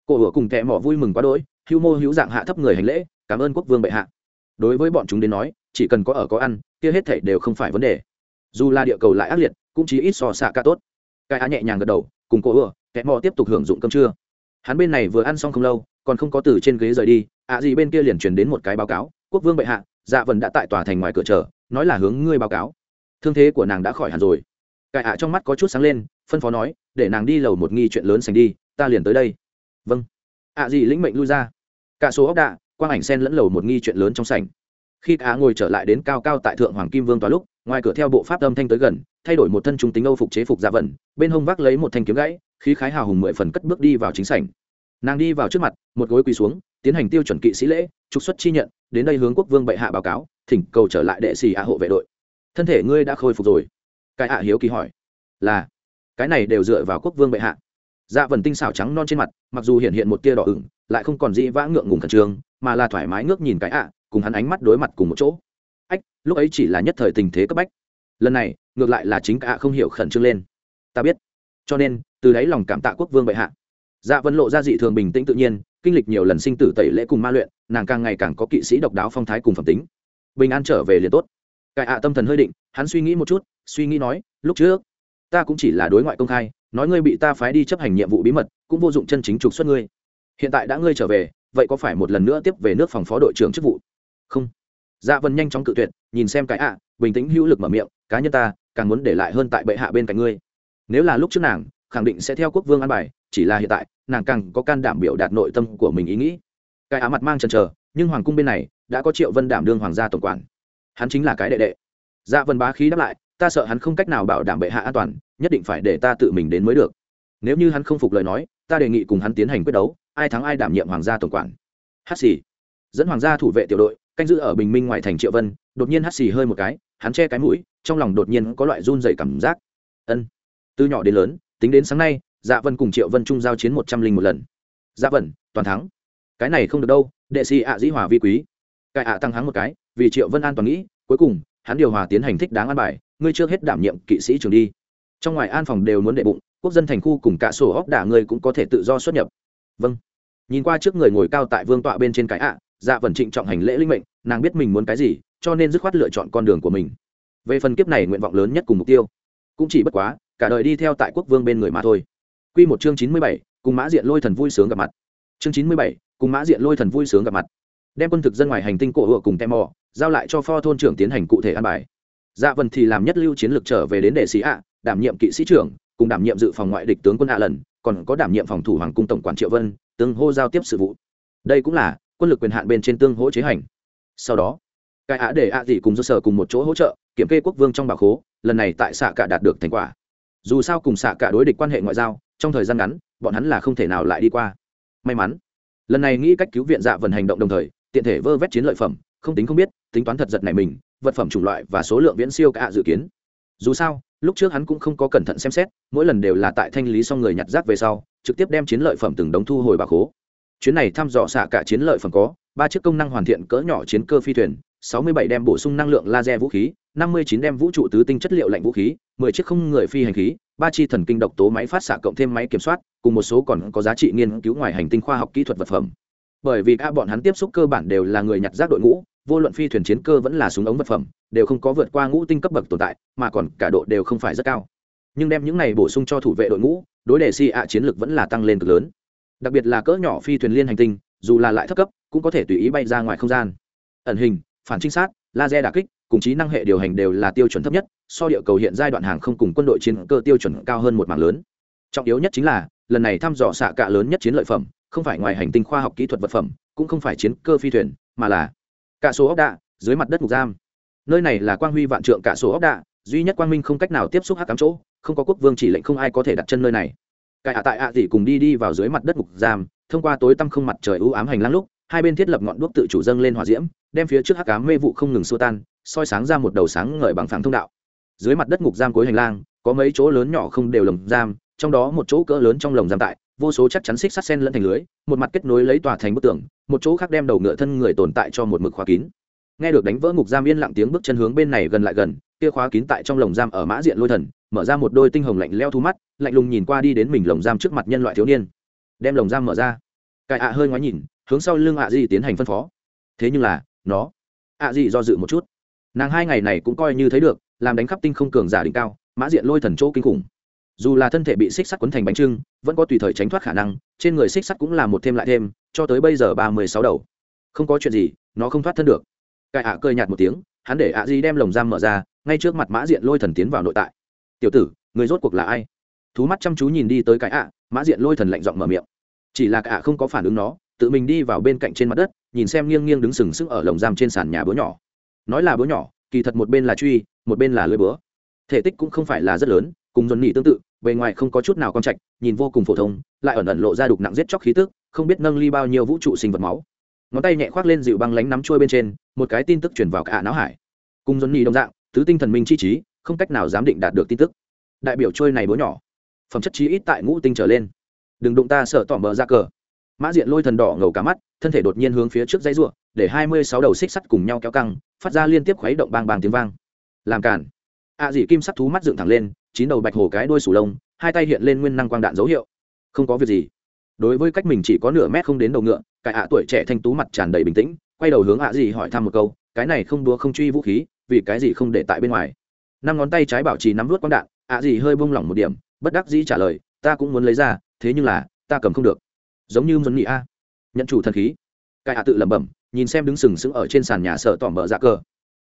Cổ hửa cùng kẻ mỏ vui mừng quá đỗi, hưu mô hữu dạng hạ thấp người hành lễ, cảm ơn quốc vương bệ hạ. Đối với bọn chúng đến nói, chỉ cần có ở có ăn, kia hết thảy đều không phải vấn đề. Dù là địa cầu lại ác liệt, cũng chỉ ít so xạ ca tốt. Cái á nhẹ nhàng gật đầu, cùng cổ hửa kẻ mỏ tiếp tục hưởng dụng cơm trưa. Hắn bên này vừa ăn xong không lâu, còn không có từ trên ghế rời đi, ạ gì bên kia liền truyền đến một cái báo cáo, quốc vương bệ hạ dạ vần đã tại tòa thành ngoài cửa chờ, nói là hướng ngươi báo cáo. Thương thế của nàng đã khỏi hẳn rồi cải ạ trong mắt có chút sáng lên, phân phó nói, để nàng đi lầu một nghi chuyện lớn sành đi, ta liền tới đây. Vâng. Ạ gì lĩnh mệnh lui ra. Cả số ốc đạ, quang ảnh sen lẫn lầu một nghi chuyện lớn trong sành khi cá ngồi trở lại đến cao cao tại thượng hoàng kim vương tòa lúc, ngoài cửa theo bộ pháp âm thanh tới gần, thay đổi một thân trung tính âu phục chế phục dạ vần bên hông vác lấy một thanh kiếm gãy, khí khái hào hùng mười phần cất bước đi vào chính sảnh. Nàng đi vào trước mặt, một gối quỳ xuống, tiến hành tiêu chuẩn kỵ sĩ lễ, trục xuất chi nhận, đến đây hướng quốc vương bệ hạ báo cáo, thỉnh cầu trở lại đệ xì hạ hộ vệ đội. Thân thể ngươi đã khôi phục rồi cái hạ hiếu kỳ hỏi. Là, cái này đều dựa vào quốc vương bệ hạ. Dạ vần tinh xảo trắng non trên mặt, mặc dù hiện hiện một tia đỏ ửng, lại không còn dĩ vã ngượng ngùng khẩn trương, mà là thoải mái ngước nhìn cái ạ, cùng hắn ánh mắt đối mặt cùng một chỗ. Ách, lúc ấy chỉ là nhất thời tình thế cấp bách. Lần này, ngược lại là chính cả không hiểu khẩn trương lên. Ta biết. Cho nên, từ đấy lòng cảm tạ quốc vương bệ hạ. Dạ vân lộ ra dị thường bình tĩnh tự nhiên, kinh lịch nhiều lần sinh tử tẩy lễ cùng ma luyện, nàng càng ngày càng có kỵ sĩ độc đáo phong thái cùng phẩm tính. Bình an trở về liền tốt cải ạ tâm thần hơi định, hắn suy nghĩ một chút, suy nghĩ nói, lúc trước, ta cũng chỉ là đối ngoại công khai, nói ngươi bị ta phái đi chấp hành nhiệm vụ bí mật, cũng vô dụng chân chính trục xuất ngươi. Hiện tại đã ngươi trở về, vậy có phải một lần nữa tiếp về nước phòng phó đội trưởng chức vụ? Không. Dạ vân nhanh chóng cự tuyệt, nhìn xem cái ạ, bình tĩnh hữu lực mở miệng, cá nhân ta, càng muốn để lại hơn tại bệ hạ bên cạnh ngươi. Nếu là lúc trước nàng, khẳng định sẽ theo quốc vương an bài, chỉ là hiện tại, nàng càng có can đảm biểu đạt nội tâm của mình ý nghĩ. Cái á mặt mang chần chờ, nhưng hoàng cung bên này, đã có triệu vân đảm đương hoàng gia tổng quản hắn chính là cái đệ đệ. Dạ vân bá khí đáp lại, ta sợ hắn không cách nào bảo đảm bệ hạ an toàn, nhất định phải để ta tự mình đến mới được. Nếu như hắn không phục lời nói, ta đề nghị cùng hắn tiến hành quyết đấu, ai thắng ai đảm nhiệm hoàng gia tổng quản. Hát xì. Dẫn hoàng gia thủ vệ tiểu đội, canh giữ ở bình minh ngoài thành triệu vân, đột nhiên hát xì hơi một cái, hắn che cái mũi, trong lòng đột nhiên có loại run dày cảm giác. Ân. Từ nhỏ đến lớn, tính đến sáng nay dạ vân cùng triệu vân trung giao chiến một trăm linh một lần. Dạ vân, toàn thắng. Cái này không được đâu, đệ sĩ ạ dĩ hòa vi quý cải ạ tăng hắng một cái vì triệu vân an toàn nghĩ cuối cùng hắn điều hòa tiến hành thích đáng an bài ngươi chưa hết đảm nhiệm kỵ sĩ trường đi. Trong ngoài an phòng đều muốn đệ bụng quốc dân thành khu cùng cả sổ óc đả ngươi cũng có thể tự do xuất nhập. Vâng. Nhìn qua trước người ngồi cao tại vương tọa bên trên cái ạ dạ vần trịnh trọng hành lễ linh mệnh nàng biết mình muốn cái gì cho nên dứt khoát lựa chọn con đường của mình. Về phần kiếp này nguyện vọng lớn nhất cùng mục tiêu cũng chỉ bất quá cả đời đi theo tại quốc vương bên người mà thôi. Quy một chương chín mươi bảy, cùng Mã Diện Lôi Thần vui sướng gặp mặt. Chương chín mươi bảy, cùng Mã Diện Lôi Thần vui sướng gặp mặt. Đem quân thực dân ngoài hành tinh cổ hựa cùng Temo, giao lại cho pho thôn trưởng tiến hành cụ thể an bài. Dạ Vân thì làm nhất lưu chiến lược trở về đến đệ sĩ ạ, đảm nhiệm kỵ sĩ trưởng, cùng đảm nhiệm dự phòng ngoại địch tướng quân hạ lần, còn có đảm nhiệm phòng thủ hoàng cung tổng quản triệu vân tương hô giao tiếp sự vụ. Đây cũng là quân lực quyền hạn bên trên tương hỗ chế hành. Sau đó cái ạ để ạ gì cùng do sở cùng một chỗ hỗ trợ kiểm kê quốc vương trong bảo khố lần này tại xạ cả đạt được thành quả. Dù sao cùng xạ cả đối địch quan hệ ngoại giao trong thời gian ngắn bọn hắn là không thể nào lại đi qua. May mắn lần này nghĩ cách cứu viện dạ vần hành động đồng thời tiện thể vơ vét chiến lợi phẩm, không tính không biết, tính toán thật giật này mình, vật phẩm chủng loại và số lượng viễn siêu cả dự kiến. Dù sao, lúc trước hắn cũng không có cẩn thận xem xét, mỗi lần đều là tại thanh lý xong người nhặt rác về sau, trực tiếp đem chiến lợi phẩm từng đống thu hồi bà khố. Chuyến này thăm dò xạ cả chiến lợi phẩm có ba chiếc công năng hoàn thiện cỡ nhỏ chiến cơ phi thuyền, sáu mươi bảy đem bổ sung năng lượng laser vũ khí, năm mươi chín đem vũ trụ tứ tinh chất liệu lạnh vũ khí, mười chiếc không người phi hành khí, ba chi thần kinh độc tố máy phát xạ cộng thêm máy kiểm soát, cùng một số còn có giá trị nghiên cứu ngoài hành tinh khoa học kỹ thuật vật phẩm bởi vì các bọn hắn tiếp xúc cơ bản đều là người nhặt rác đội ngũ, vô luận phi thuyền chiến cơ vẫn là súng ống vật phẩm, đều không có vượt qua ngũ tinh cấp bậc tồn tại, mà còn cả độ đều không phải rất cao. Nhưng đem những này bổ sung cho thủ vệ đội ngũ, đối đề si ạ chiến lược vẫn là tăng lên cực lớn. Đặc biệt là cỡ nhỏ phi thuyền liên hành tinh, dù là lại thấp cấp, cũng có thể tùy ý bay ra ngoài không gian. Ẩn hình, phản trinh sát, laser đà kích, cùng trí năng hệ điều hành đều là tiêu chuẩn thấp nhất, so địa cầu hiện giai đoạn hàng không cùng quân đội chiến cơ tiêu chuẩn cao hơn một mảng lớn. Trọng yếu nhất chính là, lần này thăm dò xạ cạ lớn nhất chiến lợi phẩm không phải ngoài hành tinh khoa học kỹ thuật vật phẩm, cũng không phải chiến cơ phi thuyền, mà là cả số ốc đạ dưới mặt đất mục giam. Nơi này là quang huy vạn trượng cả số ốc đạ, duy nhất quang minh không cách nào tiếp xúc hắc cám chỗ, không có quốc vương chỉ lệnh không ai có thể đặt chân nơi này. Cải hạ tại ạ à cùng đi đi vào dưới mặt đất mục giam, thông qua tối tăm không mặt trời ưu ám hành lang lúc, hai bên thiết lập ngọn đuốc tự chủ dâng lên hỏa diễm, đem phía trước hắc ám mê vụ không ngừng xua tan, soi sáng ra một đầu sáng ngời bằng phẳng thông đạo. Dưới mặt đất ngục giam cuối hành lang, có mấy chỗ lớn nhỏ không đều lồng giam, trong đó một chỗ cỡ lớn trong lồng giam tại vô số chắc chắn xích sắt sen lẫn thành lưới, một mặt kết nối lấy tòa thành bức tường, một chỗ khác đem đầu ngựa thân người tồn tại cho một mực khóa kín. Nghe được đánh vỡ ngục giam yên lặng tiếng bước chân hướng bên này gần lại gần, kia khóa kín tại trong lồng giam ở mã diện lôi thần, mở ra một đôi tinh hồng lạnh leo thu mắt, lạnh lùng nhìn qua đi đến mình lồng giam trước mặt nhân loại thiếu niên. Đem lồng giam mở ra. Cải ạ hơi ngoái nhìn, hướng sau lưng ạ di tiến hành phân phó. Thế nhưng là, nó, ạ di do dự một chút. Nàng hai ngày này cũng coi như thấy được, làm đánh khắp tinh không cường giả đỉnh cao, mã diện lôi thần chỗ kinh khủng dù là thân thể bị xích sắt quấn thành bánh trưng, vẫn có tùy thời tránh thoát khả năng, trên người xích sắt cũng là một thêm lại thêm, cho tới bây giờ ba mươi sáu đầu. Không có chuyện gì, nó không thoát thân được. Cải ạ cười nhạt một tiếng, hắn để ạ di đem lồng giam mở ra, ngay trước mặt mã diện lôi thần tiến vào nội tại. Tiểu tử, người rốt cuộc là ai? Thú mắt chăm chú nhìn đi tới cái ạ, mã diện lôi thần lạnh giọng mở miệng. Chỉ là cả không có phản ứng nó, tự mình đi vào bên cạnh trên mặt đất, nhìn xem nghiêng nghiêng đứng sừng sững ở lồng giam trên sàn nhà búa nhỏ. Nói là búa nhỏ, kỳ thật một bên là truy, một bên là lưới búa. Thể tích cũng không phải là rất lớn cùng dồn nỉ tương tự, bề ngoài không có chút nào con trạch, nhìn vô cùng phổ thông, lại ẩn ẩn lộ ra đục nặng giết chóc khí tức, không biết nâng ly bao nhiêu vũ trụ sinh vật máu. Ngón tay nhẹ khoác lên dịu băng lánh nắm trôi bên trên, một cái tin tức chuyển vào cả não hải. Cùng dồn nỉ đồng dạng tứ tinh thần minh chi trí, không cách nào giám định đạt được tin tức. Đại biểu trôi này bố nhỏ. Phẩm chất chí ít tại ngũ tinh trở lên. Đừng đụng ta sợ tỏm bờ ra cờ. Mã diện lôi thần đỏ ngầu cả mắt, thân thể đột nhiên hướng phía trước dây ruộng để hai mươi sáu đầu xích sắt cùng nhau kéo căng, phát ra liên tiếp khuấy động bang bang tiếng vang. Làm cản. Ạ à dị kim sắt thú mắt dựng thẳng lên chín đầu bạch hồ cái đuôi sủ lông, hai tay hiện lên nguyên năng quang đạn dấu hiệu. Không có việc gì. Đối với cách mình chỉ có nửa mét không đến đầu ngựa, cái ạ tuổi trẻ thanh tú mặt tràn đầy bình tĩnh, quay đầu hướng ạ gì hỏi thăm một câu, cái này không đúa không truy vũ khí, vì cái gì không để tại bên ngoài? Năm ngón tay trái bảo trì nắm vút quang đạn, ạ gì hơi bông lỏng một điểm, bất đắc dĩ trả lời, ta cũng muốn lấy ra, thế nhưng là, ta cầm không được. Giống như muốn nghĩ a. Nhận chủ thần khí. Cái ạ tự lẩm bẩm, nhìn xem đứng sừng sững ở trên sàn nhà sợ tỏm bờ dạ cờ.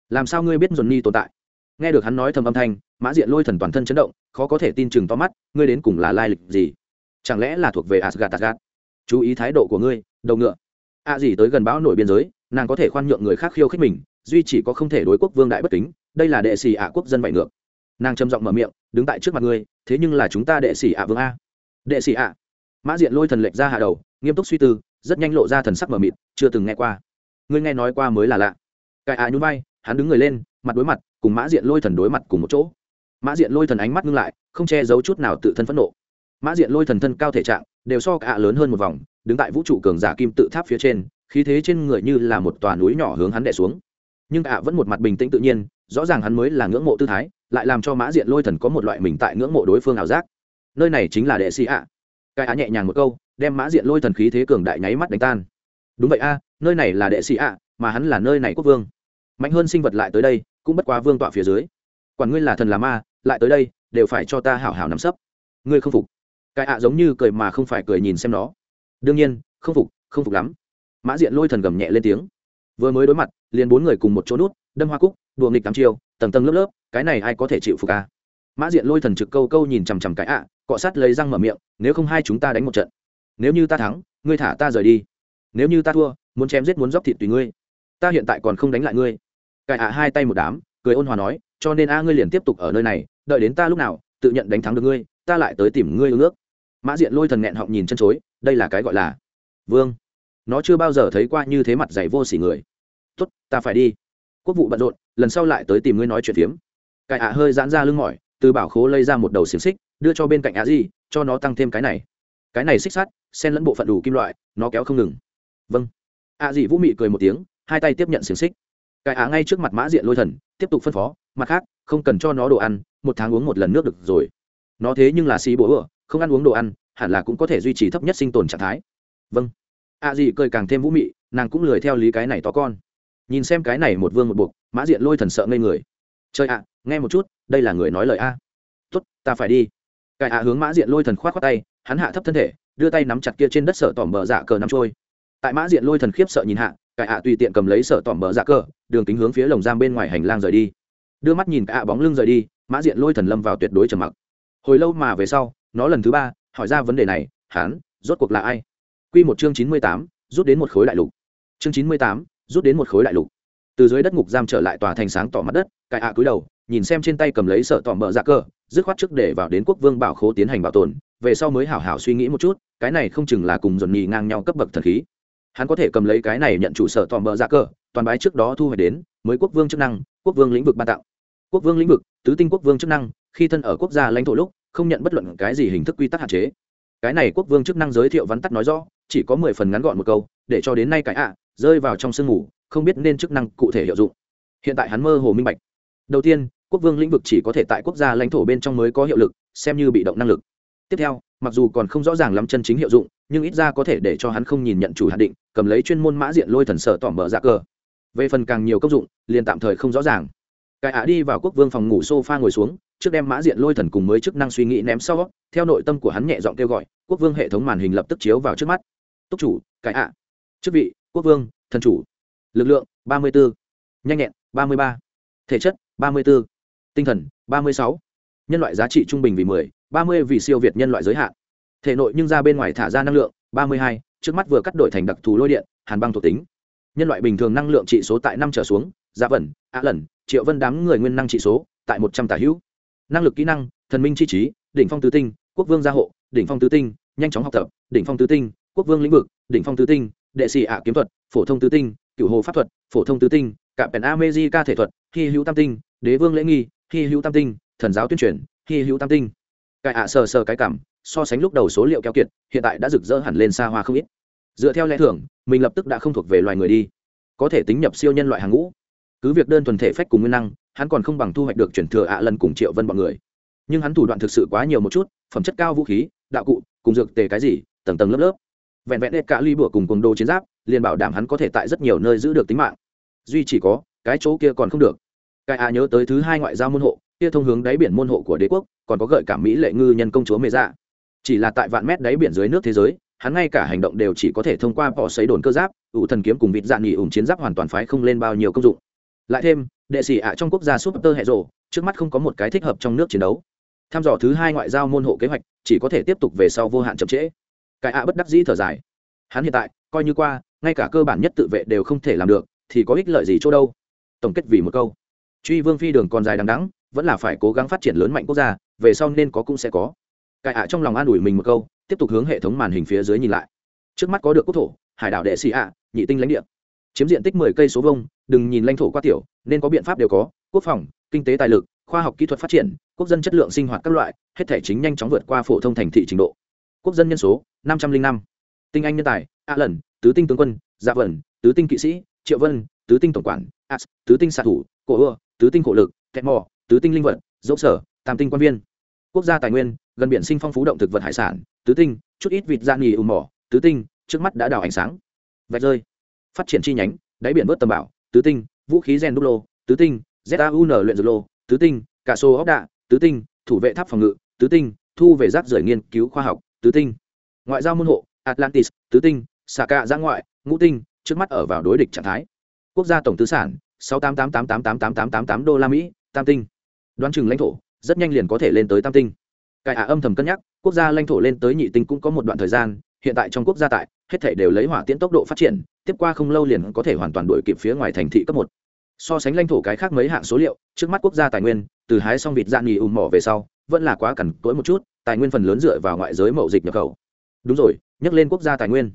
Làm sao ngươi biết dồn ni tồn tại? Nghe được hắn nói thầm âm thanh, mã diện lôi thần toàn thân chấn động, khó có thể tin chừng to mắt, ngươi đến cùng là lai lịch gì? Chẳng lẽ là thuộc về asgad asgad chú ý thái độ của ngươi, đầu ngựa. A à gì tới gần bão nổi biên giới, nàng có thể khoan nhượng người khác khiêu khích mình, duy chỉ có không thể đối quốc vương đại bất kính, đây là đệ sĩ ạ quốc dân vạy ngược. Nàng trầm giọng mở miệng, đứng tại trước mặt ngươi, thế nhưng là chúng ta đệ sĩ ạ vương a. Đệ sĩ ạ. Mã diện lôi thần lệch ra hạ đầu, nghiêm túc suy tư, rất nhanh lộ ra thần sắc mờ mịt, chưa từng nghe qua. Ngươi nghe nói qua mới là lạ. Cải ạ nhún vai, hắn đứng người lên mặt đối mặt, cùng mã diện lôi thần đối mặt cùng một chỗ. Mã diện lôi thần ánh mắt ngưng lại, không che giấu chút nào tự thân phẫn nộ. Mã diện lôi thần thân cao thể trạng, đều so cả lớn hơn một vòng, đứng tại vũ trụ cường giả kim tự tháp phía trên, khí thế trên người như là một tòa núi nhỏ hướng hắn đẻ xuống. Nhưng ạ vẫn một mặt bình tĩnh tự nhiên, rõ ràng hắn mới là ngưỡng mộ tư thái, lại làm cho mã diện lôi thần có một loại mình tại ngưỡng mộ đối phương ảo giác. Nơi này chính là đệ sĩ ạ. Cái á nhẹ nhàng một câu, đem mã diện lôi thần khí thế cường đại nháy mắt đánh tan. Đúng vậy a, nơi này là đệ sĩ ạ, mà hắn là nơi này quốc vương. Mạnh hơn sinh vật lại tới đây cũng bất quá vương tọa phía dưới. Quản ngươi là thần là ma, lại tới đây, đều phải cho ta hảo hảo nắm sấp. Ngươi không phục. Cái ạ giống như cười mà không phải cười nhìn xem nó. Đương nhiên, không phục không phục lắm. Mã diện lôi thần gầm nhẹ lên tiếng. Vừa mới đối mặt, liền bốn người cùng một chỗ nút, đâm hoa cúc, đùa nghịch tám chiêu, tầng tầng lớp lớp, cái này ai có thể chịu phục à? mã diện lôi thần trực câu câu nhìn chằm chằm cái ạ, cọ sát lấy răng mở miệng, nếu không hai chúng ta đánh một trận. Nếu như ta thắng, ngươi thả ta rời đi. Nếu như ta thua, muốn chém giết muốn dóc thịt tùy ngươi. Ta hiện tại còn không đánh lại ngươi cải ạ hai tay một đám, cười ôn hòa nói, cho nên a ngươi liền tiếp tục ở nơi này, đợi đến ta lúc nào, tự nhận đánh thắng được ngươi, ta lại tới tìm ngươi ưng ước. Mã diện lôi thần nghẹn họng nhìn chân chối, đây là cái gọi là vương. Nó chưa bao giờ thấy qua như thế mặt dày vô s ỉ người. Tốt, ta phải đi. Quốc vụ bận rộn, lần sau lại tới tìm ngươi nói chuyện phiếm. Cải ạ hơi giãn ra lưng mỏi, từ bảo khố lây ra một đầu xiềng xích, đưa cho bên cạnh ạ gì cho nó tăng thêm cái này. Cái này xích sắt, xen lẫn bộ phận đủ kim loại, nó kéo không ngừng. Vâng. Ạ dị vũ mị cười một tiếng, hai tay tiếp nhận xiềng xích cái á ngay trước mặt mã diện lôi thần, tiếp tục phân phó, mặt khác, không cần cho nó đồ ăn, một tháng uống một lần nước được rồi. Nó thế nhưng là xì bố ựa, không ăn uống đồ ăn, hẳn là cũng có thể duy trì thấp nhất sinh tồn trạng thái. Vâng. Ạ gì cười càng thêm vũ mị, nàng cũng lười theo lý cái này to con. Nhìn xem cái này một vương một buộc, mã diện lôi thần sợ ngây người. Chơi ạ, nghe một chút, đây là người nói lời a. Tốt, ta phải đi. Cái ạ hướng mã diện lôi thần khoát khoác tay, hắn hạ thấp thân thể, đưa tay nắm chặt kia trên đất sở tỏm bờ dạ cờ nắm trôi. Tại mã diện lôi thần khiếp sợ nhìn hạ cải ạ tùy tiện cầm lấy sở tỏm bờ dạ cờ đường kính hướng phía lồng giam bên ngoài hành lang rời đi. Đưa mắt nhìn cả bóng lưng rời đi, mã diện lôi thần lâm vào tuyệt đối trầm mặc. Hồi lâu mà về sau, nó lần thứ ba hỏi ra vấn đề này, hắn, rốt cuộc là ai? Q một chương chín mươi tám, rút đến một khối đại lục. Chương chín mươi tám, rút đến một khối đại lục. Từ dưới đất ngục giam trở lại tòa thành sáng tỏ mặt đất cải ạ cúi đầu, nhìn xem trên tay cầm lấy sợ tỏ mỡ dạ cơ, dứt khoát trước để vào đến quốc vương bảo khố tiến hành bảo tồn, về sau mới hảo hảo suy nghĩ một chút, cái này không chừng là cùng dồn nhì ngang nhau cấp bậc thần khí. Hắn có thể cầm lấy cái này nhận chủ sở tòm bờ ra cờ toàn bái trước đó thu hoạch đến mới quốc vương chức năng quốc vương lĩnh vực ban tặng. Quốc vương lĩnh vực tứ tinh quốc vương chức năng khi thân ở quốc gia lãnh thổ lúc không nhận bất luận cái gì hình thức quy tắc hạn chế. Cái này quốc vương chức năng giới thiệu vắn tắt nói rõ chỉ có mười phần ngắn gọn một câu để cho đến nay cái ạ rơi vào trong sương ngủ, không biết nên chức năng cụ thể hiệu dụng. Hiện tại hắn mơ hồ minh bạch. Đầu tiên quốc vương lĩnh vực chỉ có thể tại quốc gia lãnh thổ bên trong mới có hiệu lực xem như bị động năng lực. Tiếp theo mặc dù còn không rõ ràng lắm chân chính hiệu dụng nhưng ít ra có thể để cho hắn không nhìn nhận chủ hạn định cầm lấy chuyên môn mã diện lôi thần sở tỏm mở ra cơ về phần càng nhiều công dụng, liền tạm thời không rõ ràng. Cải ạ đi vào quốc vương phòng ngủ sofa ngồi xuống, trước đem mã diện lôi thần cùng mới chức năng suy nghĩ ném sau, theo nội tâm của hắn nhẹ giọng kêu gọi, quốc vương hệ thống màn hình lập tức chiếu vào trước mắt. Túc chủ cải ạ. Chức vị, quốc vương, thần chủ. Lực lượng, ba mươi 34. nhanh nhẹn, ba mươi ba. Thể chất, ba mươi 34. tinh thần, ba mươi sáu. Nhân loại giá trị trung bình vì mười, ba mươi vì siêu việt nhân loại giới hạn. Thể nội nhưng ra bên ngoài thả ra năng lượng, ba mươi hai. Trước mắt vừa cắt đổi thành đặc thù lôi điện, hàn băng thuộc tính nhân loại bình thường năng lượng trị số tại năm trở xuống dạ giá vẩn á lần, triệu vân đám người nguyên năng trị số tại một trăm tả hữu. Năng lực kỹ năng, thần minh chi trí, đỉnh phong tứ tinh, quốc vương gia hộ, đỉnh phong tứ tinh, nhanh chóng học tập, đỉnh phong tứ tinh, quốc vương lĩnh vực, đỉnh phong tứ tinh, đệ sĩ ạ kiếm thuật, phổ thông tứ tinh cựu hồ pháp thuật, phổ thông tứ tinh, cả pèn amejica thể thuật, hy hữu tam tinh, đế vương lễ nghi, hy hữu tam tinh, thần giáo tuyên truyền, hy hữu tam tinh. Cải ạ sờ sờ cái cảm, so sánh lúc đầu số liệu keo kiệt, hiện tại đã rực rỡ hẳn lên xa hoa không ít dựa theo lẽ thường, mình lập tức đã không thuộc về loài người đi. Có thể tính nhập siêu nhân loại hàng ngũ. Cứ việc đơn thuần thể phách cùng nguyên năng, hắn còn không bằng thu hoạch được chuyển thừa ạ lần cùng triệu vân b ọ n người. Nhưng hắn thủ đoạn thực sự quá nhiều một chút, phẩm chất cao vũ khí, đạo cụ, cùng dược tề cái gì, tầng tầng lớp lớp. Vẹn vẹn hết cả ly bửa cùng cùng đồ chiến giáp, liền bảo đảm hắn có thể tại rất nhiều nơi giữ được tính mạng. Duy chỉ có, cái chỗ kia còn không được. Cái ạ nhớ tới thứ hai ngoại giao môn hộ, kia thông hướng đáy biển môn hộ của đế quốc, còn có gợi cảm mỹ lệ ngư nhân công chúa mê dạ. Chỉ là tại vạn mét đáy biển dưới nước thế giới hắn ngay cả hành động đều chỉ có thể thông qua bỏ xấy đồn cơ giáp, ủ thần kiếm cùng vịt dạng nghỉ ủng chiến giáp hoàn toàn phái không lên bao nhiêu công dụng. Lại thêm, đệ sĩ ạ trong quốc gia súp tơ hệ rộ trước mắt không có một cái thích hợp trong nước chiến đấu. Tham dò thứ hai ngoại giao môn hộ kế hoạch, chỉ có thể tiếp tục về sau vô hạn chậm trễ. Cái ạ bất đắc dĩ thở dài. Hắn hiện tại, coi như qua, ngay cả cơ bản nhất tự vệ đều không thể làm được, thì có ích lợi gì chỗ đâu? Tổng kết vì một câu. Truy vương phi đường còn dài đằng đắng vẫn là phải cố gắng phát triển lớn mạnh quốc gia, về sau nên có cũng sẽ có. Cái ạ trong lòng an ủi mình một câu tiếp tục hướng hệ thống màn hình phía dưới nhìn lại. Trước mắt có được quốc thổ, hải đảo đệ xì ạ, nhị tinh lãnh địa. Chiếm diện tích mười cây số vông đừng nhìn lãnh thổ qua tiểu, nên có biện pháp đều có, quốc phòng, kinh tế tài lực, khoa học kỹ thuật phát triển, quốc dân chất lượng sinh hoạt các loại, hết thể chính nhanh chóng vượt qua phổ thông thành thị trình độ. Quốc dân nhân số, năm trăm linh năm. Tinh anh nhân tài, a lần, tứ tinh tướng quân dạ vần tứ tinh kỵ sĩ, triệu vân, tứ tinh tổng quản as tứ tinh xạ thủ, cổ ưa, tứ tinh cổ lực kẹt mò, tứ tinh linh vật dốc sở, tam tinh quan viên. Quốc gia tài nguyên, gần biển sinh phong phú động thực vật hải sản tứ tinh chút ít vịt da nghỉ ùm mỏ tứ tinh trước mắt đã đào ánh sáng vạch rơi phát triển chi nhánh đáy biển vớt tầm bảo tứ tinh vũ khí gen đúc lô tứ tinh zaun luyện dược lô tứ tinh cả sô ốc đạ tứ tinh thủ vệ tháp phòng ngự tứ tinh thu về rác rưởi nghiên cứu khoa học tứ tinh ngoại giao môn hộ atlantis tứ tinh xạ cạ giã ngoại ngũ tinh trước mắt ở vào đối địch trạng thái quốc gia tổng tư sản sáu tám tám tám tám tám tám tám tám tám đô la mỹ tam tinh đoán chừng lãnh thổ rất nhanh liền có thể lên tới tam tinh cải ả âm thầm cân nhắc, quốc gia lãnh thổ lên tới nhị tinh cũng có một đoạn thời gian, hiện tại trong quốc gia tại, hết thể đều lấy hỏa tiễn tốc độ phát triển, tiếp qua không lâu liền có thể hoàn toàn đuổi kịp phía ngoài thành thị cấp một. So sánh lãnh thổ cái khác mấy hạng số liệu, trước mắt quốc gia tài nguyên, từ hái xong vịt dạn nghỉ ùm mỏ về sau, vẫn là quá cằn cỗi một chút, tài nguyên phần lớn dựa vào ngoại giới mậu dịch nhập khẩu. Đúng rồi, nhắc lên quốc gia tài nguyên.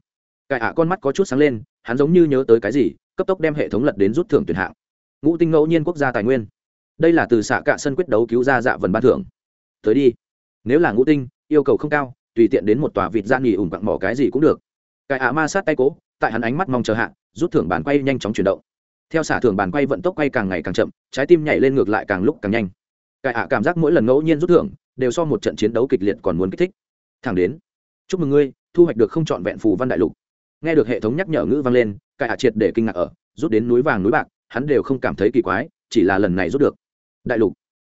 Cải ả con mắt có chút sáng lên, hắn giống như nhớ tới cái gì, cấp tốc đem hệ thống lật đến rút thưởng tuyển hạng. Ngũ tinh ngẫu nhiên quốc gia tài nguyên. Đây là từ xạ cạ sân quyết đấu cứu ra dạ vần ban thưởng. Tới đi nếu là ngũ tinh, yêu cầu không cao, tùy tiện đến một tòa vịt gian nghỉ ủng quặng mỏ cái gì cũng được. Cái ạ ma sát tay cố, tại hắn ánh mắt mong chờ hạ, rút thưởng bàn quay nhanh chóng chuyển động. Theo xả thưởng bàn quay vận tốc quay càng ngày càng chậm, trái tim nhảy lên ngược lại càng lúc càng nhanh. Cái ạ cảm giác mỗi lần ngẫu nhiên rút thưởng, đều so một trận chiến đấu kịch liệt còn muốn kích thích. Thẳng đến, chúc mừng ngươi, thu hoạch được không trọn vẹn phù văn đại lục. Nghe được hệ thống nhắc nhở ngữ vang lên, cái ạ triệt để kinh ngạc ở, rút đến núi vàng núi bạc, hắn đều không cảm thấy kỳ quái, chỉ là lần này rút được. Đại lục,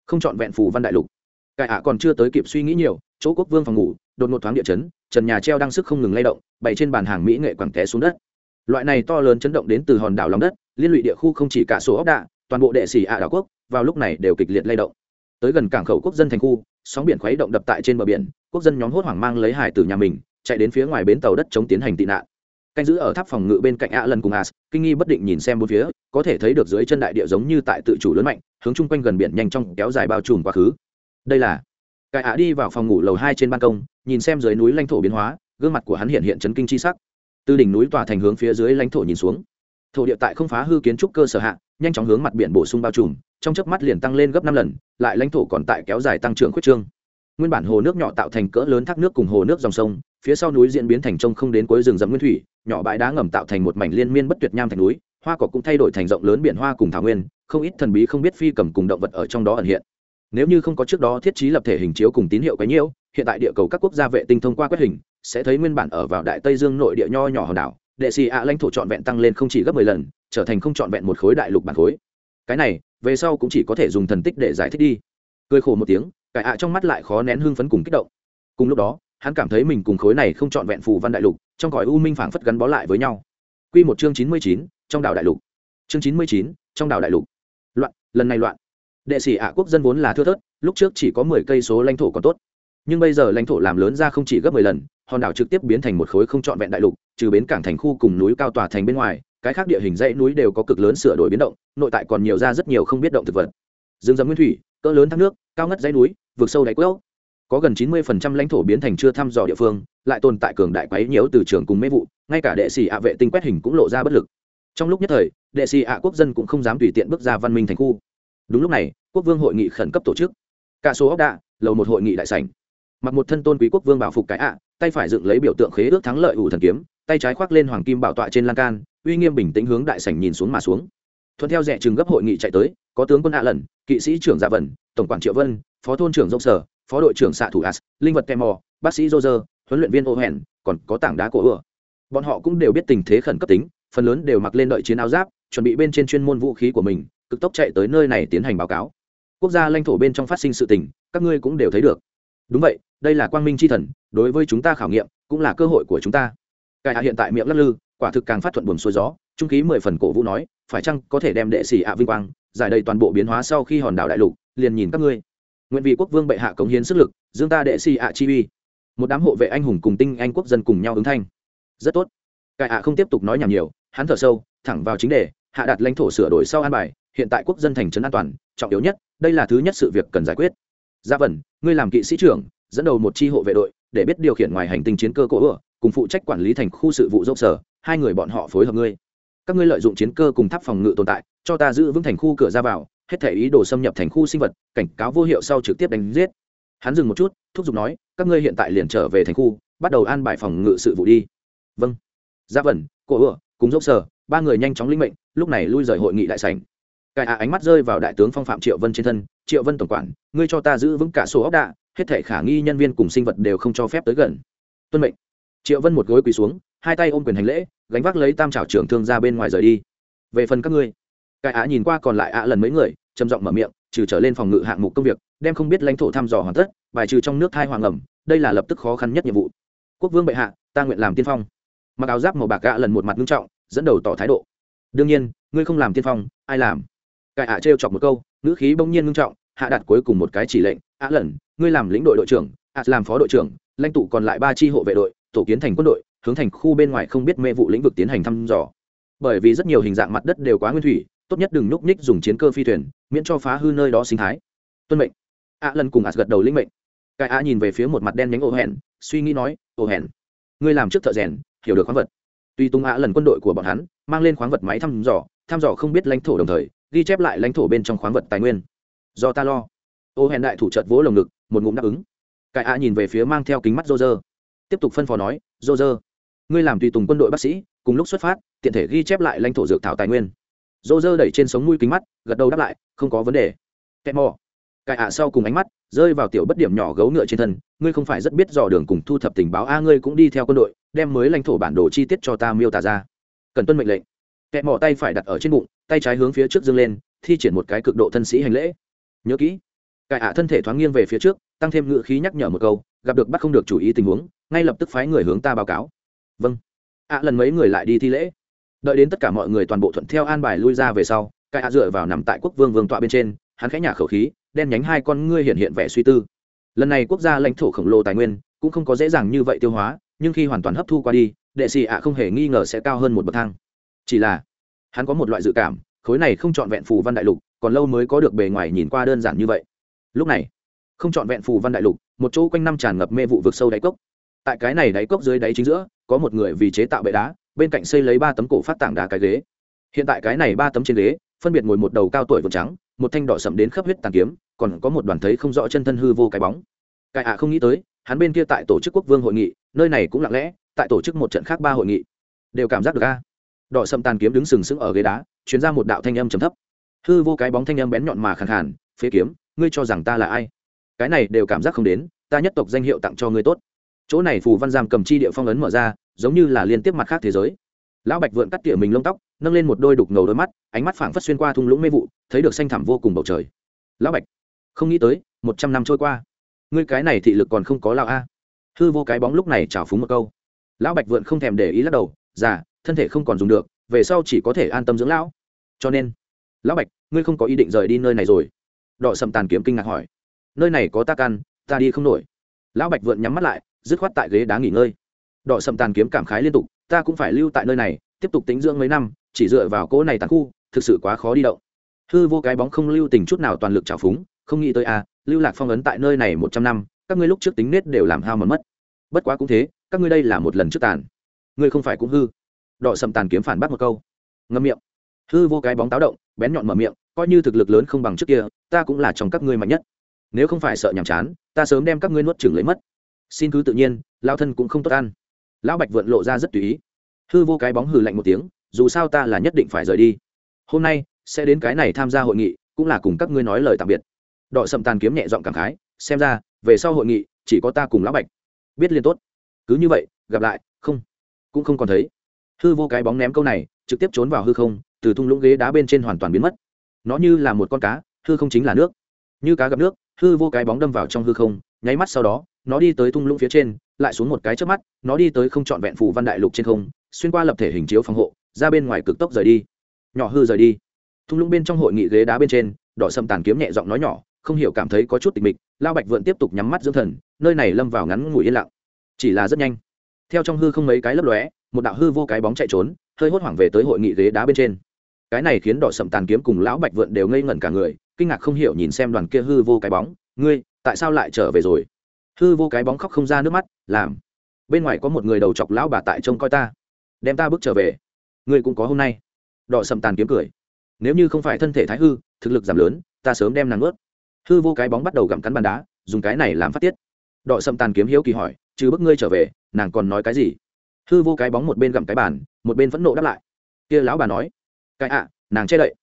không trọn vẹn phù văn đại lục cải ạ còn chưa tới kịp suy nghĩ nhiều, chỗ quốc vương phòng ngủ, đột ngột thoáng địa chấn, trần nhà treo đang sức không ngừng lay động, bày trên bàn hàng mỹ nghệ quẳng té xuống đất. Loại này to lớn chấn động đến từ hòn đảo lòng đất, liên lụy địa khu không chỉ cả số ốc đạ, toàn bộ đệ sĩ ạ đảo quốc, vào lúc này đều kịch liệt lay động. Tới gần cảng khẩu quốc dân thành khu, sóng biển khuấy động đập tại trên bờ biển, quốc dân nhóm hốt hoảng mang lấy hải từ nhà mình, chạy đến phía ngoài bến tàu đất chống tiến hành tị nạn. Canh giữ ở tháp phòng ngự bên cạnh ạ lần cùng as, kinh nghi bất định nhìn xem bốn phía, có thể thấy được dưới chân đại địa giống như tại tự chủ lớn mạnh, hướng chung quanh gần biển nhanh chóng kéo dài bao trùm quá khứ đây là cải ạ đi vào phòng ngủ lầu hai trên ban công, nhìn xem dưới núi lãnh thổ biến hóa, gương mặt của hắn hiện hiện chấn kinh chi sắc. Từ đỉnh núi tòa thành hướng phía dưới lãnh thổ nhìn xuống. Thổ địa tại không phá hư kiến trúc cơ sở hạ, nhanh chóng hướng mặt biển bổ sung bao trùm, trong chớp mắt liền tăng lên gấp năm lần, lại lãnh thổ còn tại kéo dài tăng trưởng khuyết trương. Nguyên bản hồ nước nhỏ tạo thành cỡ lớn thác nước cùng hồ nước dòng sông, phía sau núi diễn biến thành trông không đến cuối rừng rậm nguyên thủy, nhỏ bãi đá ngầm tạo thành một mảnh liên miên bất tuyệt nham thành núi, hoa cỏ cũng thay đổi thành rộng lớn biển hoa cùng thảo nguyên, không ít thần bí không biết phi cầm cùng động vật ở trong đó ẩn hiện nếu như không có trước đó thiết trí lập thể hình chiếu cùng tín hiệu cái nhiễu, hiện tại địa cầu các quốc gia vệ tinh thông qua quét hình, sẽ thấy nguyên bản ở vào đại tây dương nội địa nho nhỏ hòn đảo, đệ xì ạ lãnh thổ trọn vẹn tăng lên không chỉ gấp mười lần, trở thành không trọn vẹn một khối đại lục bản khối. Cái này, về sau cũng chỉ có thể dùng thần tích để giải thích đi. Cười khổ một tiếng cải ạ trong mắt lại khó nén hưng phấn cùng kích động. Cùng lúc đó, hắn cảm thấy mình cùng khối này không trọn vẹn phù văn đại lục, trong cõi u minh phảng phất gắn bó lại với nhau. Quy một chương chín mươi chín, trong đảo đại lục. Chương chín mươi chín, trong đảo đại lục. Loạn, lần này loạn đệ sĩ ạ quốc dân vốn là thưa thớt, lúc trước chỉ có mười cây số lãnh thổ còn tốt. Nhưng bây giờ lãnh thổ làm lớn ra không chỉ gấp mười lần, hòn đảo trực tiếp biến thành một khối không trọn vẹn đại lục, trừ bến cảng thành khu cùng núi cao tòa thành bên ngoài, cái khác địa hình dãy núi đều có cực lớn sửa đổi biến động, nội tại còn nhiều ra rất nhiều không biết động thực vật. Rừng rậm nguyên thủy, cỡ lớn thác nước, cao ngất dãy núi vượt sâu đáy quέo có gần chín mươi phần trăm lãnh thổ biến thành chưa thăm dò địa phương, lại tồn tại cường đại quấy nhiễu từ trường cùng mê vụ, ngay cả đệ sĩ ạ vệ tinh quét hình cũng lộ ra bất lực. Trong lúc nhất thời, đệ sĩ ạ quốc dân cũng không dám tùy tiện bước ra văn minh thành khu đúng lúc này, quốc vương hội nghị khẩn cấp tổ chức. Cả số ốc đạ, lầu một hội nghị đại sảnh. Mặc một thân tôn quý quốc vương bảo phục cái ạ, tay phải dựng lấy biểu tượng khế ước thắng lợi ủ thần kiếm, tay trái khoác lên hoàng kim bảo tọa trên lan can, uy nghiêm bình tĩnh hướng đại sảnh nhìn xuống mà xuống. Thuận theo rẻ chừng gấp hội nghị chạy tới, có tướng quân ạ lần, kỵ sĩ trưởng gia vần, tổng quản triệu vân, phó thôn trưởng dốc sở, phó đội trưởng xạ thủ as linh vật kem mò, bác sĩ roger, huấn luyện viên ô hèn còn có tảng đá cổ ừa bọn họ cũng đều biết tình thế khẩn cấp tính, phần lớn đều mặc lên đợi chiến áo giáp, chuẩn bị bên trên chuyên môn vũ khí của mình cực tốc chạy tới nơi này tiến hành báo cáo. Quốc gia lãnh thổ bên trong phát sinh sự tình, các ngươi cũng đều thấy được. Đúng vậy, đây là quang minh c h i thần, đối với chúng ta khảo nghiệm, cũng là cơ hội của chúng ta. Cải hạ hiện tại miệng lắc lư, quả thực càng phát thuận buồn xuôi gió, trung khí mười phần cổ vũ nói, phải chăng có thể đem đệ sĩ ạ vinh quang, giải đầy toàn bộ biến hóa sau khi hòn đảo đại lục, liền nhìn các ngươi. Nguyện vị quốc vương bệ hạ cống hiến sức lực, dương ta đệ sĩ ạ chi uy. Một đám hộ vệ anh hùng cùng tinh anh quốc dân cùng nhau ứng thanh. Rất tốt. Cải hạ không tiếp tục nói nhảm nhiều, hắn thở sâu, thẳng vào chính đề, hạ đặt lãnh thổ sửa đổi sau an bài hiện tại quốc dân thành trấn an toàn, trọng yếu nhất, đây là thứ nhất sự việc cần giải quyết. Dạ Gia vẩn ngươi làm kỵ sĩ trưởng, dẫn đầu một chi hộ vệ đội, để biết điều khiển ngoài hành tinh chiến cơ cổ ựa, cùng phụ trách quản lý thành khu sự vụ dốc sở, hai người bọn họ phối hợp ngươi. Các ngươi lợi dụng chiến cơ cùng tháp phòng ngự tồn tại, cho ta giữ vững thành khu cửa ra vào, hết thể ý đồ xâm nhập thành khu sinh vật, cảnh cáo vô hiệu sau trực tiếp đánh giết. Hắn dừng một chút, thúc giục nói, các ngươi hiện tại liền trở về thành khu, bắt đầu an bài phòng ngự sự vụ đi. Vâng. Dạ Gia vẩn cổ ựa, cùng dốc sở, ba người nhanh chóng linh mệnh, lúc này lui rời hội nghị đại sảnh cải ạ, ánh mắt rơi vào đại tướng phong phạm triệu vân trên thân. Triệu vân tổng quản, ngươi cho ta giữ vững cả số ốc đạ hết thể khả nghi nhân viên cùng sinh vật đều không cho phép tới gần. Tuân mệnh. Triệu vân một gối quỳ xuống, hai tay ôm quyền hành lễ, gánh vác lấy tam trào trưởng thương ra bên ngoài rời đi. Về phần các ngươi cải ạ nhìn qua còn lại ạ lần mấy người, trầm giọng mở miệng, trừ trở lên phòng ngự hạng mục công việc, đem không biết lãnh thổ thăm dò hoàn tất, bài trừ trong nước thai hoàng ẩm, đây là lập tức khó khăn nhất nhiệm vụ. Quốc vương bệ hạ, ta nguyện làm tiên phong. Mặc áo giáp màu bạc gạ lần một mặt nghiêm trọng, dẫn đầu tỏ thái độ. Đương nhiên, ngươi không làm tiên phong, ai làm? Cải ạ trêu chọc một câu, ngữ khí bỗng nhiên ngưng trọng, hạ đặt cuối cùng một cái chỉ lệnh á lần, ngươi làm lĩnh đội đội trưởng, ạ làm phó đội trưởng, lãnh tụ còn lại ba tri hộ vệ đội, tổ kiến thành quân đội, hướng thành khu bên ngoài không biết mê vụ lĩnh vực tiến hành thăm dò. Bởi vì rất nhiều hình dạng mặt đất đều quá nguyên thủy, tốt nhất đừng nhúc nhích dùng chiến cơ phi thuyền, miễn cho phá hư nơi đó sinh thái. Tuân mệnh. Ạ lần cùng ạ gật đầu lĩnh mệnh. Cái ạ nhìn về phía một mặt đen nhánh ô hẹn, suy nghĩ nói ô hẹn, ngươi làm trước thợ rèn, hiểu được khoáng vật. Tuy tung ạ lần quân đội của bọn hắn, mang lên khoáng vật máy thăm dò thăm dò không biết lãnh thổ đồng thời ghi chép lại lãnh thổ bên trong khoáng vật tài nguyên. Do ta lo. Ô hẹn đại thủ trợt vỗ lồng ngực, một ngụm đáp ứng. Cải ạ nhìn về phía mang theo kính mắt rô rơ tiếp tục phân phó nói rô rơ ngươi làm tùy tùng quân đội bác sĩ, cùng lúc xuất phát, tiện thể ghi chép lại lãnh thổ dược thảo tài nguyên. Rô rơ đẩy trên sống mũi kính mắt, gật đầu đáp lại, không có vấn đề. Kẹt mò. Cải ạ sau cùng ánh mắt rơi vào tiểu bất điểm nhỏ gấu ngựa trên thân, ngươi không phải rất biết dò đường cùng thu thập tình báo, a, ngươi cũng đi theo quân đội, đem mới lãnh thổ bản đồ chi tiết cho ta miêu tả ra. Cần tuân mệnh lệnh kẹt mỏ tay phải đặt ở trên bụng, tay trái hướng phía trước dâng lên, thi triển một cái cực độ thân sĩ hành lễ. Nhớ kỹ, cải ạ thân thể thoáng nghiêng về phía trước, tăng thêm ngựa khí nhắc nhở một câu, gặp được bắt không được chủ ý tình huống, ngay lập tức phái người hướng ta báo cáo. Vâng. Ạ lần mấy người lại đi thi lễ. Đợi đến tất cả mọi người toàn bộ thuận theo an bài lui ra về sau, cải ạ dựa vào nằm tại quốc vương vương tọa bên trên, hắn khẽ nhả khẩu khí, đen nhánh hai con ngươi hiện hiện vẻ suy tư. Lần này quốc gia lãnh thổ khổng lồ tài nguyên cũng không có dễ dàng như vậy tiêu hóa, nhưng khi hoàn toàn hấp thu qua đi, đệ sĩ ạ không hề nghi ngờ sẽ cao hơn một bậc thang chỉ là, hắn có một loại dự cảm, khối này không trọn vẹn phù văn đại lục, còn lâu mới có được bề ngoài nhìn qua đơn giản như vậy. Lúc này, không trọn vẹn phù văn đại lục, một chỗ quanh năm tràn ngập mê vụ vực sâu đáy cốc. Tại cái này đáy cốc dưới đáy chính giữa, có một người vì chế tạo bệ đá, bên cạnh xây lấy ba tấm cổ phát tảng đá cái ghế. Hiện tại cái này ba tấm trên ghế, phân biệt ngồi một đầu cao tuổi vượt trắng, một thanh đỏ sậm đến khắp huyết tàn kiếm, còn có một đoàn thấy không rõ chân thân hư vô cái bóng. Cái ạ không nghĩ tới, hắn bên kia tại tổ chức quốc vương hội nghị, nơi này cũng lặng lẽ, tại tổ chức một trận khác ba hội nghị. Đều cảm giác được a đỏ sậm tàn kiếm đứng sừng sững ở ghế đá chuyến ra một đạo thanh âm trầm thấp. Hư vô cái bóng thanh âm bén nhọn mà khẳng khàn, phế kiếm, ngươi cho rằng ta là ai? Cái này đều cảm giác không đến, ta nhất tộc danh hiệu tặng cho ngươi tốt. Chỗ này phù văn giam cầm chi địa phong ấn mở ra, giống như là liên tiếp mặt khác thế giới. Lão bạch vượn cắt tỉa mình lông tóc, nâng lên một đôi đục ngầu đôi mắt, ánh mắt phảng phất xuyên qua thung lũng mê vụ, thấy được xanh thẳm vô cùng bầu trời. Lão bạch, không nghĩ tới, một trăm năm trôi qua, ngươi cái này thị lực còn không có lao a. Hư vô cái bóng lúc này trào phúng một câu. Lão bạch vượn không thèm để ý lắc đầu già thân thể không còn dùng được, về sau chỉ có thể an tâm dưỡng lão. Cho nên, lão bạch, ngươi không có ý định rời đi nơi này rồi? Đọ sầm tàn kiếm kinh ngạc hỏi. Nơi này có ta căn ta đi không nổi. Lão bạch vượn nhắm mắt lại, dứt khoát tại ghế đá nghỉ ngơi. Đọ sầm tàn kiếm cảm khái liên tục, ta cũng phải lưu tại nơi này, tiếp tục tính dưỡng mấy năm, chỉ dựa vào cỗ này tàn khu, thực sự quá khó đi động hư vô cái bóng không lưu tình chút nào toàn lực trào phúng, không nghĩ tới à lưu lạc phong ấn tại nơi này một trăm năm, các ngươi lúc trước tính nết đều làm hao mòn mất. Bất quá cũng thế, các ngươi đây là một lần trước tàn. Ngươi không phải cũng hư đọ sầm tàn kiếm phản bác một câu. Ngâm miệng. Hư vô cái bóng táo động, bén nhọn mở miệng, coi như thực lực lớn không bằng trước kia, ta cũng là trong các ngươi mạnh nhất. Nếu không phải sợ nhàm chán, ta sớm đem các ngươi nuốt chừng lấy mất. Xin cứ tự nhiên, lao thân cũng không tốt ăn. Lão bạch vượn lộ ra rất tùy ý. Hư vô cái bóng hừ lạnh một tiếng, dù sao ta là nhất định phải rời đi. Hôm nay, sẽ đến cái này tham gia hội nghị, cũng là cùng các ngươi nói lời tạm biệt. Đọ sầm tàn kiếm nhẹ giọng cảm khái, xem ra, về sau hội nghị, chỉ có ta cùng lão bạch. Biết liên tốt. Cứ như vậy, gặp lại, không, cũng không còn thấy hư vô cái bóng ném câu này, trực tiếp trốn vào hư không, từ thung lũng ghế đá bên trên hoàn toàn biến mất. Nó như là một con cá, hư không chính là nước. Như cá gặp nước, hư vô cái bóng đâm vào trong hư không, nháy mắt sau đó, nó đi tới thung lũng phía trên, lại xuống một cái trước mắt, nó đi tới không trọn vẹn phủ văn đại lục trên không, xuyên qua lập thể hình chiếu phòng hộ, ra bên ngoài cực tốc rời đi. Nhỏ hư rời đi. Thung lũng bên trong hội nghị ghế đá bên trên, đỏ sâm tàn kiếm nhẹ giọng nói nhỏ, không hiểu cảm thấy có chút tịch mịch, lao bạch vượn tiếp tục nhắm mắt dưỡng thần, nơi này lâm vào ngắn ngủi yên lặng. Chỉ là rất nhanh. Theo trong hư không mấy cái lấp lóe một đạo hư vô cái bóng chạy trốn, hơi hốt hoảng về tới hội nghị ghế đá bên trên. Cái này khiến đỏ sậm tàn kiếm cùng lão bạch vượn đều ngây ngẩn cả người, kinh ngạc không hiểu nhìn xem đoàn kia hư vô cái bóng, ngươi, tại sao lại trở về rồi? Hư vô cái bóng khóc không ra nước mắt, làm. Bên ngoài có một người đầu chọc lão bà tại trông coi ta. Đem ta bước trở về. Ngươi cũng có hôm nay. Đỏ sậm tàn kiếm cười. Nếu như không phải thân thể thái hư, thực lực giảm lớn, ta sớm đem nàng ướt hư vô cái bóng bắt đầu gặm cắn bàn đá, dùng cái này làm phát tiết. Đọ sậm tàn kiếm hiếu kỳ hỏi chứ bức ngươi trở về, nàng còn nói cái gì? Hư vô cái bóng một bên gặm cái bàn, một bên phẫn nộ đáp lại. Kia lão bà nói, cái ạ, nàng che đậy.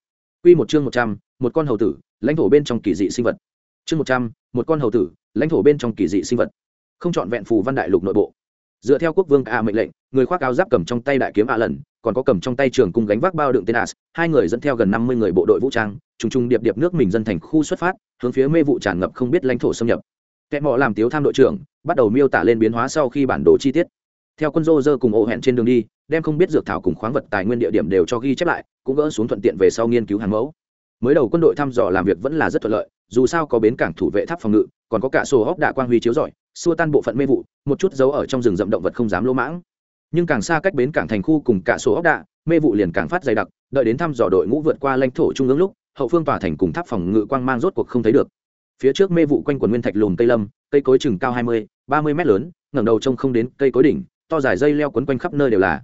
Quy một chương một trăm, một con hầu tử, lãnh thổ bên trong kỳ dị sinh vật. Chương một trăm, một con hầu tử, lãnh thổ bên trong kỳ dị sinh vật. Không chọn vẹn phù văn đại lục nội bộ. Dựa theo quốc vương a mệnh lệnh, người khoác áo giáp cầm trong tay đại kiếm a lần, còn có cầm trong tay trường cung gánh vác bao đựng tên as, hai người dẫn theo gần năm mươi người bộ đội vũ trang, trùng trùng điệp điệp nước mình dân thành khu xuất phát, hướng phía mê vụ tràn ngập không biết lãnh thổ xâm nhập. Kẻ mọ làm tiếu tham đội trưởng, bắt đầu miêu tả lên biến hóa sau khi bản đồ chi tiết theo quân dô dơ cùng ô hẹn trên đường đi, đem không biết dược thảo cùng khoáng vật tài nguyên địa điểm đều cho ghi chép lại, cũng gỡ xuống thuận tiện về sau nghiên cứu hàng mẫu. Mới đầu quân đội thăm dò làm việc vẫn là rất thuận lợi, dù sao có bến cảng thủ vệ tháp phòng ngự, còn có cả sổ hóc đạ quang huy chiếu rọi, xua tan bộ phận mê vụ, một chút dấu ở trong rừng rậm động vật không dám lỗ mãng. Nhưng càng xa cách bến cảng thành khu cùng cả sổ hóc đạ, mê vụ liền càng phát dày đặc, đợi đến thăm dò đội ngũ vượt qua lãnh thổ trung ương lúc, hậu phương tòa thành cùng tháp phòng ngự quang mang rốt cuộc không thấy được. Phía trước mê vụ quanh quần nguyên thạch lùm cây lâm, cây cối chừng cao hai mươi, ba mươi mét lớn, ngẩng đầu trông không đến cây cối đỉnh to dài dây leo quấn quanh khắp nơi đều là.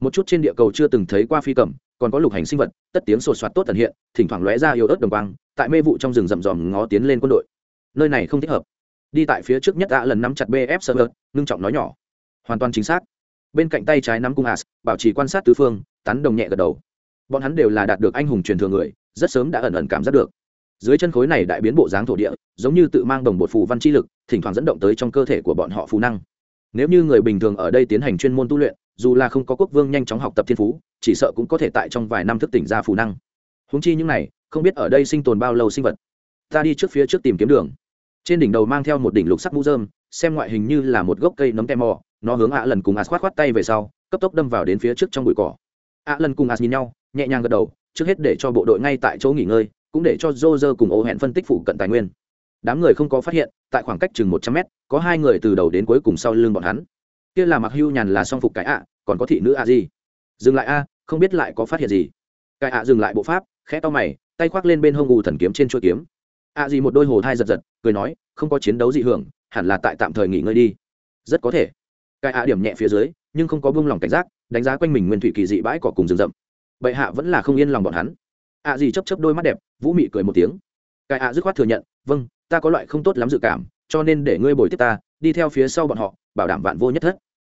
Một chút trên địa cầu chưa từng thấy qua phi cầm, còn có lục hành sinh vật, tất tiếng sột soạt tốt tần hiện, thỉnh thoảng lóe ra yếu ớt đồng quang, tại mê vụ trong rừng rậm ròm ngó tiến lên quân đội. Nơi này không thích hợp. Đi tại phía trước nhất đã lần nắm chặt bf sơ hớt ngưng trọng nói nhỏ. Hoàn toàn chính xác. Bên cạnh tay trái nắm cung as, bảo trì quan sát tứ phương, tán đồng nhẹ gật đầu. Bọn hắn đều là đạt được anh hùng truyền thừa người, rất sớm đã ẩn ẩn cảm giác được. Dưới chân khối này đại biến bộ dáng thổ địa, giống như tự mang đồng bột phù văn chi lực, thỉnh thoảng dẫn động tới trong cơ thể của bọn họ phù năng nếu như người bình thường ở đây tiến hành chuyên môn tu luyện, dù là không có quốc vương nhanh chóng học tập thiên phú, chỉ sợ cũng có thể tại trong vài năm thức tỉnh ra phù năng. Húng chi những này, không biết ở đây sinh tồn bao lâu sinh vật. Ta đi trước phía trước tìm kiếm đường. Trên đỉnh đầu mang theo một đỉnh lục sắc mũ dơm xem ngoại hình như là một gốc cây nấm tem mò, nó hướng ạ lần cùng as khoát khoát tay về sau, cấp tốc đâm vào đến phía trước trong bụi cỏ. Ạ lần cùng ạt nhìn nhau, nhẹ nhàng gật đầu, trước hết để cho bộ đội ngay tại chỗ nghỉ ngơi, cũng để cho dô dơ cùng ô hẹn phân tích phụ cận tài nguyên đám người không có phát hiện, tại khoảng cách chừng một trăm mét, có hai người từ đầu đến cuối cùng sau lưng bọn hắn. Kia là mặc hưu nhàn là song phục cái ạ, còn có thị nữ a gì dừng lại a, không biết lại có phát hiện gì. Cái ạ dừng lại bộ pháp, khẽ to mày, tay khoác lên bên hông gù thần kiếm trên chuôi kiếm. A gì một đôi hồ thai giật giật, cười nói, không có chiến đấu dị hưởng, hẳn là tại tạm thời nghỉ ngơi đi. Rất có thể. Cái ạ điểm nhẹ phía dưới, nhưng không có buông lòng cảnh giác, đánh giá quanh mình nguyên thủy kỳ dị bãi cỏ cùng rừng rậm. Bệ hạ vẫn là không yên lòng bọn hắn. Ạ gì chấp chấp đôi mắt đẹp, vũ mị cười một tiếng. Cái ạ dứt khoát thừa nhận vâng ta có loại không tốt lắm dự cảm, cho nên để ngươi bồi tiếp ta, đi theo phía sau bọn họ, bảo đảm vạn vô nhất thất.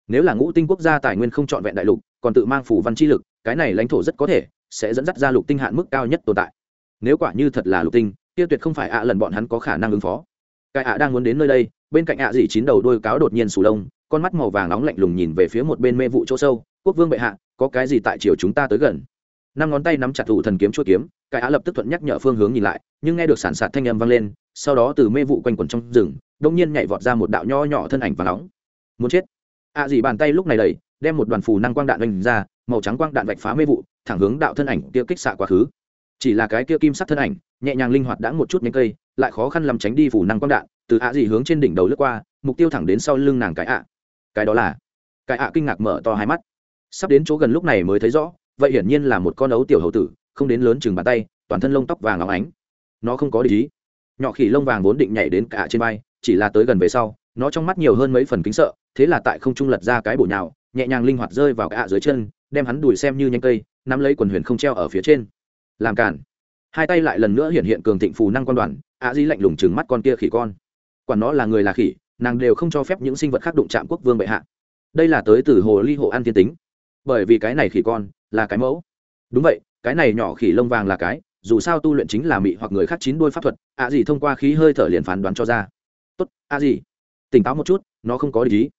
Nếu là ngũ tinh quốc gia tài nguyên không trọn vẹn đại lục, còn tự mang phủ văn chi lực, cái này lãnh thổ rất có thể sẽ dẫn dắt ra lục tinh hạn mức cao nhất tồn tại. Nếu quả như thật là lục tinh tiêu tuyệt không phải ạ lần bọn hắn có khả năng ứng phó. Cái ạ đang muốn đến nơi đây, bên cạnh ạ à dỉ chín đầu đôi cáo đột nhiên sù lông, con mắt màu vàng nóng lạnh lùng nhìn về phía một bên mê vụ chỗ sâu. Quốc vương bệ hạ, có cái gì tại chiều chúng ta tới gần? Năm ngón tay nắm chặt thủ thần kiếm chuỗi kiếm, cái á lập tức thuận nhắc nhở phương hướng nhìn lại, nhưng nghe được sản sạt thanh âm vang lên, sau đó từ mê vụ quanh quẩn trong rừng đông nhiên nhảy vọt ra một đạo nho nhỏ thân ảnh và nóng. Muốn chết. Ạ à gì bàn tay lúc này đầy đem một đoàn phù năng quang đạn đánh ra, màu trắng quang đạn vạch phá mê vụ, thẳng hướng đạo thân ảnh kia kích xạ quá khứ. Chỉ là cái kia kim sắc thân ảnh, nhẹ nhàng linh hoạt đã một chút nhánh cây, lại khó khăn làm tránh đi phù năng quang đạn, từ ạ gì hướng trên đỉnh đầu lướt qua, mục tiêu thẳng đến sau lưng nàng cái ạ. Cái đó là. Cái ạ kinh ngạc mở to hai mắt. Sắp đến chỗ gần lúc này mới thấy rõ vậy hiển nhiên là một con ấu tiểu hầu tử, không đến lớn chừng bàn tay, toàn thân lông tóc vàng óng ánh. Nó không có lý nhỏ khỉ lông vàng vốn định nhảy đến cả trên vai, chỉ là tới gần về sau, nó trong mắt nhiều hơn mấy phần kính sợ, thế là tại không trung lật ra cái bổ nhào, nhẹ nhàng linh hoạt rơi vào cả dưới chân, đem hắn đùi xem như nhanh cây, nắm lấy quần huyền không treo ở phía trên. Làm cản. Hai tay lại lần nữa hiện hiện cường thịnh phù năng quan đoàn, ạ di lạnh lùng chừng mắt con kia khỉ con. Quản nó là người là khỉ, nàng đều không cho phép những sinh vật khác đụng chạm quốc vương bệ hạ. Đây là tới từ hồ ly hộ an thiên tính. Bởi vì cái này khỉ con là cái mẫu. Đúng vậy, cái này nhỏ khỉ lông vàng là cái, dù sao tu luyện chính là mị hoặc người khác chín đôi pháp thuật, ạ gì thông qua khí hơi thở liền phán đoán cho ra. Tốt, ạ gì? Tỉnh táo một chút, nó không có lý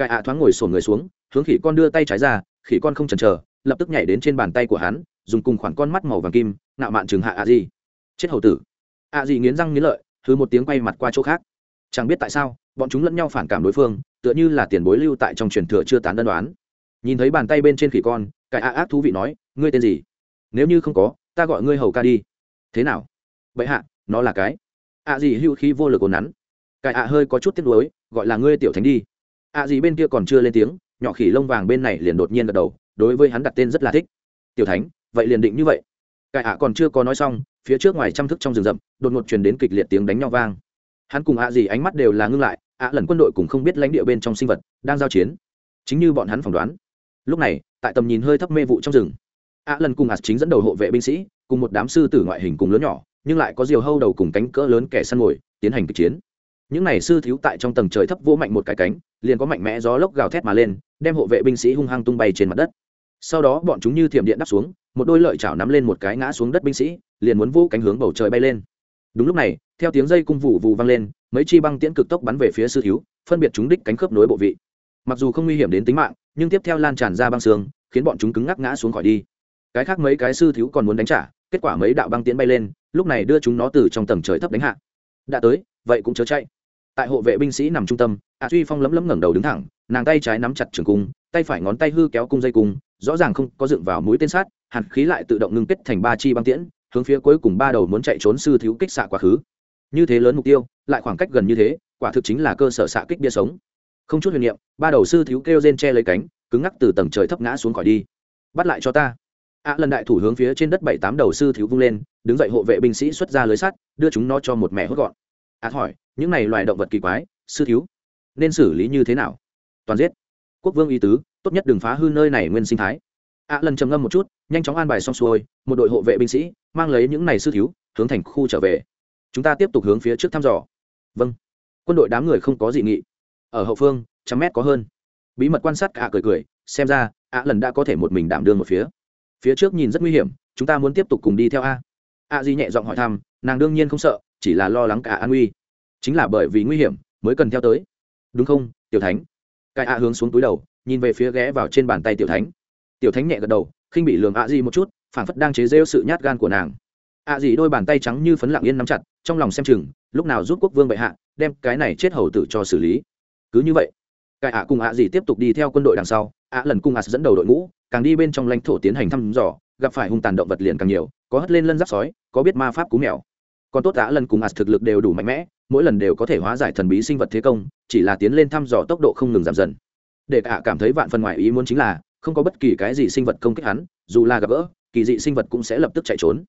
cái ạ thoáng ngồi sổn người xuống, hướng khỉ con đưa tay trái ra, khỉ con không chần chờ, lập tức nhảy đến trên bàn tay của hắn, dùng cùng khoảng con mắt màu vàng kim nạo mạn chừng hạ ạ gì. Chết hầu tử. Ạ gì nghiến răng nghiến lợi thứ một tiếng quay mặt qua chỗ khác. Chẳng biết tại sao, bọn chúng lẫn nhau phản cảm đối phương, tựa như là tiền bối lưu tại trong truyền thừa chưa tán đơn đoán. Nhìn thấy bàn tay bên trên khỉ con cái ạ ác thú vị nói, ngươi tên gì? Nếu như không có, ta gọi ngươi hầu ca đi. Thế nào? Vậy hạ, nó là cái. Ạ gì hưu khí vô lực ồn nắn. Cái ạ hơi có chút tiếc nuối, gọi là ngươi tiểu thánh đi. Ạ gì bên kia còn chưa lên tiếng, nhỏ khỉ lông vàng bên này liền đột nhiên gật đầu, đối với hắn đặt tên rất là thích. Tiểu thánh, vậy liền định như vậy. Cái ạ còn chưa có nói xong, phía trước ngoài chăm thức trong rừng rậm, đột ngột truyền đến kịch liệt tiếng đánh nhau vang. Hắn cùng ạ gì ánh mắt đều là ngưng lại ạ lần quân đội cùng không biết lãnh địa bên trong sinh vật đang giao chiến. Chính như bọn hắn phỏng đoán lúc này, tại tầm nhìn hơi thấp mê vụ trong rừng ạ lần cùng ạt chính dẫn đầu hộ vệ binh sĩ, cùng một đám sư tử ngoại hình cùng lớn nhỏ, nhưng lại có diều hâu đầu cùng cánh cỡ lớn kẻ săn ngồi, tiến hành kịch chiến. Những này sư thiếu tại trong tầng trời thấp vỗ mạnh một cái cánh, liền có mạnh mẽ gió lốc gào thét mà lên, đem hộ vệ binh sĩ hung hăng tung bay trên mặt đất. Sau đó bọn chúng như thiểm điện đắp xuống, một đôi lợi chảo nắm lên một cái ngã xuống đất binh sĩ, liền muốn vô cánh hướng bầu trời bay lên. Đúng lúc này, theo tiếng dây cung vụ vù vang lên, mấy chi băng tiễn cực tốc bắn về phía sư thiếu, phân biệt chúng đích cánh khớp nối bộ vị. Mặc dù không nguy hiểm đến tính mạng nhưng tiếp theo lan tràn ra băng xương, khiến bọn chúng cứng ngắc ngã xuống khỏi đi. Cái khác mấy cái sư thiếu còn muốn đánh trả, kết quả mấy đạo băng tiễn bay lên, lúc này đưa chúng nó từ trong tầng trời thấp đánh hạ. Đã tới, vậy cũng chớ chạy. Tại hộ vệ binh sĩ nằm trung tâm, a duy phong lấm lấm ngẩng đầu đứng thẳng, nàng tay trái nắm chặt trường cung, tay phải ngón tay hư kéo cung dây cung, rõ ràng không có dựng vào mũi tên sát hạt khí lại tự động ngưng kết thành ba chi băng tiễn, hướng phía cuối cùng ba đầu muốn chạy trốn sư thiếu kích xạ quá khứ. Như thế lớn mục tiêu, lại khoảng cách gần như thế, quả thực chính là cơ sở xạ kích bia sống không chút huyền niệm, ba đầu sư thiếu kêu rên che lấy cánh, cứng ngắc từ tầng trời thấp ngã xuống khỏi đi. Bắt lại cho ta. Ạ lần đại thủ hướng phía trên đất bảy tám đầu sư thiếu vung lên, đứng dậy hộ vệ binh sĩ xuất ra lưới sắt, đưa chúng nó cho một mẹ hốt gọn. Ạ hỏi, những này loài động vật kỳ quái, sư thiếu, nên xử lý như thế nào? Toàn giết. Quốc vương ý tứ, tốt nhất đừng phá hư nơi này nguyên sinh thái. Ạ lần trầm ngâm một chút, nhanh chóng an bài xong xuôi, một đội hộ vệ binh sĩ, mang lấy những này sư thiếu, hướng thành khu trở về. Chúng ta tiếp tục hướng phía trước thăm dò. Vâng. Quân đội đám người không có dị nghị ở hậu phương, trăm mét có hơn. Bí mật quan sát cả cười cười, xem ra, ạ lần đã có thể một mình đảm đương một phía. Phía trước nhìn rất nguy hiểm, chúng ta muốn tiếp tục cùng đi theo a a di nhẹ giọng hỏi thăm, nàng đương nhiên không sợ, chỉ là lo lắng cả an nguy. Chính là bởi vì nguy hiểm, mới cần theo tới. Đúng không, tiểu thánh? Cái a hướng xuống túi đầu, nhìn về phía ghé vào trên bàn tay tiểu thánh. Tiểu thánh nhẹ gật đầu, khinh bị lường a di một chút, phản phất đang chế rêu sự nhát gan của nàng. A di đôi bàn tay trắng như phấn lặng yên nắm chặt, trong lòng xem chừng, lúc nào giúp quốc vương bệ hạ, đem cái này chết hầu tử cho xử lý cứ như vậy cải ạ cùng ạ gì tiếp tục đi theo quân đội đằng sau ạ lần cung ạ dẫn đầu đội ngũ càng đi bên trong lãnh thổ tiến hành thăm dò gặp phải hung tàn động vật liền càng nhiều có hất lên lân giáp sói có biết ma pháp cú mèo. Còn tốt ạ lần cùng ạ thực lực đều đủ mạnh mẽ mỗi lần đều có thể hóa giải thần bí sinh vật thế công chỉ là tiến lên thăm dò tốc độ không ngừng giảm dần. Để ạ cảm thấy vạn phần ngoại ý muốn chính là không có bất kỳ cái gì sinh vật công kích hắn dù là gặp gỡ kỳ dị sinh vật cũng sẽ lập tức chạy trốn.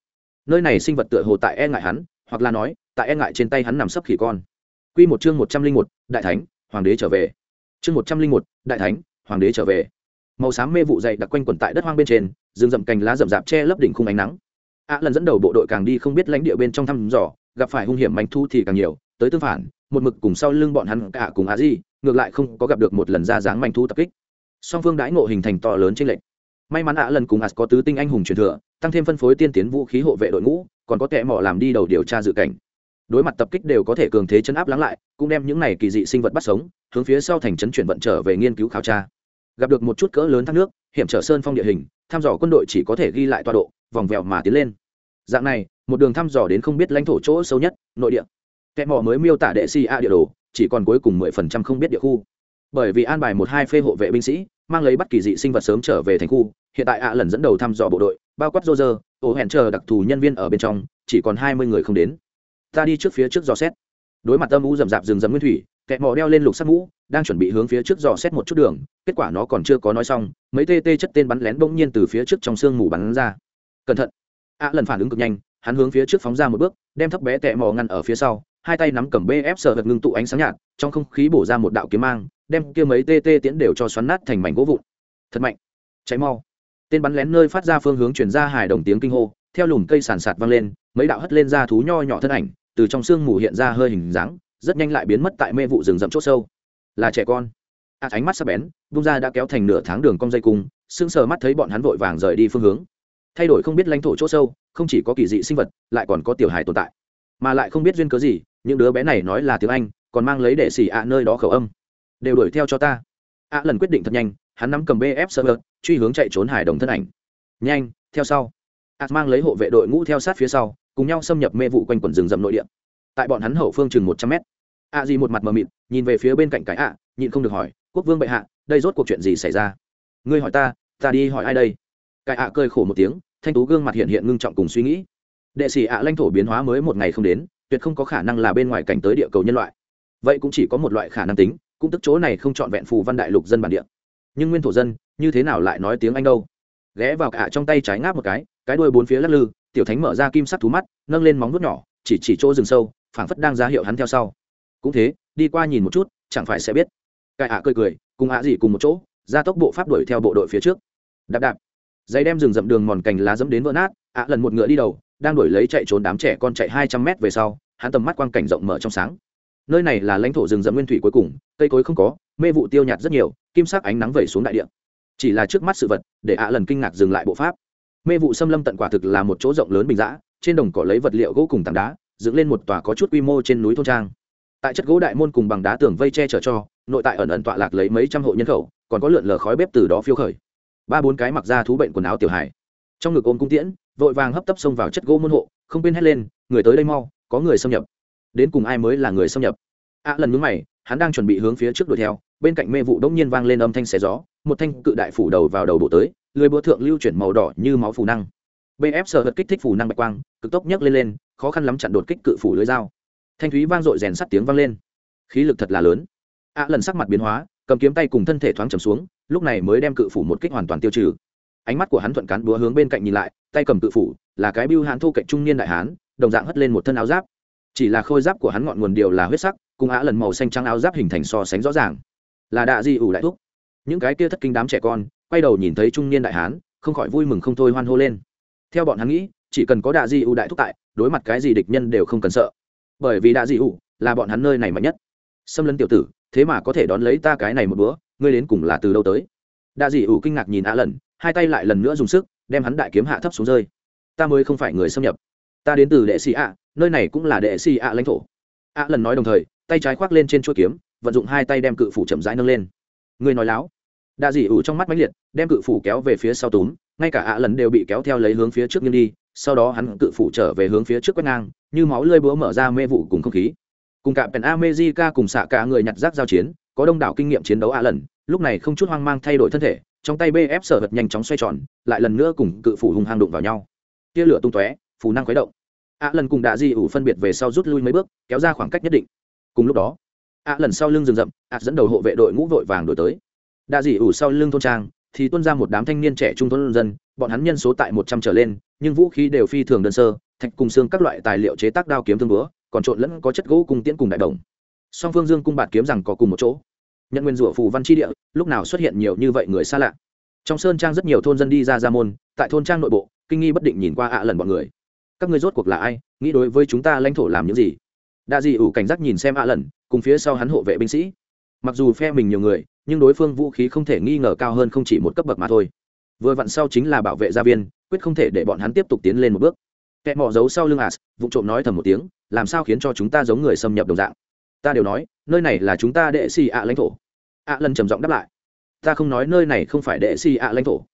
Nơi này sinh vật tựa hồ tại e ngại hắn hoặc là nói tại e ngại trên tay hắn nằm sấp khỉ con. Quy một chương một trăm linh một, đại thánh, hoàng đế trở về. Chương một trăm linh một, đại thánh, hoàng đế trở về. Màu xám mê vụ dày đặc quanh quẩn tại đất hoang bên trên, rừng rậm cành lá rậm rạp che lấp đỉnh khung ánh nắng. Á lần dẫn đầu bộ đội càng đi không biết lãnh địa bên trong thăm dò, gặp phải hung hiểm manh thu thì càng nhiều, tới tương phản, một mực cùng sau lưng bọn hắn cả cùng Á Di, ngược lại không có gặp được một lần ra dáng manh thu tập kích. Song phương đãi ngộ hình thành to lớn trên lệnh. May mắn Á lần cùng As có tứ tinh anh hùng truyền thừa, tăng thêm phân phối tiên tiến vũ khí hộ vệ đội ngũ, còn có tệ mỏ làm đi đầu điều tra dự cảnh đối mặt tập kích đều có thể cường thế chấn áp lắng lại, cũng đem những này kỳ dị sinh vật bắt sống, hướng phía sau thành trấn chuyển vận trở về nghiên cứu khảo tra. Gặp được một chút cỡ lớn thác nước, hiểm trở sơn phong địa hình, thăm dò quân đội chỉ có thể ghi lại tọa độ, vòng vèo mà tiến lên. Dạng này, một đường thăm dò đến không biết lãnh thổ chỗ sâu nhất, nội địa. Kẻ mỏ mới miêu tả đệ si a địa đồ, chỉ còn cuối cùng mười phần trăm không biết địa khu. Bởi vì an bài một hai phê hộ vệ binh sĩ, mang lấy bắt kỳ dị sinh vật sớm trở về thành khu, hiện tại ạ lần dẫn đầu thăm dò bộ đội, bao quát rô rơ ổ hẹn chờ đặc thù nhân viên ở bên trong, chỉ còn hai mươi người không đến ta đi trước phía trước dò xét. Đối mặt âm u rậm rạp rừng rậm nguyên thủy kẹt mò đeo lên lục sắt mũ, đang chuẩn bị hướng phía trước dò xét một chút đường, kết quả nó còn chưa có nói xong, mấy tê tê chất tên bắn lén bỗng nhiên từ phía trước trong sương mù bắn ra. Cẩn thận! Ạ lần phản ứng cực nhanh, hắn hướng phía trước phóng ra một bước, đem thấp bé tẹ mò ngăn ở phía sau, hai tay nắm cầm bf sợ vật ngưng tụ ánh sáng nhạt, trong không khí bổ ra một đạo kiếm mang, đem kia mấy tê tê tiễn đều cho xoắn nát thành mảnh gỗ vụn. Thật mạnh! Cháy mau! Tên bắn lén nơi phát ra phương hướng chuyển ra hài đồng tiếng kinh hô, theo lùm cây sàn sạt vang lên, mấy đạo hất lên ra thú nho nhỏ thân ảnh từ trong sương mù hiện ra hơi hình dáng rất nhanh lại biến mất tại mê vụ rừng rậm c h ỗ sâu. Là trẻ con. A à, ánh mắt sắp bén bung ra đã kéo thành nửa tháng đường cong dây cung sững sờ mắt thấy bọn hắn vội vàng rời đi phương hướng. Thay đổi không biết lãnh thổ chỗ sâu không chỉ có kỳ dị sinh vật lại còn có tiểu hài tồn tại. Mà lại không biết duyên cớ gì những đứa bé này nói là tiếng anh còn mang lấy đệ xỉ ạ nơi đó khẩu âm. Đều đuổi theo cho ta. Ạ lần quyết định thật nhanh hắn nắm cầm bf server truy hướng chạy trốn hải đồng thân ảnh. Nhanh theo sau. Ạ mang lấy hộ vệ đội ngũ theo sát phía sau cùng nhau xâm nhập mê vụ quanh quần rừng rậm nội địa. Tại bọn hắn hậu phương chừng một trăm mét. A di một mặt mờ mịt, nhìn về phía bên cạnh cái ạ, nhịn không được hỏi, quốc vương bệ hạ, đây rốt cuộc chuyện gì xảy ra? Ngươi hỏi ta ta đi hỏi ai đây? Cái ạ cơi khổ một tiếng, thanh tú gương mặt hiện hiện ngưng trọng cùng suy nghĩ. Đệ sĩ ạ lãnh thổ biến hóa mới một ngày không đến, tuyệt không có khả năng là bên ngoài cảnh tới địa cầu nhân loại. Vậy cũng chỉ có một loại khả năng tính, cũng tức chỗ này không trọn vẹn phù văn đại lục dân bản địa. Nhưng nguyên thổ dân, như thế nào lại nói tiếng anh đâu? Ghé vào cả trong tay trái ngáp một cái cái đuôi bốn phía lắc lư, tiểu thánh mở ra kim sắc thú mắt, nâng lên móng vuốt nhỏ, chỉ chỉ chỗ rừng sâu, phảng phất đang ra hiệu hắn theo sau. Cũng thế, đi qua nhìn một chút, chẳng phải sẽ biết. Cái ạ cười cười, cùng ạ gì cùng một chỗ ra tốc bộ pháp đuổi theo bộ đội phía trước. Đạp đạp. Dây đem rừng rậm đường mòn cành lá dẫm đến vỡ nát, ạ lần một ngựa đi đầu, đang đuổi lấy chạy trốn đám trẻ con chạy hai trăm mét về sau, hắn tầm mắt quang cảnh rộng mở trong sáng. Nơi này là lãnh thổ rừng rậm nguyên thủy cuối cùng, cây cối không có, mê vụ tiêu nhạt rất nhiều, kim sắc ánh nắng vẩy xuống đại địa. Chỉ là trước mắt sự vật, để ạ lần kinh ngạc dừng lại bộ pháp mê vụ xâm lâm tận quả thực là một chỗ rộng lớn bình dã, trên đồng cỏ lấy vật liệu gỗ cùng tảng đá, dựng lên một tòa có chút quy mô trên núi thôn trang. Tại chất gỗ đại môn cùng bằng đá tường vây che chở cho, nội tại ẩn ẩn tọa lạc lấy mấy trăm hộ nhân khẩu, còn có lượn lờ khói bếp từ đó phiêu khởi. Ba bốn cái mặc ra thú bệnh quần áo tiểu hải trong ngực ôm cung tiễn, vội vàng hấp tấp xông vào chất gỗ môn hộ, không quên hét lên, người tới đây mau, có người xâm nhập. Đến cùng ai mới là người xâm nhập? Ạ lần mướn mày hắn đang chuẩn bị hướng phía trước đuổi theo, bên cạnh mê vụ đông nhiên vang lên âm thanh xé gió, một thanh cự đại phủ đầu vào đầu bộ tới, lưới búa thượng lưu chuyển màu đỏ như máu phù năng. Bf sở hật kích thích phù năng bạch quang, cực tốc nhấc lên lên, khó khăn lắm chặn đột kích cự phủ lưới dao. Thanh thúy vang dội rèn sắt tiếng vang lên. Khí lực thật là lớn. Ạ lần sắc mặt biến hóa, cầm kiếm tay cùng thân thể thoáng trầm xuống, lúc này mới đem cự phủ một kích hoàn toàn tiêu trừ. Ánh mắt của hắn thuận cán búa hướng bên cạnh nhìn lại, tay cầm cự phủ, là cái bưu hán thu cạnh trung niên đại hán, đồng dạng hất lên một thân áo giáp. Chỉ là khôi giáp của hắn ngọn nguồn điều là huyết sắc cùng á lần màu xanh trắng áo giáp hình thành so sánh rõ ràng. Là đạ di ủ đại thúc. Những cái kia thất kinh đám trẻ con, quay đầu nhìn thấy trung niên đại hán, không khỏi vui mừng không thôi hoan hô lên. Theo bọn hắn nghĩ, chỉ cần có đạ di ủ đại thúc tại, đối mặt cái gì địch nhân đều không cần sợ. Bởi vì đạ di ủ là bọn hắn nơi này mạnh nhất. Xâm lấn tiểu tử, thế mà có thể đón lấy ta cái này một bữa, ngươi đến cùng là từ đâu tới? Đạ di ủ kinh ngạc nhìn á lần, hai tay lại lần nữa dùng sức, đem hắn đại kiếm hạ thấp xuống rơi. Ta mới không phải người xâm nhập. Ta đến từ đệ sĩ ạ, nơi này cũng là đệ sĩ ạ lãnh thổ. Ạ lần nói đồng thời tay trái khoác lên trên chuôi kiếm, vận dụng hai tay đem cự phủ chậm rãi nâng lên. Người nói láo. Đa dị ủ trong mắt mãnh liệt, đem cự phủ kéo về phía sau túm, ngay cả ạ lần đều bị kéo theo lấy hướng phía trước nghiêng đi, sau đó hắn cự phủ trở về hướng phía trước quét ngang, như máu lơi búa mở ra mê vụ cùng không khí. Cùng cả pèn amejica cùng xạ cả người nhặt rác giao chiến, có đông đảo kinh nghiệm chiến đấu ạ lần, lúc này không chút hoang mang thay đổi thân thể, trong tay bf sở vật nhanh chóng xoay tròn, lại lần nữa cùng cự phủ hung hăng đụng vào nhau. Tia lửa tung tóe, phù năng khuấy động. Ạ lần cùng đạ di ủ phân biệt về sau rút lui mấy bước, kéo ra khoảng cách nhất định cùng lúc đó, ạ lần sau lưng rừng rậm, ạ dẫn đầu hộ vệ đội ngũ vội vàng đổi tới. Đa dị ủ sau lưng thôn trang, thì tuân ra một đám thanh niên trẻ trung thôn dân, bọn hắn nhân số tại một trăm trở lên, nhưng vũ khí đều phi thường đơn sơ, thạch cùng xương các loại tài liệu chế tác đao kiếm thương búa còn trộn lẫn có chất gỗ cùng tiễn cùng đại đồng. Song phương dương cung bạt kiếm rằng có cùng một chỗ. Nhận nguyên rủa phù văn tri địa, lúc nào xuất hiện nhiều như vậy người xa lạ. Trong sơn trang rất nhiều thôn dân đi ra ra môn, tại thôn trang nội bộ, kinh nghi bất định nhìn qua ạ lần bọn người. Các người rốt cuộc là ai? Nghĩ đối với chúng ta lãnh thổ làm những gì? Đa dị ủ cảnh giác nhìn xem ạ lần, cùng phía sau hắn hộ vệ binh sĩ. Mặc dù phe mình nhiều người, nhưng đối phương vũ khí không thể nghi ngờ cao hơn không chỉ một cấp bậc mà thôi. Vừa vặn sau chính là bảo vệ gia viên, quyết không thể để bọn hắn tiếp tục tiến lên một bước. Kẻ mỏ giấu sau lưng as, vụ trộm nói thầm một tiếng, làm sao khiến cho chúng ta giống người xâm nhập đồng dạng? Ta đều nói, nơi này là chúng ta đệ xì ạ lãnh thổ. Ạ lần trầm giọng đáp lại, ta không nói nơi này không phải đệ xì ạ lãnh thổ.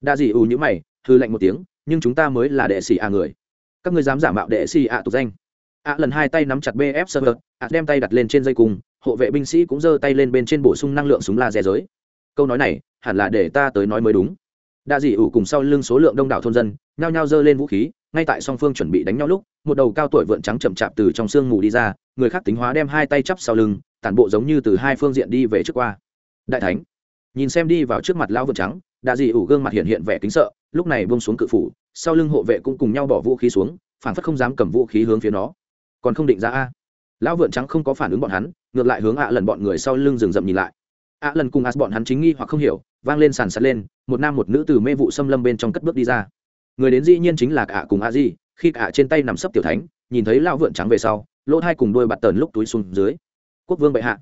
Đa dị ủ nhữ mày hư lạnh một tiếng, nhưng chúng ta mới là đệ xì ạ người. Các ngươi dám giả mạo đệ xì ạ tục danh ạ lần hai tay nắm chặt bf sơ hờ ạ đem tay đặt lên trên dây cung, hộ vệ binh sĩ cũng giơ tay lên bên trên bổ sung năng lượng súng laser giới. Câu nói này, hẳn là để ta tới nói mới đúng. Đa dị ủ cùng sau lưng số lượng đông đảo thôn dân, nhao nhao giơ lên vũ khí, ngay tại song phương chuẩn bị đánh nhau lúc, một đầu cao tuổi vượn trắng chậm chạp từ trong sương mù đi ra, người khác tính hóa đem hai tay chắp sau lưng, tản bộ giống như từ hai phương diện đi về trước qua. Đại thánh, nhìn xem đi vào trước mặt lão vượn trắng, đa dị ủ gương mặt hiện hiện vẻ kính sợ, lúc này buông xuống cự phủ, sau lưng hộ vệ cũng cùng nhau bỏ vũ khí xuống phản phất không dám cầm vũ khí hướng phía nó còn không định ra a. Lão vượn trắng không có phản ứng bọn hắn, ngược lại hướng ạ lần bọn người sau lưng rừng rậm nhìn lại. Ạ lần cùng ạ bọn hắn chính nghi hoặc không hiểu, vang lên sàn sạt lên, một nam một nữ từ mê vụ xâm lâm bên trong cất bước đi ra. Người đến dĩ nhiên chính là cả cùng a di khi cả trên tay nằm sấp tiểu thánh, nhìn thấy lão vượn trắng về sau, lỗ hai cùng đôi bạt tần lúc túi xuống dưới. Quốc vương bệ hạ.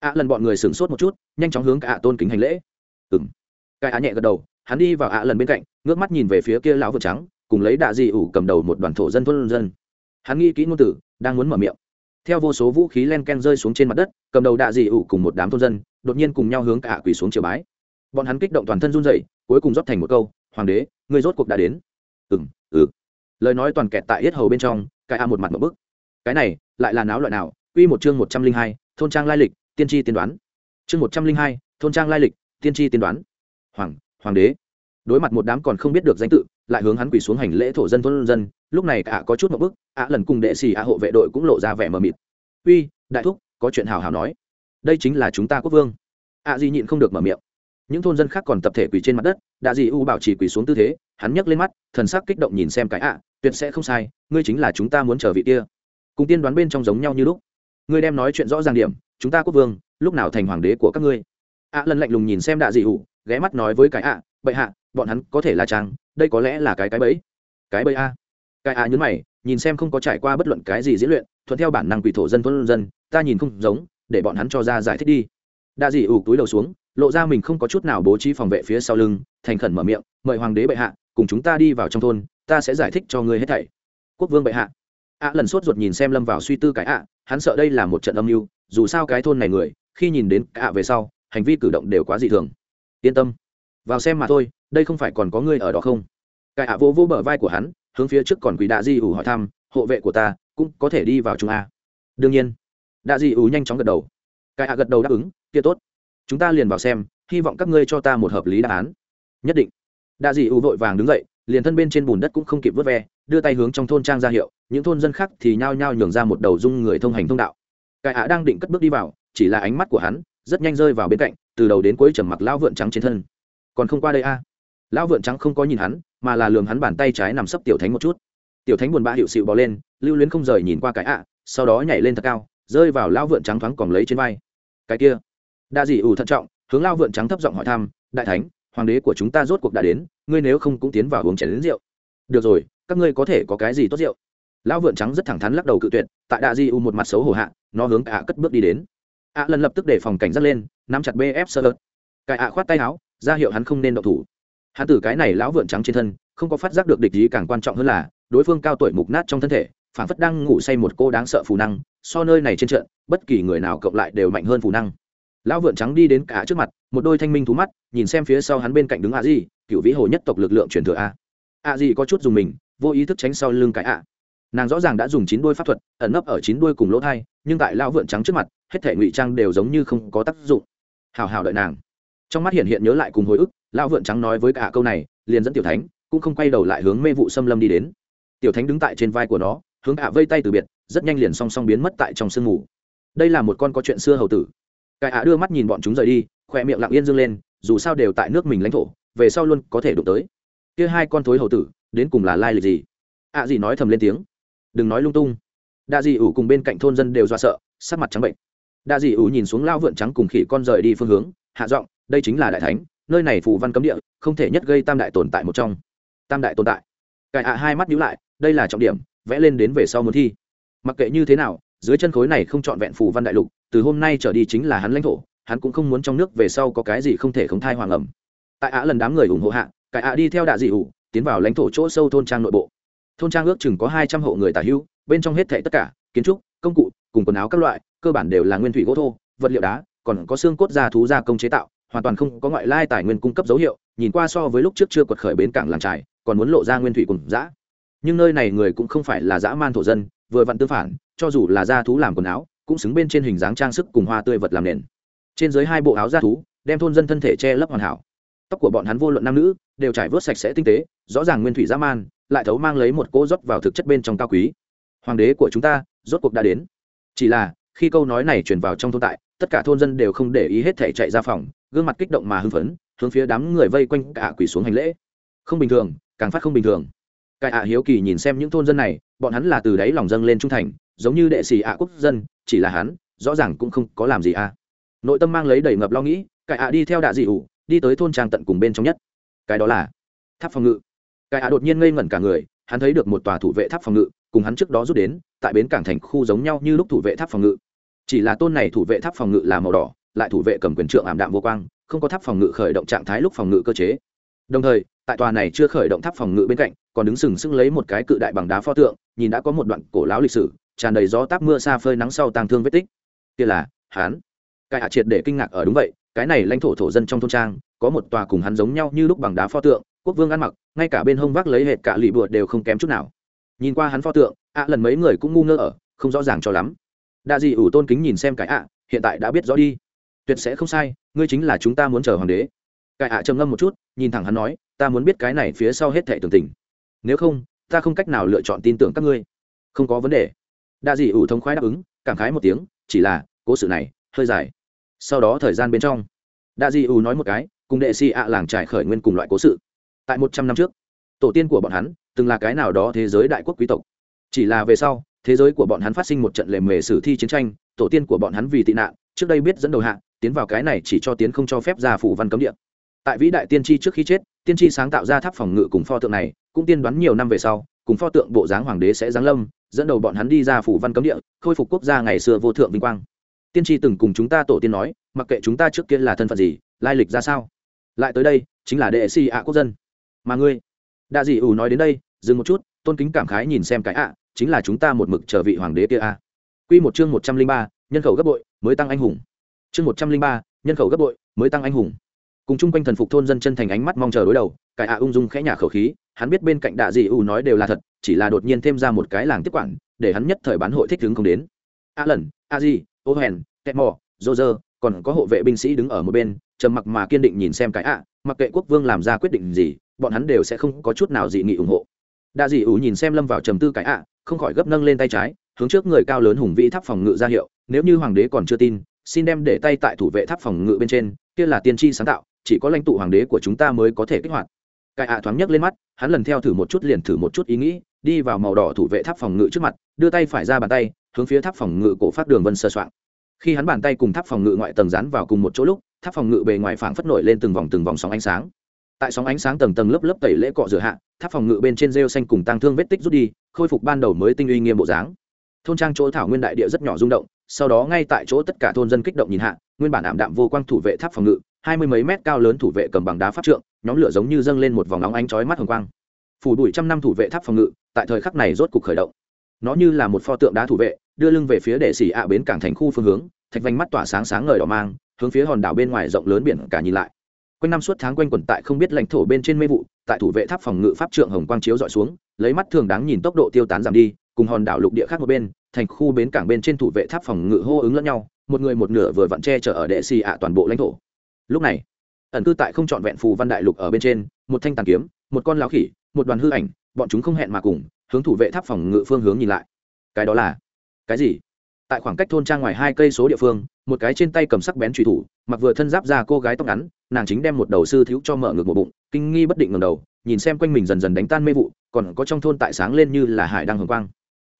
Ạ lần bọn người sửng sốt một chút, nhanh chóng hướng cả tôn kính hành lễ. Ừng cái ạ nhẹ gật đầu, hắn đi vào ạ lần bên cạnh, ngước mắt nhìn về phía kia lão vượn trắng, cùng lấy đạ dị ủ cầm đầu một đoàn thổ dân thôn dân. Hắn nghĩ kỹ ngôn tử đang muốn mở miệng. Theo vô số vũ khí len ken rơi xuống trên mặt đất, cầm đầu đạ dị ủ cùng một đám thôn dân, đột nhiên cùng nhau hướng cả quỳ xuống chiều bái. Bọn hắn kích động toàn thân run dậy cuối cùng rót thành một câu, hoàng đế người rốt cuộc đã đến. Ừng ừ. Lời nói toàn kẹt tại yết hầu bên trong, cái a một mặt một bức. Cái này, lại là náo loại nào? Quy một chương một trăm linh hai, thôn trang lai lịch, tiên tri tiên đoán. Chương một trăm linh hai, thôn trang lai lịch, tiên tri tiên đoán. Hoàng hoàng đế. Đối mặt một đám còn không biết được danh tự lại hướng hắn quỳ xuống hành lễ thổ dân thôn dân. Lúc này cả có chút một bức, ạ lần cùng đệ xì ạ hộ vệ đội cũng lộ ra vẻ mờ mịt. Uy, đại thúc, có chuyện hào hào nói. Đây chính là chúng ta quốc vương. Ạ gì nhịn không được mở miệng. Những thôn dân khác còn tập thể quỳ trên mặt đất, đạ dị u bảo chỉ quỳ xuống tư thế, hắn nhấc lên mắt, thần sắc kích động nhìn xem cái ạ, tuyệt sẽ không sai, ngươi chính là chúng ta muốn chờ vị kia. Cùng tiên đoán bên trong giống nhau như lúc. Ngươi đem nói chuyện rõ ràng điểm, chúng ta quốc vương, lúc nào thành hoàng đế của các ngươi? Ạ lần lạnh lùng nhìn xem đạ dị u, ghé mắt nói với cái ạ, bệ hạ bọn hắn có thể là trang, đây có lẽ là cái cái bẫy. Cái bẫy a. Cái a nhấn mày, nhìn xem không có trải qua bất luận cái gì diễn luyện, thuận theo bản năng quỷ thổ dân thôn dân, ta nhìn không giống, để bọn hắn cho ra giải thích đi. Đa dị ủ túi đầu xuống, lộ ra mình không có chút nào bố trí phòng vệ phía sau lưng, thành khẩn mở miệng, mời hoàng đế bệ hạ, cùng chúng ta đi vào trong thôn, ta sẽ giải thích cho ngươi hết thảy. Quốc vương bệ hạ. Ạ lần sốt ruột nhìn xem lâm vào suy tư cái ạ hắn sợ đây là một trận âm mưu, dù sao cái thôn này người, khi nhìn đến ạ về sau, hành vi cử động đều quá dị thường. Yên tâm vào xem mà thôi, đây không phải còn có ngươi ở đó không? Cài ạ vô vô bờ vai của hắn, hướng phía trước còn quỷ đạ di ủ hỏi thăm, hộ vệ của ta cũng có thể đi vào chúng a. Đương nhiên, đạ di ủ nhanh chóng gật đầu. Cài ạ gật đầu đáp ứng, kia tốt. Chúng ta liền vào xem, hy vọng các ngươi cho ta một hợp lý đáp án. Nhất định. Đạ di ủ vội vàng đứng dậy, liền thân bên trên bùn đất cũng không kịp vớt ve, đưa tay hướng trong thôn trang ra hiệu, những thôn dân khác thì nhao nhao nhường ra một đầu dung người thông hành thông đạo. Cài ạ đang định cất bước đi vào, chỉ là ánh mắt của hắn rất nhanh rơi vào bên cạnh, từ đầu đến cuối trầm mặc lão vượn trắng trên thân còn không qua đây a. Lão vượn trắng không có nhìn hắn, mà là lường hắn bàn tay trái nằm sấp tiểu thánh một chút. Tiểu thánh buồn bã hiệu xịu bò lên, lưu luyến không rời nhìn qua cái ạ, sau đó nhảy lên thật cao, rơi vào lão vượn trắng thoáng còn lấy trên vai. Cái kia, đa dị ủ thận trọng, hướng lão vượn trắng thấp giọng hỏi thăm, đại thánh, hoàng đế của chúng ta rốt cuộc đã đến, ngươi nếu không cũng tiến vào uống chén đến rượu. Được rồi, các ngươi có thể có cái gì tốt rượu? Lão vượn trắng rất thẳng thắn lắc đầu cự tuyệt, tại đa di u một mặt xấu hổ hạ, nó hướng ạ cất bước đi đến. Ạ lần lập tức để phòng cảnh giác lên, nắm chặt bf sơ lợt. Cải ạ khoát tay áo ra hiệu hắn không nên động thủ. Hắn từ cái này lão vượn trắng trên thân, không có phát giác được địch ý càng quan trọng hơn là, đối phương cao tuổi mục nát trong thân thể phản phất đang ngủ say một cô đáng sợ phù năng, so nơi này trên trận, bất kỳ người nào cộng lại đều mạnh hơn phù năng. Lão vượn trắng đi đến cả trước mặt, một đôi thanh minh thú mắt, nhìn xem phía sau hắn bên cạnh đứng a di, cựu vĩ hồ nhất tộc lực lượng truyền thừa a. A di có chút dùng mình, vô ý thức tránh sau lưng cái a. Nàng rõ ràng đã dùng chín đôi pháp thuật, ẩn nấp ở chín đuôi cùng lỗ thai, nhưng tại lão vượn trắng trước mặt, hết thể ngụy trang đều giống như không có tác dụng. Hào hào đợi nàng trong mắt hiện hiện nhớ lại cùng hồi ức, lão vượn trắng nói với cả câu này, liền dẫn tiểu thánh, cũng không quay đầu lại hướng mê vụ xâm lâm đi đến. Tiểu thánh đứng tại trên vai của nó, hướng ạ vây tay từ biệt, rất nhanh liền song song biến mất tại trong sương mù. Đây là một con có chuyện xưa hầu tử. Cái ạ đưa mắt nhìn bọn chúng rời đi, khỏe miệng lặng yên dâng lên, dù sao đều tại nước mình lãnh thổ, về sau luôn có thể đụng tới. Kia hai con thối hầu tử, đến cùng là lai lịch gì? Ạ gì nói thầm lên tiếng. Đừng nói lung tung. Đa dị ủ cùng bên cạnh thôn dân đều do sợ, sắc mặt trắng bệnh. Đa dị ủ nhìn xuống lao vượn trắng cùng khỉ con rời đi phương hướng, hạ giọng đây chính là đại thánh, nơi này phù văn cấm địa, không thể nhất gây tam đại tồn tại một trong. Tam đại tồn tại. Cải ạ hai mắt nhíu lại, đây là trọng điểm, vẽ lên đến về sau muốn thi. Mặc kệ như thế nào, dưới chân khối này không trọn vẹn phù văn đại lục, từ hôm nay trở đi chính là hắn lãnh thổ, hắn cũng không muốn trong nước về sau có cái gì không thể không thai hoàng ẩm. Tại ạ lần đám người ủng hộ hạ, cải ạ đi theo đạ dị ủ, tiến vào lãnh thổ chỗ sâu thôn trang nội bộ. Thôn trang ước chừng có hai trăm hộ người tả hữu bên trong hết thệ tất cả, kiến trúc, công cụ, cùng quần áo các loại, cơ bản đều là nguyên thủy gỗ thô, vật liệu đá, còn có xương cốt da thú gia công chế tạo hoàn toàn không có ngoại lai tài nguyên cung cấp dấu hiệu, nhìn qua so với lúc trước chưa quật khởi bến cảng làng trải còn muốn lộ ra nguyên thủy cùng dã. Nhưng nơi này người cũng không phải là dã man thổ dân, vừa vặn tư phản, cho dù là da thú làm quần áo, cũng xứng bên trên hình dáng trang sức cùng hoa tươi vật làm nền. Trên dưới hai bộ áo da thú, đem thôn dân thân thể che lấp hoàn hảo. Tóc của bọn hắn vô luận nam nữ, đều trải vớt sạch sẽ tinh tế, rõ ràng nguyên thủy dã man, lại thấu mang lấy một cỗ rót vào thực chất bên trong cao quý. Hoàng đế của chúng ta, rốt cuộc đã đến. Chỉ là, khi câu nói này truyền vào trong thôn tại, tất cả thôn dân đều không để ý hết thể chạy ra phòng gương mặt kích động mà hưng phấn, hướng phía đám người vây quanh cả quỷ xuống hành lễ. Không bình thường, càng phát không bình thường. Cái ạ hiếu kỳ nhìn xem những thôn dân này, bọn hắn là từ đáy lòng dâng lên trung thành, giống như đệ sĩ ạ quốc dân, chỉ là hắn, rõ ràng cũng không có làm gì à. Nội tâm mang lấy đầy ngập lo nghĩ, cái ạ đi theo đạ dị ủ, đi tới thôn trang tận cùng bên trong nhất. Cái đó là tháp phòng ngự. Cái ạ đột nhiên ngây ngẩn cả người, hắn thấy được một tòa thủ vệ tháp phòng ngự, cùng hắn trước đó rút đến, tại bến cảng thành khu giống nhau như lúc thủ vệ tháp phòng ngự. Chỉ là tôn này thủ vệ tháp phòng ngự là màu đỏ lại thủ vệ cầm quyền trượng ảm đạm vô quang, không có tháp phòng ngự khởi động trạng thái lúc phòng ngự cơ chế. Đồng thời, tại tòa này chưa khởi động tháp phòng ngự bên cạnh, còn đứng sừng sững lấy một cái cự đại bằng đá pho tượng, nhìn đã có một đoạn cổ lão lịch sử, tràn đầy gió táp mưa xa phơi nắng sau tàng thương vết tích. Kia là hán cái hạ triệt để kinh ngạc ở đúng vậy, cái này lãnh thổ thổ dân trong thôn trang, có một tòa cùng hắn giống nhau như lúc bằng đá pho tượng, quốc vương ăn mặc, ngay cả bên hông vác lấy hệt cả lụy bụa đều không kém chút nào. Nhìn qua hắn pho tượng, ạ lần mấy người cũng ngu ngơ ở, không rõ ràng cho lắm. Đa dị ủ tôn kính nhìn xem cái ạ, hiện tại đã biết rõ đi tuyệt sẽ không sai, ngươi chính là chúng ta muốn chờ hoàng đế. Cải ạ trầm ngâm một chút, nhìn thẳng hắn nói, ta muốn biết cái này phía sau hết thệ tường tình. Nếu không, ta không cách nào lựa chọn tin tưởng các ngươi. Không có vấn đề. Đa dị ủ thống khoái đáp ứng, cảm khái một tiếng, chỉ là, cố sự này, hơi dài. Sau đó thời gian bên trong, đa dị ủ nói một cái, cùng đệ si ạ làng trải khởi nguyên cùng loại cố sự. Tại một trăm năm trước, tổ tiên của bọn hắn, từng là cái nào đó thế giới đại quốc quý tộc. Chỉ là về sau, thế giới của bọn hắn phát sinh một trận lề mề sử thi chiến tranh tổ tiên của bọn hắn vì tị nạn, trước đây biết dẫn đầu hạ, tiến vào cái này chỉ cho tiến không cho phép ra phủ văn cấm địa. Tại vĩ đại tiên tri trước khi chết, tiên tri sáng tạo ra tháp phòng ngự cùng pho tượng này, cũng tiên đoán nhiều năm về sau, cùng pho tượng bộ dáng hoàng đế sẽ giáng lâm, dẫn đầu bọn hắn đi ra phủ văn cấm địa, khôi phục quốc gia ngày xưa vô thượng vinh quang. Tiên tri từng cùng chúng ta tổ tiên nói, mặc kệ chúng ta trước kia là thân phận gì, lai lịch ra sao. Lại tới đây, chính là đệ si ạ quốc dân. Mà ngươi, đa dị ủ nói đến đây, dừng một chút, tôn kính cảm khái nhìn xem cái ạ, chính là chúng ta một mực chờ vị hoàng đế kia a Quy một chương một trăm linh ba nhân khẩu gấp bội mới tăng anh hùng. Chương một trăm linh ba nhân khẩu gấp bội mới tăng anh hùng. Cùng chung quanh thần phục thôn dân chân thành ánh mắt mong chờ đối đầu cái ạ ung dung khẽ nhả khẩu khí hắn biết bên cạnh đạ dị ủ nói đều là thật chỉ là đột nhiên thêm ra một cái làng tiếp quản để hắn nhất thời bán hội thích hứng không đến. A lần a Dị, ô hèn kẹt mò Roger, còn có hộ vệ binh sĩ đứng ở một bên trầm mặc mà kiên định nhìn xem cái ạ mặc kệ quốc vương làm ra quyết định gì bọn hắn đều sẽ không có chút nào dị nghị ủng hộ. Đạ dị ủ nhìn xem lâm vào trầm tư cái ạ không khỏi gấp nâng lên tay trái hướng trước người cao lớn hùng vĩ tháp phòng ngự ra hiệu, nếu như hoàng đế còn chưa tin, xin đem để tay tại thủ vệ tháp phòng ngự bên trên, kia là tiên tri sáng tạo, chỉ có lãnh tụ hoàng đế của chúng ta mới có thể kích hoạt. Cài ạ thoáng nhấc lên mắt, hắn lần theo thử một chút liền thử một chút ý nghĩ, đi vào màu đỏ thủ vệ tháp phòng ngự trước mặt, đưa tay phải ra bàn tay, hướng phía tháp phòng ngự cổ phát đường vân sơ soạn. Khi hắn bàn tay cùng tháp phòng ngự ngoại tầng dán vào cùng một chỗ lúc, tháp phòng ngự bề ngoài phảng phất nổi lên từng vòng từng vòng sóng ánh sáng. Tại sóng ánh sáng tầng tầng lớp lớp tẩy lễ cọ rửa hạ, tháp phòng ngự bên trên rêu xanh cùng tăng thương vết tích rút đi, khôi phục ban đầu mới tinh uy nghiêm bộ dáng thôn trang chỗ thảo nguyên đại địa rất nhỏ rung động, sau đó ngay tại chỗ tất cả thôn dân kích động nhìn hạ, nguyên bản ảm đạm vô quang thủ vệ tháp phòng ngự, hai mươi mấy mét cao lớn thủ vệ cầm bằng đá pháp trượng, nhóm lửa giống như dâng lên một vòng nóng ánh chói mắt hồng quang. Phủ đuổi trăm năm thủ vệ tháp phòng ngự, tại thời khắc này rốt cục khởi động. Nó như là một pho tượng đá thủ vệ, đưa lưng về phía đệ sĩ ạ bến cảng thành khu phương hướng, thạch vành mắt tỏa sáng sáng ngời đỏ mang, hướng phía hòn đảo bên ngoài rộng lớn biển cả nhìn lại. Quanh năm suốt tháng quanh quẩn tại không biết lãnh thổ bên trên mê vụ, tại thủ vệ tháp phòng ngự pháp trượng hồng quang chiếu dọi xuống, lấy mắt thường đáng nhìn tốc độ tiêu tán giảm đi cùng hòn đảo lục địa khác một bên, thành khu bến cảng bên trên thủ vệ tháp phòng ngự hô ứng lẫn nhau, một người một nửa vừa vặn che chở ở đệ xì ạ toàn bộ lãnh thổ. Lúc này, ẩn cư tại không trọn vẹn phù văn đại lục ở bên trên, một thanh tàn kiếm, một con lão khỉ, một đoàn hư ảnh, bọn chúng không hẹn mà cùng, hướng thủ vệ tháp phòng ngự phương hướng nhìn lại. Cái đó là cái gì? Tại khoảng cách thôn trang ngoài hai cây số địa phương, một cái trên tay cầm sắc bén truy thủ, mặc vừa thân giáp ra cô gái tóc ngắn, nàng chính đem một đầu sư thiếu cho mở ngược một bụng, kinh nghi bất định ngầm đầu, nhìn xem quanh mình dần dần đánh tan mê vụ, còn có trong thôn tại sáng lên như là hải đang hồng quang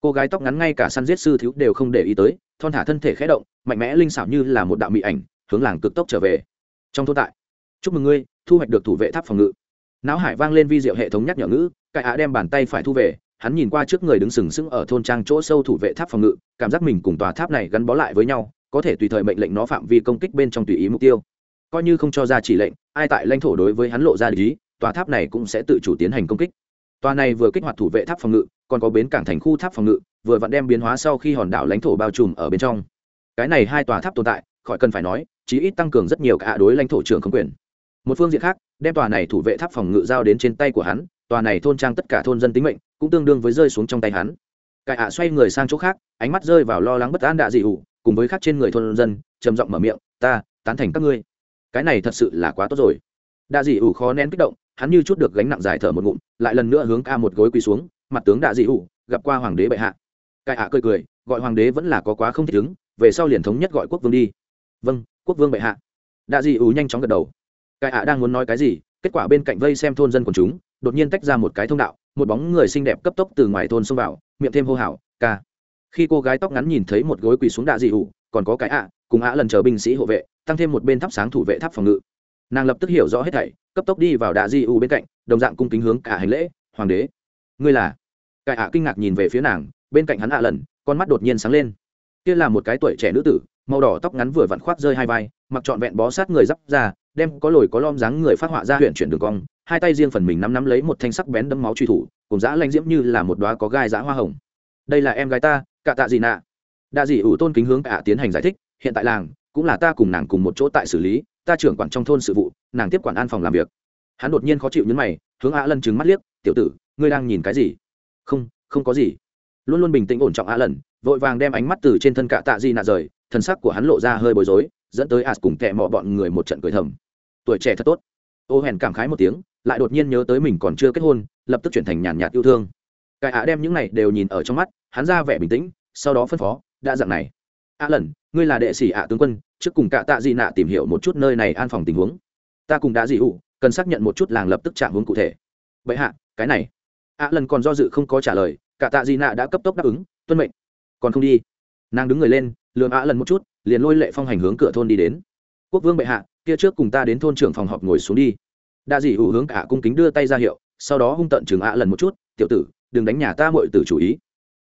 cô gái tóc ngắn ngay cả săn giết sư thiếu đều không để ý tới, thon thả thân thể khẽ động, mạnh mẽ linh xảo như là một đạo mỹ ảnh, hướng làng cực tốc trở về. Trong thôn tại, chúc mừng ngươi, thu hoạch được thủ vệ tháp phòng ngự. Não hải vang lên vi diệu hệ thống nhắc nhở ngữ cải á đem bàn tay phải thu về, hắn nhìn qua trước người đứng sừng sững ở thôn trang chỗ sâu thủ vệ tháp phòng ngự, cảm giác mình cùng tòa tháp này gắn bó lại với nhau, có thể tùy thời mệnh lệnh nó phạm vi công kích bên trong tùy ý mục tiêu. Coi như không cho ra chỉ lệnh, ai tại lãnh thổ đối với hắn lộ ra lý tòa tháp này cũng sẽ tự chủ tiến hành công kích. Toàn này vừa kích hoạt thủ vệ tháp phòng ngự còn có bến cảng thành khu tháp phòng ngự vừa vặn đem biến hóa sau khi hòn đảo lãnh thổ bao trùm ở bên trong. Cái này hai tòa tháp tồn tại khỏi cần phải nói chí ít tăng cường rất nhiều cả đối lãnh thổ trưởng không quyền. Một phương diện khác đem tòa này thủ vệ tháp phòng ngự giao đến trên tay của hắn tòa này thôn trang tất cả thôn dân tính mệnh cũng tương đương với rơi xuống trong tay hắn. Cái ạ xoay người sang chỗ khác ánh mắt rơi vào lo lắng bất an đạ dị hủ, cùng với khác trên người thôn dân trầm giọng mở miệng ta tán thành các ngươi. Cái này thật sự là quá tốt rồi. Đạ dị hủ khó nén kích động hắn như chút được gánh nặng dài thở một ngụm lại lần nữa hướng ca một gối quỳ xuống mặt tướng đạ dị ủ gặp qua hoàng đế bệ hạ. Cai ạ cười cười gọi hoàng đế vẫn là có quá không thể đứng về sau liền thống nhất gọi quốc vương đi. Vâng quốc vương bệ hạ. Đạ dị ủ nhanh chóng gật đầu. Cai ạ đang muốn nói cái gì kết quả bên cạnh vây xem thôn dân của chúng đột nhiên tách ra một cái thông đạo một bóng người xinh đẹp cấp tốc từ ngoài thôn xông vào miệng thêm hô hào ca. Khi cô gái tóc ngắn nhìn thấy một gối quỳ xuống đạ dị ủ, còn có cái ạ cùng ạ lần chờ binh sĩ hộ vệ tăng thêm một bên thắp sáng thủ vệ tháp phòng ngự nàng lập tức hiểu rõ hết thảy, cấp tốc đi vào đạ di u bên cạnh, đồng dạng cung kính hướng cả hành lễ, hoàng đế, ngươi là? Cải ạ kinh ngạc nhìn về phía nàng, bên cạnh hắn ạ lần, con mắt đột nhiên sáng lên. Kia là một cái tuổi trẻ nữ tử, màu đỏ tóc ngắn vừa vặn khoác rơi hai vai, mặc trọn vẹn bó sát người d ra, đem có lồi có lom dáng người phát họa ra huyện chuyển đường cong, hai tay riêng phần mình nắm nắm lấy một thanh sắc bén đấm máu truy thủ, cùng dã lanh diễm như là một đoá có gai dã hoa hồng. Đây là em gái ta, cạ tạ gì nạ. Đa dị ủ tôn kính hướng cả tiến hành giải thích, hiện tại làng cũng là ta cùng nàng cùng một chỗ tại xử lý ta trưởng quản trong thôn sự vụ, nàng tiếp quản an phòng làm việc. Hắn đột nhiên khó chịu nhấn mày, hướng ạ lần trừng mắt liếc, tiểu tử, ngươi đang nhìn cái gì? Không không có gì. Luôn luôn bình tĩnh ổn trọng a lần vội vàng đem ánh mắt từ trên thân cạ tạ di nạ rời, thần sắc của hắn lộ ra hơi bối rối, dẫn tới as cùng tệ mọ bọn người một trận cười thầm. Tuổi trẻ thật tốt. Ô hèn cảm khái một tiếng, lại đột nhiên nhớ tới mình còn chưa kết hôn, lập tức chuyển thành nhàn nhạt yêu thương. Cái ạ đem những này đều nhìn ở trong mắt, hắn ra vẻ bình tĩnh, sau đó phân phó, đã dặn này a lần, ngươi là đệ sĩ ạ tướng quân, trước cùng cả tạ dị nạ tìm hiểu một chút nơi này an phòng tình huống. Ta cùng đã dị ủ cần xác nhận một chút làng lập tức trạng hướng cụ thể. Vậy hạ, cái này. A lần còn do dự không có trả lời, cả tạ dị nạ đã cấp tốc đáp ứng, tuân mệnh. Còn không đi? Nàng đứng người lên lường a lần một chút, liền lôi lệ phong hành hướng cửa thôn đi đến. Quốc vương bệ hạ, kia trước cùng ta đến thôn trưởng phòng họp ngồi xuống đi. Đa dị hữu hướng cả cung kính đưa tay ra hiệu, sau đó hung tận chừng ạ lần một chút, tiểu tử, đừng đánh nhà ta mội tử chủ ý.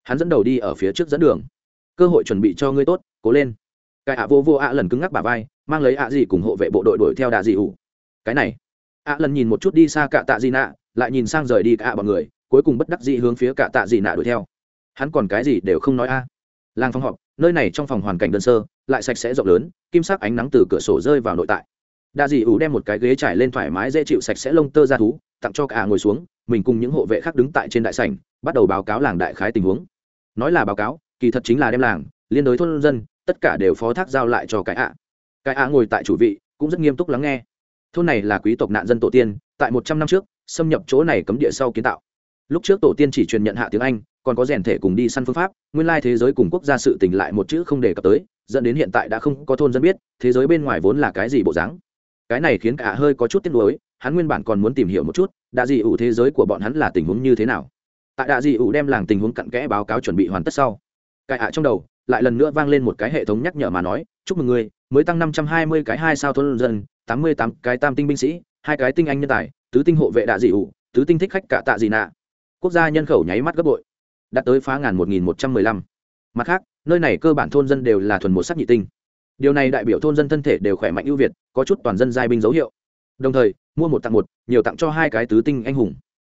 Hắn dẫn đầu đi ở phía trước dẫn đường cơ hội chuẩn bị cho ngươi tốt, cố lên. Cái ạ vô vô ạ lần cứng ngắc bà vai, mang lấy ạ gì cùng hộ vệ bộ đội đuổi theo đà dị ủ. cái này, ạ lần nhìn một chút đi xa cả tạ dị nạ, lại nhìn sang rời đi cả bọn người, cuối cùng bất đắc dị hướng phía cả tạ dị nạ đuổi theo. Hắn còn cái gì đều không nói a? Làng phòng họp, nơi này trong phòng hoàn cảnh đơn sơ, lại sạch sẽ rộng lớn, kim sắc ánh nắng từ cửa sổ rơi vào nội tại. Đa dị ủ đem một cái ghế trải lên thoải mái dễ chịu sạch sẽ lông tơ ra thú, tặng cho cả ngồi xuống, mình cùng những hộ vệ khác đứng tại trên đại sảnh, bắt đầu báo cáo làng đại khái tình huống. Nói là báo cáo kỳ thật chính là đem làng, liên đối thôn dân, tất cả đều phó thác giao lại cho cái ạ. Cái ạ ngồi tại chủ vị, cũng rất nghiêm túc lắng nghe. Thôn này là quý tộc nạn dân tổ tiên, tại một trăm năm trước, xâm nhập chỗ này cấm địa sau kiến tạo. Lúc trước tổ tiên chỉ truyền nhận hạ tiếng anh, còn có rèn thể cùng đi săn phương pháp, nguyên lai thế giới cùng quốc gia sự tỉnh lại một chữ không đề cập tới, dẫn đến hiện tại đã không có thôn dân biết, thế giới bên ngoài vốn là cái gì bộ dáng. Cái này khiến cả hơi có chút tiếc nuối, hắn nguyên bản còn muốn tìm hiểu một chút, đạ dị ủ thế giới của bọn hắn là tình huống như thế nào. Tại đạ dị ủ đem làng tình huống cặn kẽ báo cáo chuẩn bị hoàn tất sau cài ạ trong đầu, lại lần nữa vang lên một cái hệ thống nhắc nhở mà nói, chúc mừng ngươi, mới tăng năm trăm hai mươi cái hai sao thôn dân, tám mươi tám cái tam tinh binh sĩ, hai cái tinh anh nhân tài, tứ tinh hộ vệ đạ dị ủ, tứ tinh thích khách cả tạ dị nạ. Quốc gia nhân khẩu nháy mắt gấp bội, đạt tới phá ngàn một nghìn một trăm mười lăm. Mặt khác, nơi này cơ bản thôn dân đều là thuần một sắc nhị tinh. Điều này đại biểu thôn dân thân thể đều khỏe mạnh ưu việt, có chút toàn dân giai binh dấu hiệu. Đồng thời, mua một tặng một, nhiều tặng cho hai cái tứ tinh anh hùng.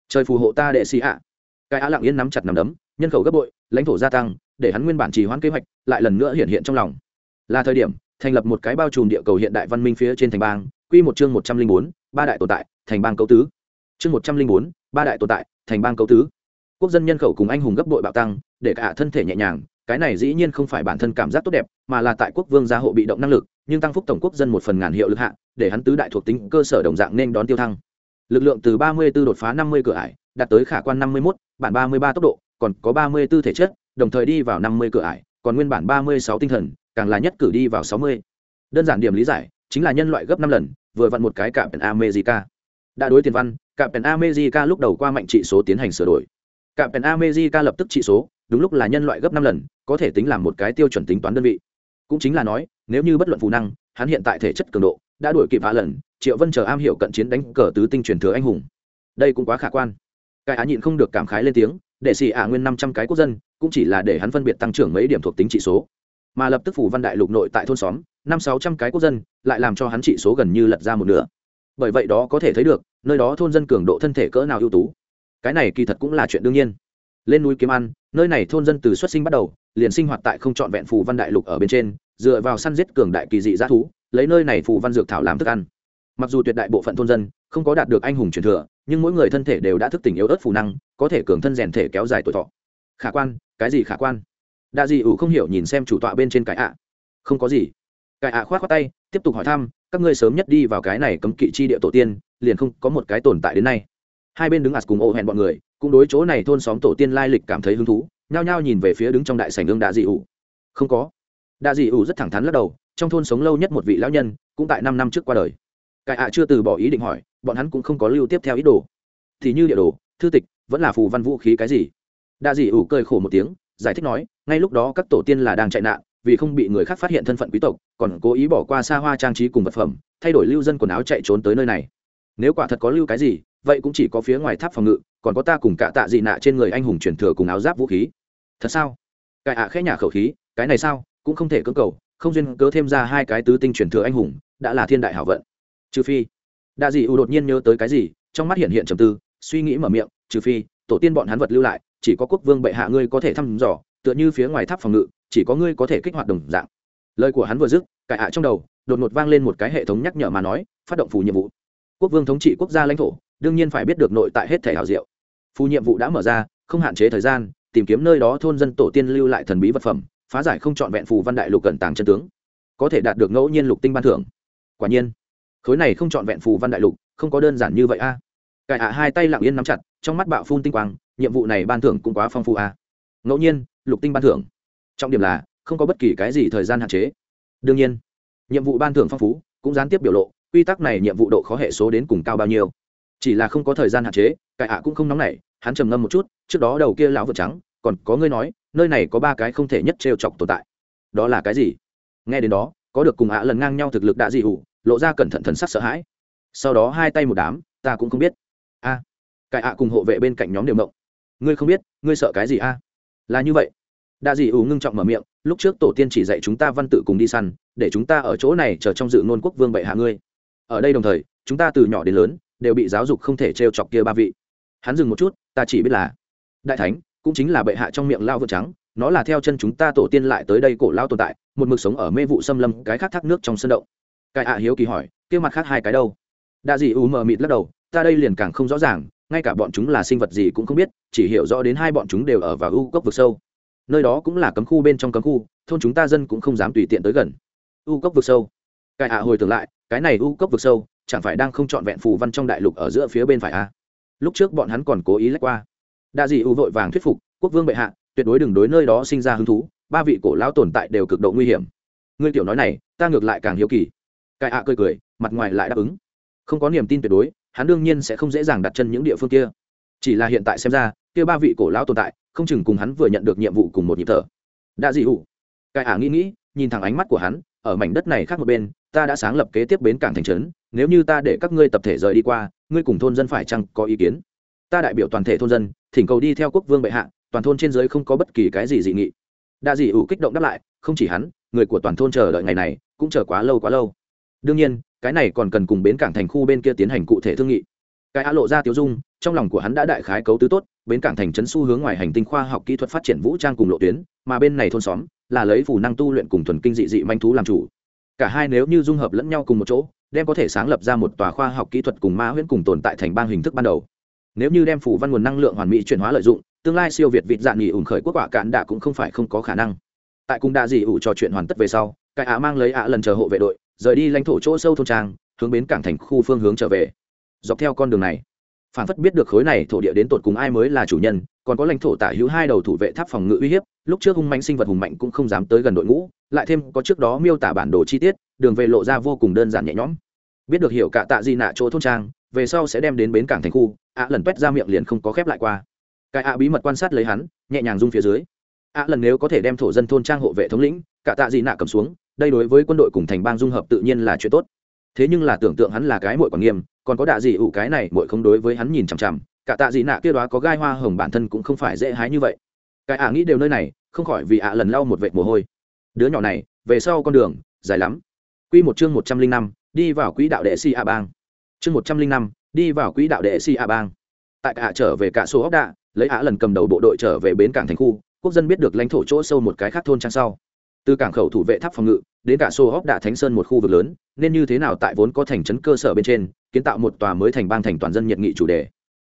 Trời phù hộ ta đệ sĩ ạ cái á lặng yên nắm chặt nằm đấm, nhân khẩu gấp bội, lãnh thổ gia tăng, để hắn nguyên bản trì hoãn kế hoạch, lại lần nữa hiện hiện trong lòng. Là thời điểm, thành lập một cái bao trùm địa cầu hiện đại văn minh phía trên thành bang, quy một chương một trăm linh bốn, ba đại tồn tại, thành bang cấu tứ. Chương một trăm linh bốn, ba đại tồn tại, thành bang cấu tứ. Quốc dân nhân khẩu cùng anh hùng gấp bội bạo tăng, để cả thân thể nhẹ nhàng, cái này dĩ nhiên không phải bản thân cảm giác tốt đẹp, mà là tại quốc vương gia hộ bị động năng lực, nhưng tăng phúc tổng quốc dân một phần ngàn hiệu lực hạ, để hắn tứ đại thuộc tính cơ sở đồng dạng nên đón tiêu thăng. Lực lượng từ ba mươi 34 đột phá năm mươi cửa ải đạt tới khả quan năm mươi 51, bản ba mươi ba tốc độ còn có ba mươi 34 thể chất đồng thời đi vào năm mươi cửa ải còn nguyên bản ba mươi sáu tinh thần càng là nhất cử đi vào sáu mươi. Đơn giản điểm lý giải chính là nhân loại gấp năm lần vừa vặn một cái cạm Pen america. Đã đối tiền văn cạm Pen america lúc đầu qua mạnh trị số tiến hành sửa đổi. Cạm Pen america lập tức trị số đúng lúc là nhân loại gấp năm lần có thể tính làm một cái tiêu chuẩn tính toán đơn vị. Cũng chính là nói nếu như bất luận phù năng hắn hiện tại thể chất cường độ đã đuổi kịp vã lần triệu vân chờ am hiểu cận chiến đánh cờ tứ tinh truyền thừa anh hùng. Đây cũng quá khả quan cái á nhịn không được cảm khái lên tiếng, để xì ả nguyên năm trăm cái quốc dân, cũng chỉ là để hắn phân biệt tăng trưởng mấy điểm thuộc tính trị số. Mà lập tức phủ văn đại lục nội tại thôn xóm, năm sáu trăm cái quốc dân, lại làm cho hắn trị số gần như lật ra một nửa. Bởi vậy đó có thể thấy được, nơi đó thôn dân cường độ thân thể cỡ nào ưu tú. Cái này kỳ thật cũng là chuyện đương nhiên. Lên núi kiếm ăn, nơi này thôn dân từ xuất sinh bắt đầu, liền sinh hoạt tại không trọn vẹn phù văn đại lục ở bên trên, dựa vào săn giết cường đại kỳ dị g thú, lấy nơi này phù văn dược thảo làm thức ăn. Mặc dù tuyệt đại bộ phận thôn dân không có đạt được anh hùng truyền thừa, nhưng mỗi người thân thể đều đã thức tỉnh yếu ớt phù năng, có thể cường thân rèn thể kéo dài tuổi thọ. Khả quan, cái gì khả quan? Đa dị ủ không hiểu nhìn xem chủ tọa bên trên cái ạ. Không có gì. Cái ạ khoát khoát tay, tiếp tục hỏi thăm, các ngươi sớm nhất đi vào cái này cấm kỵ chi địa tổ tiên, liền không có một cái tồn tại đến nay. Hai bên đứng ạt cùng ô hẹn bọn người, cũng đối chỗ này thôn xóm tổ tiên lai lịch cảm thấy hứng thú, nhao nhao nhìn về phía đứng trong đại sảnh ương đạ dị ủ. Không có. Đạ dị ủ rất thẳng thắn lắc đầu, trong thôn sống lâu nhất một vị lão nhân, cũng tại năm năm trước qua đời cải ạ chưa từ bỏ ý định hỏi, bọn hắn cũng không có lưu tiếp theo ý đồ. Thì như địa đồ, thư tịch, vẫn là phù văn vũ khí cái gì? Đa dị ủ cười khổ một tiếng, giải thích nói, ngay lúc đó các tổ tiên là đang chạy nạn, vì không bị người khác phát hiện thân phận quý tộc, còn cố ý bỏ qua xa hoa trang trí cùng vật phẩm, thay đổi lưu dân quần áo chạy trốn tới nơi này. Nếu quả thật có lưu cái gì, vậy cũng chỉ có phía ngoài tháp phòng ngự, còn có ta cùng cả tạ dị nạ trên người anh hùng truyền thừa cùng áo giáp vũ khí. Thật sao? Cái ạ à khẽ nhà khẩu khí, cái này sao? Cũng không thể cưỡng cầu, không duyên cớ thêm ra hai cái tứ tinh truyền thừa anh hùng, đã là thiên đại hảo vận trừ phi. Đa dị u đột nhiên nhớ tới cái gì, trong mắt hiện hiện trầm tư, suy nghĩ mở miệng, trừ phi, tổ tiên bọn hắn vật lưu lại, chỉ có quốc vương bệ hạ ngươi có thể thăm dò, tựa như phía ngoài tháp phòng ngự, chỉ có ngươi có thể kích hoạt đồng dạng. Lời của hắn vừa dứt, cải hạ trong đầu, đột ngột vang lên một cái hệ thống nhắc nhở mà nói, phát động phù nhiệm vụ. Quốc vương thống trị quốc gia lãnh thổ, đương nhiên phải biết được nội tại hết thể hảo diệu. Phù nhiệm vụ đã mở ra, không hạn chế thời gian, tìm kiếm nơi đó thôn dân tổ tiên lưu lại thần bí vật phẩm, phá giải không trọn vẹn phù văn đại lục cẩn tàng chân tướng, có thể đạt được ngẫu nhiên lục tinh ban thưởng. Quả nhiên khối này không trọn vẹn phù văn đại lục, không có đơn giản như vậy a. À. cải ạ hai tay lặng yên nắm chặt, trong mắt bạo phun tinh quang, nhiệm vụ này ban thưởng cũng quá phong phú a. Ngẫu nhiên, lục tinh ban thưởng. Trọng điểm là, không có bất kỳ cái gì thời gian hạn chế. Đương nhiên, nhiệm vụ ban thưởng phong phú, cũng gián tiếp biểu lộ, quy tắc này nhiệm vụ độ khó hệ số đến cùng cao bao nhiêu. Chỉ là không có thời gian hạn chế, cải ạ cũng không nóng nảy, hắn trầm ngâm một chút, trước đó đầu kia lão vượt trắng, còn có ngươi nói, nơi này có ba cái không thể nhất trêu chọc tồn tại. Đó là cái gì? Nghe đến đó, có được cùng ạ lần ngang nhau thực lực đã dị hủ lộ ra cẩn thận thần sắc sợ hãi. Sau đó hai tay một đám ta cũng không biết. A à, cải ạ cùng hộ vệ bên cạnh nhóm đều mộng ngươi không biết ngươi sợ cái gì a? Là như vậy. Đa dị ủ ngưng trọng mở miệng lúc trước tổ tiên chỉ dạy chúng ta văn tự cùng đi săn để chúng ta ở chỗ này chờ trong dự nôn quốc vương bệ hạ ngươi. Ở đây đồng thời chúng ta từ nhỏ đến lớn đều bị giáo dục không thể t chọc kia ba vị. Hắn dừng một chút ta chỉ biết là đại thánh cũng chính là bệ hạ trong miệng lao vượt trắng nó là theo chân chúng ta tổ tiên lại tới đây cổ lao tồn tại một mực sống ở mê vụ xâm lâm cái khác thác nước trong sân động cái ạ hiếu kỳ hỏi, kia mặt khác hai cái đâu? Đa dị u mờ mịt lắc đầu, ta đây liền càng không rõ ràng, ngay cả bọn chúng là sinh vật gì cũng không biết, chỉ hiểu rõ đến hai bọn chúng đều ở vào u cốc vực sâu. Nơi đó cũng là cấm khu bên trong cấm khu, thôn chúng ta dân cũng không dám tùy tiện tới gần. U cốc vực sâu? Cái ạ hồi tưởng lại, cái này u cốc vực sâu, chẳng phải đang không trọn vẹn phù văn trong đại lục ở giữa phía bên phải a à? lúc trước bọn hắn còn cố ý lách qua. Đa dị u vội vàng thuyết phục, quốc vương bệ hạ, tuyệt đối đừng đối nơi đó sinh ra hứng thú, ba vị cổ lão tồn tại đều cực độ nguy hiểm. Ngươi tiểu nói này, ta ngược lại càng hiếu kỳ cai ạ cười cười, mặt ngoài lại đáp ứng. Không có niềm tin tuyệt đối, hắn đương nhiên sẽ không dễ dàng đặt chân những địa phương kia. Chỉ là hiện tại xem ra, kia ba vị cổ lão tồn tại, không chừng cùng hắn vừa nhận được nhiệm vụ cùng một nhịp thở. Đã dị hụ cai ả nghĩ nghĩ, nhìn thẳng ánh mắt của hắn, ở mảnh đất này khác một bên, ta đã sáng lập kế tiếp bến cảng thành trấn, nếu như ta để các ngươi tập thể rời đi qua, ngươi cùng thôn dân phải chăng có ý kiến? Ta đại biểu toàn thể thôn dân, thỉnh cầu đi theo quốc vương bệ hạ, toàn thôn trên giới không có bất kỳ cái gì dị nghị. Đa dị ủ kích động đáp lại, không chỉ hắn, người của toàn thôn chờ đợi ngày này, cũng chờ quá lâu quá lâu đương nhiên, cái này còn cần cùng bến cảng thành khu bên kia tiến hành cụ thể thương nghị. Cái á lộ ra tiêu dung, trong lòng của hắn đã đại khái cấu tứ tốt, bến cảng thành trấn xu hướng ngoài hành tinh khoa học kỹ thuật phát triển vũ trang cùng lộ tuyến, mà bên này thôn xóm là lấy phù năng tu luyện cùng thuần kinh dị dị manh thú làm chủ. Cả hai nếu như dung hợp lẫn nhau cùng một chỗ, đem có thể sáng lập ra một tòa khoa học kỹ thuật cùng ma huyễn cùng tồn tại thành bang hình thức ban đầu. Nếu như đem phủ văn nguồn năng lượng hoàn mỹ chuyển hóa lợi dụng, tương lai siêu việt vịt dạng nghỉ ủng khởi quốc quả cạn đạ cũng không phải không có khả năng. Tại cung đa dị ủ trò chuyện hoàn tất về sau, cái ạ mang lấy ạ lần chờ hộ vệ đội rời đi lãnh thổ chỗ sâu thôn trang, hướng bến cảng thành khu phương hướng trở về. Dọc theo con đường này, phản phất biết được khối này thổ địa đến tột cùng ai mới là chủ nhân, còn có lãnh thổ tả hữu hai đầu thủ vệ tháp phòng ngự uy hiếp, lúc trước hung mạnh sinh vật hùng mạnh cũng không dám tới gần đội ngũ, lại thêm có trước đó miêu tả bản đồ chi tiết, đường về lộ ra vô cùng đơn giản nhẹ nhõm. Biết được hiểu cả tạ gì nạ chỗ thôn trang, về sau sẽ đem đến bến cảng thành khu, ạ lần quét ra miệng liền không có khép lại qua. Cái ạ bí mật quan sát lấy hắn, nhẹ nhàng rung phía dưới. Ạ lần nếu có thể đem thổ dân thôn trang hộ vệ thống lĩnh, cả tạ gì nạ cầm xuống đây đối với quân đội cùng thành bang dung hợp tự nhiên là chuyện tốt. Thế nhưng là tưởng tượng hắn là cái mội còn nghiêm, còn có đạ gì ủ cái này mội không đối với hắn nhìn chằm chằm, cả tạ gì nạ kia đó có gai hoa hồng bản thân cũng không phải dễ hái như vậy. Cái ạ nghĩ đều nơi này, không khỏi vì ạ lần lau một vệt mồ hôi. Đứa nhỏ này, về sau con đường, dài lắm. Quy một chương một trăm linh năm, đi vào quỹ đạo đệ si a bang. Chương một trăm linh năm, đi vào quỹ đạo đệ si a bang. Tại cả trở về cả số ốc đạ, lấy ạ lần cầm đầu bộ đội trở về bến cảng thành khu, quốc dân biết được lãnh thổ chỗ sâu một cái khác thôn trang sau từ cảng khẩu thủ vệ tháp phòng ngự, đến cả sô ốc đạ thánh sơn một khu vực lớn, nên như thế nào tại vốn có thành trấn cơ sở bên trên, kiến tạo một tòa mới thành bang thành toàn dân nhiệt nghị chủ đề.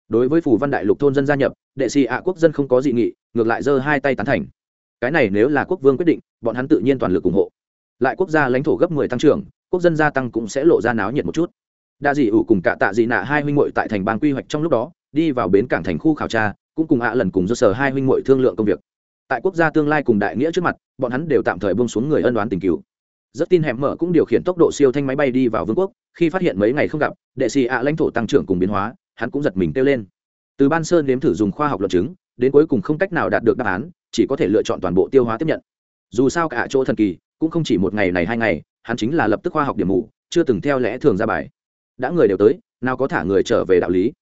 Đối với phù văn đại lục thôn dân gia nhập, đệ sĩ ạ quốc dân không có dị nghị, ngược lại giơ hai tay tán thành. Cái này nếu là quốc vương quyết định, bọn hắn tự nhiên toàn lực ủng hộ. Lại quốc gia lãnh thổ gấp mười tăng trưởng, quốc dân gia tăng cũng sẽ lộ ra náo nhiệt một chút. Đa dị ủ cùng cả tạ dị nạ hai huynh muội tại thành bang quy hoạch trong lúc đó, đi vào bến cảng thành khu khảo tra, cũng cùng ạ lần cùng do sở hai huynh muội thương lượng công việc tại quốc gia tương lai cùng đại nghĩa trước mặt, bọn hắn đều tạm thời buông xuống người ân đoán tình cứu rất tin hẻm mở cũng điều khiển tốc độ siêu thanh máy bay đi vào vương quốc, khi phát hiện mấy ngày không gặp, đệ sĩ ạ lãnh thổ tăng trưởng cùng biến hóa, hắn cũng giật mình kêu lên. Từ ban sơn nếm thử dùng khoa học luận chứng, đến cuối cùng không cách nào đạt được đáp án, chỉ có thể lựa chọn toàn bộ tiêu hóa tiếp nhận. Dù sao cả chỗ thần kỳ, cũng không chỉ một ngày này hai ngày, hắn chính là lập tức khoa học điểm mù, chưa từng theo lẽ thường ra bài. Đã người đều tới, nào có thả người trở về đạo lý.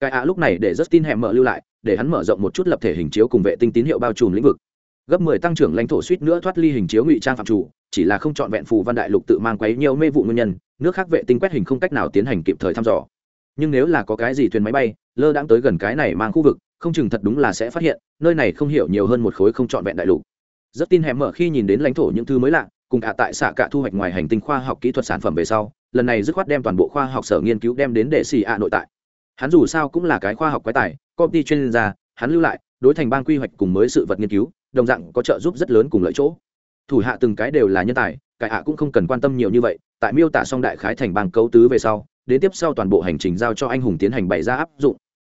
Cái ạ lúc này để rất tin hẻm mở lưu lại để hắn mở rộng một chút lập thể hình chiếu cùng vệ tinh tín hiệu bao trùm lĩnh vực. Gấp mười tăng trưởng lãnh thổ suýt nữa thoát ly hình chiếu ngụy trang phạm chủ, chỉ là không chọn vẹn phù văn đại lục tự mang quấy nhiều mê vụ nguyên nhân, nước khác vệ tinh quét hình không cách nào tiến hành kịp thời thăm dò. Nhưng nếu là có cái gì thuyền máy bay, lơ đãng tới gần cái này mang khu vực, không chừng thật đúng là sẽ phát hiện, nơi này không hiểu nhiều hơn một khối không chọn vẹn đại lục. Rất tin hẻm mở khi nhìn đến lãnh thổ những thứ mới lạ, cùng cả tại xạ cả thu hoạch ngoài hành tinh khoa học kỹ thuật sản phẩm về sau, lần này dứt khoát đem toàn bộ khoa học sở nghiên cứu đem đến để xì ạ nội tại hắn dù sao cũng là cái khoa học quái tài, công ty chuyên gia, hắn lưu lại, đối thành ban quy hoạch cùng mới sự vật nghiên cứu, đồng dạng có trợ giúp rất lớn cùng lợi chỗ. Thủ hạ từng cái đều là nhân tài cải hạ cũng không cần quan tâm nhiều như vậy, tại miêu tả xong đại khái thành bang cấu tứ về sau, đến tiếp sau toàn bộ hành trình giao cho anh hùng tiến hành bày ra áp dụng.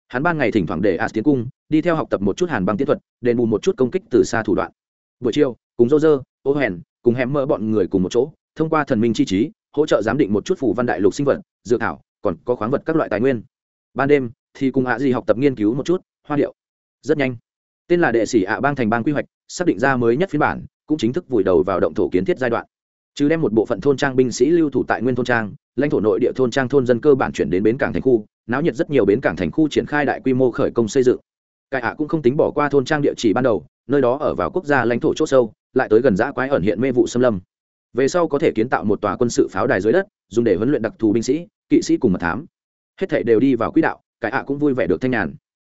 Hắn ban ngày thỉnh thoảng để ạt tiến cung, đi theo học tập một chút hàn băng tiến thuật, đền bù một chút công kích từ xa thủ đoạn. Buổi chiều, cùng dô dơ ô hèn cùng hém mỡ bọn người cùng một chỗ, thông qua thần minh chi trí, hỗ trợ giám định một chút phủ văn đại lục sinh vật, dược thảo, còn có khoáng vật các loại tài nguyên ban đêm thì cùng hạ gì học tập nghiên cứu một chút, hoa điệu. Rất nhanh. Tên là đệ sĩ ạ bang thành bang quy hoạch, xác định ra mới nhất phiên bản, cũng chính thức vùi đầu vào động thổ kiến thiết giai đoạn. Chứ đem một bộ phận thôn trang binh sĩ lưu thủ tại nguyên thôn trang, lãnh thổ nội địa thôn trang thôn dân cơ bản chuyển đến bến cảng thành khu, náo nhiệt rất nhiều bến cảng thành khu triển khai đại quy mô khởi công xây dựng. Cải ạ cũng không tính bỏ qua thôn trang địa chỉ ban đầu, nơi đó ở vào quốc gia lãnh thổ c h ỗ sâu, lại tới gần giã quái ẩn hiện mê vụ xâm lâm. Về sau có thể kiến tạo một tòa quân sự pháo đài dưới đất, dùng để huấn luyện đặc thù binh sĩ, kỵ sĩ cùng mật thám hết thảy đều đi vào quỹ đạo, cái ạ cũng vui vẻ được thanh nhàn.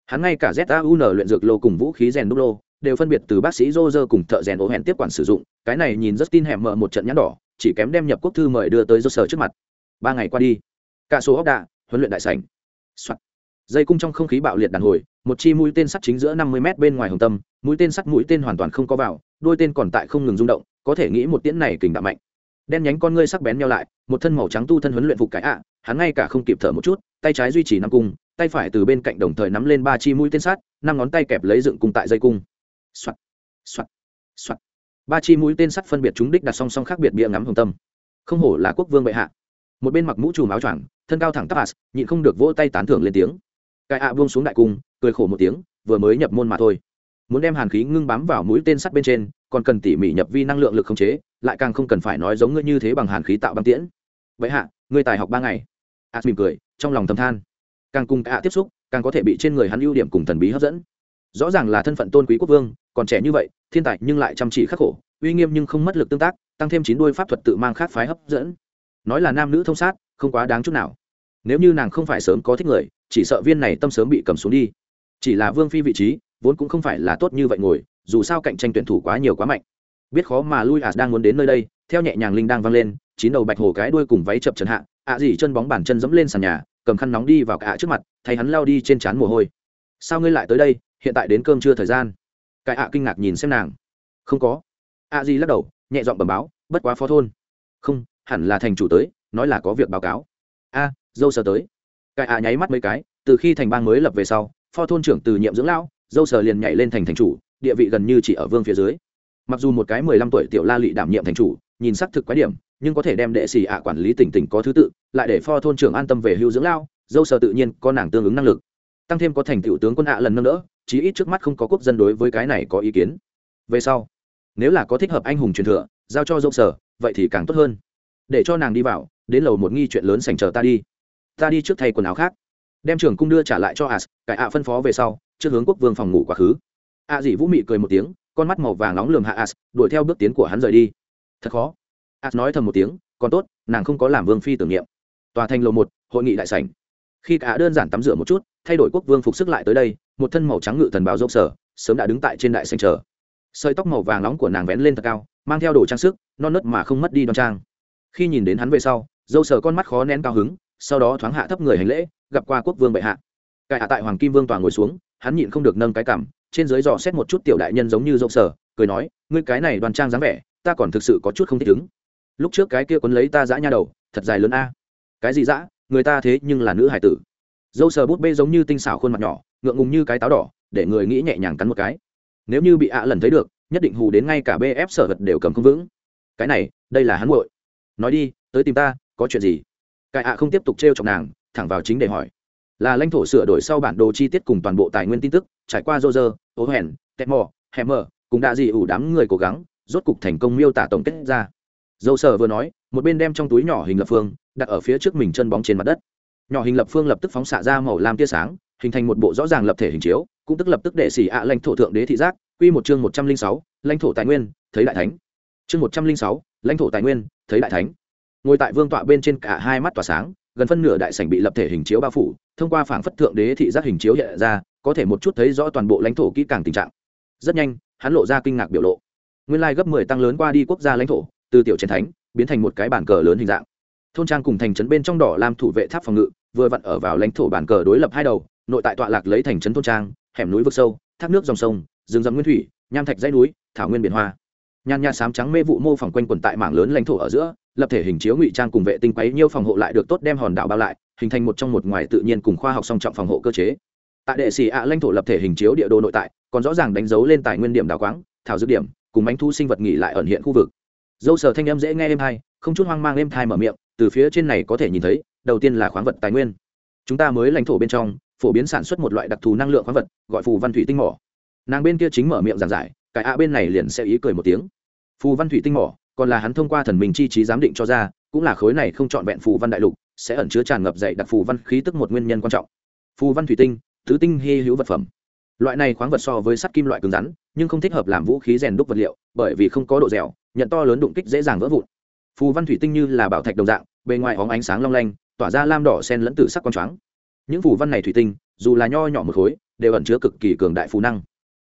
Hắn ngay cả zaun luyện dược lô cùng vũ khí rèn đúc lô đều phân biệt từ bác sĩ Roger cùng thợ rèn ố hẹn tiếp quản sử dụng, cái này nhìn rất tin hẻm mở một trận nhãn đỏ, chỉ kém đem nhập quốc thư mời đưa tới do sở trước mặt. Ba ngày qua đi, cả số ốc đạ, huấn luyện đại sảnh. Soạn. dây cung trong không khí bạo liệt đàn hồi, một chi mũi tên sắt chính giữa năm mươi m bên ngoài hồng tâm, mũi tên sắt mũi tên hoàn toàn không có vào, đôi tên còn tại không ngừng rung động, có thể nghĩ một tiễn này kình đạm mạnh đen nhánh con ngươi sắc bén nhau lại, một thân màu trắng tu thân huấn luyện phục cái ạ, hắn ngay cả không kịp thở một chút, tay trái duy trì năm cung, tay phải từ bên cạnh đồng thời nắm lên ba chi mũi tên sắt năm ngón tay kẹp lấy dựng cung tại dây cung. Soạt soạt soạt. Ba chi mũi tên sắt phân biệt chúng đích đặt song song khác biệt bia ngắm hồng tâm. Không hổ là quốc vương bệ hạ. Một bên mặc mũ trùm áo choàng, thân cao thẳng tắp as, nhịn không được vỗ tay tán thưởng lên tiếng. Cải ạ buông xuống đại cung, cười khổ một tiếng, vừa mới nhập môn mà thôi muốn đem hàn khí ngưng bám vào mũi tên sắt bên trên, còn cần tỉ mỉ nhập vi năng lượng lực khống chế, lại càng không cần phải nói giống ngươi như thế bằng hàn khí tạo băng tiễn. Vậy hạ, ngươi tài học ba ngày. As mỉm cười, trong lòng thầm than. Càng cùng hạ tiếp xúc, càng có thể bị trên người hắn ưu điểm cùng thần bí hấp dẫn. Rõ ràng là thân phận tôn quý quốc vương, còn trẻ như vậy, thiên tài nhưng lại chăm chỉ khắc khổ, uy nghiêm nhưng không mất lực tương tác, tăng thêm chín đôi pháp thuật tự mang khác phái hấp dẫn. Nói là nam nữ thông sát, không quá đáng chút nào. Nếu như nàng không phải sớm có thích người, chỉ sợ viên này tâm sớm bị cầm xuống đi. Chỉ là vương phi vị trí vốn cũng không phải là tốt như vậy ngồi, dù sao cạnh tranh tuyển thủ quá nhiều quá mạnh. Biết khó mà lui à đang muốn đến nơi đây, theo nhẹ nhàng linh đang vang lên, chín đầu bạch hồ cái đuôi cùng váy chập trần hạ, ạ à gì chân bóng bàn chân dẫm lên sàn nhà, cầm khăn nóng đi vào cả trước mặt, thay hắn lao đi trên trán mồ hôi. Sao ngươi lại tới đây, hiện tại đến cơm trưa thời gian? Cái ạ kinh ngạc nhìn xem nàng. Không có. Ạ gì lắc đầu, nhẹ giọng bẩm báo, bất quá phó thôn. Không, hẳn là thành chủ tới, nói là có việc báo cáo. A, dâu sờ tới. Cái ạ nháy mắt mấy cái, từ khi thành bang mới lập về sau, phó thôn trưởng từ nhiệm dưỡng lão dâu sờ liền nhảy lên thành thành chủ, địa vị gần như chỉ ở vương phía dưới. Mặc dù một cái mười lăm tuổi tiểu la lị đảm nhiệm thành chủ, nhìn xác thực quái điểm, nhưng có thể đem đệ sĩ ạ quản lý tỉnh tỉnh có thứ tự, lại để pho thôn trưởng an tâm về hưu dưỡng lao, dâu sờ tự nhiên có nàng tương ứng năng lực. Tăng thêm có thành tựu tướng quân ạ lần nâng đỡ, chí ít trước mắt không có quốc dân đối với cái này có ý kiến. Về sau, nếu là có thích hợp anh hùng truyền thừa, giao cho dâu sờ, vậy thì càng tốt hơn. Để cho nàng đi vào, đến lầu một nghi chuyện lớn sành chờ ta đi. Ta đi trước thay quần áo khác. Đem trưởng cung đưa trả lại cho as cải ạ phân phó về sau trước hướng quốc vương phòng ngủ quá khứ. A dị vũ mị cười một tiếng, con mắt màu vàng nóng lườm hạ as, đuổi theo bước tiến của hắn rời đi. Thật khó. As nói thầm một tiếng, còn tốt, nàng không có làm vương phi tưởng niệm. Tòa thành lầu một, hội nghị đại sảnh. Khi cả đơn giản tắm rửa một chút, thay đổi quốc vương phục sức lại tới đây, một thân màu trắng ngự thần báo dốc sở, sớm đã đứng tại trên đại sảnh chờ. Sợi tóc màu vàng nóng của nàng vén lên thật cao, mang theo đồ trang sức, non nớt mà không mất đi đoan trang. Khi nhìn đến hắn về sau, dâu sờ con mắt khó nén cao hứng, sau đó thoáng hạ thấp người hành lễ, gặp qua quốc vương bệ hạ. Cải hạ tại hoàng kim vương tòa ngồi xuống hắn nhịn không được nâng cái cảm, trên dưới dò xét một chút tiểu đại nhân giống như dâu sờ cười nói, ngươi cái này đoan trang dáng vẻ, ta còn thực sự có chút không thích ứng. Lúc trước cái kia quấn lấy ta dã nha đầu, thật dài lớn a. Cái gì dã? Người ta thế nhưng là nữ hải tử. Dâu sờ bút bê giống như tinh xảo khuôn mặt nhỏ, ngượng ngùng như cái táo đỏ, để người nghĩ nhẹ nhàng cắn một cái. Nếu như bị ạ lần thấy được, nhất định hù đến ngay cả bf sở vật đều cầm không vững. Cái này, đây là hắn muội. Nói đi, tới tìm ta, có chuyện gì? Cái ạ không tiếp tục t r chọc nàng, thẳng vào chính để hỏi là lãnh thổ sửa đổi sau bản đồ chi tiết cùng toàn bộ tài nguyên tin tức, trải qua rô rơ ố hèn tét mò hèm mờ cùng đã dị ủ đám người cố gắng, rốt cục thành công miêu tả tổng kết ra. Dâu sở vừa nói, một bên đem trong túi nhỏ hình lập phương, đặt ở phía trước mình chân bóng trên mặt đất. Nhỏ hình lập phương lập tức phóng xạ ra màu lam tia sáng, hình thành một bộ rõ ràng lập thể hình chiếu, cũng tức lập tức đệ xỉ ạ lãnh thổ thượng đế thị giác, quy một chương một trăm linh sáu, lãnh thổ tài nguyên, thấy đại thánh. Chương một trăm linh sáu, lãnh thổ tài nguyên, thấy đại thánh. Ngồi tại vương tọa bên trên cả hai mắt tỏa sáng gần phân nửa đại sảnh bị lập thể hình chiếu bao phủ, thông qua phảng phất thượng đế thị giác hình chiếu hiện ra, có thể một chút thấy rõ toàn bộ lãnh thổ kỹ càng tình trạng. Rất nhanh, hắn lộ ra kinh ngạc biểu lộ. Nguyên lai gấp mười tăng lớn qua đi quốc gia lãnh thổ, từ tiểu chiến thánh, biến thành một cái bản cờ lớn hình dạng. Thôn trang cùng thành trấn bên trong đỏ làm thủ vệ tháp phòng ngự, vừa vặn ở vào lãnh thổ bản cờ đối lập hai đầu, nội tại tọa lạc lấy thành trấn thôn trang, hẻm núi vực sâu, thác nước dòng sông, rừng rậm nguyên thủy, nham thạch dãy núi, thảo nguyên biển hoa. Nhan nha sám trắng mê vụ mô phỏng quanh quần tại mảng lớn lãnh thổ ở giữa lập thể hình chiếu ngụy trang cùng vệ tinh quấy nhiêu phòng hộ lại được tốt đem hòn đảo bao lại, hình thành một trong một ngoài tự nhiên cùng khoa học song trọng phòng hộ cơ chế. Tại đệ sĩ ạ lãnh thổ lập thể hình chiếu địa đồ nội tại, còn rõ ràng đánh dấu lên tài nguyên điểm đảo quáng, thảo dược điểm, cùng bánh thu sinh vật nghỉ lại ẩn hiện khu vực. Dâu sở thanh âm dễ nghe êm hai không chút hoang mang êm thai mở miệng, từ phía trên này có thể nhìn thấy, đầu tiên là khoáng vật tài nguyên. Chúng ta mới lãnh thổ bên trong, phổ biến sản xuất một loại đặc thù năng lượng khoáng vật, gọi phù văn thủy tinh mỏ. Nàng bên kia chính mở miệng giảng giải, cái ạ bên này liền sẽ ý cười một tiếng. Phù văn thủy tinh mỏ còn là hắn thông qua thần minh chi trí giám định cho ra, cũng là khối này không trọn vẹn phù văn đại lục, sẽ ẩn chứa tràn ngập dậy đặc phù văn khí tức một nguyên nhân quan trọng. Phù văn thủy tinh thứ tinh hy hữu vật phẩm. Loại này khoáng vật so với sắt kim loại cứng rắn, nhưng không thích hợp làm vũ khí rèn đúc vật liệu, bởi vì không có độ dẻo, nhận to lớn đụng kích dễ dàng vỡ vụn. Phù văn thủy tinh như là bảo thạch đồng dạng, bề ngoài hóng ánh sáng long lanh, tỏa ra lam đỏ sen lẫn tử sắc con choáng. Những phù văn này thủy tinh, dù là nho nhỏ một khối, đều ẩn chứa cực kỳ cường đại phù năng.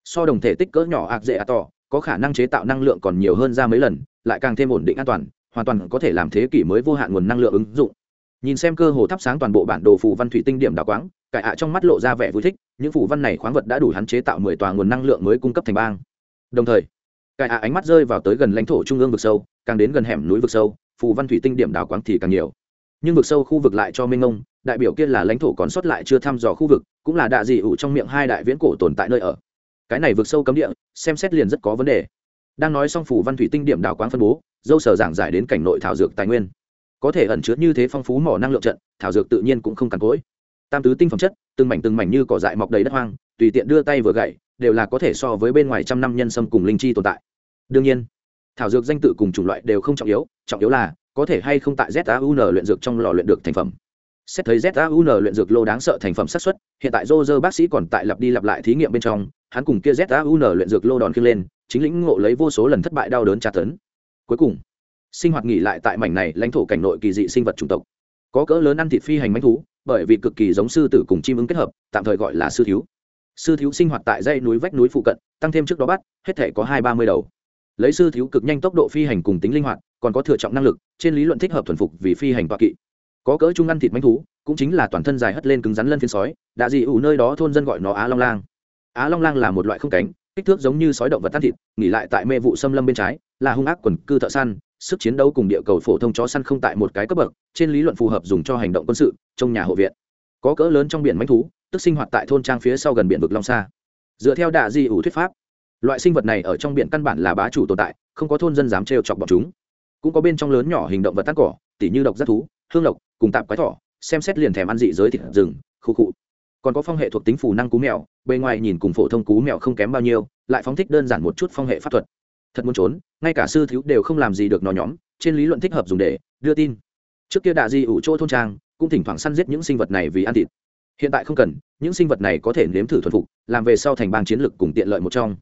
So đồng thể tích cỡ nhỏ ạc dễ ạ tỏ có khả năng chế tạo năng lượng còn nhiều hơn ra mấy lần, lại càng thêm ổn định an toàn, hoàn toàn có thể làm thế kỷ mới vô hạn nguồn năng lượng ứng dụng. Nhìn xem cơ hồ thắp sáng toàn bộ bản đồ phù văn thủy tinh điểm đào quáng, cải ạ trong mắt lộ ra vẻ vui thích, những phù văn này khoáng vật đã đủ hắn chế tạo mười tòa nguồn năng lượng mới cung cấp thành bang. Đồng thời, cải ạ ánh mắt rơi vào tới gần lãnh thổ trung ương vực sâu, càng đến gần hẻm núi vực sâu, phù văn thủy tinh điểm đào quáng thì càng nhiều. Nhưng vực sâu khu vực lại cho minh ông đại biểu kia là lãnh thổ còn sót lại chưa thăm dò khu vực, cũng là đạ dị ủ trong miệng hai đại viễn cổ tồn tại nơi ở cái này vượt sâu cấm địa, xem xét liền rất có vấn đề. Đang nói xong phủ văn thủy tinh điểm đảo quang phân bố, dâu sở giảng giải đến cảnh nội thảo dược tài nguyên. Có thể ẩn chứa như thế phong phú mỏ năng lượng trận, thảo dược tự nhiên cũng không cằn cỗi. Tam tứ tinh phẩm chất, từng mảnh từng mảnh như cỏ dại mọc đầy đất hoang, tùy tiện đưa tay vừa gậy, đều là có thể so với bên ngoài trăm năm nhân sâm cùng linh chi tồn tại. Đương nhiên, thảo dược danh tự cùng chủng loại đều không trọng yếu trọng yếu là có thể hay không tại zaun luyện dược trong lò luyện được thành phẩm. Xét thấy zaun luyện dược lô đáng sợ thành phẩm xác suất, hiện tại dô dơ bác sĩ còn tại lặp đi lặp lại thí nghiệm bên trong hắn cùng kia zaun luyện dược lô đòn khiêng lên, chính lĩnh ngộ lấy vô số lần thất bại đau đớn tra tấn. Cuối cùng, sinh hoạt nghỉ lại tại mảnh này lãnh thổ cảnh nội kỳ dị sinh vật chủng tộc. Có cỡ lớn ăn thịt phi hành manh thú, bởi vì cực kỳ giống sư tử cùng chim ứng kết hợp, tạm thời gọi là sư thiếu. Sư thiếu sinh hoạt tại dãy núi vách núi phụ cận, tăng thêm trước đó bắt, hết thể có hai ba mươi đầu. Lấy sư thiếu cực nhanh tốc độ phi hành cùng tính linh hoạt, còn có thừa trọng năng lực, trên lý luận thích hợp thuần phục vì phi hành toạ kỵ. Có cỡ trung ăn thịt manh thú, cũng chính là toàn thân dài hất lên cứng rắn lân phiên sói, đã dị ủ nơi đó thôn dân gọi nó á long lang á long lang là một loại không cánh, kích thước giống như sói động vật tan thịt, nghỉ lại tại mê vụ xâm lâm bên trái, là hung ác quần cư thợ săn, sức chiến đấu cùng địa cầu phổ thông chó săn không tại một cái cấp bậc, trên lý luận phù hợp dùng cho hành động quân sự, trong nhà hộ viện. Có cỡ lớn trong biển mánh thú, tức sinh hoạt tại thôn trang phía sau gần biển vực long sa. Dựa theo đạ di ủ thuyết pháp, loại sinh vật này ở trong biển căn bản là bá chủ tồn tại, không có thôn dân dám trêu chọc bọn chúng. Cũng có bên trong lớn nhỏ hình động vật tắt cỏ, tỉ như độc giác thú, hương lộc, cùng tạp quái thỏ, xem xét liền thèm ăn dị giới thịt rừng, khu cụ còn có phong hệ thuộc tính phù năng cú mèo, bề ngoài nhìn cùng phổ thông cú mèo không kém bao nhiêu, lại phóng thích đơn giản một chút phong hệ pháp thuật. Thật muốn trốn, ngay cả sư thiếu đều không làm gì được nó nhóm, trên lý luận thích hợp dùng để đưa tin. Trước kia đạ di ủ chỗ thôn trang, cũng thỉnh thoảng săn giết những sinh vật này vì ăn thịt. Hiện tại không cần, những sinh vật này có thể nếm thử thuần phục, làm về sau thành bang chiến lược cùng tiện lợi một trong.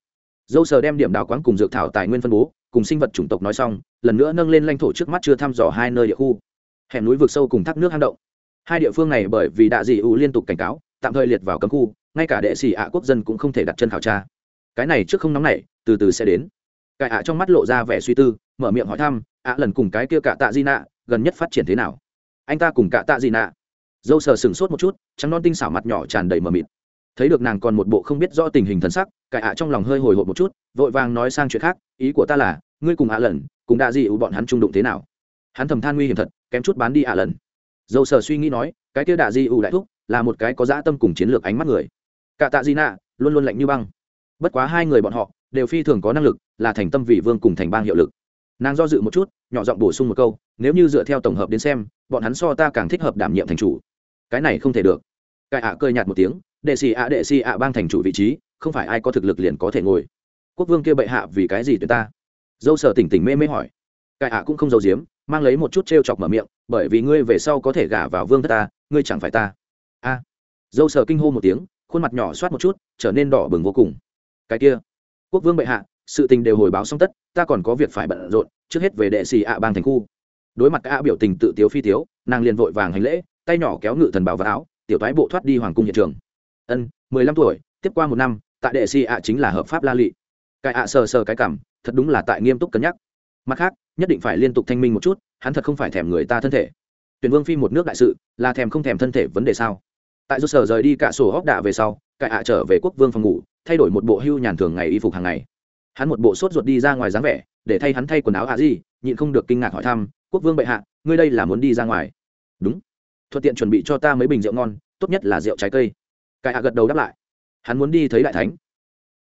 Dâu sờ đem điểm đào quán cùng dược thảo tài nguyên phân bố, cùng sinh vật chủng tộc nói xong, lần nữa nâng lên lãnh thổ trước mắt chưa thăm dò hai nơi địa khu. Hẻm núi vực sâu cùng thác nước hang động. Hai địa phương này bởi vì đạ dị ủ liên tục cảnh cáo tạm thời liệt vào cấm khu, ngay cả đệ sĩ ạ quốc dân cũng không thể đặt chân khảo tra. Cái này trước không nóng này, từ từ sẽ đến. Cải ạ trong mắt lộ ra vẻ suy tư, mở miệng hỏi thăm, ạ lần cùng cái kia cạ tạ di nạ, gần nhất phát triển thế nào? Anh ta cùng cạ tạ di nạ. Dâu sờ sừng sốt một chút, trắng non tinh xảo mặt nhỏ tràn đầy mờ mịt. Thấy được nàng còn một bộ không biết rõ tình hình thân sắc cải ạ trong lòng hơi hồi hộp một chút, vội vàng nói sang chuyện khác, ý của ta là, ngươi cùng ạ lần, cùng đạ di ủ bọn hắn trung đụng thế nào? Hắn thầm than nguy hiểm thật, kém chút bán đi ạ lần. Dâu sờ suy nghĩ nói, cái kia đạ di ủ đại thúc là một cái có dã tâm cùng chiến lược ánh mắt người. Cả tạ di nạ luôn luôn lạnh như băng. Bất quá hai người bọn họ đều phi thường có năng lực, là thành tâm vị vương cùng thành bang hiệu lực. Nàng do dự một chút, nhỏ giọng bổ sung một câu, nếu như dựa theo tổng hợp đến xem, bọn hắn so ta càng thích hợp đảm nhiệm thành chủ. Cái này không thể được. Cải ạ à nhạt một tiếng, đệ xì ạ, đệ xì ạ bang thành chủ vị trí, không phải ai có thực lực liền có thể ngồi. Quốc vương kia bệ hạ vì cái gì tuyệt ta? Dâu sở tỉnh tỉnh mê mê hỏi. Cải ạ cũng không giấu giếm, mang lấy một chút t r e o chọc mở miệng, bởi vì ngươi về sau có thể gả vào vương thất ta, ngươi chẳng phải ta a. Dâu sở kinh hô một tiếng, khuôn mặt nhỏ soát một chút, trở nên đỏ bừng vô cùng. Cái kia, quốc vương bệ hạ, sự tình đều hồi báo xong tất, ta còn có việc phải bận rộn, trước hết về đệ xì ạ bang thành khu. Đối mặt ạ biểu tình tự tiếu phi tiếu, nàng liền vội vàng hành lễ, tay nhỏ kéo ngự thần bảo vào áo, tiểu thoái bộ thoát đi hoàng cung hiện trường. Ân, mười lăm tuổi, tiếp qua một năm, tại đệ xì ạ chính là hợp pháp la lị. Cái ạ sờ sờ cái cảm, thật đúng là tại nghiêm túc cân nhắc. Mặt khác, nhất định phải liên tục thanh minh một chút, hắn thật không phải thèm người ta thân thể. Tuyển vương phi một nước đại sự, là thèm không thèm thân thể vấn đề sao? Tại do sở rời đi cả sổ hóc đạ về sau, cải ạ trở về quốc vương phòng ngủ, thay đổi một bộ hưu nhàn thường ngày y phục hàng ngày. Hắn một bộ sốt ruột đi ra ngoài dáng vẻ, để thay hắn thay quần áo hạ gì, nhịn không được kinh ngạc hỏi thăm, quốc vương bệ hạ, ngươi đây là muốn đi ra ngoài? Đúng. Thuận tiện chuẩn bị cho ta mấy bình rượu ngon, tốt nhất là rượu trái cây. Cải ạ gật đầu đáp lại. Hắn muốn đi thấy đại thánh.